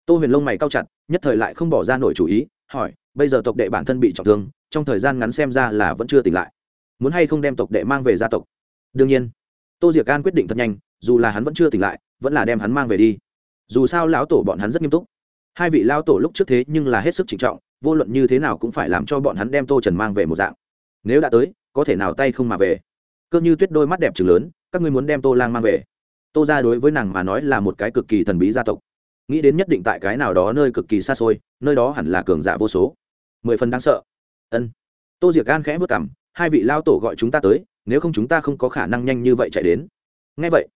Tô huyền lông mày cao chặt, nhất thời lại không bỏ ra nổi chủ ý, hỏi, bây giờ tộc đệ bản thân bị trọng thương, trong thời gian ngắn xem ra là vẫn chưa tỉnh lại. Muốn hay không đem tộc đệ mang về gia tộc? Đương nhiên. Tô diệc an quyết định thật nhanh, dù là hắn vẫn chưa tỉnh lại, vẫn là đem hắn mang về đi. Dù sao lão tổ bọn hắn rất nghiêm túc. Hai vị lao tổ lúc trước thế nhưng là hết sức trịnh trọng, vô luận như thế nào cũng phải làm cho bọn hắn đem tô trần mang về một dạng. Nếu đã tới, có thể nào tay không mà về? Cơ như tuyết đôi mắt đẹp trừng lớn, các ngươi muốn đem tô lang mang về? Tô ra đối với nàng mà nói là một cái cực kỳ thần bí gia tộc. Nghĩ đến nhất định tại cái nào đó nơi cực kỳ xa xôi, nơi đó hẳn là cường giả vô số. Mười phần đáng sợ. Ân. Tô diệc gan khẽ vất cảm hai vị lao tổ gọi chúng ta tới, nếu không chúng ta không có khả năng nhanh như vậy chạy đến. Ngay vậy,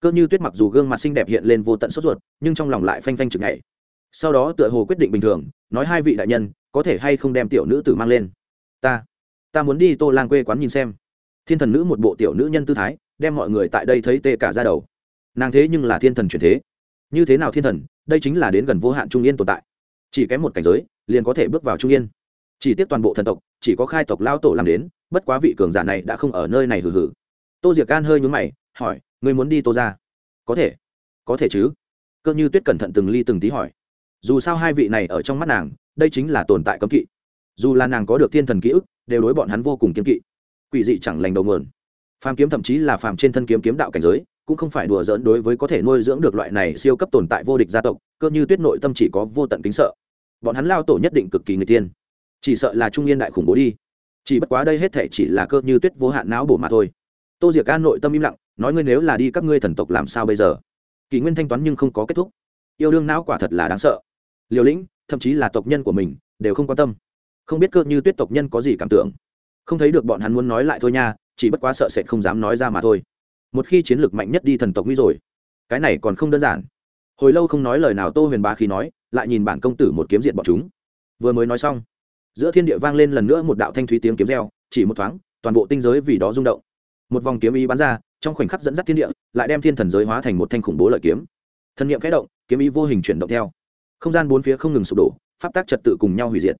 cơ như tuyết mặc dù gương mặt xinh đẹp hiện lên vô tận sốt ruột, nhưng trong lòng lại phanh phanh chừng ngày sau đó tựa hồ quyết định bình thường, nói hai vị đại nhân, có thể hay không đem tiểu nữ tử mang lên? Ta ta muốn đi tô lang quê quán nhìn xem. Thiên thần nữ một bộ tiểu nữ nhân tư thái, đem mọi người tại đây thấy tê cả ra đầu nàng thế nhưng là thiên thần chuyển thế. Như thế nào thiên thần, đây chính là đến gần vô hạn trung yên tồn tại. Chỉ kém một cảnh giới, liền có thể bước vào trung yên. Chỉ tiếp toàn bộ thần tộc, chỉ có khai tộc lao tổ làm đến, bất quá vị cường giả này đã không ở nơi này hừ hừ. Tô diệc can hơi nhún mày, hỏi người muốn đi tô ra có thể. Có thể chứ. Cơ như tuyết cẩn thận từng ly từng tí hỏi. Dù sao hai vị này ở trong mắt nàng, đây chính là tồn tại cấm kỵ. Dù là nàng có được thiên thần ký ức, đều đối bọn hắn vô cùng kiên kỵ. Quỷ dị chẳng lành đầu mượn phàm kiếm thậm chí là phàm trên thân kiếm kiếm đạo cảnh giới cũng không phải đùa giỡn đối với có thể nuôi dưỡng được loại này siêu cấp tồn tại vô địch gia tộc, cơ như tuyết nội tâm chỉ có vô tận kính sợ. Bọn hắn lao tổ nhất định cực kỳ người tiên. Chỉ sợ là trung yên đại khủng bố đi. Chỉ bất quá đây hết thể chỉ là cơ như tuyết vô hạn não bổ mà thôi. Tô diệc an nội tâm im lặng, nói ngươi nếu là đi các ngươi thần tộc làm sao bây giờ? Kỷ nguyên thanh toán nhưng không có kết thúc. Yêu đương não quả thật là đáng sợ. Liều lĩnh, thậm chí là tộc nhân của mình, đều không quan tâm. Không biết cơ như tuyết tộc nhân có gì cảm tưởng. Không thấy được bọn hắn muốn nói lại thôi nha, chỉ bất quá sợ sệt không dám nói ra mà thôi một khi chiến lược mạnh nhất đi thần tộc nguy rồi, cái này còn không đơn giản. Hồi lâu không nói lời nào tô huyền bá khi nói, lại nhìn bản công tử một kiếm diện bọn chúng. Vừa mới nói xong, giữa thiên địa vang lên lần nữa một đạo thanh thúy tiếng kiếm reo, chỉ một thoáng, toàn bộ tinh giới vì đó rung động. Một vòng kiếm ý bắn ra, trong khoảnh khắc dẫn dắt thiên địa, lại đem thiên thần giới hóa thành một thanh khủng bố lợi kiếm. Thần nhiệm khẽ động, kiếm ý vô hình chuyển động theo. Không gian bốn phía không ngừng sụp đổ, pháp tác trật tự cùng nhau hủy diệt.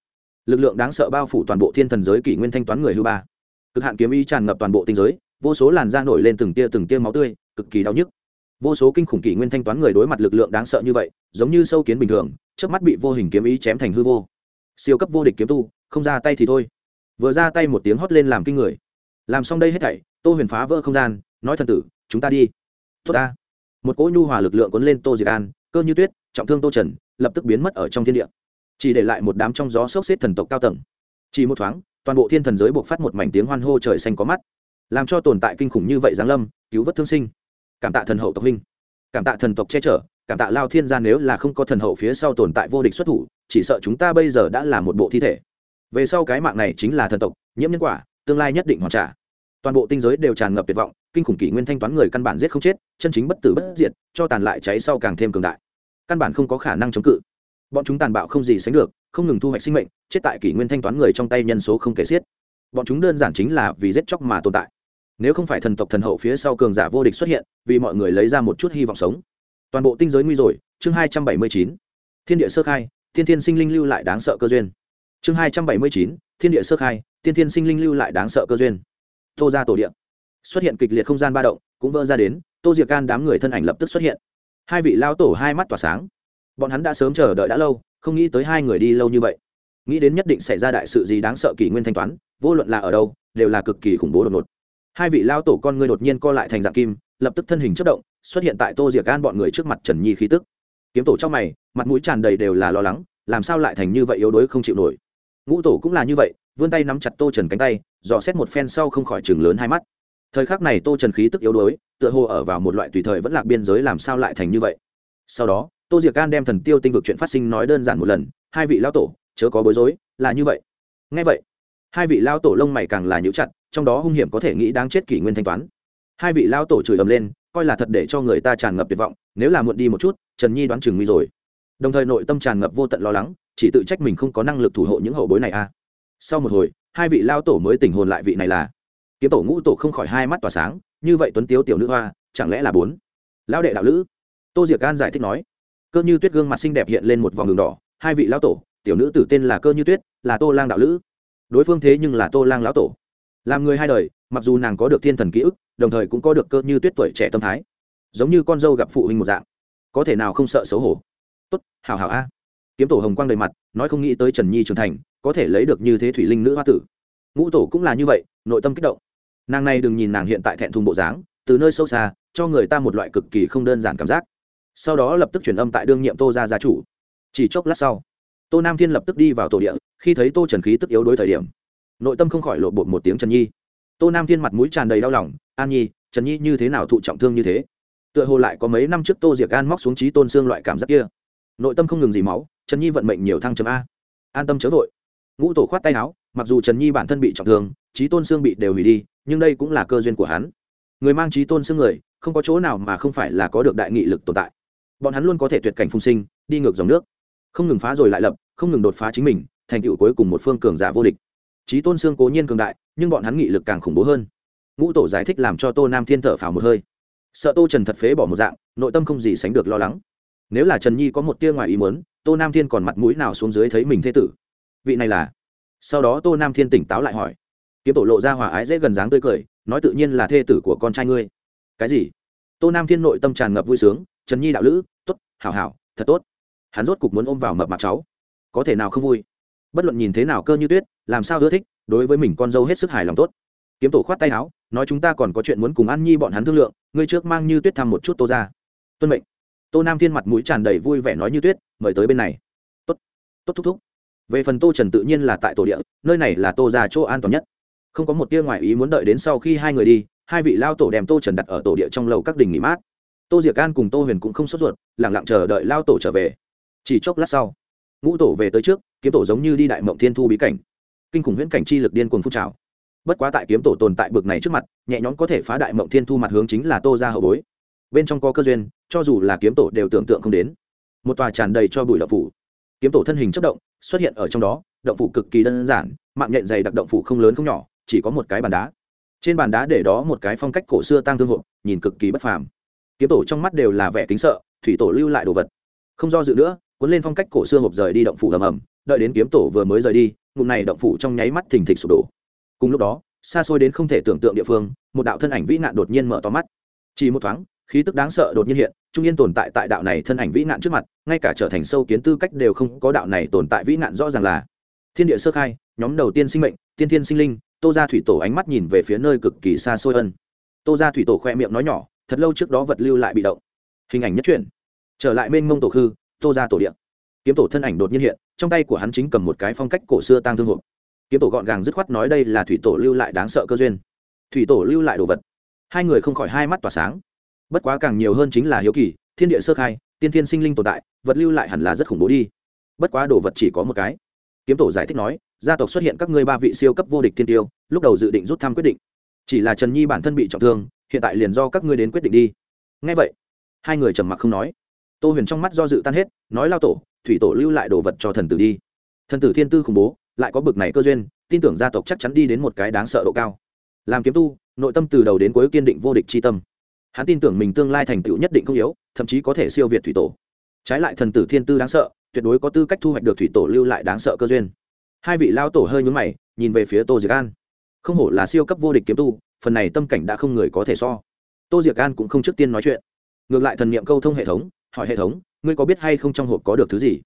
Lực lượng đáng sợ bao phủ toàn bộ thiên thần giới kỷ nguyên thanh toán người hư ba. Cực hạn kiếm ý tràn ngập toàn bộ tinh giới vô số làn da nổi lên từng tia từng tia máu tươi, cực kỳ đau nhức. Vô số kinh khủng kỷ nguyên thanh toán người đối mặt lực lượng đáng sợ như vậy, giống như sâu kiến bình thường trước mắt bị vô hình kiếm ý chém thành hư vô. Siêu cấp vô địch kiếm tu, không ra tay thì thôi. Vừa ra tay một tiếng hót lên làm kinh người. Làm xong đây hết thảy, tô huyền phá vỡ không gian, nói thần tử, chúng ta đi. Tốt ta. Một cỗ nhu hòa lực lượng cuốn lên tô diệt an, cơ như tuyết, trọng thương tô trần, lập tức biến mất ở trong thiên địa. Chỉ để lại một đám trong gió sốc xếp thần tộc cao tầng. Chỉ một thoáng, toàn bộ thiên thần giới buộc phát một mảnh tiếng hoan hô trời xanh có mắt làm cho tồn tại kinh khủng như vậy giáng lâm, cứu vớt thương sinh. Cảm tạ thần hậu tộc huynh. Cảm tạ thần tộc che chở, cảm tạ lao thiên gia nếu là không có thần hậu phía sau tồn tại vô địch xuất thủ, chỉ sợ chúng ta bây giờ đã là một bộ thi thể. Về sau cái mạng này chính là thần tộc, nhiễm nhân quả, tương lai nhất định hoàn trả. Toàn bộ tinh giới đều tràn ngập tuyệt vọng, kinh khủng kỷ nguyên thanh toán người căn bản giết không chết, chân chính bất tử bất diệt, cho tàn lại cháy sau càng thêm cường đại. Căn bản không có khả năng chống cự. Bọn chúng tàn bạo không gì sánh được, không ngừng thu hoạch sinh mệnh, chết tại kỷ nguyên thanh toán người trong tay nhân số không kể xiết bọn chúng đơn giản chính là vì giết chóc mà tồn tại. Nếu không phải thần tộc thần hậu phía sau cường giả vô địch xuất hiện, vì mọi người lấy ra một chút hy vọng sống. Toàn bộ tinh giới nguy rồi, chương hai trăm bảy mươi chín. Thiên địa sơ khai, thiên thiên sinh linh lưu lại đáng sợ cơ duyên. Chương hai trăm bảy mươi chín, thiên địa sơ khai, thiên thiên sinh linh lưu lại đáng sợ cơ duyên. Tô ra tổ điện xuất hiện kịch liệt không gian ba động, cũng vỡ ra đến, tô diệc can đám người thân ảnh lập tức xuất hiện. Hai vị lao tổ hai mắt tỏa sáng. Bọn hắn đã sớm chờ đợi đã lâu, không nghĩ tới hai người đi lâu như vậy nghĩ đến nhất định xảy ra đại sự gì đáng sợ kỷ nguyên thanh toán, vô luận là ở đâu, đều là cực kỳ khủng bố đột ngột. Hai vị lao tổ con ngươi đột nhiên co lại thành dạng kim, lập tức thân hình chất động, xuất hiện tại tô diệc gan bọn người trước mặt trần nhi khí tức. Kiếm tổ trong mày, mặt mũi tràn đầy đều là lo lắng, làm sao lại thành như vậy yếu đuối không chịu nổi. Ngũ tổ cũng là như vậy, vươn tay nắm chặt tô trần cánh tay, dò xét một phen sau không khỏi chừng lớn hai mắt. Thời khắc này tô trần khí tức yếu đuối, tựa hồ ở vào một loại tùy thời vẫn lạc biên giới làm sao lại thành như vậy. Sau đó, tô diệc gan đem thần tiêu tinh vực chuyện phát sinh nói đơn giản một lần, hai vị lao tổ chớ có bối rối, là như vậy. Ngay vậy, hai vị lao tổ lông mày càng là nhũ chặt, trong đó hung hiểm có thể nghĩ đáng chết kỷ nguyên thanh toán. Hai vị lao tổ chửi ầm lên, coi là thật để cho người ta tràn ngập tuyệt vọng, nếu là muộn đi một chút, trần nhi đoán chừng nguy rồi. Đồng thời nội tâm tràn ngập vô tận lo lắng, chỉ tự trách mình không có năng lực thủ hộ những hậu bối này a sau một hồi, hai vị lao tổ mới tỉnh hồn lại vị này là, kiếm tổ ngũ tổ không khỏi hai mắt tỏa sáng, như vậy tuấn tiếu tiểu nữ hoa, chẳng lẽ là bốn? Lão đệ đạo lữ, tô diệc gan giải thích nói, cơ như tuyết gương mặt xinh đẹp hiện lên một vòng đường đỏ, hai vị lao tổ tiểu nữ tử tên là cơ như tuyết, là tô lang đạo lữ. Đối phương thế nhưng là tô lang lão tổ. Làm người hai đời, mặc dù nàng có được thiên thần ký ức, đồng thời cũng có được cơ như tuyết tuổi trẻ tâm thái. Giống như con dâu gặp phụ huynh một dạng. Có thể nào không sợ xấu hổ? Tốt hào hào a. Kiếm tổ hồng quang đầy mặt, nói không nghĩ tới trần nhi trưởng thành, có thể lấy được như thế thủy linh nữ hoa tử. Ngũ tổ cũng là như vậy, nội tâm kích động. Nàng này đừng nhìn nàng hiện tại thẹn thùng bộ dáng, từ nơi sâu xa, cho người ta một loại cực kỳ không đơn giản cảm giác. Sau đó lập tức chuyển âm tại đương nhiệm tô gia gia chủ. Chỉ chốc lát sau tô nam thiên lập tức đi vào tổ địa, khi thấy tô trần khí tức yếu đối thời điểm, nội tâm không khỏi lộ bột một tiếng trần nhi. Tô nam thiên mặt mũi tràn đầy đau lòng, an nhi, trần nhi như thế nào thụ trọng thương như thế? Tựa hồ lại có mấy năm trước tô diệc an móc xuống trí tôn xương loại cảm giác kia. Nội tâm không ngừng gì máu, trần nhi vận mệnh nhiều thăng chấm a. An tâm chớ vội. Ngũ tổ khoát tay áo, mặc dù trần nhi bản thân bị trọng thương, trí tôn xương bị đều hủy đi, nhưng đây cũng là cơ duyên của hắn. Người mang trí tôn xương người, không có chỗ nào mà không phải là có được đại nghị lực tồn tại. Bọn hắn luôn có thể tuyệt cảnh phung sinh, đi ngược dòng nước. Không ngừng phá rồi lại lập không ngừng đột phá chính mình, thành tựu cuối cùng một phương cường giả vô địch. Trí tôn xương cố nhiên cường đại, nhưng bọn hắn nghị lực càng khủng bố hơn. Ngũ tổ giải thích làm cho tô nam thiên thở phào một hơi. Sợ tô trần thật phế bỏ một dạng, nội tâm không gì sánh được lo lắng. Nếu là trần nhi có một tia ngoài ý muốn, tô nam thiên còn mặt mũi nào xuống dưới thấy mình thế tử? Vị này là? Sau đó tô nam thiên tỉnh táo lại hỏi. Kiếm tổ lộ ra hòa ái dễ gần dáng tươi cười, nói tự nhiên là thê tử của con trai ngươi. Cái gì? Tô nam thiên nội tâm tràn ngập vui sướng, trần nhi đạo lữ t ố t hảo hảo, thật tốt. Hắn rốt cục muốn ôm vào mập mặt cháu có thể nào không vui? Bất luận nhìn thế nào cơ như tuyết, làm sao ưa thích, đối với mình con dâu hết sức hài lòng tốt. Kiếm tổ khoát tay áo, nói chúng ta còn có chuyện muốn cùng an nhi bọn hắn thương lượng, ngươi trước mang như tuyết thăm một chút tô ra tuân mệnh. Tô nam thiên mặt mũi tràn đầy vui vẻ nói như tuyết, mời tới bên này. Tốt tốt thúc thúc. Về phần tô trần tự nhiên là tại tổ địa, nơi này là tô ra chỗ an toàn nhất. Không có một tia ngoại ý muốn đợi đến sau khi hai người đi, hai vị lao tổ đem tô trần đặt ở tổ địa trong lầu các đình nghỉ mát. Tô diệc an cùng tô huyền cũng không sốt ruột lẳng lặng chờ đợi lao tổ trở về. Chỉ chốc lát sau ngũ tổ về tới trước, kiếm tổ giống như đi đại mộng thiên thu bí cảnh. Kinh khủng huyễn cảnh chi lực điên cuồng phun trào. Bất quá tại kiếm tổ tồn tại bực này trước mặt, nhẹ nhõm có thể phá đại mộng thiên thu mặt hướng chính là tô ra hậu bối. Bên trong có cơ duyên, cho dù là kiếm tổ đều tưởng tượng không đến. Một tòa tràn đầy cho bụi đậu phủ. Kiếm tổ thân hình chất động, xuất hiện ở trong đó, động phủ cực kỳ đơn giản, mạng nhện dày đặc động phủ không lớn không nhỏ, chỉ có một cái bàn đá. Trên bàn đá để đó một cái phong cách cổ xưa tăng thương hộ, nhìn cực kỳ bất phàm. Kiếm tổ trong mắt đều là vẻ kính sợ, thủy tổ lưu lại đồ vật. Không do dự nữa cuốn lên phong cách cổ xưa hộp rời đi động phủ ầm ầm, đợi đến kiếm tổ vừa mới rời đi, ngụm này động phủ trong nháy mắt thình thịch sụp đổ. Cùng lúc đó, xa xôi đến không thể tưởng tượng địa phương, một đạo thân ảnh vĩ nạn đột nhiên mở to mắt. Chỉ một thoáng, khí tức đáng sợ đột nhiên hiện, trung yên tồn tại tại đạo này thân ảnh vĩ nạn trước mặt, ngay cả trở thành sâu kiến tư cách đều không có đạo này tồn tại vĩ nạn rõ ràng là. Thiên địa sơ khai, nhóm đầu tiên sinh mệnh, tiên thiên sinh linh, tô gia thủy tổ ánh mắt nhìn về phía nơi cực kỳ xa xôi ân. Tô gia thủy tổ khoe miệng nói nhỏ, thật lâu trước đó vật lưu lại bị động. Hình ảnh nhất truyện. Trở lại mênh mông tổ khư tô gia tổ điện. Kiếm tổ thân ảnh đột nhiên hiện, trong tay của hắn chính cầm một cái phong cách cổ xưa tăng thương hộp. Kiếm tổ gọn gàng dứt khoát nói đây là thủy tổ lưu lại đáng sợ cơ duyên. Thủy tổ lưu lại đồ vật. Hai người không khỏi hai mắt tỏa sáng. Bất quá càng nhiều hơn chính là hiếu kỳ, thiên địa sơ khai, tiên thiên sinh linh tồn tại, vật lưu lại hẳn là rất khủng bố đi. Bất quá đồ vật chỉ có một cái. Kiếm tổ giải thích nói, gia tộc xuất hiện các ngươi ba vị siêu cấp vô địch thiên tiêu, lúc đầu dự định rút thăm quyết định. Chỉ là trần nhi bản thân bị trọng thương, hiện tại liền do các ngươi đến quyết định đi. Ngay vậy, hai người trầm mặc không nói tô huyền trong mắt do dự tan hết, nói lao tổ, thủy tổ lưu lại đồ vật cho thần tử đi. Thần tử thiên tư khủng bố, lại có bực này cơ duyên, tin tưởng gia tộc chắc chắn đi đến một cái đáng sợ độ cao. Làm kiếm tu, nội tâm từ đầu đến cuối kiên định vô địch c h i tâm. Hắn tin tưởng mình tương lai thành tựu nhất định không yếu, thậm chí có thể siêu việt thủy tổ. Trái lại thần tử thiên tư đáng sợ, tuyệt đối có tư cách thu hoạch được thủy tổ lưu lại đáng sợ cơ duyên. Hai vị lao tổ hơi nhúng mày, nhìn về phía tô diệc an. Không hổ là siêu cấp vô địch kiếm tu, phần này tâm cảnh đã không người có thể so. Tô diệc an cũng không trước tiên nói chuyện. Ngược lại thần n i ệ m câu thông hệ thống hỏi hệ thống, ngươi có biết hay không trong hộp có được thứ gì?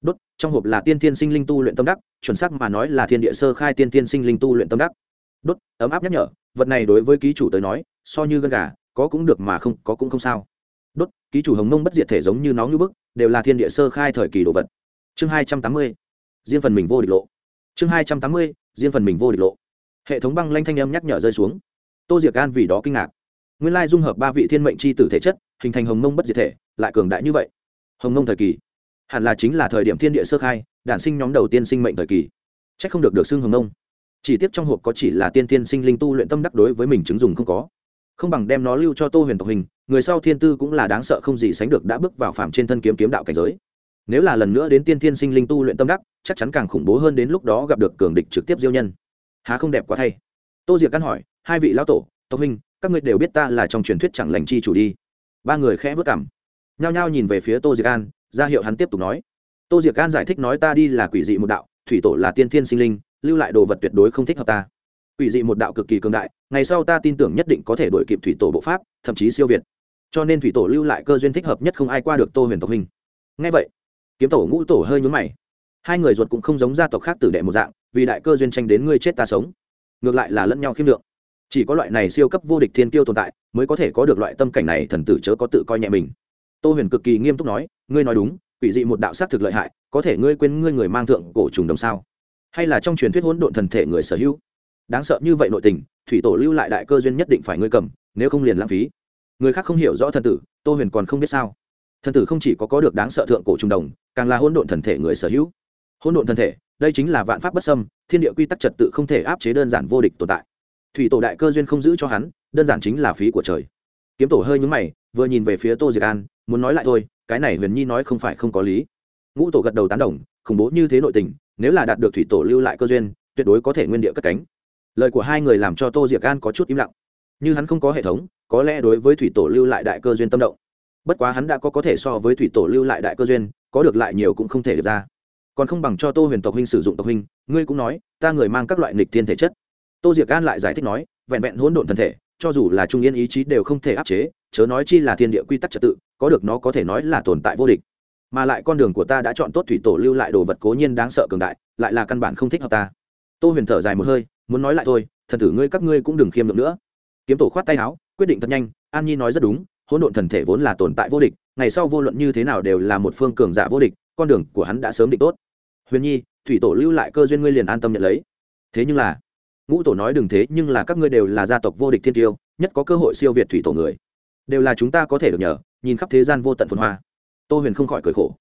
Đốt, trong hộp là tiên tiên sinh linh tu luyện tâm đắc, chuẩn xác mà nói là thiên địa sơ khai tiên tiên sinh linh tu luyện tâm đắc. Đốt, ấm áp nhắc nhở, vật này đối với ký chủ tới nói, so như gân gà, có cũng được mà không, có cũng không sao. Đốt, ký chủ hồng nông bất diệt thể giống như nó như bức, đều là thiên địa sơ khai thời kỳ đồ vật. Chương hai trăm tám mươi, riêng phần mình vô địch lộ. Chương hai trăm tám mươi, riêng phần mình vô địch lộ. Hệ thống băng lanh thanh âm nhắc nhở rơi xuống. Tô diệc gan vì đó kinh ngạc. Nguyên lai dung hợp ba vị thiên mệnh c h i tử thể chất, hình thành hồng mông bất diệt thể lại cường đại như vậy. Hồng nông thời kỳ, hẳn là chính là thời điểm thiên địa sơ khai, đản sinh nhóm đầu tiên sinh mệnh thời kỳ. C h ắ c không được được xưng hồng nông. chỉ tiếc trong hộp có chỉ là tiên tiên sinh linh tu luyện tâm đắc đối với mình chứng dùng không có. Không bằng đem nó lưu cho tô huyền tộc hình, người sau thiên tư cũng là đáng sợ không gì sánh được đã bước vào phạm trên thân kiếm kiếm đạo cảnh giới. Nếu là lần nữa đến tiên tiên sinh linh tu luyện tâm đắc, chắc chắn càng khủng bố hơn đến lúc đó gặp được cường địch trực tiếp diêu nhân. Há không đẹp quá thay. Tô diệc căn hỏi, hai vị lão tổ, tộc huynh các ngươi đều biết ta là trong truyền thuyết chẳng lành chi chủ đi. Ba người khẽ vất cảm nhao nhao nhìn về phía tô diệc an, ra hiệu hắn tiếp tục nói. Tô diệc an giải thích nói ta đi là quỷ dị một đạo, thủy tổ là tiên thiên sinh linh, lưu lại đồ vật tuyệt đối không thích hợp ta. Quỷ dị một đạo cực kỳ cường đại, ngày sau ta tin tưởng nhất định có thể đổi kịp thủy tổ bộ pháp, thậm chí siêu việt. Cho nên thủy tổ lưu lại cơ duyên thích hợp nhất không ai qua được tô huyền tộc hình ngay vậy, kiếm tổ ngũ tổ hơi nhún mày. Hai người ruột cũng không giống gia tộc khác tử đệ một dạng, vì đại cơ duyên tranh đến ngươi chết ta sống. Ngược lại là lẫn nhau khiêm lượng. Chỉ có loại này siêu cấp vô địch thiên kiêu tồn tại, mới có thể có được loại tâm cảnh này thần tử chớ có tự coi nhẹ mình tô huyền cực kỳ nghiêm túc nói, ngươi nói đúng, quỷ dị một đạo s á t thực lợi hại, có thể ngươi quên ngươi người mang thượng cổ trùng đồng sao? Hay là trong truyền thuyết hỗn độn thần thể người sở hữu? Đáng sợ như vậy nội tình, thủy tổ lưu lại đại cơ duyên nhất định phải ngươi cầm, nếu không liền lãng phí. Người khác không hiểu rõ thần tử, tô huyền còn không biết sao. Thần tử không chỉ có có được đáng sợ thượng cổ trùng đồng, càng là hỗn độn thần thể người sở hữu. Hỗn độn thần thể, đây chính là vạn pháp bất xâm, thiên địa quy tắc trật tự không thể áp chế đơn giản vô địch tồn tại. Thủy tổ đại cơ duyên không giữ cho hắn, đơn giản chính là phí của trời. Kiếm tổ hơi nhúng mày, vừa nhìn về phía tô diệc an muốn nói lại thôi, cái này huyền nhi nói không phải không có lý. Ngũ tổ gật đầu tán đồng, khủng bố như thế nội tình, nếu là đạt được thủy tổ lưu lại cơ duyên, tuyệt đối có thể nguyên địa cất cánh. Lời của hai người làm cho tô diệc an có chút im lặng. Như hắn không có hệ thống, có lẽ đối với thủy tổ lưu lại đại cơ duyên tâm động. Bất quá hắn đã có có thể so với thủy tổ lưu lại đại cơ duyên, có được lại nhiều cũng không thể được ra. Còn không bằng cho tô huyền tộc huynh sử dụng tộc huynh, ngươi cũng nói, ta người mang các loại nịch thiên thể chất. Tô diệc an lại giải thích nói, vẹn vẹn hỗn độn thân thể cho dù là trung yên ý chí đều không thể áp chế, chớ nói chi là thiên địa quy tắc trật tự, có được nó có thể nói là tồn tại vô địch. Mà lại con đường của ta đã chọn tốt thủy tổ lưu lại đồ vật cố nhiên đáng sợ cường đại, lại là căn bản không thích hợp ta. Tô huyền thở dài một hơi, muốn nói lại thôi, thần tử ngươi các ngươi cũng đừng khiêm được nữa. Kiếm tổ khoát tay áo, quyết định thật nhanh, an nhi nói rất đúng, hỗn độn thần thể vốn là tồn tại vô địch, ngày sau vô luận như thế nào đều là một phương cường giả vô địch, con đường của hắn đã sớm định tốt. Huyền nhi, thủy tổ lưu lại cơ duyên ngươi liền an tâm nhận lấy. Thế nhưng là ngũ tổ nói đừng thế, nhưng là các ngươi đều là gia tộc vô địch thiên tiêu, nhất có cơ hội siêu việt thủy tổ người. Đều là chúng ta có thể được nhờ, nhìn khắp thế gian vô tận phồn hoa. Tô huyền không khỏi cười khổ.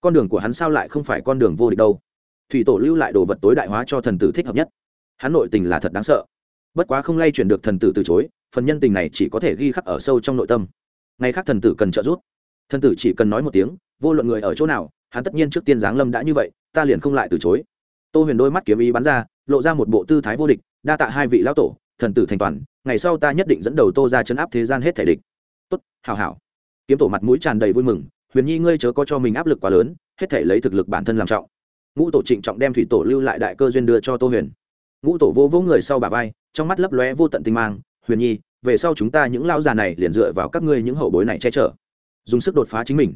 Con đường của hắn sao lại không phải con đường vô địch đâu? Thủy tổ lưu lại đồ vật tối đại hóa cho thần tử thích hợp nhất. Hắn nội tình là thật đáng sợ. Bất quá không lay chuyển được thần tử từ chối, phần nhân tình này chỉ có thể ghi khắc ở sâu trong nội tâm. Ngay khác thần tử cần trợ giúp. Thần tử chỉ cần nói một tiếng, vô luận người ở chỗ nào, hắn tất nhiên trước tiên giáng lâm đã như vậy, ta liền không lại từ chối tô huyền đôi mắt kiếm ý bắn ra, lộ ra một bộ tư thái vô địch, đa tạ hai vị lão tổ, thần tử thành toàn, ngày sau ta nhất định dẫn đầu tô ra chấn áp thế gian hết thể địch. Tốt hào hảo. Kiếm tổ mặt mũi tràn đầy vui mừng, huyền nhi ngươi chớ có cho mình áp lực quá lớn, hết thể lấy thực lực bản thân làm trọng. Ngũ tổ trịnh trọng đem thủy tổ lưu lại đại cơ duyên đưa cho tô huyền. Ngũ tổ vô vô người sau bà vai, trong mắt lấp lóe vô tận tinh mang, huyền nhi, về sau chúng ta những lao già này liền dựa vào các ngươi những hậu bối này che chở. Dùng sức đột phá chính mình.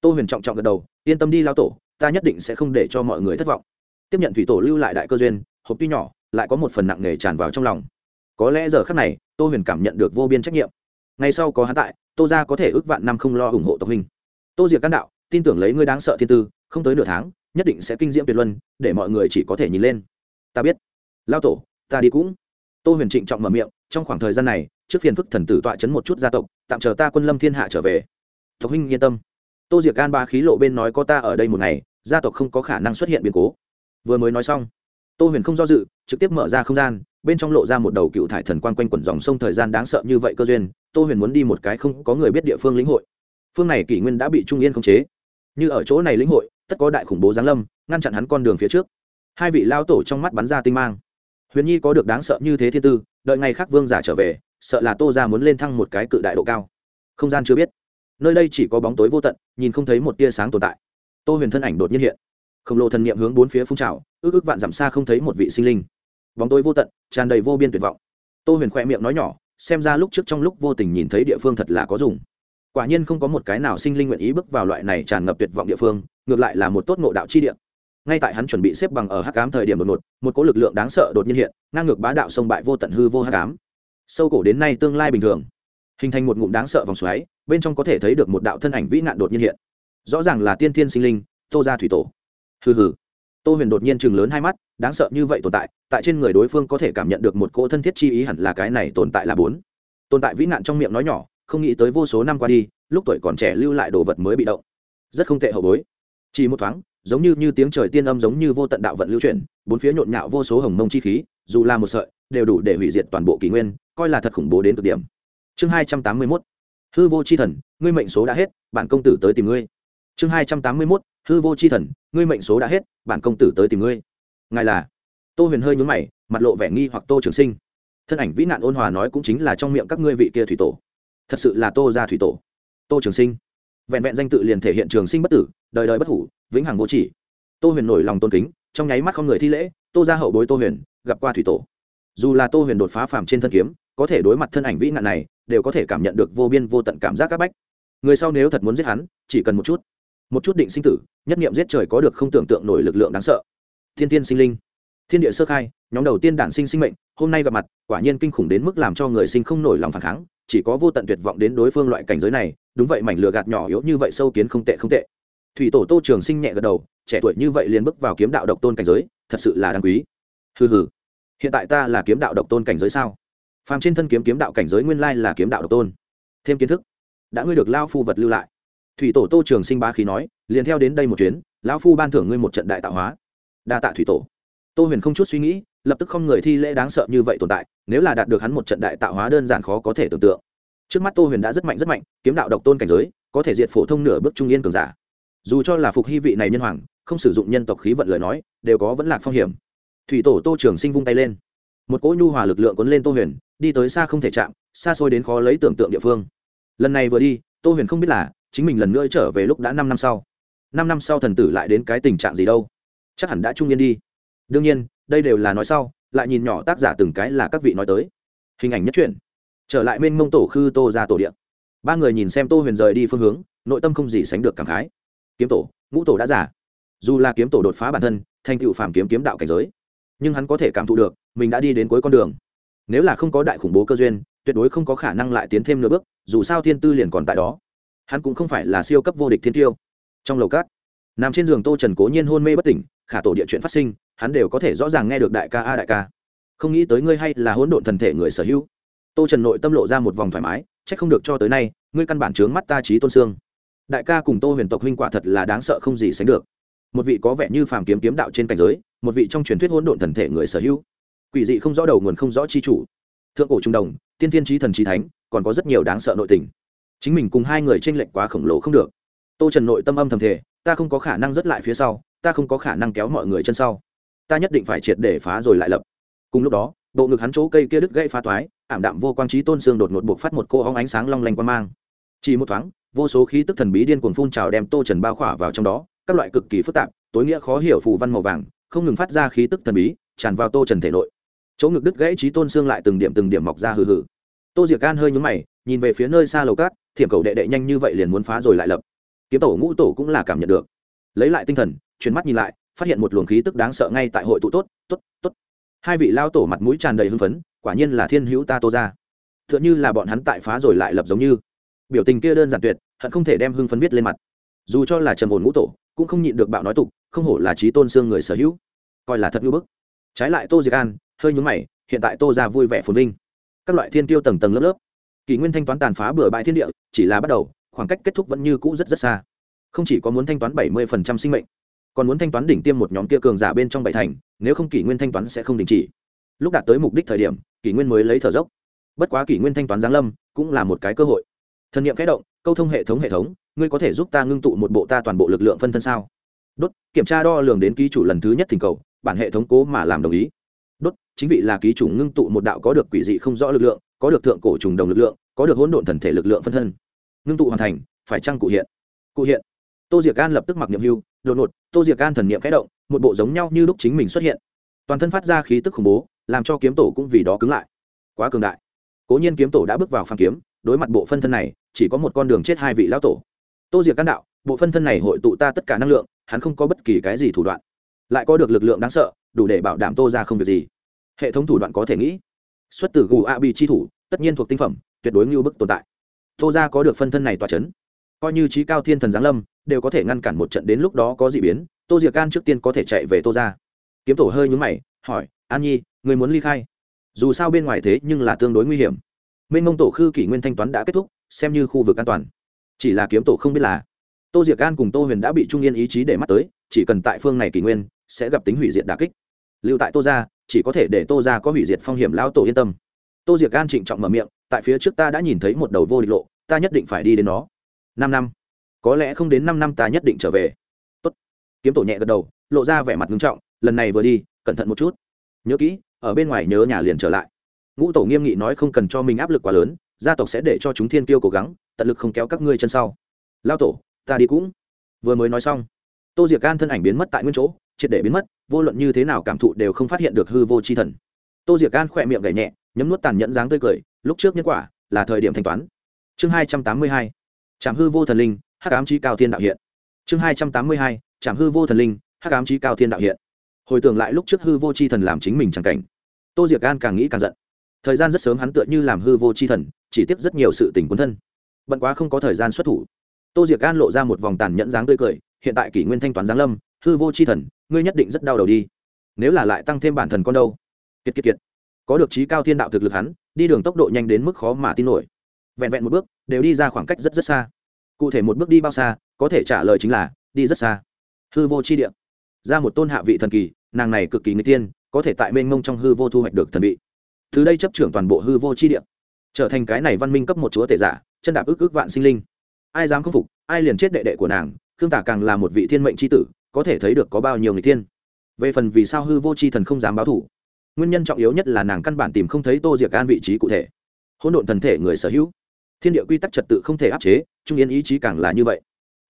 Tô huyền trọng trọng gật đầu, yên tâm đi lao tổ, ta nhất định sẽ không để cho mọi người thất vọng tiếp nhận thủy tổ lưu lại đại cơ duyên, hộp tuy nhỏ, lại có một phần nặng nề tràn vào trong lòng. Có lẽ giờ khác này, tô huyền cảm nhận được vô biên trách nhiệm. Ngay sau có hắn tại, tô ra có thể ước vạn năm không lo ủng hộ tộc hình tô diệt can đạo, tin tưởng lấy ngươi đáng sợ thiên tư, không tới nửa tháng, nhất định sẽ kinh diễm tuyệt luân, để mọi người chỉ có thể nhìn lên. Ta biết. Lao tổ, ta đi cũng. Tô huyền trịnh trọng mở miệng, trong khoảng thời gian này, trước phiền phức thần tử tọa chấn một chút gia tộc, tạm chờ ta quân lâm thiên hạ trở về. Tộc huynh yên tâm. Tô diệc an ba khí lộ bên nói có ta ở đây một ngày, gia tộc không có khả năng xuất hiện biến cố vừa mới nói xong, tô huyền không do dự, trực tiếp mở ra không gian, bên trong lộ ra một đầu cựu thải thần quan quanh quẩn dòng sông thời gian đáng sợ như vậy cơ duyên, tô huyền muốn đi một cái không có người biết địa phương lĩnh hội. Phương này kỷ nguyên đã bị trung yên khống chế. Như ở chỗ này lĩnh hội, tất có đại khủng bố giáng lâm, ngăn chặn hắn con đường phía trước. Hai vị lao tổ trong mắt bắn ra tinh mang. Huyền nhi có được đáng sợ như thế thiên tư, đợi ngày khác vương giả trở về, sợ là tô ra muốn lên thăng một cái cự đại độ cao. Không gian chưa biết. Nơi đây chỉ có bóng tối vô tận, nhìn không thấy một tia sáng tồn tại. Tô huyền thân ảnh đột nhiên hiện khổng lồ thần niệm hướng bốn phía phun trào, ước ước vạn dặm xa không thấy một vị sinh linh. Bóng tối vô tận, tràn đầy vô biên tuyệt vọng. Tô huyền khoe miệng nói nhỏ, xem ra lúc trước trong lúc vô tình nhìn thấy địa phương thật là có dùng. Quả nhiên không có một cái nào sinh linh nguyện ý bước vào loại này tràn ngập tuyệt vọng địa phương, ngược lại là một tốt ngộ đạo chi địa. Ngay tại hắn chuẩn bị xếp bằng ở hắc cám thời điểm đột ngột, một cỗ lực lượng đáng sợ đột nhiên hiện, ngang ngược bá đạo sông bại vô tận hư vô hắc cám sâu cổ đến nay tương lai bình thường. Hình thành một ngụm đáng sợ vòng xoáy, bên trong có thể thấy được một đạo thân ảnh vĩ nạn đột nhiên hiện. Rõ ràng là tiên thiên sinh linh, tô gia thủy tổ hừ hừ. Tô huyền đột nhiên chừng lớn hai mắt, đáng sợ như vậy tồn tại tại trên người đối phương có thể cảm nhận được một cỗ thân thiết chi ý hẳn là cái này tồn tại là bốn. Tồn tại vĩ nạn trong miệng nói nhỏ, không nghĩ tới vô số năm qua đi, lúc tuổi còn trẻ lưu lại đồ vật mới bị động. Rất không tệ hậu bối. Chỉ một thoáng, giống như như tiếng trời tiên âm giống như vô tận đạo vận lưu chuyển, bốn phía nhộn nhạo vô số hồng mông chi khí, dù là một sợi, đều đủ để hủy diệt toàn bộ kỷ nguyên, coi là thật khủng bố đến cực điểm. Chương hai trăm tám mươi mốt. Hư vô c h i thần, ngươi mệnh số đã hết, bản công tử tới tìm ngươi chương hai trăm tám mươi mốt, hư vô c h i thần, ngươi mệnh số đã hết, bản công tử tới tìm ngươi. Ngài là? Tô huyền hơi nhún mày, mặt lộ vẻ nghi hoặc tô trường sinh. Thân ảnh vĩ nạn ôn hòa nói cũng chính là trong miệng các ngươi vị kia thủy tổ. Thật sự là tô ra thủy tổ. Tô trường sinh. Vẹn vẹn danh tự liền thể hiện trường sinh bất tử, đời đời bất hủ, vĩnh hằng vô chỉ. Tô huyền nổi lòng tôn kính, trong nháy mắt không người thi lễ, tô ra hậu bối tô huyền, gặp qua thủy tổ. Dù là tô huyền đột phá phàm trên thân kiếm, có thể đối mặt thân ảnh vĩ nạn này, đều có thể cảm nhận được vô biên vô tận cảm giác các bách. Người sau nếu thật muốn giết hắn, chỉ cần một chút một chút định sinh tử, nhất nghiệm giết trời có được không tưởng tượng nổi lực lượng đáng sợ. Thiên tiên sinh linh. Thiên địa sơ khai, nhóm đầu tiên đản sinh sinh mệnh, hôm nay gặp mặt, quả nhiên kinh khủng đến mức làm cho người sinh không nổi lòng phản kháng, chỉ có vô tận tuyệt vọng đến đối phương loại cảnh giới này, đúng vậy mảnh lửa gạt nhỏ yếu như vậy sâu kiến không tệ không tệ. Thủy tổ tô trường sinh nhẹ gật đầu, trẻ tuổi như vậy liền bước vào kiếm đạo độc tôn cảnh giới, thật sự là đáng quý. Hừ hừ. Hiện tại ta là kiếm đạo độc tôn cảnh giới sao? Phàm trên thân kiếm kiếm đạo cảnh giới nguyên lai là kiếm đạo độc tôn. Thêm kiến thức. Đã ngươi được lao phu vật lưu lại thủy tổ tô trường sinh bá khí nói, liền theo đến đây một chuyến, lão phu ban thưởng ngươi một trận đại tạo hóa. Đa tạ thủy tổ. Tô huyền không chút suy nghĩ, lập tức không người thi lễ đáng sợ như vậy tồn tại, nếu là đạt được hắn một trận đại tạo hóa đơn giản khó có thể tưởng tượng. Trước mắt tô huyền đã rất mạnh rất mạnh, kiếm đạo độc tôn cảnh giới, có thể diệt phổ thông nửa bước trung yên cường giả. Dù cho là phục hy vị này nhân hoàng, không sử dụng nhân tộc khí vận lời nói, đều có vẫn lạc phong hiểm. Thủy tổ tô trường sinh vung tay lên. Một cỗ nhu hòa lực lượng cuốn lên tô huyền, đi tới xa không thể chạm, xa xôi đến khó lấy tưởng tượng địa phương. Lần này vừa đi, tô huyền không biết là chính mình lần nữa trở về lúc đã năm năm sau. Năm năm sau thần tử lại đến cái tình trạng gì đâu? Chắc hẳn đã trung niên đi. Đương nhiên, đây đều là nói sau, lại nhìn nhỏ tác giả từng cái là các vị nói tới. Hình ảnh nhất truyện. Trở lại mênh mông tổ khư tô ra tổ điện ba người nhìn xem tô huyền rời đi phương hướng, nội tâm không gì sánh được cảm khái. Kiếm tổ, ngũ tổ đã giả. Dù là kiếm tổ đột phá bản thân, thành tựu phàm kiếm kiếm đạo cảnh giới, nhưng hắn có thể cảm thụ được, mình đã đi đến cuối con đường. Nếu là không có đại khủng bố cơ duyên, tuyệt đối không có khả năng lại tiến thêm nửa bước, dù sao thiên tư liền còn tại đó hắn cũng không phải là siêu cấp vô địch thiên tiêu. Trong lầu cát nằm trên giường tô trần cố nhiên hôn mê bất tỉnh, khả tổ địa chuyện phát sinh, hắn đều có thể rõ ràng nghe được đại ca a đại ca. Không nghĩ tới ngươi hay là hỗn độn thần thể người sở hữu. Tô trần nội tâm lộ ra một vòng thoải mái c h ắ c không được cho tới nay, ngươi căn bản trướng mắt ta trí tôn sương. Đại ca cùng tô huyền tộc huynh quả thật là đáng sợ không gì sánh được. Một vị có vẻ như phàm kiếm kiếm đạo trên cảnh giới, một vị trong truyền thuyết hỗn độn thần thể người sở hữu. Quỷ dị không rõ đầu nguồn không rõ chi chủ. Thượng cổ trung đồng, tiên thiên trí thần trí thánh, còn có rất nhiều đáng sợ nội tình chính mình cùng hai người t r ê n lệch quá khổng lồ không được. Tô trần nội tâm âm thầm thể ta không có khả năng dứt lại phía sau, ta không có khả năng kéo mọi người chân sau. Ta nhất định phải triệt để phá rồi lại lập. Cùng lúc đó, bộ ngực hắn chỗ cây kia đứt gãy phá toái, ảm đạm vô quang trí tôn xương đột ngột buộc phát một cô hóng ánh sáng long lanh quan mang. Chỉ một thoáng, vô số khí tức thần bí điên cuồng phun trào đem tô trần bao khỏa vào trong đó, các loại cực kỳ phức tạp, tối nghĩa khó hiểu phù văn màu vàng, không ngừng phát ra khí tức thần bí, tràn vào tô trần thể nội. Chỗ ngực đứt gãy trí tôn xương lại từng điểm từng điểm mọc ra hừ hừ. Tô diệc gan hơi nhúng mày, nhìn về phía nơi xa lầu cát thiểm cầu đệ đệ nhanh như vậy liền muốn phá rồi lại lập. Kiếm tổ ngũ tổ cũng là cảm nhận được. Lấy lại tinh thần, chuyển mắt nhìn lại, phát hiện một luồng khí tức đáng sợ ngay tại hội tụ tốt tốt t hai vị lao tổ mặt mũi tràn đầy hưng phấn, quả nhiên là thiên hữu ta tô ra. T h ư ợ n h ư là bọn hắn tại phá rồi lại lập giống như. Biểu tình kia đơn giản tuyệt, hận không thể đem hưng phấn viết lên mặt. Dù cho là trầm ồn ngũ tổ, cũng không nhịn được bạo nói tục, không hổ là trí tôn xương người sở hữu. Coi là thật ngữ bức. Trái lại tô diệc an, hơi nhúng mày, hiện tại tô ra vui vẻ phồn vinh. Các loại thiên tiêu tầng tầng lớp lớp kỷ nguyên thanh toán tàn phá bừa bãi thiên địa, chỉ là bắt đầu, khoảng cách kết thúc vẫn như cũ rất rất xa. Không chỉ có muốn thanh toán bảy mươi phần trăm sinh mệnh, còn muốn thanh toán đỉnh tiêm một nhóm kia cường giả bên trong bảy thành, nếu không kỷ nguyên thanh toán sẽ không đình chỉ. Lúc đạt tới mục đích thời điểm, kỷ nguyên mới lấy thở dốc. Bất quá kỷ nguyên thanh toán giáng lâm, cũng là một cái cơ hội. Thần nghiệm kẽ động, câu thông hệ thống hệ thống, ngươi có thể giúp ta ngưng tụ một bộ ta toàn bộ lực lượng phân thân sao? Đốt, kiểm tra đo lường đến ký chủ lần thứ nhất thỉnh cầu, bản hệ thống cố mà làm đồng ý. Đốt, chính vị là ký chủ ngưng tụ một đạo có được quỷ dị không rõ lực lượng có được thượng cổ trùng đồng lực lượng, có được hỗn độn thần thể lực lượng phân thân. Ngưng tụ hoàn thành, phải chăng cụ hiện? Cụ hiện. Tô diệc an lập tức mặc nhiệm hưu, đột ngột, tô diệc an thần niệm kẽ động, một bộ giống nhau như lúc chính mình xuất hiện. Toàn thân phát ra khí tức khủng bố, làm cho kiếm tổ cũng vì đó cứng lại. Quá cường đại. Cố nhiên kiếm tổ đã bước vào phàm kiếm, đối mặt bộ phân thân này, chỉ có một con đường chết hai vị lão tổ. Tô diệc can đạo, bộ phân thân này hội tụ ta tất cả năng lượng, hắn không có bất kỳ cái gì thủ đoạn. Lại có được lực lượng đáng sợ, đủ để bảo đảm tô ra không việc gì. Hệ thống thủ đoạn có thể nghĩ xuất từ gù a bị chi thủ, tất nhiên thuộc tinh phẩm, tuyệt đối ngưu bức tồn tại. Tô ra có được phân thân này tỏa c h ấ n coi như trí cao thiên thần giáng lâm, đều có thể ngăn cản một trận đến lúc đó có d ị biến, tô diệc an trước tiên có thể chạy về tô ra kiếm tổ hơi nhúng mày, hỏi, an nhi, người muốn ly khai? Dù sao bên ngoài thế nhưng là tương đối nguy hiểm. Minh mông tổ khư kỷ nguyên thanh toán đã kết thúc, xem như khu vực an toàn. Chỉ là kiếm tổ không biết là. Tô diệc an cùng tô huyền đã bị trung yên ý chí để mắt tới, chỉ cần tại phương này kỷ nguyên, sẽ gặp tính hủy diệt đà kích. Lưu tại tô ra chỉ có thể để tô ra có hủy diệt phong hiểm lao tổ yên tâm. Tô diệc an trịnh trọng mở miệng, tại phía trước ta đã nhìn thấy một đầu vô địch lộ, ta nhất định phải đi đến nó. Năm năm. Có lẽ không đến năm năm ta nhất định trở về. Tốt. kiếm tổ nhẹ gật đầu, lộ ra vẻ mặt nghiêm trọng, lần này vừa đi, cẩn thận một chút. Nhớ kỹ, ở bên ngoài nhớ nhà liền trở lại. Ngũ tổ nghiêm nghị nói không cần cho mình áp lực quá lớn, gia tộc sẽ để cho chúng thiên kiêu cố gắng, tận lực không kéo các ngươi chân sau. Lao tổ, ta đi cũng. Vừa mới nói xong, tô diệc gan thân ảnh biến mất tại nguyên chỗ triệt để biến mất, vô luận như thế nào cảm thụ đều không phát hiện được hư vô chi thần. Tô diệc gan khỏe miệng gảy nhẹ, nhấm nuốt tàn nhẫn dáng tươi cười, lúc trước nhân quả là thời điểm thanh toán. Chương hai trăm tám mươi hai trạm hư vô thần linh, hắc ám trí cao thiên đạo hiện. Chương hai trăm tám mươi hai trạm hư vô thần linh, hắc ám trí cao thiên đạo hiện. Hồi tưởng lại lúc trước hư vô chi thần làm chính mình chẳng cảnh, tô diệc gan càng nghĩ càng giận. Thời gian rất sớm hắn tựa như làm hư vô chi thần, chỉ tiếp rất nhiều sự tình cuốn thân. Bận quá không có thời gian xuất thủ. Tô diệc gan lộ ra một vòng tàn nhẫn dáng tươi cười, hiện tại kỷ nguyên thanh toán giáng lâm hư vô chi thần, ngươi nhất định rất đau đầu đi. Nếu là lại tăng thêm bản thần con đâu? Kiệt kiệt kiệt. Có được trí cao thiên đạo thực lực hắn, đi đường tốc độ nhanh đến mức khó mà tin nổi. Vẹn vẹn một bước, đều đi ra khoảng cách rất rất xa. Cụ thể một bước đi bao xa, có thể trả lời chính là, đi rất xa. Hư vô chi địa. Ra một tôn hạ vị thần kỳ, nàng này cực kỳ người tiên có thể tại mênh mông trong hư vô thu hoạch được thần vị. Từ đây chấp trưởng toàn bộ hư vô chi địa. Trở thành cái này văn minh cấp một chúa tể giả, chân đạp ức ức vạn sinh linh. Ai dám khâm phục, ai liền chết đệ đệ của nàng. Khương tả càng là một vị thiên mệnh c h i tử có thể thấy được có bao nhiêu người tiên về phần vì sao hư vô c h i thần không dám báo thủ, nguyên nhân trọng yếu nhất là nàng căn bản tìm không thấy tô diệc an vị trí cụ thể. Hỗn độn thần thể người sở hữu, thiên địa quy tắc trật tự không thể áp chế, trung yên ý chí càng là như vậy.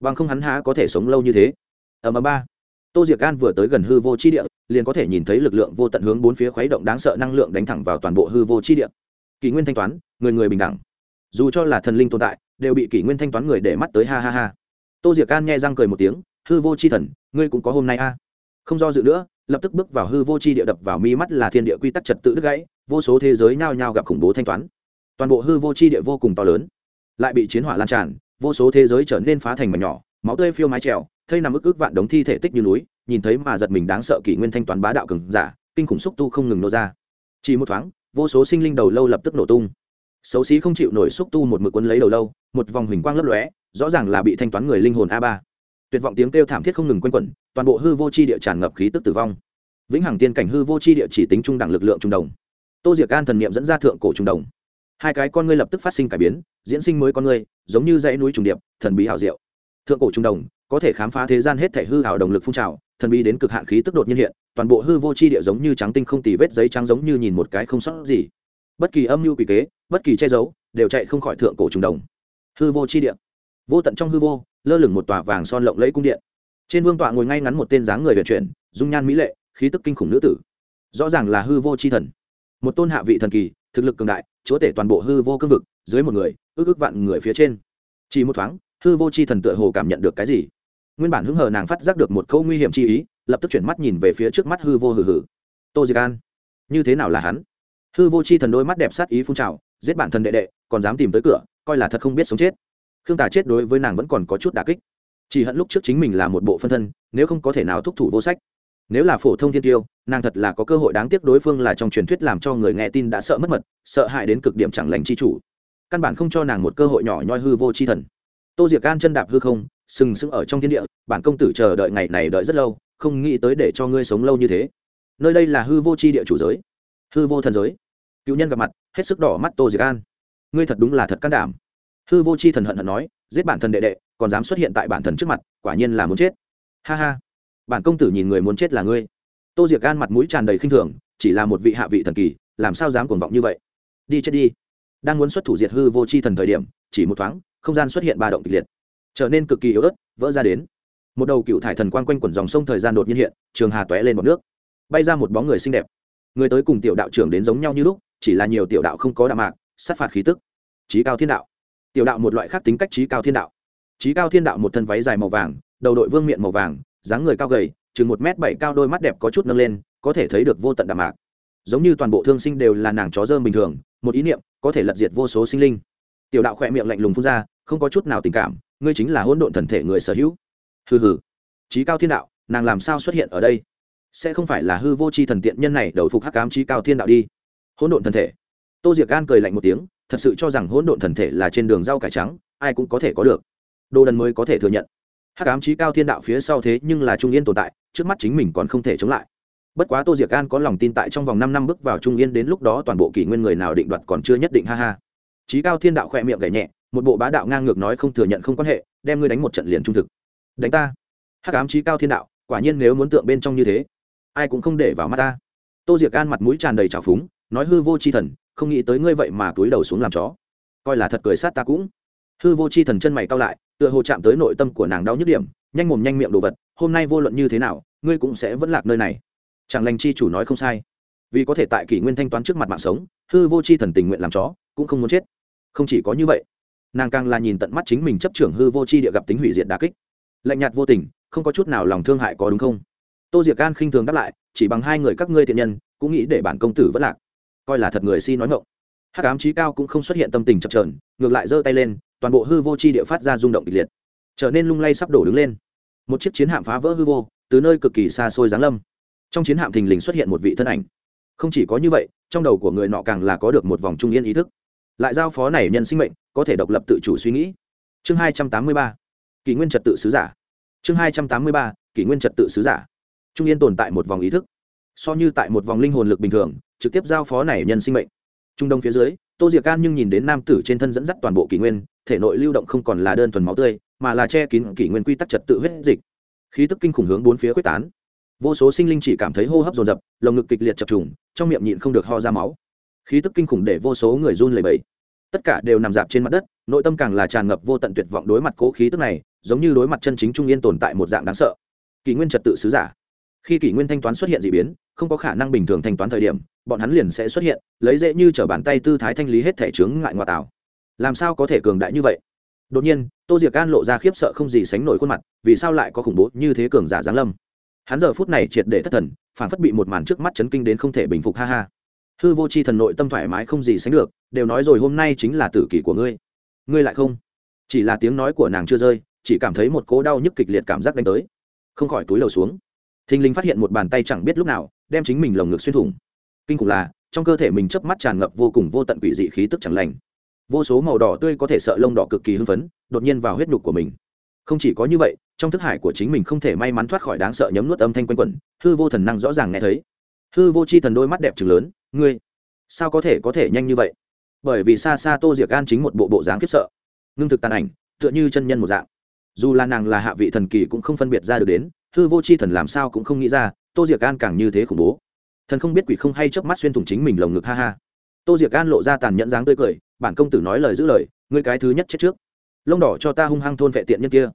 Bằng không hắn há có thể sống lâu như thế. Ở mà ba, tô diệc an vừa tới gần hư vô chi địa, liền có thể nhìn thấy lực lượng vô tận hướng bốn phía khuấy động đáng sợ năng lượng đánh thẳng vào toàn bộ hư vô chi địa. Kỷ nguyên thanh toán, người người bình đẳng. Dù cho là thần linh tồn tại, đều bị kỷ nguyên thanh toán người để mắt tới, ha ha ha. Tô diệc an nghe răng cười một tiếng hư vô chi thần, ngươi cũng có hôm nay a. Không do dự nữa, lập tức bước vào hư vô chi địa đập vào mi mắt là thiên địa quy tắc trật tự đứt gãy, vô số thế giới nhao nhao gặp khủng bố thanh toán. Toàn bộ hư vô chi địa vô cùng to lớn, lại bị chiến hỏa lan tràn, vô số thế giới trở nên phá thành mảnh nhỏ, máu tươi phiêu mái trèo, thây nằm ức ức vạn đống thi thể tích như núi, nhìn thấy mà giật mình đáng sợ kỷ nguyên thanh toán bá đạo cường giả, kinh khủng xúc tu không ngừng nô ra. Chỉ một thoáng, vô số sinh linh đầu lâu lập tức nổ tung. Xấu xí không chịu nổi xúc tu một mực quấn lấy đầu lâu, một vòng huỳnh quang lấp lóe, rõ ràng là bị thanh toán người linh hồn a ba tuyệt vọng tiếng kêu thảm thiết không ngừng quanh quẩn, toàn bộ hư vô c h i địa tràn ngập khí tức tử vong. Vĩnh hằng tiên cảnh hư vô c h i địa chỉ tính trung đẳng lực lượng trung đồng. Tô diệc an thần n i ệ m dẫn ra thượng cổ trung đồng. Hai cái con ngươi lập tức phát sinh cải biến, diễn sinh mới con ngươi, giống như dãy núi trùng điệp, thần bí hảo diệu. Thượng cổ trung đồng, có thể khám phá thế gian hết thể hư hảo động lực phun trào, thần bí đến cực hạn khí tức đột nhiên hiện, toàn bộ hư vô c h i địa giống như trắng tinh không tì vết giấy trắng giống như nhìn một cái không sót gì. Bất kỳ âm mưu quỷ kế, bất kỳ che giấu, đều chạy không khỏi thượng cổ trung đồng. Hư vô c h i địa. Vô tận trong hư vô lơ lửng một tòa vàng son lộng lẫy cung điện. Trên vương tọa ngồi ngay ngắn một tên dáng người vận chuyển, dung nhan mỹ lệ, khí tức kinh khủng nữ tử. Rõ ràng là hư vô c h i thần. Một tôn hạ vị thần kỳ, thực lực cường đại, chúa tể toàn bộ hư vô cương vực, dưới một người, ước ước vạn người phía trên. Chỉ một thoáng, hư vô c h i thần tựa hồ cảm nhận được cái gì. Nguyên bản hứng hờ nàng phát giác được một câu nguy hiểm chi ý, lập tức chuyển mắt nhìn về phía trước mắt hư vô hừ hừ. Tô diệc an, như thế nào là hắn? Hư vô c h i thần đôi mắt đẹp sát ý phun trào, giết bản thân đệ đệ, còn dám tìm tới cửa, coi là thật không biết sống chết khương tả chết đối với nàng vẫn còn có chút đà kích. Chỉ hận lúc trước chính mình là một bộ phân thân, nếu không có thể nào thúc thủ vô sách. Nếu là phổ thông thiên tiêu, nàng thật là có cơ hội đáng tiếc đối phương là trong truyền thuyết làm cho người nghe tin đã sợ mất mật, sợ hãi đến cực điểm chẳng lành chi chủ. Căn bản không cho nàng một cơ hội nhỏ nhoi hư vô chi thần. Tô diệc gan chân đạp hư không, sừng sững ở trong thiên địa, bản công tử chờ đợi ngày này đợi rất lâu, không nghĩ tới để cho ngươi sống lâu như thế. Nơi đây là hư vô chi địa chủ giới, hư vô thần giới. Cựu nhân gặp mặt, hết sức đỏ mắt tô diệc gan ngươi thật đúng là thật can đảm hư vô c h i thần hận hận nói, giết bản thần đệ đệ, còn dám xuất hiện tại bản thần trước mặt, quả nhiên là muốn chết. Ha ha. Bản công tử nhìn người muốn chết là ngươi. Tô diệc gan mặt mũi tràn đầy khinh thường, chỉ là một vị hạ vị thần kỳ, làm sao dám cuồng vọng như vậy? Đi chết đi. Đang muốn xuất thủ diệt hư vô c h i thần thời điểm, chỉ một thoáng, không gian xuất hiện ba động kịch liệt. Trở nên cực kỳ yếu ớt, vỡ ra đến. Một đầu cựu thải thần quang quanh quẩn dòng sông thời gian đột nhiên hiện, trường hà tóe lên bọc nước. Bay ra một bóng người xinh đẹp. Người tới cùng tiểu đạo trưởng đến giống nhau như lúc, chỉ là nhiều tiểu đạo không có đạo mạc, sát phạt khí tức. Trí cao thiên đạo tiểu đạo một loại khác tính cách trí cao thiên đạo. Trí cao thiên đạo một thân váy dài màu vàng, đầu đội vương miện màu vàng, dáng người cao gầy, chừng một m bảy cao đôi mắt đẹp có chút nâng lên, có thể thấy được vô tận đạm mạc. Giống như toàn bộ thương sinh đều là nàng chó dơm bình thường, một ý niệm, có thể lật diệt vô số sinh linh. Tiểu đạo khỏe miệng lạnh lùng phun ra, không có chút nào tình cảm, ngươi chính là hỗn độn thần thể người sở hữu. Hừ hừ. Trí cao thiên đạo, nàng làm sao xuất hiện ở đây? Sẽ không phải là hư vô c h i thần tiện nhân này đầu phục hắc cám trí cao thiên đạo đi. Hỗn độn thần thể. Tô diệc gan cười lạnh một tiếng thật sự cho rằng hỗn độn thần thể là trên đường rau cải trắng, ai cũng có thể có được. Đồ đần mới có thể thừa nhận. Hắc ám trí cao thiên đạo phía sau thế nhưng là trung yên tồn tại, trước mắt chính mình còn không thể chống lại. Bất quá tô diệc an có lòng tin tại trong vòng năm năm bước vào trung yên đến lúc đó toàn bộ kỷ nguyên người nào định đoạt còn chưa nhất định, ha ha. Trí cao thiên đạo khỏe miệng gảy nhẹ, một bộ bá đạo ngang ngược nói không thừa nhận không quan hệ, đem ngươi đánh một trận liền trung thực. Đánh ta. Hắc ám trí cao thiên đạo, quả nhiên nếu muốn tượng bên trong như thế, ai cũng không để vào mắt ta. Tô diệc an mặt mũi tràn đầy trào phúng, nói hư vô c h i thần không nghĩ tới ngươi vậy mà túi đầu xuống làm chó. Coi là thật cười sát ta cũng. Hư vô c h i thần chân mày cao lại, tựa hồ chạm tới nội tâm của nàng đau nhức điểm, nhanh mồm nhanh miệng đồ vật, hôm nay vô luận như thế nào, ngươi cũng sẽ vẫn lạc nơi này. Chẳng lành chi chủ nói không sai. Vì có thể tại kỷ nguyên thanh toán trước mặt mạng sống, hư vô chi thần tình nguyện làm chó, cũng không muốn chết. Không chỉ có như vậy, nàng càng là nhìn tận mắt chính mình chấp trưởng hư vô chi địa gặp tính hủy diệt đà kích. Lạnh nhạt vô tình, không có chút nào lòng thương hại có đúng không? Tô diệc can khinh thường đáp lại, chỉ bằng hai người các ngươi thiện nhân, cũng nghĩ để bản công tử vẫn lạc coi là thật người si nói ngộng hắc ám trí cao cũng không xuất hiện tâm tình chập trờn ngược lại giơ tay lên, toàn bộ hư vô chi địa phát ra rung động kịch liệt. Trở nên lung lay sắp đổ đứng lên. Một chiếc chiến hạm phá vỡ hư vô, từ nơi cực kỳ xa xôi giáng lâm. Trong chiến hạm thình lình xuất hiện một vị thân ảnh. Không chỉ có như vậy, trong đầu của người nọ càng là có được một vòng trung yên ý thức. Lại giao phó này nhân sinh mệnh, có thể độc lập tự chủ suy nghĩ. Chương hai trăm tám mươi ba, kỷ nguyên trật tự sứ giả. Chương hai trăm tám mươi ba, kỷ nguyên trật tự sứ giả. Trung yên tồn tại một vòng ý thức. So như tại một vòng linh hồn lực bình thường trực tiếp giao phó này nhân sinh mệnh. Trung đông phía dưới, tô diệc can nhưng nhìn đến nam tử trên thân dẫn dắt toàn bộ kỷ nguyên, thể nội lưu động không còn là đơn thuần máu tươi, mà là che kín kỷ nguyên quy tắc trật tự huyết dịch. Khí tức kinh khủng hướng bốn phía quyết tán. Vô số sinh linh chỉ cảm thấy hô hấp dồn dập, lồng ngực kịch liệt chập trùng, trong miệng nhịn không được ho ra máu. Khí tức kinh khủng để vô số người run lẩy bẩy. Tất cả đều nằm dạp trên mặt đất, nội tâm càng là tràn ngập vô tận tuyệt vọng đối mặt cố khí tức này, giống như đối mặt chân chính trung yên tồn tại một dạng đáng sợ. Kỷ nguyên trật tự sứ giả. Khi kỷ nguyên thanh toán xuất hiện d ị biến, không có khả năng bình thường thanh toán thời điểm bọn hắn liền sẽ xuất hiện, lấy dễ như t r ở bàn tay tư thái thanh lý hết thẻ trướng ngại ngoại tảo. Làm sao có thể cường đại như vậy? Đột nhiên, tô diệc An lộ ra khiếp sợ không gì sánh nổi khuôn mặt, vì sao lại có khủng bố như thế cường giả giáng lâm? Hắn giờ phút này triệt để thất thần, phản phất bị một màn trước mắt chấn kinh đến không thể bình phục, ha ha. Hư vô c h i thần nội tâm thoải mái không gì sánh được, đều nói rồi hôm nay chính là tử kỷ của ngươi. Ngươi lại không? Chỉ là tiếng nói của nàng chưa rơi, chỉ cảm thấy một cố đau nhức kịch liệt cảm giác đánh tới. Không khỏi túi lầu xuống. Thình linh phát hiện một bàn tay chẳng biết lúc nào, đem chính mình lồng ngực xuyên thủng kinh khủng là, trong cơ thể mình chớp mắt tràn ngập vô cùng vô tận quỷ dị khí tức chẳng lành. Vô số màu đỏ tươi có thể sợ lông đỏ cực kỳ hưng phấn, đột nhiên vào huyết nhục của mình. Không chỉ có như vậy, trong thức hải của chính mình không thể may mắn thoát khỏi đáng sợ nhấm nuốt âm thanh quanh quẩn, hư vô thần năng rõ ràng nghe thấy. Hư vô c h i thần đôi mắt đẹp trừng lớn, ngươi, sao có thể có thể nhanh như vậy? Bởi vì xa xa tô diệc an chính một bộ bộ dáng khiếp sợ. Ngưng thực tàn ảnh, tựa như chân nhân một dạng. Dù là nàng là hạ vị thần kỳ cũng không phân biệt ra được đến, hư vô c h i thần làm sao cũng không nghĩ ra, tô diệc an càng như thế khủng bố thần không biết quỷ không hay chớp mắt xuyên thủng chính mình lồng ngực, ha ha. Tô diệc an lộ ra tàn nhẫn dáng tươi cười, bản công tử nói lời giữ lời, ngươi cái thứ nhất chết trước. Lông đỏ cho ta hung hăng thôn vệ tiện nhân kia.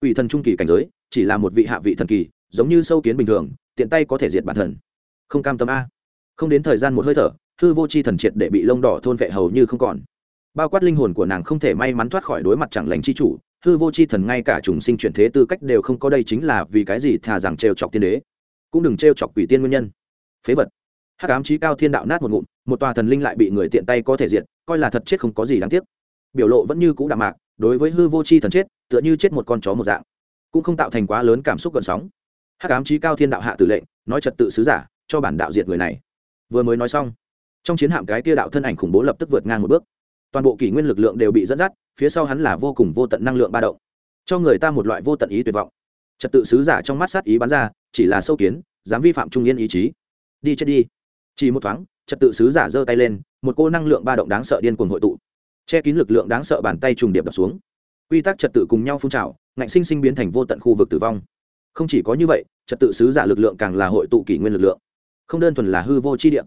Quỷ thần trung kỳ cảnh giới, chỉ là một vị hạ vị thần kỳ, giống như sâu kiến bình thường, tiện tay có thể diệt bản thần. Không cam tâm a. Không đến thời gian một hơi thở, hư vô c h i thần triệt để bị lông đỏ thôn vệ hầu như không còn. Bao quát linh hồn của nàng không thể may mắn thoát khỏi đối mặt chẳng lành chi chủ, hư vô c h i thần ngay cả trùng sinh chuyển thế tư cách đều không có đây chính là vì cái gì thà rằng trêu chọc tiên đế. Cũng đừng trêu chọc quỷ tiên nguyên nhân phế vật. Hát cám trí cao thiên đạo nát một ngụm, một tòa thần linh lại bị người tiện tay có thể diệt, coi là thật chết không có gì đáng tiếc. Biểu lộ vẫn như cũ đạm mạc, đối với hư vô c h i thần chết, tựa như chết một con chó một dạng. Cũng không tạo thành quá lớn cảm xúc gần sóng. Hát cám trí cao thiên đạo hạ tử lệnh, nói trật tự sứ giả, cho bản đạo diệt người này. Vừa mới nói xong, trong chiến hạm cái tia đạo thân ảnh khủng bố lập tức vượt ngang một bước. Toàn bộ kỷ nguyên lực lượng đều bị dẫn dắt, phía sau hắn là vô cùng vô tận năng lượng ba động. Cho người ta một loại vô tận ý tuyệt vọng. Trật tự sứ giả trong mắt sát ý bắn ra, chỉ là sâu kiến, dám vi phạm trung yên ý chí đi chết đi. Chỉ một thoáng, trật tự sứ giả giơ tay lên, một cô năng lượng ba động đáng sợ điên cuồng hội tụ. Che kín lực lượng đáng sợ bàn tay trùng điệp đập xuống. Quy tắc trật tự cùng nhau phun trào, ngạnh sinh sinh biến thành vô tận khu vực tử vong. Không chỉ có như vậy, trật tự sứ giả lực lượng càng là hội tụ kỷ nguyên lực lượng. Không đơn thuần là hư vô chi địa.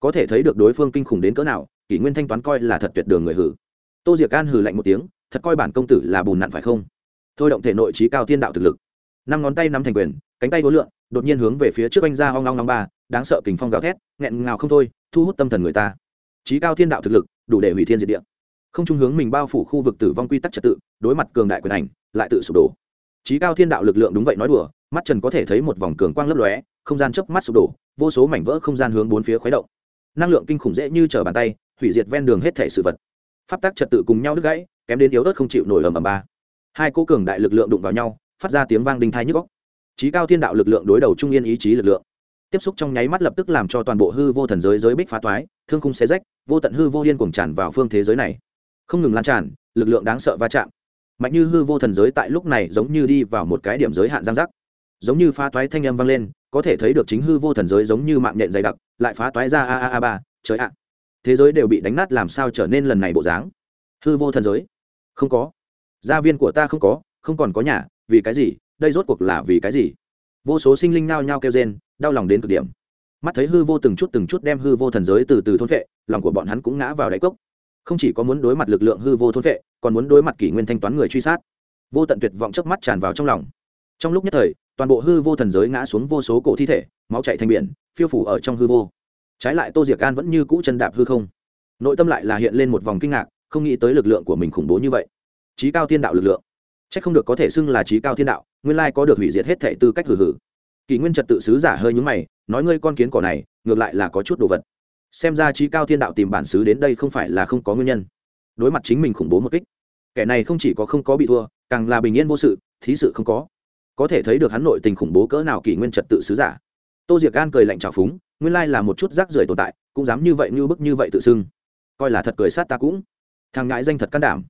Có thể thấy được đối phương kinh khủng đến cỡ nào, kỷ nguyên thanh toán coi là thật tuyệt đường người hử. Tô diệc an hử lạnh một tiếng, thật coi bản công tử là bùn nặn phải không? Thôi động thể nội trí cao thiên đạo thực lực năm ngón tay nắm thành quyền, cánh tay vốn lượn, đột nhiên hướng về phía trước anh ra hoang long long ba, đáng sợ kình phong gào thét, nghẹn ngào không thôi, thu hút tâm thần người ta. Trí cao thiên đạo thực lực, đủ để hủy thiên diệt địa. Không trung hướng mình bao phủ khu vực tử vong quy tắc trật tự, đối mặt cường đại quyền ảnh lại tự sụp đổ. Trí cao thiên đạo lực lượng đúng vậy nói đùa, mắt trần có thể thấy một vòng cường quang lấp lóe, không gian chớp mắt sụp đổ, vô số mảnh vỡ không gian hướng bốn phía khuấy động. Năng lượng kinh khủng dễ như trở bàn tay, hủy diệt ven đường hết thể sự vật. Pháp tắc trật tự cùng nhau đứt gãy, kém đến yếu ớt không chịu nổi ầm ầm ba. Hai cố cường đại lực lượng đụng vào nhau phát ra tiếng vang đinh thai nhức góc trí cao thiên đạo lực lượng đối đầu trung yên ý chí lực lượng. Tiếp xúc trong nháy mắt lập tức làm cho toàn bộ hư vô thần giới giới bích phá toái, thương khung xé rách, vô tận hư vô điên cuồng tràn vào phương thế giới này. Không ngừng lan tràn, lực lượng đáng sợ va chạm. Mạnh như hư vô thần giới tại lúc này giống như đi vào một cái điểm giới hạn giang giác. Giống như phá toái thanh âm vang lên, có thể thấy được chính hư vô thần giới giống như mạng nhện dày đặc, lại phá toái ra a a a ba, trời ạ. Thế giới đều bị đánh nát làm sao trở nên lần này bộ dáng? Hư vô thần giới? Không có. Gia viên của ta không có, không còn có nhà vì cái gì? Đây rốt cuộc là vì cái gì? Vô số sinh linh nao nhao kêu rên, đau lòng đến cực điểm. Mắt thấy hư vô từng chút từng chút đem hư vô thần giới từ từ thôn vệ lòng của bọn hắn cũng ngã vào đáy cốc. Không chỉ có muốn đối mặt lực lượng hư vô thôn vệ còn muốn đối mặt kỷ nguyên thanh toán người truy sát. Vô tận tuyệt vọng chớp mắt tràn vào trong lòng. Trong lúc nhất thời, toàn bộ hư vô thần giới ngã xuống vô số cổ thi thể, máu chạy thành biển, phiêu phủ ở trong hư vô. Trái lại tô diệc an vẫn như cũ chân đạp hư không. Nội tâm lại là hiện lên một vòng kinh ngạc, không nghĩ tới lực lượng của mình khủng bố như vậy. Trí cao thiên đạo lực lượng chắc không được có thể xưng là trí cao thiên đạo, nguyên lai có được hủy diệt hết thệ tư cách hử hử kỷ nguyên trật tự sứ giả hơi nhúng mày, nói ngươi con kiến cỏ này, ngược lại là có chút đồ vật. Xem ra trí cao thiên đạo tìm bản xứ đến đây không phải là không có nguyên nhân. Đối mặt chính mình khủng bố một kích, kẻ này không chỉ có không có bị thua, càng là bình yên vô sự, thí sự không có. Có thể thấy được hắn nội tình khủng bố cỡ nào kỷ nguyên trật tự sứ giả. Tô diệc gan cười lạnh trào phúng, nguyên lai là một chút rác rưởi tồn tại, cũng dám như vậy như bức như vậy tự xưng. Coi là thật cười sát ta cũng. Thằng ngại danh thật can đảm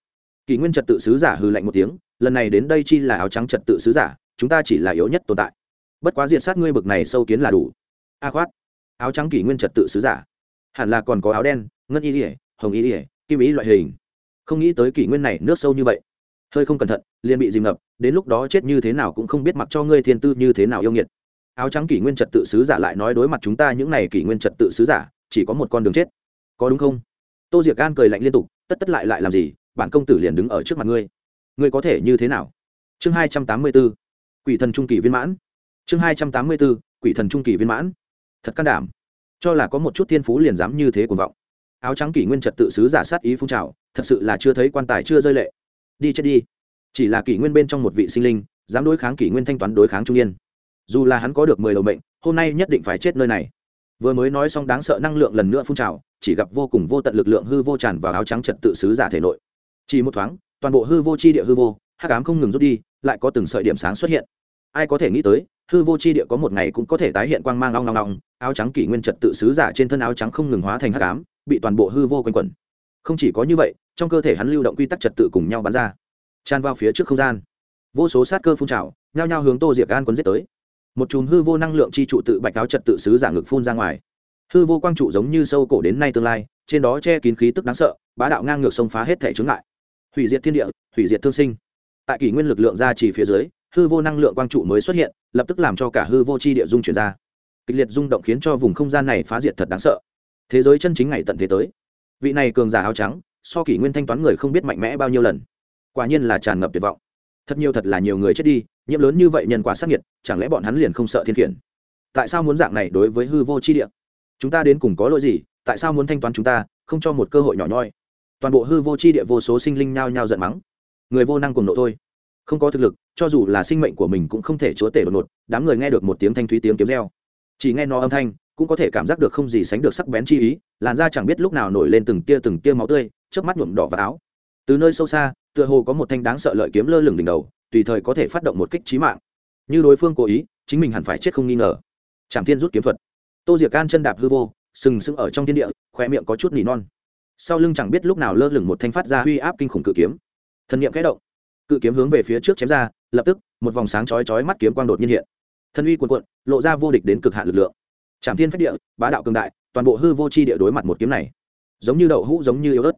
kỷ nguyên trật tự sứ giả hư lạnh một tiếng, lần này đến đây chi là áo trắng trật tự sứ giả, chúng ta chỉ là yếu nhất tồn tại. Bất quá diện sát ngươi bực này sâu kiến là đủ. A khoát. Áo trắng kỷ nguyên trật tự sứ giả. Hẳn là còn có áo đen, ngân y ỉa hồng y ỉa kim ý loại hình. Không nghĩ tới kỷ nguyên này nước sâu như vậy. Hơi không cẩn thận, liền bị dìm ngập, đến lúc đó chết như thế nào cũng không biết mặc cho ngươi thiên tư như thế nào yêu nghiệt. Áo trắng kỷ nguyên trật tự sứ giả lại nói đối mặt chúng ta những này kỷ nguyên trật tự sứ giả, chỉ có một con đường chết. Có đúng không? Tô diệc gan cười lạnh liên tục, tất tất lại lại làm gì? Bản công tử liền đứng ở trước mặt ngươi. Ngươi có thể như thế nào? Chương hai trăm tám mươi b ố quỷ thần trung kỳ viên mãn. Chương hai trăm tám mươi b ố quỷ thần trung kỳ viên mãn. Thật can đảm. Cho là có một chút thiên phú liền dám như thế cuồng vọng. Áo trắng kỷ nguyên trật tự sứ giả sát ý phun trào, thật sự là chưa thấy quan tài chưa rơi lệ. Đi chết đi. Chỉ là kỷ nguyên bên trong một vị sinh linh, dám đối kháng kỷ nguyên thanh toán đối kháng trung yên. Dù là hắn có được mười đầu mệnh, hôm nay nhất định phải chết nơi này. Vừa mới nói xong đáng sợ năng lượng lần nữa phun trào, chỉ gặp vô cùng vô tận lực lượng hư vô tràn vào áo trắng trật tự sứ giả thể nội chỉ một thoáng, toàn bộ hư vô chi địa hư vô, hắc ám không ngừng rút đi, lại có từng sợi điểm sáng xuất hiện. Ai có thể nghĩ tới, hư vô chi địa có một ngày cũng có thể tái hiện quang mang long long long, áo trắng kỷ nguyên trật tự sứ giả trên thân áo trắng không ngừng hóa thành hắc ám, bị toàn bộ hư vô quanh quẩn. Không chỉ có như vậy, trong cơ thể hắn lưu động quy tắc trật tự cùng nhau bắn ra, tràn vào phía trước không gian. Vô số sát cơ phun trào, nhao nhao hướng tô diệc gan quấn giết tới. Một chùm hư vô năng lượng chi trụ tự bạch áo trật tự sứ giả ngực phun ra ngoài. Hư vô quang trụ giống như sâu cổ đến nay tương lai, trên đó che kín khí tức đáng sợ, bá đạo ngang ngược sông phá hết thể chướng ngại hủy diệt thiên địa, hủy diệt thương sinh. Tại kỷ nguyên lực lượng ra chỉ phía dưới, hư vô năng lượng quang trụ mới xuất hiện, lập tức làm cho cả hư vô chi địa dung chuyển ra. Kịch liệt rung động khiến cho vùng không gian này phá diệt thật đáng sợ. Thế giới chân chính ngày tận thế tới. Vị này cường giả áo trắng, so kỷ nguyên thanh toán người không biết mạnh mẽ bao nhiêu lần. Quả nhiên là tràn ngập tuyệt vọng. Thật nhiều thật là nhiều người chết đi, nhiễm lớn như vậy nhân quả sắc nhiệt chẳng lẽ bọn hắn liền không sợ thiên khiển? Tại sao muốn dạng này đối với hư vô chi địa? Chúng ta đến cùng có lỗi gì? Tại sao muốn thanh toán chúng ta, không cho một cơ hội nhỏ nhoi? Toàn bộ hư vô chi địa vô số sinh linh nhao nhao giận mắng. Người vô năng cùng nộ thôi. Không có thực lực, cho dù là sinh mệnh của mình cũng không thể chúa tể đột ngột, đám người nghe được một tiếng thanh thúy tiếng kiếm reo. Chỉ nghe nó âm thanh, cũng có thể cảm giác được không gì sánh được sắc bén chi ý, làn da chẳng biết lúc nào nổi lên từng tia từng tia máu tươi trước mắt nhuộm đỏ và áo. Từ nơi sâu xa, tựa hồ có một thanh đáng sợ lợi kiếm lơ lửng đỉnh đầu, tùy thời có thể phát động một kích trí mạng. Như đối phương cố ý, chính mình hẳn phải chết không nghi ngờ. Trảm thiên rút kiếm thuật. Tô diệc can chân đạp hư vô, sừng sững ở trong thiên địa khoe miệng có chút nỉ non sau lưng chẳng biết lúc nào lơ lửng một thanh phát ra huy áp kinh khủng cự kiếm. Thần niệm kẽ động. Cự kiếm hướng về phía trước chém ra, lập tức, một vòng sáng chói chói mắt kiếm quang đột nhiên hiện. Thân uy cuồn cuộn, lộ ra vô địch đến cực hạn lực lượng. Trảm thiên phách địa, bá đạo cường đại, toàn bộ hư vô chi địa đối mặt một kiếm này. Giống như đậu hũ giống như yếu ớt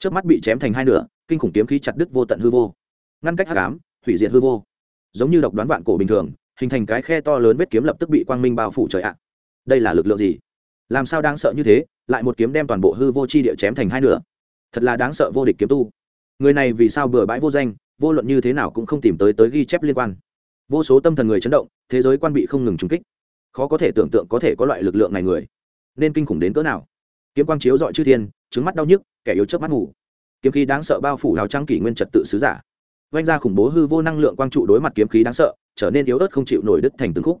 trước mắt bị chém thành hai nửa, kinh khủng kiếm khí chặt đứt vô tận hư vô. Ngăn cách hắc ám, hủy diệt hư vô. Giống như độc đoán vạn cổ bình thường, hình thành cái khe to lớn vết kiếm lập tức bị quang minh bao phủ trời ạ. Đây là lực lượng gì? Làm sao đáng sợ như thế, lại một kiếm đem toàn bộ hư vô chi địa chém thành hai nửa? Thật là đáng sợ vô địch kiếm tu. Người này vì sao bừa bãi vô danh, vô luận như thế nào cũng không tìm tới tới ghi chép liên quan. Vô số tâm thần người chấn động, thế giới quan bị không ngừng trúng kích. Khó có thể tưởng tượng có thể có loại lực lượng này người. Nên kinh khủng đến cỡ nào? Kiếm quang chiếu dọi chư thiên, trứng mắt đau nhức, kẻ yếu chớp mắt ngủ. Kiếm khí đáng sợ bao phủ hào trang kỷ nguyên trật tự sứ giả. Vanh ra khủng bố hư vô năng lượng quang trụ đối mặt kiếm khí đáng sợ, trở nên yếu ớt không chịu nổi đứt thành từng khúc.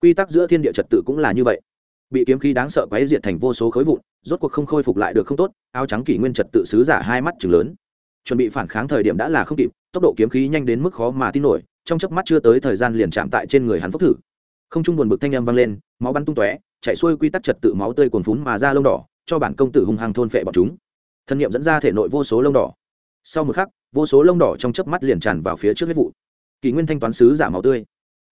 Quy tắc giữa thiên địa trật tự cũng là như vậy bị kiếm khí đáng sợ quấy diệt thành vô số khối vụn, rốt cuộc không khôi phục lại được không tốt, áo trắng kỷ nguyên trật tự sứ giả hai mắt chừng lớn. Chuẩn bị phản kháng thời điểm đã là không kịp, tốc độ kiếm khí nhanh đến mức khó mà tin nổi, trong chớp mắt chưa tới thời gian liền chạm tại trên người hắn phốc thử. Không trung buồn bực thanh âm vang lên, máu bắn tung tóe, chạy xuôi quy tắc trật tự máu tươi cuồn phún mà ra lông đỏ, cho bản công tử hung hăng thôn phệ bọn chúng. Thân nhiệm dẫn ra thể nội vô số lông đỏ. Sau một khắc, vô số lông đỏ trong chớp mắt liền tràn vào phía trước huyết vụ. Kỷ nguyên thanh toán sứ giả máu tươi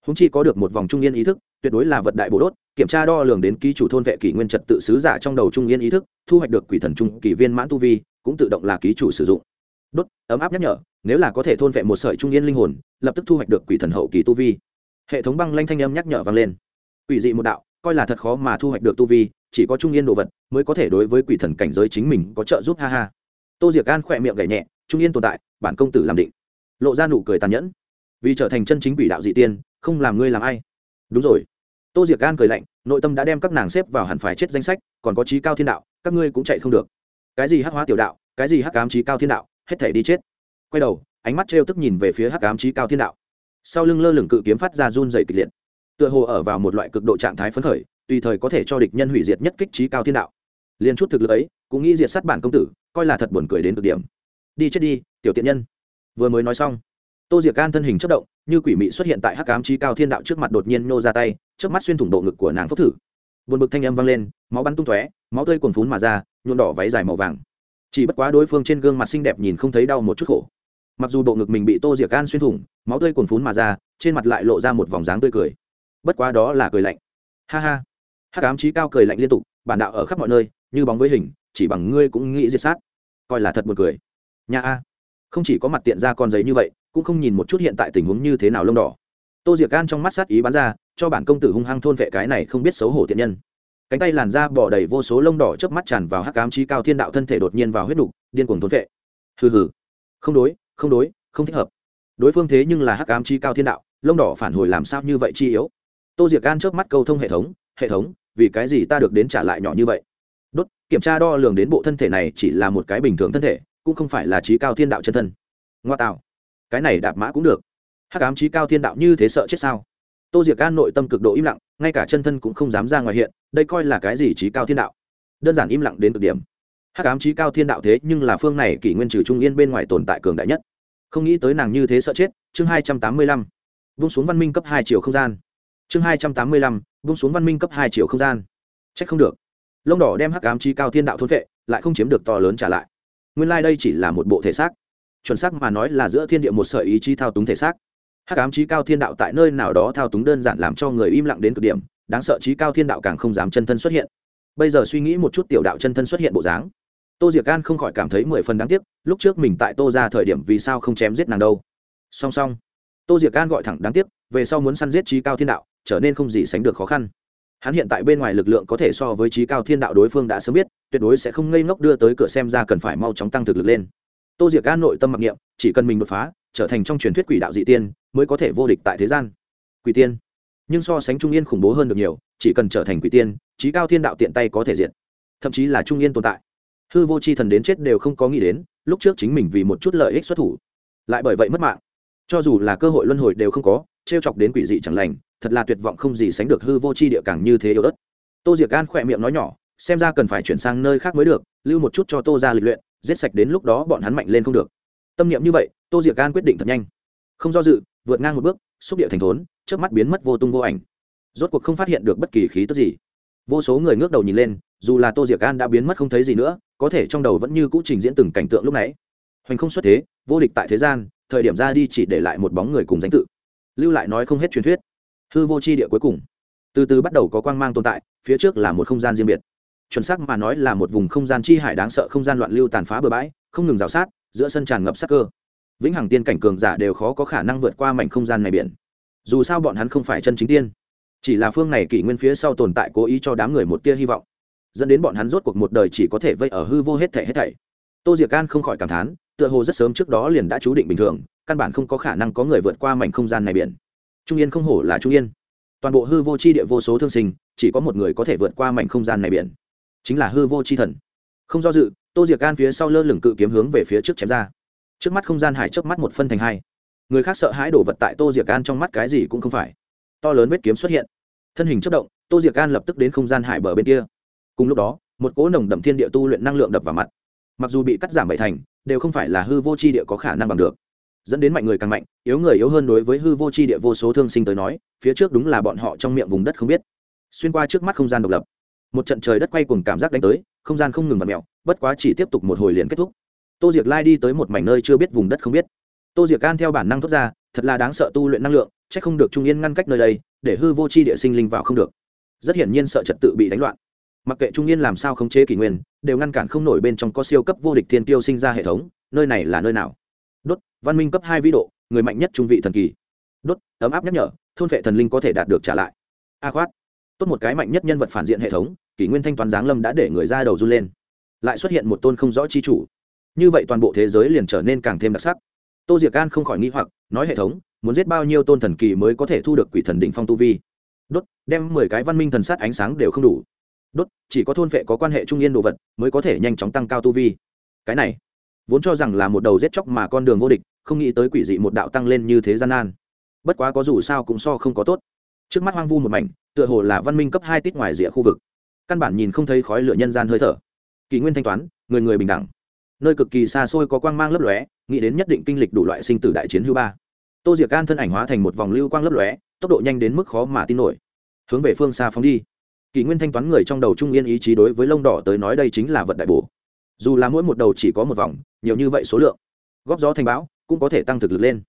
húng chi có được một vòng trung yên ý thức, tuyệt đối là vật đại bổ đốt, kiểm tra đo lường đến ký chủ thôn vệ kỷ nguyên trật tự sứ giả trong đầu trung yên ý thức, thu hoạch được quỷ thần trung kỷ viên mãn tu vi, cũng tự động là ký chủ sử dụng. Đốt, ấm áp nhắc nhở, nếu là có thể thôn vệ một sợi trung yên linh hồn, lập tức thu hoạch được quỷ thần hậu kỳ tu vi. Hệ thống băng lanh thanh âm nhắc nhở vang lên. Quỷ dị một đạo, coi là thật khó mà thu hoạch được tu vi, chỉ có trung yên đồ vật mới có thể đối với quỷ thần cảnh giới chính mình có trợ giúp, ha ha. Tô diệc an khỏe miệng gảy nhẹ, trung yên tồn tại, bản công tử làm định. Lộ ra nụ cười tàn nhẫn. Vì trở thành chân chính quỷ đạo dị tiên không làm ngươi làm ai. Đúng rồi. Tô diệc gan cười lạnh, nội tâm đã đem các nàng xếp vào hẳn phải chết danh sách, còn có trí cao thiên đạo, các ngươi cũng chạy không được. Cái gì hắc hóa tiểu đạo, cái gì hắc cám trí cao thiên đạo, hết thể đi chết. Quay đầu, ánh mắt trêu tức nhìn về phía hắc cám trí cao thiên đạo. Sau lưng lơ lửng cự kiếm phát ra run dày kịch liệt. Tựa hồ ở vào một loại cực độ trạng thái phấn khởi, tùy thời có thể cho địch nhân hủy diệt nhất kích trí cao thiên đạo. Liền chút thực lực ấy, cũng nghĩ diệt sát bản công tử, coi là thật buồn cười đến cực điểm. Đi chết đi, tiểu tiện nhân. Vừa mới nói xong tô diệc gan thân hình chất động, như quỷ mị xuất hiện tại hắc ám trí cao thiên đạo trước mặt đột nhiên nô ra tay trước mắt xuyên thủng bộ ngực của nàng phốc thử. Buồn bực thanh âm vang lên, máu bắn tung tóe, máu tươi cuồn phún mà ra, nhuộm đỏ váy dài màu vàng. Chỉ bất quá đối phương trên gương mặt xinh đẹp nhìn không thấy đau một chút khổ. Mặc dù bộ ngực mình bị tô diệc gan xuyên thủng, máu tươi cuồn phún mà ra, trên mặt lại lộ ra một vòng dáng tươi cười. Bất quá đó là cười lạnh. Ha ha. Hắc ám trí cao cười lạnh liên tục, bản đạo ở khắp mọi nơi, như bóng với hình, chỉ bằng ngươi cũng nghĩ diệt sát. Coi là thật buồn cười. Nhà a. Không chỉ có mặt tiện ra con giấy như vậy cũng không nhìn một chút hiện tại tình huống như thế nào lông đỏ. Tô diệc gan trong mắt sát ý bắn ra, cho bản công tử hung hăng thôn vệ cái này không biết xấu hổ thiện nhân. Cánh tay làn da bỏ đầy vô số lông đỏ chớp mắt tràn vào hắc ám trí cao thiên đạo thân thể đột nhiên vào huyết đục, điên cuồng thôn vệ. Hừ hừ. Không đối không đối, không thích hợp. Đối phương thế nhưng là hắc ám trí cao thiên đạo, lông đỏ phản hồi làm sao như vậy chi yếu? Tô diệc gan chớp mắt câu thông hệ thống hệ thống, vì cái gì ta được đến trả lại nhỏ như vậy? Đốt, kiểm tra đo lường đến bộ thân thể này chỉ là một cái bình thường thân thể, cũng không phải là trí cao thiên đạo chân thân. Ngoa tạo cái này đạp mã cũng được. Hắc ám trí cao thiên đạo như thế sợ chết sao? Tô diệc an nội tâm cực độ im lặng, ngay cả chân thân cũng không dám ra ngoài hiện, đây coi là cái gì trí cao thiên đạo? Đơn giản im lặng đến cực điểm. Hắc ám trí cao thiên đạo thế nhưng là phương này kỷ nguyên trừ trung yên bên ngoài tồn tại cường đại nhất. Không nghĩ tới nàng như thế sợ chết, chương hai trăm tám mươi lăm. Vung xuống văn minh cấp hai chiều không gian. Chương hai trăm tám mươi lăm, vung xuống văn minh cấp hai chiều không gian. C h ắ c không được. Lông đỏ đem hắc ám trí cao thiên đạo thôn vệ lại không chiếm được to lớn trả lại. Nguyên lai、like、đây chỉ là một bộ thể xác chuẩn xác mà nói là giữa thiên địa một sợi ý chí thao túng thể xác. Hắc ám trí cao thiên đạo tại nơi nào đó thao túng đơn giản làm cho người im lặng đến cực điểm, đáng sợ trí cao thiên đạo càng không dám chân thân xuất hiện. Bây giờ suy nghĩ một chút tiểu đạo chân thân xuất hiện bộ dáng. Tô diệc gan không khỏi cảm thấy mười phần đáng tiếc, lúc trước mình tại tô ra thời điểm vì sao không chém giết nàng đâu. Song song, tô diệc gan gọi thẳng đáng tiếc, về sau muốn săn giết trí cao thiên đạo, trở nên không gì sánh được khó khăn. Hắn hiện tại bên ngoài lực lượng có thể so với trí cao thiên đạo đối phương đã sớm biết, tuyệt đối sẽ không ngây ngốc đưa tới cửa xem ra cần phải mau chóng tăng thực lực lên tô diệc gan nội tâm mặc niệm, chỉ cần mình đột phá, trở thành trong truyền thuyết quỷ đạo dị tiên, mới có thể vô địch tại thế gian. Quỷ tiên. Nhưng so sánh trung yên khủng bố hơn được nhiều, chỉ cần trở thành quỷ tiên trí cao thiên đạo tiện tay có thể diện thậm chí là trung yên tồn tại. Hư vô c h i thần đến chết đều không có nghĩ đến, lúc trước chính mình vì một chút lợi ích xuất thủ, lại bởi vậy mất mạng. Cho dù là cơ hội luân hồi đều không có t r e o chọc đến quỷ dị chẳng lành, thật là tuyệt vọng không gì sánh được hư vô c h i địa càng như thế yếu ớt. Tô diệc gan khỏe miệng nói nhỏ, xem ra cần phải chuyển sang nơi khác mới được, lưu một chút cho tô ra lịch luyện giết sạch đến lúc đó bọn hắn mạnh lên không được. Tâm niệm như vậy, tô diệc gan quyết định thật nhanh. Không do dự, vượt ngang một bước, xúc địa thành thốn trước mắt biến mất vô tung vô ảnh. Rốt cuộc không phát hiện được bất kỳ khí tức gì. Vô số người ngước đầu nhìn lên, dù là tô diệc Gan đã biến mất không thấy gì nữa, có thể trong đầu vẫn như cũ trình diễn từng cảnh tượng lúc nãy. Hoành không xuất thế, vô địch tại thế gian, thời điểm ra đi chỉ để lại một bóng người cùng danh tự. Lưu lại nói không hết truyền thuyết. Hư vô c h i địa cuối cùng. Từ từ bắt đầu có quang mang tồn tại, phía trước là một không gian riêng biệt chuẩn xác mà nói là một vùng không gian chi hải đáng sợ không gian loạn lưu tàn phá bừa bãi, không ngừng rào sát, giữa sân tràn ngập sắc cơ. Vĩnh hằng tiên cảnh cường giả đều khó có khả năng vượt qua mảnh không gian này biển. Dù sao bọn hắn không phải chân chính tiên. Chỉ là phương này kỷ nguyên phía sau tồn tại cố ý cho đám người một tia hy vọng. Dẫn đến bọn hắn rốt cuộc một đời chỉ có thể vây ở hư vô hết thể hết thảy. Tô diệc An không khỏi cảm thán, tựa hồ rất sớm trước đó liền đã chú định bình thường, căn bản không có khả năng có người vượt qua mảnh không gian này biển. Trung yên không hổ là trung yên. Toàn bộ hư vô c h i địa vô số thương sinh, chỉ có một người có thể vượt qua mảnh không gian này biển chính là hư vô c h i thần. Không do dự, tô diệc can phía sau lơ lửng cự kiếm hướng về phía trước chém ra. Trước mắt không gian hải trước mắt một phân thành hai. Người khác sợ hãi đổ vật tại tô diệc can trong mắt cái gì cũng không phải. To lớn vết kiếm xuất hiện. Thân hình chất động, tô diệc can lập tức đến không gian hải bờ bên kia. Cùng lúc đó, một cỗ nồng đậm thiên địa tu luyện năng lượng đập vào mặt. Mặc dù bị cắt giảm bảy thành, đều không phải là hư vô c h i địa có khả năng bằng được. Dẫn đến mạnh người càng mạnh, yếu người yếu hơn đối với hư vô c h i địa vô số thương sinh tới nói, phía trước đúng là bọn họ trong miệng vùng đất không biết. Xuyên qua trước mắt không gian độc lập một trận trời đất quay cùng cảm giác đánh tới, không gian không ngừng v ặ mẹo bất quá chỉ tiếp tục một hồi liền kết thúc. Tô diệc lai đi tới một mảnh nơi chưa biết vùng đất không biết. Tô diệc can theo bản năng thốt ra, thật là đáng sợ tu luyện năng lượng c h ắ c không được trung yên ngăn cách nơi đây, để hư vô c h i địa sinh linh vào không được. Rất hiển nhiên sợ trật tự bị đánh loạn. Mặc kệ trung yên làm sao khống chế kỷ nguyên, đều ngăn cản không nổi bên trong có siêu cấp vô địch thiên tiêu sinh ra hệ thống, nơi này là nơi nào? Đốt, văn minh cấp hai vĩ độ, người mạnh nhất trung vị thần kỳ. Đốt, ấm áp nhắc nhở, thôn vệ thần linh có thể đạt được trả lại. A khoát tốt một cái mạnh nhất nhân vật phản diện hệ thống, kỷ nguyên thanh toán giáng lâm đã để người ra đầu run lên. Lại xuất hiện một tôn không rõ chi chủ. Như vậy toàn bộ thế giới liền trở nên càng thêm đặc sắc. Tô diệc an không khỏi nghĩ hoặc, nói hệ thống, muốn giết bao nhiêu tôn thần kỳ mới có thể thu được quỷ thần đỉnh phong tu vi? Đốt, đem mười cái văn minh thần sát ánh sáng đều không đủ. Đốt, chỉ có thôn vệ có quan hệ trung yên đồ vật mới có thể nhanh chóng tăng cao tu vi. Cái này, vốn cho rằng là một đầu giết chóc mà con đường vô địch, không nghĩ tới quỷ dị một đạo tăng lên như thế gian nan. Bất quá có dù sao cũng so không có tốt trước mắt hoang vu một mảnh, tựa hồ là văn minh cấp hai tít ngoài rìa khu vực. Căn bản nhìn không thấy khói lửa nhân gian hơi thở. Kỷ nguyên thanh toán, người người bình đẳng. Nơi cực kỳ xa xôi có quang mang lấp lóe, nghĩ đến nhất định kinh lịch đủ loại sinh tử đại chiến hưu ba. Tô diệc can thân ảnh hóa thành một vòng lưu quang lấp lóe, tốc độ nhanh đến mức khó mà tin nổi. Hướng về phương xa phóng đi. Kỷ nguyên thanh toán người trong đầu trung yên ý chí đối với lông đỏ tới nói đây chính là vật đại bổ. Dù là mỗi một đầu chỉ có một vòng, nhiều như vậy số lượng, góp gió thành bão cũng có thể tăng thực lực lên.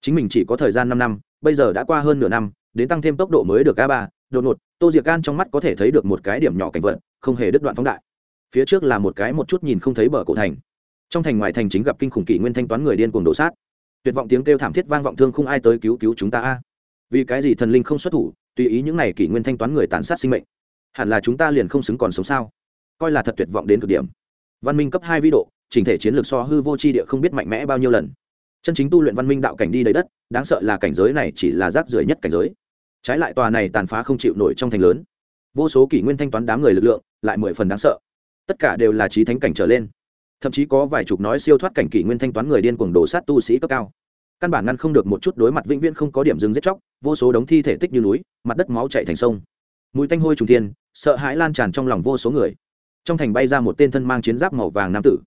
Chính mình chỉ có thời gian năm năm, bây giờ đã qua hơn nửa năm đến tăng thêm tốc độ mới được a ba, đột ngột, tô diệc gan trong mắt có thể thấy được một cái điểm nhỏ cảnh vật, không hề đứt đoạn phóng đại. Phía trước là một cái một chút nhìn không thấy bờ cổ thành. Trong thành ngoài thành chính gặp kinh khủng kỷ nguyên thanh toán người điên cuồng đổ sát. Tuyệt vọng tiếng kêu thảm thiết vang vọng thương không ai tới cứu cứu chúng ta a. Vì cái gì thần linh không xuất thủ, tùy ý những này kỷ nguyên thanh toán người tàn sát sinh mệnh. Hẳn là chúng ta liền không xứng còn sống sao? Coi là thật tuyệt vọng đến cực điểm. Văn minh cấp hai vĩ độ, chỉnh thể chiến lược so hư vô tri địa không biết mạnh mẽ bao nhiêu lần. Chân chính tu luyện văn minh đạo cảnh đi đầy đất, đáng sợ là cảnh giới này chỉ là rác rưởi nhất cảnh giới trái lại tòa này tàn phá không chịu nổi trong thành lớn. Vô số kỷ nguyên thanh toán đám người lực lượng, lại mười phần đáng sợ. Tất cả đều là trí thánh cảnh trở lên. Thậm chí có vài chục nói siêu thoát cảnh kỷ nguyên thanh toán người điên cuồng đổ sát tu sĩ cấp cao. Căn bản ngăn không được một chút đối mặt vĩnh viễn không có điểm dừng giết chóc, vô số đống thi thể tích như núi, mặt đất máu chạy thành sông. Mùi tanh hôi trùng thiên, sợ hãi lan tràn trong lòng vô số người. Trong thành bay ra một tên thân mang chiến giáp màu vàng nam tử.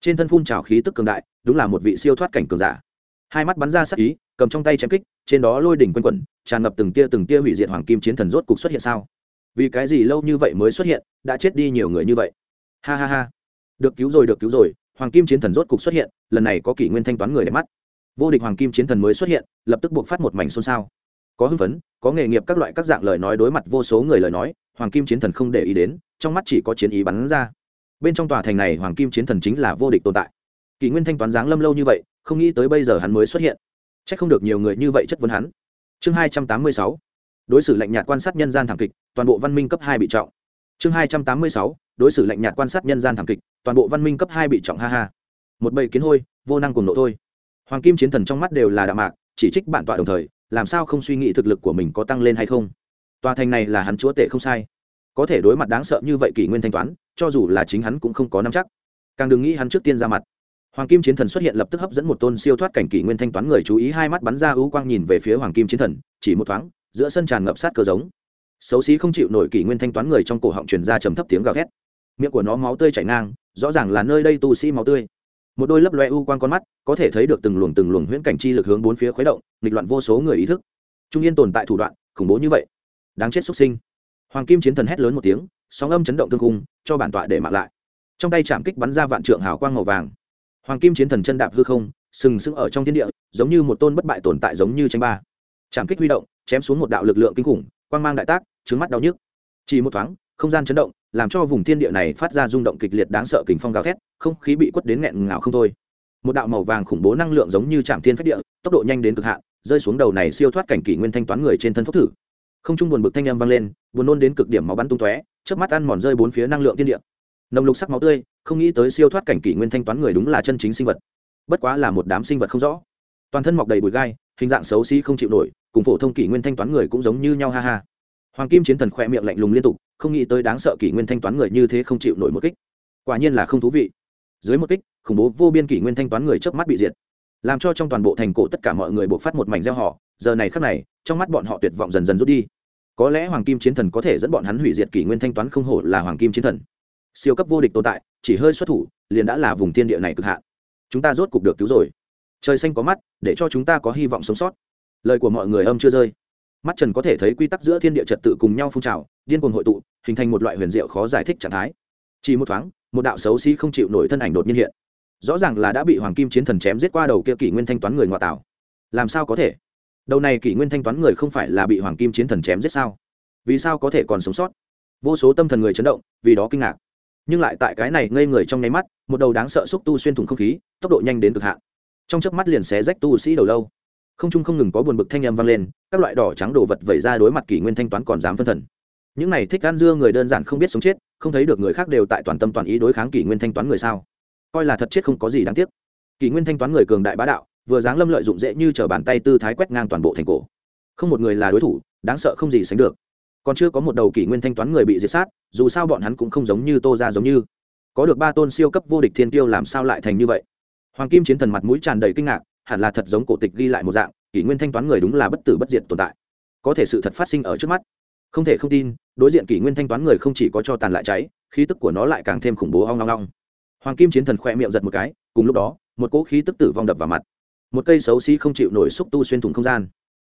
Trên thân phun trào khí tức cường đại, đúng là một vị siêu thoát cảnh cường giả. Hai mắt bắn ra sắc ý, cầm trong tay chém kích, trên đó lôi đỉnh quanh quẩn tràn ngập từng tia từng tia hủy diệt hoàng kim chiến thần rốt cục xuất hiện sao? Vì cái gì lâu như vậy mới xuất hiện, đã chết đi nhiều người như vậy? Ha ha ha. Được cứu rồi, được cứu rồi, hoàng kim chiến thần rốt cục xuất hiện, lần này có kỷ nguyên thanh toán người đẹp mắt. Vô địch hoàng kim chiến thần mới xuất hiện, lập tức buộc phát một mảnh xôn xao. Có hưng phấn, có nghề nghiệp các loại các dạng lời nói đối mặt vô số người lời nói, hoàng kim chiến thần không để ý đến, trong mắt chỉ có chiến ý bắn ra. Bên trong tòa thành này hoàng kim chiến thần chính là vô địch tồn tại. Kỷ nguyên thanh toán giáng lâm lâu như vậy, không nghĩ tới bây giờ hắn mới xuất hiện. C h ắ c không được nhiều người như vậy chất vấn hắn chương hai trăm tám mươi sáu. Đối xử lạnh nhạt quan sát nhân gian thảm kịch, toàn bộ văn minh cấp hai bị trọng. Chương hai trăm tám mươi sáu. Đối xử lạnh nhạt quan sát nhân gian thảm kịch, toàn bộ văn minh cấp hai bị trọng, ha ha. Một bầy kiến hôi, vô năng cùng nộ thôi. Hoàng kim chiến thần trong mắt đều là đạm mạc, chỉ trích bản tọa đồng thời, làm sao không suy nghĩ thực lực của mình có tăng lên hay không? Tòa thành này là hắn chúa tể không sai. Có thể đối mặt đáng sợ như vậy kỷ nguyên thanh toán, cho dù là chính hắn cũng không có nắm chắc. Càng đừng nghĩ hắn trước tiên ra mặt hoàng kim chiến thần xuất hiện lập tức hấp dẫn một tôn siêu thoát cảnh kỷ nguyên thanh toán người chú ý, hai mắt bắn ra ưu quang nhìn về phía hoàng kim chiến thần, chỉ một thoáng, giữa sân tràn ngập sát cơ giống. Xấu xí không chịu nổi kỷ nguyên thanh toán người trong cổ họng truyền ra trầm thấp tiếng gào thét. Miệng của nó máu tươi chảy ngang, rõ ràng là nơi đây tu sĩ máu tươi. Một đôi lấp loe u quang con mắt, có thể thấy được từng luồng từng luồng huyễn cảnh chi lực hướng bốn phía khuấy động, nghịch loạn vô số người ý thức. Trung yên tồn tại thủ đoạn, khủng bố như vậy. Đáng chết xuất sinh. Hoàng kim chiến thần hét lớn một tiếng, sóng âm chấn động tương cung cho bản tọa để mặc lại. Trong tay chạm kích bắn ra vạn trượng hào quang màu vàng hoàng kim chiến thần chân đạp hư không, sừng sững ở trong thiên địa, giống như một tôn bất bại tồn tại giống như tranh ba. Chạm kích huy động, chém xuống một đạo lực lượng kinh khủng, quang mang đại tác trứng mắt đau nhức. Chỉ một thoáng, không gian chấn động, làm cho vùng thiên địa này phát ra rung động kịch liệt đáng sợ kình phong gào thét, không khí bị quất đến nghẹn ngào không thôi. Một đạo màu vàng khủng bố năng lượng giống như chạm thiên phách địa, tốc độ nhanh đến cực hạn, rơi xuống đầu này siêu thoát cảnh kỷ nguyên thanh toán người trên thân phúc thử. Không trung buồn bực thanh âm vang lên, buồn nôn đến cực điểm máu bắn tung tóe trước mắt ăn mòn rơi bốn phía năng lượng thiên địa nồng lục sắc máu tươi, không nghĩ tới siêu thoát cảnh kỷ nguyên thanh toán người đúng là chân chính sinh vật. Bất quá là một đám sinh vật không rõ. Toàn thân mọc đầy bụi gai, hình dạng xấu xí không chịu nổi, cùng phổ thông kỷ nguyên thanh toán người cũng giống như nhau ha ha. Hoàng kim chiến thần khoe miệng lạnh lùng liên tục, không nghĩ tới đáng sợ kỷ nguyên thanh toán người như thế không chịu nổi một kích. Quả nhiên là không thú vị. Dưới một kích, khủng bố vô biên kỷ nguyên thanh toán người chớp mắt bị diệt. Làm cho trong toàn bộ thành cổ tất cả mọi người buộc phát một mảnh gieo họ, giờ này khắc này, trong mắt bọn họ tuyệt vọng dần dần rút đi. Có lẽ hoàng kim chiến thần có thể dẫn bọn hắn hủy diệt kỷ nguyên thanh toán không hổ là hoàng kim chiến thần siêu cấp vô địch tồn tại, chỉ hơi xuất thủ, liền đã là vùng thiên địa này cực hạn. Chúng ta rốt cục được cứu rồi. Trời xanh có mắt, để cho chúng ta có hy vọng sống sót. Lời của mọi người âm chưa rơi. Mắt trần có thể thấy quy tắc giữa thiên địa trật tự cùng nhau phun trào, điên cuồng hội tụ, hình thành một loại huyền diệu khó giải thích trạng thái. Chỉ một thoáng, một đạo xấu xí không chịu nổi thân ảnh đột nhiên hiện. Rõ ràng là đã bị hoàng kim chiến thần chém giết qua đầu kia kỷ nguyên thanh toán người ngoại tảo làm sao có thể? Đầu này kỷ nguyên thanh toán người không phải là bị hoàng kim chiến thần chém giết sao? Vì sao có thể còn sống sót? Vô số tâm thần người chấn động, vì đó kinh ngạc nhưng lại tại cái này ngây người trong nháy mắt, một đầu đáng sợ xúc tu xuyên thủng không khí, tốc độ nhanh đến cực hạn. Trong chớp mắt liền xé rách tu sĩ đầu lâu. Không trung không ngừng có buồn bực thanh âm vang lên, các loại đỏ trắng đồ vật vẩy ra đối mặt kỷ nguyên thanh toán còn dám phân thần. Những này thích gan dưa người đơn giản không biết sống chết, không thấy được người khác đều tại toàn tâm toàn ý đối kháng kỷ nguyên thanh toán người sao? Coi là thật chết không có gì đáng tiếc. Kỷ nguyên thanh toán người cường đại bá đạo, vừa dáng lâm lợi dụng dễ như t bàn tay tư thái quét ngang toàn bộ thành cổ. Không một người là đối thủ, đáng sợ không gì sánh được còn chưa có một đầu kỷ nguyên thanh toán người bị diệt sát, dù sao bọn hắn cũng không giống như tô ra giống như. Có được ba tôn siêu cấp vô địch thiên tiêu làm sao lại thành như vậy? Hoàng kim chiến thần mặt mũi tràn đầy kinh ngạc, hẳn là thật giống cổ tịch ghi lại một dạng, kỷ nguyên thanh toán người đúng là bất tử bất diệt tồn tại. Có thể sự thật phát sinh ở trước mắt. Không thể không tin, đối diện kỷ nguyên thanh toán người không chỉ có cho tàn lại cháy, khí tức của nó lại càng thêm khủng bố ong ong ong. Hoàng kim chiến thần khỏe miệng giật một cái, cùng lúc đó, một cỗ khí tức tử vong đập vào mặt. Một cây xấu xí không chịu nổi xúc tu xuyên thủng không gian.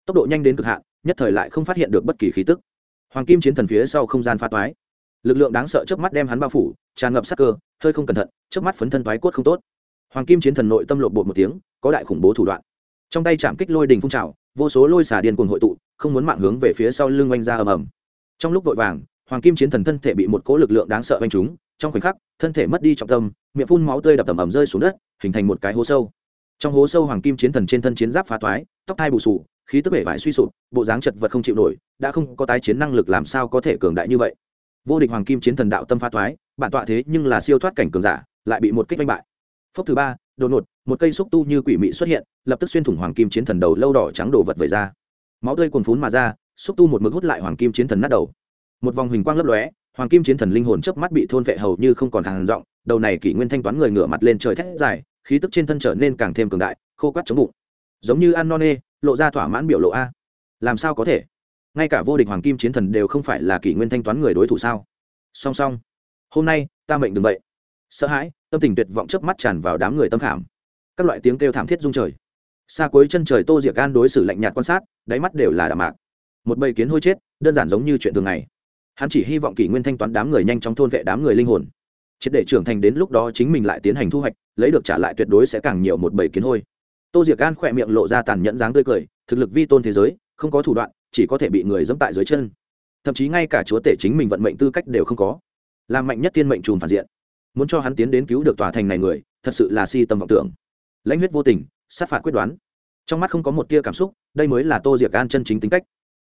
Tốc độ nhanh đến cực hạn, nhất thời lại không phát hiện được bất kỳ khí tức hoàng kim chiến thần phía sau không gian pha toái. Lực lượng đáng sợ trước mắt đem hắn bao phủ, tràn ngập sắc cơ, hơi không cẩn thận trước mắt phấn thân toái cốt không tốt. Hoàng kim chiến thần nội tâm lộn bột một tiếng, có đại khủng bố thủ đoạn. Trong tay chạm kích lôi đình phun trào, vô số lôi xả điên cuồng hội tụ, không muốn mạng hướng về phía sau lưng oanh ra ầm ầm. Trong lúc vội vàng, hoàng kim chiến thần thân thể bị một cỗ lực lượng đáng sợ oanh trúng, trong khoảnh khắc, thân thể mất đi trọng tâm, miệng phun máu tươi đập tầm ầm rơi xuống đất, hình thành một cái hố sâu. Trong hố sâu hoàng kim chiến thần trên thân chiến giáp phá thoái tóc thai bù sù khí tức bể vải suy sụp, bộ dáng chật vật không chịu nổi, đã không có tái chiến năng lực làm sao có thể cường đại như vậy. Vô địch hoàng kim chiến thần đạo tâm phá thoái, bản tọa thế nhưng là siêu thoát cảnh cường giả, lại bị một kích vanh bại. Phốc thứ ba, đột ngột, một cây xúc tu như quỷ mị xuất hiện, lập tức xuyên thủng hoàng kim chiến thần đầu lâu đỏ trắng đổ vật vẩy ra. Máu tươi cuồn phún mà ra, xúc tu một mực hút lại hoàng kim chiến thần nát đầu. Một vòng huỳnh quang lấp lóe, hoàng kim chiến thần linh hồn chớp mắt bị thôn vệ hầu như không còn hàng rộng, đầu này kỷ nguyên thanh toán người ngửa mặt lên trời thét dài, khí tức trên thân trở nên càng thêm cường đại, khô quắt chống bụng. Giống như ăn Non nê lộ ra thỏa mãn biểu lộ a. Làm sao có thể? Ngay cả vô địch hoàng kim chiến thần đều không phải là kỷ nguyên thanh toán người đối thủ sao? Song song. Hôm nay, ta mệnh đừng vậy. Sợ hãi, tâm tình tuyệt vọng chớp mắt tràn vào đám người tâm khảm. Các loại tiếng kêu thảm thiết rung trời. Xa cuối chân trời tô diệc gan đối xử lạnh nhạt quan sát, đáy mắt đều là đạm mạc. Một bầy kiến hôi chết, đơn giản giống như chuyện thường ngày. Hắn chỉ hy vọng kỷ nguyên thanh toán đám người nhanh chóng thôn vệ đám người linh hồn. Triệt để trưởng thành đến lúc đó chính mình lại tiến hành thu hoạch, lấy được trả lại tuyệt đối sẽ càng nhiều một bầy kiến hôi tô diệc gan khỏe miệng lộ ra tàn nhẫn dáng tươi cười, thực lực vi tôn thế giới, không có thủ đoạn, chỉ có thể bị người dẫm tại dưới chân. Thậm chí ngay cả chúa tể chính mình vận mệnh tư cách đều không có. Làm mạnh nhất tiên mệnh trùm phản diện. Muốn cho hắn tiến đến cứu được tòa thành này người, thật sự là si tâm vọng tưởng. Lãnh huyết vô tình, sát phạt quyết đoán. Trong mắt không có một tia cảm xúc, đây mới là tô diệc gan chân chính tính cách.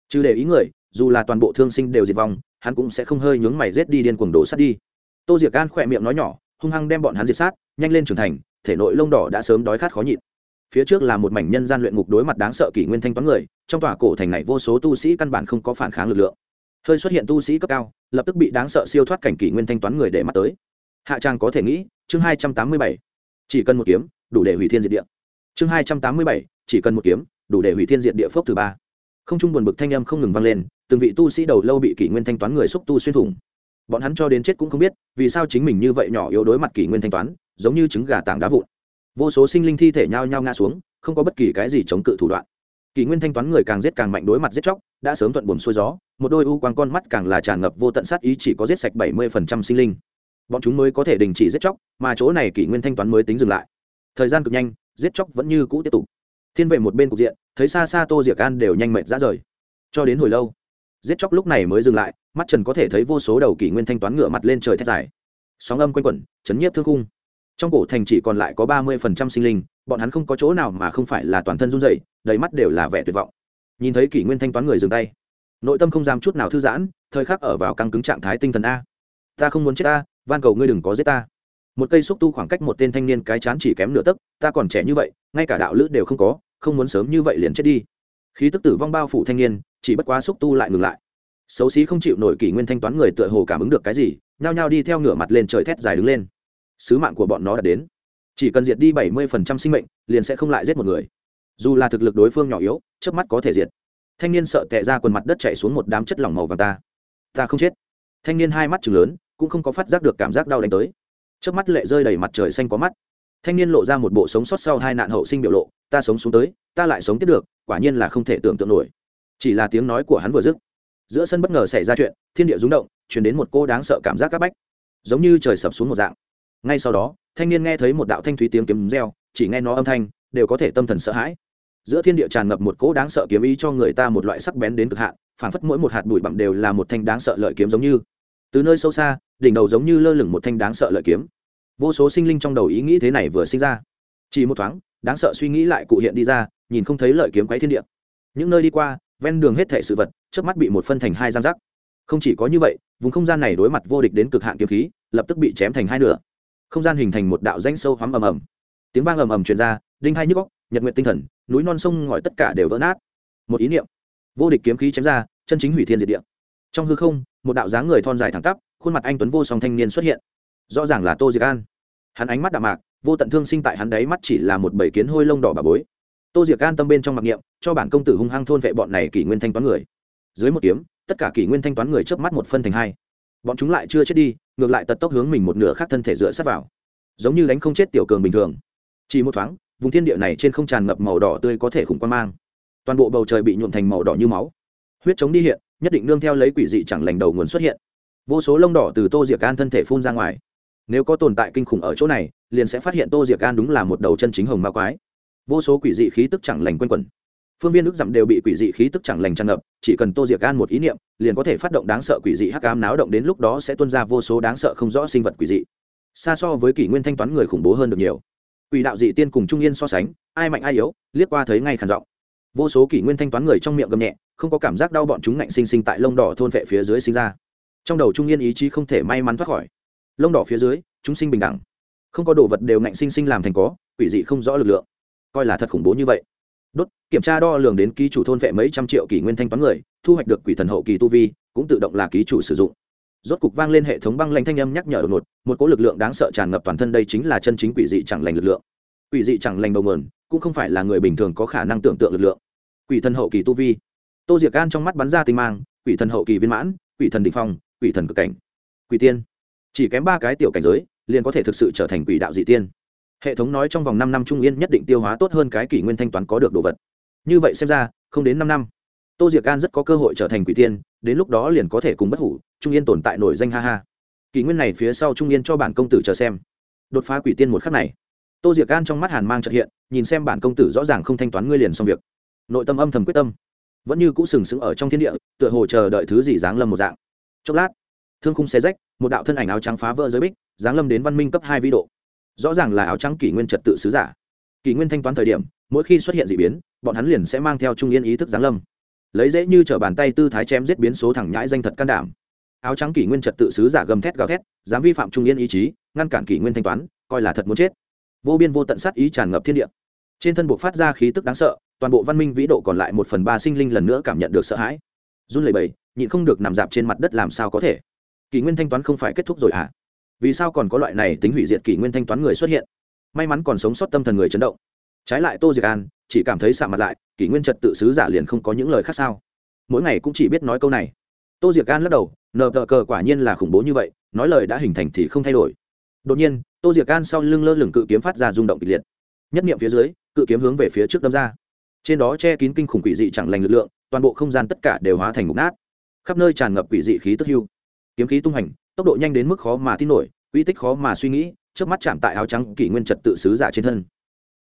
Trừ để ý người, dù là toàn bộ thương sinh đều diệt vong, hắn cũng sẽ không hơi nhướng mày rết đi điên cuồng đổ sát đi. Tô diệc gan khỏe miệng nói nhỏ, hung hăng đem bọn hắn diệt sát, nhanh lên trưởng thành, thể nội lông đỏ đã sớm đói khát khó nhịn phía trước là một mảnh nhân gian luyện ngục đối mặt đáng sợ kỷ nguyên thanh toán người, trong tòa cổ thành này vô số tu sĩ căn bản không có phản kháng lực lượng. Hơi xuất hiện tu sĩ cấp cao, lập tức bị đáng sợ siêu thoát cảnh kỷ nguyên thanh toán người để mắt tới. Hạ trang có thể nghĩ, chương hai trăm tám mươi bảy, chỉ cần một kiếm, đủ để hủy thiên diệt địa. Chương hai trăm tám mươi bảy, chỉ cần một kiếm, đủ để hủy thiên diệt địa phước thứ ba. Không trung buồn bực thanh âm không ngừng vang lên, từng vị tu sĩ đầu lâu bị kỷ nguyên thanh toán người xúc tu xuyên thủng. Bọn hắn cho đến chết cũng không biết, vì sao chính mình như vậy nhỏ yếu đối mặt kỷ nguyên thanh toán, giống như trứng gà tảng đá vụn vô số sinh linh thi thể nhao nhao ngã xuống, không có bất kỳ cái gì chống cự thủ đoạn. Kỷ nguyên thanh toán người càng giết càng mạnh đối mặt giết chóc, đã sớm thuận buồn xuôi gió, một đôi u quang con mắt càng là tràn ngập vô tận sát ý chỉ có giết sạch bảy mươi phần trăm sinh linh. Bọn chúng mới có thể đình chỉ giết chóc, mà chỗ này kỷ nguyên thanh toán mới tính dừng lại. Thời gian cực nhanh, giết chóc vẫn như cũ tiếp tục. Thiên vệ một bên cục diện, thấy xa xa tô diệc an đều nhanh mệt ra rời. Cho đến hồi lâu, giết chóc lúc này mới dừng lại, mắt trần có thể thấy vô số đầu kỷ nguyên thanh toán ngựa mặt lên trời thét dài. Sóng âm quanh quẩn, chấn nhiếp thương khung trong cổ thành chỉ còn lại có ba mươi phần trăm sinh linh, bọn hắn không có chỗ nào mà không phải là toàn thân run dậy đầy mắt đều là vẻ tuyệt vọng. Nhìn thấy kỷ nguyên thanh toán người dừng tay. Nội tâm không dám chút nào thư giãn, thời khắc ở vào căng cứng trạng thái tinh thần a. Ta không muốn chết ta, van cầu ngươi đừng có giết ta. Một cây xúc tu khoảng cách một tên thanh niên cái chán chỉ kém nửa tấc, ta còn trẻ như vậy, ngay cả đạo lữ đều không có, không muốn sớm như vậy liền chết đi. Khí tức tử vong bao phủ thanh niên, chỉ bất quá xúc tu lại ngừng lại. Xấu xí không chịu nổi kỷ nguyên thanh toán người tựa hồ cảm ứng được cái gì, nhao nhao đi theo ngửa mặt lên trời thét dài đứng lên sứ mạng của bọn nó đã đến. Chỉ cần diệt đi bảy mươi phần trăm sinh mệnh, liền sẽ không lại giết một người. Dù là thực lực đối phương nhỏ yếu trước mắt có thể diệt. Thanh niên sợ tệ ra quần mặt đất chạy xuống một đám chất lỏng màu vàng ta. Ta không chết. Thanh niên hai mắt chừng lớn, cũng không có phát giác được cảm giác đau đánh tới. Trước mắt lệ rơi đầy mặt trời xanh có mắt. Thanh niên lộ ra một bộ sống sót sau hai nạn hậu sinh biểu lộ, ta sống xuống tới, ta lại sống tiếp được, quả nhiên là không thể tưởng tượng nổi. Chỉ là tiếng nói của hắn vừa dứt, giữa sân bất ngờ xảy ra chuyện, thiên địa rúng động chuyển đến một cô đáng sợ cảm giác c áp bách. Giống như trời sập xuống một dạng ngay sau đó, thanh niên nghe thấy một đạo thanh thúy tiếng kiếm reo, chỉ nghe nó âm thanh, đều có thể tâm thần sợ hãi. Giữa thiên địa tràn ngập một cỗ đáng sợ kiếm ý cho người ta một loại sắc bén đến cực hạn phảng phất mỗi một hạt bụi bặm đều là một thanh đáng sợ lợi kiếm giống như. Từ nơi sâu xa, đỉnh đầu giống như lơ lửng một thanh đáng sợ lợi kiếm. Vô số sinh linh trong đầu ý nghĩ thế này vừa sinh ra. Chỉ một thoáng, đáng sợ suy nghĩ lại cụ hiện đi ra, nhìn không thấy lợi kiếm quấy thiên địa. Những nơi đi qua, ven đường hết thể sự vật trước mắt bị một phân thành hai giang giác. Không chỉ có như vậy, vùng không gian này đối mặt vô địch đến cực hạn kiếm khí, lập tức bị chém thành hai nửa không gian hình thành một đạo danh sâu hoắm ầm ầm. Tiếng vang ầm ầm truyền ra, đinh hai nhức góc nhật nguyện tinh thần, núi non sông ngòi tất cả đều vỡ nát. Một ý niệm. Vô địch kiếm khí chém ra, chân chính hủy thiên diệt địa. Trong hư không, một đạo dáng người thon dài thẳng tắp, khuôn mặt anh tuấn vô song thanh niên xuất hiện. Rõ ràng là tô diệc an. Hắn ánh mắt đạm mạc, vô tận thương sinh tại hắn đấy mắt chỉ là một bầy kiến hôi lông đỏ bà bối. Tô diệc an tâm bên trong mặc niệm, cho bản công tử hung hăng thôn vệ bọn này kỷ nguyên thanh toán người. Dưới một kiếm, tất cả kỷ nguyên thanh toán người chớp mắt một phân thành hai. Bọn chúng lại chưa chết đi ngược lại tật tốc hướng mình một nửa khác thân thể dựa sát vào. Giống như đánh không chết tiểu cường bình thường. Chỉ một thoáng, vùng thiên địa này trên không tràn ngập màu đỏ tươi có thể khủng quan mang. Toàn bộ bầu trời bị nhuộm thành màu đỏ như máu. Huyết chống đi hiện, nhất định nương theo lấy quỷ dị chẳng lành đầu nguồn xuất hiện. Vô số lông đỏ từ tô diệc an thân thể phun ra ngoài. Nếu có tồn tại kinh khủng ở chỗ này, liền sẽ phát hiện tô diệc an đúng là một đầu chân chính hồng ma quái. Vô số quỷ dị khí tức chẳng lành quanh quẩn phương viên ước dặm đều bị quỷ dị khí tức chẳng lành tràn ngập, chỉ cần tô diệc can một ý niệm, liền có thể phát động đáng sợ quỷ dị hắc ám náo động đến lúc đó sẽ tuân ra vô số đáng sợ không rõ sinh vật quỷ dị. Xa so với kỷ nguyên thanh toán người khủng bố hơn được nhiều. Quỷ đạo dị tiên cùng trung yên so sánh, ai mạnh ai yếu, liếc qua thấy ngay khản giọng. Vô số kỷ nguyên thanh toán người trong miệng gầm nhẹ, không có cảm giác đau bọn chúng ngạnh sinh sinh tại lông đỏ thôn vệ phía dưới sinh ra. Trong đầu trung yên ý chí không thể may mắn thoát khỏi. Lông đỏ phía dưới, chúng sinh bình đẳng. Không có đồ vật đều ngạnh sinh sinh làm thành có, quỷ dị không rõ lực lượng. Coi là thật khủng bố như vậy đốt, kiểm tra đo lường đến ký chủ thôn vệ mấy trăm triệu kỷ nguyên thanh toán người, thu hoạch được quỷ thần hậu kỳ tu vi, cũng tự động là ký chủ sử dụng. Rốt cục vang lên hệ thống băng lanh thanh âm nhắc nhở đột ngột, một cỗ lực lượng đáng sợ tràn ngập toàn thân đây chính là chân chính quỷ dị chẳng lành lực lượng. Quỷ dị chẳng lành đầu mườn cũng không phải là người bình thường có khả năng tưởng tượng lực lượng. Quỷ thần hậu kỳ tu vi. Tô diệc gan trong mắt bắn ra tinh mang, quỷ thần hậu kỳ viên mãn, quỷ thần định phong, quỷ thần cực cảnh. Quỷ tiên. Chỉ kém ba cái tiểu cảnh giới, liền có thể thực sự trở thành quỷ đạo dị tiên hệ thống nói trong vòng năm năm trung yên nhất định tiêu hóa tốt hơn cái kỷ nguyên thanh toán có được đồ vật. Như vậy xem ra, không đến năm năm, tô diệc An rất có cơ hội trở thành quỷ tiên, đến lúc đó liền có thể cùng bất hủ, trung yên tồn tại nổi danh ha ha. Kỷ nguyên này phía sau trung yên cho bản công tử chờ xem. Đột phá quỷ tiên một khắc này, tô diệc An trong mắt hàn mang trợ hiện, nhìn xem bản công tử rõ ràng không thanh toán ngươi liền xong việc. Nội tâm âm thầm quyết tâm, vẫn như cũ sừng sững ở trong thiên địa, tựa hồ chờ đợi thứ gì giáng lâm một dạng. Chốc lát, thương khung xe rách, một đạo thân ảnh áo trắng phá vỡ giới bích, giáng lâm đến văn minh cấp hai vĩ độ rõ ràng là áo trắng kỷ nguyên trật tự sứ giả. Kỷ nguyên thanh toán thời điểm, mỗi khi xuất hiện d ị biến, bọn hắn liền sẽ mang theo trung yên ý thức giáng lâm. Lấy dễ như t r ở bàn tay tư thái chém giết biến số thẳng nhãi danh thật can đảm. Áo trắng kỷ nguyên trật tự sứ giả gầm thét gào thét, dám vi phạm trung yên ý chí, ngăn cản kỷ nguyên thanh toán, coi là thật muốn chết. Vô biên vô tận sát ý tràn ngập thiên địa. Trên thân buộc phát ra khí tức đáng sợ, toàn bộ văn minh vĩ độ còn lại một phần ba sinh linh lần nữa cảm nhận được sợ hãi. Run lẩy bẩy, nhịn không được nằm dạp trên mặt đất làm sao có thể? Kỷ nguyên thanh toán không phải kết thúc rồi à vì sao còn có loại này tính hủy diệt kỷ nguyên thanh toán người xuất hiện? May mắn còn sống sót tâm thần người chấn động. Trái lại tô diệc an, chỉ cảm thấy sạ mặt lại, kỷ nguyên trật tự sứ giả liền không có những lời khác sao? Mỗi ngày cũng chỉ biết nói câu này. Tô diệc an lắc đầu, nờ tờ cờ quả nhiên là khủng bố như vậy, nói lời đã hình thành thì không thay đổi. Đột nhiên, tô diệc an sau lưng lơ lửng cự kiếm phát ra rung động kịch liệt. Nhất niệm phía dưới, cự kiếm hướng về phía trước đâm ra. Trên đó che kín kinh khủng quỷ dị chẳng lành lực lượng, toàn bộ không gian tất cả đều hóa thành mục nát. Khắp nơi tràn ngập quỷ dị khí tức hưu. Kiếm khí tung hành tốc độ nhanh đến mức khó mà tin nổi uy tích khó mà suy nghĩ trước mắt chạm tại áo trắng kỷ nguyên trật tự sứ giả trên thân.